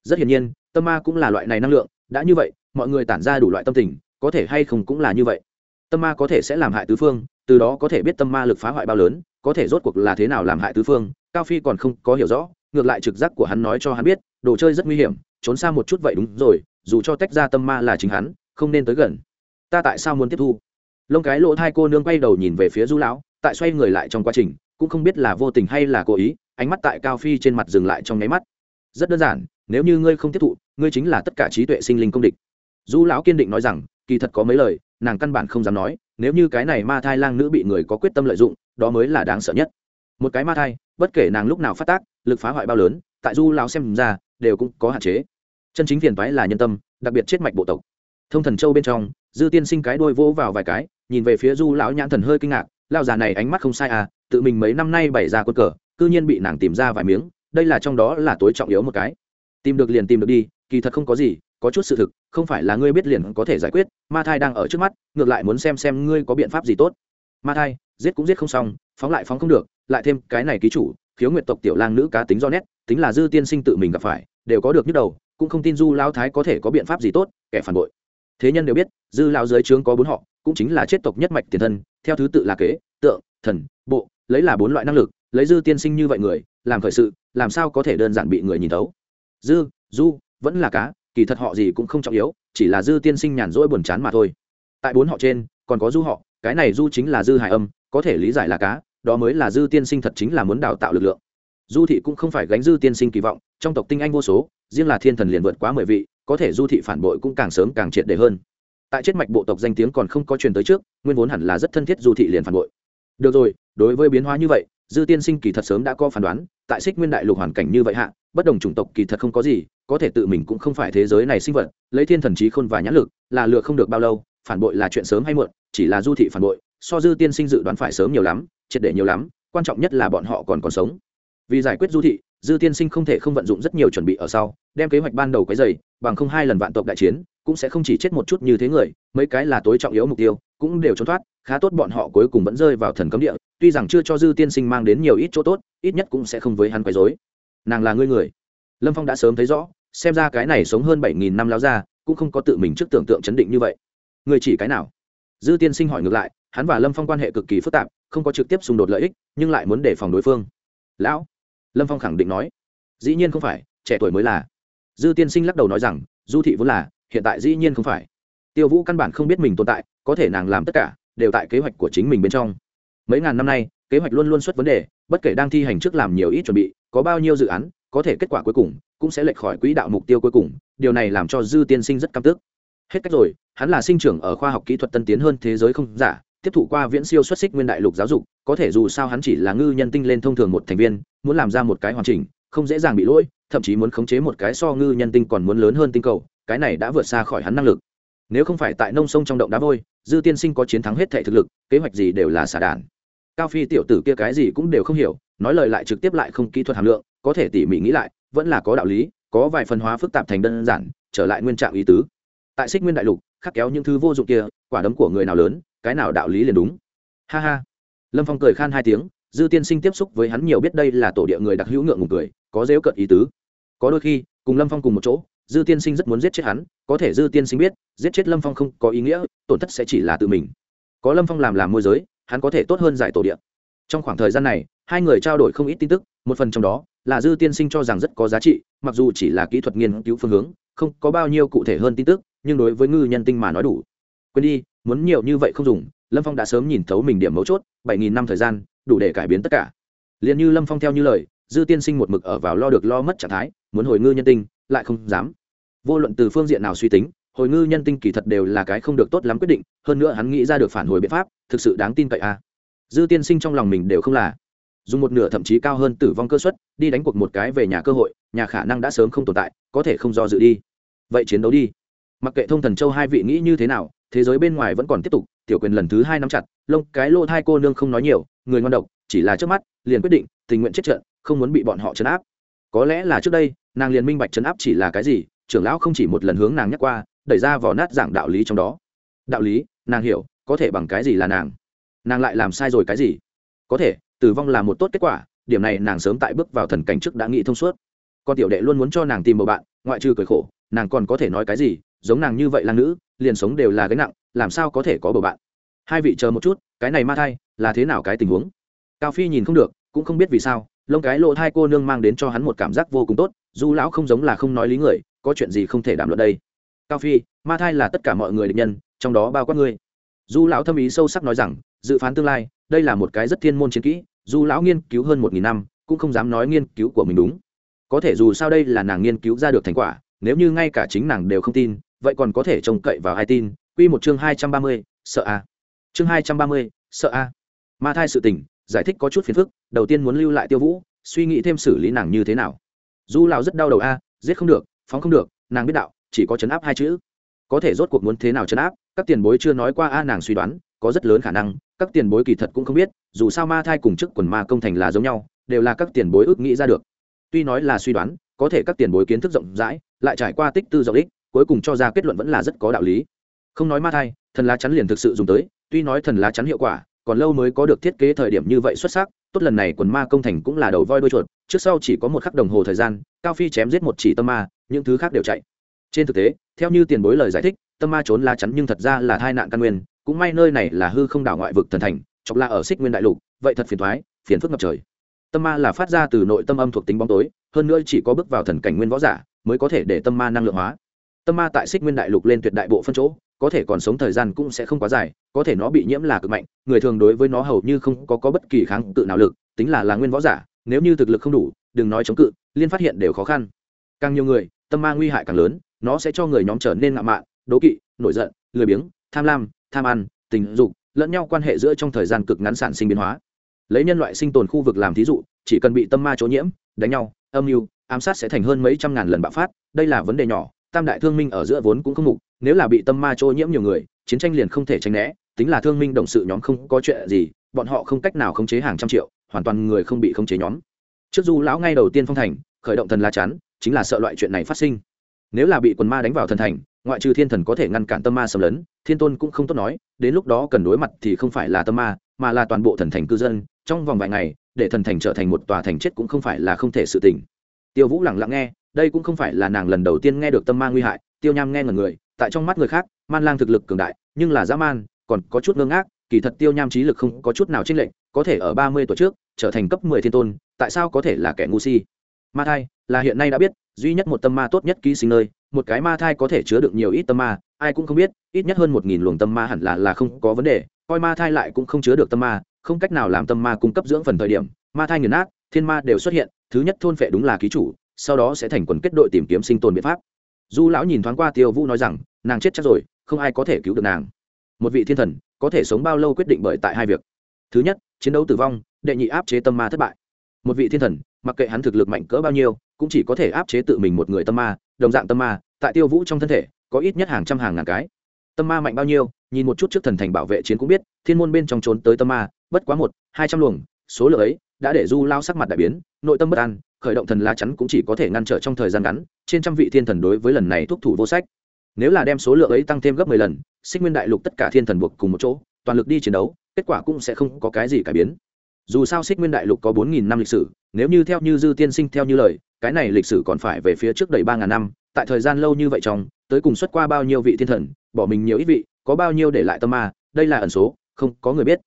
Rất hiển nhiên, tâm ma cũng là loại này năng lượng, đã như vậy, mọi người tản ra đủ loại tâm tình, có thể hay không cũng là như vậy. Tâm ma có thể sẽ làm hại tứ phương, từ đó có thể biết tâm ma lực phá hoại bao lớn, có thể rốt cuộc là thế nào làm hại tứ phương, cao phi còn không có hiểu rõ, ngược lại trực giác của hắn nói cho hắn biết, đồ chơi rất nguy hiểm, trốn xa một chút vậy đúng rồi, dù cho tách ra tâm ma là chính hắn, không nên tới gần. Ta tại sao muốn tiếp thu? Lông cái lỗ thai cô nương quay đầu nhìn về phía du lão, tại xoay người lại trong quá trình cũng không biết là vô tình hay là cố ý, ánh mắt tại cao phi trên mặt dừng lại trong nháy mắt. Rất đơn giản, nếu như ngươi không tiếp thụ, ngươi chính là tất cả trí tuệ sinh linh công địch. Du lão kiên định nói rằng, kỳ thật có mấy lời, nàng căn bản không dám nói, nếu như cái này ma thai lang nữ bị người có quyết tâm lợi dụng, đó mới là đáng sợ nhất. Một cái ma thai, bất kể nàng lúc nào phát tác, lực phá hoại bao lớn, tại du lão xem ra, đều cũng có hạn chế. Chân chính phiền toái là nhân tâm, đặc biệt chết mạch bộ tộc. Thông thần châu bên trong, dư tiên sinh cái đôi vỗ vào vài cái, nhìn về phía du lão nhãn thần hơi kinh ngạc lao già này ánh mắt không sai à tự mình mấy năm nay bày ra quân cờ, cư nhiên bị nàng tìm ra vài miếng, đây là trong đó là tối trọng yếu một cái. Tìm được liền tìm được đi, kỳ thật không có gì, có chút sự thực, không phải là ngươi biết liền có thể giải quyết, ma thai đang ở trước mắt, ngược lại muốn xem xem ngươi có biện pháp gì tốt. Ma thai, giết cũng giết không xong, phóng lại phóng không được, lại thêm cái này ký chủ, khiếu nguyện tộc tiểu lang nữ cá tính do nét, tính là dư tiên sinh tự mình gặp phải, đều có được nhức đầu, cũng không tin du lao thái có thể có biện pháp gì tốt, kẻ phản bội. Thế nhân đều biết, dư lao dưới trướng có bốn họ, cũng chính là chết tộc nhất mạch tiền thân, theo thứ tự là kế, tượng, thần, bộ lấy là bốn loại năng lực, lấy dư tiên sinh như vậy người, làm khởi sự, làm sao có thể đơn giản bị người nhìn thấu? Dư, du, vẫn là cá, kỳ thật họ gì cũng không trọng yếu, chỉ là dư tiên sinh nhàn rỗi buồn chán mà thôi. Tại bốn họ trên, còn có du họ, cái này du chính là dư hải âm, có thể lý giải là cá, đó mới là dư tiên sinh thật chính là muốn đào tạo lực lượng. Du thị cũng không phải gánh dư tiên sinh kỳ vọng, trong tộc tinh anh vô số, riêng là thiên thần liền vượt quá mười vị, có thể du thị phản bội cũng càng sớm càng triệt đề hơn. Tại chết mạch bộ tộc danh tiếng còn không có truyền tới trước, nguyên vốn hẳn là rất thân thiết du thị liền phản bội. Được rồi đối với biến hóa như vậy, dư tiên sinh kỳ thật sớm đã có phán đoán, tại xích nguyên đại lục hoàn cảnh như vậy hạ, bất đồng chủng tộc kỳ thật không có gì, có thể tự mình cũng không phải thế giới này sinh vật, lấy thiên thần trí khôn và nhãn lực là lựa không được bao lâu, phản bội là chuyện sớm hay muộn, chỉ là du thị phản bội, so dư tiên sinh dự đoán phải sớm nhiều lắm, triệt để nhiều lắm, quan trọng nhất là bọn họ còn còn sống. Vì giải quyết du thị, dư tiên sinh không thể không vận dụng rất nhiều chuẩn bị ở sau, đem kế hoạch ban đầu cái dày bằng không hai lần vạn tộc đại chiến, cũng sẽ không chỉ chết một chút như thế người, mấy cái là tối trọng yếu mục tiêu cũng đều trốn thoát, khá tốt bọn họ cuối cùng vẫn rơi vào thần cấm địa, tuy rằng chưa cho dư tiên sinh mang đến nhiều ít chỗ tốt, ít nhất cũng sẽ không với hắn quấy dối nàng là ngươi người. Lâm phong đã sớm thấy rõ, xem ra cái này sống hơn bảy nghìn năm láo ra cũng không có tự mình trước tưởng tượng chấn định như vậy. Người chỉ cái nào? Dư tiên sinh hỏi ngược lại, hắn và lâm phong quan hệ cực kỳ phức tạp, không có trực tiếp xung đột lợi ích, nhưng lại muốn đề phòng đối phương. Lão, lâm phong khẳng định nói. Dĩ nhiên không phải, trẻ tuổi mới là. Dư tiên sinh lắc đầu nói rằng, du thị vốn là, hiện tại dĩ nhiên không phải tiêu vũ căn bản không biết mình tồn tại, có thể nàng làm tất cả, đều tại kế hoạch của chính mình bên trong. Mấy ngàn năm nay, kế hoạch luôn luôn xuất vấn đề, bất kể đang thi hành trước làm nhiều ít chuẩn bị, có bao nhiêu dự án, có thể kết quả cuối cùng, cũng sẽ lệch khỏi quỹ đạo mục tiêu cuối cùng, điều này làm cho dư tiên sinh rất căm tức. Hết cách rồi, hắn là sinh trưởng ở khoa học kỹ thuật tân tiến hơn thế giới không giả, tiếp thụ qua viễn siêu xuất xích nguyên đại lục giáo dục, có thể dù sao hắn chỉ là ngư nhân tinh lên thông thường một thành viên, muốn làm ra một cái hoàn chỉnh, không dễ dàng bị lỗi, thậm chí muốn khống chế một cái so ngư nhân tinh còn muốn lớn hơn tinh cầu, cái này đã vượt xa khỏi hắn năng lực nếu không phải tại nông sông trong động đá vôi, dư tiên sinh có chiến thắng hết thệ thực lực, kế hoạch gì đều là xả đàn cao phi tiểu tử kia cái gì cũng đều không hiểu, nói lời lại trực tiếp lại không kỹ thuật hàm lượng, có thể tỉ mỉ nghĩ lại, vẫn là có đạo lý, có vài phần hóa phức tạp thành đơn giản, trở lại nguyên trạng ý tứ. Tại xích nguyên đại lục, khắc kéo những thứ vô dụng kia, quả đấm của người nào lớn, cái nào đạo lý liền đúng. Ha ha. Lâm phong cười khan hai tiếng, dư tiên sinh tiếp xúc với hắn nhiều biết đây là tổ địa người đặc hữu ngượng ngùng cười, có dếu cận ý tứ. Có đôi khi, cùng lâm phong cùng một chỗ, dư tiên sinh rất muốn giết chết hắn, có thể dư tiên sinh biết giết chết lâm phong không có ý nghĩa, tổn thất sẽ chỉ là tự mình. Có lâm phong làm làm môi giới, hắn có thể tốt hơn giải tổ địa. Trong khoảng thời gian này, hai người trao đổi không ít tin tức, một phần trong đó là dư tiên sinh cho rằng rất có giá trị, mặc dù chỉ là kỹ thuật nghiên cứu phương hướng, không có bao nhiêu cụ thể hơn tin tức, nhưng đối với ngư nhân tinh mà nói đủ. Quên đi, muốn nhiều như vậy không dùng, lâm phong đã sớm nhìn thấu mình điểm mấu chốt, bảy nghìn năm thời gian, đủ để cải biến tất cả. Liền như lâm phong theo như lời, dư tiên sinh một mực ở vào lo được lo mất trạng thái, muốn hồi ngư nhân tinh, lại không dám. Vô luận từ phương diện nào suy tính hồi ngư nhân tinh kỳ thật đều là cái không được tốt lắm quyết định, hơn nữa hắn nghĩ ra được phản hồi biện pháp, thực sự đáng tin cậy à. dư tiên sinh trong lòng mình đều không là. Dùng một nửa thậm chí cao hơn tử vong cơ suất, đi đánh cuộc một cái về nhà cơ hội, nhà khả năng đã sớm không tồn tại, có thể không do dự đi. Vậy chiến đấu đi. Mặc kệ thông thần châu hai vị nghĩ như thế nào, thế giới bên ngoài vẫn còn tiếp tục, tiểu quyền lần thứ hai nắm chặt, lông cái lô thai cô nương không nói nhiều, người ngon độc, chỉ là trước mắt, liền quyết định, tình nguyện chết trận, không muốn bị bọn họ chấn áp. Có lẽ là trước đây, nàng liền minh bạch chấn áp chỉ là cái gì, trưởng lão không chỉ một lần hướng nàng nhắc qua đẩy ra vỏ nát giảng đạo lý trong đó. Đạo lý, nàng hiểu, có thể bằng cái gì là nàng? Nàng lại làm sai rồi cái gì? Có thể, tử vong là một tốt kết quả, điểm này nàng sớm tại bước vào thần cảnh trước đã nghĩ thông suốt. Con tiểu đệ luôn muốn cho nàng tìm bầu bạn, ngoại trừ cười khổ, nàng còn có thể nói cái gì? Giống nàng như vậy là nữ, liền sống đều là gánh nặng, làm sao có thể có bầu bạn? Hai vị chờ một chút, cái này ma thai, là thế nào cái tình huống? Cao phi nhìn không được, cũng không biết vì sao, lông cái lộ thai cô nương mang đến cho hắn một cảm giác vô cùng tốt dù lão không giống là không nói lý người, có chuyện gì không thể đảm luận đây? Cao phi, ma thai là tất cả mọi người định nhân, trong đó bao quát ngươi. Du lão thâm ý sâu sắc nói rằng, dự phán tương lai, đây là một cái rất thiên môn chiến kỹ, du lão nghiên cứu hơn một nghìn năm, cũng không dám nói nghiên cứu của mình đúng. Có thể dù sao đây là nàng nghiên cứu ra được thành quả, nếu như ngay cả chính nàng đều không tin, vậy còn có thể trông cậy vào ai tin? Quy một chương hai trăm ba mươi, sợ a. Chương hai trăm ba mươi, sợ a. Ma thai sự tình, giải thích có chút phiền phức, đầu tiên muốn lưu lại tiêu vũ, suy nghĩ thêm xử lý nàng như thế nào. Du lão rất đau đầu a, giết không được, phóng không được, nàng biết đạo chỉ có chấn áp hai chữ. Có thể rốt cuộc muốn thế nào chấn áp, các tiền bối chưa nói qua a, nàng suy đoán, có rất lớn khả năng, các tiền bối kỳ thật cũng không biết, dù sao ma thai cùng chức quần ma công thành là giống nhau, đều là các tiền bối ước nghĩ ra được. Tuy nói là suy đoán, có thể các tiền bối kiến thức rộng rãi, lại trải qua tích tư rộng ích, cuối cùng cho ra kết luận vẫn là rất có đạo lý. Không nói ma thai, thần lá chắn liền thực sự dùng tới, tuy nói thần lá chắn hiệu quả, còn lâu mới có được thiết kế thời điểm như vậy xuất sắc, tốt lần này quần ma công thành cũng là đầu voi đuôi chuột, trước sau chỉ có một khắc đồng hồ thời gian, cao phi chém giết một chỉ tâm ma, những thứ khác đều chạy trên thực tế theo như tiền bối lời giải thích tâm ma trốn la chắn nhưng thật ra là tai nạn căn nguyên cũng may nơi này là hư không đảo ngoại vực thần thành chọc la ở xích nguyên đại lục vậy thật phiền thoái phiền phức ngập trời. Tâm ma là phát ra từ nội tâm âm thuộc tính bóng tối hơn nữa chỉ có bước vào thần cảnh nguyên võ giả mới có thể để tâm ma năng lượng hóa. Tâm ma tại xích nguyên đại lục lên tuyệt đại bộ phân chỗ có thể còn sống thời gian cũng sẽ không quá dài có thể nó bị nhiễm là cực mạnh người thường đối với nó hầu như không có, có bất kỳ kháng cự nào lực tính là là nguyên võ giả nếu như thực lực không đủ đừng nói chống cự liên phát hiện đều khó khăn. Càng nhiều người tâm ma nguy hại càng lớn nó sẽ cho người nhóm trở nên ngạo mạn, đố kỵ, nổi giận, lười biếng, tham lam, tham ăn, tình dục, lẫn nhau quan hệ giữa trong thời gian cực ngắn sản sinh biến hóa. Lấy nhân loại sinh tồn khu vực làm thí dụ, chỉ cần bị tâm ma chỗ nhiễm, đánh nhau, âm mưu, ám sát sẽ thành hơn mấy trăm ngàn lần bạo phát, đây là vấn đề nhỏ, tam đại thương minh ở giữa vốn cũng không mục, nếu là bị tâm ma chỗ nhiễm nhiều người, chiến tranh liền không thể tránh né, tính là thương minh đồng sự nhóm không có chuyện gì, bọn họ không cách nào khống chế hàng trăm triệu, hoàn toàn người không bị khống chế nhóm. Trước du lão ngay đầu tiên phong thành, khởi động thần la chắn, chính là sợ loại chuyện này phát sinh nếu là bị quần ma đánh vào thần thành, ngoại trừ thiên thần có thể ngăn cản tâm ma xâm lấn, thiên tôn cũng không tốt nói, đến lúc đó cần đối mặt thì không phải là tâm ma, mà là toàn bộ thần thành cư dân, trong vòng vài ngày, để thần thành trở thành một tòa thành chết cũng không phải là không thể sự tình. Tiêu vũ lẳng lặng nghe, đây cũng không phải là nàng lần đầu tiên nghe được tâm ma nguy hại, tiêu nham nghe ngần người, tại trong mắt người khác, man lang thực lực cường đại, nhưng là dã man, còn có chút ngưng ngác, kỳ thật tiêu nham trí lực không có chút nào trinh lệnh có thể ở ba mươi tuổi trước, trở thành cấp mười thiên tôn, tại sao có thể là kẻ ngu si? Ma thai, là hiện nay đã biết, duy nhất một tâm ma tốt nhất ký sinh nơi, một cái ma thai có thể chứa được nhiều ít tâm ma, ai cũng không biết, ít nhất hơn một nghìn luồng tâm ma hẳn là là không có vấn đề, coi ma thai lại cũng không chứa được tâm ma, không cách nào làm tâm ma cung cấp dưỡng phần thời điểm, ma thai nghiền nát, thiên ma đều xuất hiện, thứ nhất thôn phệ đúng là ký chủ, sau đó sẽ thành quần kết đội tìm kiếm sinh tồn biện pháp. Du lão nhìn thoáng qua tiêu vũ nói rằng, nàng chết chắc rồi, không ai có thể cứu được nàng. Một vị thiên thần, có thể sống bao lâu quyết định bởi tại hai việc. Thứ nhất, chiến đấu tử vong, đệ nhị áp chế tâm ma thất bại. Một vị thiên thần mặc kệ hắn thực lực mạnh cỡ bao nhiêu, cũng chỉ có thể áp chế tự mình một người tâm ma, đồng dạng tâm ma, tại tiêu vũ trong thân thể, có ít nhất hàng trăm hàng ngàn cái. Tâm ma mạnh bao nhiêu, nhìn một chút trước thần thành bảo vệ chiến cũng biết, thiên môn bên trong trốn tới tâm ma, bất quá một, hai trăm luồng, số lượng ấy đã để du lao sắc mặt đại biến, nội tâm bất an, khởi động thần lá chắn cũng chỉ có thể ngăn trở trong thời gian ngắn, trên trăm vị thiên thần đối với lần này thúc thủ vô sách. Nếu là đem số lượng ấy tăng thêm gấp mười lần, sinh nguyên đại lục tất cả thiên thần buộc cùng một chỗ, toàn lực đi chiến đấu, kết quả cũng sẽ không có cái gì cải biến. Dù sao xích nguyên đại lục có bốn nghìn năm lịch sử nếu như theo như dư tiên sinh theo như lời, cái này lịch sử còn phải về phía trước đầy ba ngàn năm, tại thời gian lâu như vậy trong, tới cùng xuất qua bao nhiêu vị thiên thần, bỏ mình nhiều ít vị, có bao nhiêu để lại tâm ma, đây là ẩn số, không có người biết.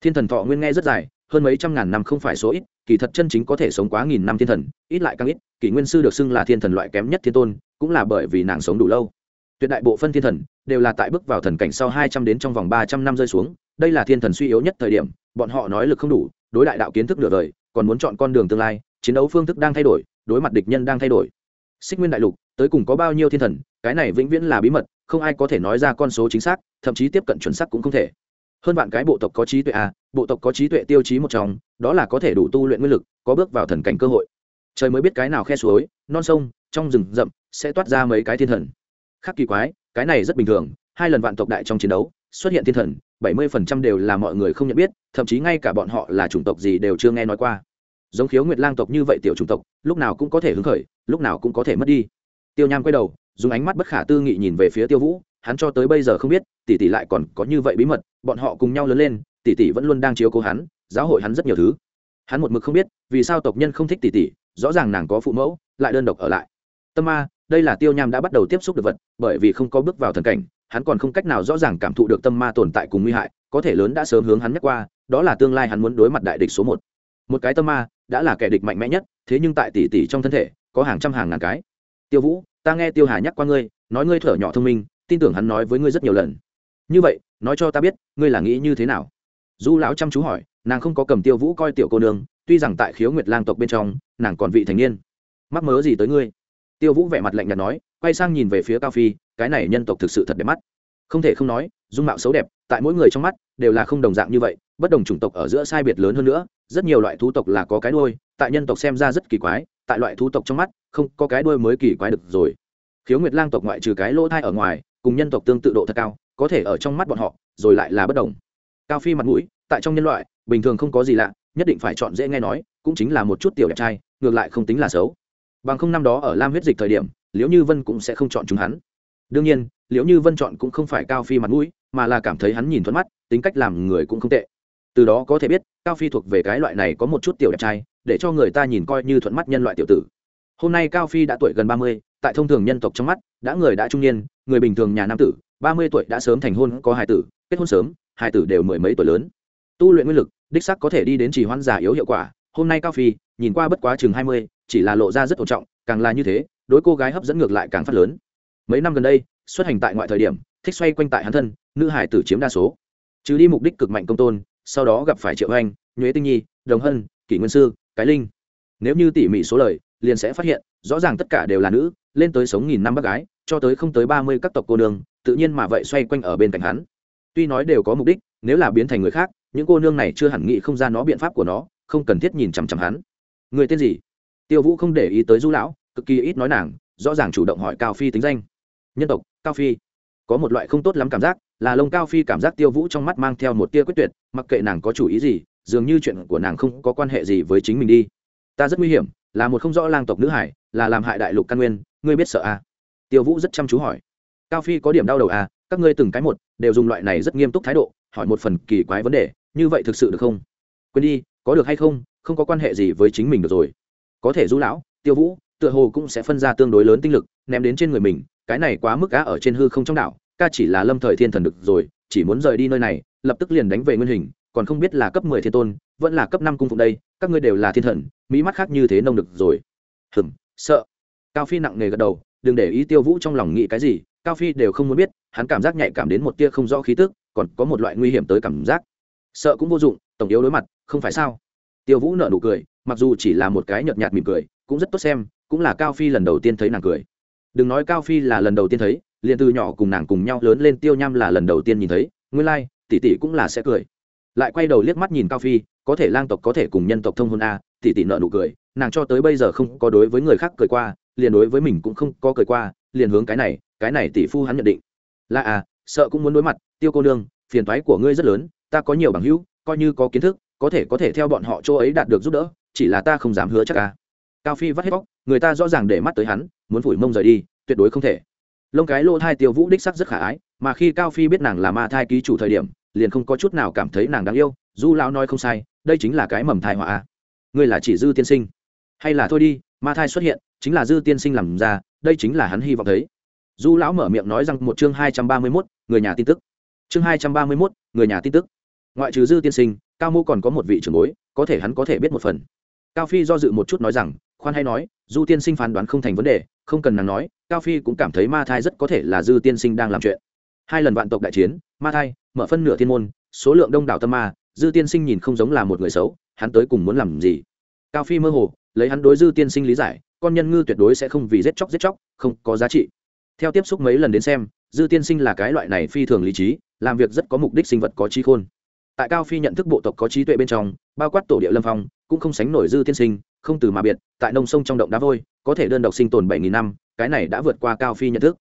Thiên thần thọ nguyên nghe rất dài, hơn mấy trăm ngàn năm không phải số ít, kỳ thật chân chính có thể sống quá nghìn năm thiên thần, ít lại càng ít, kỷ nguyên sư được xưng là thiên thần loại kém nhất thiên tôn, cũng là bởi vì nàng sống đủ lâu. Tuyệt đại bộ phân thiên thần, đều là tại bước vào thần cảnh sau hai trăm đến trong vòng ba trăm năm rơi xuống, đây là thiên thần suy yếu nhất thời điểm, bọn họ nói lực không đủ, đối đại đạo kiến thức nửa đời còn muốn chọn con đường tương lai, chiến đấu phương thức đang thay đổi, đối mặt địch nhân đang thay đổi. Xích nguyên đại lục, tới cùng có bao nhiêu thiên thần, cái này vĩnh viễn là bí mật, không ai có thể nói ra con số chính xác, thậm chí tiếp cận chuẩn xác cũng không thể. Hơn vạn cái bộ tộc có trí tuệ à bộ tộc có trí tuệ tiêu chí một trong, đó là có thể đủ tu luyện nguyên lực, có bước vào thần cảnh cơ hội. Trời mới biết cái nào khe suối, non sông, trong rừng rậm, sẽ toát ra mấy cái thiên thần. Khác kỳ quái, cái này rất bình thường, hai lần vạn tộc đại trong chiến đấu, xuất hiện thiên thần bảy mươi phần trăm đều là mọi người không nhận biết, thậm chí ngay cả bọn họ là chủng tộc gì đều chưa nghe nói qua. Giống khiếu nguyệt lang tộc như vậy tiểu chủng tộc, lúc nào cũng có thể hứng khởi, lúc nào cũng có thể mất đi. Tiêu nham quay đầu, dùng ánh mắt bất khả tư nghị nhìn về phía tiêu vũ, hắn cho tới bây giờ không biết, tỷ tỷ lại còn có như vậy bí mật, bọn họ cùng nhau lớn lên, tỷ tỷ vẫn luôn đang chiếu cố hắn, giáo hội hắn rất nhiều thứ. Hắn một mực không biết, vì sao tộc nhân không thích tỷ tỷ, rõ ràng nàng có phụ mẫu, lại đơn độc ở lại. Tâm ma đây là tiêu nham đã bắt đầu tiếp xúc được vật, bởi vì không có bước vào thần cảnh hắn còn không cách nào rõ ràng cảm thụ được tâm ma tồn tại cùng nguy hại, có thể lớn đã sớm hướng hắn nhắc qua, đó là tương lai hắn muốn đối mặt đại địch số một. Một cái tâm ma, đã là kẻ địch mạnh mẽ nhất, thế nhưng tại tỷ tỷ trong thân thể, có hàng trăm hàng ngàn cái. Tiêu vũ, ta nghe tiêu hà nhắc qua ngươi, nói ngươi thở nhỏ thông minh, tin tưởng hắn nói với ngươi rất nhiều lần. Như vậy, nói cho ta biết, ngươi là nghĩ như thế nào? Du lão chăm chú hỏi, nàng không có cầm tiêu vũ coi tiểu cô nương, tuy rằng tại khiếu nguyệt lang tộc bên trong, nàng còn vị thành niên. Mắc mớ gì tới ngươi? Tiêu vũ vẻ mặt lạnh nhạt nói quay sang nhìn về phía cao phi, cái này nhân tộc thực sự thật đẹp mắt. Không thể không nói, dung mạo xấu đẹp, tại mỗi người trong mắt đều là không đồng dạng như vậy, bất đồng chủng tộc ở giữa sai biệt lớn hơn nữa, rất nhiều loại thú tộc là có cái đuôi, tại nhân tộc xem ra rất kỳ quái, tại loại thú tộc trong mắt, không có cái đuôi mới kỳ quái được rồi. Khiếu nguyệt lang tộc ngoại trừ cái lỗ thai ở ngoài, cùng nhân tộc tương tự độ thật cao, có thể ở trong mắt bọn họ, rồi lại là bất đồng. Cao phi mặt mũi, tại trong nhân loại, bình thường không có gì lạ, nhất định phải chọn dễ nghe nói, cũng chính là một chút tiểu đẹp trai, ngược lại không tính là xấu. Bằng không năm đó ở lam huyết dịch thời điểm liễu như vân cũng sẽ không chọn chúng hắn. Đương nhiên, liễu như vân chọn cũng không phải cao phi mặt mũi, mà là cảm thấy hắn nhìn thuận mắt, tính cách làm người cũng không tệ. Từ đó có thể biết, cao phi thuộc về cái loại này có một chút tiểu đẹp trai, để cho người ta nhìn coi như thuận mắt nhân loại tiểu tử. Hôm nay cao phi đã tuổi gần ba mươi, tại thông thường nhân tộc trong mắt, đã người đã trung niên, người bình thường nhà nam tử, ba mươi tuổi đã sớm thành hôn, có hai tử, kết hôn sớm, hai tử đều mười mấy tuổi lớn. Tu luyện nguyên lực, đích sắc có thể đi đến chỉ hoãn giả yếu hiệu quả. Hôm nay cao phi, nhìn qua bất quá chừng hai mươi, chỉ là lộ ra rất ổn trọng, càng là như thế đối cô gái hấp dẫn ngược lại càng phát lớn. Mấy năm gần đây, xuất hành tại ngoại thời điểm, thích xoay quanh tại hắn thân, nữ hải tử chiếm đa số. Trừ đi mục đích cực mạnh công tôn, sau đó gặp phải triệu anh nhuế tinh nhi, đồng hân, kỷ nguyên sư, cái linh. Nếu như tỉ mỉ số lời, liền sẽ phát hiện, rõ ràng tất cả đều là nữ, lên tới sống nghìn năm bác gái, cho tới không tới ba mươi các tộc cô nương, tự nhiên mà vậy xoay quanh ở bên cạnh hắn. Tuy nói đều có mục đích, nếu là biến thành người khác, những cô nương này chưa hẳn nghĩ không ra nó biện pháp của nó, không cần thiết nhìn chằm chằm hắn. Người tên gì? Tiêu vũ không để ý tới du lão cực kỳ ít nói nàng, rõ ràng chủ động hỏi cao phi tính danh. Nhân tộc, cao phi. Có một loại không tốt lắm cảm giác, là lông cao phi cảm giác tiêu vũ trong mắt mang theo một tia quyết tuyệt, mặc kệ nàng có chủ ý gì, dường như chuyện của nàng không có quan hệ gì với chính mình đi. Ta rất nguy hiểm, là một không rõ lang tộc nữ hải, là làm hại đại lục căn nguyên, ngươi biết sợ à? tiêu vũ rất chăm chú hỏi. Cao phi có điểm đau đầu à các ngươi từng cái một, đều dùng loại này rất nghiêm túc thái độ, hỏi một phần kỳ quái vấn đề, như vậy thực sự được không? Quên đi, có được hay không không có quan hệ gì với chính mình được rồi. Có thể du lão, tiêu vũ tựa hồ cũng sẽ phân ra tương đối lớn tinh lực, ném đến trên người mình, cái này quá mức cá ở trên hư không trong đảo, ca chỉ là lâm thời thiên thần được rồi, chỉ muốn rời đi nơi này, lập tức liền đánh về nguyên hình, còn không biết là cấp mười thiên tôn, vẫn là cấp năm cung phụng đây, các ngươi đều là thiên thần, mỹ mắt khác như thế nông được rồi. Hừm sợ. Cao phi nặng nề gật đầu, đừng để ý tiêu vũ trong lòng nghĩ cái gì, cao phi đều không muốn biết, hắn cảm giác nhạy cảm đến một tia không rõ khí tức, còn có một loại nguy hiểm tới cảm giác. Sợ cũng vô dụng, tổng yếu đối mặt, không phải sao? Tiêu vũ nở nụ cười, mặc dù chỉ là một cái nhợt nhạt mỉm cười, cũng rất tốt xem cũng là cao phi lần đầu tiên thấy nàng cười. Đừng nói cao phi là lần đầu tiên thấy liền từ nhỏ cùng nàng cùng nhau lớn lên tiêu nham là lần đầu tiên nhìn thấy nguyên lai、like, tỷ tỷ cũng là sẽ cười. Lại quay đầu liếc mắt nhìn cao phi có thể lang tộc có thể cùng nhân tộc thông hôn a tỷ tỷ nợ nụ cười nàng cho tới bây giờ không có đối với người khác cười qua liền đối với mình cũng không có cười qua liền hướng cái này cái này tỷ phu hắn nhận định. Là à sợ cũng muốn đối mặt tiêu cô nương phiền thoái của ngươi rất lớn ta có nhiều bằng hữu coi như có kiến thức có thể có thể theo bọn họ chỗ ấy đạt được giúp đỡ chỉ là ta không dám hứa chắc à cao phi vắt hết bóc người ta rõ ràng để mắt tới hắn, muốn phủi mông rời đi, tuyệt đối không thể. Lông cái lô thai tiêu vũ đích sắc rất khả ái, mà khi cao phi biết nàng là ma thai ký chủ thời điểm, liền không có chút nào cảm thấy nàng đáng yêu du lão nói không sai, đây chính là cái mầm thai họa. Ngươi là chỉ dư tiên sinh. Hay là thôi đi, ma thai xuất hiện, chính là dư tiên sinh làm ra, đây chính là hắn hy vọng thấy. Du lão mở miệng nói rằng một chương hai trăm ba mươi mốt, người nhà tin tức. Chương hai trăm ba mươi mốt, người nhà tin tức. Ngoại trừ dư tiên sinh, cao mô còn có một vị trưởng bối, có thể hắn có thể biết một phần. Cao phi do dự một chút nói rằng khoan hay nói, du tiên sinh phán đoán không thành vấn đề, không cần nàng nói, cao phi cũng cảm thấy ma thai rất có thể là dư tiên sinh đang làm chuyện. Hai lần vạn tộc đại chiến, ma thai mở phân nửa thiên môn, số lượng đông đảo tâm ma, dư tiên sinh nhìn không giống là một người xấu, hắn tới cùng muốn làm gì? Cao phi mơ hồ, lấy hắn đối dư tiên sinh lý giải, con nhân ngư tuyệt đối sẽ không vì giết chóc giết chóc, không có giá trị. Theo tiếp xúc mấy lần đến xem, dư tiên sinh là cái loại này phi thường lý trí, làm việc rất có mục đích sinh vật có trí khôn. Tại cao phi nhận thức bộ tộc có trí tuệ bên trong, bao quát tổ địa lâm phong, cũng không sánh nổi dư tiên sinh không từ mà biệt, tại nông sông trong động đá vôi, có thể đơn độc sinh tồn bảy nghìn năm, cái này đã vượt qua cao phi nhận thức.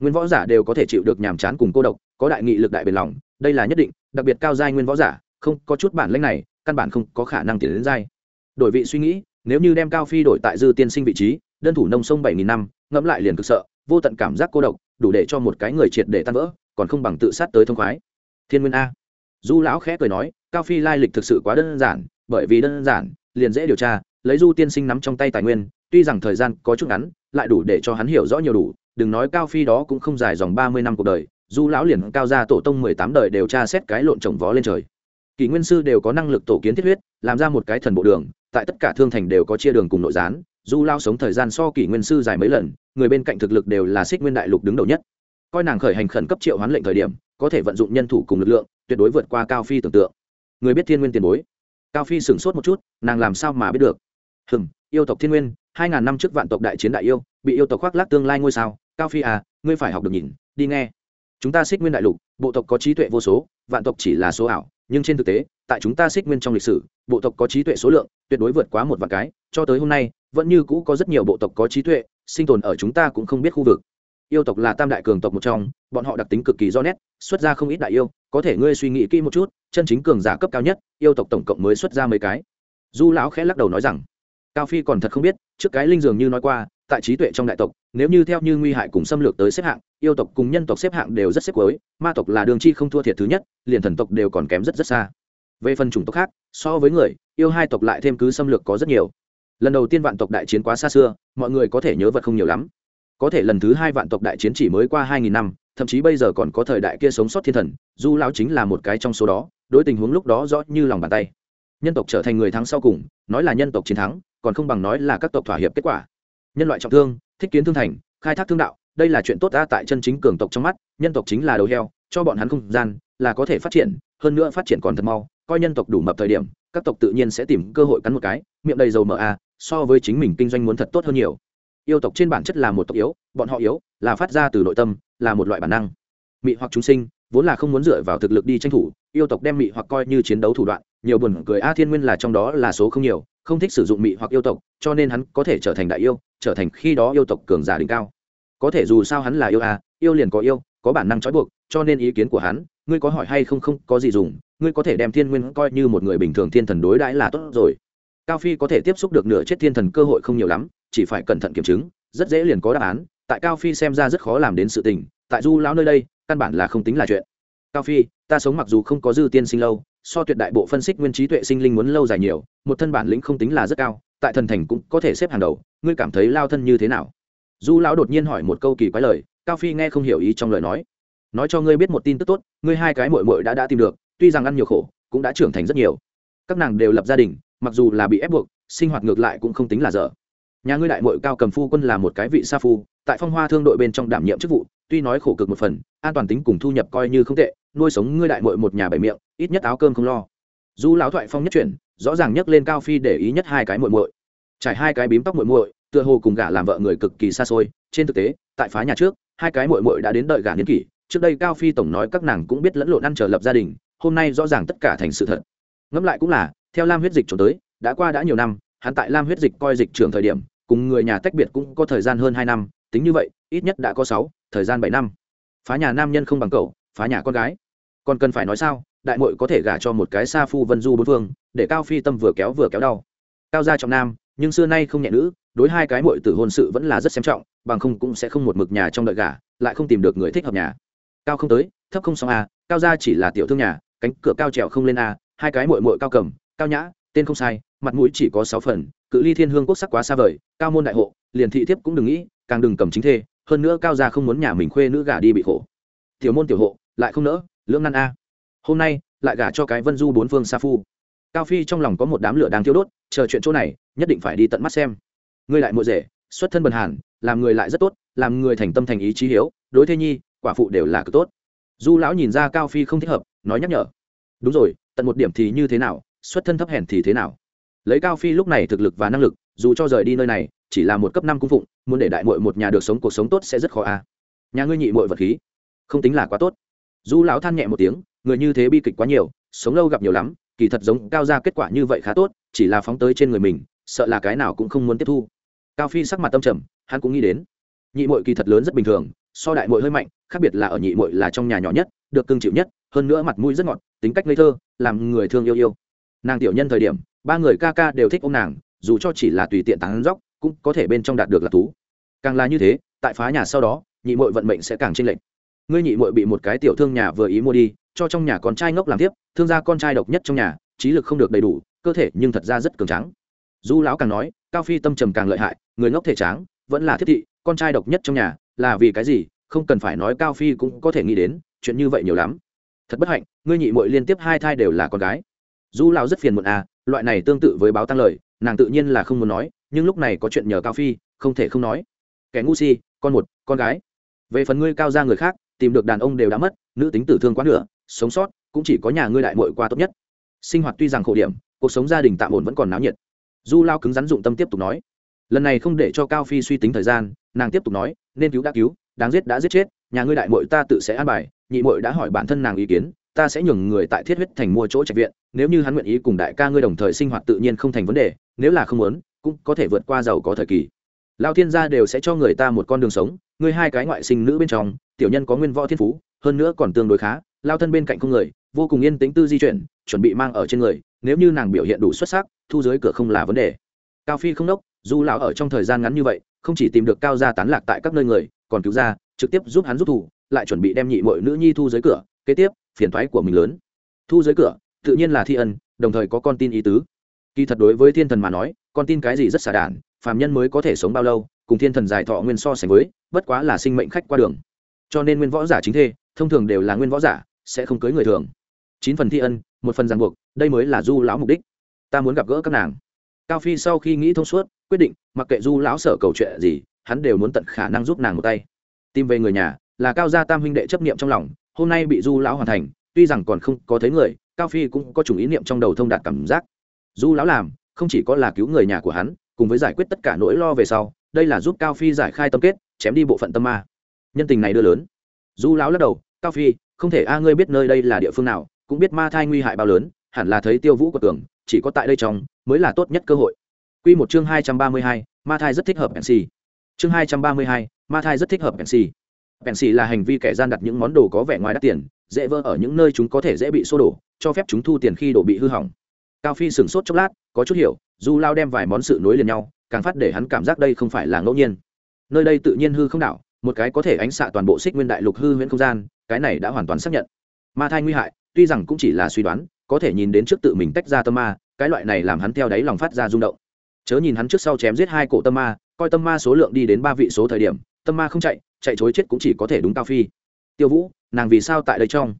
Nguyên võ giả đều có thể chịu được nhàm chán cùng cô độc, có đại nghị lực đại bền lòng, đây là nhất định, đặc biệt cao giai nguyên võ giả, không có chút bản lĩnh này, căn bản không có khả năng tiến đến giai. Đổi vị suy nghĩ, nếu như đem cao phi đổi tại dư tiên sinh vị trí, đơn thủ nông sông bảy nghìn năm, ngẫm lại liền cực sợ, vô tận cảm giác cô độc, đủ để cho một cái người triệt để tan vỡ, còn không bằng tự sát tới thông khoái. Thiên nguyên a. Du lão khẽ cười nói, cao phi lai lịch thực sự quá đơn giản, bởi vì đơn giản, liền dễ điều tra lấy du tiên sinh nắm trong tay tài nguyên, tuy rằng thời gian có chút ngắn, lại đủ để cho hắn hiểu rõ nhiều đủ, đừng nói cao phi đó cũng không dài dòng ba mươi năm cuộc đời, du lão liền cao ra tổ tông mười tám đời đều tra xét cái lộn trồng vó lên trời. Kỷ nguyên sư đều có năng lực tổ kiến thiết huyết, làm ra một cái thần bộ đường, tại tất cả thương thành đều có chia đường cùng nội gián, du lao sống thời gian so kỷ nguyên sư dài mấy lần, người bên cạnh thực lực đều là xích nguyên đại lục đứng đầu nhất. Coi nàng khởi hành khẩn cấp triệu hoán lệnh thời điểm, có thể vận dụng nhân thủ cùng lực lượng, tuyệt đối vượt qua cao phi tưởng tượng. Người biết thiên nguyên tiền bối. Cao phi sửng sốt một chút, nàng làm sao mà biết được? Hừm, yêu tộc thiên nguyên, hai ngàn năm trước vạn tộc đại chiến đại yêu, bị yêu tộc khoác lác tương lai ngôi sao. Cao phi à ngươi phải học được nhìn, đi nghe. Chúng ta xích nguyên đại lục, bộ tộc có trí tuệ vô số, vạn tộc chỉ là số ảo, nhưng trên thực tế, tại chúng ta xích nguyên trong lịch sử, bộ tộc có trí tuệ số lượng tuyệt đối vượt quá một vạn cái, cho tới hôm nay, vẫn như cũ có rất nhiều bộ tộc có trí tuệ, sinh tồn ở chúng ta cũng không biết khu vực. Yêu tộc là tam đại cường tộc một trong, bọn họ đặc tính cực kỳ do nét, xuất ra không ít đại yêu, có thể ngươi suy nghĩ kỹ một chút, chân chính cường giả cấp cao nhất, yêu tộc tổng cộng mới xuất ra mấy cái. Du lão khẽ lắc đầu nói rằng cao phi còn thật không biết, trước cái linh dường như nói qua, tại trí tuệ trong đại tộc, nếu như theo như nguy hại cùng xâm lược tới xếp hạng, yêu tộc cùng nhân tộc xếp hạng đều rất xếp cuối, ma tộc là đường chi không thua thiệt thứ nhất, liền thần tộc đều còn kém rất rất xa. Về phần chủng tộc khác, so với người, yêu hai tộc lại thêm cứ xâm lược có rất nhiều. Lần đầu tiên vạn tộc đại chiến quá xa xưa, mọi người có thể nhớ vật không nhiều lắm. Có thể lần thứ hai vạn tộc đại chiến chỉ mới qua hai nghìn năm, thậm chí bây giờ còn có thời đại kia sống sót thiên thần, du lão chính là một cái trong số đó, đối tình huống lúc đó rõ như lòng bàn tay. Nhân tộc trở thành người thắng sau cùng, nói là nhân tộc chiến thắng còn không bằng nói là các tộc thỏa hiệp kết quả. Nhân loại trọng thương, thích kiến thương thành, khai thác thương đạo, đây là chuyện tốt ra tại chân chính cường tộc trong mắt, nhân tộc chính là đầu heo, cho bọn hắn không gian là có thể phát triển, hơn nữa phát triển còn thật mau, coi nhân tộc đủ mập thời điểm, các tộc tự nhiên sẽ tìm cơ hội cắn một cái, miệng đầy dầu mỡ a so với chính mình kinh doanh muốn thật tốt hơn nhiều. Yêu tộc trên bản chất là một tộc yếu, bọn họ yếu, là phát ra từ nội tâm, là một loại bản năng. Mị hoặc chúng sinh, vốn là không muốn dựa vào thực lực đi tranh thủ, yêu tộc đem mị hoặc coi như chiến đấu thủ đoạn nhiều buồn cười. A thiên nguyên là trong đó là số không nhiều, không thích sử dụng mị hoặc yêu tộc, cho nên hắn có thể trở thành đại yêu, trở thành khi đó yêu tộc cường giả đỉnh cao. Có thể dù sao hắn là yêu a, yêu liền có yêu, có bản năng trói buộc, cho nên ý kiến của hắn, ngươi có hỏi hay không không có gì dùng, ngươi có thể đem thiên nguyên coi như một người bình thường thiên thần đối đãi là tốt rồi. Cao phi có thể tiếp xúc được nửa chết thiên thần cơ hội không nhiều lắm, chỉ phải cẩn thận kiểm chứng, rất dễ liền có đáp án, tại cao phi xem ra rất khó làm đến sự tình, tại du lão nơi đây, căn bản là không tính là chuyện. Cao phi, ta sống mặc dù không có dư tiên sinh lâu so tuyệt đại bộ phân xích nguyên trí tuệ sinh linh muốn lâu dài nhiều, một thân bản lĩnh không tính là rất cao, tại thần thành cũng có thể xếp hàng đầu, ngươi cảm thấy lao thân như thế nào? Du lão đột nhiên hỏi một câu kỳ quái lời, cao phi nghe không hiểu ý trong lời nói. Nói cho ngươi biết một tin tức tốt, ngươi hai cái mội mội đã đã tìm được, tuy rằng ăn nhiều khổ, cũng đã trưởng thành rất nhiều. Các nàng đều lập gia đình, mặc dù là bị ép buộc, sinh hoạt ngược lại cũng không tính là dở. Nhà ngươi đại mội cao cầm phu quân là một cái vị sa phu, tại phong hoa thương đội bên trong đảm nhiệm chức vụ tuy nói khổ cực một phần, an toàn tính cùng thu nhập coi như không tệ, nuôi sống ngươi đại mội một nhà bảy miệng, ít nhất áo cơm không lo. Du lão thoại phong nhất chuyển, rõ ràng nhấc lên cao phi để ý nhất hai cái muội muội. Trải hai cái bím tóc muội muội, tựa hồ cùng gả làm vợ người cực kỳ xa xôi, trên thực tế, tại phá nhà trước, hai cái muội muội đã đến đợi gả niên kỷ, trước đây cao phi tổng nói các nàng cũng biết lẫn lộn ăn trở lập gia đình, hôm nay rõ ràng tất cả thành sự thật. Ngẫm lại cũng là, theo lam huyết dịch trốn tới, đã qua đã nhiều năm, hắn tại lam huyết dịch coi dịch trưởng thời điểm, cùng người nhà tách biệt cũng có thời gian hơn hai năm, tính như vậy ít nhất đã có sáu, thời gian bảy năm. Phá nhà nam nhân không bằng cậu, phá nhà con gái. Còn cần phải nói sao, đại mội có thể gả cho một cái sa phu vân du bốn phương, để cao phi tâm vừa kéo vừa kéo đau. Cao gia trọng nam, nhưng xưa nay không nhẹ nữ, đối hai cái mội tử hôn sự vẫn là rất xem trọng, bằng không cũng sẽ không một mực nhà trong đợi gả, lại không tìm được người thích hợp nhà. Cao không tới, thấp không xong a cao gia chỉ là tiểu thương nhà, cánh cửa cao trèo không lên a hai cái mội mội cao cầm, cao nhã, tên không sai, mặt mũi chỉ có sáu phần, cự ly thiên hương quốc sắc quá xa vời, cao môn đại hộ, liền thị thiếp cũng đừng nghĩ, càng đừng cầm chính thê hơn nữa cao gia không muốn nhà mình khuê nữ gả đi bị khổ. Tiểu môn tiểu hộ, lại không nỡ, lưỡng ngăn a. Hôm nay, lại gả cho cái vân du bốn phương sa phu. Cao phi trong lòng có một đám lửa đang thiêu đốt, chờ chuyện chỗ này, nhất định phải đi tận mắt xem. Ngươi lại mộ rể, xuất thân bần hàn, làm người lại rất tốt, làm người thành tâm thành ý chí hiếu, đối thế nhi, quả phụ đều là cực tốt. Du lão nhìn ra cao phi không thích hợp, nói nhắc nhở. Đúng rồi, tận một điểm thì như thế nào, xuất thân thấp hèn thì thế nào. Lấy cao phi lúc này thực lực và năng lực, dù cho rời đi nơi này chỉ là một cấp năm cung phụng, muốn để đại mội một nhà được sống cuộc sống tốt sẽ rất khó a. Nhà ngươi nhị mội vật khí, không tính là quá tốt. Du lão than nhẹ một tiếng, người như thế bi kịch quá nhiều, sống lâu gặp nhiều lắm, kỳ thật giống cao ra kết quả như vậy khá tốt, chỉ là phóng tới trên người mình, sợ là cái nào cũng không muốn tiếp thu. Cao phi sắc mặt tâm trầm, hắn cũng nghĩ đến. Nhị mội kỳ thật lớn rất bình thường, so đại mội hơi mạnh, khác biệt là ở nhị mội là trong nhà nhỏ nhất, được cưng chịu nhất, hơn nữa mặt mũi rất ngọt, tính cách ngây thơ, làm người thương yêu yêu. Nàng tiểu nhân thời điểm, ba người ca ca đều thích ông nàng, dù cho chỉ là tùy tiện tán dóc cũng có thể bên trong đạt được lạc thú. Càng là như thế, tại phá nhà sau đó, nhị mội vận mệnh sẽ càng chênh lệch. Ngươi nhị mội bị một cái tiểu thương nhà vừa ý mua đi, cho trong nhà con trai ngốc làm tiếp, thương gia con trai độc nhất trong nhà, trí lực không được đầy đủ, cơ thể nhưng thật ra rất cường tráng. Du lão càng nói, cao phi tâm trầm càng lợi hại, người ngốc thể tráng, vẫn là thiết thị, con trai độc nhất trong nhà, là vì cái gì, không cần phải nói cao phi cũng có thể nghĩ đến, chuyện như vậy nhiều lắm. Thật bất hạnh, ngươi nhị mội liên tiếp hai thai đều là con gái. Du lão rất phiền muộn à loại này tương tự với báo tăng lời, nàng tự nhiên là không muốn nói nhưng lúc này có chuyện nhờ cao phi, không thể không nói. Kẻ ngu si, con một, con gái. Về phần ngươi cao ra người khác, tìm được đàn ông đều đã mất, nữ tính tử thương quá nửa, sống sót, cũng chỉ có nhà ngươi đại mội qua tốt nhất. Sinh hoạt tuy rằng khổ điểm, cuộc sống gia đình tạm ổn vẫn còn náo nhiệt. Du lao cứng rắn dụng tâm tiếp tục nói. Lần này không để cho cao phi suy tính thời gian, nàng tiếp tục nói, nên cứu đã cứu, đáng giết đã giết chết, nhà ngươi đại mội ta tự sẽ an bài, nhị mội đã hỏi bản thân nàng ý kiến, ta sẽ nhường người tại thiết huyết thành mua chỗ trạch viện, nếu như hắn nguyện ý cùng đại ca ngươi đồng thời sinh hoạt tự nhiên không thành vấn đề, nếu là không muốn cũng có thể vượt qua giàu có thời kỳ. Lao thiên gia đều sẽ cho người ta một con đường sống ngươi hai cái ngoại sinh nữ bên trong, tiểu nhân có nguyên võ thiên phú, hơn nữa còn tương đối khá lao thân bên cạnh không người, vô cùng yên tĩnh tư di chuyển, chuẩn bị mang ở trên người, nếu như nàng biểu hiện đủ xuất sắc, thu dưới cửa không là vấn đề. Cao phi không đốc, dù lão ở trong thời gian ngắn như vậy, không chỉ tìm được cao gia tán lạc tại các nơi người, còn cứu ra trực tiếp giúp hắn giúp thủ, lại chuẩn bị đem nhị mọi nữ nhi thu dưới cửa, kế tiếp, phiền thoái của mình lớn. Thu dưới cửa, tự nhiên là thi ân, đồng thời có con tin ý tứ. Kỳ thật đối với thiên thần mà nói con tin cái gì rất xả đản, phàm nhân mới có thể sống bao lâu, cùng thiên thần dài thọ nguyên so sánh với, bất quá là sinh mệnh khách qua đường. Cho nên nguyên võ giả chính thê, thông thường đều là nguyên võ giả, sẽ không cưới người thường. Chín phần thi ân, một phần ràng buộc, đây mới là du lão mục đích. Ta muốn gặp gỡ các nàng. Cao phi sau khi nghĩ thông suốt, quyết định, mặc kệ du lão sở cầu chuyện gì, hắn đều muốn tận khả năng giúp nàng một tay. Tìm về người nhà, là cao gia tam huynh đệ chấp niệm trong lòng, hôm nay bị du lão hoàn thành, tuy rằng còn không có thấy người, cao phi cũng có chủ ý niệm trong đầu thông đạt cảm giác. Du lão làm không chỉ có là cứu người nhà của hắn cùng với giải quyết tất cả nỗi lo về sau đây là giúp cao phi giải khai tâm kết chém đi bộ phận tâm ma nhân tình này đưa lớn du lão lắc đầu cao phi không thể a ngươi biết nơi đây là địa phương nào cũng biết ma thai nguy hại bao lớn hẳn là thấy tiêu vũ của tường chỉ có tại đây trong mới là tốt nhất cơ hội Quy một chương hai trăm ba mươi hai, ma thai rất thích hợp Pensy. Chương hai trăm ba mươi hai, ma thai rất thích hợp Pensy. Pensy là hành vi kẻ gian đặt những món đồ có vẻ ngoài đắt tiền, dễ vỡ ở những nơi chúng có thể dễ bị xô đổ, cho phép chúng thu tiền khi đồ bị hư hỏng. Cao Phi sửng sốt chốc lát, có chút hiểu, Du Lao đem vài món sự nối liền nhau, càng phát để hắn cảm giác đây không phải là ngẫu nhiên. Nơi đây tự nhiên hư không đảo, một cái có thể ánh xạ toàn bộ xích nguyên đại lục hư huyễn không gian, cái này đã hoàn toàn xác nhận. Ma thai nguy hại, tuy rằng cũng chỉ là suy đoán, có thể nhìn đến trước tự mình tách ra tâm ma, cái loại này làm hắn theo đáy lòng phát ra rung động chớ nhìn hắn trước sau chém giết hai cổ tâm ma coi tâm ma số lượng đi đến ba vị số thời điểm tâm ma không chạy chạy chối chết cũng chỉ có thể đúng cao phi tiêu vũ nàng vì sao tại đây trong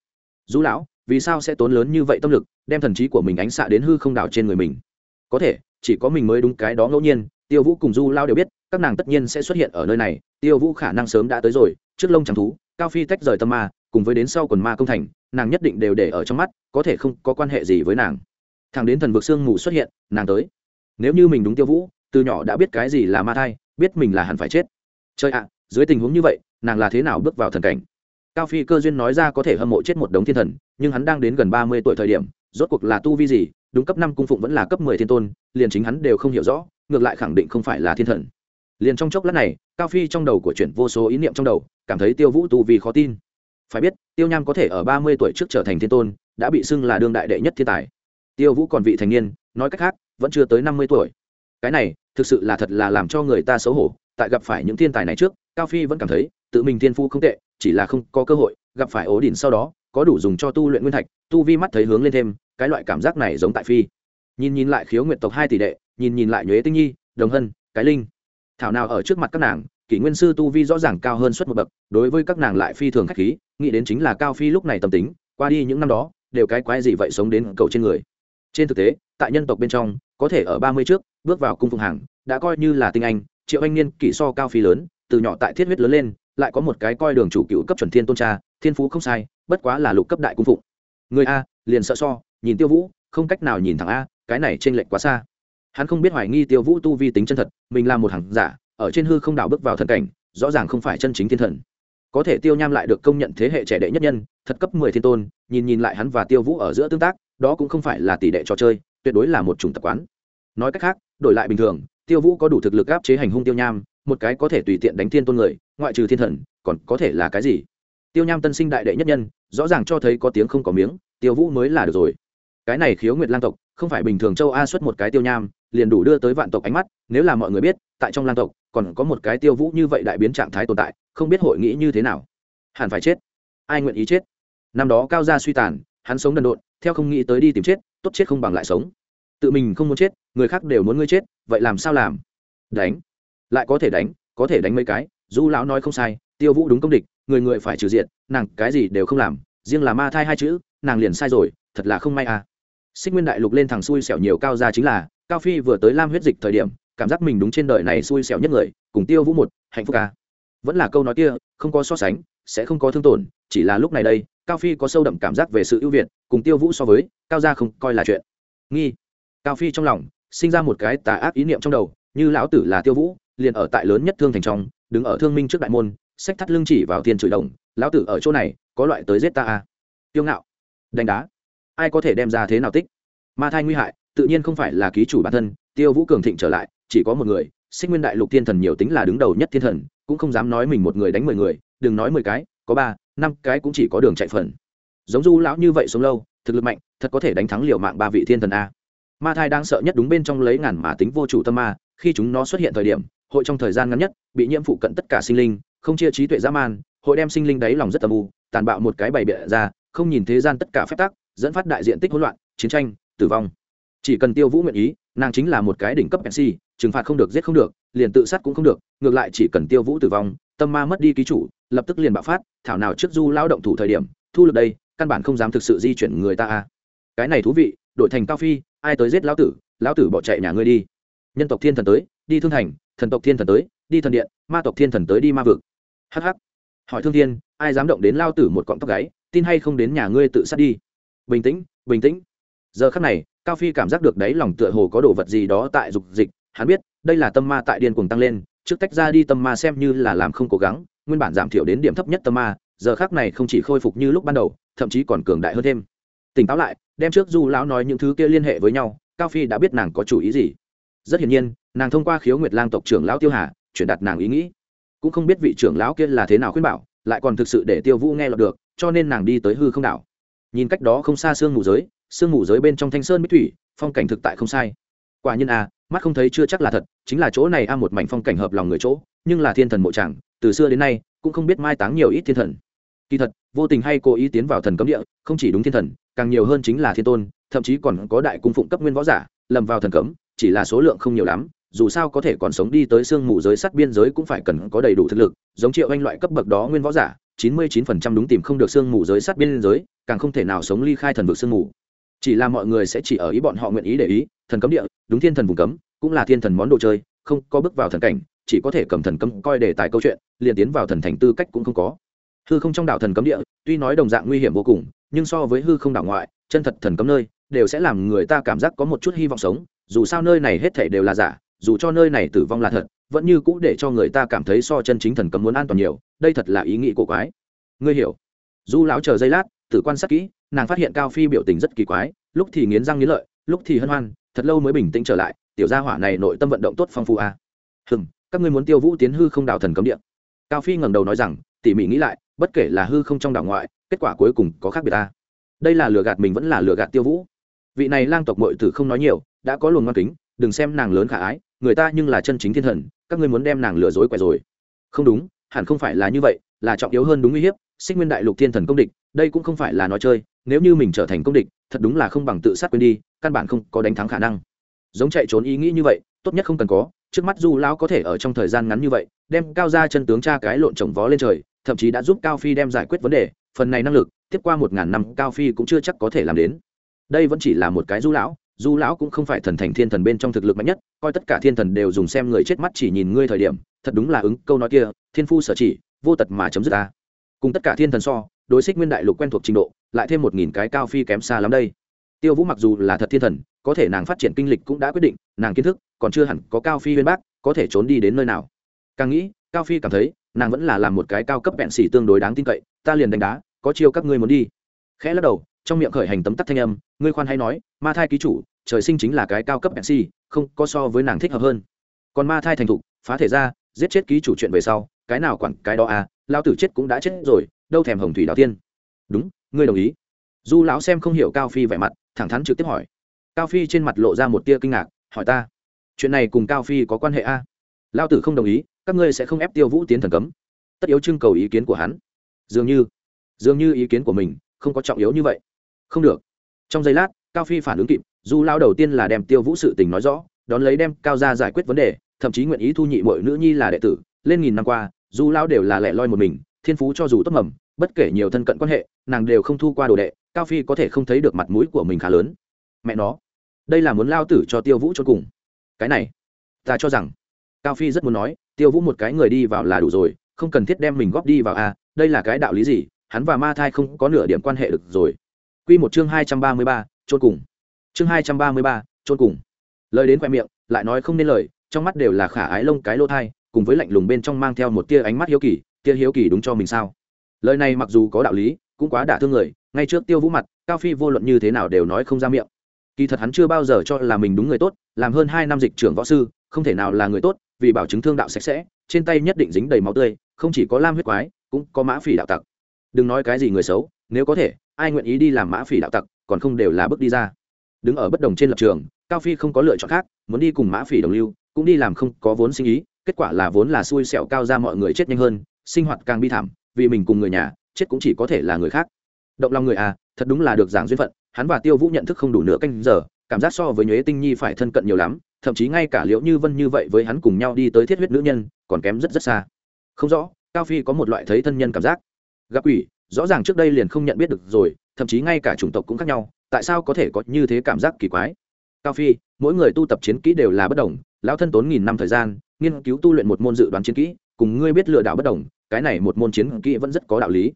du lão vì sao sẽ tốn lớn như vậy tâm lực, đem thần trí của mình ánh xạ đến hư không đảo trên người mình? Có thể, chỉ có mình mới đúng cái đó ngẫu nhiên, tiêu vũ cùng du lao đều biết, các nàng tất nhiên sẽ xuất hiện ở nơi này, tiêu vũ khả năng sớm đã tới rồi, trước lông trắng thú, cao phi tách rời tâm ma, cùng với đến sau quần ma công thành, nàng nhất định đều để ở trong mắt, có thể không có quan hệ gì với nàng. Thằng đến thần vực sương mù xuất hiện, nàng tới. Nếu như mình đúng tiêu vũ, từ nhỏ đã biết cái gì là ma thai, biết mình là hẳn phải chết. Chơi ạ, dưới tình huống như vậy, nàng là thế nào bước vào thần cảnh? Cao phi cơ duyên nói ra có thể hâm mộ chết một đống thiên thần, nhưng hắn đang đến gần ba mươi tuổi thời điểm, rốt cuộc là tu vi gì, đúng cấp năm cung phụng vẫn là cấp mười thiên tôn, liền chính hắn đều không hiểu rõ, ngược lại khẳng định không phải là thiên thần. Liền trong chốc lát này, cao phi trong đầu của chuyển vô số ý niệm trong đầu, cảm thấy tiêu vũ tu vi khó tin. Phải biết, tiêu nham có thể ở ba mươi tuổi trước trở thành thiên tôn, đã bị xưng là đương đại đệ nhất thiên tài. Tiêu vũ còn vị thành niên, nói cách khác, vẫn chưa tới năm mươi tuổi. Cái này, thực sự là thật là làm cho người ta xấu hổ, tại gặp phải những thiên tài này trước, cao phi vẫn cảm thấy, tự mình thiên phu không tệ chỉ là không có cơ hội, gặp phải ố đỉnh sau đó, có đủ dùng cho tu luyện nguyên thạch, tu vi mắt thấy hướng lên thêm, cái loại cảm giác này giống tại phi. Nhìn nhìn lại khiếu nguyện tộc hai tỷ đệ, nhìn nhìn lại nhuế tinh nhi, đồng hân, cái linh. Thảo nào ở trước mặt các nàng, kỷ nguyên sư tu vi rõ ràng cao hơn suất một bậc, đối với các nàng lại phi thường khách khí, nghĩ đến chính là cao phi lúc này tâm tính, qua đi những năm đó, đều cái quái gì vậy sống đến cầu trên người. Trên thực tế, tại nhân tộc bên trong, có thể ở ba mươi trước, bước vào cung phụng hàng, đã coi như là tinh anh, triệu anh niên kỷ so cao phi lớn, từ nhỏ tại thiết huyết lớn lên lại có một cái coi đường chủ cựu cấp chuẩn thiên tôn cha, thiên phú không sai, bất quá là lục cấp đại cung phụng. Người a, liền sợ so, nhìn tiêu vũ, không cách nào nhìn thẳng a, cái này t r ê n lệch quá xa. Hắn không biết hoài nghi tiêu vũ tu vi tính chân thật, mình là một hàng giả, ở trên hư không đảo bước vào thần cảnh, rõ ràng không phải chân chính thiên thần. Có thể tiêu nham lại được công nhận thế hệ trẻ đệ nhất nhân, thật cấp mười thiên tôn, nhìn nhìn lại hắn và tiêu vũ ở giữa tương tác, đó cũng không phải là tỷ đệ trò chơi, tuyệt đối là một chủng tập quán. Nói cách khác, đổi lại bình thường, tiêu vũ có đủ thực lực áp chế hành hung tiêu nham một cái có thể tùy tiện đánh thiên tôn người, ngoại trừ thiên thần, còn có thể là cái gì? Tiêu nham tân sinh đại đệ nhất nhân, rõ ràng cho thấy có tiếng không có miếng, tiêu vũ mới là được rồi. Cái này khiếu nguyệt lang tộc, không phải bình thường châu a xuất một cái tiêu nham, liền đủ đưa tới vạn tộc ánh mắt, nếu là mọi người biết, tại trong lang tộc, còn có một cái tiêu vũ như vậy đại biến trạng thái tồn tại, không biết hội nghĩ như thế nào. Hẳn phải chết. Ai nguyện ý chết? Năm đó cao gia suy tàn, hắn sống đần độn, theo không nghĩ tới đi tìm chết, tốt chết không bằng lại sống. Tự mình không muốn chết, người khác đều muốn ngươi chết, vậy làm sao làm? Đánh lại có thể đánh, có thể đánh mấy cái du lão nói không sai, tiêu vũ đúng công địch, người người phải trừ diện nàng cái gì đều không làm, riêng là ma thai hai chữ, nàng liền sai rồi, thật là không may à. Xích nguyên đại lục lên thằng xui xẻo nhiều cao ra chính là, cao phi vừa tới lam huyết dịch thời điểm, cảm giác mình đúng trên đời này xui xẻo nhất người, cùng tiêu vũ một, hạnh phúc à. vẫn là câu nói kia, không có so sánh, sẽ không có thương tổn, chỉ là lúc này đây, cao phi có sâu đậm cảm giác về sự ưu việt, cùng tiêu vũ so với, cao gia không coi là chuyện. Nghi. Cao phi trong lòng, sinh ra một cái tà ác ý niệm trong đầu, như lão tử là tiêu vũ liền ở tại lớn nhất thương thành trong, đứng ở thương minh trước đại môn sách thắt lưng chỉ vào thiên chửi đồng, lão tử ở chỗ này, có loại tới giết ta à. tiêu ngạo, đánh đá, ai có thể đem ra thế nào tích? Ma thai nguy hại, tự nhiên không phải là ký chủ bản thân, tiêu vũ cường thịnh trở lại, chỉ có một người sinh nguyên đại lục thiên thần nhiều tính là đứng đầu nhất thiên thần, cũng không dám nói mình một người đánh mười người, đừng nói mười cái, có ba, năm cái cũng chỉ có đường chạy phần. Giống du lão như vậy sống lâu, thực lực mạnh, thật có thể đánh thắng liều mạng ba vị thiên thần a. Ma thai đang sợ nhất đúng bên trong lấy ngàn mà tính vô chủ tâm ma, khi chúng nó xuất hiện thời điểm hội trong thời gian ngắn nhất, bị nhiễm phụ cận tất cả sinh linh, không chia trí tuệ dã man, hội đem sinh linh đáy lòng rất tầm u, tàn bạo một cái bày bịa ra, không nhìn thế gian tất cả phép tắc, dẫn phát đại diện tích hỗn loạn, chiến tranh, tử vong. Chỉ cần tiêu vũ nguyện ý, nàng chính là một cái đỉnh cấp mc trừng phạt không được, giết không được, liền tự sát cũng không được, ngược lại chỉ cần tiêu vũ tử vong, tâm ma mất đi ký chủ, lập tức liền bạo phát, thảo nào trước du lao động thủ thời điểm, thu lực đây, căn bản không dám thực sự di chuyển người ta a cái này thú vị đổi thành cao phi, ai tới giết lão tử lão tử bỏ chạy nhà ngươi đi. Nhân tộc thiên thần tới đi thương thành, thần tộc thiên thần tới, đi thần điện, ma tộc thiên thần tới đi ma vực. Hh hỏi thương thiên, ai dám động đến lao tử một cọng tóc gáy, tin hay không đến nhà ngươi tự sát đi. Bình tĩnh bình tĩnh. Giờ khắc này, cao phi cảm giác được đáy lòng tựa hồ có đồ vật gì đó tại dục dịch, hắn biết, đây là tâm ma tại điên cuồng tăng lên, trước tách ra đi tâm ma xem như là làm không cố gắng, nguyên bản giảm thiểu đến điểm thấp nhất tâm ma, giờ khác này không chỉ khôi phục như lúc ban đầu, thậm chí còn cường đại hơn thêm. Tỉnh táo lại, đem trước du lão nói những thứ kia liên hệ với nhau, cao phi đã biết nàng có chủ ý gì rất hiển nhiên nàng thông qua khiếu nguyệt lang tộc trưởng lão tiêu hà chuyển đạt nàng ý nghĩ. Cũng không biết vị trưởng lão kia là thế nào khuyên bảo lại còn thực sự để tiêu vũ nghe lọt được cho nên nàng đi tới hư không đảo. Nhìn cách đó không xa sương mù giới sương mù giới bên trong thanh sơn mỹ thủy phong cảnh thực tại không sai. Quả nhiên a à, mắt không thấy chưa chắc là thật chính là chỗ này a một mảnh phong cảnh hợp lòng người chỗ nhưng là thiên thần mộ tràng từ xưa đến nay cũng không biết mai táng nhiều ít thiên thần. Kỳ thật vô tình hay cố ý tiến vào thần cấm địa không chỉ đúng thiên thần càng nhiều hơn chính là thiên tôn thậm chí còn có đại cung phụng cấp nguyên võ giả lầm vào thần cấm chỉ là số lượng không nhiều lắm, dù sao có thể còn sống đi tới sương mù giới sắt biên giới cũng phải cần có đầy đủ thực lực, giống triệu anh loại cấp bậc đó nguyên võ giả, chín mươi chín phần trăm đúng tìm không được sương mù giới sắt biên giới, càng không thể nào sống ly khai thần vực sương mù. Chỉ là mọi người sẽ chỉ ở ý bọn họ nguyện ý để ý, thần cấm địa, đúng thiên thần vùng cấm, cũng là thiên thần món đồ chơi, không có bước vào thần cảnh, chỉ có thể cầm thần cấm coi đề tài câu chuyện, liền tiến vào thần thành tư cách cũng không có. Hư không trong đảo thần cấm địa, tuy nói đồng dạng nguy hiểm vô cùng, nhưng so với hư không đảo ngoại, chân thật thần cấm nơi, đều sẽ làm người ta cảm giác có một chút hy vọng sống dù sao nơi này hết thể đều là giả, dù cho nơi này tử vong là thật, vẫn như cũ để cho người ta cảm thấy so chân chính thần cấm muốn an toàn nhiều, đây thật là ý nghĩ của quái. Ngươi hiểu. Du lão chờ giây lát, tử quan sát kỹ, nàng phát hiện cao phi biểu tình rất kỳ quái, lúc thì nghiến răng nghiến lợi, lúc thì hân hoan, thật lâu mới bình tĩnh trở lại, tiểu gia hỏa này nội tâm vận động tốt phong phú à. hừng các ngươi muốn tiêu vũ tiến hư không đào thần cấm địa. Cao phi ngẩng đầu nói rằng, tỉ mỉ nghĩ lại, bất kể là hư không trong đảo ngoại, kết quả cuối cùng có khác biệt ta đây là lừa gạt mình vẫn là lừa gạt tiêu vũ. Vị này lang tộc mội tử không nói nhiều đã có luồng ngoan kính, đừng xem nàng lớn khả ái, người ta nhưng là chân chính thiên thần, các ngươi muốn đem nàng lừa dối quẻ rồi. Không đúng, hẳn không phải là như vậy, là trọng yếu hơn đúng uy hiếp, xích nguyên đại lục thiên thần công địch, đây cũng không phải là nói chơi, nếu như mình trở thành công địch, thật đúng là không bằng tự sát quên đi, căn bản không có đánh thắng khả năng. Giống chạy trốn ý nghĩ như vậy, tốt nhất không cần có, trước mắt du lão có thể ở trong thời gian ngắn như vậy, đem cao ra chân tướng cha cái lộn trồng vó lên trời, thậm chí đã giúp cao phi đem giải quyết vấn đề, phần này năng lực, tiếp qua một ngàn năm, cao phi cũng chưa chắc có thể làm đến. Đây vẫn chỉ là một cái du lão du lão cũng không phải thần thành thiên thần bên trong thực lực mạnh nhất, coi tất cả thiên thần đều dùng xem người chết mắt chỉ nhìn ngươi thời điểm, thật đúng là ứng câu nói kia, thiên phu sở chỉ, vô tật mà chấm dứt ta. Cùng tất cả thiên thần so, đối xích nguyên đại lục quen thuộc trình độ, lại thêm một nghìn cái cao phi kém xa lắm đây. Tiêu vũ mặc dù là thật thiên thần, có thể nàng phát triển kinh lịch cũng đã quyết định, nàng kiến thức còn chưa hẳn có cao phi huyên bác, có thể trốn đi đến nơi nào. Càng nghĩ, cao phi cảm thấy, nàng vẫn là làm một cái cao cấp vẹn xỉ tương đối đáng tin cậy, ta liền đánh đá, có chiêu các ngươi muốn đi. Khẽ lắc đầu, trong miệng khởi hành tấm tắc thanh âm, ngươi khoan hay nói, ma thai ký chủ trời sinh chính là cái cao cấp mc không có so với nàng thích hợp hơn. Còn ma thai thành thục, phá thể ra, giết chết ký chủ chuyện về sau, cái nào quản cái đó à lao tử chết cũng đã chết rồi, đâu thèm hồng thủy đào tiên. Đúng, ngươi đồng ý. Du lão xem không hiểu cao phi vẻ mặt, thẳng thắn trực tiếp hỏi. Cao phi trên mặt lộ ra một tia kinh ngạc, hỏi ta, chuyện này cùng cao phi có quan hệ a à? lao tử không đồng ý, các ngươi sẽ không ép tiêu vũ tiến thần cấm. Tất yếu trưng cầu ý kiến của hắn. Dường như dường như ý kiến của mình không có trọng yếu như vậy. Không được. Trong giây lát, cao phi phản ứng kịp du lao đầu tiên là đem tiêu vũ sự tình nói rõ, đón lấy đem cao ra giải quyết vấn đề, thậm chí nguyện ý thu nhị mọi nữ nhi là đệ tử, lên nghìn năm qua du lao đều là lẻ loi một mình, thiên phú cho dù tốt mầm, bất kể nhiều thân cận quan hệ, nàng đều không thu qua đồ đệ, cao phi có thể không thấy được mặt mũi của mình khá lớn. Mẹ nó, đây là muốn lao tử cho tiêu vũ cho cùng. Cái này, ta cho rằng, cao phi rất muốn nói, tiêu vũ một cái người đi vào là đủ rồi, không cần thiết đem mình góp đi vào a đây là cái đạo lý gì, hắn và ma thai không có nửa điểm quan hệ được rồi. Q một chương hai trăm ba mươi ba chốt cùng chương hai trăm ba mươi ba trôn cùng. Lời đến khoe miệng, lại nói không nên lời, trong mắt đều là khả ái lông cái lô thai, cùng với lạnh lùng bên trong mang theo một tia ánh mắt hiếu kỳ, tia hiếu kỳ đúng cho mình sao? Lời này mặc dù có đạo lý, cũng quá đả thương người, ngay trước tiêu vũ mặt, cao phi vô luận như thế nào đều nói không ra miệng. Kỳ thật hắn chưa bao giờ cho là mình đúng người tốt, làm hơn hai năm dịch trưởng võ sư, không thể nào là người tốt, vì bảo chứng thương đạo sạch sẽ, trên tay nhất định dính đầy máu tươi, không chỉ có lam huyết quái, cũng có mã phỉ đạo tặc. Đừng nói cái gì người xấu, nếu có thể, ai nguyện ý đi làm mã phỉ đạo tặc, còn không đều là bước đi ra đứng ở bất đồng trên lập trường, cao phi không có lựa chọn khác, muốn đi cùng mã phỉ đồng lưu, cũng đi làm không có vốn sinh ý, kết quả là vốn là xui xẻo cao ra mọi người chết nhanh hơn, sinh hoạt càng bi thảm, vì mình cùng người nhà, chết cũng chỉ có thể là người khác. Động lòng người à thật đúng là được giảng duyên phận, hắn và tiêu vũ nhận thức không đủ nửa canh giờ, cảm giác so với nhuế tinh nhi phải thân cận nhiều lắm, thậm chí ngay cả liễu như vân như vậy với hắn cùng nhau đi tới thiết huyết nữ nhân, còn kém rất rất xa. Không rõ, cao phi có một loại thấy thân nhân cảm giác. Gặp quỷ, rõ ràng trước đây liền không nhận biết được rồi, thậm chí ngay cả chủng tộc cũng khác nhau tại sao có thể có như thế cảm giác kỳ quái? Cao phi, mỗi người tu tập chiến kỹ đều là bất đồng, lão thân tốn nghìn năm thời gian, nghiên cứu tu luyện một môn dự đoán chiến kỹ, cùng ngươi biết lừa đảo bất đồng, cái này một môn chiến kỹ vẫn rất có đạo lý.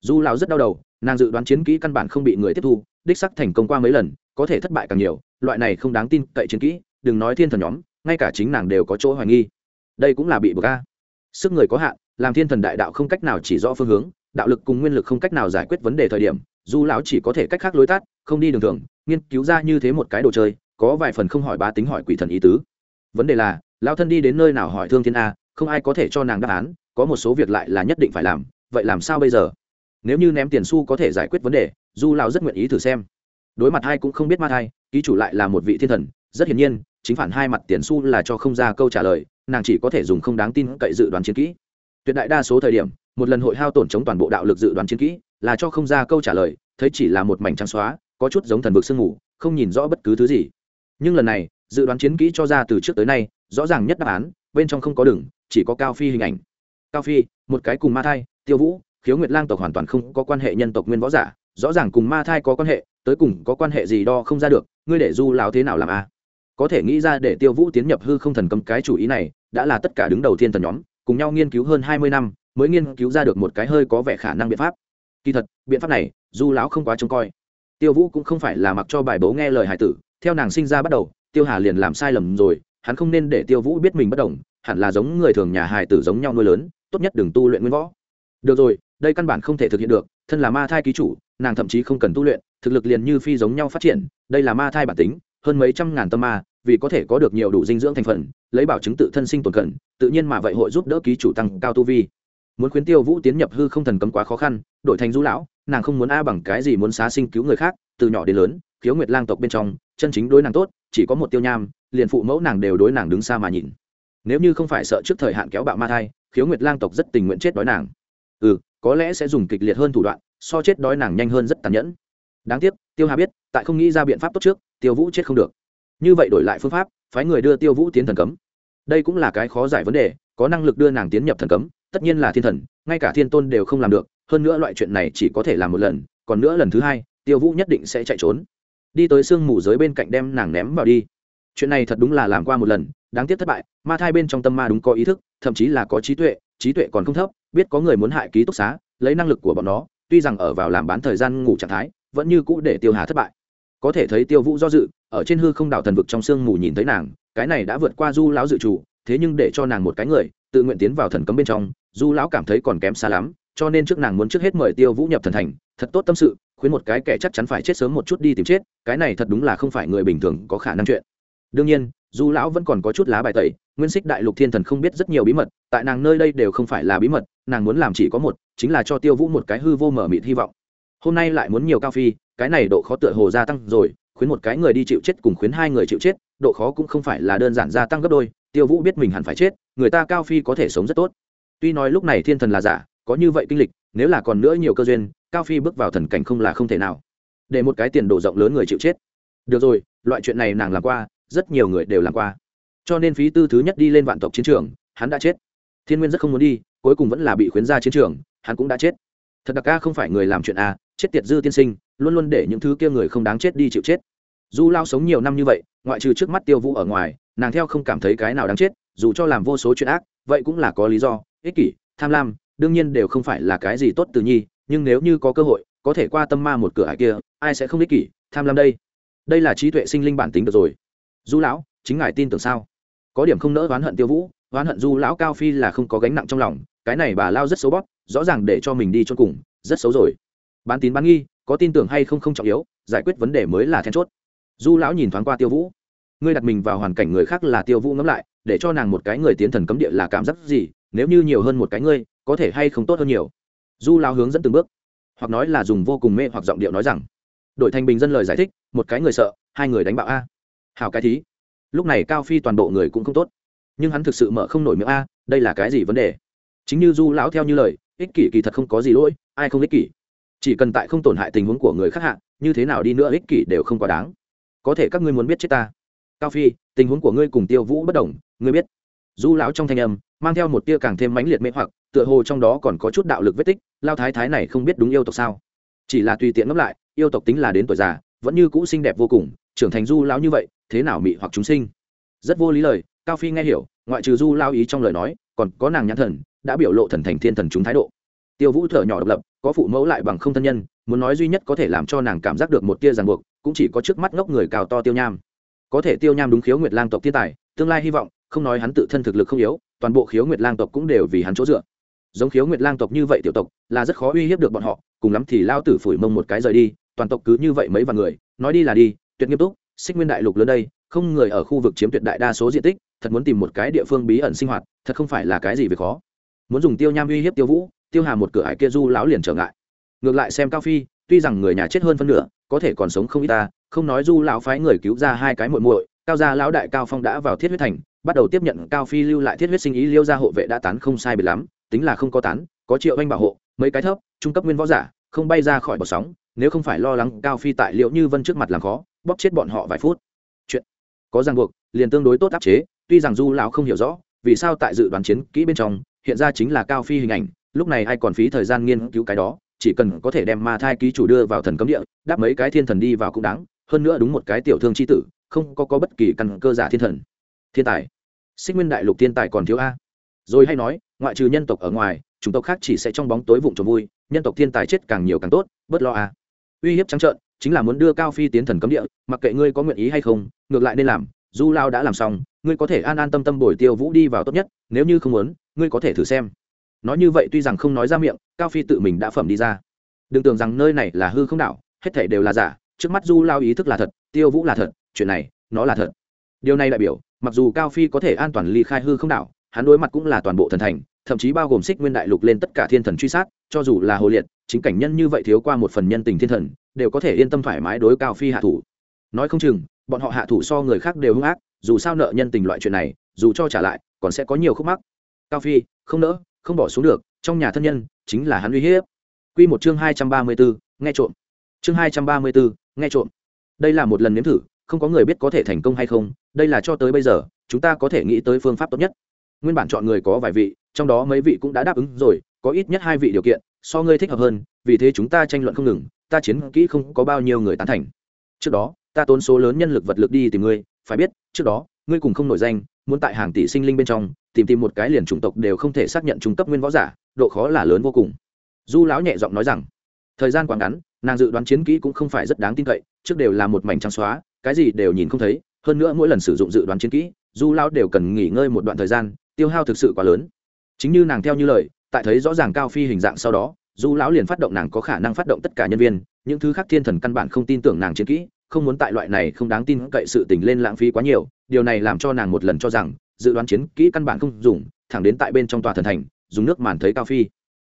Dù lão rất đau đầu, nàng dự đoán chiến kỹ căn bản không bị người tiếp thu, đích sắc thành công qua mấy lần, có thể thất bại càng nhiều, loại này không đáng tin cậy chiến kỹ, đừng nói thiên thần nhóm, ngay cả chính nàng đều có chỗ hoài nghi. Đây cũng là bị bờ ca sức người có hạn, làm thiên thần đại đạo không cách nào chỉ rõ phương hướng, đạo lực cùng nguyên lực không cách nào giải quyết vấn đề thời điểm du lão chỉ có thể cách khác lối tắt, không đi đường thường, nghiên cứu ra như thế một cái đồ chơi, có vài phần không hỏi bá tính hỏi quỷ thần ý tứ. Vấn đề là lao thân đi đến nơi nào hỏi thương thiên a, không ai có thể cho nàng đáp án, có một số việc lại là nhất định phải làm, vậy làm sao bây giờ? Nếu như ném tiền xu có thể giải quyết vấn đề du lão rất nguyện ý thử xem. Đối mặt hai cũng không biết ma thai, ký chủ lại là một vị thiên thần, rất hiển nhiên, chính phản hai mặt tiền xu là cho không ra câu trả lời, nàng chỉ có thể dùng không đáng tin cậy dự đoán chiến kỹ. Tuyệt đại đa số thời điểm, một lần hội hao tổn chống toàn bộ đạo lực dự đoán chiến kỹ là cho không ra câu trả lời, thấy chỉ là một mảnh trắng xóa, có chút giống thần vực sương ngủ không nhìn rõ bất cứ thứ gì. Nhưng lần này, dự đoán chiến kỹ cho ra từ trước tới nay, rõ ràng nhất đáp án, bên trong không có đường, chỉ có cao phi hình ảnh. Cao phi, một cái cùng ma thai, tiêu vũ, khiếu nguyệt lang tộc hoàn toàn không có quan hệ nhân tộc nguyên võ giả, rõ ràng cùng ma thai có quan hệ, tới cùng có quan hệ gì đo không ra được, ngươi để du láo thế nào làm a? Có thể nghĩ ra để tiêu vũ tiến nhập hư không thần cầm cái chủ ý này, đã là tất cả đứng đầu tiên thần nhóm, cùng nhau nghiên cứu hơn hai mươi năm, mới nghiên cứu ra được một cái hơi có vẻ khả năng biện pháp kỳ thật, biện pháp này, du lão không quá trông coi. Tiêu vũ cũng không phải là mặc cho bài bố nghe lời hải tử, theo nàng sinh ra bắt đầu, tiêu hà liền làm sai lầm rồi, hắn không nên để tiêu vũ biết mình bất đồng, hẳn là giống người thường nhà hải tử giống nhau nuôi lớn, tốt nhất đừng tu luyện nguyên võ. Được rồi, đây căn bản không thể thực hiện được, thân là ma thai ký chủ, nàng thậm chí không cần tu luyện, thực lực liền như phi giống nhau phát triển, đây là ma thai bản tính, hơn mấy trăm ngàn tâm ma, vì có thể có được nhiều đủ dinh dưỡng thành phần, lấy bảo chứng tự thân sinh tồn cận tự nhiên mà vậy hội giúp đỡ ký chủ tăng cao tu vi muốn khuyến tiêu vũ tiến nhập hư không thần cấm quá khó khăn, đổi thành du lão, nàng không muốn a bằng cái gì muốn xá sinh cứu người khác, từ nhỏ đến lớn, khiếu nguyệt lang tộc bên trong, chân chính đối nàng tốt, chỉ có một tiêu nham, liền phụ mẫu nàng đều đối nàng đứng xa mà nhìn. Nếu như không phải sợ trước thời hạn kéo bạo ma thai, khiếu nguyệt lang tộc rất tình nguyện chết đói nàng. Ừ có lẽ sẽ dùng kịch liệt hơn thủ đoạn, so chết đói nàng nhanh hơn rất tàn nhẫn. Đáng tiếc, tiêu hà biết, tại không nghĩ ra biện pháp tốt trước, tiêu vũ chết không được. Như vậy đổi lại phương pháp, phái người đưa tiêu vũ tiến thần cấm. Đây cũng là cái khó giải vấn đề, có năng lực đưa nàng tiến nhập thần cấm tất nhiên là thiên thần, ngay cả thiên tôn đều không làm được, hơn nữa loại chuyện này chỉ có thể làm một lần, còn nữa lần thứ hai, tiêu vũ nhất định sẽ chạy trốn. Đi tới sương mù giới bên cạnh đem nàng ném vào đi. Chuyện này thật đúng là làm qua một lần, đáng tiếc thất bại, ma thai bên trong tâm ma đúng có ý thức, thậm chí là có trí tuệ trí tuệ còn không thấp, biết có người muốn hại ký túc xá, lấy năng lực của bọn nó, tuy rằng ở vào làm bán thời gian ngủ trạng thái, vẫn như cũ để tiêu hà thất bại. Có thể thấy tiêu vũ do dự, ở trên hư không đảo thần vực trong sương mù nhìn thấy nàng, cái này đã vượt qua du lão dự chủ thế nhưng để cho nàng một cái người tự nguyện tiến vào thần cấm bên trong du lão cảm thấy còn kém xa lắm, cho nên trước nàng muốn trước hết mời tiêu vũ nhập thần thành, thật tốt tâm sự, khuyến một cái kẻ chắc chắn phải chết sớm một chút đi tìm chết, cái này thật đúng là không phải người bình thường có khả năng chuyện. Đương nhiên du lão vẫn còn có chút lá bài tẩy, nguyên xích đại lục thiên thần không biết rất nhiều bí mật, tại nàng nơi đây đều không phải là bí mật, nàng muốn làm chỉ có một, chính là cho tiêu vũ một cái hư vô mở mịt hy vọng. Hôm nay lại muốn nhiều cao phi, cái này độ khó tựa hồ gia tăng rồi, khuyến một cái người đi chịu chết cùng khuyến hai người chịu chết, độ khó cũng không phải là đơn giản gia tăng gấp đôi tiêu vũ biết mình hẳn phải chết, người ta cao phi có thể sống rất tốt. Tuy nói lúc này thiên thần là giả, có như vậy kinh lịch, nếu là còn nữa nhiều cơ duyên, cao phi bước vào thần cảnh không là không thể nào. Để một cái tiền đồ rộng lớn người chịu chết. Được rồi, loại chuyện này nàng làm qua, rất nhiều người đều làm qua. Cho nên phí tư thứ nhất đi lên vạn tộc chiến trường, hắn đã chết. Thiên nguyên rất không muốn đi, cuối cùng vẫn là bị khuyến ra chiến trường, hắn cũng đã chết. Thật đặc ca không phải người làm chuyện a chết tiệt dư tiên sinh, luôn luôn để những thứ kia người không đáng chết đi chịu chết. Du lao sống nhiều năm như vậy, ngoại trừ trước mắt tiêu vũ ở ngoài nàng theo không cảm thấy cái nào đáng chết, dù cho làm vô số chuyện ác, vậy cũng là có lý do, ích kỷ, tham lam, đương nhiên đều không phải là cái gì tốt từ nhi, nhưng nếu như có cơ hội, có thể qua tâm ma một cửa hải kia, ai sẽ không ích kỷ, tham lam đây? Đây là trí tuệ sinh linh bản tính được rồi. Du lão, chính ngài tin tưởng sao? Có điểm không nỡ oán hận tiêu vũ, oán hận du lão cao phi là không có gánh nặng trong lòng, cái này bà lao rất xấu bóp, rõ ràng để cho mình đi cho cùng, rất xấu rồi. Bán tín bán nghi, có tin tưởng hay không không trọng yếu, giải quyết vấn đề mới là then chốt. Du lão nhìn thoáng qua tiêu vũ ngươi đặt mình vào hoàn cảnh người khác là tiêu vũ ngẫm lại, để cho nàng một cái người tiến thần cấm địa là cảm giác gì, nếu như nhiều hơn một cái ngươi, có thể hay không tốt hơn nhiều. Du lão hướng dẫn từng bước, hoặc nói là dùng vô cùng mê hoặc giọng điệu nói rằng đổi thành bình dân lời giải thích, một cái người sợ, hai người đánh bạo a. Hào cái thí. Lúc này cao phi toàn bộ người cũng không tốt, nhưng hắn thực sự mở không nổi miệng a, đây là cái gì vấn đề? Chính như du lão theo như lời, ích kỷ kỳ thật không có gì lỗi, ai không ích kỷ? Chỉ cần tại không tổn hại tình huống của người khác hạ, như thế nào đi nữa ích kỷ đều không quá đáng. Có thể các ngươi muốn biết chết ta cao phi, tình huống của ngươi cùng tiêu vũ bất đồng, ngươi biết. Du lão trong thanh âm, mang theo một tia càng thêm mãnh liệt mê hoặc, tựa hồ trong đó còn có chút đạo lực vết tích, lao thái thái này không biết đúng yêu tộc sao. Chỉ là tùy tiện ngẫm lại, yêu tộc tính là đến tuổi già, vẫn như cũ xinh đẹp vô cùng, trưởng thành du lão như vậy, thế nào mị hoặc chúng sinh? Rất vô lý lời, cao phi nghe hiểu, ngoại trừ du lao ý trong lời nói, còn có nàng nhãn thần, đã biểu lộ thần thành thiên thần chúng thái độ. Tiêu vũ thở nhỏ độc lập, có phụ mẫu lại bằng không thân nhân, muốn nói duy nhất có thể làm cho nàng cảm giác được một tia ràng buộc, cũng chỉ có trước mắt ngốc người cao to tiêu nham có thể tiêu nham đúng khiếu nguyệt lang tộc thiên tài, tương lai hy vọng, không nói hắn tự thân thực lực không yếu, toàn bộ khiếu nguyệt lang tộc cũng đều vì hắn chỗ dựa. Giống khiếu nguyệt lang tộc như vậy tiểu tộc, là rất khó uy hiếp được bọn họ, cùng lắm thì lao tử phủi mông một cái rời đi, toàn tộc cứ như vậy mấy vài người, nói đi là đi, tuyệt nghiêm túc, xích nguyên đại lục lớn đây, không người ở khu vực chiếm tuyệt đại đa số diện tích, thật muốn tìm một cái địa phương bí ẩn sinh hoạt, thật không phải là cái gì việc khó. Muốn dùng tiêu nham uy hiếp tiêu vũ, tiêu hà một cửa ải kia du lão liền trở ngại. Ngược lại xem cao phi, tuy rằng người nhà chết hơn phân nửa có thể còn sống không ít ta, không nói du lão phái người cứu ra hai cái muội muội, cao gia lão đại cao phong đã vào thiết huyết thành, bắt đầu tiếp nhận cao phi lưu lại thiết huyết sinh ý, liêu gia hộ vệ đã tán không sai biệt lắm, tính là không có tán, có triệu anh bảo hộ, mấy cái thấp, trung cấp nguyên võ giả, không bay ra khỏi bọt sóng, nếu không phải lo lắng cao phi tại liệu như vân trước mặt làm khó, bóp chết bọn họ vài phút. Chuyện có ràng buộc, liền tương đối tốt áp chế, tuy rằng du lão không hiểu rõ, vì sao tại dự đoán chiến kỹ bên trong, hiện ra chính là cao phi hình ảnh, lúc này ai còn phí thời gian nghiên cứu cái đó chỉ cần có thể đem ma thai ký chủ đưa vào thần cấm địa đáp mấy cái thiên thần đi vào cũng đáng hơn nữa đúng một cái tiểu thương c h i tử không có, có bất kỳ căn cơ giả thiên thần. Thiên tài. Sinh nguyên đại lục thiên tài còn thiếu a. Rồi hay nói ngoại trừ nhân tộc ở ngoài chủng tộc khác chỉ sẽ trong bóng tối vụng trộm vui nhân tộc thiên tài chết càng nhiều càng tốt bớt lo a. Uy hiếp trắng trợn chính là muốn đưa cao phi tiến thần cấm địa mặc kệ ngươi có nguyện ý hay không ngược lại nên làm du lao đã làm xong ngươi có thể an an tâm tâm bồi tiêu vũ đi vào tốt nhất nếu như không muốn ngươi có thể thử xem nói như vậy tuy rằng không nói ra miệng, cao phi tự mình đã phẩm đi ra. Đừng tưởng rằng nơi này là hư không đảo, hết thể đều là giả, trước mắt du lao ý thức là thật, tiêu vũ là thật, chuyện này, nó là thật. Điều này đại biểu, mặc dù cao phi có thể an toàn ly khai hư không đảo, hắn đối mặt cũng là toàn bộ thần thành, thậm chí bao gồm xích nguyên đại lục lên tất cả thiên thần truy sát, cho dù là hồ liệt, chính cảnh nhân như vậy thiếu qua một phần nhân tình thiên thần, đều có thể yên tâm thoải mái đối cao phi hạ thủ. Nói không chừng, bọn họ hạ thủ so người khác đều hung ác, dù sao nợ nhân tình loại chuyện này, dù cho trả lại, còn sẽ có nhiều khúc mắc. Cao phi, không nỡ không bỏ xuống được, trong nhà thân nhân, chính là hắn uy hiếp. Quy một chương hai trăm ba mươi bốn, nghe trộm. Chương hai trăm ba mươi bốn, nghe trộm. Đây là một lần nếm thử, không có người biết có thể thành công hay không, đây là cho tới bây giờ, chúng ta có thể nghĩ tới phương pháp tốt nhất. Nguyên bản chọn người có vài vị, trong đó mấy vị cũng đã đáp ứng rồi, có ít nhất hai vị điều kiện, so ngươi thích hợp hơn, vì thế chúng ta tranh luận không ngừng, ta chiến kỹ không có bao nhiêu người tán thành. Trước đó, ta tốn số lớn nhân lực vật lực đi tìm ngươi, phải biết, trước đó, ngươi cùng không nổi danh, muốn tại hàng tỷ sinh linh bên trong tìm tìm một cái liền chủng tộc đều không thể xác nhận trung cấp nguyên võ giả, độ khó là lớn vô cùng. Du lão nhẹ giọng nói rằng, thời gian quá ngắn, nàng dự đoán chiến kỹ cũng không phải rất đáng tin cậy, trước đều là một mảnh trắng xóa, cái gì đều nhìn không thấy, hơn nữa mỗi lần sử dụng dự đoán chiến kỹ, du lão đều cần nghỉ ngơi một đoạn thời gian, tiêu hao thực sự quá lớn. Chính như nàng theo như lời, tại thấy rõ ràng cao phi hình dạng sau đó, du lão liền phát động nàng có khả năng phát động tất cả nhân viên, những thứ khác thiên thần căn bản không tin tưởng nàng chiến kỹ, không muốn tại loại này không đáng tin cậy sự tình lên lãng phí quá nhiều, điều này làm cho nàng một lần cho rằng dự đoán chiến kỹ căn bản không dùng thẳng đến tại bên trong tòa thần thành dùng nước màn thấy cao phi.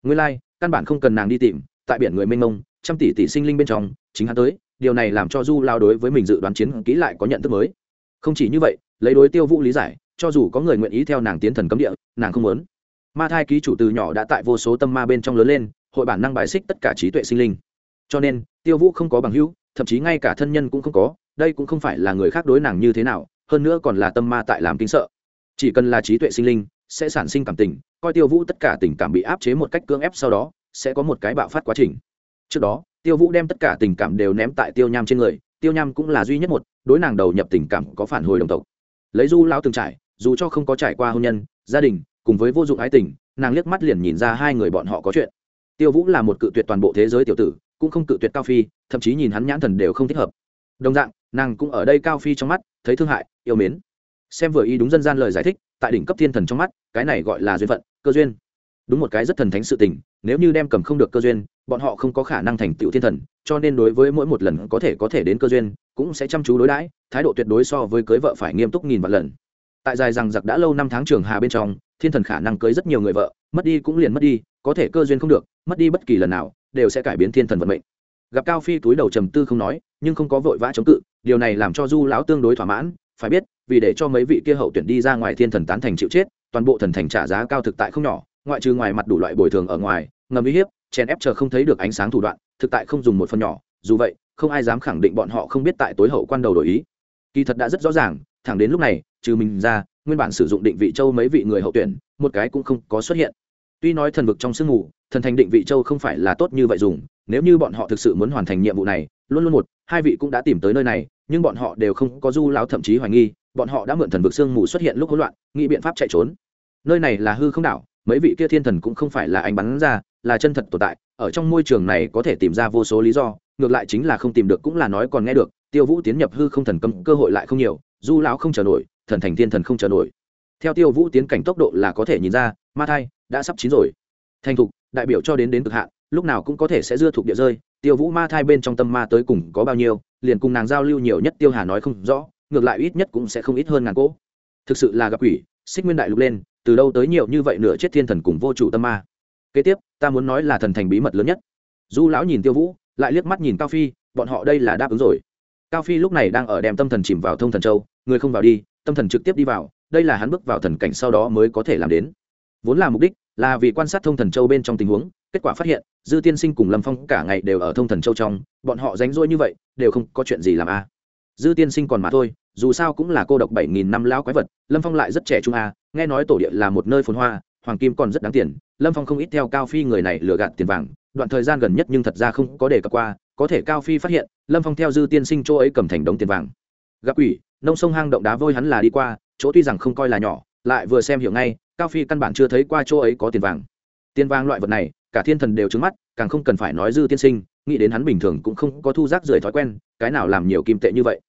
Nguyên lai、like, căn bản không cần nàng đi tìm tại biển người mênh mông trăm tỷ tỷ sinh linh bên trong chính hắn tới điều này làm cho du lao đối với mình dự đoán chiến kỹ lại có nhận thức mới. Không chỉ như vậy lấy đối tiêu vũ lý giải cho dù có người nguyện ý theo nàng tiến thần cấm địa nàng không muốn. Ma thai ký chủ từ nhỏ đã tại vô số tâm ma bên trong lớn lên hội bản năng bài xích tất cả trí tuệ sinh linh. Cho nên tiêu vũ không có bằng hữu thậm chí ngay cả thân nhân cũng không có đây cũng không phải là người khác đối nàng như thế nào hơn nữa còn là tâm ma tại làm kinh sợ chỉ cần là trí tuệ sinh linh, sẽ sản sinh cảm tình, coi tiêu vũ tất cả tình cảm bị áp chế một cách cưỡng ép sau đó, sẽ có một cái bạo phát quá trình. Trước đó, tiêu vũ đem tất cả tình cảm đều ném tại tiêu nham trên người, tiêu nham cũng là duy nhất một, đối nàng đầu nhập tình cảm có phản hồi đồng tộc. Lấy du lao từng trải, dù cho không có trải qua hôn nhân, gia đình, cùng với vô dụng ái tình, nàng liếc mắt liền nhìn ra hai người bọn họ có chuyện. Tiêu vũ là một cự tuyệt toàn bộ thế giới tiểu tử, cũng không cự tuyệt cao phi, thậm chí nhìn hắn nhãn thần đều không thích hợp. Đồng dạng, nàng cũng ở đây cao phi trong mắt, thấy thương hại, yêu mến xem vừa y đúng dân gian lời giải thích, tại đỉnh cấp thiên thần trong mắt, cái này gọi là duyên phận, cơ duyên. Đúng một cái rất thần thánh sự tình, nếu như đem cầm không được cơ duyên, bọn họ không có khả năng thành tựu thiên thần, cho nên đối với mỗi một lần có thể có thể đến cơ duyên, cũng sẽ chăm chú đối đãi, thái độ tuyệt đối so với cưới vợ phải nghiêm túc nghìn vạn lần. Tại dài rằng giặc đã lâu năm tháng trường hà bên trong, thiên thần khả năng cưới rất nhiều người vợ, mất đi cũng liền mất đi, có thể cơ duyên không được, mất đi bất kỳ lần nào, đều sẽ cải biến thiên thần vận mệnh. Gặp cao phi túi đầu trầm tư không nói, nhưng không có vội vã chống cự, điều này làm cho du lão tương đối thỏa mãn, phải biết vì để cho mấy vị kia hậu tuyển đi ra ngoài thiên thần tán thành chịu chết, toàn bộ thần thành trả giá cao thực tại không nhỏ, ngoại trừ ngoài mặt đủ loại bồi thường ở ngoài, ngầm uy hiếp, chèn ép chờ không thấy được ánh sáng thủ đoạn, thực tại không dùng một phần nhỏ, dù vậy, không ai dám khẳng định bọn họ không biết tại tối hậu quan đầu đổi ý. Kỳ thật đã rất rõ ràng, thẳng đến lúc này, trừ mình ra, nguyên bản sử dụng định vị châu mấy vị người hậu tuyển, một cái cũng không có xuất hiện. Tuy nói thần vực trong sương mù, thần thành định vị châu không phải là tốt như vậy dùng, nếu như bọn họ thực sự muốn hoàn thành nhiệm vụ này, luôn luôn một, hai vị cũng đã tìm tới nơi này, nhưng bọn họ đều không có du lão thậm chí hoài nghi bọn họ đã mượn thần vực sương mù xuất hiện lúc hỗn loạn, nghĩ biện pháp chạy trốn. Nơi này là hư không đảo, mấy vị kia thiên thần cũng không phải là anh bắn ra, là chân thật tồn tại, ở trong môi trường này có thể tìm ra vô số lý do, ngược lại chính là không tìm được cũng là nói còn nghe được, tiêu vũ tiến nhập hư không thần cấm, cơ hội lại không nhiều, du lão không chờ nổi, thần thành thiên thần không chờ nổi. Theo tiêu vũ tiến cảnh tốc độ là có thể nhìn ra, ma thai đã sắp chín rồi. Thành thục, đại biểu cho đến đến cực hạn, lúc nào cũng có thể sẽ dưa thuộc địa rơi, tiêu vũ ma thai bên trong tâm ma tới cùng có bao nhiêu, liền cùng nàng giao lưu nhiều nhất tiêu hà nói không rõ ngược lại ít nhất cũng sẽ không ít hơn ngàn cỗ. Thực sự là gặp quỷ, xích nguyên đại lục lên, từ đâu tới nhiều như vậy nửa chết thiên thần cùng vô chủ tâm ma. Kế tiếp, ta muốn nói là thần thành bí mật lớn nhất. Du lão nhìn tiêu vũ, lại liếc mắt nhìn cao phi, bọn họ đây là đáp ứng rồi. Cao phi lúc này đang ở đem tâm thần chìm vào thông thần châu, người không vào đi, tâm thần trực tiếp đi vào, đây là hắn bước vào thần cảnh sau đó mới có thể làm đến. Vốn là mục đích là vì quan sát thông thần châu bên trong tình huống, kết quả phát hiện, dư tiên sinh cùng lâm phong cả ngày đều ở thông thần châu trong, bọn họ ránh rỗi như vậy, đều không có chuyện gì làm a dư tiên sinh còn mà thôi, dù sao cũng là cô độc bảy nghìn năm lão quái vật, lâm phong lại rất trẻ trung a nghe nói tổ địa là một nơi phồn hoa, hoàng kim còn rất đáng tiền, lâm phong không ít theo cao phi người này lừa gạt tiền vàng, đoạn thời gian gần nhất nhưng thật ra không có đề cập qua, có thể cao phi phát hiện, lâm phong theo dư tiên sinh chỗ ấy cầm thành đống tiền vàng. Gặp ủy nông sông hang động đá vôi hắn là đi qua, chỗ tuy rằng không coi là nhỏ, lại vừa xem hiểu ngay, cao phi căn bản chưa thấy qua chỗ ấy có tiền vàng. Tiền vàng loại vật này, cả thiên thần đều trứng mắt, càng không cần phải nói dư tiên sinh, nghĩ đến hắn bình thường cũng không có thu rác rưởi thói quen, cái nào làm nhiều kim tệ như vậy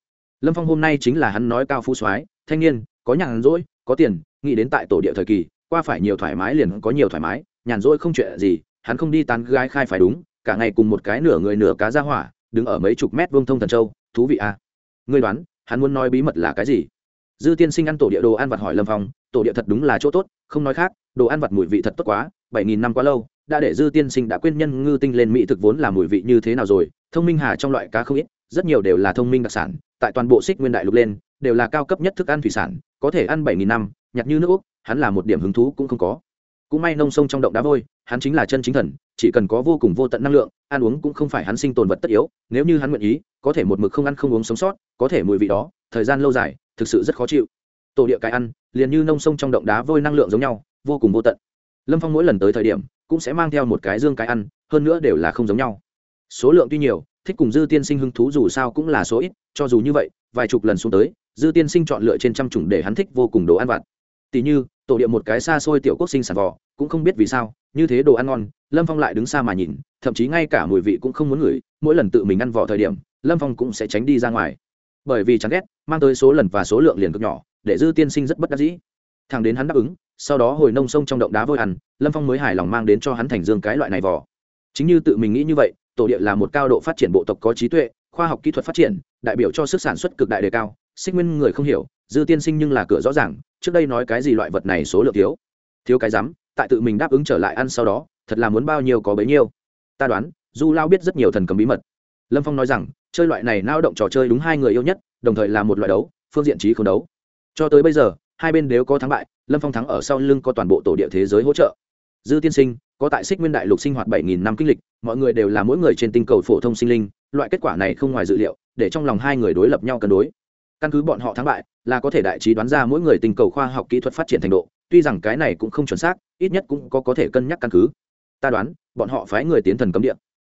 lâm phong hôm nay chính là hắn nói cao phu soái, thanh niên, có nhàn rỗi, có tiền, nghĩ đến tại tổ địa thời kỳ, qua phải nhiều thoải mái liền có nhiều thoải mái, nhàn rỗi không chuyện gì, hắn không đi tán gái khai phải đúng, cả ngày cùng một cái nửa người nửa cá ra hỏa, đứng ở mấy chục mét vương thông thần châu, thú vị à. Ngươi đoán, hắn muốn nói bí mật là cái gì? Dư tiên sinh ăn tổ địa đồ ăn vặt hỏi lâm phong, tổ địa thật đúng là chỗ tốt, không nói khác, đồ ăn vặt mùi vị thật tốt quá, bảy nghìn năm quá lâu, đã để dư tiên sinh đã quên nhân ngư tinh lên mỹ thực vốn là mùi vị như thế nào rồi, thông minh hà trong loại cá không ít rất nhiều đều là thông minh đặc sản, tại toàn bộ xích nguyên đại lục lên, đều là cao cấp nhất thức ăn thủy sản, có thể ăn bảy nghìn năm, nhặt như nước úc, hắn là một điểm hứng thú cũng không có. Cũng may nông sông trong động đá vôi, hắn chính là chân chính thần, chỉ cần có vô cùng vô tận năng lượng, ăn uống cũng không phải hắn sinh tồn vật tất yếu, nếu như hắn nguyện ý, có thể một mực không ăn không uống sống sót, có thể mùi vị đó, thời gian lâu dài, thực sự rất khó chịu. Tổ địa cái ăn, liền như nông sông trong động đá vôi năng lượng giống nhau, vô cùng vô tận. Lâm phong mỗi lần tới thời điểm, cũng sẽ mang theo một cái dương cái ăn, hơn nữa đều là không giống nhau. Số lượng tuy nhiều thích cùng dư tiên sinh hứng thú dù sao cũng là số ít, cho dù như vậy, vài chục lần xuống tới, dư tiên sinh chọn lựa trên trăm chủng để hắn thích vô cùng đồ ăn vặt. Tỉ như, tổ địa một cái xa xôi tiểu quốc sinh sản vò cũng không biết vì sao, như thế đồ ăn ngon, lâm phong lại đứng xa mà nhìn, thậm chí ngay cả mùi vị cũng không muốn ngửi, mỗi lần tự mình ăn vỏ thời điểm, lâm phong cũng sẽ tránh đi ra ngoài. Bởi vì chán ghét, mang tới số lần và số lượng liền cực nhỏ, để dư tiên sinh rất bất đắc dĩ. Thằng đến hắn đáp ứng, sau đó hồi nông sông trong động đá vôi ăn, lâm phong mới hài lòng mang đến cho hắn thành dương cái loại này vỏ. Chính như tự mình nghĩ như vậy tổ địa là một cao độ phát triển bộ tộc có trí tuệ, khoa học kỹ thuật phát triển, đại biểu cho sức sản xuất cực đại đề cao, xích nguyên người không hiểu, dư tiên sinh nhưng là cửa rõ ràng, trước đây nói cái gì loại vật này số lượng thiếu. Thiếu cái rắm, tại tự mình đáp ứng trở lại ăn sau đó, thật là muốn bao nhiêu có bấy nhiêu. Ta đoán, du lao biết rất nhiều thần cầm bí mật. Lâm phong nói rằng, chơi loại này nao động trò chơi đúng hai người yêu nhất, đồng thời là một loại đấu, phương diện trí không đấu. Cho tới bây giờ, hai bên nếu có thắng bại, lâm phong thắng ở sau lưng có toàn bộ tổ địa thế giới hỗ trợ dư tiên sinh, có tại xích nguyên đại lục sinh hoạt bảy nghìn năm kinh lịch, mọi người đều là mỗi người trên tinh cầu phổ thông sinh linh, loại kết quả này không ngoài dự liệu, để trong lòng hai người đối lập nhau cân đối. Căn cứ bọn họ thắng bại, là có thể đại trí đoán ra mỗi người tinh cầu khoa học kỹ thuật phát triển thành độ, tuy rằng cái này cũng không chuẩn xác, ít nhất cũng có có thể cân nhắc căn cứ. Ta đoán, bọn họ phái người tiến thần cấm địa.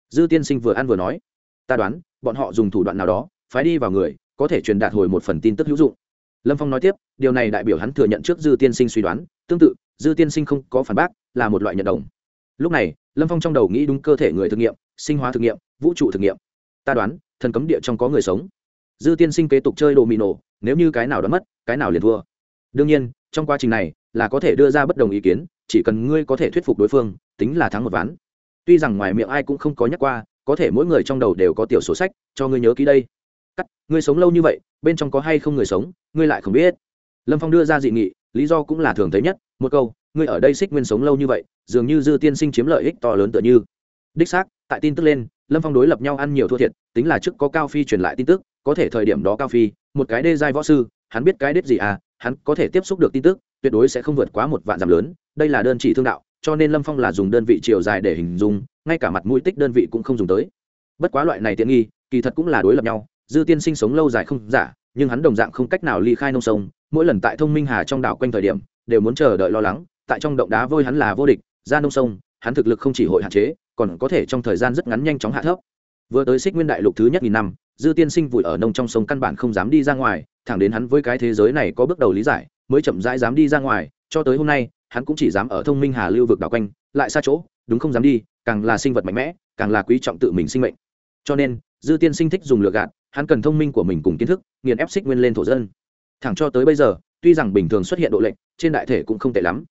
Dư tiên sinh vừa ăn vừa nói. Ta đoán, bọn họ dùng thủ đoạn nào đó, phái đi vào người, có thể truyền đạt hồi một phần tin tức hữu dụng. Lâm phong nói tiếp, điều này đại biểu hắn thừa nhận trước dư tiên sinh suy đoán, tương tự dư tiên sinh không có phản bác, là một loại nhận đồng. Lúc này, lâm phong trong đầu nghĩ đúng cơ thể người thực nghiệm, sinh hóa thực nghiệm, vũ trụ thực nghiệm. Ta đoán, thần cấm địa trong có người sống. Dư tiên sinh kế tục chơi đồ mì nổ nếu như cái nào đã mất, cái nào liền thua. Đương nhiên, trong quá trình này, là có thể đưa ra bất đồng ý kiến, chỉ cần ngươi có thể thuyết phục đối phương, tính là thắng một ván. Tuy rằng ngoài miệng ai cũng không có nhắc qua, có thể mỗi người trong đầu đều có tiểu sổ sách, cho ngươi nhớ kỹ đây. Cắt, ngươi sống lâu như vậy, bên trong có hay không người sống, ngươi lại không biết. Lâm phong đưa ra dị nghị, lý do cũng là thường thấy nhất một câu, ngươi ở đây xích nguyên sống lâu như vậy, dường như dư tiên sinh chiếm lợi ích to lớn tựa như. Đích xác, tại tin tức lên, lâm phong đối lập nhau ăn nhiều thua thiệt, tính là trước có cao phi truyền lại tin tức, có thể thời điểm đó cao phi, một cái đê giai võ sư, hắn biết cái đếp gì à hắn có thể tiếp xúc được tin tức, tuyệt đối sẽ không vượt quá một vạn giảm lớn, đây là đơn chỉ thương đạo, cho nên lâm phong là dùng đơn vị chiều dài để hình dung, ngay cả mặt mũi tích đơn vị cũng không dùng tới. Bất quá loại này tiện nghi, kỳ thật cũng là đối lập nhau, dư tiên sinh sống lâu dài không giả, nhưng hắn đồng dạng không cách nào ly khai nông sông, mỗi lần tại thông minh hà trong đảo quanh thời điểm đều muốn chờ đợi lo lắng, tại trong động đá vôi hắn là vô địch, ra nông sông, hắn thực lực không chỉ hội hạn chế, còn có thể trong thời gian rất ngắn nhanh chóng hạ thấp. Vừa tới xích nguyên đại lục thứ nhất nghìn năm, dư tiên sinh vùi ở nông trong sông căn bản không dám đi ra ngoài, thẳng đến hắn với cái thế giới này có bước đầu lý giải, mới chậm rãi dám đi ra ngoài, cho tới hôm nay, hắn cũng chỉ dám ở thông minh hà lưu vực đảo quanh, lại xa chỗ, đúng không dám đi, càng là sinh vật mạnh mẽ, càng là quý trọng tự mình sinh mệnh. Cho nên, dư tiên sinh thích dùng lựa gạt, hắn cần thông minh của mình cùng kiến thức, nghiền ép xích nguyên lên thổ dân. Thẳng cho tới bây giờ tuy rằng bình thường xuất hiện độ lệnh trên đại thể cũng không tệ lắm.